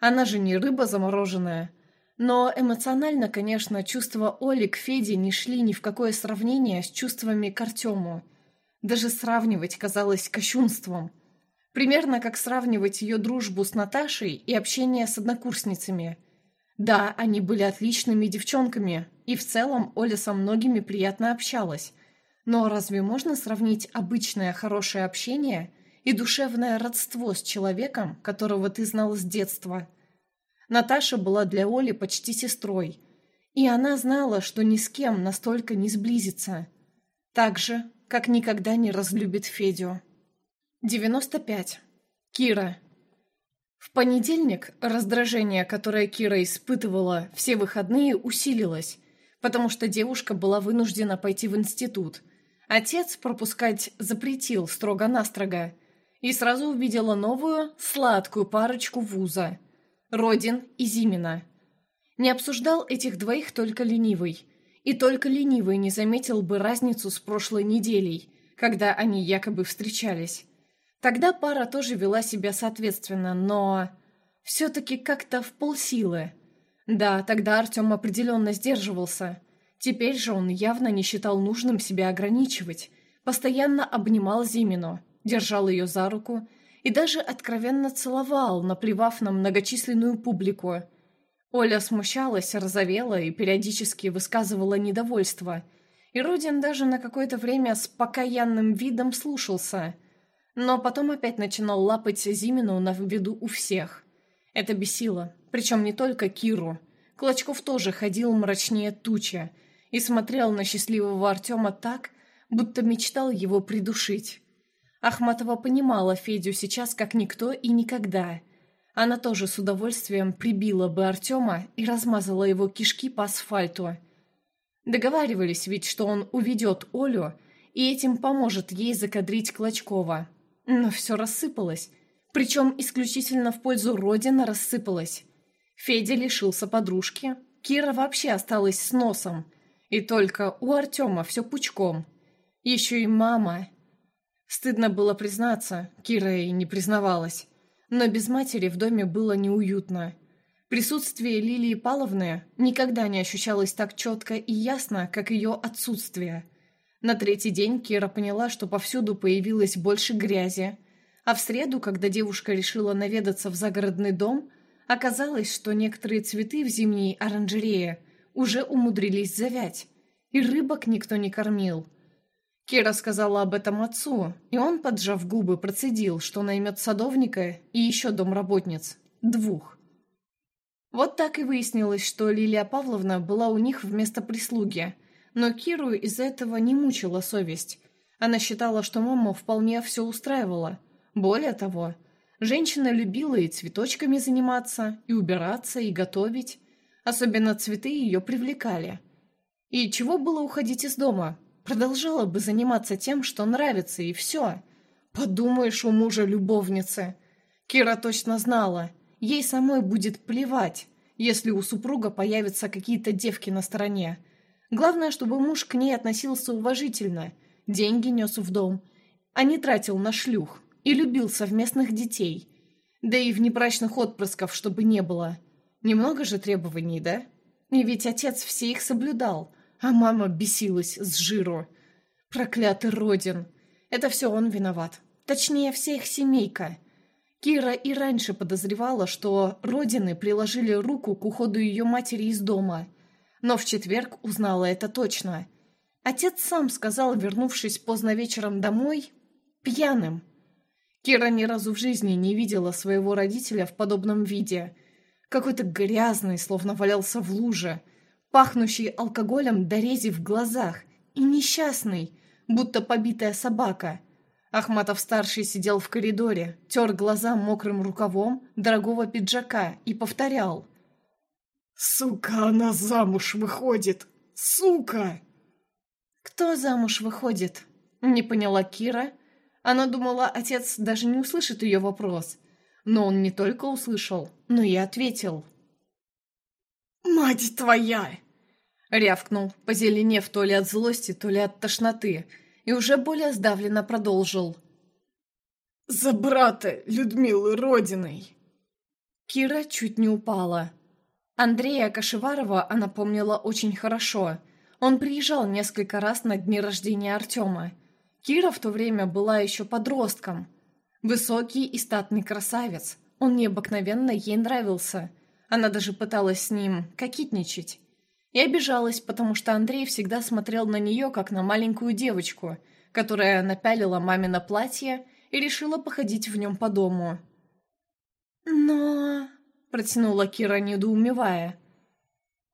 Она же не рыба замороженная. Но эмоционально, конечно, чувства Оли к Феде не шли ни в какое сравнение с чувствами к Артему. Даже сравнивать казалось кощунством. Примерно как сравнивать ее дружбу с Наташей и общение с однокурсницами – да, они были отличными девчонками, и в целом Оля со многими приятно общалась. Но разве можно сравнить обычное хорошее общение и душевное родство с человеком, которого ты знал с детства? Наташа была для Оли почти сестрой, и она знала, что ни с кем настолько не сблизится. Так же, как никогда не разлюбит Федю. 95. Кира. В понедельник раздражение, которое Кира испытывала все выходные, усилилось, потому что девушка была вынуждена пойти в институт. Отец пропускать запретил строго-настрого, и сразу увидела новую, сладкую парочку вуза – Родин и Зимина. Не обсуждал этих двоих только ленивый, и только ленивый не заметил бы разницу с прошлой неделей, когда они якобы встречались. Тогда пара тоже вела себя соответственно, но... Все-таки как-то в полсилы. Да, тогда Артем определенно сдерживался. Теперь же он явно не считал нужным себя ограничивать. Постоянно обнимал Зимину, держал ее за руку и даже откровенно целовал, наплевав на многочисленную публику. Оля смущалась, разовела и периодически высказывала недовольство. И Родин даже на какое-то время с покаянным видом слушался – но потом опять начинал лапать Зимину на виду у всех. Это бесило, причем не только Киру. Клочков тоже ходил мрачнее туча и смотрел на счастливого Артема так, будто мечтал его придушить. Ахматова понимала Федю сейчас как никто и никогда. Она тоже с удовольствием прибила бы Артема и размазала его кишки по асфальту. Договаривались ведь, что он уведет Олю и этим поможет ей закадрить Клочкова. Но все рассыпалось. Причем исключительно в пользу Родина рассыпалось. Федя лишился подружки, Кира вообще осталась с носом. И только у Артема все пучком. Еще и мама. Стыдно было признаться, Кира и не признавалась. Но без матери в доме было неуютно. Присутствие Лилии Павловны никогда не ощущалось так четко и ясно, как ее отсутствие – на третий день Кира поняла, что повсюду появилось больше грязи, А в среду, когда девушка решила наведаться в загородный дом, оказалось, что некоторые цветы в зимней оранжерее уже умудрились завять, и рыбок никто не кормил. Кира сказала об этом отцу, и он, поджав губы, процедил, что наймет садовника и еще домработниц. Двух. Вот так и выяснилось, что Лилия Павловна была у них вместо прислуги, но Киру из-за этого не мучила совесть. Она считала, что мама вполне все устраивала. Более того, женщина любила и цветочками заниматься, и убираться, и готовить. Особенно цветы ее привлекали. И чего было уходить из дома? Продолжала бы заниматься тем, что нравится, и все. Подумаешь, у мужа любовницы. Кира точно знала, ей самой будет плевать, если у супруга появятся какие-то девки на стороне. Главное, чтобы муж к ней относился уважительно, деньги нес в дом, а не тратил на шлюх и любил совместных детей. Да и внебрачных отпрысков, чтобы не было. Немного же требований, да? И ведь отец все их соблюдал, а мама бесилась с жиру. Проклятый Родин. Это все он виноват. Точнее, вся их семейка. Кира и раньше подозревала, что Родины приложили руку к уходу ее матери из дома. Но в четверг узнала это точно. Отец сам сказал, вернувшись поздно вечером домой, пьяным. Кира ни разу в жизни не видела своего родителя в подобном виде. Какой-то грязный, словно валялся в луже – пахнущий алкоголем до рези в глазах, и несчастный, будто побитая собака. Ахматов-старший сидел в коридоре, тер глаза мокрым рукавом дорогого пиджака и повторял. «Сука, она замуж выходит! Сука!» «Кто замуж выходит?» — не поняла Кира. Она думала, отец даже не услышит ее вопрос. Но он не только услышал, но и ответил. «Мать твоя!» Рявкнул, позеленев то ли от злости, то ли от тошноты, и уже более сдавленно продолжил. «За брата Людмилы Родиной!» Кира чуть не упала. Андрея Кашеварова она помнила очень хорошо. Он приезжал несколько раз на дни рождения Артема. Кира в то время была еще подростком. Высокий и статный красавец. Он необыкновенно ей нравился. Она даже пыталась с ним кокетничать. И обижалась, потому что Андрей всегда смотрел на нее, как на маленькую девочку, которая напялила мамино платье и решила походить в нем по дому. «Но...» — протянула Кира, недоумевая.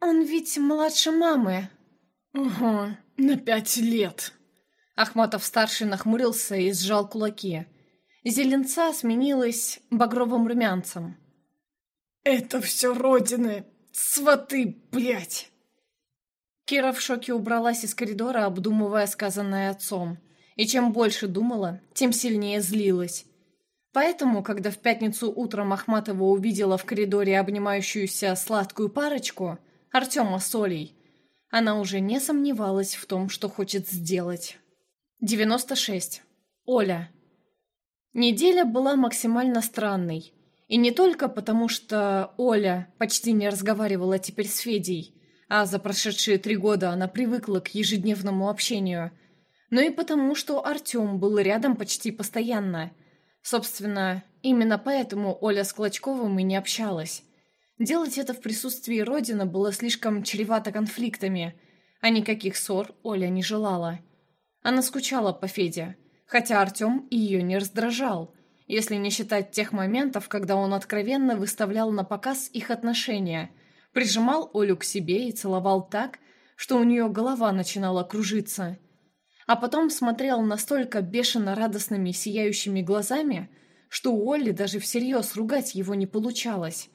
«Он ведь младше мамы». «Ага, на пять лет». Ахматов-старший нахмурился и сжал кулаки. Зеленца сменилась багровым румянцем. «Это все родины! Сваты, блядь!» Кира в шоке убралась из коридора, обдумывая сказанное отцом. И чем больше думала, тем сильнее злилась. Поэтому, когда в пятницу утром Ахматова увидела в коридоре обнимающуюся сладкую парочку, Артема с Олей, она уже не сомневалась в том, что хочет сделать. 96. Оля. Неделя была максимально странной. И не только потому, что Оля почти не разговаривала теперь с Федей, а за прошедшие три года она привыкла к ежедневному общению, но и потому, что Артем был рядом почти постоянно. Собственно, именно поэтому Оля с Клочковым и не общалась. Делать это в присутствии Родина было слишком чревато конфликтами, а никаких ссор Оля не желала. Она скучала по Феде, хотя Артем ее не раздражал – если не считать тех моментов, когда он откровенно выставлял на показ их отношения, прижимал Олю к себе и целовал так, что у нее голова начинала кружиться. А потом смотрел настолько бешено радостными сияющими глазами, что у Оли даже всерьез ругать его не получалось.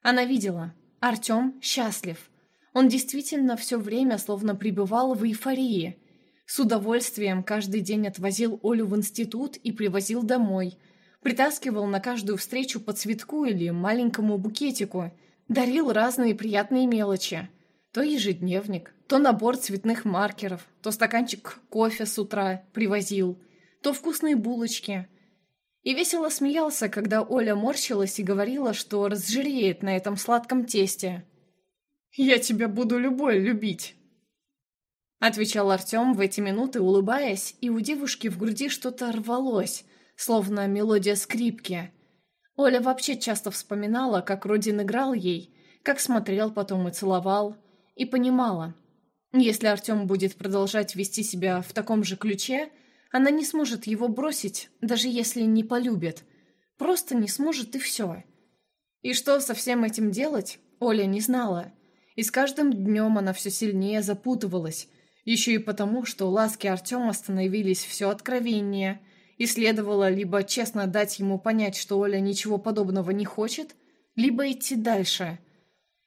Она видела, Артем счастлив. Он действительно все время словно пребывал в эйфории. С удовольствием каждый день отвозил Олю в институт и привозил домой – Притаскивал на каждую встречу по цветку или маленькому букетику. Дарил разные приятные мелочи. То ежедневник, то набор цветных маркеров, то стаканчик кофе с утра привозил, то вкусные булочки. И весело смеялся, когда Оля морщилась и говорила, что разжиреет на этом сладком тесте. «Я тебя буду любой любить», — отвечал Артем в эти минуты, улыбаясь, и у девушки в груди что-то рвалось, словно мелодия скрипки. Оля вообще часто вспоминала, как Родин играл ей, как смотрел потом и целовал, и понимала, если Артем будет продолжать вести себя в таком же ключе, она не сможет его бросить, даже если не полюбит. Просто не сможет и все. И что со всем этим делать, Оля не знала. И с каждым днем она все сильнее запутывалась, еще и потому, что ласки Артема становились все откровеннее, и следовало либо честно дать ему понять, что Оля ничего подобного не хочет, либо идти дальше.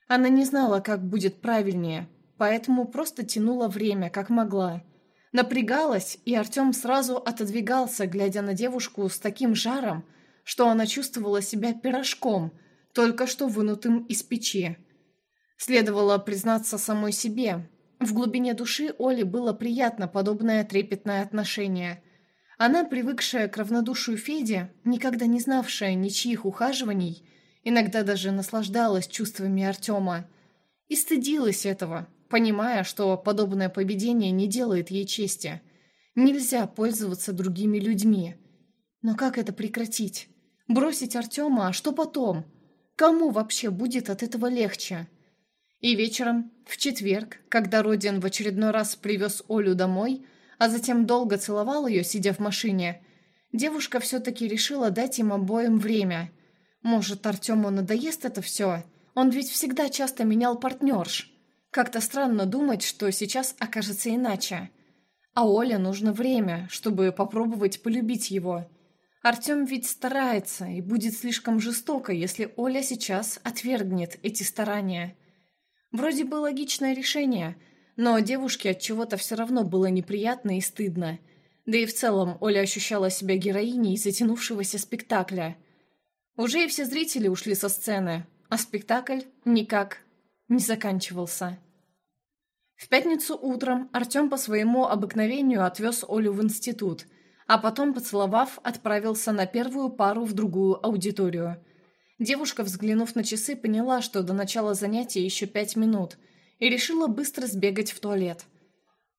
Она не знала, как будет правильнее, поэтому просто тянула время, как могла. Напрягалась, и Артем сразу отодвигался, глядя на девушку с таким жаром, что она чувствовала себя пирожком, только что вынутым из печи. Следовало признаться самой себе. В глубине души Оле было приятно подобное трепетное отношение. Она, привыкшая к равнодушию Феде, никогда не знавшая ничьих ухаживаний, иногда даже наслаждалась чувствами Артема. И стыдилась этого, понимая, что подобное поведение не делает ей чести. Нельзя пользоваться другими людьми. Но как это прекратить? Бросить Артема, а что потом? Кому вообще будет от этого легче? И вечером, в четверг, когда Родин в очередной раз привез Олю домой, а затем долго целовал ее, сидя в машине, девушка все-таки решила дать им обоим время. Может, Артему надоест это все? Он ведь всегда часто менял партнерш. Как-то странно думать, что сейчас окажется иначе. А Оле нужно время, чтобы попробовать полюбить его. Артем ведь старается, и будет слишком жестоко, если Оля сейчас отвергнет эти старания. Вроде бы логичное решение, но девушке от чего-то все равно было неприятно и стыдно. Да и в целом Оля ощущала себя героиней затянувшегося спектакля. Уже и все зрители ушли со сцены, а спектакль никак не заканчивался. В пятницу утром Артем по своему обыкновению отвез Олю в институт, а потом, поцеловав, отправился на первую пару в другую аудиторию. Девушка, взглянув на часы, поняла, что до начала занятия еще пять минут, и решила быстро сбегать в туалет.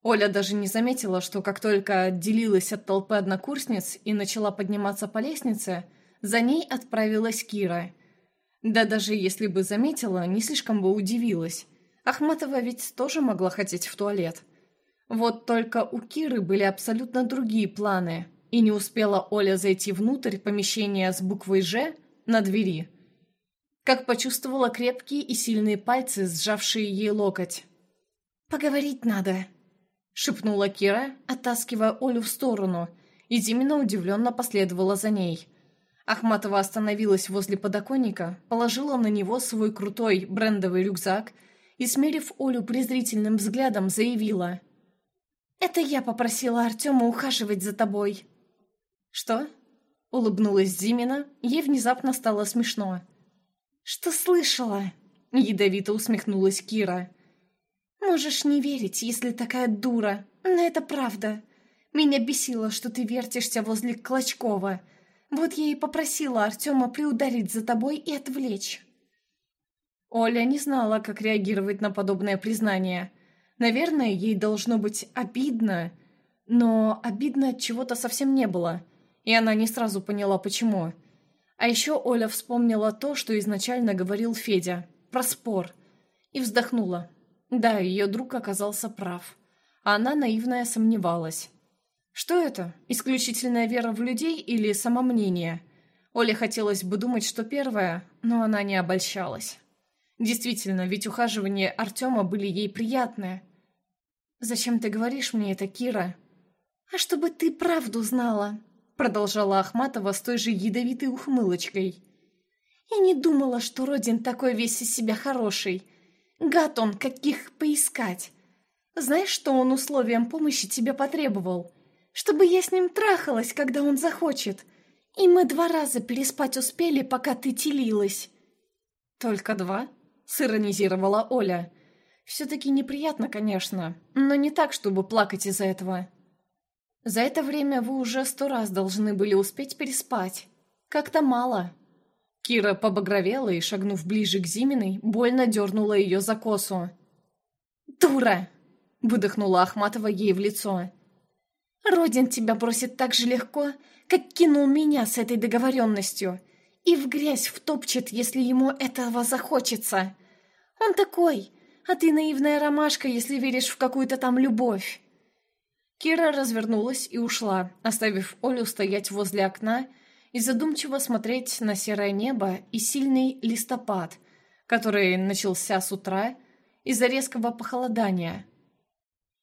Оля даже не заметила, что как только отделилась от толпы однокурсниц и начала подниматься по лестнице, за ней отправилась Кира. Да даже если бы заметила, не слишком бы удивилась. Ахматова ведь тоже могла хотеть в туалет. Вот только у Киры были абсолютно другие планы, и не успела Оля зайти внутрь помещения с буквой «Ж» на двери, как почувствовала крепкие и сильные пальцы, сжавшие ей локоть. «Поговорить надо», — шепнула Кира, оттаскивая Олю в сторону, и Зимина удивленно последовала за ней. Ахматова остановилась возле подоконника, положила на него свой крутой брендовый рюкзак — и, смерив Олю презрительным взглядом, заявила. «Это я попросила Артема ухаживать за тобой». «Что?» — улыбнулась Зимина, ей внезапно стало смешно. «Что слышала?» — ядовито усмехнулась Кира. «Можешь не верить, если такая дура, но это правда. Меня бесило, что ты вертишься возле Клочкова. Вот я и попросила Артема приударить за тобой и отвлечь». Оля не знала, как реагировать на подобное признание. Наверное, ей должно быть обидно, но обидно от чего-то совсем не было, и она не сразу поняла, почему. А еще Оля вспомнила то, что изначально говорил Федя, про спор, и вздохнула. Да, ее друг оказался прав. А она наивная сомневалась. Что это? Исключительная вера в людей или самомнение? Оле хотелось бы думать, что первое, но она не обольщалась. Действительно, ведь ухаживания Артема были ей приятные. «Зачем ты говоришь мне это, Кира?» «А чтобы ты правду знала», — продолжала Ахматова с той же ядовитой ухмылочкой. «Я не думала, что Родин такой весь из себя хороший. Гад он, каких поискать. Знаешь, что он условием помощи тебе потребовал? Чтобы я с ним трахалась, когда он захочет. И мы два раза переспать успели, пока ты телилась». «Только два?» сиронизировала Оля. «Все-таки неприятно, конечно, но не так, чтобы плакать из-за этого. За это время вы уже сто раз должны были успеть переспать. Как-то мало». Кира побагровела и, шагнув ближе к Зиминой, больно дернула ее за косу. «Дура!» — выдохнула Ахматова ей в лицо. «Родин тебя бросит так же легко, как кинул меня с этой договоренностью. И в грязь втопчет, если ему этого захочется. Он такой, а ты наивная ромашка, если веришь в какую-то там любовь. Кира развернулась и ушла, оставив Олю стоять возле окна и задумчиво смотреть на серое небо и сильный листопад, который начался с утра из-за резкого похолодания.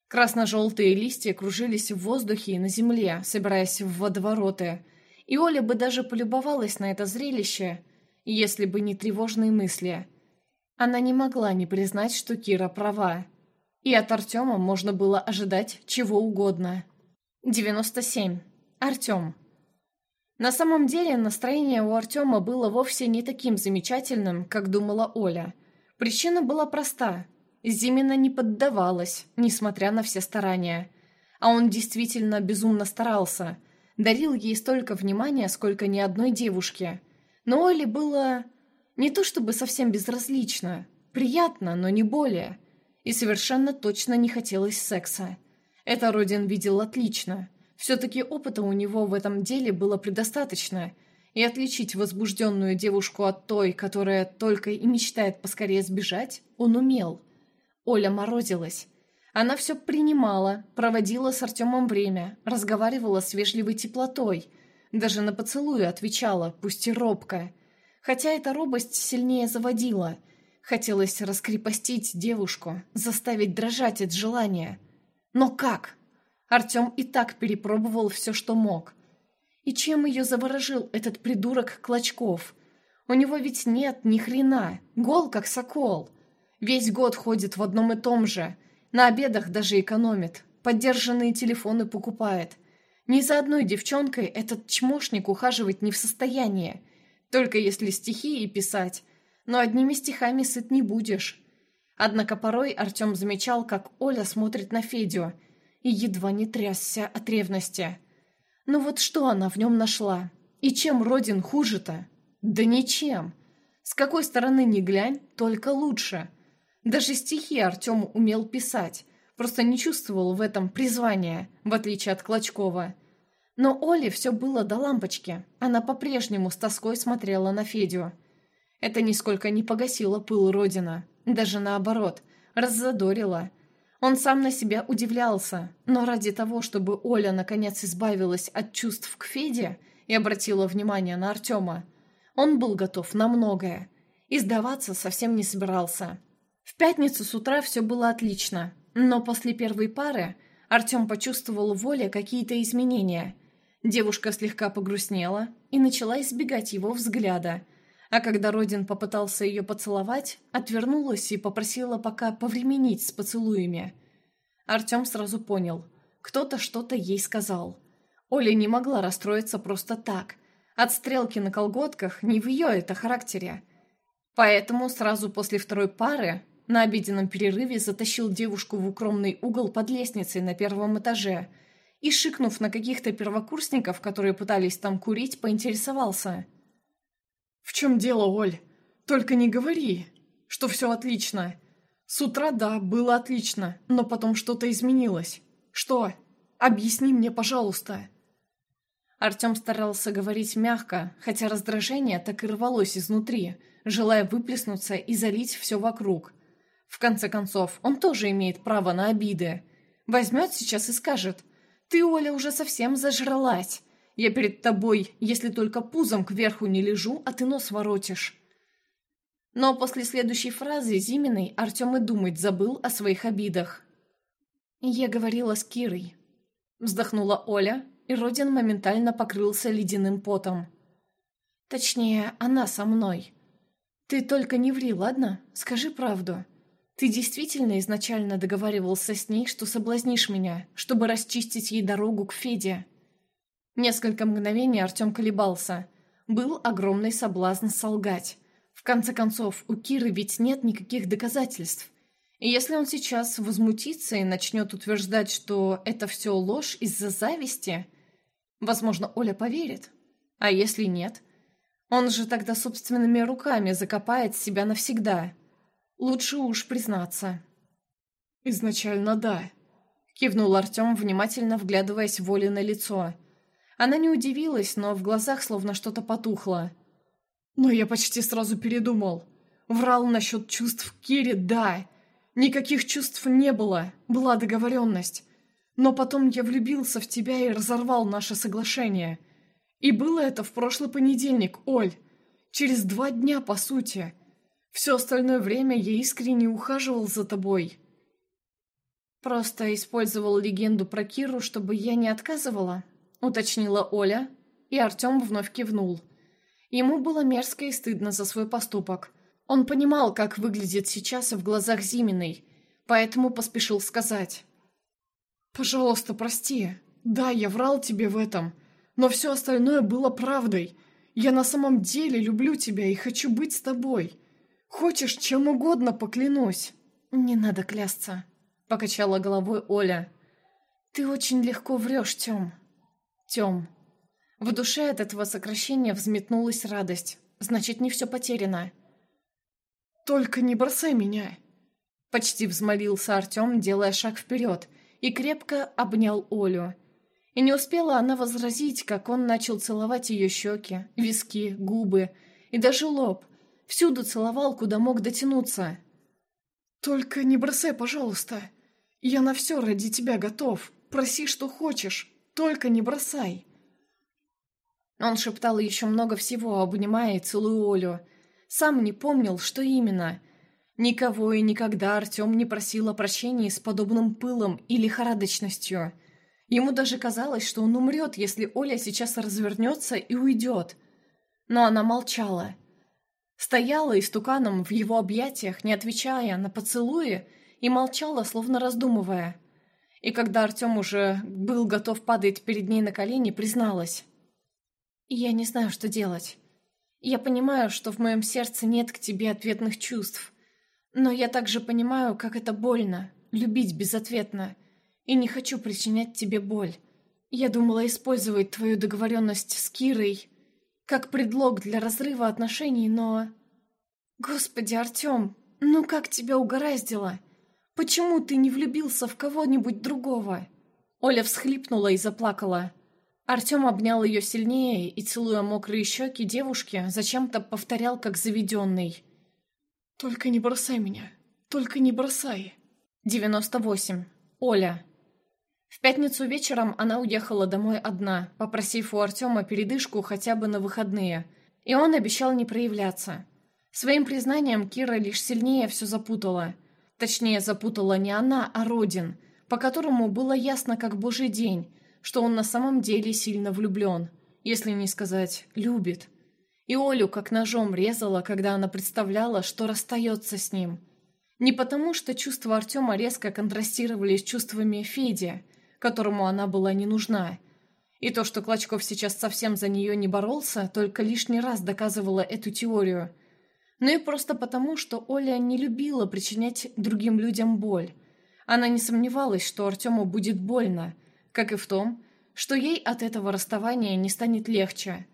Красно-желтые листья кружились в воздухе и на земле, собираясь в водовороты, и Оля бы даже полюбовалась на это зрелище, если бы не тревожные мысли. Она не могла не признать, что Кира права и от Артема можно было ожидать чего угодно. 97. Артем. На самом деле настроение у Артема было вовсе не таким замечательным, как думала Оля. Причина была проста. Зимина не поддавалась, несмотря на все старания. А он действительно безумно старался. Дарил ей столько внимания, сколько ни одной девушке. Но Оле было не то чтобы совсем безразлично. Приятно, но не более – и совершенно точно не хотелось секса. Это Родин видел отлично. Все-таки опыта у него в этом деле было предостаточно, и отличить возбужденную девушку от той, которая только и мечтает поскорее сбежать, он умел. Оля морозилась. Она все принимала, проводила с Артемом время, разговаривала с вежливой теплотой, даже на поцелуи отвечала, пусть и робко. Хотя эта робость сильнее заводила – Хотелось раскрепостить девушку, заставить дрожать от желания. Но как? Артем и так перепробовал все, что мог. И чем ее заворожил этот придурок Клочков? У него ведь нет ни хрена, гол как сокол. Весь год ходит в одном и том же, на обедах даже экономит, поддержанные телефоны покупает. Ни за одной девчонкой этот чмошник ухаживать не в состоянии, только если стихи и писать – но одними стихами сыт не будешь. Однако порой Артем замечал, как Оля смотрит на Федю и едва не трясся от ревности. Ну вот что она в нем нашла? И чем Родин хуже-то? Да ничем. С какой стороны ни глянь, только лучше. Даже стихи Артем умел писать, просто не чувствовал в этом призвания, в отличие от Клочкова. Но Оле все было до лампочки. Она по-прежнему с тоской смотрела на Федю – это нисколько не погасило пыл Родина, даже наоборот, раззадорило. Он сам на себя удивлялся, но ради того, чтобы Оля наконец избавилась от чувств к Феде и обратила внимание на Артема, он был готов на многое. И сдаваться совсем не собирался. В пятницу с утра все было отлично, но после первой пары Артем почувствовал в Оле какие-то изменения. Девушка слегка погрустнела и начала избегать его взгляда – а когда Родин попытался ее поцеловать, отвернулась и попросила пока повременить с поцелуями. Артем сразу понял, кто-то что-то ей сказал. Оля не могла расстроиться просто так. От стрелки на колготках не в ее это характере. Поэтому сразу после второй пары на обеденном перерыве затащил девушку в укромный угол под лестницей на первом этаже и, шикнув на каких-то первокурсников, которые пытались там курить, поинтересовался – «В чем дело, Оль? Только не говори, что все отлично. С утра, да, было отлично, но потом что-то изменилось. Что? Объясни мне, пожалуйста». Артем старался говорить мягко, хотя раздражение так и рвалось изнутри, желая выплеснуться и залить все вокруг. В конце концов, он тоже имеет право на обиды. Возьмет сейчас и скажет, «Ты, Оля, уже совсем зажралась. Я перед тобой, если только пузом кверху не лежу, а ты нос воротишь». Но после следующей фразы Зиминой Артем и думать забыл о своих обидах. «Я говорила с Кирой», — вздохнула Оля, и Родин моментально покрылся ледяным потом. «Точнее, она со мной. Ты только не ври, ладно? Скажи правду. Ты действительно изначально договаривался с ней, что соблазнишь меня, чтобы расчистить ей дорогу к Феде?» Несколько мгновений Артем колебался. Был огромный соблазн солгать. В конце концов, у Киры ведь нет никаких доказательств. И если он сейчас возмутится и начнет утверждать, что это все ложь из-за зависти, возможно, Оля поверит. А если нет? Он же тогда собственными руками закопает себя навсегда. Лучше уж признаться. «Изначально да», — кивнул Артем, внимательно вглядываясь в Оле на лицо — Она не удивилась, но в глазах словно что-то потухло. «Но я почти сразу передумал. Врал насчет чувств Кире, да. Никаких чувств не было, была договоренность. Но потом я влюбился в тебя и разорвал наше соглашение. И было это в прошлый понедельник, Оль. Через два дня, по сути. Все остальное время я искренне ухаживал за тобой». «Просто использовал легенду про Киру, чтобы я не отказывала?» — уточнила Оля, и Артем вновь кивнул. Ему было мерзко и стыдно за свой поступок. Он понимал, как выглядит сейчас в глазах Зиминой, поэтому поспешил сказать. «Пожалуйста, прости. Да, я врал тебе в этом, но все остальное было правдой. Я на самом деле люблю тебя и хочу быть с тобой. Хочешь, чем угодно поклянусь». «Не надо клясться», — покачала головой Оля. «Ты очень легко врешь, Тём». «Тём». В душе от этого сокращения взметнулась радость. Значит, не все потеряно. «Только не бросай меня!» Почти взмолился Артём, делая шаг вперед, и крепко обнял Олю. И не успела она возразить, как он начал целовать ее щеки, виски, губы и даже лоб. Всюду целовал, куда мог дотянуться. «Только не бросай, пожалуйста!» Я на все ради тебя готов. Проси, что хочешь. Только не бросай. Он шептал еще много всего, обнимая и целуя Олю. Сам не помнил, что именно. Никого и никогда Артем не просил о прощении с подобным пылом и лихорадочностью. Ему даже казалось, что он умрет, если Оля сейчас развернется и уйдет. Но она молчала. Стояла истуканом в его объятиях, не отвечая на поцелуи, и молчала, словно раздумывая. И когда Артем уже был готов падать перед ней на колени, призналась. «Я не знаю, что делать. Я понимаю, что в моем сердце нет к тебе ответных чувств. Но я также понимаю, как это больно, любить безответно, и не хочу причинять тебе боль. Я думала использовать твою договоренность с Кирой как предлог для разрыва отношений, но... Господи, Артем, ну как тебя угораздило?» Почему ты не влюбился в кого-нибудь другого?» Оля всхлипнула и заплакала. Артем обнял ее сильнее и, целуя мокрые щеки девушки, зачем-то повторял, как заведенный. «Только не бросай меня! Только не бросай!» 98. Оля. В пятницу вечером она уехала домой одна, попросив у Артема передышку хотя бы на выходные, и он обещал не проявляться. Своим признанием Кира лишь сильнее все запутала – Точнее, запутала не она, а Родин, по которому было ясно как божий день, что он на самом деле сильно влюблен, если не сказать «любит». И Олю как ножом резала, когда она представляла, что расстается с ним. Не потому, что чувства Артема резко контрастировали с чувствами Феди, которому она была не нужна. И то, что Клочков сейчас совсем за нее не боролся, только лишний раз доказывало эту теорию – но и просто потому, что Оля не любила причинять другим людям боль. Она не сомневалась, что Артему будет больно, как и в том, что ей от этого расставания не станет легче.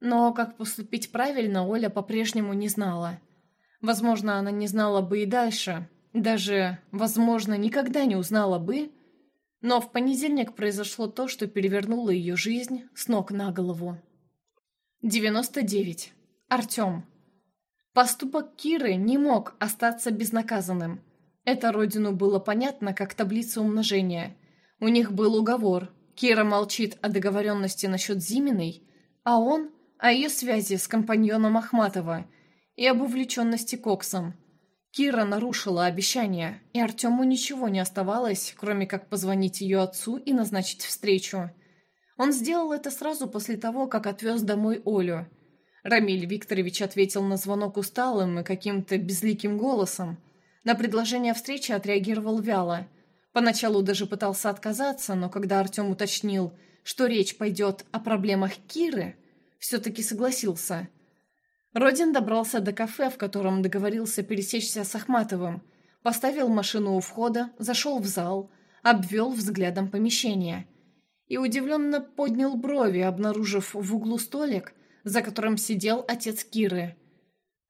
Но как поступить правильно, Оля по-прежнему не знала. Возможно, она не знала бы и дальше, даже, возможно, никогда не узнала бы, но в понедельник произошло то, что перевернуло ее жизнь с ног на голову. 99. Артем. Поступок Киры не мог остаться безнаказанным. Это Родину было понятно, как таблица умножения. У них был уговор. Кира молчит о договоренности насчет Зиминой, а он – о ее связи с компаньоном Ахматова и об увлеченности Коксом. Кира нарушила обещание, и Артему ничего не оставалось, кроме как позвонить ее отцу и назначить встречу. Он сделал это сразу после того, как отвез домой Олю – Рамиль Викторович ответил на звонок усталым и каким-то безликим голосом. На предложение встречи отреагировал вяло. Поначалу даже пытался отказаться, но когда Артем уточнил, что речь пойдет о проблемах Киры, все-таки согласился. Родин добрался до кафе, в котором договорился пересечься с Ахматовым, поставил машину у входа, зашел в зал, обвел взглядом помещение и удивленно поднял брови, обнаружив в углу столик – за которым сидел отец Киры.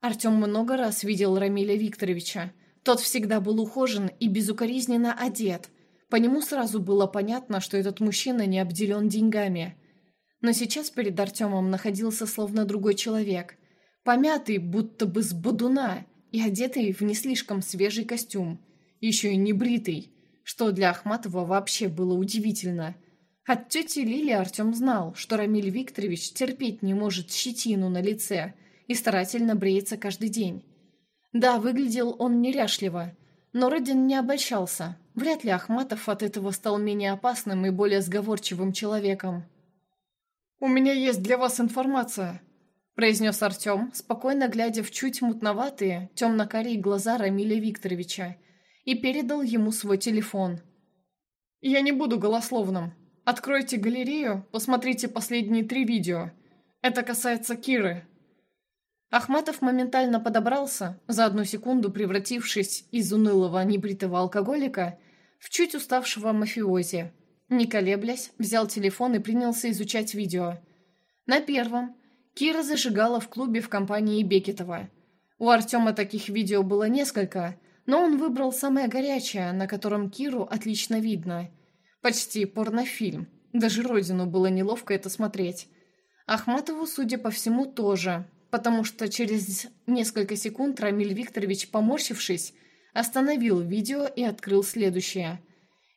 Артем много раз видел Рамиля Викторовича. Тот всегда был ухожен и безукоризненно одет. По нему сразу было понятно, что этот мужчина не обделен деньгами. Но сейчас перед Артемом находился словно другой человек. Помятый, будто бы с бодуна, и одетый в не слишком свежий костюм. Еще и не бритый, что для Ахматова вообще было удивительно. От тети Лили Артем знал, что Рамиль Викторович терпеть не может щетину на лице и старательно бреется каждый день. Да, выглядел он неряшливо, но Родин не обольщался. Вряд ли Ахматов от этого стал менее опасным и более сговорчивым человеком. «У меня есть для вас информация», — произнес Артем, спокойно глядя в чуть мутноватые, темно-карие глаза Рамиля Викторовича, и передал ему свой телефон. «Я не буду голословным. Откройте галерею, посмотрите последние три видео. Это касается Киры». Ахматов моментально подобрался, за одну секунду превратившись из унылого небритого алкоголика в чуть уставшего мафиози. Не колеблясь, взял телефон и принялся изучать видео. На первом Кира зажигала в клубе в компании Бекетова. У Артема таких видео было несколько, но он выбрал самое горячее, на котором Киру отлично видно. Почти порнофильм. Даже Родину было неловко это смотреть. Ахматову, судя по всему, тоже, потому что через несколько секунд Рамиль Викторович, поморщившись, остановил видео и открыл следующее.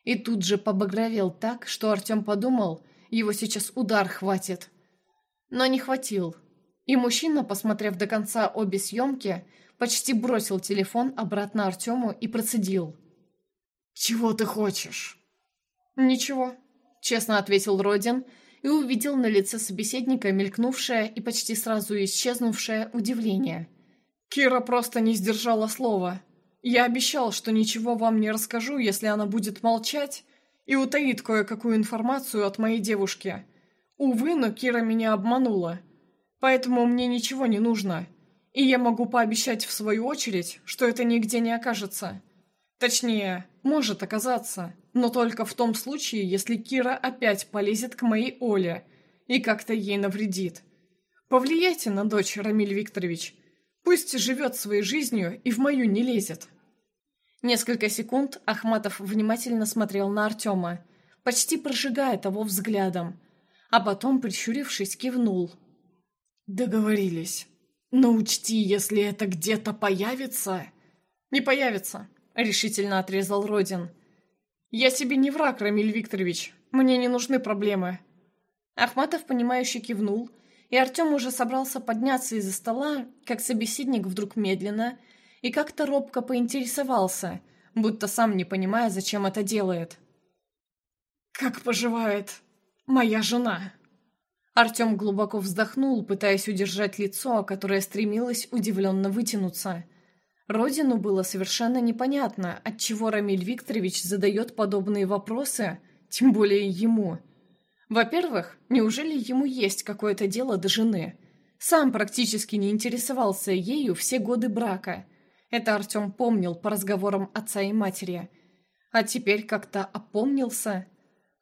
И тут же побагровел так, что Артем подумал, его сейчас удар хватит. Но не хватил. И мужчина, посмотрев до конца обе съемки, почти бросил телефон обратно Артему и процедил. «Чего ты хочешь?» «Ничего», — честно ответил Родин и увидел на лице собеседника мелькнувшее и почти сразу исчезнувшее удивление. «Кира просто не сдержала слова. Я обещал, что ничего вам не расскажу, если она будет молчать и утаит кое-какую информацию от моей девушки. Увы, но Кира меня обманула. Поэтому мне ничего не нужно. И я могу пообещать в свою очередь, что это нигде не окажется. Точнее, может оказаться, но только в том случае, если Кира опять полезет к моей Оле и как-то ей навредит. Повлияйте на дочь, Рамиль Викторович. Пусть живет своей жизнью и в мою не лезет. Несколько секунд Ахматов внимательно смотрел на Артема, почти прожигая того взглядом, а потом, прищурившись, кивнул. «Договорились». Но учти, если это где-то появится...» «Не появится», — решительно отрезал Родин. «Я себе не враг, Рамиль Викторович. Мне не нужны проблемы». Ахматов, понимающе кивнул, и Артем уже собрался подняться из-за стола, как собеседник вдруг медленно и как-то робко поинтересовался, будто сам не понимая, зачем это делает. «Как поживает моя жена?» Артем глубоко вздохнул, пытаясь удержать лицо, которое стремилось удивленно вытянуться. Родину было совершенно непонятно, отчего Рамиль Викторович задает подобные вопросы, тем более ему. Во-первых, неужели ему есть какое-то дело до жены? Сам практически не интересовался ею все годы брака. Это Артем помнил по разговорам отца и матери. А теперь как-то опомнился.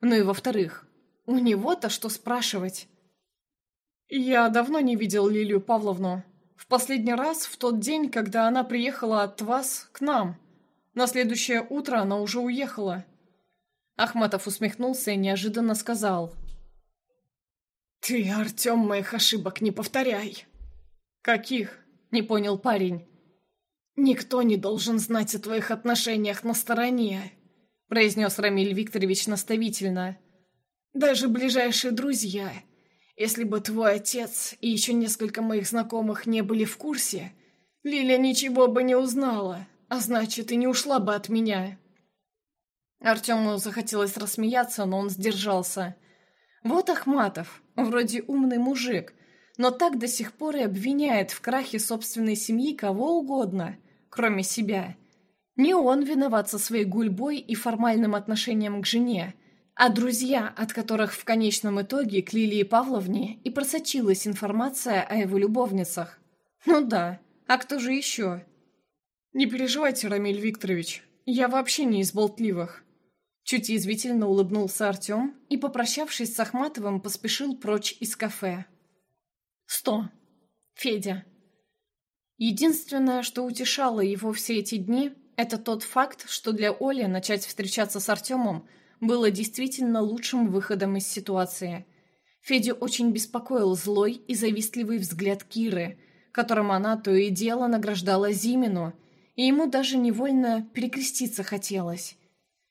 Ну и во-вторых, у него-то что спрашивать? «Я давно не видел Лилию Павловну. В последний раз в тот день, когда она приехала от вас к нам. На следующее утро она уже уехала». Ахматов усмехнулся и неожиданно сказал. «Ты, Артем, моих ошибок не повторяй». «Каких?» — не понял парень. «Никто не должен знать о твоих отношениях на стороне», — произнес Рамиль Викторович наставительно. «Даже ближайшие друзья». Если бы твой отец и еще несколько моих знакомых не были в курсе, Лиля ничего бы не узнала, а значит, и не ушла бы от меня». Артему захотелось рассмеяться, но он сдержался. Вот Ахматов, вроде умный мужик, но так до сих пор и обвиняет в крахе собственной семьи кого угодно, кроме себя. Не он виноват со своей гульбой и формальным отношением к жене, а друзья, от которых в конечном итоге к Лилии Павловне и просочилась информация о его любовницах. Ну да, а кто же еще? Не переживайте, Рамиль Викторович, я вообще не из болтливых. Чуть язвительно улыбнулся Артем и, попрощавшись с Ахматовым, поспешил прочь из кафе. Сто. Федя. Единственное, что утешало его все эти дни, это тот факт, что для Оли начать встречаться с Артемом – было действительно лучшим выходом из ситуации. Федю очень беспокоил злой и завистливый взгляд Киры, которым она то и дело награждала Зимину, и ему даже невольно перекреститься хотелось.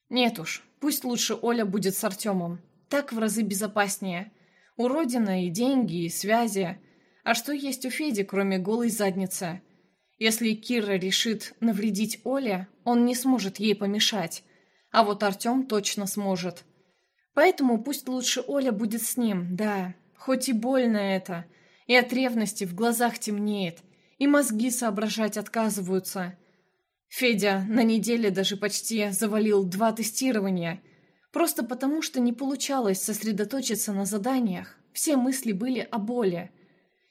Нет уж, пусть лучше Оля будет с Артемом. Так в разы безопаснее. У Родина и деньги, и связи. А что есть у Феди, кроме голой задницы? Если Кира решит навредить Оле, он не сможет ей помешать. А вот Артем точно сможет. Поэтому пусть лучше Оля будет с ним, да. Хоть и больно это. И от ревности в глазах темнеет. И мозги соображать отказываются. Федя на неделе даже почти завалил два тестирования. Просто потому, что не получалось сосредоточиться на заданиях. Все мысли были о боли.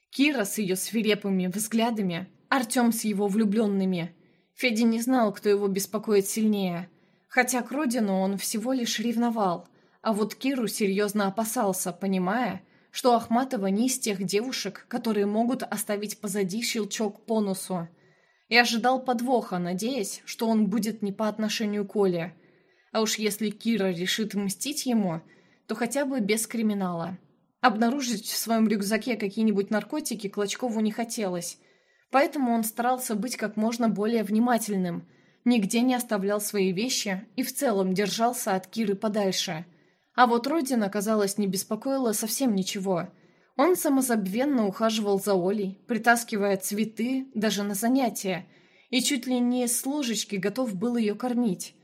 Кира с ее свирепыми взглядами Артем с его влюбленными. Федя не знал, кто его беспокоит сильнее. Хотя к родину он всего лишь ревновал. А вот Киру серьезно опасался, понимая, что Ахматова не из тех девушек, которые могут оставить позади щелчок по носу. И ожидал подвоха, надеясь, что он будет не по отношению к Оле. А уж если Кира решит мстить ему, то хотя бы без криминала. Обнаружить в своем рюкзаке какие-нибудь наркотики Клочкову не хотелось, Поэтому он старался быть как можно более внимательным, нигде не оставлял свои вещи и в целом держался от Киры подальше. А вот Родина, казалось, не беспокоила совсем ничего. Он самозабвенно ухаживал за Олей, притаскивая цветы даже на занятия, и чуть ли не с ложечки готов был ее кормить.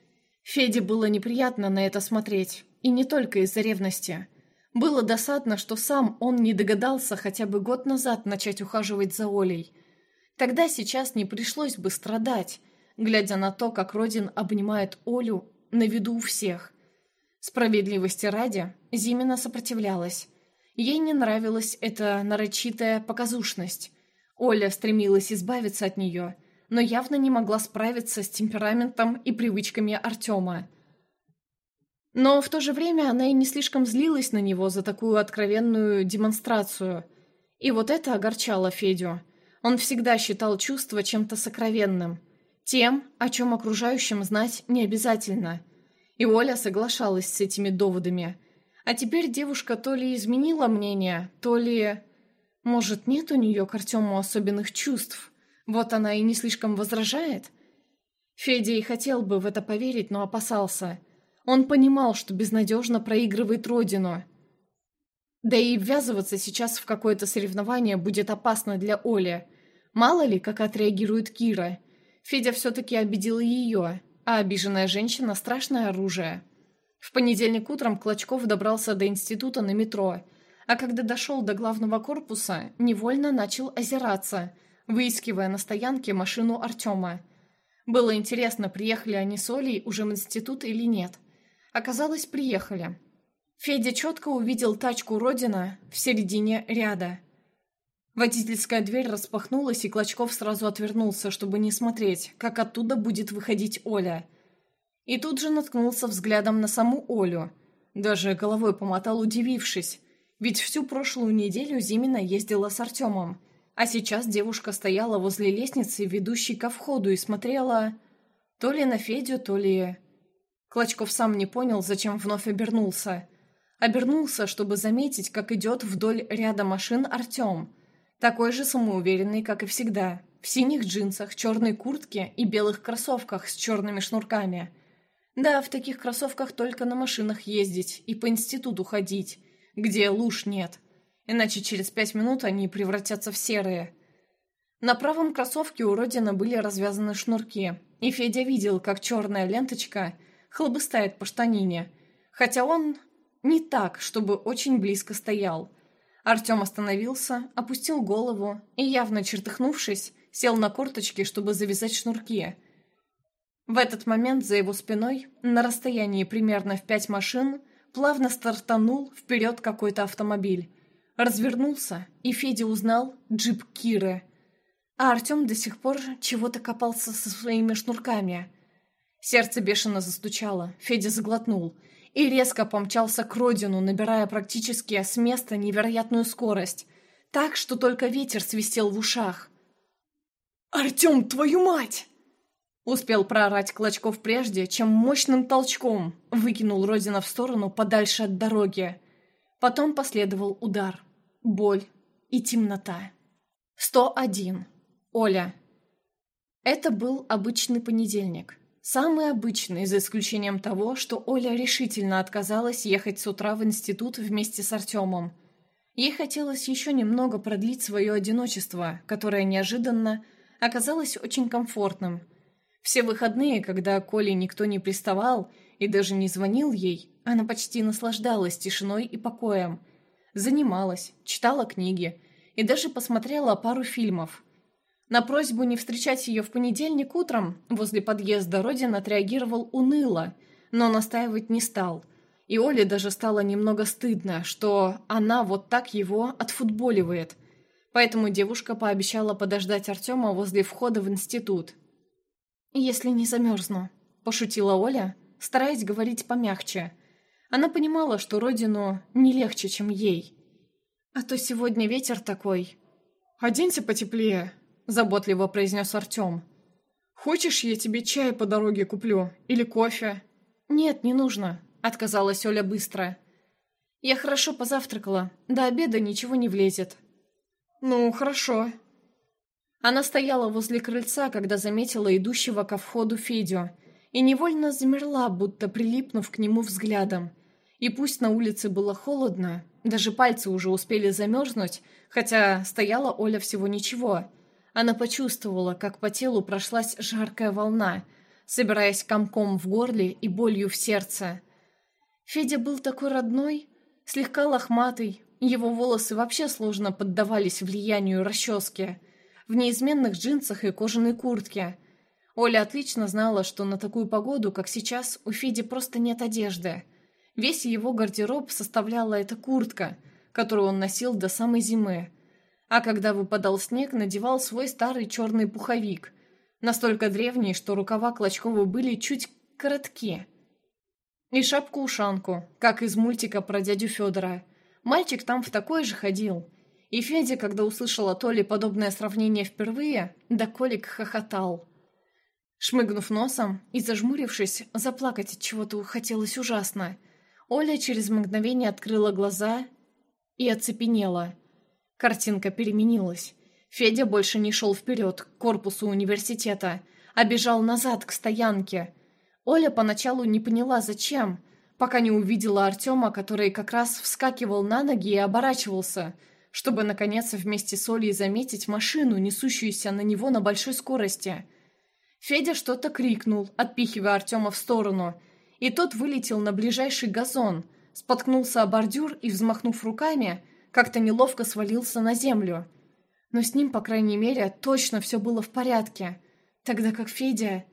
Феде было неприятно на это смотреть, и не только из-за ревности. Было досадно, что сам он не догадался хотя бы год назад начать ухаживать за Олей – Тогда сейчас не пришлось бы страдать, глядя на то, как Родин обнимает Олю на виду у всех. Справедливости ради, Зимина сопротивлялась. Ей не нравилась эта нарочитая показушность. Оля стремилась избавиться от нее, но явно не могла справиться с темпераментом и привычками Артема. Но в то же время она и не слишком злилась на него за такую откровенную демонстрацию. И вот это огорчало Федю. Он всегда считал чувство чем-то сокровенным, тем, о чем окружающим знать не обязательно. И Оля соглашалась с этими доводами. А теперь девушка то ли изменила мнение, то ли... Может, нет у нее к Артему особенных чувств? Вот она и не слишком возражает? Федя и хотел бы в это поверить, но опасался. Он понимал, что безнадежно проигрывает родину. Да и ввязываться сейчас в какое-то соревнование будет опасно для Оли. Мало ли, как отреагирует Кира. Федя все-таки обидел ее, а обиженная женщина – страшное оружие. В понедельник утром Клочков добрался до института на метро, а когда дошел до главного корпуса, невольно начал озираться, выискивая на стоянке машину Артема. Было интересно, приехали они с Олей уже в институт или нет. Оказалось, приехали. Федя четко увидел тачку Родина в середине ряда. Водительская дверь распахнулась, и Клочков сразу отвернулся, чтобы не смотреть, как оттуда будет выходить Оля. И тут же наткнулся взглядом на саму Олю. Даже головой помотал, удивившись. Ведь всю прошлую неделю Зимина ездила с Артемом. А сейчас девушка стояла возле лестницы, ведущей ко входу, и смотрела... То ли на Федю, то ли... Клочков сам не понял, зачем вновь обернулся. Обернулся, чтобы заметить, как идет вдоль ряда машин Артем. Такой же самоуверенный, как и всегда. В синих джинсах, черной куртке и белых кроссовках с черными шнурками. Да, в таких кроссовках только на машинах ездить и по институту ходить, где луж нет. Иначе через пять минут они превратятся в серые. На правом кроссовке у Родина были развязаны шнурки, и Федя видел, как черная ленточка хлобыстает по штанине, хотя он не так, чтобы очень близко стоял. Артем остановился, опустил голову и, явно чертыхнувшись, сел на корточки, чтобы завязать шнурки. В этот момент за его спиной, на расстоянии примерно в пять машин, плавно стартанул вперед какой-то автомобиль. Развернулся, и Федя узнал джип Киры. А Артем до сих пор чего-то копался со своими шнурками. Сердце бешено застучало, Федя заглотнул – и резко помчался к родину, набирая практически с места невероятную скорость, так, что только ветер свистел в ушах. «Артем, твою мать!» Успел проорать Клочков прежде, чем мощным толчком выкинул Родина в сторону подальше от дороги. Потом последовал удар, боль и темнота. 101. Оля. Это был обычный понедельник. Самый обычный, за исключением того, что Оля решительно отказалась ехать с утра в институт вместе с Артемом. Ей хотелось еще немного продлить свое одиночество, которое неожиданно оказалось очень комфортным. Все выходные, когда к Оле никто не приставал и даже не звонил ей, она почти наслаждалась тишиной и покоем. Занималась, читала книги и даже посмотрела пару фильмов. На просьбу не встречать ее в понедельник утром возле подъезда Родин отреагировал уныло, но настаивать не стал. И Оле даже стало немного стыдно, что она вот так его отфутболивает. Поэтому девушка пообещала подождать Артема возле входа в институт. «Если не замерзну», – пошутила Оля, стараясь говорить помягче. Она понимала, что Родину не легче, чем ей. «А то сегодня ветер такой». «Оденься потеплее», – заботливо произнес Артем. «Хочешь, я тебе чай по дороге куплю? Или кофе?» «Нет, не нужно», – отказалась Оля быстро. «Я хорошо позавтракала. До обеда ничего не влезет». «Ну, хорошо». Она стояла возле крыльца, когда заметила идущего ко входу Федю, и невольно замерла, будто прилипнув к нему взглядом. И пусть на улице было холодно, даже пальцы уже успели замерзнуть, хотя стояла Оля всего ничего. Она почувствовала, как по телу прошлась жаркая волна, собираясь комком в горле и болью в сердце. Федя был такой родной, слегка лохматый, его волосы вообще сложно поддавались влиянию расчески, в неизменных джинсах и кожаной куртке. Оля отлично знала, что на такую погоду, как сейчас, у Феди просто нет одежды – Весь его гардероб составляла эта куртка, которую он носил до самой зимы. А когда выпадал снег, надевал свой старый черный пуховик, настолько древний, что рукава Клочкова были чуть короткие. И шапку-ушанку, как из мультика про дядю Федора. Мальчик там в такой же ходил. И Федя, когда услышал от Оли подобное сравнение впервые, да Колик хохотал. Шмыгнув носом и зажмурившись, заплакать от чего-то хотелось ужасно – Оля через мгновение открыла глаза и оцепенела. Картинка переменилась. Федя больше не шел вперед, к корпусу университета, а бежал назад, к стоянке. Оля поначалу не поняла, зачем, пока не увидела Артема, который как раз вскакивал на ноги и оборачивался, чтобы, наконец, вместе с Олей заметить машину, несущуюся на него на большой скорости. Федя что-то крикнул, отпихивая Артема в сторону – и тот вылетел на ближайший газон, споткнулся о бордюр и, взмахнув руками, как-то неловко свалился на землю. Но с ним, по крайней мере, точно все было в порядке. Тогда как Федя...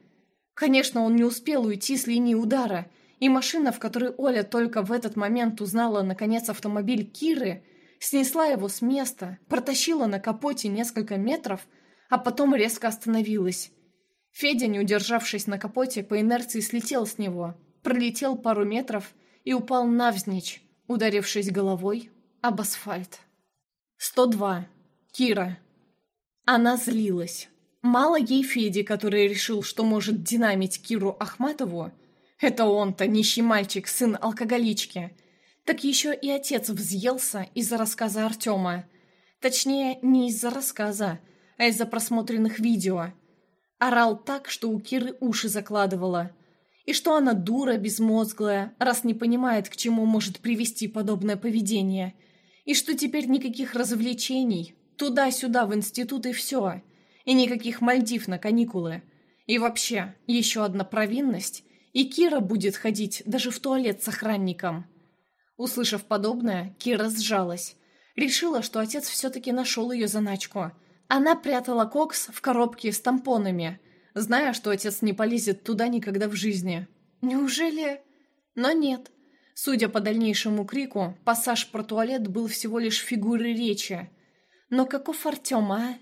Конечно, он не успел уйти с линии удара, и машина, в которой Оля только в этот момент узнала, наконец, автомобиль Киры, снесла его с места, протащила на капоте несколько метров, а потом резко остановилась. Федя, не удержавшись на капоте, по инерции слетел с него пролетел пару метров и упал навзничь, ударившись головой об асфальт. 102. Кира. Она злилась. Мало ей Феди, который решил, что может динамить Киру Ахматову, это он-то, нищий мальчик, сын алкоголички, так еще и отец взъелся из-за рассказа Артема. Точнее, не из-за рассказа, а из-за просмотренных видео. Орал так, что у Киры уши закладывала – и что она дура безмозглая, раз не понимает, к чему может привести подобное поведение, и что теперь никаких развлечений, туда-сюда в институт и все, и никаких Мальдив на каникулы. И вообще, еще одна провинность, и Кира будет ходить даже в туалет с охранником. Услышав подобное, Кира сжалась. Решила, что отец все-таки нашел ее заначку. Она прятала кокс в коробке с тампонами – зная, что отец не полезет туда никогда в жизни. Неужели... Но нет. Судя по дальнейшему крику, пассаж про туалет был всего лишь фигурой речи. Но каков Артем, а?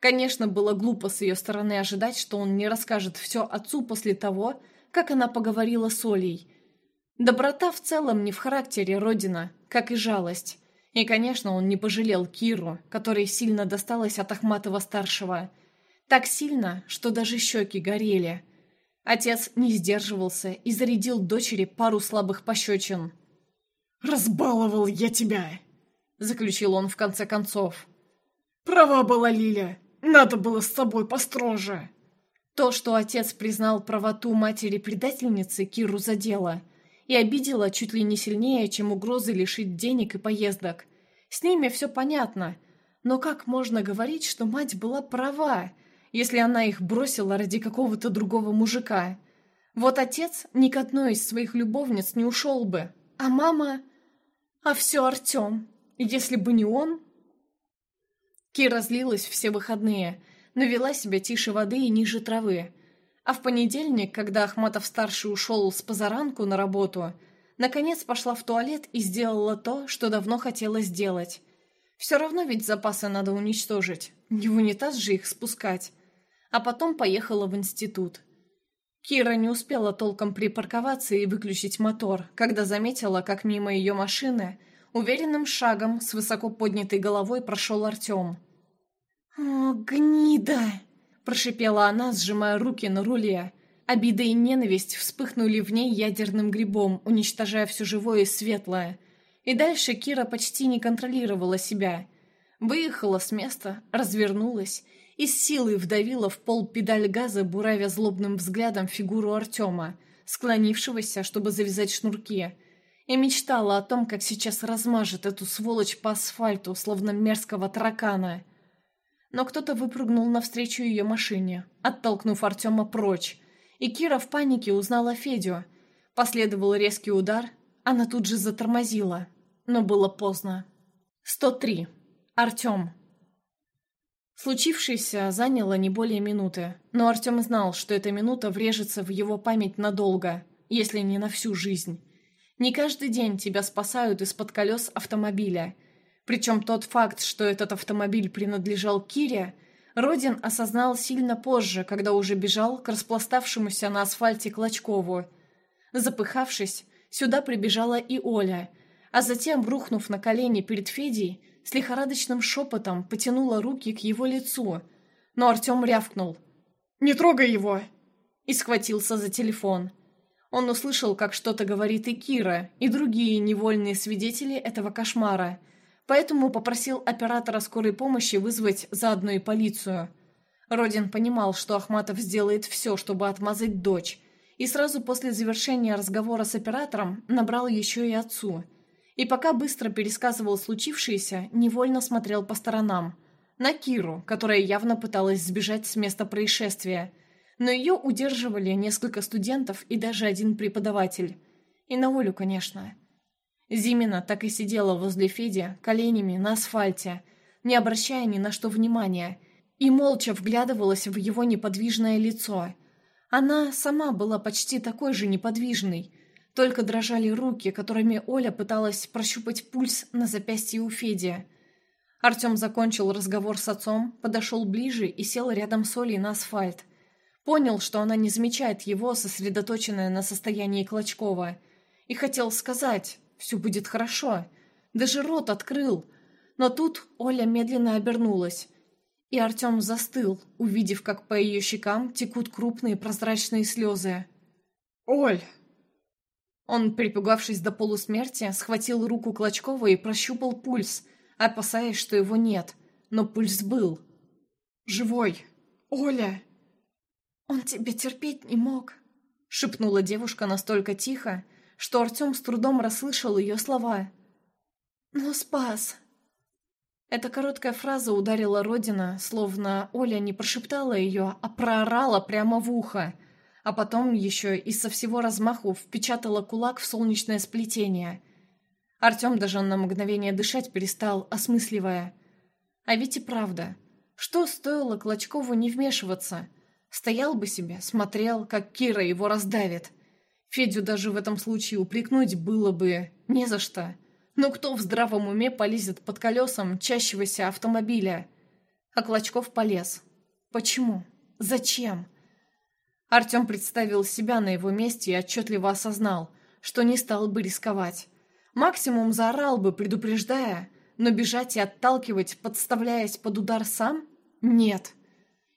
Конечно, было глупо с ее стороны ожидать, что он не расскажет все отцу после того, как она поговорила с Олей. Доброта в целом не в характере Родина, как и жалость. И, конечно, он не пожалел Киру, которой сильно досталось от Ахматова-старшего – так сильно, что даже щеки горели. Отец не сдерживался и зарядил дочери пару слабых пощечин. «Разбаловал я тебя!» — заключил он в конце концов. «Права была Лиля, надо было с собой построже!» То, что отец признал правоту матери-предательницы, Киру задело и обидела чуть ли не сильнее, чем угрозы лишить денег и поездок. С ними все понятно, но как можно говорить, что мать была права, если она их бросила ради какого-то другого мужика? Вот отец ни к одной из своих любовниц не ушел бы, а мама... А все Артем. Если бы не он... Кира злилась все выходные – но вела себя тише воды и ниже травы. А в понедельник, когда Ахматов-старший ушел с позаранку на работу, наконец пошла в туалет и сделала то, что давно хотела сделать. Все равно ведь запасы надо уничтожить, не в унитаз же их спускать. А потом поехала в институт. Кира не успела толком припарковаться и выключить мотор, когда заметила, как мимо ее машины уверенным шагом с высоко поднятой головой прошел Артем. «О, гнида!» – прошипела она, сжимая руки на руле. Обида и ненависть вспыхнули в ней ядерным грибом, уничтожая все живое и светлое. И дальше Кира почти не контролировала себя. Выехала с места, развернулась и с силой вдавила в пол педаль газа, буравя злобным взглядом фигуру Артема, склонившегося, чтобы завязать шнурки, и мечтала о том, как сейчас размажет эту сволочь по асфальту, словно мерзкого таракана – но кто-то выпрыгнул навстречу ее машине, оттолкнув Артема прочь, и Кира в панике узнала Федю. Последовал резкий удар, она тут же затормозила, но было поздно. 103. Артем. Случившееся заняло не более минуты, но Артем знал, что эта минута врежется в его память надолго, если не на всю жизнь. Не каждый день тебя спасают из-под колес автомобиля – причем тот факт, что этот автомобиль принадлежал Кире, Родин осознал сильно позже, когда уже бежал к распластавшемуся на асфальте Клочкову. Запыхавшись, сюда прибежала и Оля, а затем, рухнув на колени перед Федей, с лихорадочным шепотом потянула руки к его лицу. Но Артем рявкнул. «Не трогай его!» и схватился за телефон. Он услышал, как что-то говорит и Кира, и другие невольные свидетели этого кошмара – поэтому попросил оператора скорой помощи вызвать заодно и полицию. Родин понимал, что Ахматов сделает все, чтобы отмазать дочь, и сразу после завершения разговора с оператором набрал еще и отцу. И пока быстро пересказывал случившееся, невольно смотрел по сторонам. На Киру, которая явно пыталась сбежать с места происшествия. Но ее удерживали несколько студентов и даже один преподаватель. И на Олю, конечно. Зимина так и сидела возле Феди, коленями на асфальте, не обращая ни на что внимания, и молча вглядывалась в его неподвижное лицо. Она сама была почти такой же неподвижной, только дрожали руки, которыми Оля пыталась прощупать пульс на запястье у Феди. Артем закончил разговор с отцом, подошел ближе и сел рядом с Олей на асфальт. Понял, что она не замечает его, сосредоточенная на состоянии Клочкова, и хотел сказать, все будет хорошо. Даже рот открыл. Но тут Оля медленно обернулась. И Артем застыл, увидев, как по ее щекам текут крупные прозрачные слезы. «Оль!» Он, припугавшись до полусмерти, схватил руку Клочкова и прощупал пульс, опасаясь, что его нет. Но пульс был. «Живой! Оля!» «Он тебя терпеть не мог», — шепнула девушка настолько тихо, что Артем с трудом расслышал ее слова. «Но спас!» Эта короткая фраза ударила Родина, словно Оля не прошептала ее, а проорала прямо в ухо, а потом еще и со всего размаху впечатала кулак в солнечное сплетение. Артем даже на мгновение дышать перестал, осмысливая. А ведь и правда, что стоило Клочкову не вмешиваться? Стоял бы себе, смотрел, как Кира его раздавит. Федю даже в этом случае упрекнуть было бы не за что. Но кто в здравом уме полезет под колесом мчащегося автомобиля? А Клочков полез. Почему? Зачем? Артем представил себя на его месте и отчетливо осознал, что не стал бы рисковать. Максимум заорал бы, предупреждая, но бежать и отталкивать, подставляясь под удар сам? Нет.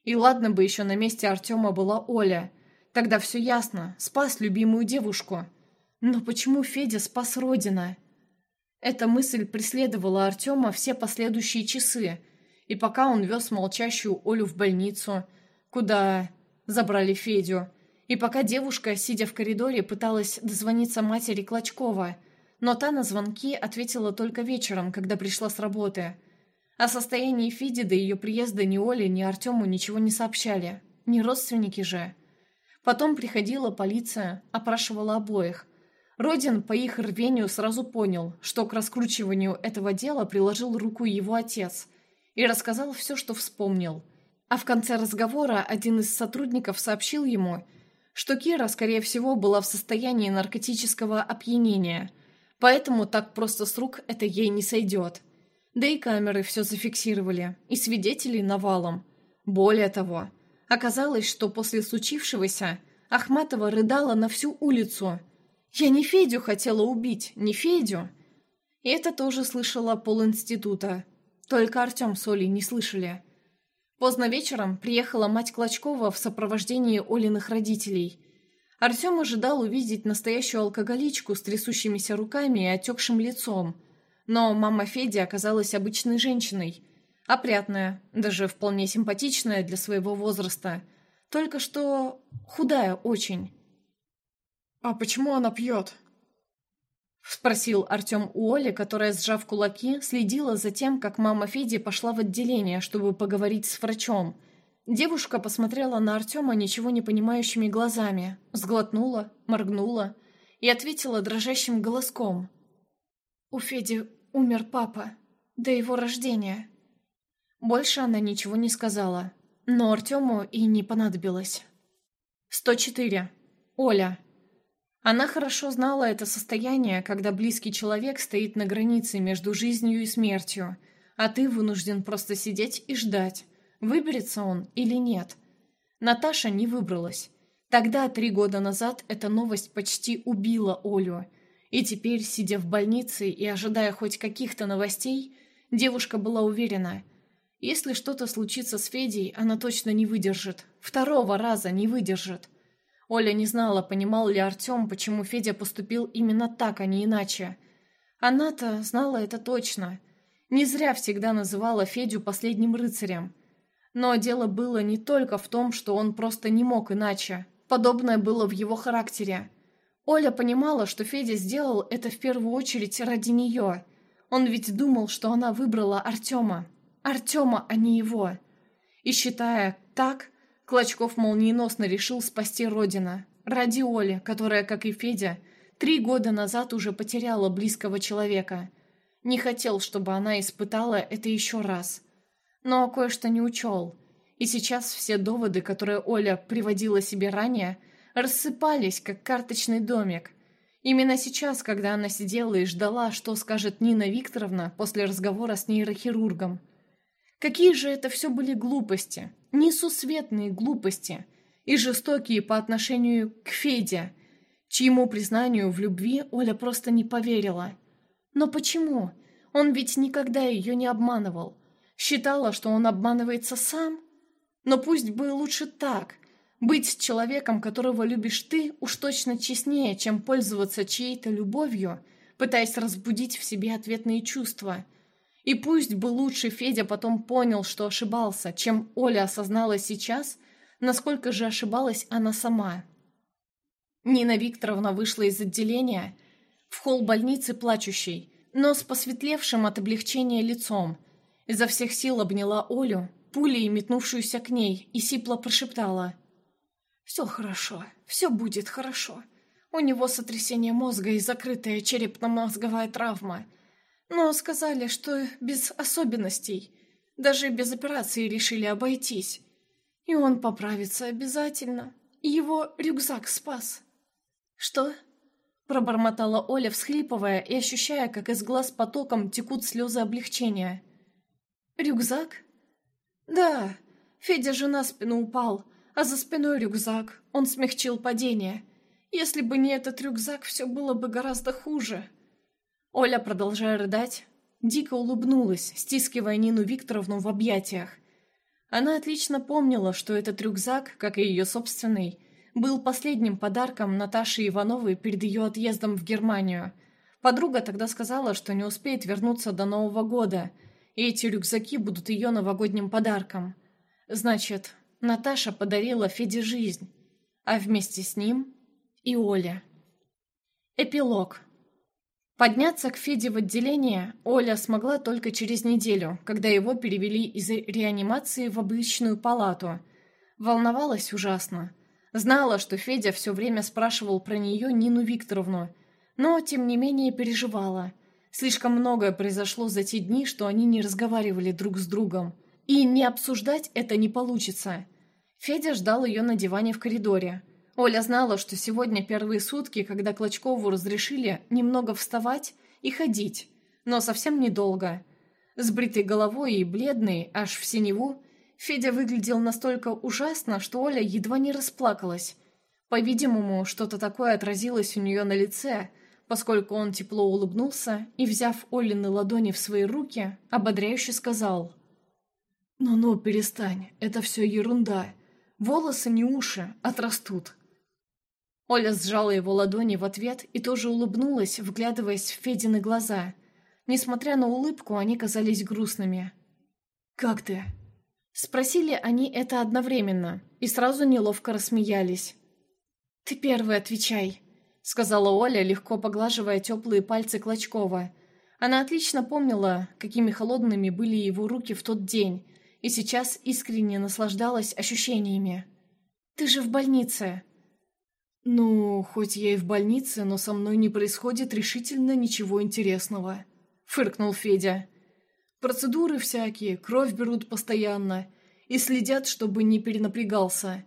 И ладно бы еще на месте Артема была Оля – Тогда все ясно, спас любимую девушку. Но почему Федя спас Родина? Эта мысль преследовала Артема все последующие часы, и пока он вез молчащую Олю в больницу, куда забрали Федю, и пока девушка, сидя в коридоре, пыталась дозвониться матери Клочкова, но та на звонки ответила только вечером, когда пришла с работы. О состоянии Феди до ее приезда ни Оле, ни Артему ничего не сообщали, не родственники же. Потом приходила полиция, опрашивала обоих. Родин по их рвению сразу понял, что к раскручиванию этого дела приложил руку его отец и рассказал все, что вспомнил. А в конце разговора один из сотрудников сообщил ему, что Кира, скорее всего, была в состоянии наркотического опьянения, поэтому так просто с рук это ей не сойдет. Да и камеры все зафиксировали, и свидетелей навалом. Более того, Оказалось, что после случившегося Ахматова рыдала на всю улицу. «Я не Федю хотела убить, не Федю!» И это тоже слышала полинститута. Только Артем с Олей не слышали. Поздно вечером приехала мать Клочкова в сопровождении Олиных родителей. Артем ожидал увидеть настоящую алкоголичку с трясущимися руками и отекшим лицом. Но мама Феди оказалась обычной женщиной – Опрятная, даже вполне симпатичная для своего возраста. Только что худая очень. «А почему она пьет?» Спросил Артем у Оли, которая, сжав кулаки, следила за тем, как мама Феди пошла в отделение, чтобы поговорить с врачом. Девушка посмотрела на Артема ничего не понимающими глазами, сглотнула, моргнула и ответила дрожащим голоском. «У Феди умер папа. До его рождения. Больше она ничего не сказала, но Артему и не понадобилось. 104. Оля. Она хорошо знала это состояние, когда близкий человек стоит на границе между жизнью и смертью, а ты вынужден просто сидеть и ждать, выберется он или нет. Наташа не выбралась. Тогда, три года назад, эта новость почти убила Олю. И теперь, сидя в больнице и ожидая хоть каких-то новостей, девушка была уверена – если что-то случится с Федей, она точно не выдержит. Второго раза не выдержит. Оля не знала, понимал ли Артем, почему Федя поступил именно так, а не иначе. Она-то знала это точно. Не зря всегда называла Федю последним рыцарем. Но дело было не только в том, что он просто не мог иначе. Подобное было в его характере. Оля понимала, что Федя сделал это в первую очередь ради нее. Он ведь думал, что она выбрала Артема, Артема, а не его. И считая так, Клочков молниеносно решил спасти Родина. Ради Оли, которая, как и Федя, три года назад уже потеряла близкого человека. Не хотел, чтобы она испытала это еще раз. Но кое-что не учел. И сейчас все доводы, которые Оля приводила себе ранее, рассыпались, как карточный домик. Именно сейчас, когда она сидела и ждала, что скажет Нина Викторовна после разговора с нейрохирургом, Какие же это все были глупости, несусветные глупости и жестокие по отношению к Феде, чьему признанию в любви Оля просто не поверила. Но почему? Он ведь никогда ее не обманывал. Считала, что он обманывается сам. Но пусть бы лучше так. Быть человеком, которого любишь ты, уж точно честнее, чем пользоваться чьей-то любовью, пытаясь разбудить в себе ответные чувства – и пусть бы лучше Федя потом понял, что ошибался, чем Оля осознала сейчас, насколько же ошибалась она сама. Нина Викторовна вышла из отделения в холл больницы плачущей, но с посветлевшим от облегчения лицом. Изо всех сил обняла Олю, пулей метнувшуюся к ней, и сипло прошептала. «Все хорошо, все будет хорошо. У него сотрясение мозга и закрытая черепно-мозговая травма». Но сказали, что без особенностей. Даже без операции решили обойтись. И он поправится обязательно. его рюкзак спас. «Что?» Пробормотала Оля, всхлипывая и ощущая, как из глаз потоком текут слезы облегчения. «Рюкзак?» «Да, Федя же на спину упал, а за спиной рюкзак. Он смягчил падение. Если бы не этот рюкзак, все было бы гораздо хуже». Оля, продолжая рыдать, дико улыбнулась, стискивая Нину Викторовну в объятиях. Она отлично помнила, что этот рюкзак, как и ее собственный, был последним подарком Наташи Ивановой перед ее отъездом в Германию. Подруга тогда сказала, что не успеет вернуться до Нового года, и эти рюкзаки будут ее новогодним подарком. Значит, Наташа подарила Феде жизнь, а вместе с ним и Оля. Эпилог. Подняться к Феде в отделение Оля смогла только через неделю, когда его перевели из реанимации в обычную палату. Волновалась ужасно. Знала, что Федя все время спрашивал про нее Нину Викторовну, но, тем не менее, переживала. Слишком многое произошло за те дни, что они не разговаривали друг с другом. И не обсуждать это не получится. Федя ждал ее на диване в коридоре. Оля знала, что сегодня первые сутки, когда Клочкову разрешили немного вставать и ходить, но совсем недолго. С бритой головой и бледный, аж в синеву, Федя выглядел настолько ужасно, что Оля едва не расплакалась. По-видимому, что-то такое отразилось у нее на лице, поскольку он тепло улыбнулся и, взяв Олины ладони в свои руки, ободряюще сказал «Ну-ну, перестань, это все ерунда. Волосы не уши, отрастут». Оля сжала его ладони в ответ и тоже улыбнулась, вглядываясь в Федины глаза. Несмотря на улыбку, они казались грустными. «Как ты?» Спросили они это одновременно и сразу неловко рассмеялись. «Ты первый отвечай», — сказала Оля, легко поглаживая теплые пальцы Клочкова. Она отлично помнила, какими холодными были его руки в тот день, и сейчас искренне наслаждалась ощущениями. «Ты же в больнице», «Ну, хоть я и в больнице, но со мной не происходит решительно ничего интересного», — фыркнул Федя. «Процедуры всякие, кровь берут постоянно и следят, чтобы не перенапрягался.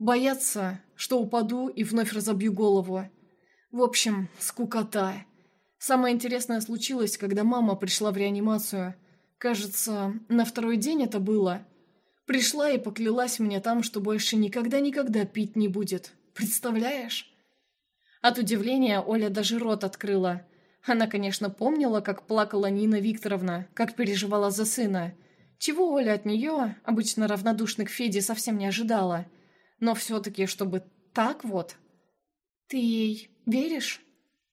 Боятся, что упаду и вновь разобью голову. В общем, скукота. Самое интересное случилось, когда мама пришла в реанимацию. Кажется, на второй день это было. Пришла и поклялась мне там, что больше никогда-никогда пить не будет». Представляешь?» От удивления Оля даже рот открыла. Она, конечно, помнила, как плакала Нина Викторовна, как переживала за сына. Чего Оля от нее, обычно равнодушной к Феде, совсем не ожидала. Но все-таки, чтобы так вот... «Ты ей веришь?»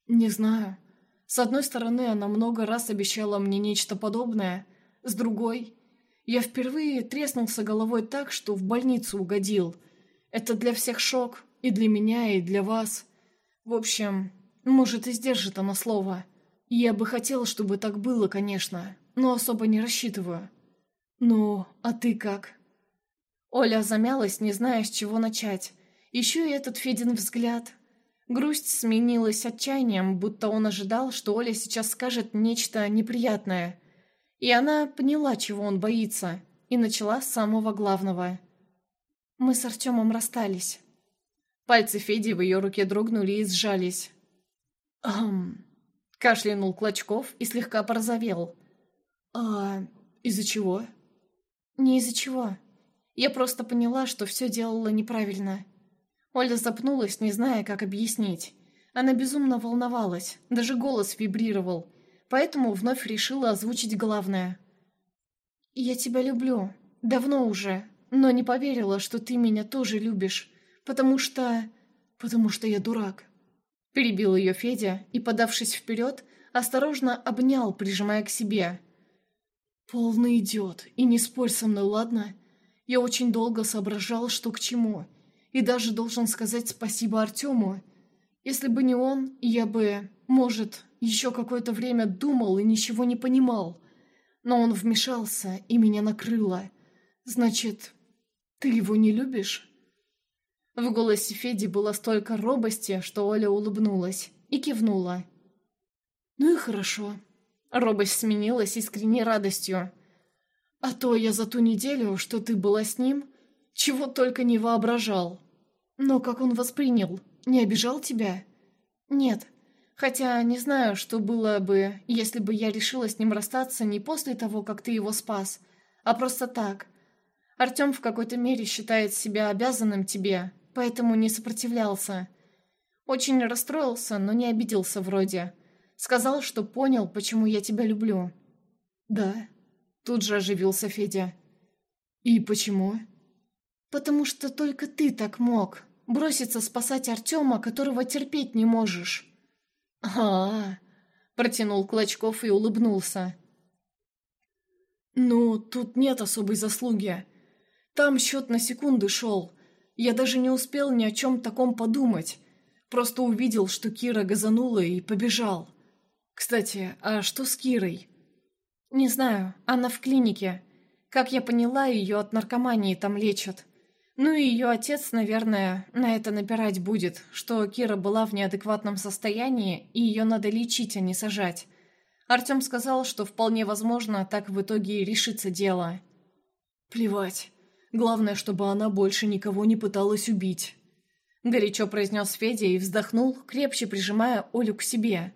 «Не знаю. С одной стороны, она много раз обещала мне нечто подобное. С другой, я впервые треснулся головой так, что в больницу угодил. Это для всех шок, и для меня, и для вас. В общем, может, и сдержит она слово. Я бы хотела, чтобы так было, конечно, но особо не рассчитываю. Ну, а ты как? Оля замялась, не зная, с чего начать. Еще и этот Федин взгляд. Грусть сменилась отчаянием, будто он ожидал, что Оля сейчас скажет нечто неприятное. И она поняла, чего он боится, и начала с самого главного. «Мы с Артемом расстались». Пальцы Феди в ее руке дрогнули и сжались. «Ам...» — кашлянул Клочков и слегка порозовел. «А из-за чего?» «Не из-за чего. Я просто поняла, что все делала неправильно». Оля запнулась, не зная, как объяснить. Она безумно волновалась, даже голос вибрировал, поэтому вновь решила озвучить главное. «Я тебя люблю. Давно уже, но не поверила, что ты меня тоже любишь. «Потому что... потому что я дурак». Перебил ее Федя и, подавшись вперед, осторожно обнял, прижимая к себе. «Полный идиот, и не спорь со мной, ладно? Я очень долго соображал, что к чему, и даже должен сказать спасибо Артему. Если бы не он, я бы, может, еще какое-то время думал и ничего не понимал. Но он вмешался, и меня накрыло. Значит, ты его не любишь?» В голосе Феди было столько робости, что Оля улыбнулась и кивнула. «Ну и хорошо». Робость сменилась искренней радостью. «А то я за ту неделю, что ты была с ним, чего только не воображал. Но как он воспринял? Не обижал тебя?» «Нет. Хотя не знаю, что было бы, если бы я решила с ним расстаться не после того, как ты его спас, а просто так. Артем в какой-то мере считает себя обязанным тебе, поэтому не сопротивлялся. Очень расстроился, но не обиделся вроде. Сказал, что понял, почему я тебя люблю. «Да?» Тут же оживился Федя. «И почему?» «Потому что только ты так мог. Броситься спасать Артема, которого терпеть не можешь». А, -а, а Протянул Клочков и улыбнулся. «Ну, тут нет особой заслуги. Там счет на секунды шел. Я даже не успел ни о чем таком подумать. Просто увидел, что Кира газанула и побежал. Кстати, а что с Кирой?» «Не знаю, она в клинике. Как я поняла, ее от наркомании там лечат. Ну и ее отец, наверное, на это напирать будет, что Кира была в неадекватном состоянии, и ее надо лечить, а не сажать. Артем сказал, что вполне возможно, так в итоге и решится дело. «Плевать. Главное, чтобы она больше никого не пыталась убить», — горячо произнес Федя и вздохнул, крепче прижимая Олю к себе.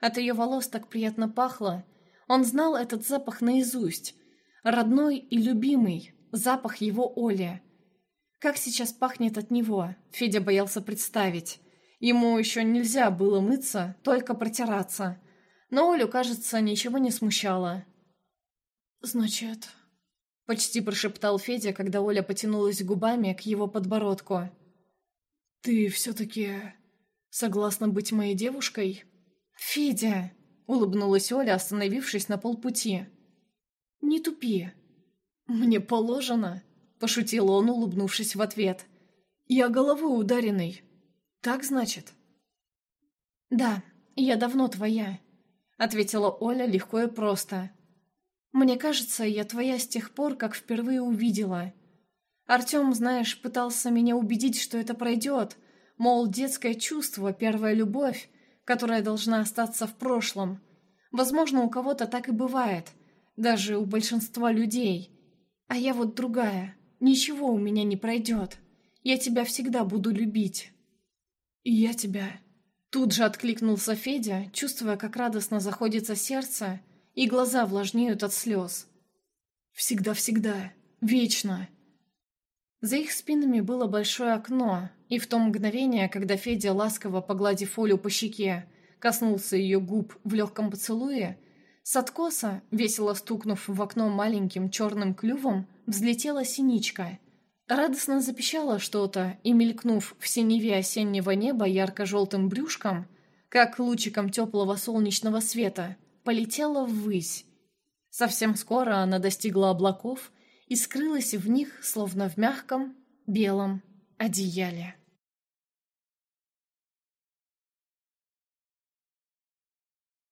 От ее волос так приятно пахло. Он знал этот запах наизусть. Родной и любимый, запах его Оли. Как сейчас пахнет от него, Федя боялся представить. Ему еще нельзя было мыться, только протираться — но Олю, кажется, ничего не смущало. «Значит...» — почти прошептал Федя, когда Оля потянулась губами к его подбородку. «Ты все-таки согласна быть моей девушкой?» «Федя!» — улыбнулась Оля, остановившись на полпути. «Не тупи!» «Мне положено!» — пошутил он, улыбнувшись в ответ. «Я головой ударенный. Так значит?» «Да, я давно твоя», ответила Оля легко и просто. «Мне кажется, я твоя с тех пор, как впервые увидела. Артем, знаешь, пытался меня убедить, что это пройдет, мол, детское чувство, первая любовь, которая должна остаться в прошлом. Возможно, у кого-то так и бывает, даже у большинства людей. А я вот другая, ничего у меня не пройдет. Я тебя всегда буду любить». «И я тебя», Тут же откликнулся Федя, чувствуя, как радостно заходится сердце, и глаза влажнеют от слез. «Всегда-всегда. Вечно». За их спинами было большое окно, и в то мгновение, когда Федя, ласково погладив Олю по щеке, коснулся ее губ в легком поцелуе, с откоса, весело стукнув в окно маленьким черным клювом, взлетела синичка — Радостно запищало что-то, и, мелькнув в синеве осеннего неба ярко-желтым брюшком, как лучиком теплого солнечного света, полетела ввысь. Совсем скоро она достигла облаков и скрылась в них, словно в мягком белом одеяле.